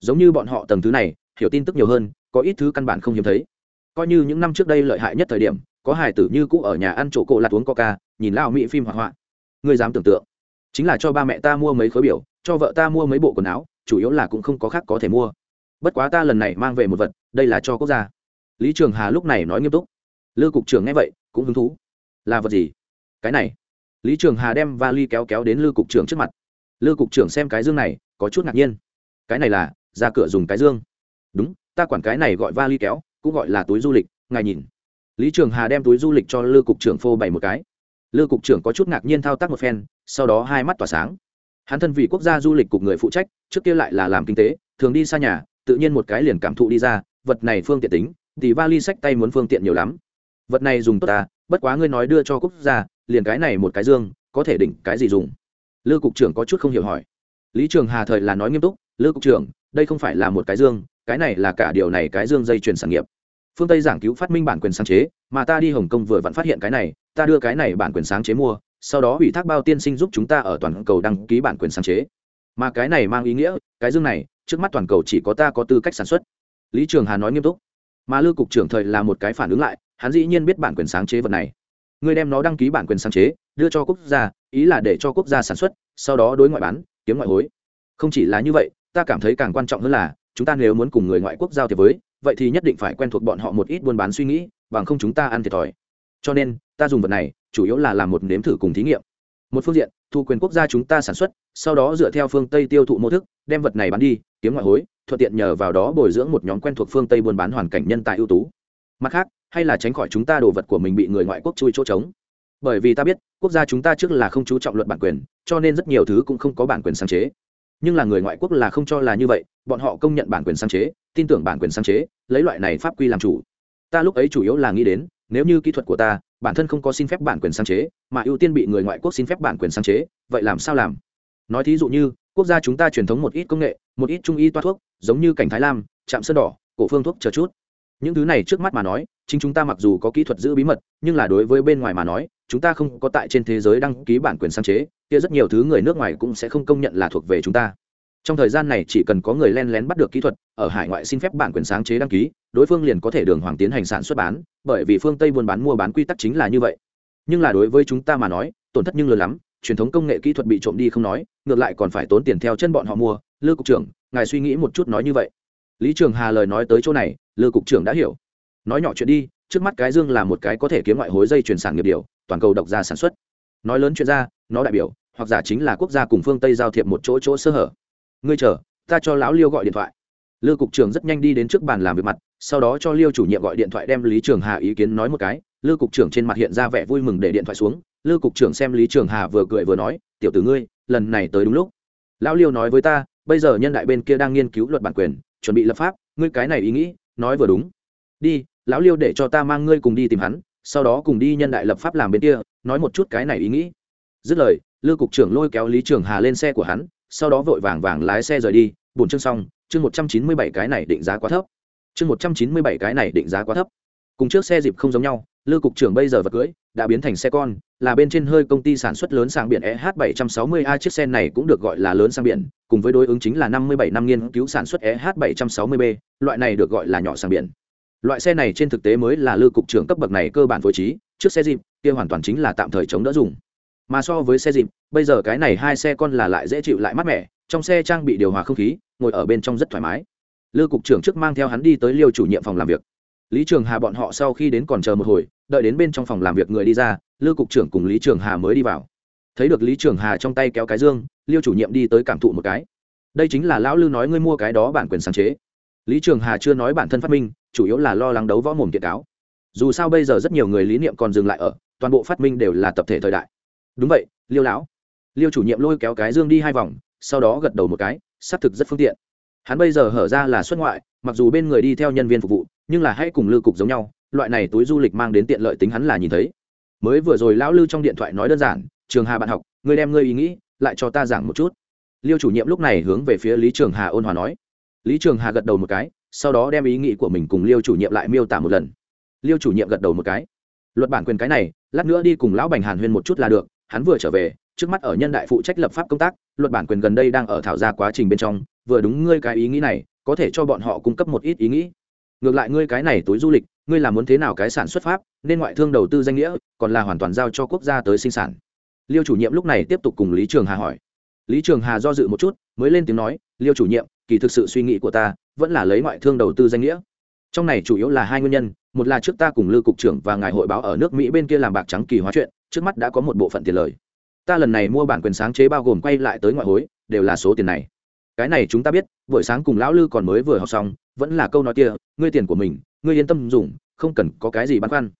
Giống như bọn họ tầng thứ này, hiểu tin tức nhiều hơn, có ít thứ căn bản không hiếm thấy. Coi như những năm trước đây lợi hại nhất thời điểm, có hài tử như cũ ở nhà ăn chỗ cộ lạt uống coca nhìn lao mỹ phim hoạt họa ngươi dám tưởng tượng, chính là cho ba mẹ ta mua mấy khối biểu, cho vợ ta mua mấy bộ quần áo, chủ yếu là cũng không có khác có thể mua. Bất quá ta lần này mang về một vật, đây là cho quốc gia. Lý trường hà lúc này nói nghiêm túc. Lư cục trưởng nghe vậy, cũng hứng thú. Là vật gì? Cái này. Lý trường hà đem vali kéo kéo đến lư cục trưởng trước mặt. Lư cục trưởng xem cái dương này, có chút ngạc nhiên. Cái này là, ra cửa dùng cái dương. Đúng, ta quản cái này gọi vali kéo, cũng gọi là túi du lịch, ngài nhìn. Lý trường hà đem túi du lịch cho lư cục trưởng phô bày một cái lư cục trưởng có chút ngạc nhiên thao tác một phen, sau đó hai mắt tỏa sáng. Hắn thân vì quốc gia du lịch cục người phụ trách, trước kia lại là làm kinh tế, thường đi xa nhà, tự nhiên một cái liền cảm thụ đi ra, vật này phương tiện tính, thì vali sách tay muốn phương tiện nhiều lắm. Vật này dùng tốt ta, bất quá ngươi nói đưa cho quốc gia, liền cái này một cái dương, có thể đỉnh cái gì dùng? Lư cục trưởng có chút không hiểu hỏi. Lý trường hà thời là nói nghiêm túc, lư cục trưởng, đây không phải là một cái dương, cái này là cả điều này cái dương dây chuyển sản nghiệp. Phương tây giảng cứu phát minh bản quyền sáng chế, mà ta đi hồng kông vừa vặn phát hiện cái này ta đưa cái này bản quyền sáng chế mua, sau đó ủy thác bao tiên sinh giúp chúng ta ở toàn cầu đăng ký bản quyền sáng chế. Mà cái này mang ý nghĩa, cái dương này, trước mắt toàn cầu chỉ có ta có tư cách sản xuất. Lý trường hà nói nghiêm túc. Mà lưu cục trưởng thời là một cái phản ứng lại, hắn dĩ nhiên biết bản quyền sáng chế vật này. Người đem nó đăng ký bản quyền sáng chế, đưa cho quốc gia, ý là để cho quốc gia sản xuất, sau đó đối ngoại bán, kiếm ngoại hối. Không chỉ là như vậy, ta cảm thấy càng quan trọng hơn là, chúng ta nếu muốn cùng người ngoại quốc giao thiệp với, vậy thì nhất định phải quen thuộc bọn họ một ít buôn bán suy nghĩ, bằng không chúng ta ăn thiệt thòi cho nên, ta dùng vật này chủ yếu là làm một nếm thử cùng thí nghiệm. Một phương diện, thu quyền quốc gia chúng ta sản xuất, sau đó dựa theo phương tây tiêu thụ mô thức, đem vật này bán đi, kiếm ngoại hối, thuận tiện nhờ vào đó bồi dưỡng một nhóm quen thuộc phương tây buôn bán hoàn cảnh nhân tài ưu tú. Mặt khác, hay là tránh khỏi chúng ta đồ vật của mình bị người ngoại quốc chui chỗ trống. Bởi vì ta biết, quốc gia chúng ta trước là không chú trọng luật bản quyền, cho nên rất nhiều thứ cũng không có bản quyền sáng chế. Nhưng là người ngoại quốc là không cho là như vậy, bọn họ công nhận bản quyền sáng chế, tin tưởng bản quyền sáng chế, lấy loại này pháp quy làm chủ. Ta lúc ấy chủ yếu là nghĩ đến nếu như kỹ thuật của ta, bản thân không có xin phép bản quyền sáng chế, mà ưu tiên bị người ngoại quốc xin phép bản quyền sáng chế, vậy làm sao làm? Nói thí dụ như, quốc gia chúng ta truyền thống một ít công nghệ, một ít trung y toa thuốc, giống như cảnh thái lam, trạm sơn đỏ, cổ phương thuốc chờ chút. Những thứ này trước mắt mà nói, chính chúng ta mặc dù có kỹ thuật giữ bí mật, nhưng là đối với bên ngoài mà nói, chúng ta không có tại trên thế giới đăng ký bản quyền sáng chế, kia rất nhiều thứ người nước ngoài cũng sẽ không công nhận là thuộc về chúng ta trong thời gian này chỉ cần có người len lén bắt được kỹ thuật, ở hải ngoại xin phép bản quyền sáng chế đăng ký, đối phương liền có thể đường hoàng tiến hành sản xuất bán, bởi vì phương tây buôn bán mua bán quy tắc chính là như vậy. Nhưng là đối với chúng ta mà nói, tổn thất nhưng lớn lắm, truyền thống công nghệ kỹ thuật bị trộm đi không nói, ngược lại còn phải tốn tiền theo chân bọn họ mua, lư cục trưởng, ngài suy nghĩ một chút nói như vậy. Lý trường hà lời nói tới chỗ này, lư cục trưởng đã hiểu. Nói nhỏ chuyện đi, trước mắt cái dương là một cái có thể kiếm ngoại hối dây chuyển sản nghiệp điều, toàn cầu độc gia sản xuất. Nói lớn chuyện ra, nó đại biểu, hoặc giả chính là quốc gia cùng phương tây giao thiệp một chỗ chỗ sơ hở ngươi chờ, ta cho lão liêu gọi điện thoại. Lư cục trưởng rất nhanh đi đến trước bàn làm việc mặt, sau đó cho liêu chủ nhiệm gọi điện thoại đem lý trường hà ý kiến nói một cái. Lư cục trưởng trên mặt hiện ra vẻ vui mừng để điện thoại xuống. Lư cục trưởng xem lý trường hà vừa cười vừa nói, tiểu tử ngươi, lần này tới đúng lúc. Lão liêu nói với ta, bây giờ nhân đại bên kia đang nghiên cứu luật bản quyền, chuẩn bị lập pháp, ngươi cái này ý nghĩ, nói vừa đúng. Đi, lão liêu để cho ta mang ngươi cùng đi tìm hắn, sau đó cùng đi nhân đại lập pháp làm bên kia, nói một chút cái này ý nghĩ. Dứt lời, lư cục trưởng lôi kéo lý trường hà lên xe của hắn sau đó vội vàng vàng lái xe rời đi bổn chương xong, chương một trăm chín mươi bảy cái này định giá quá thấp. Chương một trăm chín mươi bảy cái này định giá quá thấp. Cùng trước xe dịp không giống nhau, lư cục trưởng bây giờ vật cưới đã biến thành xe con, là bên trên hơi công ty sản xuất lớn sang biển eh 760 a, chiếc xe này cũng được gọi là lớn sang biển, cùng với đối ứng chính là 57 năm nghiên cứu sản xuất eh 760 b, loại này được gọi là nhỏ sang biển. Loại xe này trên thực tế mới là lư cục trưởng cấp bậc này cơ bản phối trí, trước xe dịp, kia hoàn toàn chính là tạm thời chống đỡ dùng mà so với xe dịp, bây giờ cái này hai xe con là lại dễ chịu lại mát mẻ, trong xe trang bị điều hòa không khí, ngồi ở bên trong rất thoải mái. Lư cục trưởng trước mang theo hắn đi tới liêu chủ nhiệm phòng làm việc. Lý trường hà bọn họ sau khi đến còn chờ một hồi, đợi đến bên trong phòng làm việc người đi ra, lư cục trưởng cùng lý trường hà mới đi vào. Thấy được lý trường hà trong tay kéo cái dương, liêu chủ nhiệm đi tới cảm thụ một cái. Đây chính là lão lư nói ngươi mua cái đó bản quyền sáng chế. Lý trường hà chưa nói bản thân phát minh, chủ yếu là lo lắng đấu võ mồm kiện cáo. Dù sao bây giờ rất nhiều người lý niệm còn dừng lại ở, toàn bộ phát minh đều là tập thể thời đại đúng vậy, liêu lão. Liêu chủ nhiệm lôi kéo cái dương đi hai vòng, sau đó gật đầu một cái, xác thực rất phương tiện. Hắn bây giờ hở ra là xuất ngoại, mặc dù bên người đi theo nhân viên phục vụ, nhưng là hãy cùng lưu cục giống nhau, loại này túi du lịch mang đến tiện lợi tính hắn là nhìn thấy. Mới vừa rồi lão lư trong điện thoại nói đơn giản, trường hà bạn học, ngươi đem ngươi ý nghĩ lại cho ta giảng một chút. Liêu chủ nhiệm lúc này hướng về phía lý trường hà ôn hòa nói. Lý trường hà gật đầu một cái, sau đó đem ý nghĩ của mình cùng liêu chủ nhiệm lại miêu tả một lần. Liêu chủ nhiệm gật đầu một cái. Luật bản quyền cái này, lát nữa đi cùng lão bành hàn huyên một chút là được hắn vừa trở về, trước mắt ở nhân đại phụ trách lập pháp công tác, luật bản quyền gần đây đang ở thảo ra quá trình bên trong, vừa đúng ngươi cái ý nghĩ này, có thể cho bọn họ cung cấp một ít ý nghĩ. Ngược lại ngươi cái này túi du lịch, ngươi làm muốn thế nào cái sản xuất pháp, nên ngoại thương đầu tư danh nghĩa, còn là hoàn toàn giao cho quốc gia tới sinh sản. Liêu chủ nhiệm lúc này tiếp tục cùng lý trường hà hỏi. Lý trường hà do dự một chút, mới lên tiếng nói, liêu chủ nhiệm, kỳ thực sự suy nghĩ của ta, vẫn là lấy ngoại thương đầu tư danh nghĩa. Trong này chủ yếu là hai nguyên nhân, một là trước ta cùng lưu cục trưởng và ngài hội báo ở nước mỹ bên kia làm bạc trắng kỳ hóa chuyện trước mắt đã có một bộ phận tiền lời. Ta lần này mua bản quyền sáng chế bao gồm quay lại tới ngoại hối, đều là số tiền này. Cái này chúng ta biết, buổi sáng cùng lão lư còn mới vừa học xong, vẫn là câu nói kia, ngươi tiền của mình, ngươi yên tâm dùng, không cần có cái gì băn khoăn.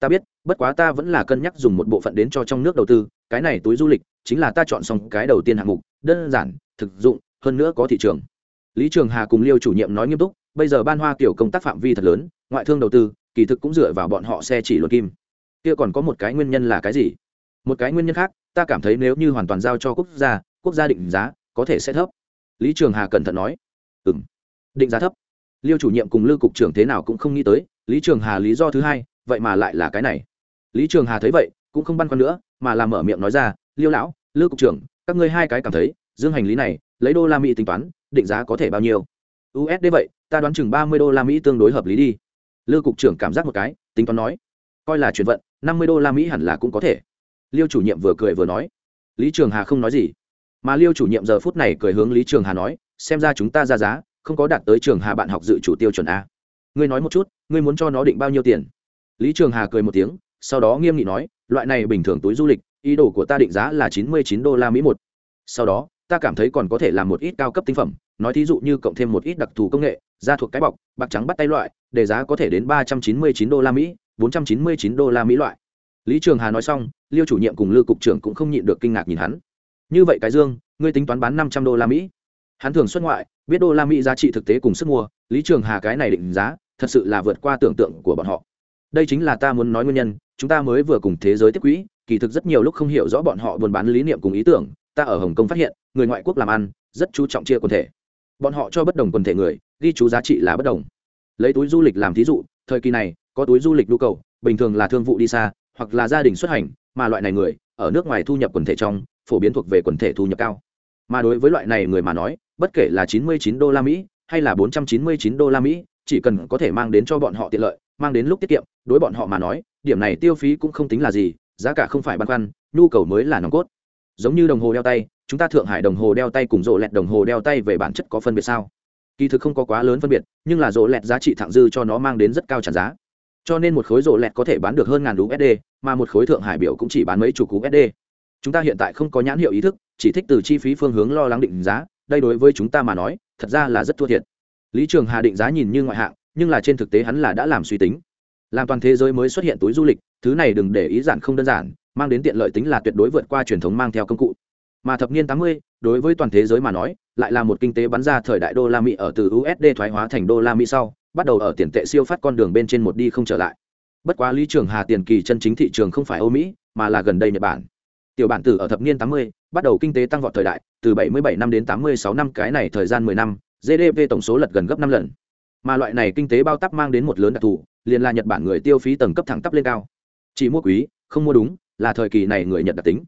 Ta biết, bất quá ta vẫn là cân nhắc dùng một bộ phận đến cho trong nước đầu tư, cái này túi du lịch chính là ta chọn xong cái đầu tiên hạng mục, đơn giản, thực dụng, hơn nữa có thị trường. Lý trường hà cùng liêu chủ nhiệm nói nghiêm túc, bây giờ ban hoa kiểu công tác phạm vi thật lớn, ngoại thương đầu tư, kỳ thực cũng dựa vào bọn họ xe chỉ luật kim kia còn có một cái nguyên nhân là cái gì? Một cái nguyên nhân khác, ta cảm thấy nếu như hoàn toàn giao cho quốc gia quốc gia định giá có thể sẽ thấp. Lý trường hà cẩn thận nói. Ừ m định giá thấp. Liêu chủ nhiệm cùng lưu cục trưởng thế nào cũng không nghĩ tới, lý trường hà lý do thứ hai, vậy mà lại là cái này. Lý trường hà thấy vậy, cũng không băn khoăn nữa, mà làm mở miệng nói ra, liêu lão lưu cục trưởng, các ngươi hai cái cảm thấy, dương hành lý này, lấy đô la mỹ tính toán, định giá có thể bao nhiêu? Usd vậy, ta đoán chừng ba mươi đô la mỹ tương đối hợp lý đi. Lưu cục trưởng cảm giác một cái, tính toán nói coi là chuyển vận, năm mươi đô la mỹ hẳn là cũng có thể. Liêu chủ nhiệm vừa cười vừa nói. Lý trường hà không nói gì. Mà liêu chủ nhiệm giờ phút này cười hướng lý trường hà nói, xem ra chúng ta ra giá, không có đạt tới trường hà bạn học dự chủ tiêu chuẩn a. Ngươi nói một chút, ngươi muốn cho nó định bao nhiêu tiền? Lý trường hà cười một tiếng, sau đó nghiêm nghị nói, loại này bình thường túi du lịch, ý đồ của ta định giá là chín mươi chín đô la mỹ một. Sau đó, ta cảm thấy còn có thể làm một ít cao cấp tinh phẩm, nói thí dụ như cộng thêm một ít đặc thù công nghệ, da thuộc cái bọc, bạc trắng bắt tay loại, để giá có thể đến ba trăm chín mươi chín đô la mỹ bốn trăm chín mươi chín đô la mỹ loại. Lý trường hà nói xong, liêu chủ nhiệm cùng lưu cục trưởng cũng không nhịn được kinh ngạc nhìn hắn. Như vậy cái dương, ngươi tính toán bán năm trăm đô la mỹ? Hắn thường xuất ngoại, biết đô la mỹ giá trị thực tế cùng sức mua, lý trường hà cái này định giá, thật sự là vượt qua tưởng tượng của bọn họ. Đây chính là ta muốn nói nguyên nhân, chúng ta mới vừa cùng thế giới tiếp quỹ, kỳ thực rất nhiều lúc không hiểu rõ bọn họ buôn bán lý niệm cùng ý tưởng, ta ở hồng kông phát hiện, người ngoại quốc làm ăn, rất chú trọng chia quần thể. Bọn họ cho bất đồng quần thể người, ghi chú giá trị là bất đồng. Lấy túi du lịch làm thí dụ, thời kỳ này có túi du lịch nhu cầu, bình thường là thương vụ đi xa, hoặc là gia đình xuất hành, mà loại này người, ở nước ngoài thu nhập quần thể trong, phổ biến thuộc về quần thể thu nhập cao. Mà đối với loại này người mà nói, bất kể là 99 đô la mỹ, hay là 499 đô la mỹ, chỉ cần có thể mang đến cho bọn họ tiện lợi, mang đến lúc tiết kiệm, đối bọn họ mà nói, điểm này tiêu phí cũng không tính là gì, giá cả không phải băn khoăn, nhu cầu mới là nòng cốt. Giống như đồng hồ đeo tay, chúng ta thượng hải đồng hồ đeo tay cùng rộ lẹt đồng hồ đeo tay về bản chất có phân biệt sao? Kỳ thực không có quá lớn phân biệt, nhưng là rộ lẹt giá trị thẳng dư cho nó mang đến rất cao trả giá cho nên một khối rộ lẹt có thể bán được hơn ngàn usd mà một khối thượng hải biểu cũng chỉ bán mấy chục usd chúng ta hiện tại không có nhãn hiệu ý thức chỉ thích từ chi phí phương hướng lo lắng định giá đây đối với chúng ta mà nói thật ra là rất thua thiệt. Lý trường hà định giá nhìn như ngoại hạng nhưng là trên thực tế hắn là đã làm suy tính. Làm toàn thế giới mới xuất hiện túi du lịch thứ này đừng để ý giản không đơn giản mang đến tiện lợi tính là tuyệt đối vượt qua truyền thống mang theo công cụ. Mà thập niên 80, đối với toàn thế giới mà nói lại là một kinh tế bắn ra thời đại đô la mỹ ở từ usd thoái hóa thành đô la mỹ sau bắt đầu ở tiền tệ siêu phát con đường bên trên một đi không trở lại. Bất quá lý trường hà tiền kỳ chân chính thị trường không phải âu mỹ mà là gần đây nhật bản. Tiểu bản tử ở thập niên 80, bắt đầu kinh tế tăng vọt thời đại từ 77 năm đến 86 năm cái này thời gian 10 năm gdp tổng số lật gần gấp năm lần. Mà loại này kinh tế bao tắp mang đến một lớn đặc thù liền là nhật bản người tiêu phí tầng cấp thẳng tắp lên cao. Chỉ mua quý không mua đúng là thời kỳ này người nhật đặc tính.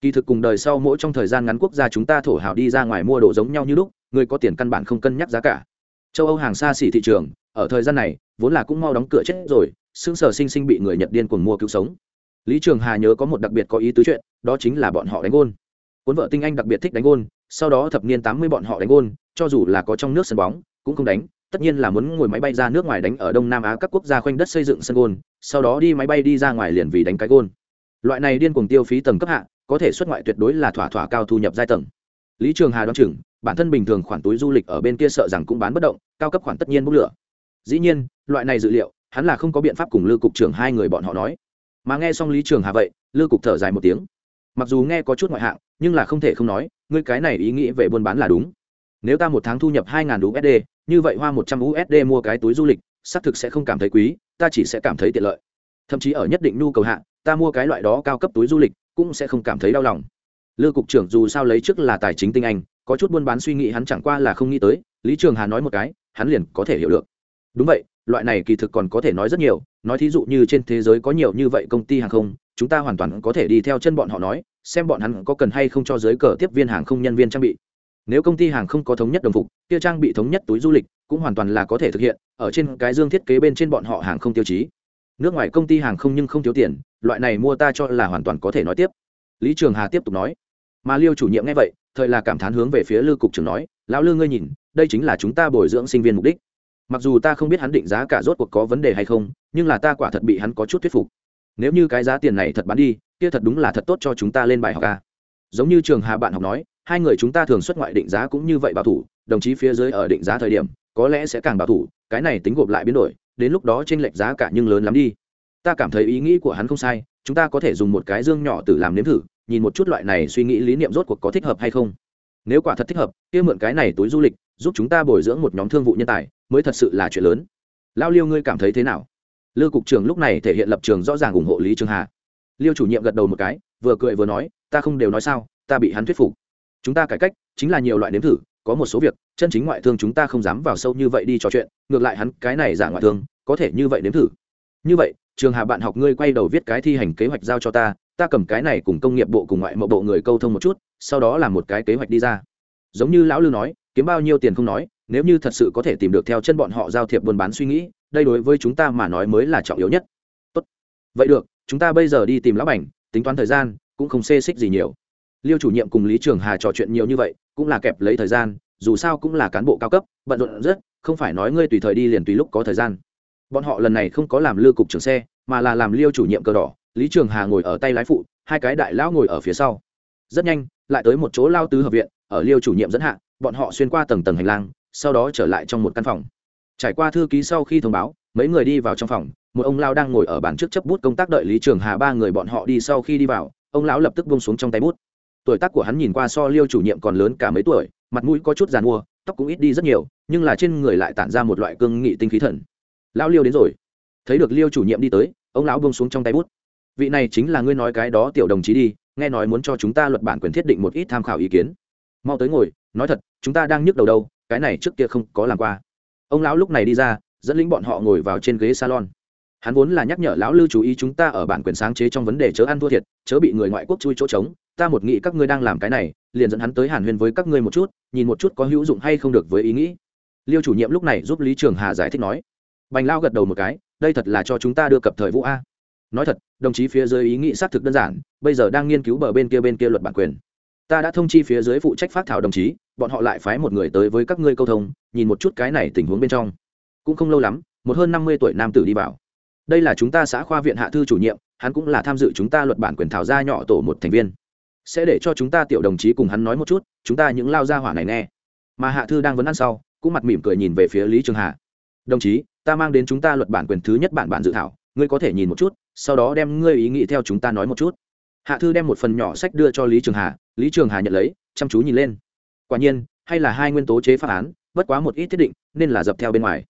Kỳ thực cùng đời sau mỗi trong thời gian ngắn quốc gia chúng ta thổ hào đi ra ngoài mua đồ giống nhau như lúc người có tiền căn bản không cân nhắc giá cả châu âu hàng xa xỉ thị trường, ở thời gian này, vốn là cũng mau đóng cửa chết rồi xương sở sinh sinh bị người nhật điên cuồng mua cứu sống. Lý trường hà nhớ có một đặc biệt có ý tứ chuyện, đó chính là bọn họ đánh gôn. Cuốn vợ tinh anh đặc biệt thích đánh gôn, sau đó thập niên tám mươi bọn họ đánh gôn, cho dù là có trong nước sân bóng, cũng không đánh, tất nhiên là muốn ngồi máy bay ra nước ngoài đánh ở đông nam á các quốc gia khoanh đất xây dựng sân gôn, sau đó đi máy bay đi ra ngoài liền vì đánh cái gôn. Loại này điên cuồng tiêu phí tầng cấp hạ, có thể xuất ngoại tuyệt đối là thỏa thỏa cao thu nhập giai tầng. Lý trường hà đoán chừng bản thân bình thường khoản túi du lịch ở bên kia sợ rằng cũng bán bất động, cao cấp khoản tất nhiên bốc lửa. Dĩ nhiên, loại này dự liệu, hắn là không có biện pháp cùng lưu cục trưởng hai người bọn họ nói. Mà nghe xong lý trường hà vậy lưu cục thở dài một tiếng. Mặc dù nghe có chút ngoại hạng, nhưng là không thể không nói, ngươi cái này ý nghĩ về buôn bán là đúng. Nếu ta một tháng thu nhập hai usd như vậy hoa một trăm usd mua cái túi du lịch, xác thực sẽ không cảm thấy quý, ta chỉ sẽ cảm thấy tiện lợi. Thậm chí ở nhất định nhu cầu hạ, ta mua cái loại đó cao cấp túi du lịch, cũng sẽ không cảm thấy đau lòng. Lư cục trưởng dù sao lấy trước là tài chính tinh anh có chút buôn bán suy nghĩ hắn chẳng qua là không nghĩ tới, lý trường hà nói một cái, hắn liền có thể hiểu được. Đúng vậy, loại này kỳ thực còn có thể nói rất nhiều, nói thí dụ như trên thế giới có nhiều như vậy công ty hàng không, chúng ta hoàn toàn có thể đi theo chân bọn họ nói, xem bọn hắn có cần hay không cho giới cờ tiếp viên hàng không nhân viên trang bị. Nếu công ty hàng không có thống nhất đồng phục, kia trang bị thống nhất túi du lịch cũng hoàn toàn là có thể thực hiện, ở trên cái dương thiết kế bên trên bọn họ hàng không tiêu chí. Nước ngoài công ty hàng không nhưng không thiếu tiền, loại này mua ta cho là hoàn toàn có thể nói tiếp. Lý trường hà tiếp tục nói. Mà liêu chủ nhiệm nghe vậy thời là cảm thán hướng về phía lư cục trưởng nói, lão lư ngươi nhìn, đây chính là chúng ta bồi dưỡng sinh viên mục đích. Mặc dù ta không biết hắn định giá cả rốt cuộc có vấn đề hay không, nhưng là ta quả thật bị hắn có chút thuyết phục. Nếu như cái giá tiền này thật bán đi, kia thật đúng là thật tốt cho chúng ta lên bài học ca giống như trường hà bạn học nói, hai người chúng ta thường xuất ngoại định giá cũng như vậy bảo thủ, đồng chí phía dưới ở định giá thời điểm, có lẽ sẽ càng bảo thủ, cái này tính gộp lại biến đổi, đến lúc đó t r ê n lệch giá cả nhưng lớn lắm đi. Ta cảm thấy ý nghĩ của hắn không sai chúng ta có thể dùng một cái dương nhỏ từ làm nếm thử, nhìn một chút loại này suy nghĩ lý niệm rốt cuộc có thích hợp hay không. Nếu quả thật thích hợp, kia mượn cái này túi du lịch, giúp chúng ta bồi dưỡng một nhóm thương vụ nhân tài, mới thật sự là chuyện lớn. Lao liêu ngươi cảm thấy thế nào? Lư cục trưởng lúc này thể hiện lập trường rõ ràng ủng hộ lý trường hà. Liêu chủ nhiệm gật đầu một cái, vừa cười vừa nói, ta không đều nói sao, ta bị hắn thuyết phục. Chúng ta cải cách, chính là nhiều loại nếm thử, có một số việc, chân chính ngoại thương chúng ta không dám vào sâu như vậy đi trò chuyện, ngược lại hắn cái này giả ngoại thương, có thể như vậy nếm thử như vậy, trường hà bạn học ngươi quay đầu viết cái thi hành kế hoạch giao cho ta ta cầm cái này cùng công nghiệp bộ cùng ngoại mậu bộ người câu thông một chút, sau đó làm một cái kế hoạch đi ra. Giống như lão lư nói, kiếm bao nhiêu tiền không nói, nếu như thật sự có thể tìm được theo chân bọn họ giao thiệp buôn bán suy nghĩ, đây đối với chúng ta mà nói mới là trọng yếu nhất. Tốt. vậy được, chúng ta bây giờ đi tìm lão bảnh tính toán thời gian, cũng không xê xích gì nhiều. Liêu chủ nhiệm cùng lý trường hà trò chuyện nhiều như vậy, cũng là kẹp lấy thời gian, dù sao cũng là cán bộ cao cấp, bận rộn rất, không phải nói ngươi tùy thời đi liền tùy lúc có thời gian bọn họ lần này không có làm lưu cục trưởng xe, mà là làm liêu chủ nhiệm cờ đỏ, lý trường hà ngồi ở tay lái phụ, hai cái đại lão ngồi ở phía sau. Rất nhanh, lại tới một chỗ lao tứ hợp viện, ở liêu chủ nhiệm dẫn hạ, bọn họ xuyên qua tầng tầng hành lang, sau đó trở lại trong một căn phòng. Trải qua thư ký sau khi thông báo, mấy người đi vào trong phòng, một ông lao đang ngồi ở bàn trước chấp bút công tác đợi lý trường hà ba người bọn họ đi sau khi đi vào, ông lão lập tức bông xuống trong tay bút. Tuổi tác của hắn nhìn qua so liêu chủ nhiệm còn lớn cả mấy tuổi, mặt mũi có chút g i à n mua, tóc cũng ít đi rất nhiều, nhưng là trên người lại tản ra một loại cương nghị tinh khí thần lão liêu đến rồi. Thấy được liêu chủ nhiệm đi tới, ông lão bông xuống trong tay bút. Vị này chính là ngươi nói cái đó tiểu đồng chí đi, nghe nói muốn cho chúng ta luật bản quyền thiết định một ít tham khảo ý kiến. Mau tới ngồi, nói thật, chúng ta đang nhức đầu đâu, cái này trước kia không có làm qua. Ông lão lúc này đi ra, dẫn lính bọn họ ngồi vào trên ghế salon. Hắn vốn là nhắc nhở lão lưu chú ý chúng ta ở bản quyền sáng chế trong vấn đề chớ ăn thua thiệt, chớ bị người ngoại quốc chui chỗ trống, ta một nghĩ các ngươi đang làm cái này, liền dẫn hắn tới hàn huyên với các ngươi một chút, nhìn một chút có hữu dụng hay không được với ý nghĩ. Liêu chủ nhiệm lúc này giúp lý trường hà giải thích nói bành lao gật đầu một cái, đây thật là cho chúng ta đưa cập thời vũ a. Nói thật, đồng chí phía dưới ý nghĩ xác thực đơn giản, bây giờ đang nghiên cứu bờ bên kia bên kia luật bản quyền. Ta đã thông chi phía dưới phụ trách phát thảo đồng chí, bọn họ lại phái một người tới với các ngươi câu thông, nhìn một chút cái này tình huống bên trong. Cũng không lâu lắm, một hơn năm mươi tuổi nam tử đi vào. Đây là chúng ta xã khoa viện hạ thư chủ nhiệm, hắn cũng là tham dự chúng ta luật bản quyền thảo gia nhỏ tổ một thành viên. Sẽ để cho chúng ta tiểu đồng chí cùng hắn nói một chút, chúng ta những lao gia hỏa này nghe. Mà hạ thư đang vấn ăn sau, cũng mặt mỉm cười nhìn về phía lý trường hà đồng chí, ta mang đến chúng ta luật bản quyền thứ nhất bản bản dự thảo, ngươi có thể nhìn một chút, sau đó đem ngươi ý nghĩ theo chúng ta nói một chút. Hạ thư đem một phần nhỏ sách đưa cho lý trường hà, lý trường hà nhận lấy, chăm chú nhìn lên. Quả nhiên, hay là hai nguyên tố chế pháp án, bất quá một ít thiết định, nên là dập theo bên ngoài.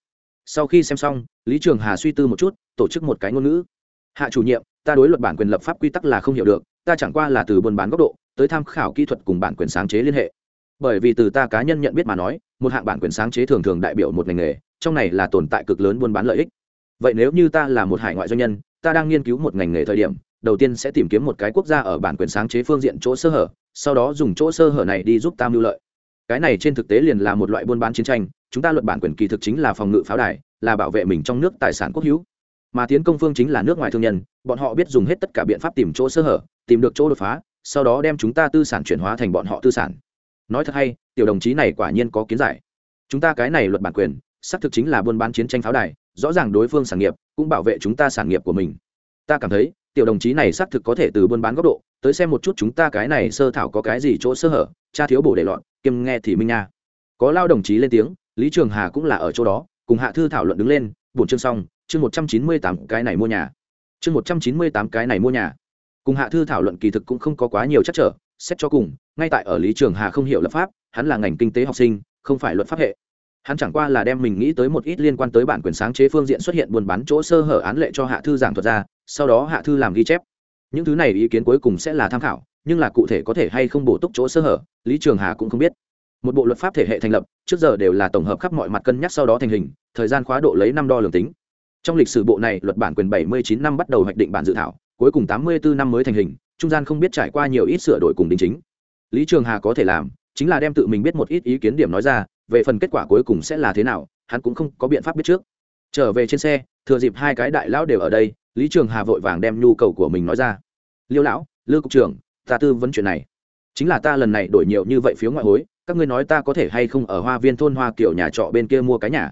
Sau khi xem xong, lý trường hà suy tư một chút, tổ chức một cái ngôn ngữ. Hạ chủ nhiệm, ta đối luật bản quyền lập pháp quy tắc là không hiểu được, ta chẳng qua là từ buôn bán góc độ, tới tham khảo kỹ thuật cùng bản quyền sáng chế liên hệ. Bởi vì từ ta cá nhân nhận biết mà nói, một hạng bản quyền sáng chế thường thường đại biểu một ngành nghề trong này là tồn tại cực lớn buôn bán lợi ích. Vậy nếu như ta là một hải ngoại doanh nhân, ta đang nghiên cứu một ngành nghề thời điểm, đầu tiên sẽ tìm kiếm một cái quốc gia ở bản quyền sáng chế phương diện chỗ sơ hở, sau đó dùng chỗ sơ hở này đi giúp ta mưu lợi. Cái này trên thực tế liền là một loại buôn bán chiến tranh, chúng ta luật bản quyền kỳ thực chính là phòng ngự pháo đài, là bảo vệ mình trong nước tài sản quốc hữu. Mà tiến công phương chính là nước ngoài thương nhân, bọn họ biết dùng hết tất cả biện pháp tìm chỗ sơ hở, tìm được chỗ đột phá, sau đó đem chúng ta tư sản chuyển hóa thành bọn họ tư sản. Nói thật hay, tiểu đồng chí này quả nhiên có kiến giải. Chúng ta cái này luật bản quyền xác thực chính là buôn bán chiến tranh pháo đài, rõ ràng đối phương sản nghiệp cũng bảo vệ chúng ta sản nghiệp của mình. Ta cảm thấy, tiểu đồng chí này xác thực có thể từ buôn bán góc độ, tới xem một chút chúng ta cái này sơ thảo có cái gì chỗ sơ hở, cha thiếu bổ để loạn kiêm nghe thì minh nha. Có lao đồng chí lên tiếng, lý trường hà cũng là ở chỗ đó, cùng hạ thư thảo luận đứng lên, bổn chương xong, chương một trăm chín mươi tám cái này mua nhà. Chương một trăm chín mươi tám cái này mua nhà. Cùng hạ thư thảo luận kỳ thực cũng không có quá nhiều chắc trở, xét cho cùng, ngay tại ở lý trường hà không hiểu lập pháp, hắn là ngành kinh tế học sinh, không phải luật pháp hệ hắn chẳng qua là đem mình nghĩ tới một ít liên quan tới bản quyền sáng chế phương diện xuất hiện buôn bán chỗ sơ hở án lệ cho hạ thư giảng thuật ra, sau đó hạ thư làm ghi chép. Những thứ này ý kiến cuối cùng sẽ là tham khảo, nhưng là cụ thể có thể hay không bổ túc chỗ sơ hở, lý trường hà cũng không biết. Một bộ luật pháp thể hệ thành lập, trước giờ đều là tổng hợp khắp mọi mặt cân nhắc sau đó thành hình, thời gian khóa độ lấy năm đo lường tính. Trong lịch sử bộ này, luật bản quyền 79 năm bắt đầu hoạch định bản dự thảo, cuối cùng 84 năm mới thành hình, trung gian không biết trải qua nhiều ít sửa đổi cùng đính chính. Lý trường hà có thể làm, chính là đem tự mình biết một ít ý kiến điểm nói ra về phần kết quả cuối cùng sẽ là thế nào, hắn cũng không có biện pháp biết trước. Trở về trên xe, thừa dịp hai cái đại lão đều ở đây, lý trường hà vội vàng đem nhu cầu của mình nói ra. Liêu lão, lư cục trưởng, ta tư vấn chuyện này. Chính là ta lần này đổi nhiều như vậy phiếu ngoại hối, các ngươi nói ta có thể hay không ở hoa viên thôn hoa kiểu nhà trọ bên kia mua cái nhà?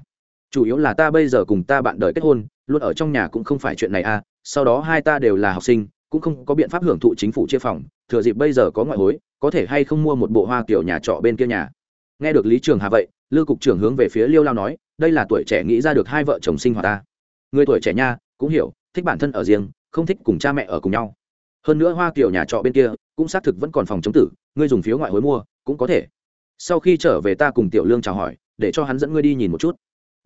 Chủ yếu là ta bây giờ cùng ta bạn đời kết hôn, luôn ở trong nhà cũng không phải chuyện này à sau đó hai ta đều là học sinh, cũng không có biện pháp hưởng thụ chính phủ chia phòng, thừa dịp bây giờ có ngoại hối, có thể hay không mua một bộ hoa kiểu nhà trọ bên kia nhà? Nghe được lý trường hà vậy lưu cục trưởng hướng về phía liêu lao nói, đây là tuổi trẻ nghĩ ra được hai vợ chồng sinh hoạt ta. Người tuổi trẻ nha, cũng hiểu, thích bản thân ở riêng, không thích cùng cha mẹ ở cùng nhau. Hơn nữa hoa kiểu nhà trọ bên kia, cũng xác thực vẫn còn phòng chống tử, ngươi dùng phiếu ngoại hối mua, cũng có thể. Sau khi trở về ta cùng tiểu lương chào hỏi, để cho hắn dẫn ngươi đi nhìn một chút.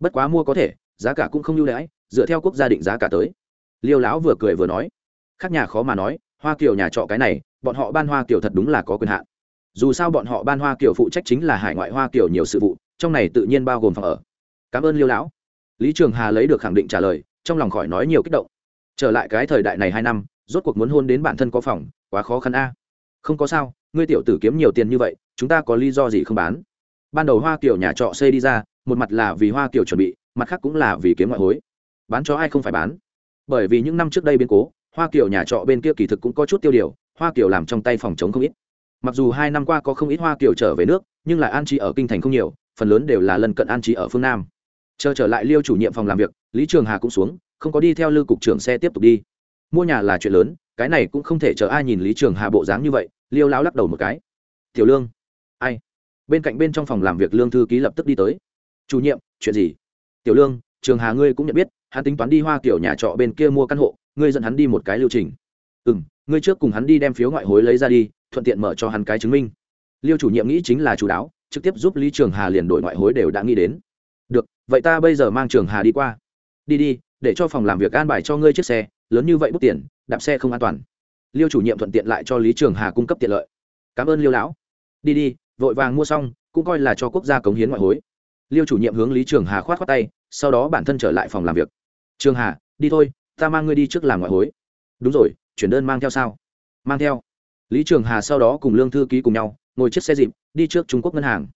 Bất quá mua có thể, giá cả cũng không ưu đãi, dựa theo quốc gia định giá cả tới. Liêu lão vừa cười vừa nói. Khác nhà khó mà nói, hoa kiểu nhà trọ cái này, bọn họ ban hoa kiểu thật đúng là có quyền hạn dù sao bọn họ ban hoa kiểu phụ trách chính là hải ngoại hoa kiểu nhiều sự vụ, trong này tự nhiên bao gồm phòng ở. Cảm ơn liêu lão. Lý trường hà lấy được khẳng định trả lời, trong lòng khỏi nói nhiều kích động. Trở lại cái thời đại này hai năm, rốt cuộc muốn hôn đến bản thân có phòng, quá khó khăn a. Không có sao, ngươi tiểu tử kiếm nhiều tiền như vậy, chúng ta có lý do gì không bán? Ban đầu hoa kiểu nhà trọ xây đi ra, một mặt là vì hoa kiểu chuẩn bị, mặt khác cũng là vì kiếm ngoại hối. Bán cho ai không phải bán? Bởi vì những năm trước đây biến cố, hoa kiểu nhà trọ bên kia kỳ thực cũng có chút tiêu điều, hoa kiểu làm trong tay phòng chống không ít mặc dù hai năm qua có không ít hoa kiểu trở về nước, nhưng lại an trí ở kinh thành không nhiều, phần lớn đều là lần cận an trí ở phương nam. Chờ trở lại liêu chủ nhiệm phòng làm việc, lý trường hà cũng xuống, không có đi theo lưu cục trưởng xe tiếp tục đi. Mua nhà là chuyện lớn, cái này cũng không thể chờ ai nhìn lý trường hà bộ dáng như vậy, liêu lão lắc đầu một cái. Tiểu lương, ai? Bên cạnh bên trong phòng làm việc lương thư ký lập tức đi tới. Chủ nhiệm, chuyện gì? Tiểu lương, trường hà ngươi cũng nhận biết, hắn tính toán đi hoa kiểu nhà trọ bên kia mua căn hộ, ngươi dẫn hắn đi một cái lưu trình. Ừ m ngươi trước cùng hắn đi đem phiếu ngoại hối lấy ra đi thuận tiện mở cho hắn cái chứng minh. Liêu chủ nhiệm nghĩ chính là chủ đáo, trực tiếp giúp lý trường hà liền đổi ngoại hối đều đã nghĩ đến. Được, vậy ta bây giờ mang trường hà đi qua. Đi đi, để cho phòng làm việc an bài cho ngươi chiếc xe, lớn như vậy bút tiền, đạp xe không an toàn. Liêu chủ nhiệm thuận tiện lại cho lý trường hà cung cấp tiện lợi. Cảm ơn liêu lão. Đi đi, vội vàng mua xong, cũng coi là cho quốc gia cống hiến ngoại hối. Liêu chủ nhiệm hướng lý trường hà khoát khoát tay, sau đó bản thân trở lại phòng làm việc. Trường hà, đi thôi, ta mang ngươi đi trước làm ngoại hối. Đúng rồi, chuyển đơn mang theo sao? Mang theo lý trường hà sau đó cùng lương thư ký cùng nhau, ngồi chiếc xe dịp, đi trước trung quốc ngân hàng.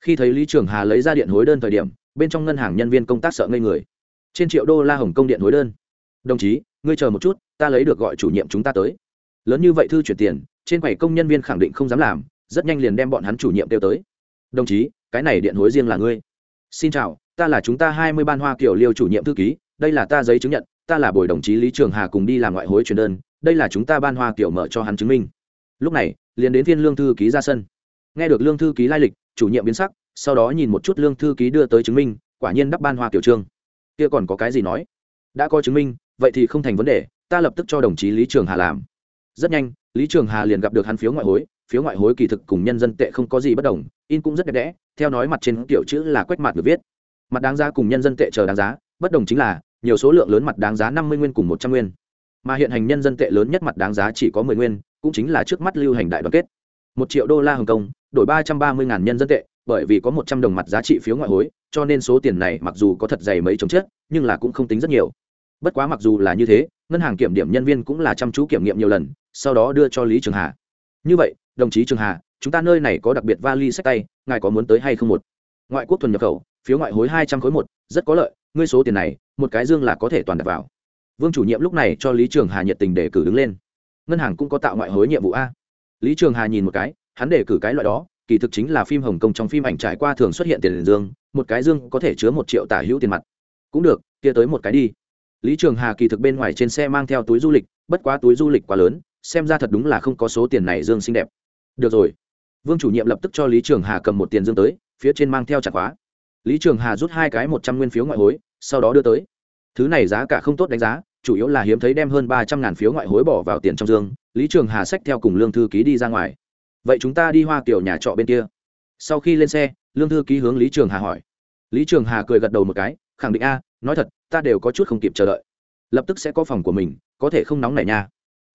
Khi thấy lý trường hà lấy ra điện hối đơn thời điểm, bên trong ngân hàng nhân viên công tác sợ ngây người. Trên triệu đô la hồng công điện hối đơn. Đồng chí, ngươi chờ một chút, ta lấy được gọi chủ nhiệm chúng ta tới. Lớn như vậy thư chuyển tiền, trên quầy công nhân viên khẳng định không dám làm, rất nhanh liền đem bọn hắn chủ nhiệm kêu tới. Đồng chí, cái này điện hối riêng là ngươi. Xin chào, ta là chúng ta hai mươi ban hoa kiểu liêu chủ nhiệm thư ký, đây là ta giấy chứng nhận, ta là bồi đồng chí lý trường hà cùng đi làm ngoại hối chuyển đơn, đây là chúng ta ban hoa kiểu mở cho hắn chứng minh lúc này, liền đến viên lương thư ký ra sân. Nghe được lương thư ký lai lịch, chủ nhiệm biến sắc, sau đó nhìn một chút lương thư ký đưa tới chứng minh, quả nhiên đắp ban hoa kiểu trương. Kia còn có cái gì nói? Đã có chứng minh, vậy thì không thành vấn đề, ta lập tức cho đồng chí lý trường hà làm. Rất nhanh, lý trường hà liền gặp được hắn phiếu ngoại hối, phiếu ngoại hối kỳ thực cùng nhân dân tệ không có gì bất đồng, in cũng rất đẹp đẽ, theo nói mặt trên kiểu chữ là quách mặt được viết. Mặt đáng giá cùng nhân dân tệ chờ đáng giá, bất đồng chính là, nhiều số lượng lớn mặt đáng giá năm mươi nguyên cùng một trăm nguyên. Mà hiện hành nhân dân tệ lớn nhất mặt đáng giá chỉ có mười nguyên cũng chính là trước mắt lưu hành đại đoàn kết. Một triệu đô la hồng kông, đổi ba trăm ba mươi ngàn nhân dân tệ, bởi vì có một trăm đồng mặt giá trị phiếu ngoại hối, cho nên số tiền này mặc dù có thật dày mấy chồng chết, nhưng là cũng không tính rất nhiều. Bất quá mặc dù là như thế, ngân hàng kiểm điểm nhân viên cũng là chăm chú kiểm nghiệm nhiều lần, sau đó đưa cho lý trường hà. Như vậy, đồng chí trường hà, chúng ta nơi này có đặc biệt vali sách tay, ngài có muốn tới hay không một? Ngoại quốc thuần nhập khẩu, phiếu ngoại hối hai trăm khối một, rất có lợi, ngươi số tiền này, một cái dương là có thể toàn đặt vào. Vương chủ nhiệm lúc này cho lý trường hà nhiệt tình để cử đứng lên ngân hàng cũng có tạo ngoại hối nhiệm vụ a. Lý trường hà nhìn một cái, hắn đề cử cái loại đó, kỳ thực chính là phim hồng kông trong phim ảnh trải qua thường xuất hiện tiền dương một cái dương có thể chứa một triệu tả hữu tiền mặt. Cũng được, kia tới một cái đi. Lý trường hà kỳ thực bên ngoài trên xe mang theo túi du lịch, bất quá túi du lịch quá lớn, xem ra thật đúng là không có số tiền này dương xinh đẹp. Được rồi. Vương chủ nhiệm lập tức cho lý trường hà cầm một tiền dương tới, phía trên mang theo chặt khóa. Lý trường hà rút hai cái một trăm nguyên phiếu ngoại hối, sau đó đưa tới. Thứ này giá cả không tốt đánh giá chủ yếu là hiếm thấy đem hơn ba trăm ngàn phiếu ngoại hối bỏ vào tiền trong dương, lý trường hà xách theo cùng lương thư ký đi ra ngoài. Vậy chúng ta đi hoa kiểu nhà trọ bên kia. Sau khi lên xe, lương thư ký hướng lý trường hà hỏi. Lý trường hà cười gật đầu một cái, khẳng định a, nói thật, ta đều có chút không kịp chờ đợi. Lập tức sẽ có phòng của mình, có thể không nóng nảy nha.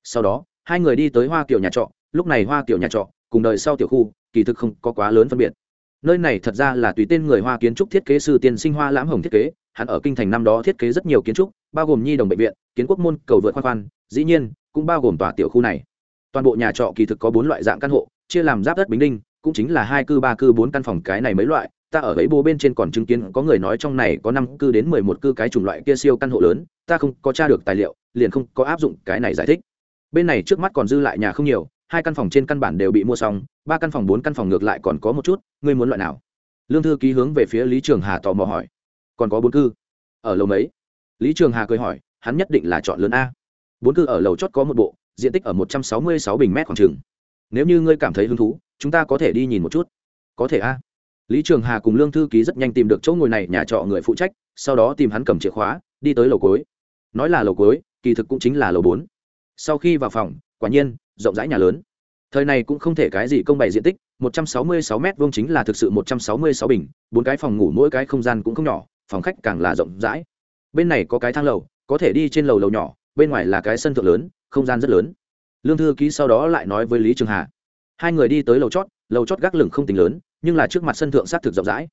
Sau đó, hai người đi tới hoa kiểu nhà trọ, lúc này hoa kiểu nhà trọ, cùng đời sau tiểu khu, kỳ thực không có quá lớn phân biệt. Nơi này thật ra là tùy tên người hoa kiến trúc thiết kế sư tiên sinh hoa lãm hồng thiết kế hắn ở kinh thành năm đó thiết kế rất nhiều kiến trúc, bao gồm nhi đồng bệnh viện, kiến quốc môn, cầu vượt khoan khoan, dĩ nhiên, cũng bao gồm tòa tiểu khu này. Toàn bộ nhà trọ kỳ thực có bốn loại dạng căn hộ, chia làm giáp đất bình đinh, cũng chính là hai cư, ba cư, bốn căn phòng, cái này mấy loại. Ta ở ấy bố bên trên còn chứng kiến có người nói trong này có năm cư đến mười một cư cái chủng loại kia siêu căn hộ lớn, ta không có tra được tài liệu, liền không có áp dụng cái này giải thích. Bên này trước mắt còn dư lại nhà không nhiều, hai căn phòng trên căn bản đều bị mua xong, ba căn phòng, bốn căn phòng ngược lại còn có một chút, ngươi muốn loại nào? Lương thư ký hướng về phía lý trường hà tò mò hỏi còn có bốn cư. Ở lầu mấy? Lý trường hà cười hỏi, hắn nhất định là chọn lớn a. Bốn cư ở lầu chót có một bộ, diện tích ở một trăm sáu mươi sáu bình mét khoảng trường nếu như ngươi cảm thấy hứng thú, chúng ta có thể đi nhìn một chút. Có thể a. Lý trường hà cùng lương thư ký rất nhanh tìm được chỗ ngồi này, nhà trọ người phụ trách, sau đó tìm hắn cầm chìa khóa, đi tới lầu cối nói là lầu cối kỳ thực cũng chính là lầu bốn. Sau khi vào phòng, quả nhiên, rộng rãi nhà lớn. Thời này cũng không thể cái gì công bày diện tích, một trăm sáu mươi sáu vuông chính là thực sự một trăm sáu mươi sáu bình, bốn cái phòng ngủ mỗi cái không gian cũng không nhỏ phòng khách càng là rộng rãi. Bên này có cái thang lầu, có thể đi trên lầu lầu nhỏ, bên ngoài là cái sân thượng lớn, không gian rất lớn. Lương thư ký sau đó lại nói với lý trường hà. Hai người đi tới lầu chót lầu chót gác lửng không tính lớn, nhưng là trước mặt sân thượng sát thực rộng rãi.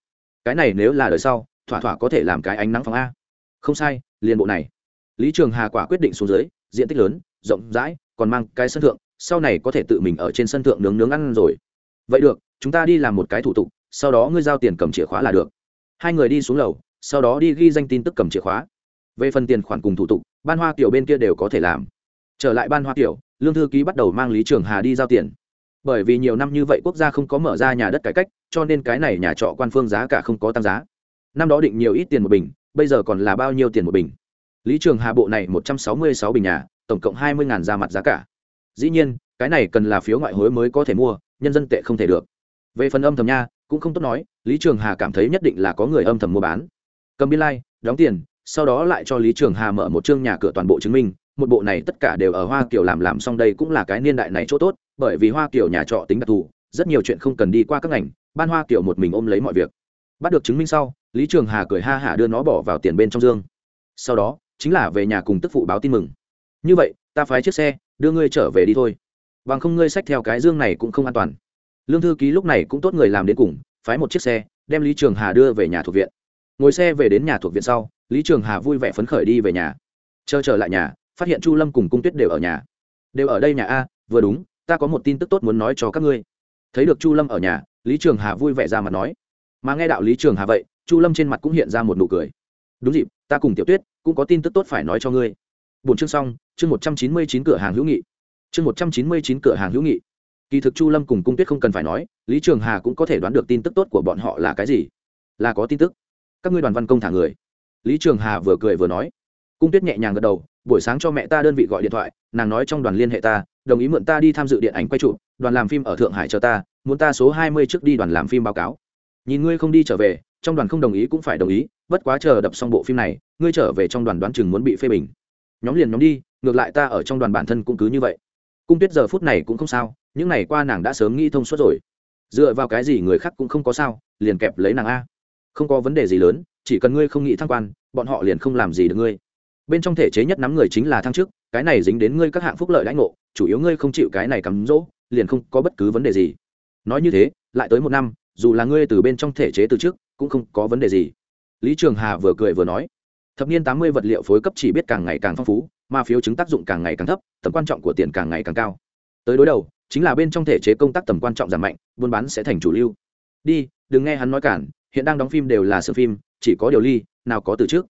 Cái này nếu là đời sau, thỏa thỏa có thể làm cái ánh nắng phòng a. Không sai, liền bộ này. Lý trường hà quả quyết định xuống dưới, diện tích lớn, rộng rãi, còn mang cái sân thượng, sau này có thể tự mình ở trên sân thượng nướng nướng ăn rồi. Vậy được, chúng ta đi làm một cái thủ tục, sau đó ngươi giao tiền cầm chìa khóa là được. Hai người đi xuống lầu sau đó đi ghi danh tin tức cầm chìa khóa. Về phần tiền khoản cùng thủ tục, ban hoa kiểu bên kia đều có thể làm. Trở lại ban hoa kiểu lương thư ký bắt đầu mang lý trường hà đi giao tiền. Bởi vì nhiều năm như vậy quốc gia không có mở ra nhà đất cải cách, cho nên cái này nhà trọ quan phương giá cả không có tăng giá. Năm đó định nhiều ít tiền một bình, bây giờ còn là bao nhiêu tiền một bình? Lý trường hà bộ này một trăm sáu mươi sáu bình nhà, tổng cộng hai mươi ra mặt giá cả. Dĩ nhiên, cái này cần là phiếu ngoại hối mới có thể mua, nhân dân tệ không thể được. Về phần âm thầm nha, cũng không tốt nói, lý trường hà cảm thấy nhất định là có người âm thầm mua bán cầm biên lai、like, đóng tiền sau đó lại cho lý trường hà mở một chương nhà cửa toàn bộ chứng minh một bộ này tất cả đều ở hoa kiều làm làm xong đây cũng là cái niên đại này chỗ tốt bởi vì hoa kiều nhà trọ tính đặc thù rất nhiều chuyện không cần đi qua các ngành ban hoa kiều một mình ôm lấy mọi việc. Bắt được chứng minh sau lý trường hà cười ha hả đưa nó bỏ vào tiền bên trong dương. Sau đó chính là về nhà cùng tức phụ báo tin mừng. Như vậy ta phái chiếc xe đưa ngươi trở về đi thôi. Bằng không ngươi xách theo cái dương này cũng không an toàn. Lương thư ký lúc này cũng tốt người làm đến cùng phái một chiếc xe đem lý trường hà đưa về nhà thuộc viện ngồi xe về đến nhà thuộc viện sau, lý trường hà vui vẻ phấn khởi đi về nhà. Chờ trở lại nhà, phát hiện chu lâm cùng cung tuyết đều ở nhà. Đều ở đây nhà a, vừa đúng, ta có một tin tức tốt muốn nói cho các ngươi. Thấy được chu lâm ở nhà, lý trường hà vui vẻ ra mặt nói. Mà nghe đạo lý trường hà vậy, chu lâm trên mặt cũng hiện ra một nụ cười. Đúng dịp, ta cùng tiểu tuyết cũng có tin tức tốt phải nói cho ngươi. Bốn chương xong, chương một trăm chín mươi chín cửa hàng hữu nghị. Chương một trăm chín mươi chín cửa hàng hữu nghị. Kỳ thực chu lâm cùng cung tuyết không cần phải nói, lý trường hà cũng có thể đoán được tin tức tốt của bọn họ là cái gì. Là có tin tức các ngươi đoàn văn công thả người. Lý trường hà vừa cười vừa nói. Cung tuyết nhẹ nhàng gật đầu, buổi sáng cho mẹ ta đơn vị gọi điện thoại, nàng nói trong đoàn liên hệ ta, đồng ý mượn ta đi tham dự điện ảnh quay trụ đoàn làm phim ở thượng hải chờ ta, muốn ta số hai mươi trước đi đoàn làm phim báo cáo. Nhìn ngươi không đi trở về, trong đoàn không đồng ý cũng phải đồng ý, bất quá chờ đập xong bộ phim này, ngươi trở về trong đoàn đoán chừng muốn bị phê bình. Nhóm liền nhóm đi, ngược lại ta ở trong đoàn bản thân cũng cứ như vậy. Cung tuyết giờ phút này cũng không sao, những ngày qua nàng đã sớm nghĩ thông suốt rồi. Dựa vào cái gì người khác cũng không có sao, liền kẹp lấy nàng a không có vấn đề gì lớn, chỉ cần ngươi không nghĩ thăng quan, bọn họ liền không làm gì được ngươi. Bên trong thể chế nhất nắm người chính là thăng chức, cái này dính đến ngươi các hạng phúc lợi lãnh ngộ, chủ yếu ngươi không chịu cái này cắm rỗ, liền không có bất cứ vấn đề gì. Nói như thế, lại tới một năm, dù là ngươi từ bên trong thể chế từ trước cũng không có vấn đề gì. Lý trường hà vừa cười vừa nói, thập niên tám mươi vật liệu phối cấp chỉ biết càng ngày càng phong phú, mà phiếu chứng tác dụng càng ngày càng thấp, tầm quan trọng của tiền càng ngày càng cao. Tới đối đầu, chính là bên trong thể chế công tác tầm quan trọng giảm mạnh, buôn bán sẽ thành chủ lưu. Đi, đừng nghe hắn nói cản hiện đang đóng phim đều là sự phim, chỉ có điều ly, nào có từ trước.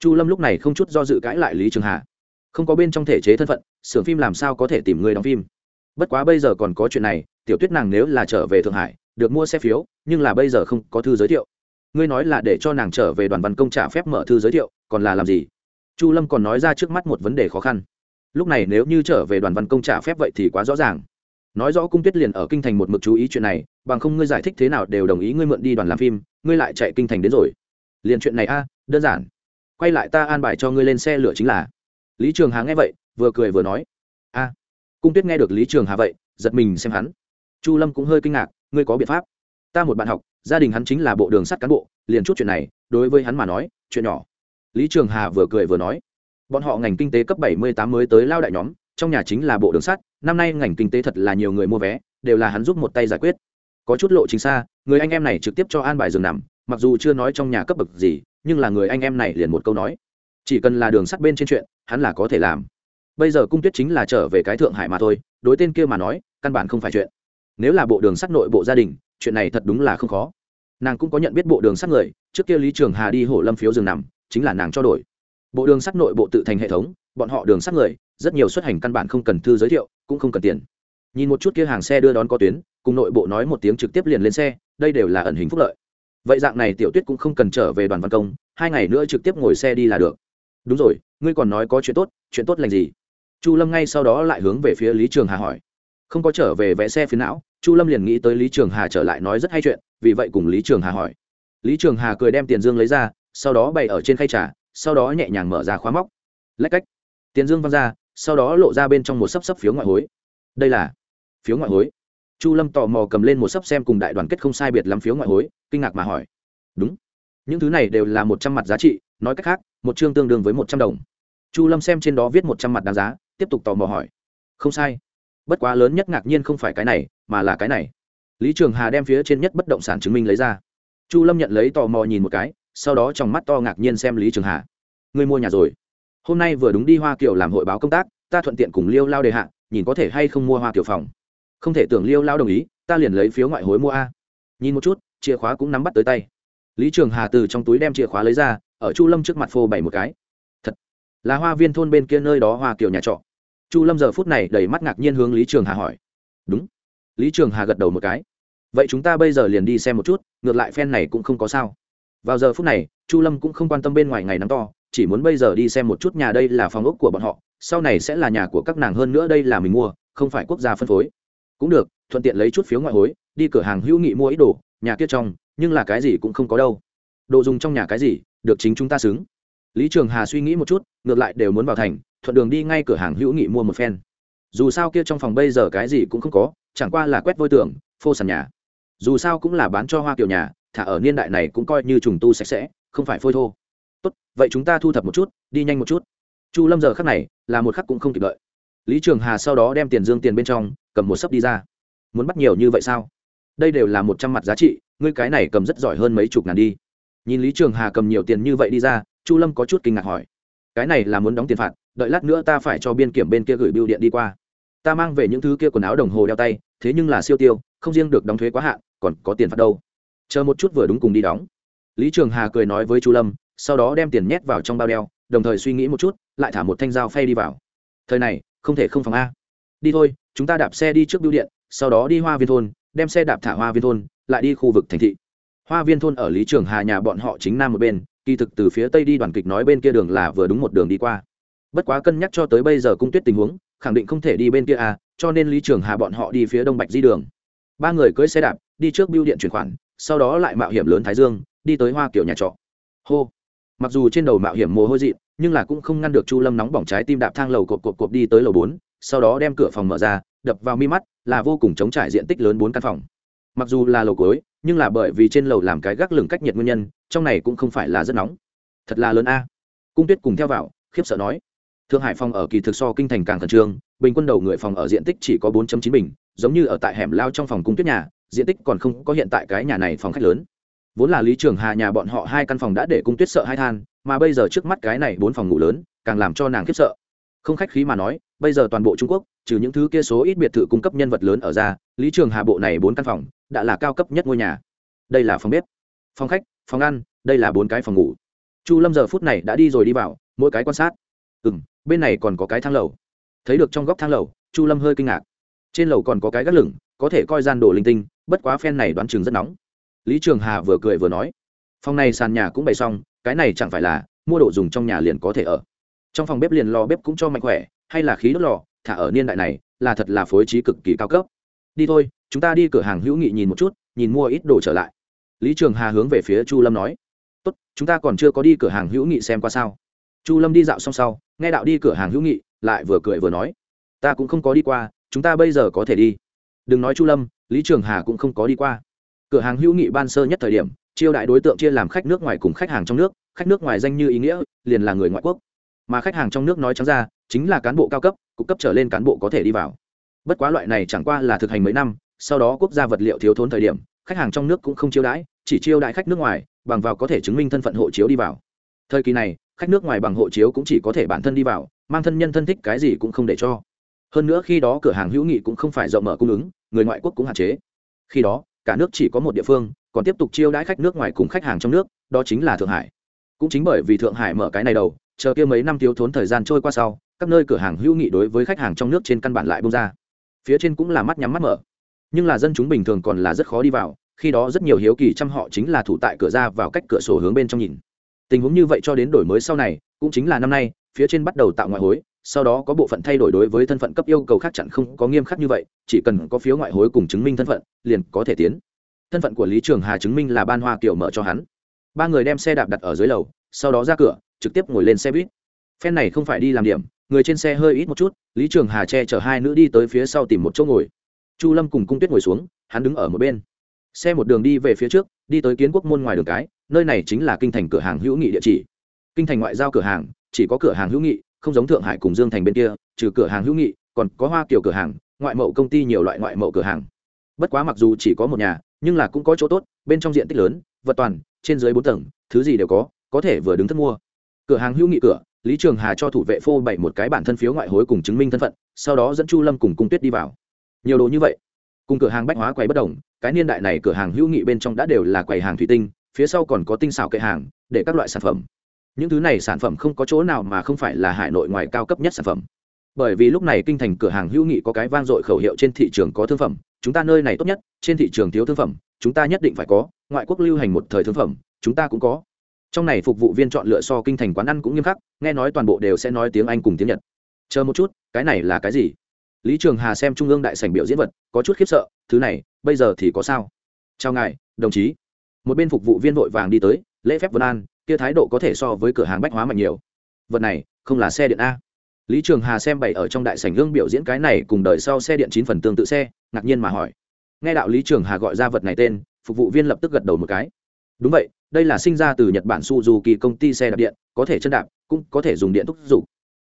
Chu lâm lúc này không chút do dự cãi lại lý trường hà. Không có bên trong thể chế thân phận xưởng phim làm sao có thể tìm người đóng phim? Bất quá bây giờ còn có chuyện này, tiểu tuyết nàng nếu là trở về thượng hải, được mua xe phiếu, nhưng là bây giờ không có thư giới thiệu. Ngươi nói là để cho nàng trở về đoàn văn công trả phép mở thư giới thiệu, còn là làm gì? Chu lâm còn nói ra trước mắt một vấn đề khó khăn. Lúc này nếu như trở về đoàn văn công trả phép vậy thì quá rõ ràng nói rõ cung tuyết liền ở kinh thành một mực chú ý chuyện này, bằng không ngươi giải thích thế nào đều đồng ý ngươi mượn đi đoàn làm phim, ngươi lại chạy kinh thành đến rồi. Liền chuyện này a, đơn giản. Quay lại ta an bài cho ngươi lên xe lửa chính là. Lý trường hà nghe vậy, vừa cười vừa nói. A, cung tuyết nghe được lý trường hà vậy, giật mình xem hắn. Chu lâm cũng hơi kinh ngạc, ngươi có biện pháp. Ta một bạn học, gia đình hắn chính là bộ đường sắt cán bộ, liền chút chuyện này, đối với hắn mà nói, chuyện nhỏ. Lý trường hà vừa cười vừa nói. Bọn họ ngành kinh tế cấp bảy mươi tám mới tới lao đại nhóm, trong nhà chính là bộ đường sắt năm nay ngành kinh tế thật là nhiều người mua vé, đều là hắn giúp một tay giải quyết. Có chút lộ chính xa, người anh em này trực tiếp cho an bài giường nằm, mặc dù chưa nói trong nhà cấp bậc gì, nhưng là người anh em này liền một câu nói. Chỉ cần là đường sắt bên trên chuyện, hắn là có thể làm. Bây giờ cung tuyết chính là trở về cái thượng hải mà thôi, đối tên kia mà nói, căn bản không phải chuyện. Nếu là bộ đường sắt nội bộ gia đình, chuyện này thật đúng là không khó. Nàng cũng có nhận biết bộ đường sắt người, trước kia lý trường hà đi hổ lâm phiếu giường nằm, chính là nàng cho đổi bộ đường sắt nội bộ tự thành hệ thống, bọn họ đường sắt người, rất nhiều xuất hành căn bản không cần thư giới thiệu, cũng không cần tiền. Nhìn một chút kia hàng xe đưa đón có tuyến, cùng nội bộ nói một tiếng trực tiếp liền lên xe, đây đều là ẩn hình phúc lợi. Vậy dạng này tiểu tuyết cũng không cần trở về đoàn văn công, hai ngày nữa trực tiếp ngồi xe đi là được. Đúng rồi, ngươi còn nói có chuyện tốt chuyện tốt lành gì? Chu lâm ngay sau đó lại hướng về phía lý trường hà hỏi. Không có trở về vẽ xe phía não, chu lâm liền nghĩ tới lý trường hà trở lại nói rất hay chuyện, vì vậy cùng lý trường hà hỏi. Lý trường hà cười đem tiền dương lấy ra, sau đó bày ở trên khay trà sau đó nhẹ nhàng mở ra khóa móc. Lách cách. Tiền dương văng ra, sau đó lộ ra bên trong một sấp sấp phiếu ngoại hối. Đây là phiếu ngoại hối. Chu lâm tò mò cầm lên một sấp xem cùng đại đoàn kết không sai biệt lắm phiếu ngoại hối, kinh ngạc mà hỏi. Đúng. Những thứ này đều là một trăm mặt giá trị, nói cách khác, một chương tương đương với một trăm đồng. Chu lâm xem trên đó viết một trăm mặt đáng giá, tiếp tục tò mò hỏi. Không sai. Bất quá lớn nhất ngạc nhiên không phải cái này, mà là cái này. Lý trường hà đem phía trên nhất bất động sản chứng minh lấy ra. Chu lâm nhận lấy tò mò nhìn một cái sau đó trong mắt to ngạc nhiên xem lý trường hà. Người mua nhà rồi. Hôm nay vừa đúng đi hoa kiều làm hội báo công tác, ta thuận tiện cùng liêu lao đề hạ, nhìn có thể hay không mua hoa kiều phòng. Không thể tưởng liêu lao đồng ý, ta liền lấy phiếu ngoại hối mua a. Nhìn một chút, chìa khóa cũng nắm bắt tới tay. Lý trường hà từ trong túi đem chìa khóa lấy ra, ở chu lâm trước mặt phô bày một cái. Thật, là hoa viên thôn bên kia nơi đó hoa kiều nhà trọ. Chu lâm giờ phút này đầy mắt ngạc nhiên hướng lý trường hà hỏi. Đúng. Lý trường hà gật đầu một cái. Vậy chúng ta bây giờ liền đi xem một chút, ngược lại phen này cũng không có sao vào giờ phút này, chu lâm cũng không quan tâm bên ngoài ngày nắng to, chỉ muốn bây giờ đi xem một chút nhà đây là phòng ốc của bọn họ, sau này sẽ là nhà của các nàng hơn nữa đây là mình mua, không phải quốc gia phân phối. Cũng được, thuận tiện lấy chút phiếu ngoại hối, đi cửa hàng hữu nghị mua ít đồ, nhà kia trong, nhưng là cái gì cũng không có đâu. Đồ dùng trong nhà cái gì, được chính chúng ta xứng. Lý trường hà suy nghĩ một chút, ngược lại đều muốn vào thành, thuận đường đi ngay cửa hàng hữu nghị mua một phen. Dù sao kia trong phòng bây giờ cái gì cũng không có, chẳng qua là quét vôi tường, phô sàn nhà. Dù sao cũng là bán cho hoa kiểu nhà thả ở niên đại này cũng coi như trùng tu sạch sẽ, không phải phôi thô. Tốt, vậy chúng ta thu thập một chút, đi nhanh một chút. Chu lâm giờ khắc này, là một khắc cũng không kịp đợi. Lý trường hà sau đó đem tiền dương tiền bên trong, cầm một sấp đi ra. Muốn bắt nhiều như vậy sao? Đây đều là một trăm mặt giá trị, ngươi cái này cầm rất giỏi hơn mấy chục ngàn đi. Nhìn lý trường hà cầm nhiều tiền như vậy đi ra, chu lâm có chút kinh ngạc hỏi. Cái này là muốn đóng tiền phạt, đợi lát nữa ta phải cho biên kiểm bên kia gửi bưu điện đi qua. Ta mang về những thứ kia quần áo đồng hồ đeo tay, thế nhưng là siêu tiêu, không riêng được đóng thuế quá hạn, còn có tiền phạt đâu chờ một chút vừa đúng cùng đi đóng. Lý trường hà cười nói với chu lâm, sau đó đem tiền nhét vào trong bao đeo, đồng thời suy nghĩ một chút, lại thả một thanh dao phay đi vào. Thời này, không thể không phòng a. Đi thôi, chúng ta đạp xe đi trước bưu điện, sau đó đi hoa viên thôn, đem xe đạp thả hoa viên thôn, lại đi khu vực thành thị. Hoa viên thôn ở lý trường hà nhà bọn họ chính nam một bên, kỳ thực từ phía tây đi đoàn kịch nói bên kia đường là vừa đúng một đường đi qua. Bất quá cân nhắc cho tới bây giờ cung tuyết tình huống, khẳng định không thể đi bên kia à cho nên lý trường hà bọn họ đi phía đông bạch di đường. Ba người cưỡi xe đạp, đi trước bưu điện chuyển khoản sau đó lại mạo hiểm lớn thái dương, đi tới hoa kiểu nhà trọ. Hô. Mặc dù trên đầu mạo hiểm mồ hôi dị nhưng là cũng không ngăn được chu lâm nóng bỏng trái tim đạp thang lầu cộp cộp cộp đi tới lầu bốn, sau đó đem cửa phòng mở ra, đập vào mi mắt, là vô cùng chống trải diện tích lớn bốn căn phòng. Mặc dù là lầu cối nhưng là bởi vì trên lầu làm cái gác lửng cách nhiệt nguyên nhân, trong này cũng không phải là rất nóng. Thật là lớn a. Cung tuyết cùng theo vào, khiếp sợ nói. Thượng hải phòng ở kỳ thực so kinh thành càng khẩn trương, bình quân đầu người phòng ở diện tích chỉ có 4 chín bình, giống như ở tại hẻm lao trong phòng cung tuyết nhà diện tích còn không có hiện tại cái nhà này phòng khách lớn. Vốn là lý trường hà nhà bọn họ hai căn phòng đã để cung tuyết sợ hai than, mà bây giờ trước mắt cái này bốn phòng ngủ lớn, càng làm cho nàng khiếp sợ. Không khách khí mà nói, bây giờ toàn bộ trung quốc, trừ những thứ kia số ít biệt thự cung cấp nhân vật lớn ở ra, lý trường hà bộ này bốn căn phòng, đã là cao cấp nhất ngôi nhà. Đây là phòng bếp, phòng khách, phòng ăn, đây là bốn cái phòng ngủ. Chu lâm giờ phút này đã đi rồi đi vào, mỗi cái quan sát. Ừ m bên này còn có cái thang lầu. Thấy được trong góc thang lầu, chu lâm hơi kinh ngạc. Trên lầu còn có cái gác lửng, có thể coi gian đồ linh tinh bất quá phen này đoán chừng rất nóng. Lý trường hà vừa cười vừa nói, phòng này sàn nhà cũng bày xong, cái này chẳng phải là mua đồ dùng trong nhà liền có thể ở. Trong phòng bếp liền lò bếp cũng cho mạnh khỏe, hay là khí đốt lò, thả ở niên đại này là thật là phối trí cực kỳ cao cấp. Đi thôi, chúng ta đi cửa hàng hữu nghị nhìn một chút, nhìn mua ít đồ trở lại. Lý trường hà hướng về phía chu lâm nói, tốt, chúng ta còn chưa có đi cửa hàng hữu nghị xem qua sao. Chu lâm đi dạo xong sau, nghe đạo đi cửa hàng hữu nghị, lại vừa cười vừa nói, ta cũng không có đi qua, chúng ta bây giờ có thể đi đừng nói chu lâm, lý trường hà cũng không có đi qua. Cửa hàng hữu nghị ban sơ nhất thời điểm chiêu đại đối tượng chia làm khách nước ngoài cùng khách hàng trong nước, khách nước ngoài danh như ý nghĩa, liền là người ngoại quốc. Mà khách hàng trong nước nói trắng ra, chính là cán bộ cao cấp, cục cấp trở lên cán bộ có thể đi vào. Bất quá loại này chẳng qua là thực hành mấy năm, sau đó quốc gia vật liệu thiếu thốn thời điểm, khách hàng trong nước cũng không chiêu đãi, chỉ chiêu đãi khách nước ngoài, bằng vào có thể chứng minh thân phận hộ chiếu đi vào. Thời kỳ này, khách nước ngoài bằng hộ chiếu cũng chỉ có thể bản thân đi vào, mang thân nhân thân thích cái gì cũng không để cho hơn nữa khi đó cửa hàng hữu nghị cũng không phải rộng mở cung ứng, người ngoại quốc cũng hạn chế. Khi đó, cả nước chỉ có một địa phương, còn tiếp tục chiêu đãi khách nước ngoài cùng khách hàng trong nước, đó chính là thượng hải. Cũng chính bởi vì thượng hải mở cái này đầu, chờ kia mấy năm thiếu thốn thời gian trôi qua sau, các nơi cửa hàng hữu nghị đối với khách hàng trong nước trên căn bản lại bông ra. Phía trên cũng là mắt nhắm mắt mở. Nhưng là dân chúng bình thường còn là rất khó đi vào, khi đó rất nhiều hiếu kỳ chăm họ chính là thủ tại cửa ra vào cách cửa sổ hướng bên trong nhìn. Tình huống như vậy cho đến đổi mới sau này, cũng chính là năm nay, phía trên bắt đầu tạo ngoại hối sau đó có bộ phận thay đổi đối với thân phận cấp yêu cầu khác chặn không có nghiêm khắc như vậy, chỉ cần có phiếu ngoại hối cùng chứng minh thân phận, liền có thể tiến. Thân phận của lý trường hà chứng minh là ban hoa kiểu mở cho hắn. Ba người đem xe đạp đặt ở dưới lầu, sau đó ra cửa, trực tiếp ngồi lên xe buýt. Phen này không phải đi làm điểm, người trên xe hơi ít một chút, lý trường hà che chở hai nữ đi tới phía sau tìm một chỗ ngồi. Chu lâm cùng cung tuyết ngồi xuống, hắn đứng ở một bên. Xe một đường đi về phía trước, đi tới kiến quốc môn ngoài đường cái, nơi này chính là kinh thành cửa hàng hữu nghị địa chỉ. Kinh thành ngoại giao cửa hàng, chỉ có cửa hàng hữu nghị không giống thượng hải cùng dương thành bên kia, trừ cửa hàng hữu nghị, còn có hoa kiểu cửa hàng, ngoại mậu công ty nhiều loại ngoại mậu cửa hàng. Bất quá mặc dù chỉ có một nhà, nhưng là cũng có chỗ tốt, bên trong diện tích lớn, vật toàn, trên dưới bốn tầng, thứ gì đều có có thể vừa đứng thất mua. Cửa hàng hữu nghị cửa, lý trường hà cho thủ vệ phô bày một cái bản thân phiếu ngoại hối cùng chứng minh thân phận, sau đó dẫn chu lâm cùng cung tuyết đi vào. Nhiều đồ như vậy, cùng cửa hàng bách hóa quầy bất đồng, cái niên đại này cửa hàng hữu nghị bên trong đã đều là quầy hàng thủy tinh, phía sau còn có tinh xảo kệ hàng, để các loại sản phẩm những thứ này sản phẩm không có chỗ nào mà không phải là hải nội ngoài cao cấp nhất sản phẩm. Bởi vì lúc này kinh thành cửa hàng hữu nghị có cái vang dội khẩu hiệu trên thị trường có thương phẩm, chúng ta nơi này tốt nhất, trên thị trường thiếu thương phẩm, chúng ta nhất định phải có, ngoại quốc lưu hành một thời thương phẩm, chúng ta cũng có. Trong này phục vụ viên chọn lựa so kinh thành quán ăn cũng nghiêm khắc, nghe nói toàn bộ đều sẽ nói tiếng anh cùng tiếng nhật. Chờ một chút, cái này là cái gì? Lý trường hà xem trung ương đại sảnh biểu diễn vật, có chút khiếp sợ, thứ này, bây giờ thì có sao? Chào ngài, đồng chí. Một bên phục vụ viên vội vàng đi tới, lễ phép vân an kia thái độ có thể so với cửa hàng bách hóa mạnh nhiều. Vật này, không là xe điện a. Lý trường hà xem bày ở trong đại sảnh gương biểu diễn cái này cùng đời sau xe điện chín phần tương tự xe, ngạc nhiên mà hỏi. Nghe đạo lý trường hà gọi ra vật này tên, phục vụ viên lập tức gật đầu một cái. Đúng vậy, đây là sinh ra từ nhật bản suzuki công ty xe đạp điện, có thể chân đạp, cũng có thể dùng điện thúc giục.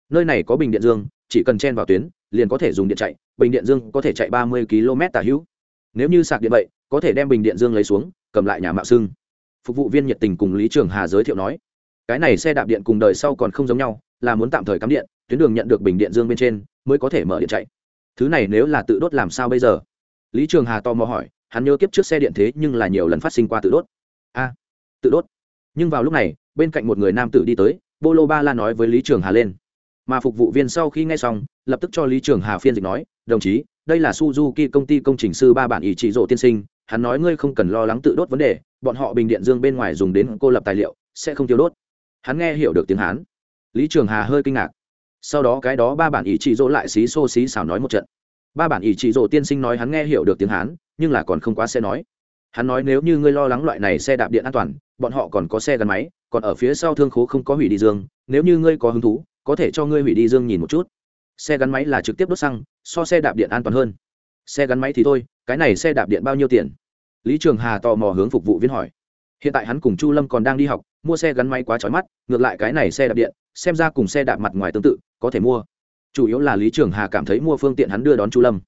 Nơi này có bình điện dương, chỉ cần chen vào tuyến, liền có thể dùng điện chạy, bình điện dương có thể chạy ba mươi km tả hữu. Nếu như sạc điện vậy, có thể đem bình điện dương lấy xuống, cầm lại nhà mạo xưng phục vụ viên nhiệt tình cùng lý trường hà giới thiệu nói, cái này xe đạp điện cùng đời sau còn không giống nhau, là muốn tạm thời cắm điện, tuyến đường nhận được bình điện dương bên trên, mới có thể mở điện chạy. Thứ này nếu là tự đốt làm sao bây giờ? Lý trường hà to mò hỏi, hắn nhớ kiếp trước xe điện thế nhưng là nhiều lần phát sinh qua tự đốt. A, tự đốt. Nhưng vào lúc này, bên cạnh một người nam tử đi tới, bô lô ba la nói với lý trường hà lên. Mà phục vụ viên sau khi nghe xong, lập tức cho lý trường hà phiên dịch nói, đồng chí, đây là suzuki công ty công trình sư ba bản ý trị rộ tiên sinh hắn nói ngươi không cần lo lắng tự đốt vấn đề, bọn họ bình điện dương bên ngoài dùng đến cô lập tài liệu, sẽ không tiêu đốt. Hắn nghe hiểu được tiếng hán. Lý trường hà hơi kinh ngạc. Sau đó cái đó ba bản ý chỉ dỗ lại xí xô xí xảo nói một trận. Ba bản ý chỉ dỗ tiên sinh nói hắn nghe hiểu được tiếng hán, nhưng là còn không quá sẽ nói. Hắn nói nếu như ngươi lo lắng loại này xe đạp điện an toàn, bọn họ còn có xe gắn máy, còn ở phía sau thương khố không có hủy đi dương, nếu như ngươi có hứng thú, có thể cho ngươi hủy đi dương nhìn một chút. Xe gắn máy là trực tiếp đốt xăng, so xe đạp điện an toàn hơn xe gắn máy thì thôi, cái này xe đạp điện bao nhiêu tiền? Lý trường hà tò mò hướng phục vụ viên hỏi. Hiện tại hắn cùng chu lâm còn đang đi học, mua xe gắn máy quá trói mắt, ngược lại cái này xe đạp điện, xem ra cùng xe đạp mặt ngoài tương tự, có thể mua. Chủ yếu là lý trường hà cảm thấy mua phương tiện hắn đưa đón chu lâm.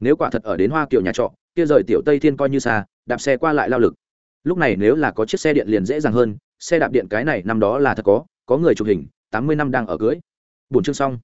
Nếu quả thật ở đến hoa kiểu nhà trọ, kia rời tiểu tây thiên coi như xa, đạp xe qua lại lao lực. Lúc này nếu là có chiếc xe điện liền dễ dàng hơn, xe đạp điện cái này năm đó là thật có có người chụp hình, tám mươi năm đang ở cưới. Bốn chương xong.